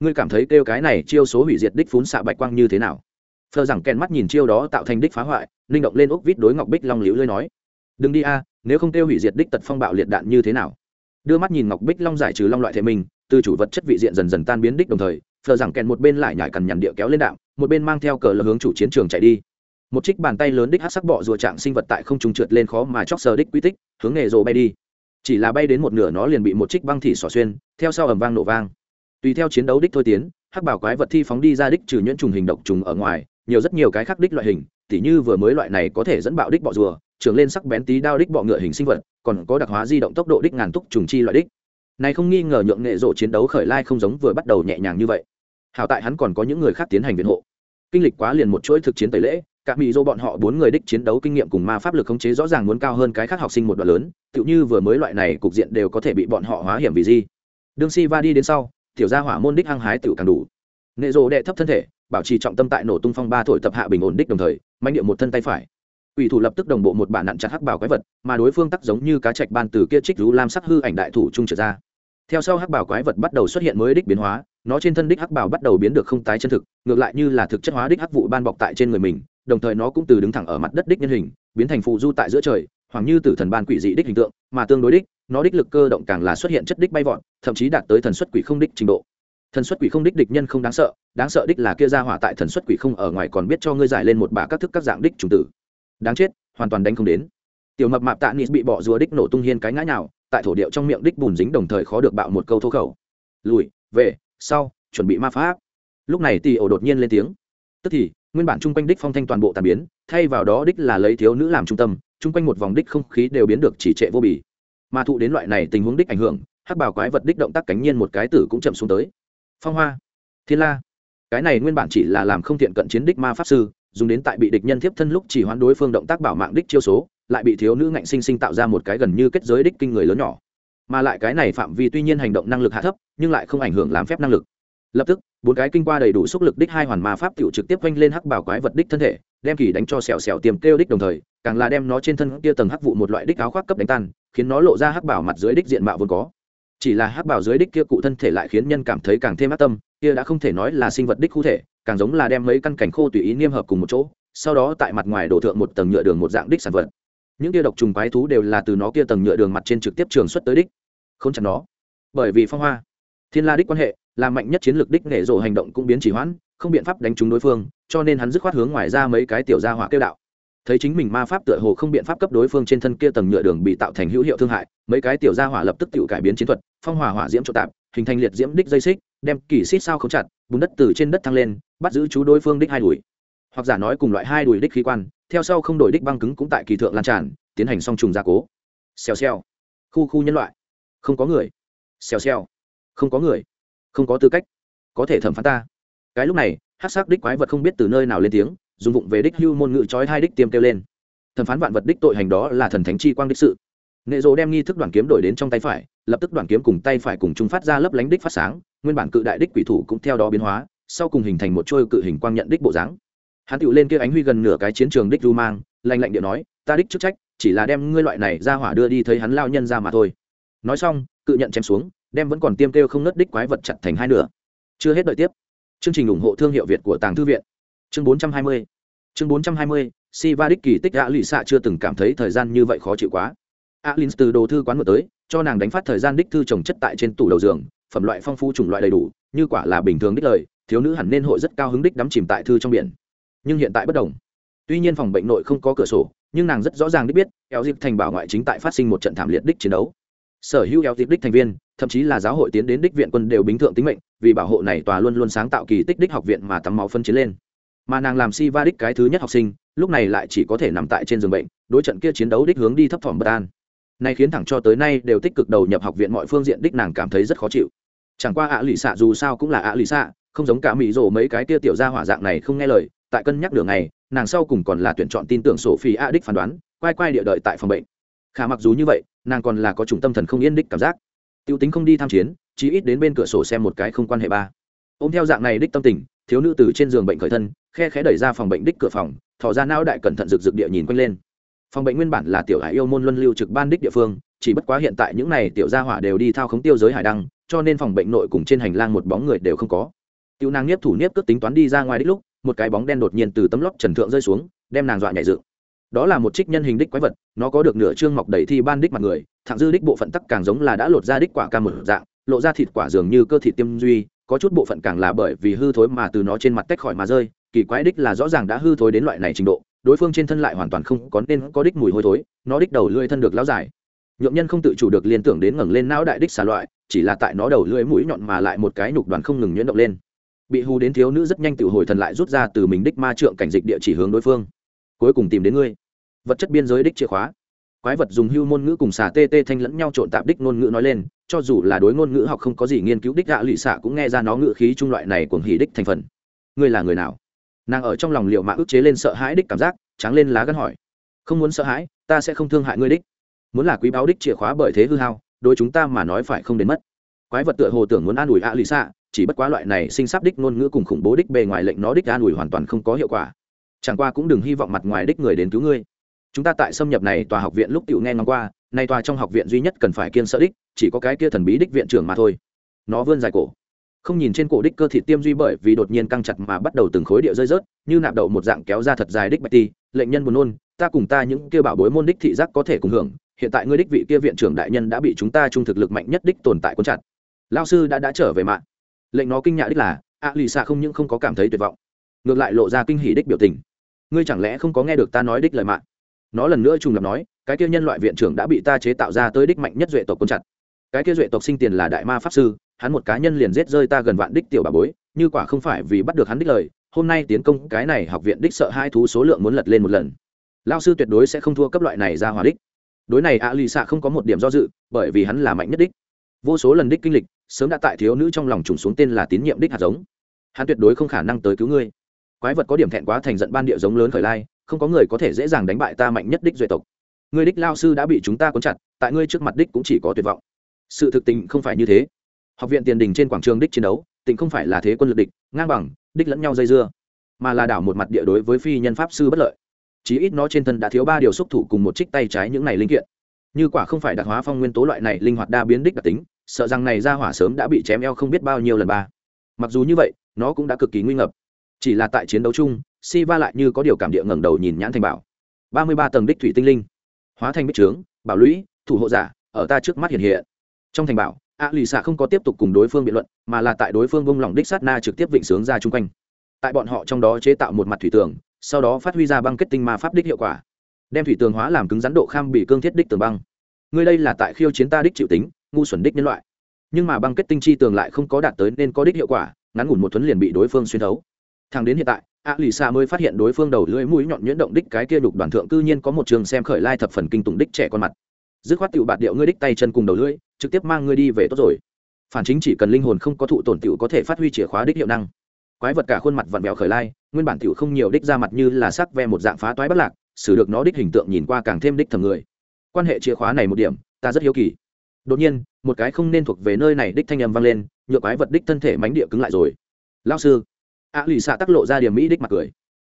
ngươi cảm thấy kêu cái này chiêu số hủy diệt đích phún xạ bạch quang như thế nào? Phờ rằng kèn mắt nhìn chiêu đó tạo thành đích phá hoại, linh động lên úc vít đối ngọc bích long liễu lưới nói, đừng đi a, nếu không kêu hủy diệt đích tật phong bạo liệt đạn như thế nào? Đưa mắt nhìn ngọc bích long giải trừ long loại thể mình, từ chủ vật chất vị diện dần dần tan biến đích đồng thời, phờ rằng kèn một bên lại nhảy cằn nhằn địa kéo lên đạm, một bên mang theo cờ lơ hướng chủ chiến trường chạy đi. Một trích bàn tay lớn đích hát sắc bọ rùa trạng sinh vật tại không trung trượt lên khó mà chóc sờ đích quy tích, hướng nghề rồ bay đi. Chỉ là bay đến một nửa nó liền bị một trích băng thị xỏ xuyên, theo sau ầm vang nổ vang tùy theo chiến đấu đích thôi tiến, hắc bảo quái vật thi phóng đi ra đích trừ nhuyễn trùng hình độc trùng ở ngoài, nhiều rất nhiều cái khác đích loại hình, tỉ như vừa mới loại này có thể dẫn bạo đích bọ rùa, trưởng lên sắc bén tí đao đích bọ ngựa hình sinh vật, còn có đặc hóa di động tốc độ đích ngàn túc trùng chi loại đích. Này không nghi ngờ nhượng nghệ rộ chiến đấu khởi lai không giống vừa bắt đầu nhẹ nhàng như vậy. Hảo tại hắn còn có những người khác tiến hành viện hộ. Kinh lịch quá liền một chuỗi thực chiến tẩy lễ, cả mỹ dô bọn họ bốn người đích chiến đấu kinh nghiệm cùng ma pháp lực khống chế rõ ràng muốn cao hơn cái khác học sinh một đoạn lớn, tựu như vừa mới loại này cục diện đều có thể bị bọn họ hóa hiểm vì gì. Đương si va đi đến sau tiểu gia hỏa môn đích hăng hái tiểu càng đủ. Nệ rộ đệ thấp thân thể, bảo trì trọng tâm tại nổ tung phong ba thổi tập hạ bình ổn đích đồng thời manh điệu một thân tay phải. Ủy thủ lập tức đồng bộ một bản nặn chặt hắc bảo quái vật, mà đối phương tắc giống như cá trạch ban từ kia trích rú lam sắc hư ảnh đại thủ trung trở ra. Theo sau hắc bảo quái vật bắt đầu xuất hiện mới đích biến hóa, nó trên thân đích hắc bảo bắt đầu biến được không tái chân thực, ngược lại như là thực chất hóa đích hắc vụ ban bọc tại trên người mình, đồng thời nó cũng từ đứng thẳng ở mặt đất đích nhân hình, biến thành phụ du tại giữa trời hoàng như tử thần ban quỷ dị đích hình tượng mà tương đối đích nó đích lực cơ động càng là xuất hiện chất đích bay vọt thậm chí đạt tới thần xuất quỷ không đích trình độ. Thần xuất quỷ không đích địch nhân không đáng sợ đáng sợ đích là kia ra hỏa tại thần xuất quỷ không ở ngoài còn biết cho ngươi giải lên một bà các thức các dạng đích trùng tử. Đáng chết hoàn toàn đánh không đến. Tiểu mập mạp tạ nis bị bỏ rùa đích nổ tung hiên cái ngã nhào, tại thổ điệu trong miệng đích bùn dính đồng thời khó được bạo một câu thô khẩu. Lùi về sau chuẩn bị ma pháp. Lúc này tì ổ đột nhiên lên tiếng. Tức thì nguyên bản chung quanh đích phong thanh toàn bộ tàn biến thay vào đó đích là lấy thiếu nữ làm trung tâm chung quanh một vòng đích không khí đều biến được chỉ trệ vô bì. Mà thụ đến loại này tình huống đích ảnh hưởng, hắc bảo quái vật đích động tác cánh nhiên một cái tử cũng chậm xuống tới. Phong hoa, thiên la. Cái này nguyên bản chỉ là làm không thiện cận chiến đích ma pháp sư, dùng đến tại bị địch nhân tiếp thân lúc chỉ hoán đối phương động tác bảo mạng đích chiêu số, lại bị thiếu nữ ngạnh sinh sinh tạo ra một cái gần như kết giới đích kinh người lớn nhỏ. Mà lại cái này phạm vi tuy nhiên hành động năng lực hạ thấp, nhưng lại không ảnh hưởng làm phép năng lực. Lập tức, bốn cái kinh qua đầy đủ sức lực đích hai hoàn ma pháp tiểu trực tiếp quanh lên hắc bảo quái vật đích thân thể, đem kỳ đánh cho xèo xèo tiềm kêu đích đồng thời càng là đem nó trên thân kia tầng hắc vụ một loại đích áo khoác cấp đánh tan, khiến nó lộ ra hắc bảo mặt dưới đích diện mạo vốn có. Chỉ là hắc bảo dưới đích kia cụ thân thể lại khiến nhân cảm thấy càng thêm ác tâm, kia đã không thể nói là sinh vật đích cụ thể, càng giống là đem mấy căn cảnh khô tùy ý niêm hợp cùng một chỗ, sau đó tại mặt ngoài đổ thượng một tầng nhựa đường một dạng đích sản vật. Những kia độc trùng quái thú đều là từ nó kia tầng nhựa đường mặt trên trực tiếp trường xuất tới đích. Không chặt nó. Bởi vì phong hoa, thiên la đích quan hệ là mạnh nhất chiến lược đích nghệ rộ hành động cũng biến chỉ hoãn, không biện pháp đánh trúng đối phương, cho nên hắn dứt khoát hướng ngoài ra mấy cái tiểu gia hỏa kêu đạo thấy chính mình ma pháp tựa hồ không biện pháp cấp đối phương trên thân kia tầng nhựa đường bị tạo thành hữu hiệu thương hại, mấy cái tiểu gia hỏa lập tức tự cải biến chiến thuật, phong hỏa hỏa diễm trộn tạp, hình thành liệt diễm đích dây xích, đem kỳ xít sao không chặt, bùn đất từ trên đất thăng lên, bắt giữ chú đối phương đích hai đùi. Hoặc giả nói cùng loại hai đùi đích khí quan, theo sau không đổi đích băng cứng cũng tại kỳ thượng lan tràn, tiến hành song trùng gia cố. Xèo xèo. Khu khu nhân loại. Không có người. Xèo xèo. Không có người. Không có tư cách. Có thể thẩm phán ta. Cái lúc này hát sắc đích quái vật không biết từ nơi nào lên tiếng dùng vụng về đích hưu môn ngự trói hai đích tiêm kêu lên. Thẩm phán vạn vật đích tội hành đó là thần thánh chi quang đích sự. Nệ rộ đem nghi thức đoàn kiếm đổi đến trong tay phải, lập tức đoàn kiếm cùng tay phải cùng chúng phát ra lấp lánh đích phát sáng, nguyên bản cự đại đích quỷ thủ cũng theo đó biến hóa, sau cùng hình thành một trôi cự hình quang nhận đích bộ dáng. Hắn tựu lên kia ánh huy gần nửa cái chiến trường đích du mang lành lạnh điện nói, ta đích chức trách, chỉ là đem ngươi loại này ra hỏa đưa đi thấy hắn lao nhân ra mà thôi. Nói xong, cự nhận chém xuống, đem vẫn còn tiêm kêu không nớt đích quái vật chặt thành hai nửa. Chưa hết đợi tiếp. Chương trình ủng hộ thương hiệu việt của tàng thư viện chương 420 chương 420 si va đích kỳ tích ạ lụy xạ chưa từng cảm thấy thời gian như vậy khó chịu quá. Alin từ đồ thư quán mở tới, cho nàng đánh phát thời gian đích thư trồng chất tại trên tủ đầu giường, phẩm loại phong phú chủng loại đầy đủ, như quả là bình thường đích lời, thiếu nữ hẳn nên hội rất cao hứng đích đắm chìm tại thư trong biển. Nhưng hiện tại bất đồng. Tuy nhiên phòng bệnh nội không có cửa sổ, nhưng nàng rất rõ ràng đích biết, eo dịp thành bảo ngoại chính tại phát sinh một trận thảm liệt đích chiến đấu. Sở hữu eo dịp đích thành viên, thậm chí là giáo hội tiến đến đích viện quân đều bính thượng tính mệnh, vì bảo hộ này tòa luôn luôn sáng tạo kỳ tích đích học viện mà tắm máu phân chiến lên mà nàng làm si va đích cái thứ nhất học sinh, lúc này lại chỉ có thể nằm tại trên giường bệnh, đối trận kia chiến đấu đích hướng đi thấp thỏm bất an. Này khiến thẳng cho tới nay đều tích cực đầu nhập học viện mọi phương diện đích nàng cảm thấy rất khó chịu. Chẳng qua ạ lì xạ dù sao cũng là ạ lì xạ, không giống cả mỹ rồ mấy cái kia tiểu gia hỏa dạng này không nghe lời, tại cân nhắc đường này nàng sau cùng còn là tuyển chọn tin tưởng sổ phi a đích phán đoán, quay quay địa đợi tại phòng bệnh. Khả mặc dù như vậy, nàng còn là có chủng tâm thần không yên đích cảm giác. Tiêu tính không đi tham chiến, chí ít đến bên cửa sổ xem một cái không quan hệ ba. Ôm theo dạng này đích tâm tình thiếu nữ từ trên giường bệnh khởi thân, khe khẽ đẩy ra phòng bệnh đích cửa phòng thỏ ra não đại cẩn thận rực rực địa nhìn quanh lên. Phòng bệnh nguyên bản là tiểu hải yêu môn luân lưu trực ban đích địa phương, chỉ bất quá hiện tại những n à y tiểu gia hỏa đều đi thao khống tiêu giới hải đăng, cho nên phòng bệnh nội cùng trên hành lang một bóng người đều không có. Tiêu nàng nhiếp thủ nhiếp cất tính toán đi ra ngoài đích lúc, một cái bóng đen đột nhiên từ tấm lóc trần thượng rơi xuống, đem nàng dọa nhảy dựng. Đó là một trích nhân hình đích quái vật, nó có được nửa trương mọc đầy thi ban đích mặt người, thẳng dư đích bộ phận tắc càng giống là đã lột ra đích quả cam một dạng, lộ ra thịt quả dường như cơ thịt tiêm duy có chút bộ phận càng là bởi vì hư thối mà từ nó trên mặt tách khỏi mà rơi, kỳ quái đích là rõ ràng đã hư thối đến loại này trình độ, đối phương trên thân lại hoàn toàn không có nên có đích mùi hôi thối, nó đích đầu lưỡi thân được láo dài. Nhượng nhân không tự chủ được liên tưởng đến ngẩng lên não đại đích xà loại, chỉ là tại nó đầu lưỡi mũi nhọn mà lại một cái nhục đoàn không ngừng nhuyễn động lên. Bị hù đến thiếu nữ rất nhanh tự hồi thần lại rút ra từ mình đích ma trượng cảnh dịch địa chỉ hướng đối phương. Cuối cùng tìm đến ngươi. Vật chất biên giới đích chìa khóa. Quái vật dùng hưu môn ngữ cùng xà tê tê thanh lẫn nhau trộn tạp đích ngôn ngữ nói lên cho dù là đối ngôn ngữ học không có gì nghiên cứu, đích gạ lụy xạ cũng nghe ra nó ngữ khí trung loại này cuồng hỉ đích thành phần. Ngươi là người nào? Nàng ở trong lòng liệu mạng ức chế lên sợ hãi đích cảm giác trắng lên lá gân hỏi. Không muốn sợ hãi, ta sẽ không thương hại ngươi đích. Muốn là quý báo đích chìa khóa bởi thế hư hao đôi chúng ta mà nói phải không đến mất. Quái vật tựa hồ tưởng muốn an ủi ạ lụy xạ, chỉ bất quá loại này sinh sắp đích ngôn ngữ cùng khủng bố đích bề ngoài lệnh nó đích an ủi hoàn toàn không có hiệu quả. Chẳng qua cũng đừng hy vọng mặt ngoài đích người đến cứu ngươi. Chúng ta tại xâm nhập này tòa học viện lúc tiểu nghe ngóng qua nay tòa trong học viện duy nhất cần phải kiên sợ đích, chỉ có cái kia thần bí đích viện trưởng mà thôi. Nó vươn dài cổ. Không nhìn trên cổ đích cơ thị tiêm duy bởi vì đột nhiên căng chặt mà bắt đầu từng khối địa rơi rớt, như nạp đậu một dạng kéo ra thật dài đích bạch ti, lệnh nhân buồn nôn, ta cùng ta những kia bảo bối môn đích thị giác có thể cùng hưởng, hiện tại ngươi đích vị kia viện trưởng đại nhân đã bị chúng ta trung thực lực mạnh nhất đích tồn tại cuốn chặt. Lao sư đã đã trở về mạng. Lệnh nó kinh nhạ đích là, a lì xạ không những không có cảm thấy tuyệt vọng, ngược lại lộ ra kinh hỉ đích biểu tình. Ngươi chẳng lẽ không có nghe được ta nói đích lời mạng? Nó lần nữa trùng lập nói cái kia nhân loại viện trưởng đã bị ta chế tạo ra tới đích mạnh nhất duệ tộc quân chặt. Cái kia duệ tộc sinh tiền là đại ma pháp sư, hắn một cá nhân liền giết rơi ta gần vạn đích tiểu bà bối, như quả không phải vì bắt được hắn đích lời, hôm nay tiến công cái này học viện đích sợ hai thú số lượng muốn lật lên một lần. Lao sư tuyệt đối sẽ không thua cấp loại này ra hòa đích. Đối này a lì xạ không có một điểm do dự, bởi vì hắn là mạnh nhất đích. Vô số lần đích kinh lịch, sớm đã tại thiếu nữ trong lòng trùng xuống tên là tín nhiệm đích hạt giống. Hắn tuyệt đối không khả năng tới cứu ngươi. Quái vật có điểm thẹn quá thành giận ban địa giống lớn khởi lai, không có người có thể dễ dàng đánh bại ta mạnh nhất đích duệ tộc ngươi đích lao sư đã bị chúng ta cuốn chặt, tại ngươi trước mặt đích cũng chỉ có tuyệt vọng. Sự thực tình không phải như thế. Học viện tiền đình trên quảng trường đích chiến đấu, tình không phải là thế quân lực địch, ngang bằng, đích lẫn nhau dây dưa, mà là đảo một mặt địa đối với phi nhân pháp sư bất lợi. Chí ít nó trên thân đã thiếu ba điều xúc thủ cùng một trích tay trái những này linh kiện. Như quả không phải đặc hóa phong nguyên tố loại này linh hoạt đa biến đích đặc tính, sợ rằng này ra hỏa sớm đã bị chém eo không biết bao nhiêu lần ba. Mặc dù như vậy, nó cũng đã cực kỳ nguy ngập. Chỉ là tại chiến đấu chung si va lại như có điều cảm địa ngẩng đầu nhìn nhãn thành bảo. Ba mươi ba tầng đích thủy tinh linh hóa thành bích trướng, bảo lũy, thủ hộ giả, ở ta trước mắt hiện hiện. Trong thành bảo, a lì xạ không có tiếp tục cùng đối phương biện luận, mà là tại đối phương bông lỏng đích sát na trực tiếp vịnh sướng ra chung quanh. Tại bọn họ trong đó chế tạo một mặt thủy tường, sau đó phát huy ra băng kết tinh ma pháp đích hiệu quả. Đem thủy tường hóa làm cứng rắn độ kham bị cương thiết đích tường băng. Ngươi đây là tại khiêu chiến ta đích chịu tính, ngu xuẩn đích nhân loại. Nhưng mà băng kết tinh chi tường lại không có đạt tới nên có đích hiệu quả, ngắn ngủn một thuấn liền bị đối phương xuyên thấu. Thẳng đến hiện tại a lì xa mới phát hiện đối phương đầu lưỡi mũi nhọn nhuyễn động đích cái kia đục đoàn thượng cư nhiên có một trường xem khởi lai thập phần kinh tùng đích trẻ con mặt. Dứt khoát tiểu bạt điệu ngươi đích tay chân cùng đầu lưỡi, trực tiếp mang ngươi đi về tốt rồi. Phản chính chỉ cần linh hồn không có thụ tổn tiểu có thể phát huy chìa khóa đích hiệu năng. Quái vật cả khuôn mặt vặn vẹo khởi lai, nguyên bản tiểu không nhiều đích ra mặt như là sắc ve một dạng phá toái bất lạc, xử được nó đích hình tượng nhìn qua càng thêm đích thầm người. Quan hệ chìa khóa này một điểm, ta rất hiếu kỳ. Đột nhiên, một cái không nên thuộc về nơi này đích thanh âm vang lên, nhựa quái vật đích thân thể mánh địa cứng lại rồi. Lao sư a lì xạ tắc lộ ra điểm mỹ đích mặt cười.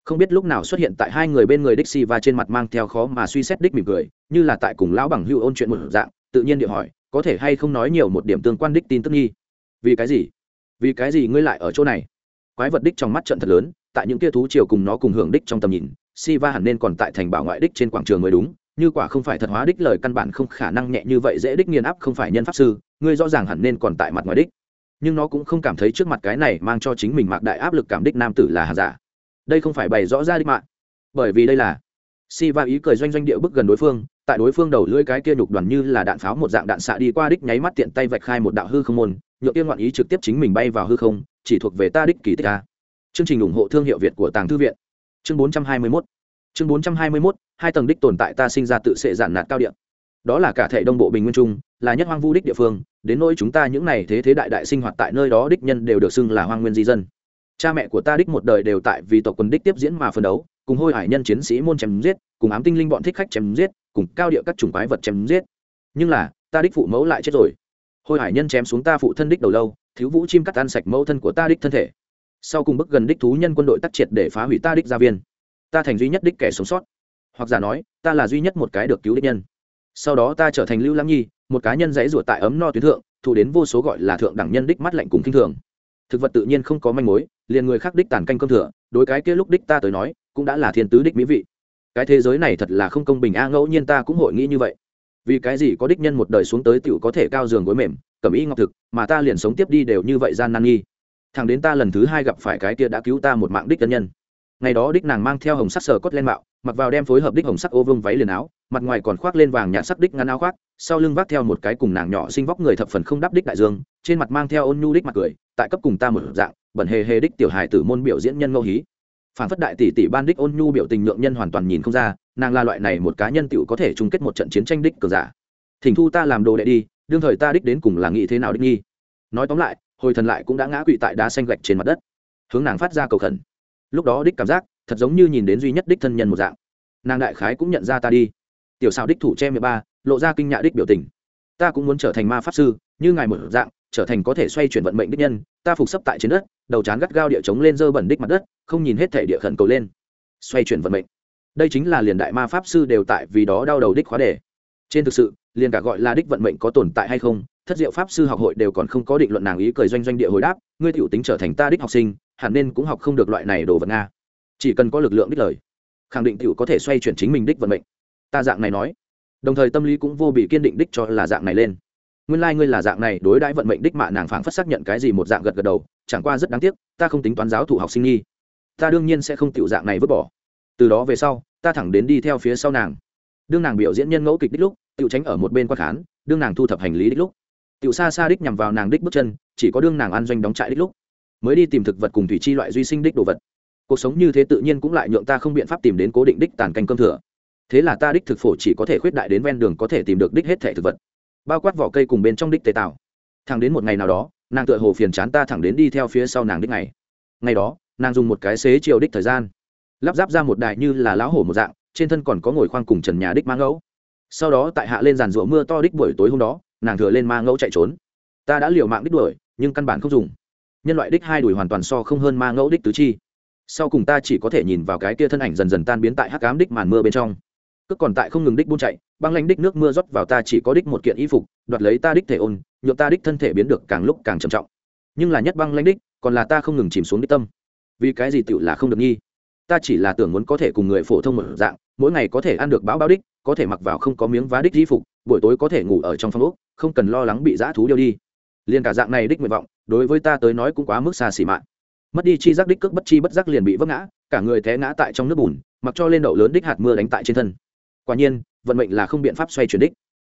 Không biết lúc nào xuất hiện tại hai người bên người đích si và trên mặt mang theo khó mà suy xét đích mỉm cười, như là tại cùng lão bằng hưu ôn chuyện một dạng, tự nhiên địa hỏi, có thể hay không nói nhiều một điểm tương quan đích tin tức nghi? Vì cái gì? Vì cái gì ngươi lại ở chỗ này? Quái vật đích trong mắt trận thật lớn, tại những kia thú chiều cùng nó cùng hưởng đích trong tầm nhìn si va hẳn nên còn tại thành bảo ngoại đích trên quảng trường mới đúng, như quả không phải thật hóa đích lời căn bản không khả năng nhẹ như vậy dễ đích nghiền áp không phải nhân pháp sư, ngươi rõ ràng hẳn nên còn tại mặt ngoài đích nhưng nó cũng không cảm thấy trước mặt cái này mang cho chính mình mạc đại áp lực cảm đích nam tử là hàng giả. Đây không phải bày rõ ra đích mạng. Bởi vì đây là si va ý cười doanh doanh điệu bước gần đối phương, tại đối phương đầu lưỡi cái kia nhục đoàn như là đạn pháo một dạng đạn xạ đi qua đích nháy mắt tiện tay vạch khai một đạo hư không môn nhựa tiên ngoạn ý trực tiếp chính mình bay vào hư không, chỉ thuộc về ta đích kỳ tích ta chương trình ủng hộ thương hiệu việt của tàng thư viện. Chương 421 chương 421 hai tầng đích tồn tại ta sinh ra tự sệ giản nạt cao địa đó là cả thể đông bộ bình nguyên trung, là nhất hoang vu đích địa phương, đến nỗi chúng ta những này thế thế đại đại sinh hoạt tại nơi đó đích nhân đều được xưng là hoang nguyên di dân. Cha mẹ của ta đích một đời đều tại vì tộc quân đích tiếp diễn mà phân đấu, cùng hôi hải nhân chiến sĩ môn chém giết, cùng ám tinh linh bọn thích khách chém giết, cùng cao địa các chủng quái vật chém giết. Nhưng là, ta đích phụ mẫu lại chết rồi. Hôi hải nhân chém xuống ta phụ thân đích đầu lâu, thiếu vũ chim cắt ăn sạch mẫu thân của ta đích thân thể. Sau cùng bức gần đích thú nhân quân đội tắc triệt để phá hủy ta đích gia viên. Ta thành duy nhất đích kẻ sống sót. Hoặc giả nói, ta là duy nhất một cái được cứu đích nhân sau đó ta trở thành lưu lam nhi, một cá nhân dãy ruột tại ấm no tuyến thượng thụ đến vô số gọi là thượng đẳng nhân đích mắt lạnh cùng kinh thường. Thực vật tự nhiên không có manh mối, liền người khác đích tàn canh cơm thừa, đối cái kia lúc đích ta tới nói, cũng đã là thiên tứ đích mỹ vị. Cái thế giới này thật là không công bình a, ngẫu nhiên ta cũng hội nghĩ như vậy. Vì cái gì có đích nhân một đời xuống tới tựu có thể cao giường gối mềm, cầm y ngọc thực, mà ta liền sống tiếp đi đều như vậy gian nan nghi. Thằng đến ta lần thứ hai gặp phải cái kia đã cứu ta một mạng đích tân nhân ngày đó đích nàng mang theo hồng sắc sờ cốt lên mạo, mặc vào đem phối hợp đích hồng sắc ô vương váy liền áo, mặt ngoài còn khoác lên vàng nhạt sắc đích ngăn áo khoác, sau lưng vác theo một cái cùng nàng nhỏ sinh vóc người thập phần không đắp đích đại dương, trên mặt mang theo ôn nhu đích mặt cười, tại cấp cùng ta một dạng, bẩn hề hề đích tiểu hài tử môn biểu diễn nhân ngẫu hí. Phản phất đại tỷ tỷ ban đích ôn nhu biểu tình nhượng nhân hoàn toàn nhìn không ra, nàng là loại này một cá nhân tiểu có thể chung kết một trận chiến tranh đích cờ giả. Thỉnh thu ta làm đồ đệ đi, đương thời ta đích đến cùng là nghĩ thế nào đích nghi. Nói tóm lại, hồi thần lại cũng đã ngã quỵ tại đá xanh gạch trên mặt đất. Hướng nàng phát ra cầu khẩn lúc đó đích cảm giác thật giống như nhìn đến duy nhất đích thân nhân một dạng. Nàng đại khái cũng nhận ra ta đi. Tiểu xào đích thủ che mười ba, lộ ra kinh nhạ đích biểu tình. Ta cũng muốn trở thành ma pháp sư, như ngài một dạng, trở thành có thể xoay chuyển vận mệnh đích nhân. Ta phục sấp tại trên đất, đầu chán gắt gao địa chống lên dơ bẩn đích mặt đất, không nhìn hết thể địa khẩn cầu lên. Xoay chuyển vận mệnh. Đây chính là liền đại ma pháp sư đều tại vì đó đau đầu đích khóa đề. Trên thực sự, liền cả gọi là đích vận mệnh có tồn tại hay không, thất diệu pháp sư học hội đều còn không có định luận nàng ý cười doanh doanh địa hồi đáp, ngươi tiểu tính trở thành ta đích học sinh hẳn nên cũng học không được loại này đồ vật nga. Chỉ cần có lực lượng đích lời, khẳng định tiểu có thể xoay chuyển chính mình đích vận mệnh. Ta dạng này nói. Đồng thời tâm lý cũng vô bị kiên định đích cho là dạng này lên. Nguyên lai、like、ngươi là dạng này đối đãi vận mệnh đích mạ nàng phảng phất xác nhận cái gì một dạng gật gật đầu, chẳng qua rất đáng tiếc, ta không tính toán giáo thủ học sinh nghi. Ta đương nhiên sẽ không tiểu dạng này vứt bỏ. Từ đó về sau, ta thẳng đến đi theo phía sau nàng. Đương nàng biểu diễn nhân ngẫu kịch đích lúc, tiểu tránh ở một bên quan khán, đương nàng thu thập hành lý đích lúc. Tiểu xa xa đích nhằm vào nàng đích bước chân, chỉ có đương nàng ăn doanh đóng trại đích lúc mới đi tìm thực vật cùng thủy chi loại duy sinh đích đồ vật. Cuộc sống như thế tự nhiên cũng lại nhượng ta không biện pháp tìm đến cố định đích tàn canh cơm thừa. Thế là ta đích thực phổ chỉ có thể khuyết đại đến ven đường có thể tìm được đích hết thể thực vật, bao quát vỏ cây cùng bên trong đích tế tạo thẳng đến một ngày nào đó, nàng tựa hồ phiền chán ta thẳng đến đi theo phía sau nàng đích ngày. Ngày đó, nàng dùng một cái xế chiều đích thời gian, lắp ráp ra một đài như là lão hổ một dạng, trên thân còn có ngồi khoang cùng trần nhà đích mang ngẫu. Sau đó tại hạ lên giàn rủa mưa to đích buổi tối hôm đó, nàng thừa lên ma ngẫu chạy trốn. Ta đã liều mạng đích đuổi, nhưng căn bản không dùng nhân loại đích hai đùi hoàn toàn so không hơn ma ngẫu đích tứ chi. Sau cùng ta chỉ có thể nhìn vào cái kia thân ảnh dần dần tan biến tại hắc ám đích màn mưa bên trong. Cứ còn tại không ngừng đích buôn chạy, băng lanh đích nước mưa rót vào ta chỉ có đích một kiện y phục, đoạt lấy ta đích thể ôn nhuộm ta đích thân thể biến được càng lúc càng trầm trọng. Nhưng là nhất băng lanh đích, còn là ta không ngừng chìm xuống đích tâm. Vì cái gì tựu là không được nghi? Ta chỉ là tưởng muốn có thể cùng người phổ thông một dạng, mỗi ngày có thể ăn được báo báo đích, có thể mặc vào không có miếng vá đích y phục, buổi tối có thể ngủ ở trong phòng úc không cần lo lắng bị dã thú điêu đi. Liền cả dạng này đích nguyện vọng đối với ta tới nói cũng quá mức xa xỉ mạng mất đi chi giác đích cước bất chi bất giác liền bị vấp ngã, cả người té ngã tại trong nước bùn, mặc cho lên đậu lớn đích hạt mưa đánh tại trên thân. Quả nhiên, vận mệnh là không biện pháp xoay chuyển đích.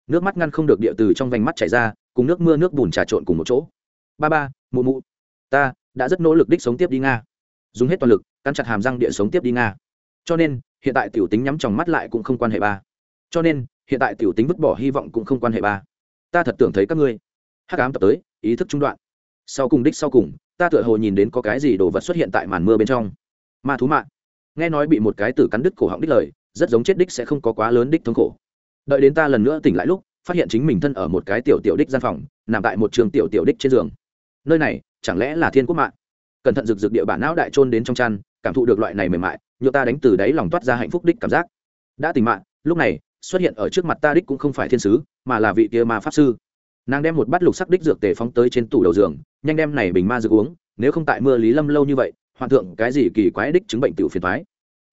Nước mắt ngăn không được địa từ trong vành mắt chảy ra, cùng nước mưa nước bùn trà trộn cùng một chỗ. Ba ba, mụ mụ. Ta đã rất nỗ lực đích sống tiếp đi nga. Dùng hết toàn lực căn chặt hàm răng địa sống tiếp đi nga. Cho nên, hiện tại tiểu tính nhắm tròng mắt lại cũng không quan hệ ba. Cho nên, hiện tại tiểu tính vứt bỏ hy vọng cũng không quan hệ ba. Ta thật tưởng thấy các ngươi. Hắc ám tập tới, ý thức trung đoạn sau cùng đích sau cùng, ta tựa hồ nhìn đến có cái gì đồ vật xuất hiện tại màn mưa bên trong. Ma thú mạng nghe nói bị một cái tử cắn đứt cổ họng đích lời, rất giống chết đích sẽ không có quá lớn đích thống khổ. Đợi đến ta lần nữa tỉnh lại lúc, phát hiện chính mình thân ở một cái tiểu tiểu đích gian phòng, nằm tại một trường tiểu tiểu đích trên giường. Nơi này, chẳng lẽ là thiên quốc mạng cẩn thận rực rực địa bản não đại trôn đến trong chăn, cảm thụ được loại này mềm mại, nhựa ta đánh từ đáy lòng toát ra hạnh phúc đích cảm giác. Đã tỉnh mạng lúc này, xuất hiện ở trước mặt ta đích cũng không phải thiên sứ, mà là vị kia ma pháp sư nàng đem một bát lục sắc đích dược tề phóng tới trên tủ đầu giường, nhanh đem này bình ma dược uống, nếu không tại mưa lý lâm lâu như vậy hoàn thượng cái gì kỳ quái đích chứng bệnh tiểu phiền thoái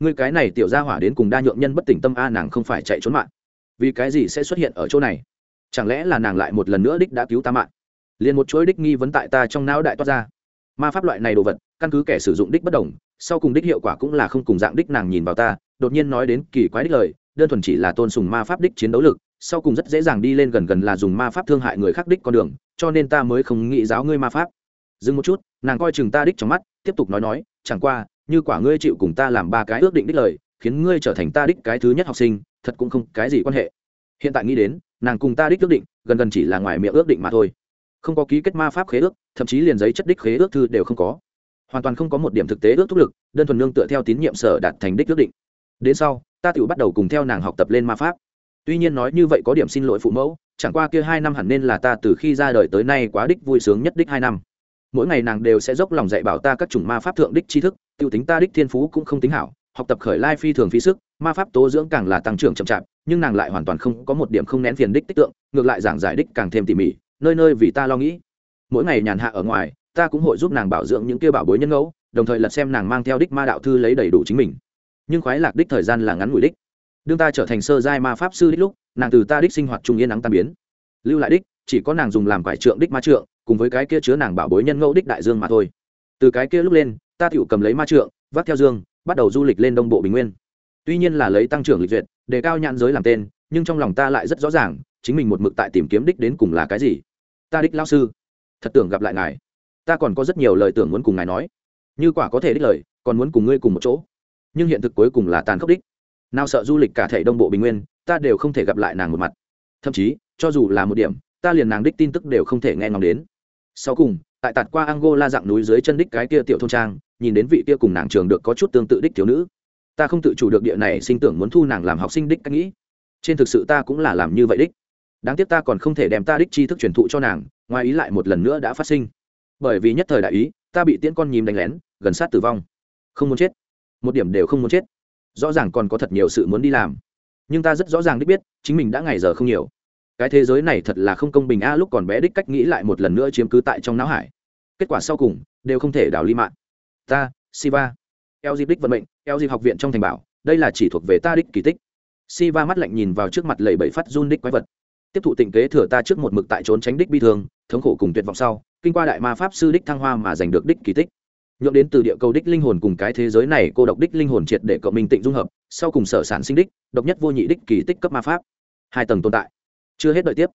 ngươi cái này tiểu ra hỏa đến cùng đa nhượng nhân bất tỉnh tâm a, nàng không phải chạy trốn mạng. Vì cái gì sẽ xuất hiện ở chỗ này? Chẳng lẽ là nàng lại một lần nữa đích đã cứu ta mạng? Liền một chuỗi đích nghi vấn tại ta trong não đại toát ra. Ma pháp loại này đồ vật, căn cứ kẻ sử dụng đích bất đồng, sau cùng đích hiệu quả cũng là không cùng dạng đích nàng nhìn vào ta, đột nhiên nói đến kỳ quái đích lời, đơn thuần chỉ là tôn sùng ma pháp đích chiến đấu lực sau cùng rất dễ dàng đi lên gần gần là dùng ma pháp thương hại người khác đích con đường, cho nên ta mới không nghĩ giáo ngươi ma pháp. Dừng một chút, nàng coi chừng ta đích trong mắt, tiếp tục nói nói, chẳng qua, như quả ngươi chịu cùng ta làm ba cái ước định đích lời, khiến ngươi trở thành ta đích cái thứ nhất học sinh, thật cũng không cái gì quan hệ. Hiện tại nghĩ đến, nàng cùng ta đích ước định, gần gần chỉ là ngoài miệng ước định mà thôi. Không có ký kết ma pháp khế ước, thậm chí liền giấy chất đích khế ước thư đều không có. Hoàn toàn không có một điểm thực tế ước thúc lực, đơn thuần nương tựa theo tín nhiệm sở đạt thành đích ước định. Đến sau, ta tự bắt đầu cùng theo nàng học tập lên ma pháp tuy nhiên nói như vậy có điểm xin lỗi phụ mẫu, chẳng qua kia hai năm hẳn nên là ta từ khi ra đời tới nay quá đích vui sướng nhất đích hai năm. Mỗi ngày nàng đều sẽ dốc lòng dạy bảo ta các chủng ma pháp thượng đích tri thức t i ê u tính ta đích thiên phú cũng không tính hảo, học tập khởi lai phi thường phí sức, ma pháp tố dưỡng càng là tăng trưởng chậm chạp, nhưng nàng lại hoàn toàn không có một điểm không nén phiền đích tích tượng, ngược lại giảng giải đích càng thêm tỉ mỉ, nơi nơi vì ta lo nghĩ. Mỗi ngày nhàn hạ ở ngoài, ta cũng hội giúp nàng bảo dưỡng những kia bảo bối nhân ngẫu, đồng thời lật xem nàng mang theo đích ma đạo thư lấy đầy đủ chính mình. Nhưng khoái lạc đích thời gian là ngắn ngủi đích đương ta trở thành sơ giai ma pháp sư đích lúc, nàng từ ta đích sinh hoạt trung yên nắng tan biến. Lưu lại đích, chỉ có nàng dùng làm quải trượng đích ma trượng, cùng với cái kia chứa nàng bảo bối nhân ngẫu đích đại dương mà thôi. Từ cái kia lúc lên, ta tựu cầm lấy ma trượng, vác theo dương, bắt đầu du lịch lên đông bộ bình nguyên. Tuy nhiên là lấy tăng trưởng lịch duyệt đề cao nhãn giới làm tên, nhưng trong lòng ta lại rất rõ ràng, chính mình một mực tại tìm kiếm đích đến cùng là cái gì. Ta đích lao sư, thật tưởng gặp lại ngài. Ta còn có rất nhiều lời tưởng muốn cùng ngài nói. Như quả có thể đích lời, còn muốn cùng ngươi cùng một chỗ. Nhưng hiện thực cuối cùng là tàn khốc đích nào sợ du lịch cả thể đông bộ bình nguyên, ta đều không thể gặp lại nàng một mặt. Thậm chí, cho dù là một điểm, ta liền nàng đích tin tức đều không thể nghe ngóng đến. Sau cùng, tại tạt qua angola dạng núi dưới chân đích cái kia tiểu thôn trang, nhìn đến vị kia cùng nàng trường được có chút tương tự đích thiếu nữ. Ta không tự chủ được địa này sinh tưởng muốn thu nàng làm học sinh đích cách nghĩ. Trên thực sự ta cũng là làm như vậy đích. Đáng tiếc ta còn không thể đem ta đích tri thức truyền thụ cho nàng, ngoài ý lại một lần nữa đã phát sinh. Bởi vì nhất thời đại ý, ta bị tiễn con nhím đánh lén, gần sát tử vong. Không muốn chết. Một điểm đều không muốn chết rõ ràng còn có thật nhiều sự muốn đi làm. Nhưng ta rất rõ ràng đích biết, chính mình đã ngày giờ không nhiều. Cái thế giới này thật là không công bình a, lúc còn bé đích cách nghĩ lại một lần nữa chiếm cứ tại trong não hải. Kết quả sau cùng, đều không thể đào ly mạng. Ta, siva. Eo dịp đích vận mệnh, eo dịp học viện trong thành bảo, đây là chỉ thuộc về ta đích kỳ tích. Siva mắt lạnh nhìn vào trước mặt lầy bẫy phát run đích quái vật. Tiếp thụ tình kế thừa ta trước một mực tại trốn tránh đích bi thương, thống khổ cùng tuyệt vọng sau, kinh qua đại ma pháp sư đích thăng hoa mà giành được đích kỳ tích nhượng đến từ địa cầu đích linh hồn cùng cái thế giới này, cô độc đích linh hồn triệt để cộng minh tịnh dung hợp, sau cùng sở sản sinh đích, độc nhất vô nhị đích kỳ tích cấp ma pháp. Hai tầng tồn tại. Chưa hết đợi tiếp.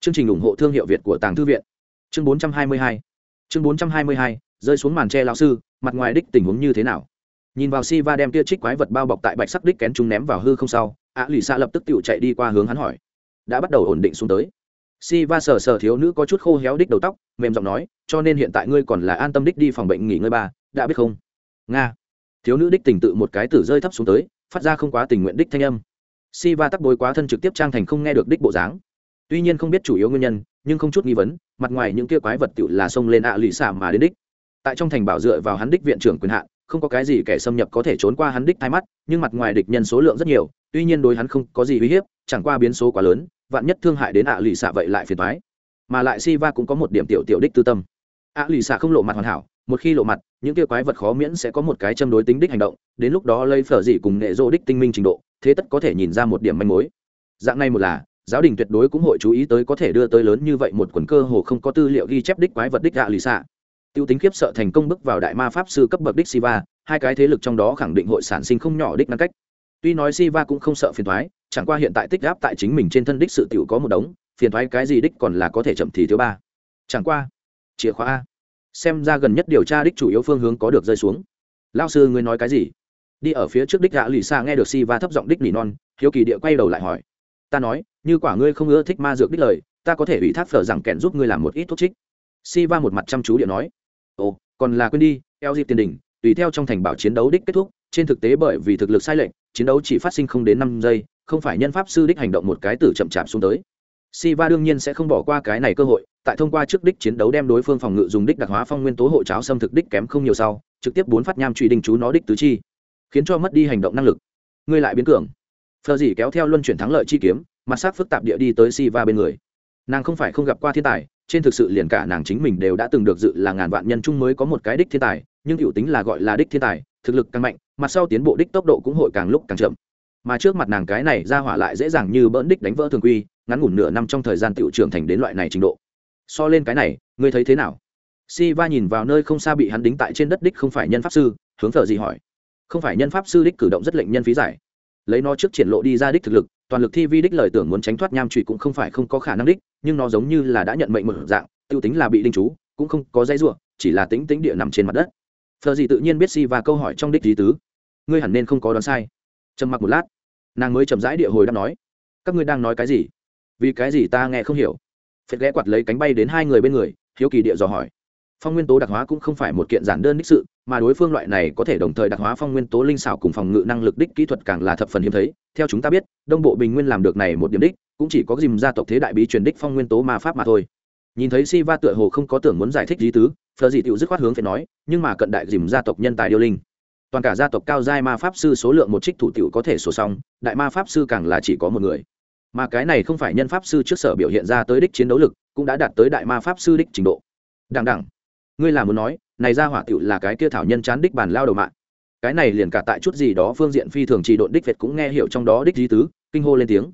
Chương trình ủng hộ thương hiệu việt của tàng thư viện. Chương 422 chương 422 rơi xuống màn tre lão sư, mặt ngoài đích tình huống như thế nào? Nhìn vào si va đem tia trích quái vật bao bọc tại bạch sắc đích kén chúng ném vào hư không sau ạ lì xa lập tức tự chạy đi qua hướng hắn hỏi. Đã bắt đầu ổn định xuống tới si va sờ sờ thiếu nữ có chút khô héo đích đầu tóc, mềm giọng nói, cho nên hiện tại ngươi còn là an tâm đích đi phòng bệnh nghỉ ngơi ba, đã biết không? Nga. Thiếu nữ đích tình tự một cái tử rơi thấp xuống tới, phát ra không quá tình nguyện đích thanh âm. Si va tắc bối quá thân trực tiếp trang thành không nghe được đích bộ dáng. Tuy nhiên không biết chủ yếu nguyên nhân, nhưng không chút nghi vấn, mặt ngoài những kia quái vật tự là xông lên ạ lì xả mà đến đích. Tại trong thành bảo dựa vào hắn đích viện trưởng quyền hạn, không có cái gì kẻ xâm nhập có thể trốn qua hắn đích thay mắt, nhưng mặt ngoài địch nhân số lượng rất nhiều, tuy nhiên đối hắn không có gì uy hiếp, chẳng qua biến số quá lớn vạn nhất thương hại đến ạ lì xạ vậy lại phiền thoái mà lại si va cũng có một điểm tiểu tiểu đích tư tâm. Ạ lì xạ không lộ mặt hoàn hảo, một khi lộ mặt, những kia quái vật khó miễn sẽ có một cái châm đối tính đích hành động, đến lúc đó lấy phở dị cùng nghệ dô đích tinh minh trình độ, thế tất có thể nhìn ra một điểm manh mối. Dạng này một là, giáo đình tuyệt đối cũng hội chú ý tới có thể đưa tới lớn như vậy một quần cơ hồ không có tư liệu ghi chép đích quái vật đích ạ lì xạ. Tiêu tính khiếp sợ thành công bước vào đại ma pháp sư cấp bậc đích siva, hai cái thế lực trong đó khẳng định hội sản sinh không nhỏ đích ngăn cách. Tuy nói Siva cũng không sợ phiền thoái chẳng qua hiện tại tích áp tại chính mình trên thân đích sự tiểu có một đống, phiền thoái cái gì đích còn là có thể chậm thì thiếu ba. Chẳng qua, chìa khóa a. Xem ra gần nhất điều tra đích chủ yếu phương hướng có được rơi xuống. Lao sư ngươi nói cái gì? Đi ở phía trước đích gã lì xa nghe được si va thấp giọng đích nỉ non, hiếu kỳ địa quay đầu lại hỏi. Ta nói, như quả ngươi không ưa thích ma dược đích lời, ta có thể ủy thác phở rằng kẹn giúp ngươi làm một ít thuốc trích. Si va một mặt chăm chú địa nói. Ồ, còn là quên đi, eo dịp tiền đình tùy theo trong thành bảo chiến đấu đích kết thúc, trên thực tế bởi vì thực lực sai lệch, chiến đấu chỉ phát sinh không đến năm giây không phải nhân pháp sư đích hành động một cái tử chậm chạp xuống tới Siva đương nhiên sẽ không bỏ qua cái này cơ hội, tại thông qua trước đích chiến đấu đem đối phương phòng ngự dùng đích đặc hóa phong nguyên tố hộ cháo xâm thực đích kém không nhiều sau, trực tiếp bốn phát nham truy đình chú nó đích tứ chi, khiến cho mất đi hành động năng lực. Ngươi lại biến cường. Phờ gì kéo theo luân chuyển thắng lợi chi kiếm, mặt sắc phức tạp địa đi tới Siva bên người. Nàng không phải không gặp qua thiên tài, trên thực sự liền cả nàng chính mình đều đã từng được dự là ngàn vạn nhân chung mới có một cái đích thiên tài, nhưng hữu tính là gọi là đích thiên tài, thực lực càng mạnh, mặt sau tiến bộ đích tốc độ cũng hội càng lúc càng chậm. Mà trước mặt nàng cái này ra hỏa lại dễ dàng như bỡn đích đánh vỡ thường quy, ngắn ngủn nửa năm trong thời gian tiểu trưởng thành đến loại này trình độ. So lên cái này ngươi thấy thế nào? Si va nhìn vào nơi không xa bị hắn đính tại trên đất đích không phải nhân pháp sư hướng thờ gì hỏi. Không phải nhân pháp sư đích cử động rất lệnh nhân phí giải. Lấy nó trước triển lộ đi ra đích thực lực toàn lực thi vi đích lời tưởng muốn tránh thoát nham trụy cũng không phải không có khả năng đích nhưng nó giống như là đã nhận mệnh một dạng tiêu tính là bị đinh chú cũng không có dây ruộng chỉ là tính tính địa nằm trên mặt đất. Phờ gì tự nhiên biết si va câu hỏi trong đích lý tứ. Ngươi hẳn nên không có đoán sai. Trầm mặc một lát nàng mới chậm rãi địa hồi đáp nói, các ngươi đang nói cái gì? Vì cái gì ta nghe không hiểu? Phật ghé quạt lấy cánh bay đến hai người bên người, hiếu kỳ địa dò hỏi. Phong nguyên tố đặc hóa cũng không phải một kiện giản đơn đích sự, mà đối phương loại này có thể đồng thời đặc hóa phong nguyên tố linh xảo cùng phòng ngự năng lực đích kỹ thuật càng là thập phần hiếm thấy. Theo chúng ta biết, đông bộ bình nguyên làm được này một điểm đích, cũng chỉ có dìm gia tộc thế đại bí truyền đích phong nguyên tố ma pháp mà thôi. Nhìn thấy si va tựa hồ không có tưởng muốn giải thích lý tứ phờ dị tựu dứt khoát hướng phải nói, nhưng mà cận đại dìm gia tộc nhân tài điêu linh toàn cả gia tộc cao giai ma pháp sư số lượng một trích thủ tiểu có thể sổ xong, đại ma pháp sư càng là chỉ có một người. Mà cái này không phải nhân pháp sư trước sở biểu hiện ra tới đích chiến đấu lực, cũng đã đạt tới đại ma pháp sư đích trình độ. Đằng đẳng ngươi là muốn nói, này ra hỏa tiểu là cái kia thảo nhân chán đích bàn lao đầu mạng. Cái này liền cả tại chút gì đó phương diện phi thường chỉ độn đích việt cũng nghe hiểu trong đó đích di tứ, kinh hô lên tiếng.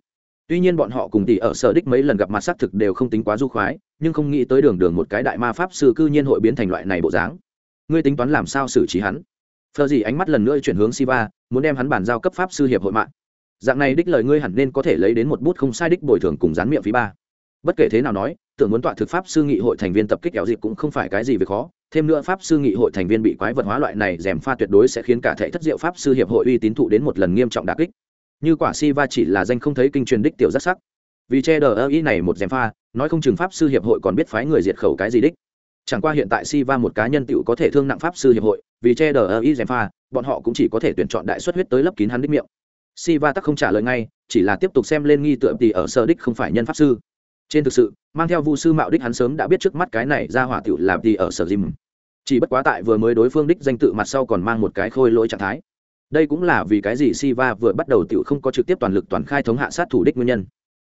Tuy nhiên bọn họ cùng tỷ ở sở đích mấy lần gặp mặt xác thực đều không tính quá du khoái, nhưng không nghĩ tới đường đường một cái đại ma pháp sư cư nhiên hội biến thành loại này bộ dáng. Ngươi tính toán làm sao xử trí hắn? Phờ gì ánh mắt lần nữa chuyển hướng siva muốn đem hắn bàn giao cấp pháp sư hiệp hội mạng. Dạng này đích lời ngươi hẳn nên có thể lấy đến một bút không sai đích bồi thường cùng dán miệng phí ba. Bất kể thế nào nói, tưởng muốn tọa thực pháp sư nghị hội thành viên tập kích kéo dịp cũng không phải cái gì về khó. Thêm nữa pháp sư nghị hội thành viên bị quái vật hóa loại này rèm pha tuyệt đối sẽ khiến cả thể thất diệu pháp sư hiệp hội uy tín thụ đến một lần nghiêm trọng đả kích. Như quả Siva chỉ là danh không thấy kinh truyền đích tiểu rất sắc. Vì che đờ ý này một rèm pha, nói không chừng pháp sư hiệp hội còn biết phái người diệt khẩu cái gì đích chẳng qua hiện tại si va một cá nhân tựu có thể thương nặng pháp sư hiệp hội vì che đờ ơ y dèm pha bọn họ cũng chỉ có thể tuyển chọn đại xuất huyết tới lấp kín hắn đích miệng Si Va tắc không trả lời ngay, chỉ là tiếp tục xem lên nghi tượng thì ở sở đích không phải nhân pháp sư. Trên thực sự, mang theo Vu sư mạo đích hắn sớm đã biết trước mắt cái này ra hỏa tựu là thì ở sở dìm Chỉ bất quá tại vừa mới đối phương đích danh tự mặt sau còn mang một cái khôi lỗi trạng thái. Đây cũng là vì cái gì Si Va vừa bắt đầu tựu không có trực tiếp toàn lực toàn khai thống hạ sát thủ đích nguyên nhân.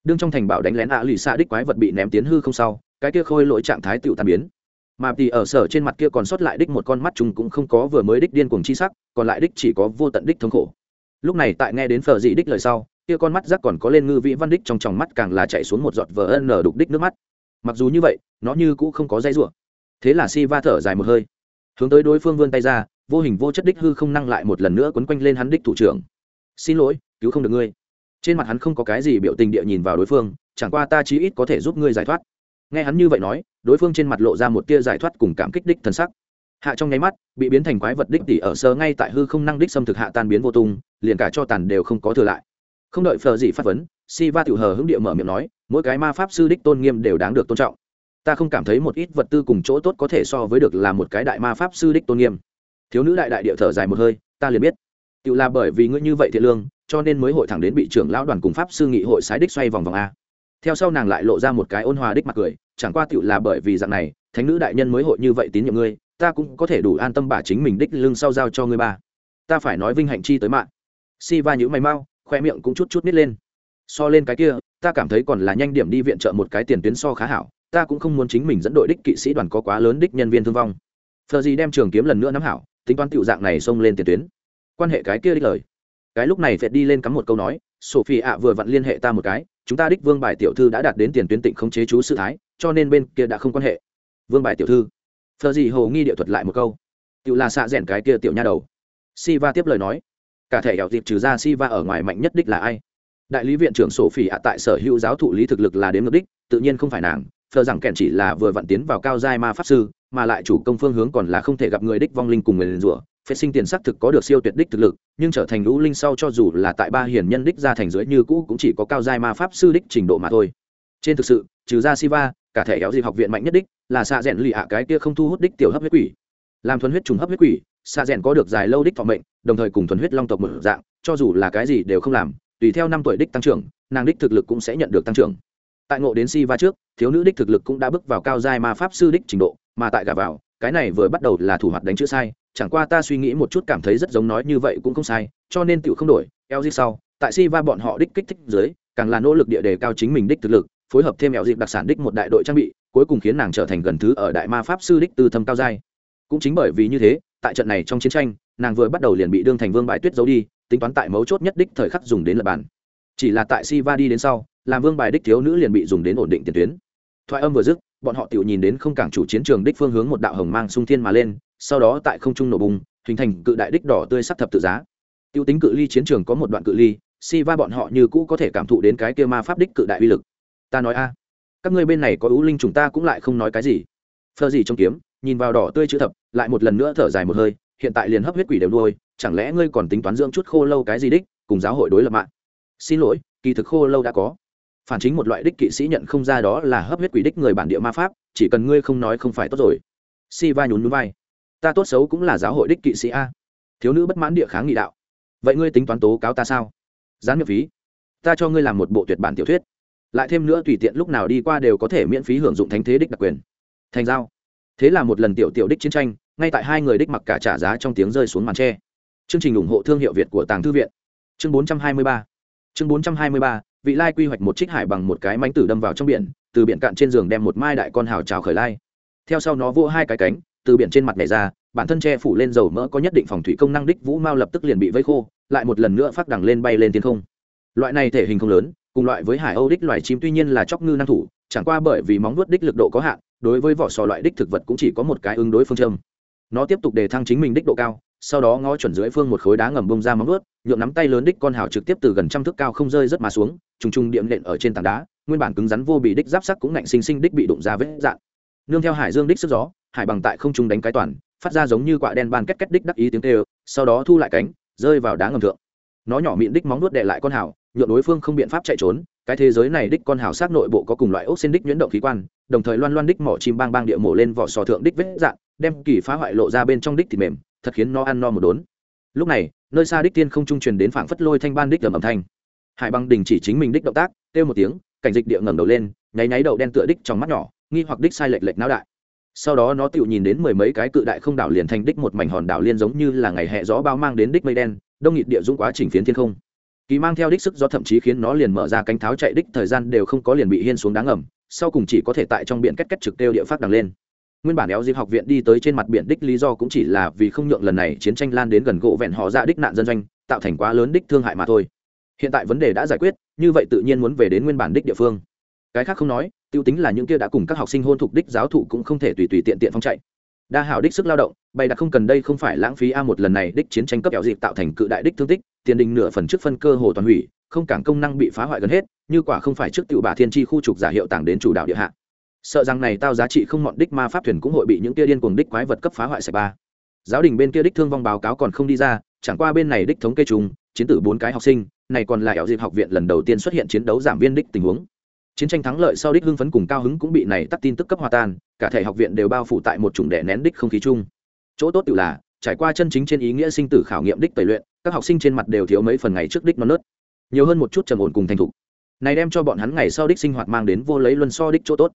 Đương trong thành bảo đánh lén ạ lì xa đích quái vật bị ném tiến hư không sau, cái kia khôi lỗi trạng thái tựu tan biến mà tỷ ở sở trên mặt kia còn sót lại đích một con mắt chúng cũng không có vừa mới đích điên cuồng chi sắc, còn lại đích chỉ có vô tận đích thống khổ. Lúc này tại nghe đến phở dị đích lời sau, kia con mắt rắc còn có lên ngư vĩ văn đích trong tròng mắt càng là chạy xuống một giọt vờ ân nở đục đích nước mắt. Mặc dù như vậy, nó như cũng không có dây rủa. Thế là si va thở dài một hơi, hướng tới đối phương vươn tay ra, vô hình vô chất đích hư không năng lại một lần nữa quấn quanh lên hắn đích thủ trưởng. Xin lỗi, cứu không được ngươi. Trên mặt hắn không có cái gì biểu tình địa nhìn vào đối phương, chẳng qua ta chí ít có thể giúp ngươi giải thoát nghe hắn như vậy nói, đối phương trên mặt lộ ra một tia giải thoát cùng cảm kích đích thân sắc. Hạ trong nháy mắt, bị biến thành quái vật đích tỷ ở sơ ngay tại hư không năng đích xâm thực hạ tan biến vô tung, liền cả cho tàn đều không có thừa lại. Không đợi phờ gì phát vấn si va tiểu hờ hứng địa mở miệng nói, mỗi cái ma pháp sư đích tôn nghiêm đều đáng được tôn trọng. Ta không cảm thấy một ít vật tư cùng chỗ tốt có thể so với được là một cái đại ma pháp sư đích tôn nghiêm. Thiếu nữ đại đại địa thở dài một hơi, ta liền biết. Tự là bởi vì ngươi như vậy thiện lương, cho nên mới hội thẳng đến bị trưởng lão đoàn cùng pháp sư nghị hội sái đích xoay vòng vòng a theo sau nàng lại lộ ra một cái ôn hòa đích mặt cười, chẳng qua tựu là bởi vì dạng này, thánh nữ đại nhân mới hội như vậy tín nhiệm ngươi, ta cũng có thể đủ an tâm bả chính mình đích lưng sau giao cho ngươi ba. Ta phải nói vinh hạnh chi tới mạng. Si va nhữ mày mau, khoe miệng cũng chút chút nít lên. So lên cái kia, ta cảm thấy còn là nhanh điểm đi viện trợ một cái tiền tuyến so khá hảo, ta cũng không muốn chính mình dẫn đội đích kỵ sĩ đoàn có quá lớn đích nhân viên thương vong. Phờ gì đem trường kiếm lần nữa nắm hảo, tính toán tiểu dạng này xông lên tiền tuyến. Quan hệ cái kia đích lời. Cái lúc này phệt đi lên cắm một câu nói sophie ạ, vừa vặn liên hệ ta một cái chúng ta đích vương bài tiểu thư đã đạt đến tiền tuyến tịnh không chế chú sự thái, cho nên bên kia đã không quan hệ. Vương bài tiểu thư. Thờ gì hồ nghi địa thuật lại một câu. Tự là xạ rèn cái kia tiểu nha đầu. Siva tiếp lời nói. Cả thể ẻo dịp trừ ra siva ở ngoài mạnh nhất đích là ai? Đại lý viện trưởng sổ phỉ ạ tại sở hữu giáo thụ lý thực lực là đến mục đích, tự nhiên không phải nàng. Thờ rằng kèn chỉ là vừa vặn tiến vào cao giai ma pháp sư mà lại chủ công phương hướng còn là không thể gặp người đích vong linh cùng người liền rủa. Phép sinh tiền xác thực có được siêu tuyệt đích thực lực, nhưng trở thành lũ linh sau cho dù là tại ba hiền nhân đích ra thành dưới như cũ cũng chỉ có cao giai ma pháp sư đích trình độ mà thôi. Trên thực sự, trừ ra siva cả thể kéo dịp học viện mạnh nhất đích là xạ rẽn lì ạ, cái kia không thu hút đích tiểu hấp huyết quỷ. Làm thuần huyết trùng hấp huyết quỷ xạ rẽn có được dài lâu đích thọ mệnh, đồng thời cùng thuần huyết long tộc một dạng, cho dù là cái gì đều không làm, tùy theo năm tuổi đích tăng trưởng, nàng đích thực lực cũng sẽ nhận được tăng trưởng. Tại ngộ đến si va trước, thiếu nữ đích thực lực cũng đã bước vào cao giai ma pháp sư đích trình độ mà tại gà vào, cái này vừa bắt đầu là thủ hoạt đánh chữ sai, chẳng qua ta suy nghĩ một chút cảm thấy rất giống nói như vậy cũng không sai, cho nên tựu không đổi, eo dịp sau, tại si va bọn họ đích kích thích dưới, càng là nỗ lực địa đề cao chính mình đích thực lực, phối hợp thêm eo dịp đặc sản đích một đại đội trang bị, cuối cùng khiến nàng trở thành gần thứ ở đại ma pháp sư đích tư thâm cao giai. Cũng chính bởi vì như thế, tại trận này trong chiến tranh, nàng vừa bắt đầu liền bị đương thành vương bại tuyết giấu đi, tính toán tại mấu chốt nhất đích thời khắc dùng đến lập bản. Chỉ là tại si va đi đến sau, làm vương bài đích thiếu nữ liền bị dùng đến ổn định tiền tuyến. Thoại âm vừa dứt bọn họ tự nhìn đến không cảng chủ chiến trường đích phương hướng một đạo hồng mang sung thiên mà lên, sau đó tại không trung nổ bùng, hình thành cự đại đích đỏ tươi sắc thập tự giá. Tiêu tính cự ly chiến trường có một đoạn cự ly, si va bọn họ như cũ có thể cảm thụ đến cái kia ma pháp đích cự đại uy lực. Ta nói a, các ngươi bên này có ưu linh chúng ta cũng lại không nói cái gì. Phơ gì trong kiếm, nhìn vào đỏ tươi chữ thập, lại một lần nữa thở dài một hơi, hiện tại liền hấp huyết quỷ đều đuôi. chẳng lẽ ngươi còn tính toán dưỡng chút khô lâu cái gì đích, cùng giáo hội đối lập mạng? Xin lỗi, kỳ thực khô lâu đã có phản chính một loại đích kỵ sĩ nhận không ra đó là hấp huyết quỷ đích người bản địa ma pháp, chỉ cần ngươi không nói không phải tốt rồi. Si va nhún núi vai. Ta tốt xấu cũng là giáo hội đích kỵ sĩ a. Thiếu nữ bất mãn địa kháng nghị đạo. Vậy ngươi tính toán tố cáo ta sao? Gián miễn phí. Ta cho ngươi làm một bộ tuyệt bản tiểu thuyết. Lại thêm nữa tùy tiện lúc nào đi qua đều có thể miễn phí hưởng dụng thánh thế đích đặc quyền. Thành giao. Thế là một lần tiểu tiểu đích chiến tranh, ngay tại hai người đích mặc cả trả giá trong tiếng rơi xuống màn tre. Chương trình ủng hộ thương hiệu việt của tàng thư viện. Chương 423 chương 423 vị lai quy hoạch một trích hải bằng một cái mánh tử đâm vào trong biển, từ biển cạn trên giường đem một mai đại con hào trào khởi lai. Theo sau nó vô hai cái cánh, từ biển trên mặt này ra, bản thân che phủ lên dầu mỡ có nhất định phòng thủy công năng đích vũ mao lập tức liền bị vây khô, lại một lần nữa phát đằng lên bay lên thiên không. Loại này thể hình không lớn, cùng loại với hải âu đích loài chim tuy nhiên là chóc ngư năng thủ, chẳng qua bởi vì móng vuốt đích lực độ có hạn, đối với vỏ sò loại đích thực vật cũng chỉ có một cái ứng đối phương châm nó tiếp tục đề thăng chính mình đích độ cao, sau đó ngó chuẩn dưới phương một khối đá ngầm bông ra móng ướt nhuộm nắm tay lớn đích con hào trực tiếp từ gần trăm thước cao không rơi rất mà xuống, trùng trùng điệm nện ở trên tảng đá, nguyên bản cứng rắn vô bị đích giáp sắc cũng ngạnh sinh sinh đích bị đụng ra vết dạn. Nương theo hải dương đích sức gió, hải bằng tại không trung đánh cái toàn, phát ra giống như quạ đen ban két két đích đắc ý tiếng tê sau đó thu lại cánh, rơi vào đá ngầm thượng. Nó nhỏ miệng đích móng nuốt đệ lại con hào, nhượng đối phương không biện pháp chạy trốn, cái thế giới này đích con hào sát nội bộ có cùng loại ốc xin đích nhuyễn động khí quan, đồng thời loan loan đích mỏ chim bang bang địa mổ lên vỏ sò thượng đích vết dạn đem kỳ phá hoại lộ ra bên trong đích thịt mềm, thật khiến nó ăn no một đốn. Lúc này, nơi xa đích tiên không trung truyền đến phảng phất lôi thanh ban đích ầm ầm thanh. Hải băng đình chỉ chính mình đích động tác, kêu một tiếng, cảnh dịch địa ngẩng đầu lên, nháy nháy đầu đen tựa đích trong mắt nhỏ, nghi hoặc đích sai lệch lệch não đại. Sau đó nó tự nhìn đến mười mấy cái cự đại không đảo liền thành đích một mảnh hòn đảo liên giống như là ngày hè gió bao mang đến đích mây đen, đông nghịt địa dũng quá trình phiến thiên không. Kỳ mang theo đích sức do thậm chí khiến nó liền mở ra cánh tháo chạy đích thời gian đều không có liền bị hiên xuống đáng ẩm sau cùng chỉ có thể tại trong biển cách cách trực tiêu địa phát đằng lên nguyên bản éo dịp học viện đi tới trên mặt biển đích lý do cũng chỉ là vì không nhượng lần này chiến tranh lan đến gần gỗ vẹn họ ra đích nạn dân doanh, tạo thành quá lớn đích thương hại mà thôi. Hiện tại vấn đề đã giải quyết, như vậy tự nhiên muốn về đến nguyên bản đích địa phương. Cái khác không nói, tiêu tính là những kia đã cùng các học sinh hôn thục đích giáo thụ cũng không thể tùy tùy tiện tiện phong chạy. Đa hảo đích sức lao động, bày đặt không cần đây không phải lãng phí a một lần này đích chiến tranh cấp kẹo dịp tạo thành cự đại đích thương tích, tiền đình nửa phần trước phân cơ hồ toàn hủy, không cảng công năng bị phá hoại gần hết, như quả không phải trước tiểu bà thiên tri khu trục giả hiệu tảng đến chủ đạo địa hạ sợ rằng này tao giá trị không mọn đích ma pháp thuyền cũng hội bị những kia điên cuồng đích quái vật cấp phá hoại sạch ba. Giáo đình bên kia đích thương vong báo cáo còn không đi ra, chẳng qua bên này đích thống kê chung, chiến tử bốn cái học sinh, này còn là ảo dịp học viện lần đầu tiên xuất hiện chiến đấu giảm viên đích tình huống. Chiến tranh thắng lợi sau đích hưng phấn cùng cao hứng cũng bị này tắt tin tức cấp hòa tan, cả thể học viện đều bao phủ tại một chủng đẻ nén đích không khí chung. Chỗ tốt tự là, trải qua chân chính trên ý nghĩa sinh tử khảo nghiệm đích tẩy luyện, các học sinh trên mặt đều thiếu mấy phần ngày trước đích non nớt. Nhiều hơn một chút trầm ổn cùng thành thục. Này đem cho bọn hắn ngày sau đích sinh hoạt mang đến vô lấy luân so đích chỗ tốt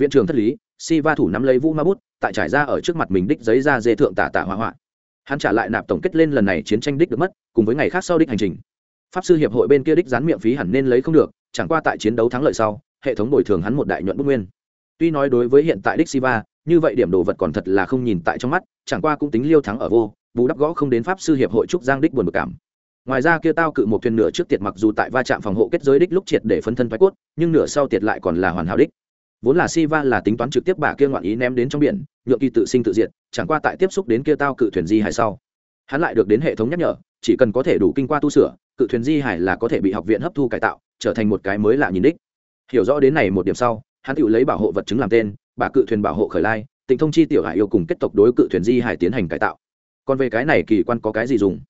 viện trưởng thất lý, si va thủ nắm lấy vũ ma bút, tại trải ra ở trước mặt mình đích giấy ra dê thượng tả tả hỏa hoạn hắn trả lại nạp tổng kết lên lần này chiến tranh đích được mất, cùng với ngày khác sau đích hành trình. Pháp sư hiệp hội bên kia đích dán miệng phí hẳn nên lấy không được, chẳng qua tại chiến đấu thắng lợi sau, hệ thống bồi thường hắn một đại nhuận bút nguyên. Tuy nói đối với hiện tại đích siva như vậy điểm đồ vật còn thật là không nhìn tại trong mắt, chẳng qua cũng tính liêu thắng ở vô, bù đắp gõ không đến pháp sư hiệp hội trúc giang đích buồn bực cảm. Ngoài ra kia tao cự một thuyền nửa trước tiệt mặc dù tại va chạm phòng hộ kết giới đích lúc triệt để phân thân thoái cốt, nhưng nửa sau tiệt lại còn là hoàn hảo đích vốn là si va là tính toán trực tiếp bà kia ngoạn ý ném đến trong biển, nhượng kỳ tự sinh tự diệt, chẳng qua tại tiếp xúc đến kia tao cự thuyền di hải sau. Hắn lại được đến hệ thống nhắc nhở, chỉ cần có thể đủ kinh qua tu sửa, cự thuyền di hải là có thể bị học viện hấp thu cải tạo, trở thành một cái mới lạ nhìn đích. Hiểu rõ đến này một điểm sau, hắn tự lấy bảo hộ vật chứng làm tên bà cự thuyền bảo hộ khởi lai tỉnh thông chi tiểu hải yêu cùng kết tộc đối cự thuyền di hải tiến hành cải tạo. Còn về cái này kỳ quan có cái gì dùng?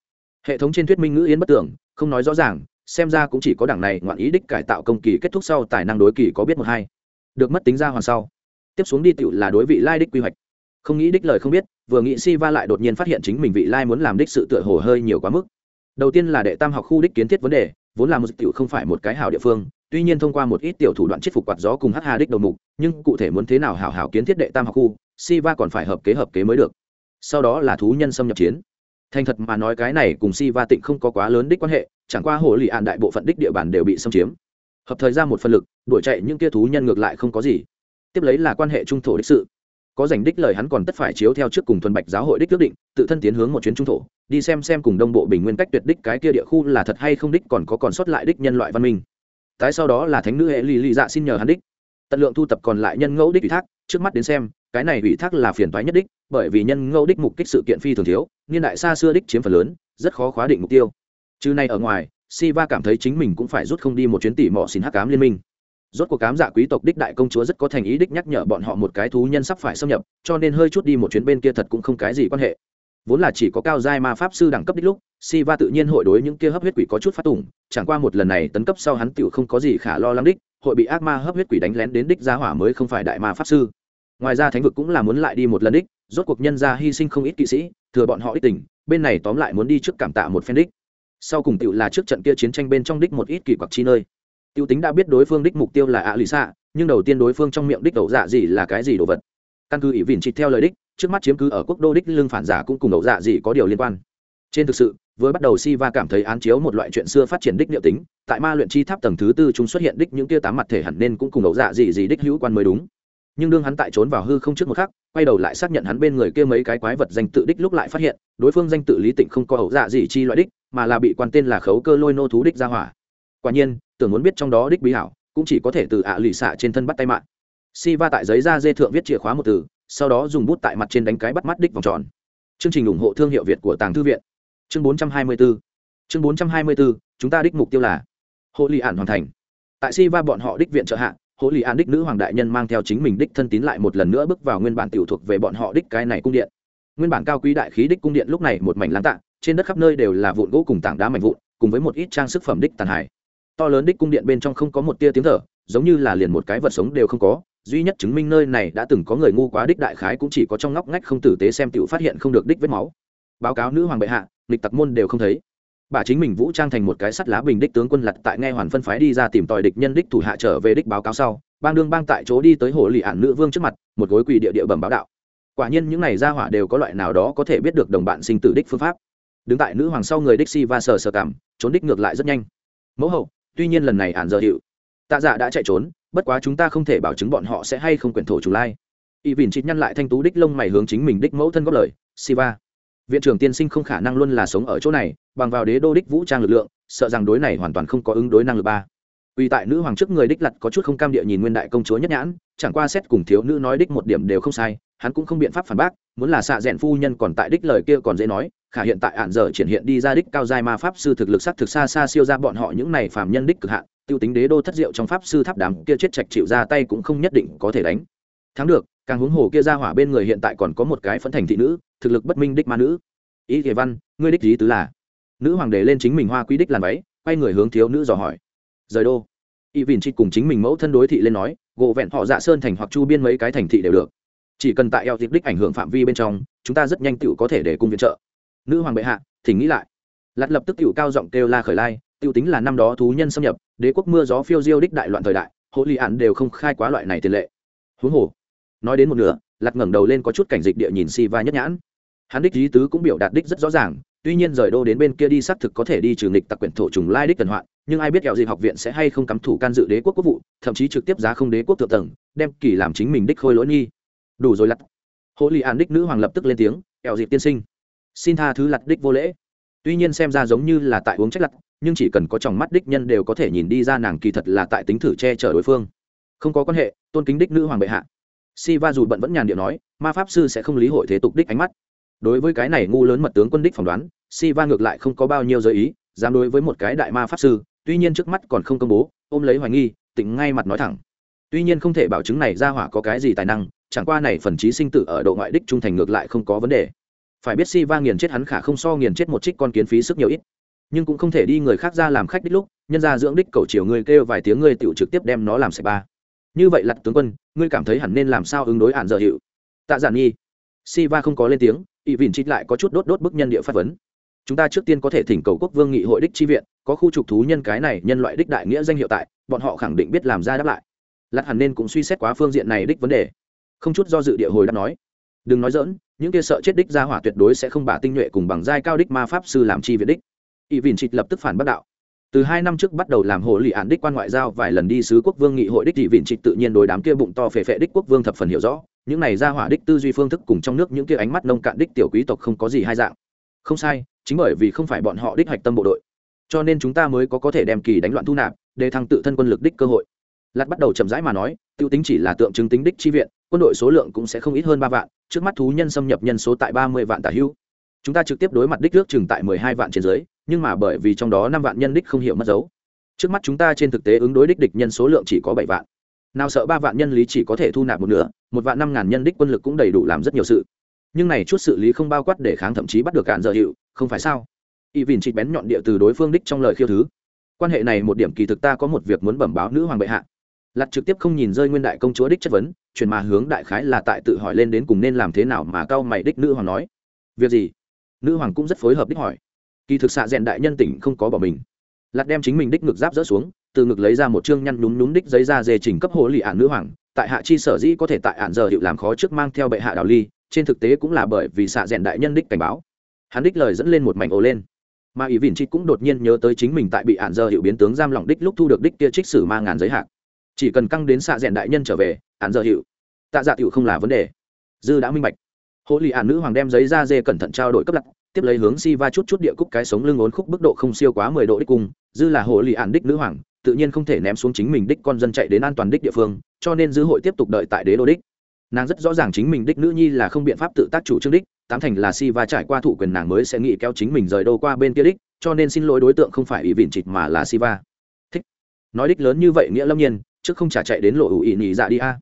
Hệ thống trên thuyết minh ngữ yến bất tưởng, không nói rõ ràng, xem ra cũng chỉ có đảng này ngoạn ý đích cải tạo công kỳ kết thúc sau tài năng đối kỳ có biết một hai được mất tính ra hoàn sau. Tiếp xuống đi tựu là đối vị lai đích quy hoạch. Không nghĩ đích lời không biết, vừa nghĩ si va lại đột nhiên phát hiện chính mình vị lai muốn làm đích sự tựa hồ hơi nhiều quá mức. Đầu tiên là đệ tam học khu đích kiến thiết vấn đề, vốn là một tiểu không phải một cái hảo địa phương, tuy nhiên thông qua một ít tiểu thủ đoạn chiết phục quạt gió cùng hắc hà đích đầu mục, nhưng cụ thể muốn thế nào hảo hảo kiến thiết đệ tam học khu si va còn phải hợp kế hợp kế mới được. Sau đó là thú nhân xâm nhập chiến. Thành thật mà nói cái này cùng si va tịnh không có quá lớn đích quan hệ, chẳng qua hồ lì ạn đại bộ phận đích địa bàn đều bị xâm chiếm hợp thời ra một phân lực, đuổi chạy những kia thú nhân ngược lại không có gì. Tiếp lấy là quan hệ trung thổ đích sự. Có giành đích lời hắn còn tất phải chiếu theo trước cùng thuần bạch giáo hội đích quyết định, tự thân tiến hướng một chuyến trung thổ, đi xem xem cùng đông bộ bình nguyên cách tuyệt đích cái kia địa khu là thật hay không đích còn có còn sót lại đích nhân loại văn minh. Tái sau đó là thánh nữ hệ lì lì dạ xin nhờ hắn đích. Tận lượng thu tập còn lại nhân ngẫu đích ủy thác, trước mắt đến xem, cái này ủy thác là phiền toái nhất đích, bởi vì nhân ngẫu đích mục kích sự kiện phi thường thiếu, niên đại xa xưa đích chiếm phần lớn, rất khó khóa định mục tiêu. Chứ này ở ngoài Siva cảm thấy chính mình cũng phải rút không đi một chuyến tỉ mò xin hắc ám liên minh. Rốt cuộc cám dạ quý tộc đích đại công chúa rất có thành ý đích nhắc nhở bọn họ một cái thú nhân sắp phải xâm nhập, cho nên hơi chút đi một chuyến bên kia thật cũng không cái gì quan hệ. Vốn là chỉ có cao giai ma pháp sư đẳng cấp đích lúc, Siva tự nhiên hội đối những kia hấp huyết quỷ có chút phát tủng chẳng qua một lần này tấn cấp sau hắn tiểu không có gì khả lo lắng đích, hội bị ác ma hấp huyết quỷ đánh lén đến đích giá hỏa mới không phải đại ma pháp sư. Ngoài ra thánh vực cũng là muốn lại đi một lần đích, rốt cuộc nhân ra hy sinh không ít kỵ sĩ, thừa bọn họ ít tình, bên này tóm lại muốn đi trước cảm tạ một phen đích sau cùng tựu là trước trận kia chiến tranh bên trong đích một ít kỳ quặc chi nơi. Tựu tính đã biết đối phương đích mục tiêu là ạ lì xạ, nhưng đầu tiên đối phương trong miệng đích ẩu dạ gì là cái gì đồ vật. Căn cứ ỷ vìn trịt theo lời đích, trước mắt chiếm cứ ở quốc đô đích lương phản giả cũng cùng ẩu dạ gì có điều liên quan. Trên thực sự với bắt đầu si va cảm thấy án chiếu một loại chuyện xưa phát triển đích liệu tính, tại ma luyện chi tháp tầng thứ tư chúng xuất hiện đích những tia tám mặt thể hẳn nên cũng cùng ẩu dạ gì gì đích hữu quan mới đúng. Nhưng đương hắn tại trốn vào hư không trước một khắc, quay đầu lại xác nhận hắn bên người kia mấy cái quái vật danh tự đích lúc lại phát hiện đối phương danh tự lý tịnh không có ẩu dạ gì chi loại đích, mà là bị quan tên là khấu cơ lôi nô thú đích ra hỏa. Quả nhiên, tưởng muốn biết trong đó đích bí hảo, cũng chỉ có thể từ ạ lì xạ trên thân bắt tay mạng. Si va tại giấy da dê thượng viết chìa khóa một từ, sau đó dùng bút tại mặt trên đánh cái bắt mắt đích vòng tròn. Chương trình ủng hộ thương hiệu việt của tàng thư viện. Chương 424 chương 424 chúng ta đích mục tiêu là hộ lì ản hoàn thành. Tại si va bọn họ đích viện trợ hạ hộ lì ản đích nữ hoàng đại nhân mang theo chính mình đích thân tín lại một lần nữa bước vào nguyên bản tiểu thuộc về bọn họ đích cái này cung điện nguyên bản cao quý đại khí đích cung điện lúc này một mảnh lãng tạ, trên đất khắp nơi đều là vụn gỗ cùng tảng đá mảnh vụn, cùng với một ít trang sức phẩm đích tàn hải. To lớn đích cung điện bên trong không có một tia tiếng thở, giống như là liền một cái vật sống đều không có, duy nhất chứng minh nơi này đã từng có người ngu quá đích đại khái cũng chỉ có trong ngóc ngách không tử tế xem tiểu phát hiện không được đích vết máu. Báo cáo nữ hoàng bệ hạ lịch tặc môn đều không thấy. Bà chính mình vũ trang thành một cái sắt lá bình đích tướng quân lặt tại nghe hoàn phân phái đi ra tìm tòi địch nhân đích thủ hạ trở về đích báo cáo sau, bang đương bang tại chỗ đi tới hồ lì ản nữ vương trước mặt, một gối quỳ địa địa bẩm báo đạo quả nhiên những này ra hỏa đều có loại nào đó có thể biết được đồng bạn sinh tử đích phương pháp. Đứng tại nữ hoàng sau người đích si va sờ sờ cảm, trốn đích ngược lại rất nhanh. Mẫu hậu, tuy nhiên lần này ản giờ hiệu. Tạ dạ đã chạy trốn, bất quá chúng ta không thể bảo chứng bọn họ sẽ hay không quyển thổ chủ lai. Y vìn chịt nhăn lại thanh tú đích lông mày hướng chính mình đích mẫu thân góp lời, siva. Viện trưởng tiên sinh không khả năng luôn là sống ở chỗ này, bằng vào đế đô đích vũ trang lực lượng, sợ rằng đối này hoàn toàn không có ứng đối năng lực ba. Uy tại nữ hoàng trước người đích lặt có chút không cam địa nhìn nguyên đại công chúa nhất nhãn, chẳng qua xét cùng thiếu nữ nói đích một điểm đều không sai hắn cũng không biện pháp phản bác, muốn là xạ rẽn phu nhân còn tại đích lời kia còn dễ nói, khả hiện tại ạn dở triển hiện đi ra đích cao giai ma pháp sư thực lực sắc thực xa xa siêu ra bọn họ những này phàm nhân đích cực hạn, tiêu tính đế đô thất diệu trong pháp sư tháp đám kia chết chạch chịu ra tay cũng không nhất định có thể đánh. Thắng được, càng huống hồ kia ra hỏa bên người hiện tại còn có một cái phấn thành thị nữ, thực lực bất minh đích ma nữ. Ý kề văn, ngươi đích lý tứ là? Nữ hoàng đề lên chính mình hoa quý đích làm váy, quay người hướng thiếu nữ dò hỏi. Rời đô. Y vìn chi cùng chính mình mẫu thân đối thị lên nói gộ vẹn họ dạ sơn thành hoặc chu biên mấy cái thành thị đều được chỉ cần tại eo tiệp đích ảnh hưởng phạm vi bên trong, chúng ta rất nhanh tựu có thể để cung viện trợ. Nữ hoàng bệ hạ, thỉnh nghĩ lại. Lặt lập tức tựu cao giọng kêu la khởi lai tựu tính là năm đó thú nhân xâm nhập, đế quốc mưa gió phiêu diêu đích đại loạn thời đại hộ lì ạn đều không khai quá loại này tiền lệ. Huống hồ, nói đến một nửa lặt ngẩng đầu lên có chút cảnh dịch địa nhìn si va nhất nhãn. Hắn đích lý tứ cũng biểu đạt đích rất rõ ràng, tuy nhiên rời đô đến bên kia đi xác thực có thể đi trừ nghịch tặc quyển thổ trùng lai đích cần hoạn, nhưng ai biết kẹo gì học viện sẽ hay không cắm thủ can dự đế quốc quốc vụ, thậm chí trực tiếp giá không đế quốc thượng tầng, đem kỳ làm chính mình đích khôi lỗi nghi đủ rồi lặt. Hộ lì an đích nữ hoàng lập tức lên tiếng, kẹo dịp tiên sinh, xin tha thứ lặt đích vô lễ. Tuy nhiên xem ra giống như là tại uống trách lặt, nhưng chỉ cần có tròng mắt đích nhân đều có thể nhìn đi ra nàng kỳ thật là tại tính thử che chở đối phương. Không có quan hệ, tôn kính đích nữ hoàng bệ hạ. Si va dù bận vẫn nhàn điệu nói, ma pháp sư sẽ không lý hội thế tục đích ánh mắt. Đối với cái này ngu lớn mật tướng quân đích phỏng đoán si va ngược lại không có bao nhiêu giới ý, dám đối với một cái đại ma pháp sư, tuy nhiên trước mắt còn không công bố, ôm lấy hoài nghi tỉnh ngay mặt nói thẳng. Tuy nhiên không thể bảo chứng này ra hỏa có cái gì tài năng chẳng qua này phần trí sinh tử ở độ ngoại đích trung thành ngược lại không có vấn đề. Phải biết si va nghiền chết hắn khả không so nghiền chết một trích con kiến phí sức nhiều ít. Nhưng cũng không thể đi người khác ra làm khách đích lúc, nhân ra dưỡng đích cầu chiều người kêu vài tiếng ngươi tựu trực tiếp đem nó làm sạch ba. Như vậy lặt tướng quân, ngươi cảm thấy hẳn nên làm sao ứng đối hạn dở hiệu? Tạ giản nhi. Si va không có lên tiếng ỵ vìn trích lại có chút đốt đốt bức nhân địa phát vấn. Chúng ta trước tiên có thể thỉnh cầu quốc vương nghị hội đích tri viện, có khu trục thú nhân cái này nhân loại đích đại nghĩa danh hiệu tại, bọn họ khẳng định biết làm ra đáp lại. Lặt hẳn nên cũng suy xét quá phương diện này đích vấn đề không chút do dự địa hồi đã nói, đừng nói dỡn những kia sợ chết đích ra hỏa tuyệt đối sẽ không bả tinh nhuệ cùng bằng giai cao đích ma pháp sư làm chi viện đích. Ỵ vìn trịt lập tức phản bác đạo. Từ hai năm trước bắt đầu làm hồ lì án đích quan ngoại giao vài lần đi sứ quốc vương nghị hội đích ỵ vìn trịt tự nhiên đối đám kia bụng to phệ phệ đích quốc vương thập phần hiểu rõ, những này ra hỏa đích tư duy phương thức cùng trong nước những kia ánh mắt nông cạn đích tiểu quý tộc không có gì hai dạng. Không sai, chính bởi vì không phải bọn họ đích hạch tâm bộ đội, cho nên chúng ta mới có có thể đem kỳ đánh loạn thu nạp, để thăng tự thân quân lực đích cơ hội. Lạt bắt đầu chậm rãi mà nói, tiêu tính chỉ là tượng trưng tính đích chi viện quân đội số lượng cũng sẽ không ít hơn ba vạn, trước mắt thú nhân xâm nhập nhân số tại ba mươi vạn tả hữu chúng ta trực tiếp đối mặt đích nước chừng tại mười hai vạn trên dưới, nhưng mà bởi vì trong đó năm vạn nhân đích không hiểu mất dấu. Trước mắt chúng ta trên thực tế ứng đối đích địch nhân số lượng chỉ có bảy vạn. Nào sợ ba vạn nhân lý chỉ có thể thu nạp một nửa, một vạn năm ngàn nhân đích quân lực cũng đầy đủ làm rất nhiều sự. Nhưng này chút sự lý không bao quát để kháng thậm chí bắt được cạn dở hiệu, không phải sao? Y vìn trịch bén nhọn địa từ đối phương đích trong lời khiêu thứ. Quan hệ này một điểm kỳ thực ta có một việc muốn bẩm báo nữ hoàng bệ hạ. Lặt trực tiếp không nhìn rơi nguyên đại công chúa đích chất vấn chuyển mà hướng đại khái là tại tự hỏi lên đến cùng nên làm thế nào mà cao mày đích nữ hoàng nói. Việc gì? Nữ hoàng cũng rất phối hợp đích hỏi. Kỳ thực xạ rèn đại nhân tỉnh không có bỏ mình. Lặt đem chính mình đích ngực giáp rỡ xuống, từ ngực lấy ra một chương nhăn nhúm nhúm đích giấy ra dề chỉnh cấp hồ lì ạn nữ hoàng, tại hạ chi sở dĩ có thể tại ạn giờ hiệu làm khó trước mang theo bệ hạ đào ly, trên thực tế cũng là bởi vì xạ rèn đại nhân đích cảnh báo. Hắn đích lời dẫn lên một mảnh ồ lên. Mà ý vìn chi cũng đột nhiên nhớ tới chính mình tại bị ạn giờ hiệu biến tướng giam lỏng đích lúc thu được đích kia trích sử ma ngàn giới hạn chỉ cần căng đến xạ rèn đại nhân trở về ạn giờ hiệu tạ dạ hiệu không là vấn đề. Dư đã minh bạch. Hộ lì ạn nữ hoàng đem giấy ra dê cẩn thận trao đổi cấp lặt tiếp lấy hướng si va chút chút địa cúc cái sống lưng ốn khúc bức độ không siêu quá mười độ đích cung. Dư là hộ lì ạn đích nữ hoàng, tự nhiên không thể ném xuống chính mình đích con dân chạy đến an toàn đích địa phương, cho nên dư hội tiếp tục đợi tại đế đô đích. Nàng rất rõ ràng chính mình đích nữ nhi là không biện pháp tự tác chủ trương đích, tám thành là si va trải qua thủ quyền nàng mới sẽ nghĩ kéo chính mình rời đô qua bên kia đích, cho nên xin lỗi đối tượng không phải ý vịn chịt mà là si va thích. Nói đích lớn như vậy nghĩa lâm nhiên chứ không trả chạy đến lộ ủ ỉ nhị dạ đi a.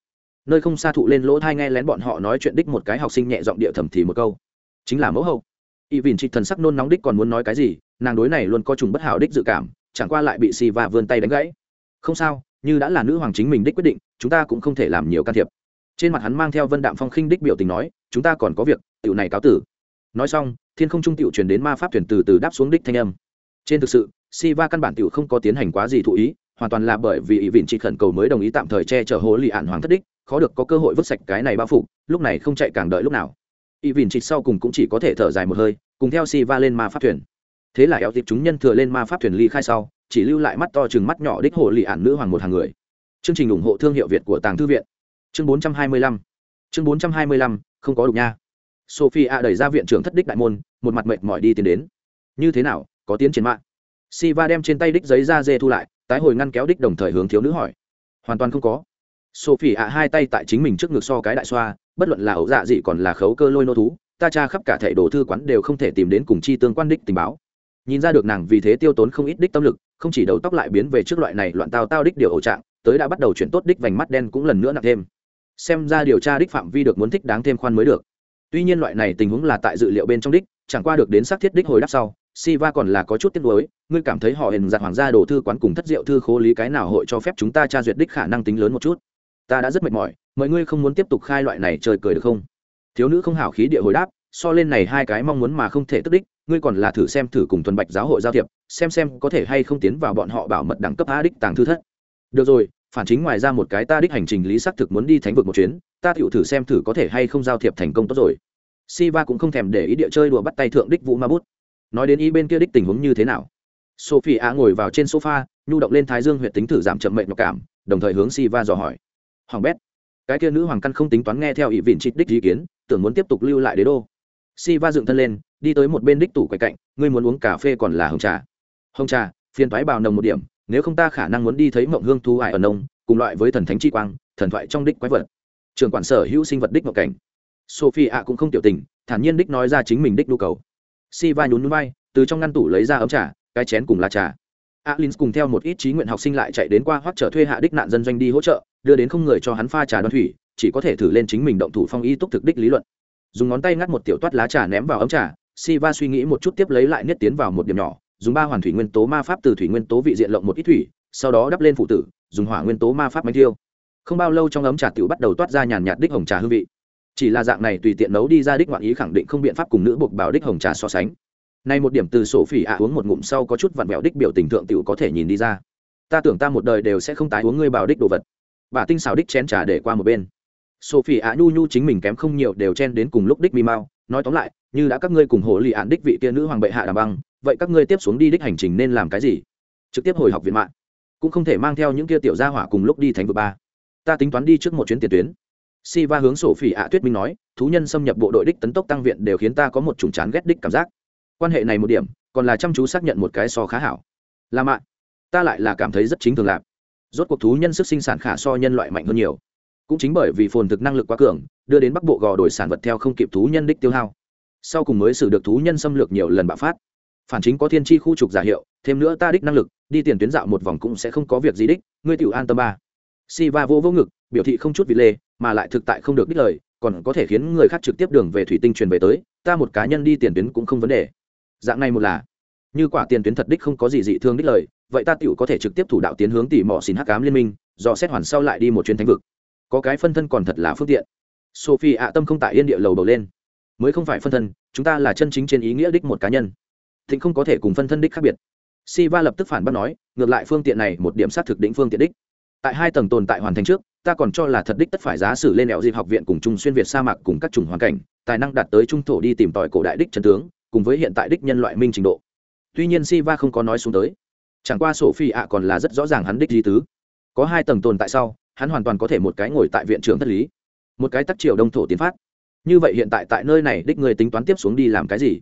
Nơi không xa thụ lên lỗ thai nghe lén bọn họ nói chuyện đích một cái học sinh nhẹ giọng địa thầm thì một câu. Chính là mẫu hậu. Y vìn trịch thần sắc nôn nóng đích còn muốn nói cái gì, nàng đối này luôn có trùng bất hảo đích dự cảm, chẳng qua lại bị si va vươn tay đánh gãy. Không sao, như đã là nữ hoàng chính mình đích quyết định, chúng ta cũng không thể làm nhiều can thiệp. Trên mặt hắn mang theo vân đạm phong khinh đích biểu tình nói, chúng ta còn có việc, tiểu này cáo tử. Nói xong, thiên không trung tiểu truyền đến ma pháp thuyền từ từ đáp xuống đích thanh âm. Trên thực sự si va căn bản tiểu không có tiến hành quá gì thụ ý hoàn toàn là bởi vì ý vịn chỉ khẩn cầu mới đồng ý tạm thời che chở hồ lì ạn hoàng thất đích, khó được có cơ hội vứt sạch cái này bao phủ, lúc này không chạy càng đợi lúc nào. Ý vịn chỉ sau cùng cũng chỉ có thể thở dài một hơi, cùng theo si va lên ma pháp thuyền. Thế là éo tiệp chúng nhân thừa lên ma pháp thuyền ly khai sau, chỉ lưu lại mắt to chừng mắt nhỏ đích hồ lì ạn nữ hoàng một hàng người. Chương trình ủng hộ thương hiệu việt của tàng thư viện. Chương 425 chương 425 không có đục nha. Sophie đẩy ra viện trưởng thất đích đại môn, một mặt mệt mỏi đi tiến đến. Như thế nào, có tiến triển mạng Siva đem trên tay đích giấy da dê thu lại tái hồi ngăn kéo đích đồng thời hướng thiếu nữ hỏi. Hoàn toàn không có. Sophie ạ, hai tay tại chính mình trước ngực so cái đại xoa, bất luận là ẩu dạ gì còn là khấu cơ lôi nô thú, ta tra khắp cả thẻ đồ thư quán đều không thể tìm đến cùng chi tương quan đích tình báo. Nhìn ra được nàng vì thế tiêu tốn không ít đích tâm lực, không chỉ đầu tóc lại biến về trước loại này loạn tao tao đích điều ẩu trạng, tới đã bắt đầu chuyển tốt đích vành mắt đen cũng lần nữa nặng thêm. Xem ra điều tra đích phạm vi được muốn thích đáng thêm khoan mới được. Tuy nhiên loại này tình huống là tại dự liệu bên trong đích chẳng qua được đến xác thiết đích hồi đáp sau Siva còn là có chút tiếc nuối, ngươi cảm thấy họ hình giặt hoàng gia đồ thư quán cùng thất diệu thư khố lý cái nào hội cho phép chúng ta tra duyệt đích khả năng tính lớn một chút. Ta đã rất mệt mỏi, mọi ngươi không muốn tiếp tục khai loại này chơi cười được không? Thiếu nữ không hảo khí địa hồi đáp, so lên này hai cái mong muốn mà không thể tức đích, ngươi còn là thử xem thử cùng thuần bạch giáo hội giao thiệp, xem xem có thể hay không tiến vào bọn họ bảo mật đẳng cấp a đích tàng thư thất. Được rồi, phản chính ngoài ra một cái ta đích hành trình lý xác thực muốn đi thánh vực một chuyến, ta tiểu thử xem thử có thể hay không giao thiệp thành công tốt rồi. Siva cũng không thèm để ý địa chơi đùa bắt tay thượng đích vũ ma bút. Nói đến ý bên kia đích tình huống như thế nào? Sophie a ngồi vào trên sofa, nhu động lên thái dương huyện tính thử giảm chậm mệnh mặc cảm, đồng thời hướng si va dò hỏi. Hoàng bét, cái kia nữ hoàng căn không tính toán nghe theo ý vịn trích đích ý kiến, tưởng muốn tiếp tục lưu lại đế đô. Si va dựng thân lên, đi tới một bên đích tủ quay cạnh, ngươi muốn uống cà phê còn là hồng trà? Hồng trà, phiền thoái bào nồng một điểm, nếu không ta khả năng muốn đi thấy mộng hương thu ải ở nông, cùng loại với thần thánh chi quang, thần thoại trong đích quái vật. Trường quản sở hữu sinh vật đích mộng cảnh sophie ạ cũng không tiểu tình thản nhiên đích nói ra chính mình đích nhu cầu. Si va nhún vai, từ trong ngăn tủ lấy ra ấm trà cái chén cùng lá trà. Alin cùng theo một ít trí nguyện học sinh lại chạy đến qua hoắc trở thuê hạ đích nạn dân doanh đi hỗ trợ đưa đến không người cho hắn pha trà đoan thủy chỉ có thể thử lên chính mình động thủ phong y túc thực đích lý luận. Dùng ngón tay ngắt một tiểu toát lá trà ném vào ấm trà si va suy nghĩ một chút tiếp lấy lại niết tiến vào một điểm nhỏ dùng ba hoàn thủy nguyên tố ma pháp từ thủy nguyên tố vị diện lộng một ít thủy sau đó đắp lên phụ tử dùng hỏa nguyên tố ma pháp manh tiêu không bao lâu trong ấm trà tiểu bắt đầu toát ra nhàn nhạt đích hồng trà hương vị chỉ là dạng này tùy tiện nấu đi ra đích ngoạn ý khẳng định không biện pháp cùng nữ buộc bảo đích hồng trà so sánh. Nay một điểm từ sổ phỉ ạ uống một ngụm sau có chút vặn vẹo đích biểu tình thượng tiểu có thể nhìn đi ra. Ta tưởng ta một đời đều sẽ không tái uống ngươi bảo đích đồ vật. Bà tinh xào đích chén trà để qua một bên. Sophie ạ nhu nhu chính mình kém không nhiều đều chen đến cùng lúc đích mi mau, nói tóm lại, như đã các ngươi cùng hồ lì ạn đích vị kia nữ hoàng bệ hạ đàm băng, vậy các ngươi tiếp xuống đi đích hành trình nên làm cái gì? Trực tiếp hồi học viện mạng. Cũng không thể mang theo những kia tiểu gia hỏa cùng lúc đi thành vực ba. Ta tính toán đi trước một chuyến tiền tuyến si va hướng sổ phỉ ạ tuyết minh nói, thú nhân xâm nhập bộ đội đích tấn tốc tăng viện đều khiến ta có một chủng chán ghét đích cảm giác. Quan hệ này một điểm, còn là chăm chú xác nhận một cái so khá hảo. Là mạng ta lại là cảm thấy rất chính thường lạc rốt cuộc thú nhân sức sinh sản khả so nhân loại mạnh hơn nhiều. Cũng chính bởi vì phồn thực năng lực quá cường, đưa đến bắc bộ gò đổi sản vật theo không kịp thú nhân đích tiêu hao. Sau cùng mới xử được thú nhân xâm lược nhiều lần bạo phát. Phản chính có thiên tri khu trục giả hiệu, thêm nữa ta đích năng lực, đi tiền tuyến dạo một vòng cũng sẽ không có việc gì đích. Ngươi tiểu an tâm ba. Si va vô vô ngực biểu thị không chút vị lê, mà lại thực tại không được đích lời, còn có thể khiến người khác trực tiếp đường về thủy tinh truyền về tới, ta một cá nhân đi tiền tuyến cũng không vấn đề. Dạng này một là, như quả tiền tuyến thật đích không có gì dị thương đích lời, vậy ta tiểu có thể trực tiếp thủ đạo tiến hướng tỉ mò xin hắc cám liên minh do xét hoàn sau lại đi một chuyến thánh vực. Có cái phân thân còn thật là phương tiện. Sophie ạ tâm không tại yên địa lầu đầu lên. Mới không phải phân thân, chúng ta là chân chính trên ý nghĩa đích một cá nhân. Thịnh không có thể cùng phân thân đích khác biệt. Si va lập tức phản bác nói, ngược lại phương tiện này một điểm xác thực định phương tiện đích. Tại hai tầng tồn tại hoàn thành trước ta còn cho là thật đích tất phải giá sử lên đèo dịp học viện cùng chung xuyên việt sa mạc cùng các chủng hoàn cảnh, tài năng đạt tới trung thổ đi tìm tòi cổ đại đích trần tướng, cùng với hiện tại đích nhân loại minh trình độ. Tuy nhiên si va không có nói xuống tới. Chẳng qua sổ phi ạ còn là rất rõ ràng hắn đích di tứ. Có hai tầng tồn tại sau, hắn hoàn toàn có thể một cái ngồi tại viện trưởng thất lý, một cái tắc triều đông thổ tiến phát. Như vậy hiện tại tại nơi này đích người tính toán tiếp xuống đi làm cái gì?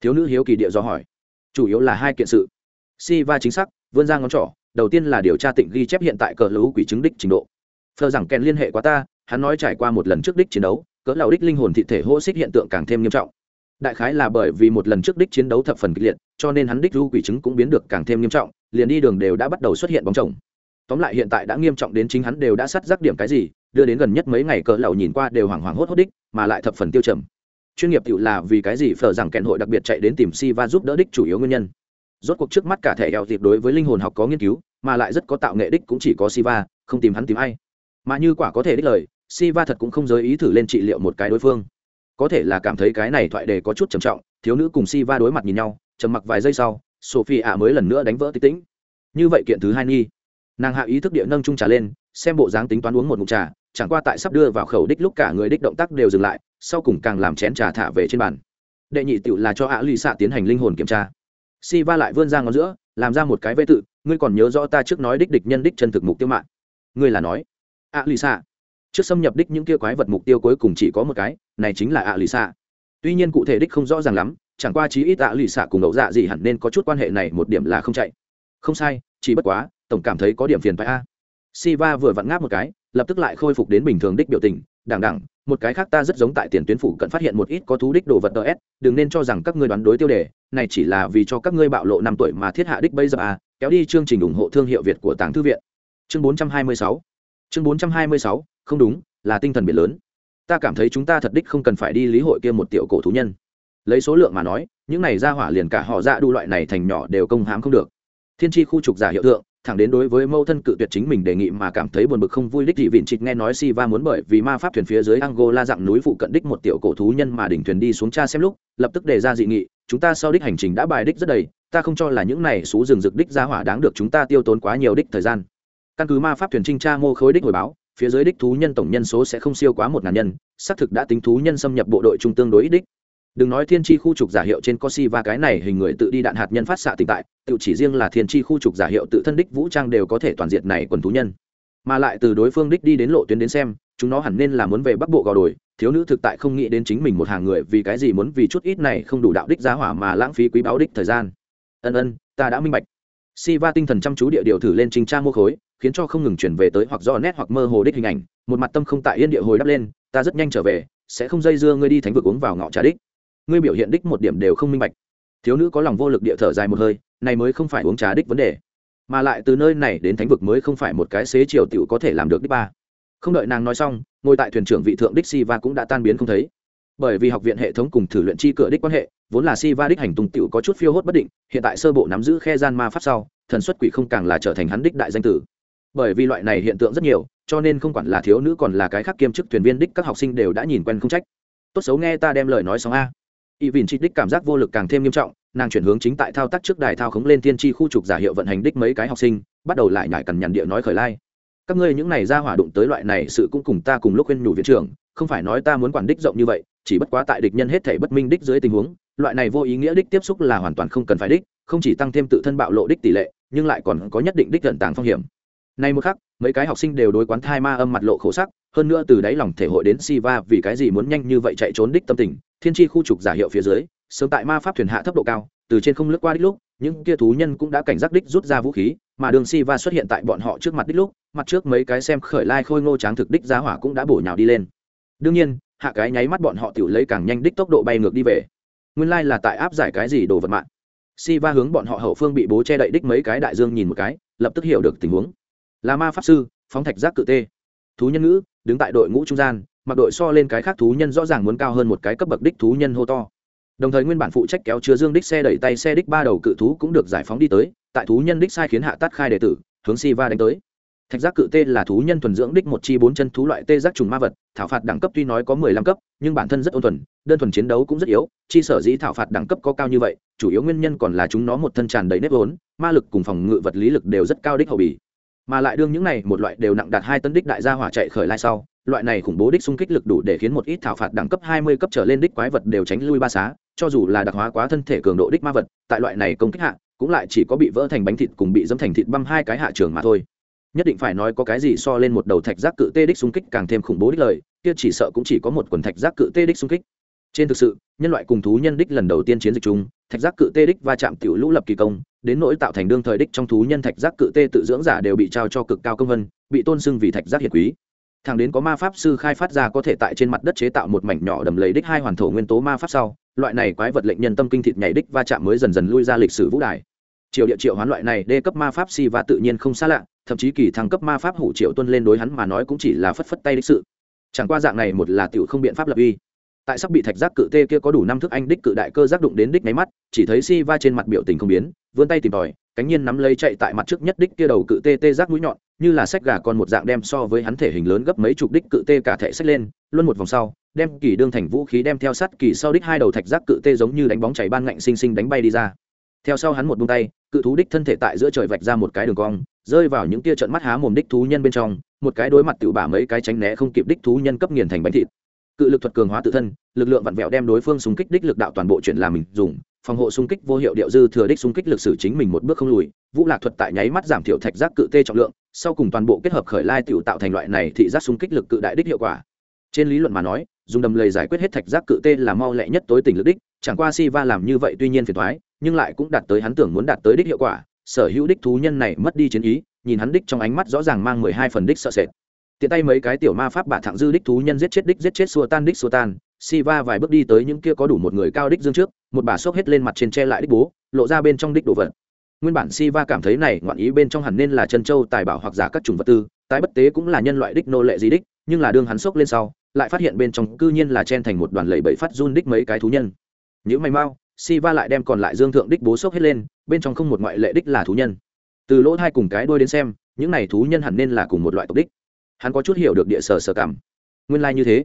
Thiếu nữ hiếu kỳ địa do hỏi. Chủ yếu là hai kiện sự. Si va chính xác, vươn ra ngón trỏ, đầu tiên là điều tra tịnh ghi chép hiện tại cờ lũ quỷ chứng đích trình độ phờ rằng kèn liên hệ quá ta, hắn nói trải qua một lần trước đích chiến đấu, cỡ lão đích linh hồn thị thể hô xích hiện tượng càng thêm nghiêm trọng. Đại khái là bởi vì một lần trước đích chiến đấu thập phần kịch liệt, cho nên hắn đích lưu quỷ chứng cũng biến được càng thêm nghiêm trọng, liền đi đường đều đã bắt đầu xuất hiện bóng chồng. Tóm lại hiện tại đã nghiêm trọng đến chính hắn đều đã sắt rắc điểm cái gì, đưa đến gần nhất mấy ngày cỡ lão nhìn qua đều hoảng hoảng hốt hốt đích, mà lại thập phần tiêu trầm. Chuyên nghiệp tiểu là vì cái gì phở rằng kẹn hội đặc biệt chạy đến tìm si và giúp đỡ đích chủ yếu nguyên nhân. Rốt cuộc trước mắt cả thẻ eo dịp đối với linh hồn học có nghiên cứu, mà lại rất có tạo nghệ đích cũng chỉ có siva không tìm hắn tìm ai mà như quả có thể đích lời, siva thật cũng không giới ý thử lên trị liệu một cái đối phương. Có thể là cảm thấy cái này thoại đề có chút trầm trọng, thiếu nữ cùng siva đối mặt nhìn nhau, trầm mặc vài giây sau sophie ạ mới lần nữa đánh vỡ tích tĩnh. Như vậy kiện thứ hai nghi. Nàng hạ ý thức địa nâng trung trà lên, xem bộ dáng tính toán uống một mục trà, chẳng qua tại sắp đưa vào khẩu đích lúc cả người đích động tác đều dừng lại, sau cùng càng làm chén trà thả về trên bàn. Đệ nhị tựu là cho ạ lì xạ tiến hành linh hồn kiểm tra. Si va lại vươn ra ngón giữa, làm ra một cái vây tự, ngươi còn nhớ rõ ta trước nói đích địch nhân đích chân thực mục tiêu mạng? Ngươi là nói ạ lì xạ. Trước xâm nhập đích những kia quái vật mục tiêu cuối cùng chỉ có một cái, này chính là ạ lì xạ. Tuy nhiên cụ thể đích không rõ ràng lắm, chẳng qua chí ít ạ lì xạ cùng ẩu dạ gì hẳn nên có chút quan hệ này một điểm là không chạy. Không sai, chỉ bất quá, tổng cảm thấy có điểm phiền phải a. Si va vừa vặn ngáp một cái, lập tức lại khôi phục đến bình thường đích biểu tình đằng đẳng một cái khác ta rất giống tại tiền tuyến phủ cận phát hiện một ít có thú đích đồ vật ts đừng nên cho rằng các ngươi đoán đối tiêu đề, này chỉ là vì cho các ngươi bạo lộ năm tuổi mà thiết hạ đích bây giờ à kéo đi chương trình ủng hộ thương hiệu việt của tàng thư viện. Chương 426 chương 426 không đúng, là tinh thần biển lớn. Ta cảm thấy chúng ta thật đích không cần phải đi lý hội kia một tiểu cổ thú nhân. Lấy số lượng mà nói, những này ra hỏa liền cả họ dạ đu loại này thành nhỏ đều công hãm không được. Thiên tri khu trục giả hiệu tượng thẳng đến đối với mâu thân cự tuyệt chính mình đề nghị mà cảm thấy buồn bực không vui, đích dị vịn trịch nghe nói si va muốn bởi vì ma pháp thuyền phía dưới angola dạng núi phụ cận đích một tiểu cổ thú nhân mà đỉnh thuyền đi xuống cha xem lúc, lập tức đề ra dị nghị, chúng ta sau đích hành trình đã bài đích rất đầy, ta không cho là những này xú rừng rực đích ra hỏa đáng được chúng ta tiêu tốn quá nhiều đích thời gian căn cứ ma pháp thuyền trinh tra mô khối đích hồi báo, phía dưới đích thú nhân tổng nhân số sẽ không siêu quá một ngàn nhân, xác thực đã tính thú nhân xâm nhập bộ đội trung tương đối ít đích. Đừng nói thiên tri khu trục giả hiệu trên cosi và cái này hình người tự đi đạn hạt nhân phát xạ tỉnh tại, tự chỉ riêng là thiên tri khu trục giả hiệu tự thân đích vũ trang đều có thể toàn diện này quần thú nhân. Mà lại từ đối phương đích đi đến lộ tuyến đến xem, chúng nó hẳn nên là muốn về bắc bộ gò đồi, thiếu nữ thực tại không nghĩ đến chính mình một hàng người vì cái gì muốn vì chút ít này không đủ đạo đích giá hỏa mà lãng phí quý báo đích thời gian. Ân ân, ta đã minh bạch. Si va tinh thần chăm chú địa điều thử lên trình tra mô khối khiến cho không ngừng chuyển về tới hoặc do nét hoặc mơ hồ đích hình ảnh, một mặt tâm không tại yên địa hồi đắp lên, ta rất nhanh trở về, sẽ không dây dưa ngươi đi thánh vực uống vào ngọ trà đích. Ngươi biểu hiện đích một điểm đều không minh bạch. Thiếu nữ có lòng vô lực địa thở dài một hơi, này mới không phải uống trà đích vấn đề, mà lại từ nơi này đến thánh vực mới không phải một cái xế chiều tiểu có thể làm được đích ba. Không đợi nàng nói xong, ngồi tại thuyền trưởng vị thượng đích si va cũng đã tan biến không thấy. Bởi vì học viện hệ thống cùng thử luyện chi cửa đích quan hệ, vốn là si va đích hành tung tiểu có chút phiêu hốt bất định, hiện tại sơ bộ nắm giữ khe gian ma pháp sau, thần xuất quỷ không càng là trở thành hắn đích đại danh tử bởi vì loại này hiện tượng rất nhiều, cho nên không quản là thiếu nữ còn là cái khác kiêm chức thuyền viên đích các học sinh đều đã nhìn quen không trách. Tốt xấu nghe ta đem lời nói xong a. Y vìn trích đích cảm giác vô lực càng thêm nghiêm trọng, nàng chuyển hướng chính tại thao tác trước đài thao khống lên tiên tri khu trục giả hiệu vận hành đích mấy cái học sinh, bắt đầu lại nhải cằn nhằn địa nói khởi lai. Các ngươi những này ra hỏa đụng tới loại này sự cũng cùng ta cùng lúc khuyên nhủ viện trưởng, không phải nói ta muốn quản đích rộng như vậy, chỉ bất quá tại địch nhân hết thể bất minh đích dưới tình huống, loại này vô ý nghĩa đích tiếp xúc là hoàn toàn không cần phải đích, không chỉ tăng thêm tự thân bạo lộ đích tỷ lệ, nhưng lại còn có nhất định đích gần tàng phong hiểm nay một khắc mấy cái học sinh đều đối quán thai ma âm mặt lộ khổ sắc hơn nữa từ đáy lòng thể hội đến Siva vì cái gì muốn nhanh như vậy chạy trốn đích tâm tình, thiên chi khu trục giả hiệu phía dưới, sớm tại ma pháp thuyền hạ thấp độ cao, từ trên không lướt qua đích lúc, những kia thú nhân cũng đã cảnh giác đích rút ra vũ khí, mà đường Siva xuất hiện tại bọn họ trước mặt đích lúc, mặt trước mấy cái xem khởi lai khôi ngô tráng thực đích giá hỏa cũng đã bổ nhào đi lên. Đương nhiên, hạ cái nháy mắt bọn họ tiểu lấy càng nhanh đích tốc độ bay ngược đi về. Nguyên lai là tại áp giải cái gì đồ vật mạng. Siva hướng bọn họ hậu phương bị bố che đậy đích mấy cái đại dương nhìn một cái, lập tức hiểu được tình huống. Là ma pháp sư, phóng thạch giác cự tê. Thú nhân ngữ, đứng tại đội ngũ trung gian mặc đội so lên cái khác thú nhân rõ ràng muốn cao hơn một cái cấp bậc đích thú nhân hô to. Đồng thời nguyên bản phụ trách kéo chứa dương đích xe đẩy tay xe đích ba đầu cự thú cũng được giải phóng đi tới tại thú nhân đích sai khiến hạ tát khai đệ tử hướng si va đánh tới. Thạch giác cự tê là thú nhân thuần dưỡng đích một chi bốn chân thú loại tê giác trùng ma vật thảo phạt đẳng cấp tuy nói có mười lăm cấp nhưng bản thân rất ôn thuần đơn thuần chiến đấu cũng rất yếu chi sở dĩ thảo phạt đẳng cấp có cao như vậy chủ yếu nguyên nhân còn là chúng nó một thân tràn đầy nếp vốn ma lực cùng phòng ngự vật lý lực đều rất cao đích hậu bì mà lại đương những này một loại đều nặng đạt hai tấn đích đại gia hỏa chạy khởi lai sau, loại này khủng bố đích xung kích lực đủ để khiến một ít thảo phạt đẳng cấp hai mươi cấp trở lên đích quái vật đều tránh lui ba xá, cho dù là đặc hóa quá thân thể cường độ đích ma vật, tại loại này công kích hạ, cũng lại chỉ có bị vỡ thành bánh thịt cùng bị dẫm thành thịt băm hai cái hạ trường mà thôi. Nhất định phải nói có cái gì so lên một đầu thạch giác cự tê đích xung kích càng thêm khủng bố đích lời, kia chỉ sợ cũng chỉ có một quần thạch giác cự tê đích xung kích. Trên thực sự, nhân loại cùng thú nhân đích lần đầu tiên chiến dịch chung, thạch giác cự tê đích va chạm tiểu lũ lập kỳ công đến nỗi tạo thành đương thời đích trong thú nhân thạch giác cự tê tự dưỡng giả đều bị trao cho cực cao công vân, bị tôn xưng vì thạch giác hiệt quý. Thẳng đến có ma pháp sư khai phát ra có thể tại trên mặt đất chế tạo một mảnh nhỏ đầm lấy đích hai hoàn thổ nguyên tố ma pháp sau, loại này quái vật lệnh nhân tâm kinh thịt nhảy đích va chạm mới dần dần lui ra lịch sử vũ đài. Triều địa triệu hoán loại này đê cấp ma pháp si và tự nhiên không xa lạ, thậm chí kỳ thăng cấp ma pháp hủ triệu tuân lên đối hắn mà nói cũng chỉ là phất phất tay đích sự. Chẳng qua dạng này một là tiểu không biện pháp lập uy. Tại sắp bị thạch giác cự tê kia có đủ năm thước anh đích cự đại cơ giác đụng đến đích máy mắt, chỉ thấy si va trên mặt biểu tình không biến vươn tay tìm tòi, cánh nhiên nắm lấy chạy tại mặt trước nhất đích kia đầu cự tê tê giác mũi nhọn, như là sách gà con một dạng đem so với hắn thể hình lớn gấp mấy chục đích cự tê cả thể sách lên luôn một vòng sau, đem kỳ đương thành vũ khí đem theo sắt kỳ sau đích hai đầu thạch giác cự tê giống như đánh bóng chảy ban ngạnh xinh xinh đánh bay đi ra. Theo sau hắn một buông tay, cự thú đích thân thể tại giữa trời vạch ra một cái đường cong, rơi vào những tia trận mắt há mồm đích thú nhân bên trong, một cái đối mặt tự bả mấy cái tránh né không kịp đích thú nhân cấp nghiền thành bánh thịt. Cự lực thuật cường hóa tự thân, lực lượng vặn vẹo đem đối phương súng kích đích lực đạo toàn bộ chuyển làm mình dùng phòng hộ xung kích vô hiệu điệu dư thừa đích xung kích lực sử chính mình một bước không lùi, vũ lạc thuật tại nháy mắt giảm thiểu thạch giác cự tê trọng lượng, sau cùng toàn bộ kết hợp khởi lai tiểu tạo thành loại này thị giác xung kích lực cự đại đích hiệu quả. Trên lý luận mà nói, dùng đầm lầy giải quyết hết thạch giác cự tê là mau lẹ nhất tối tình lực đích, chẳng qua si va làm như vậy tuy nhiên phiền thoái nhưng lại cũng đạt tới hắn tưởng muốn đạt tới đích hiệu quả. Sở hữu đích thú nhân này mất đi chiến ý, nhìn hắn đích trong ánh mắt rõ ràng mang mười hai phần đích sợ sệt. Tiện tay mấy cái tiểu ma pháp bả thẳng dư đích thú nhân giết chết đích giết chết xua tan đích xua tan Siva vài bước đi tới những kia có đủ một người cao đích dương trước, một bà xốc hết lên mặt trên che lại đích bố, lộ ra bên trong đích đồ vật. Nguyên bản Siva cảm thấy này ngoạn ý bên trong hẳn nên là chân châu, tài bảo hoặc giả các chủng vật tư, tái bất tế cũng là nhân loại đích nô lệ gì đích, nhưng là đương hắn xốc lên sau, lại phát hiện bên trong cư nhiên là chen thành một đoàn lầy bẫy phát run đích mấy cái thú nhân. Những mày mau, Siva lại đem còn lại dương thượng đích bố xốc hết lên, bên trong không một ngoại lệ đích là thú nhân. Từ lỗ hai cùng cái đuôi đến xem, những này thú nhân hẳn nên là cùng một loại tộc đích. Hắn có chút hiểu được địa sở sở cảm. Nguyên lai như thế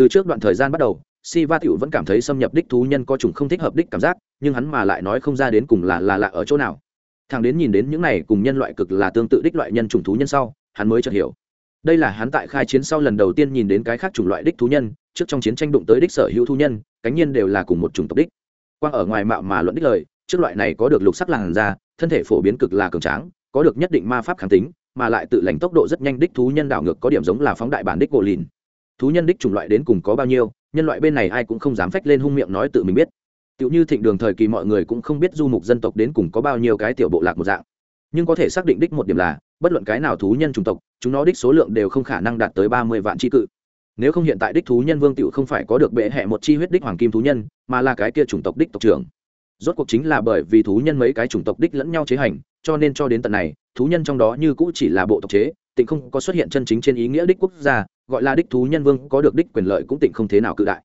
từ trước đoạn thời gian bắt đầu si va tiểu vẫn cảm thấy xâm nhập đích thú nhân có chủng không thích hợp đích cảm giác, nhưng hắn mà lại nói không ra đến cùng là là lạ ở chỗ nào. Thằng đến nhìn đến những này cùng nhân loại cực là tương tự đích loại nhân chủng thú nhân sau, hắn mới chợt hiểu. Đây là hắn tại khai chiến sau lần đầu tiên nhìn đến cái khác chủng loại đích thú nhân, trước trong chiến tranh đụng tới đích sở hữu thú nhân, cánh nhiên đều là cùng một chủng tộc đích. Quang ở ngoài mạo mà luận đích lời, trước loại này có được lục sắc làn da, thân thể phổ biến cực là cường tráng, có được nhất định ma pháp kháng tính, mà lại tự lành tốc độ rất nhanh đích thú nhân đảo ngược có điểm giống là phóng đại bản đích gỗ lìn thú nhân đích chủng loại đến cùng có bao nhiêu, nhân loại bên này ai cũng không dám phách lên hung miệng nói tự mình biết. Tựu như thịnh đường thời kỳ mọi người cũng không biết du mục dân tộc đến cùng có bao nhiêu cái tiểu bộ lạc một dạng. Nhưng có thể xác định đích một điểm là, bất luận cái nào thú nhân chủng tộc, chúng nó đích số lượng đều không khả năng đạt tới ba mươi vạn tri cự. Nếu không hiện tại đích thú nhân vương tựu không phải có được bệ hệ một chi huyết đích hoàng kim thú nhân, mà là cái kia chủng tộc đích tộc trưởng. Rốt cuộc chính là bởi vì thú nhân mấy cái chủng tộc đích lẫn nhau chế hành, cho nên cho đến tận này, thú nhân trong đó như cũ chỉ là bộ tộc chế tịnh không có xuất hiện chân chính trên ý nghĩa đích quốc gia, gọi là đích thú nhân vương, có được đích quyền lợi cũng tịnh không thế nào cự đại.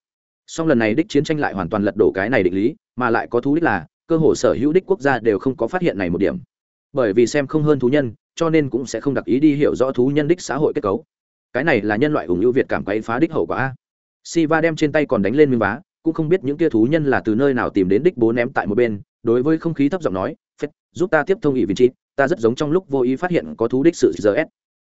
Song lần này đích chiến tranh lại hoàn toàn lật đổ cái này định lý, mà lại có thú đích là, cơ hồ sở hữu đích quốc gia đều không có phát hiện này một điểm. Bởi vì xem không hơn thú nhân, cho nên cũng sẽ không đặc ý đi hiểu rõ thú nhân đích xã hội kết cấu. Cái này là nhân loại ủng ưu việt cảm quay phá đích hậu quả Siva đem trên tay còn đánh lên miếng vá, cũng không biết những kia thú nhân là từ nơi nào tìm đến đích bố ném tại một bên, đối với không khí thấp giọng nói, phết, giúp ta tiếp thông ỵ vị trí, ta rất giống trong lúc vô ý phát hiện có thú đích sự giờ s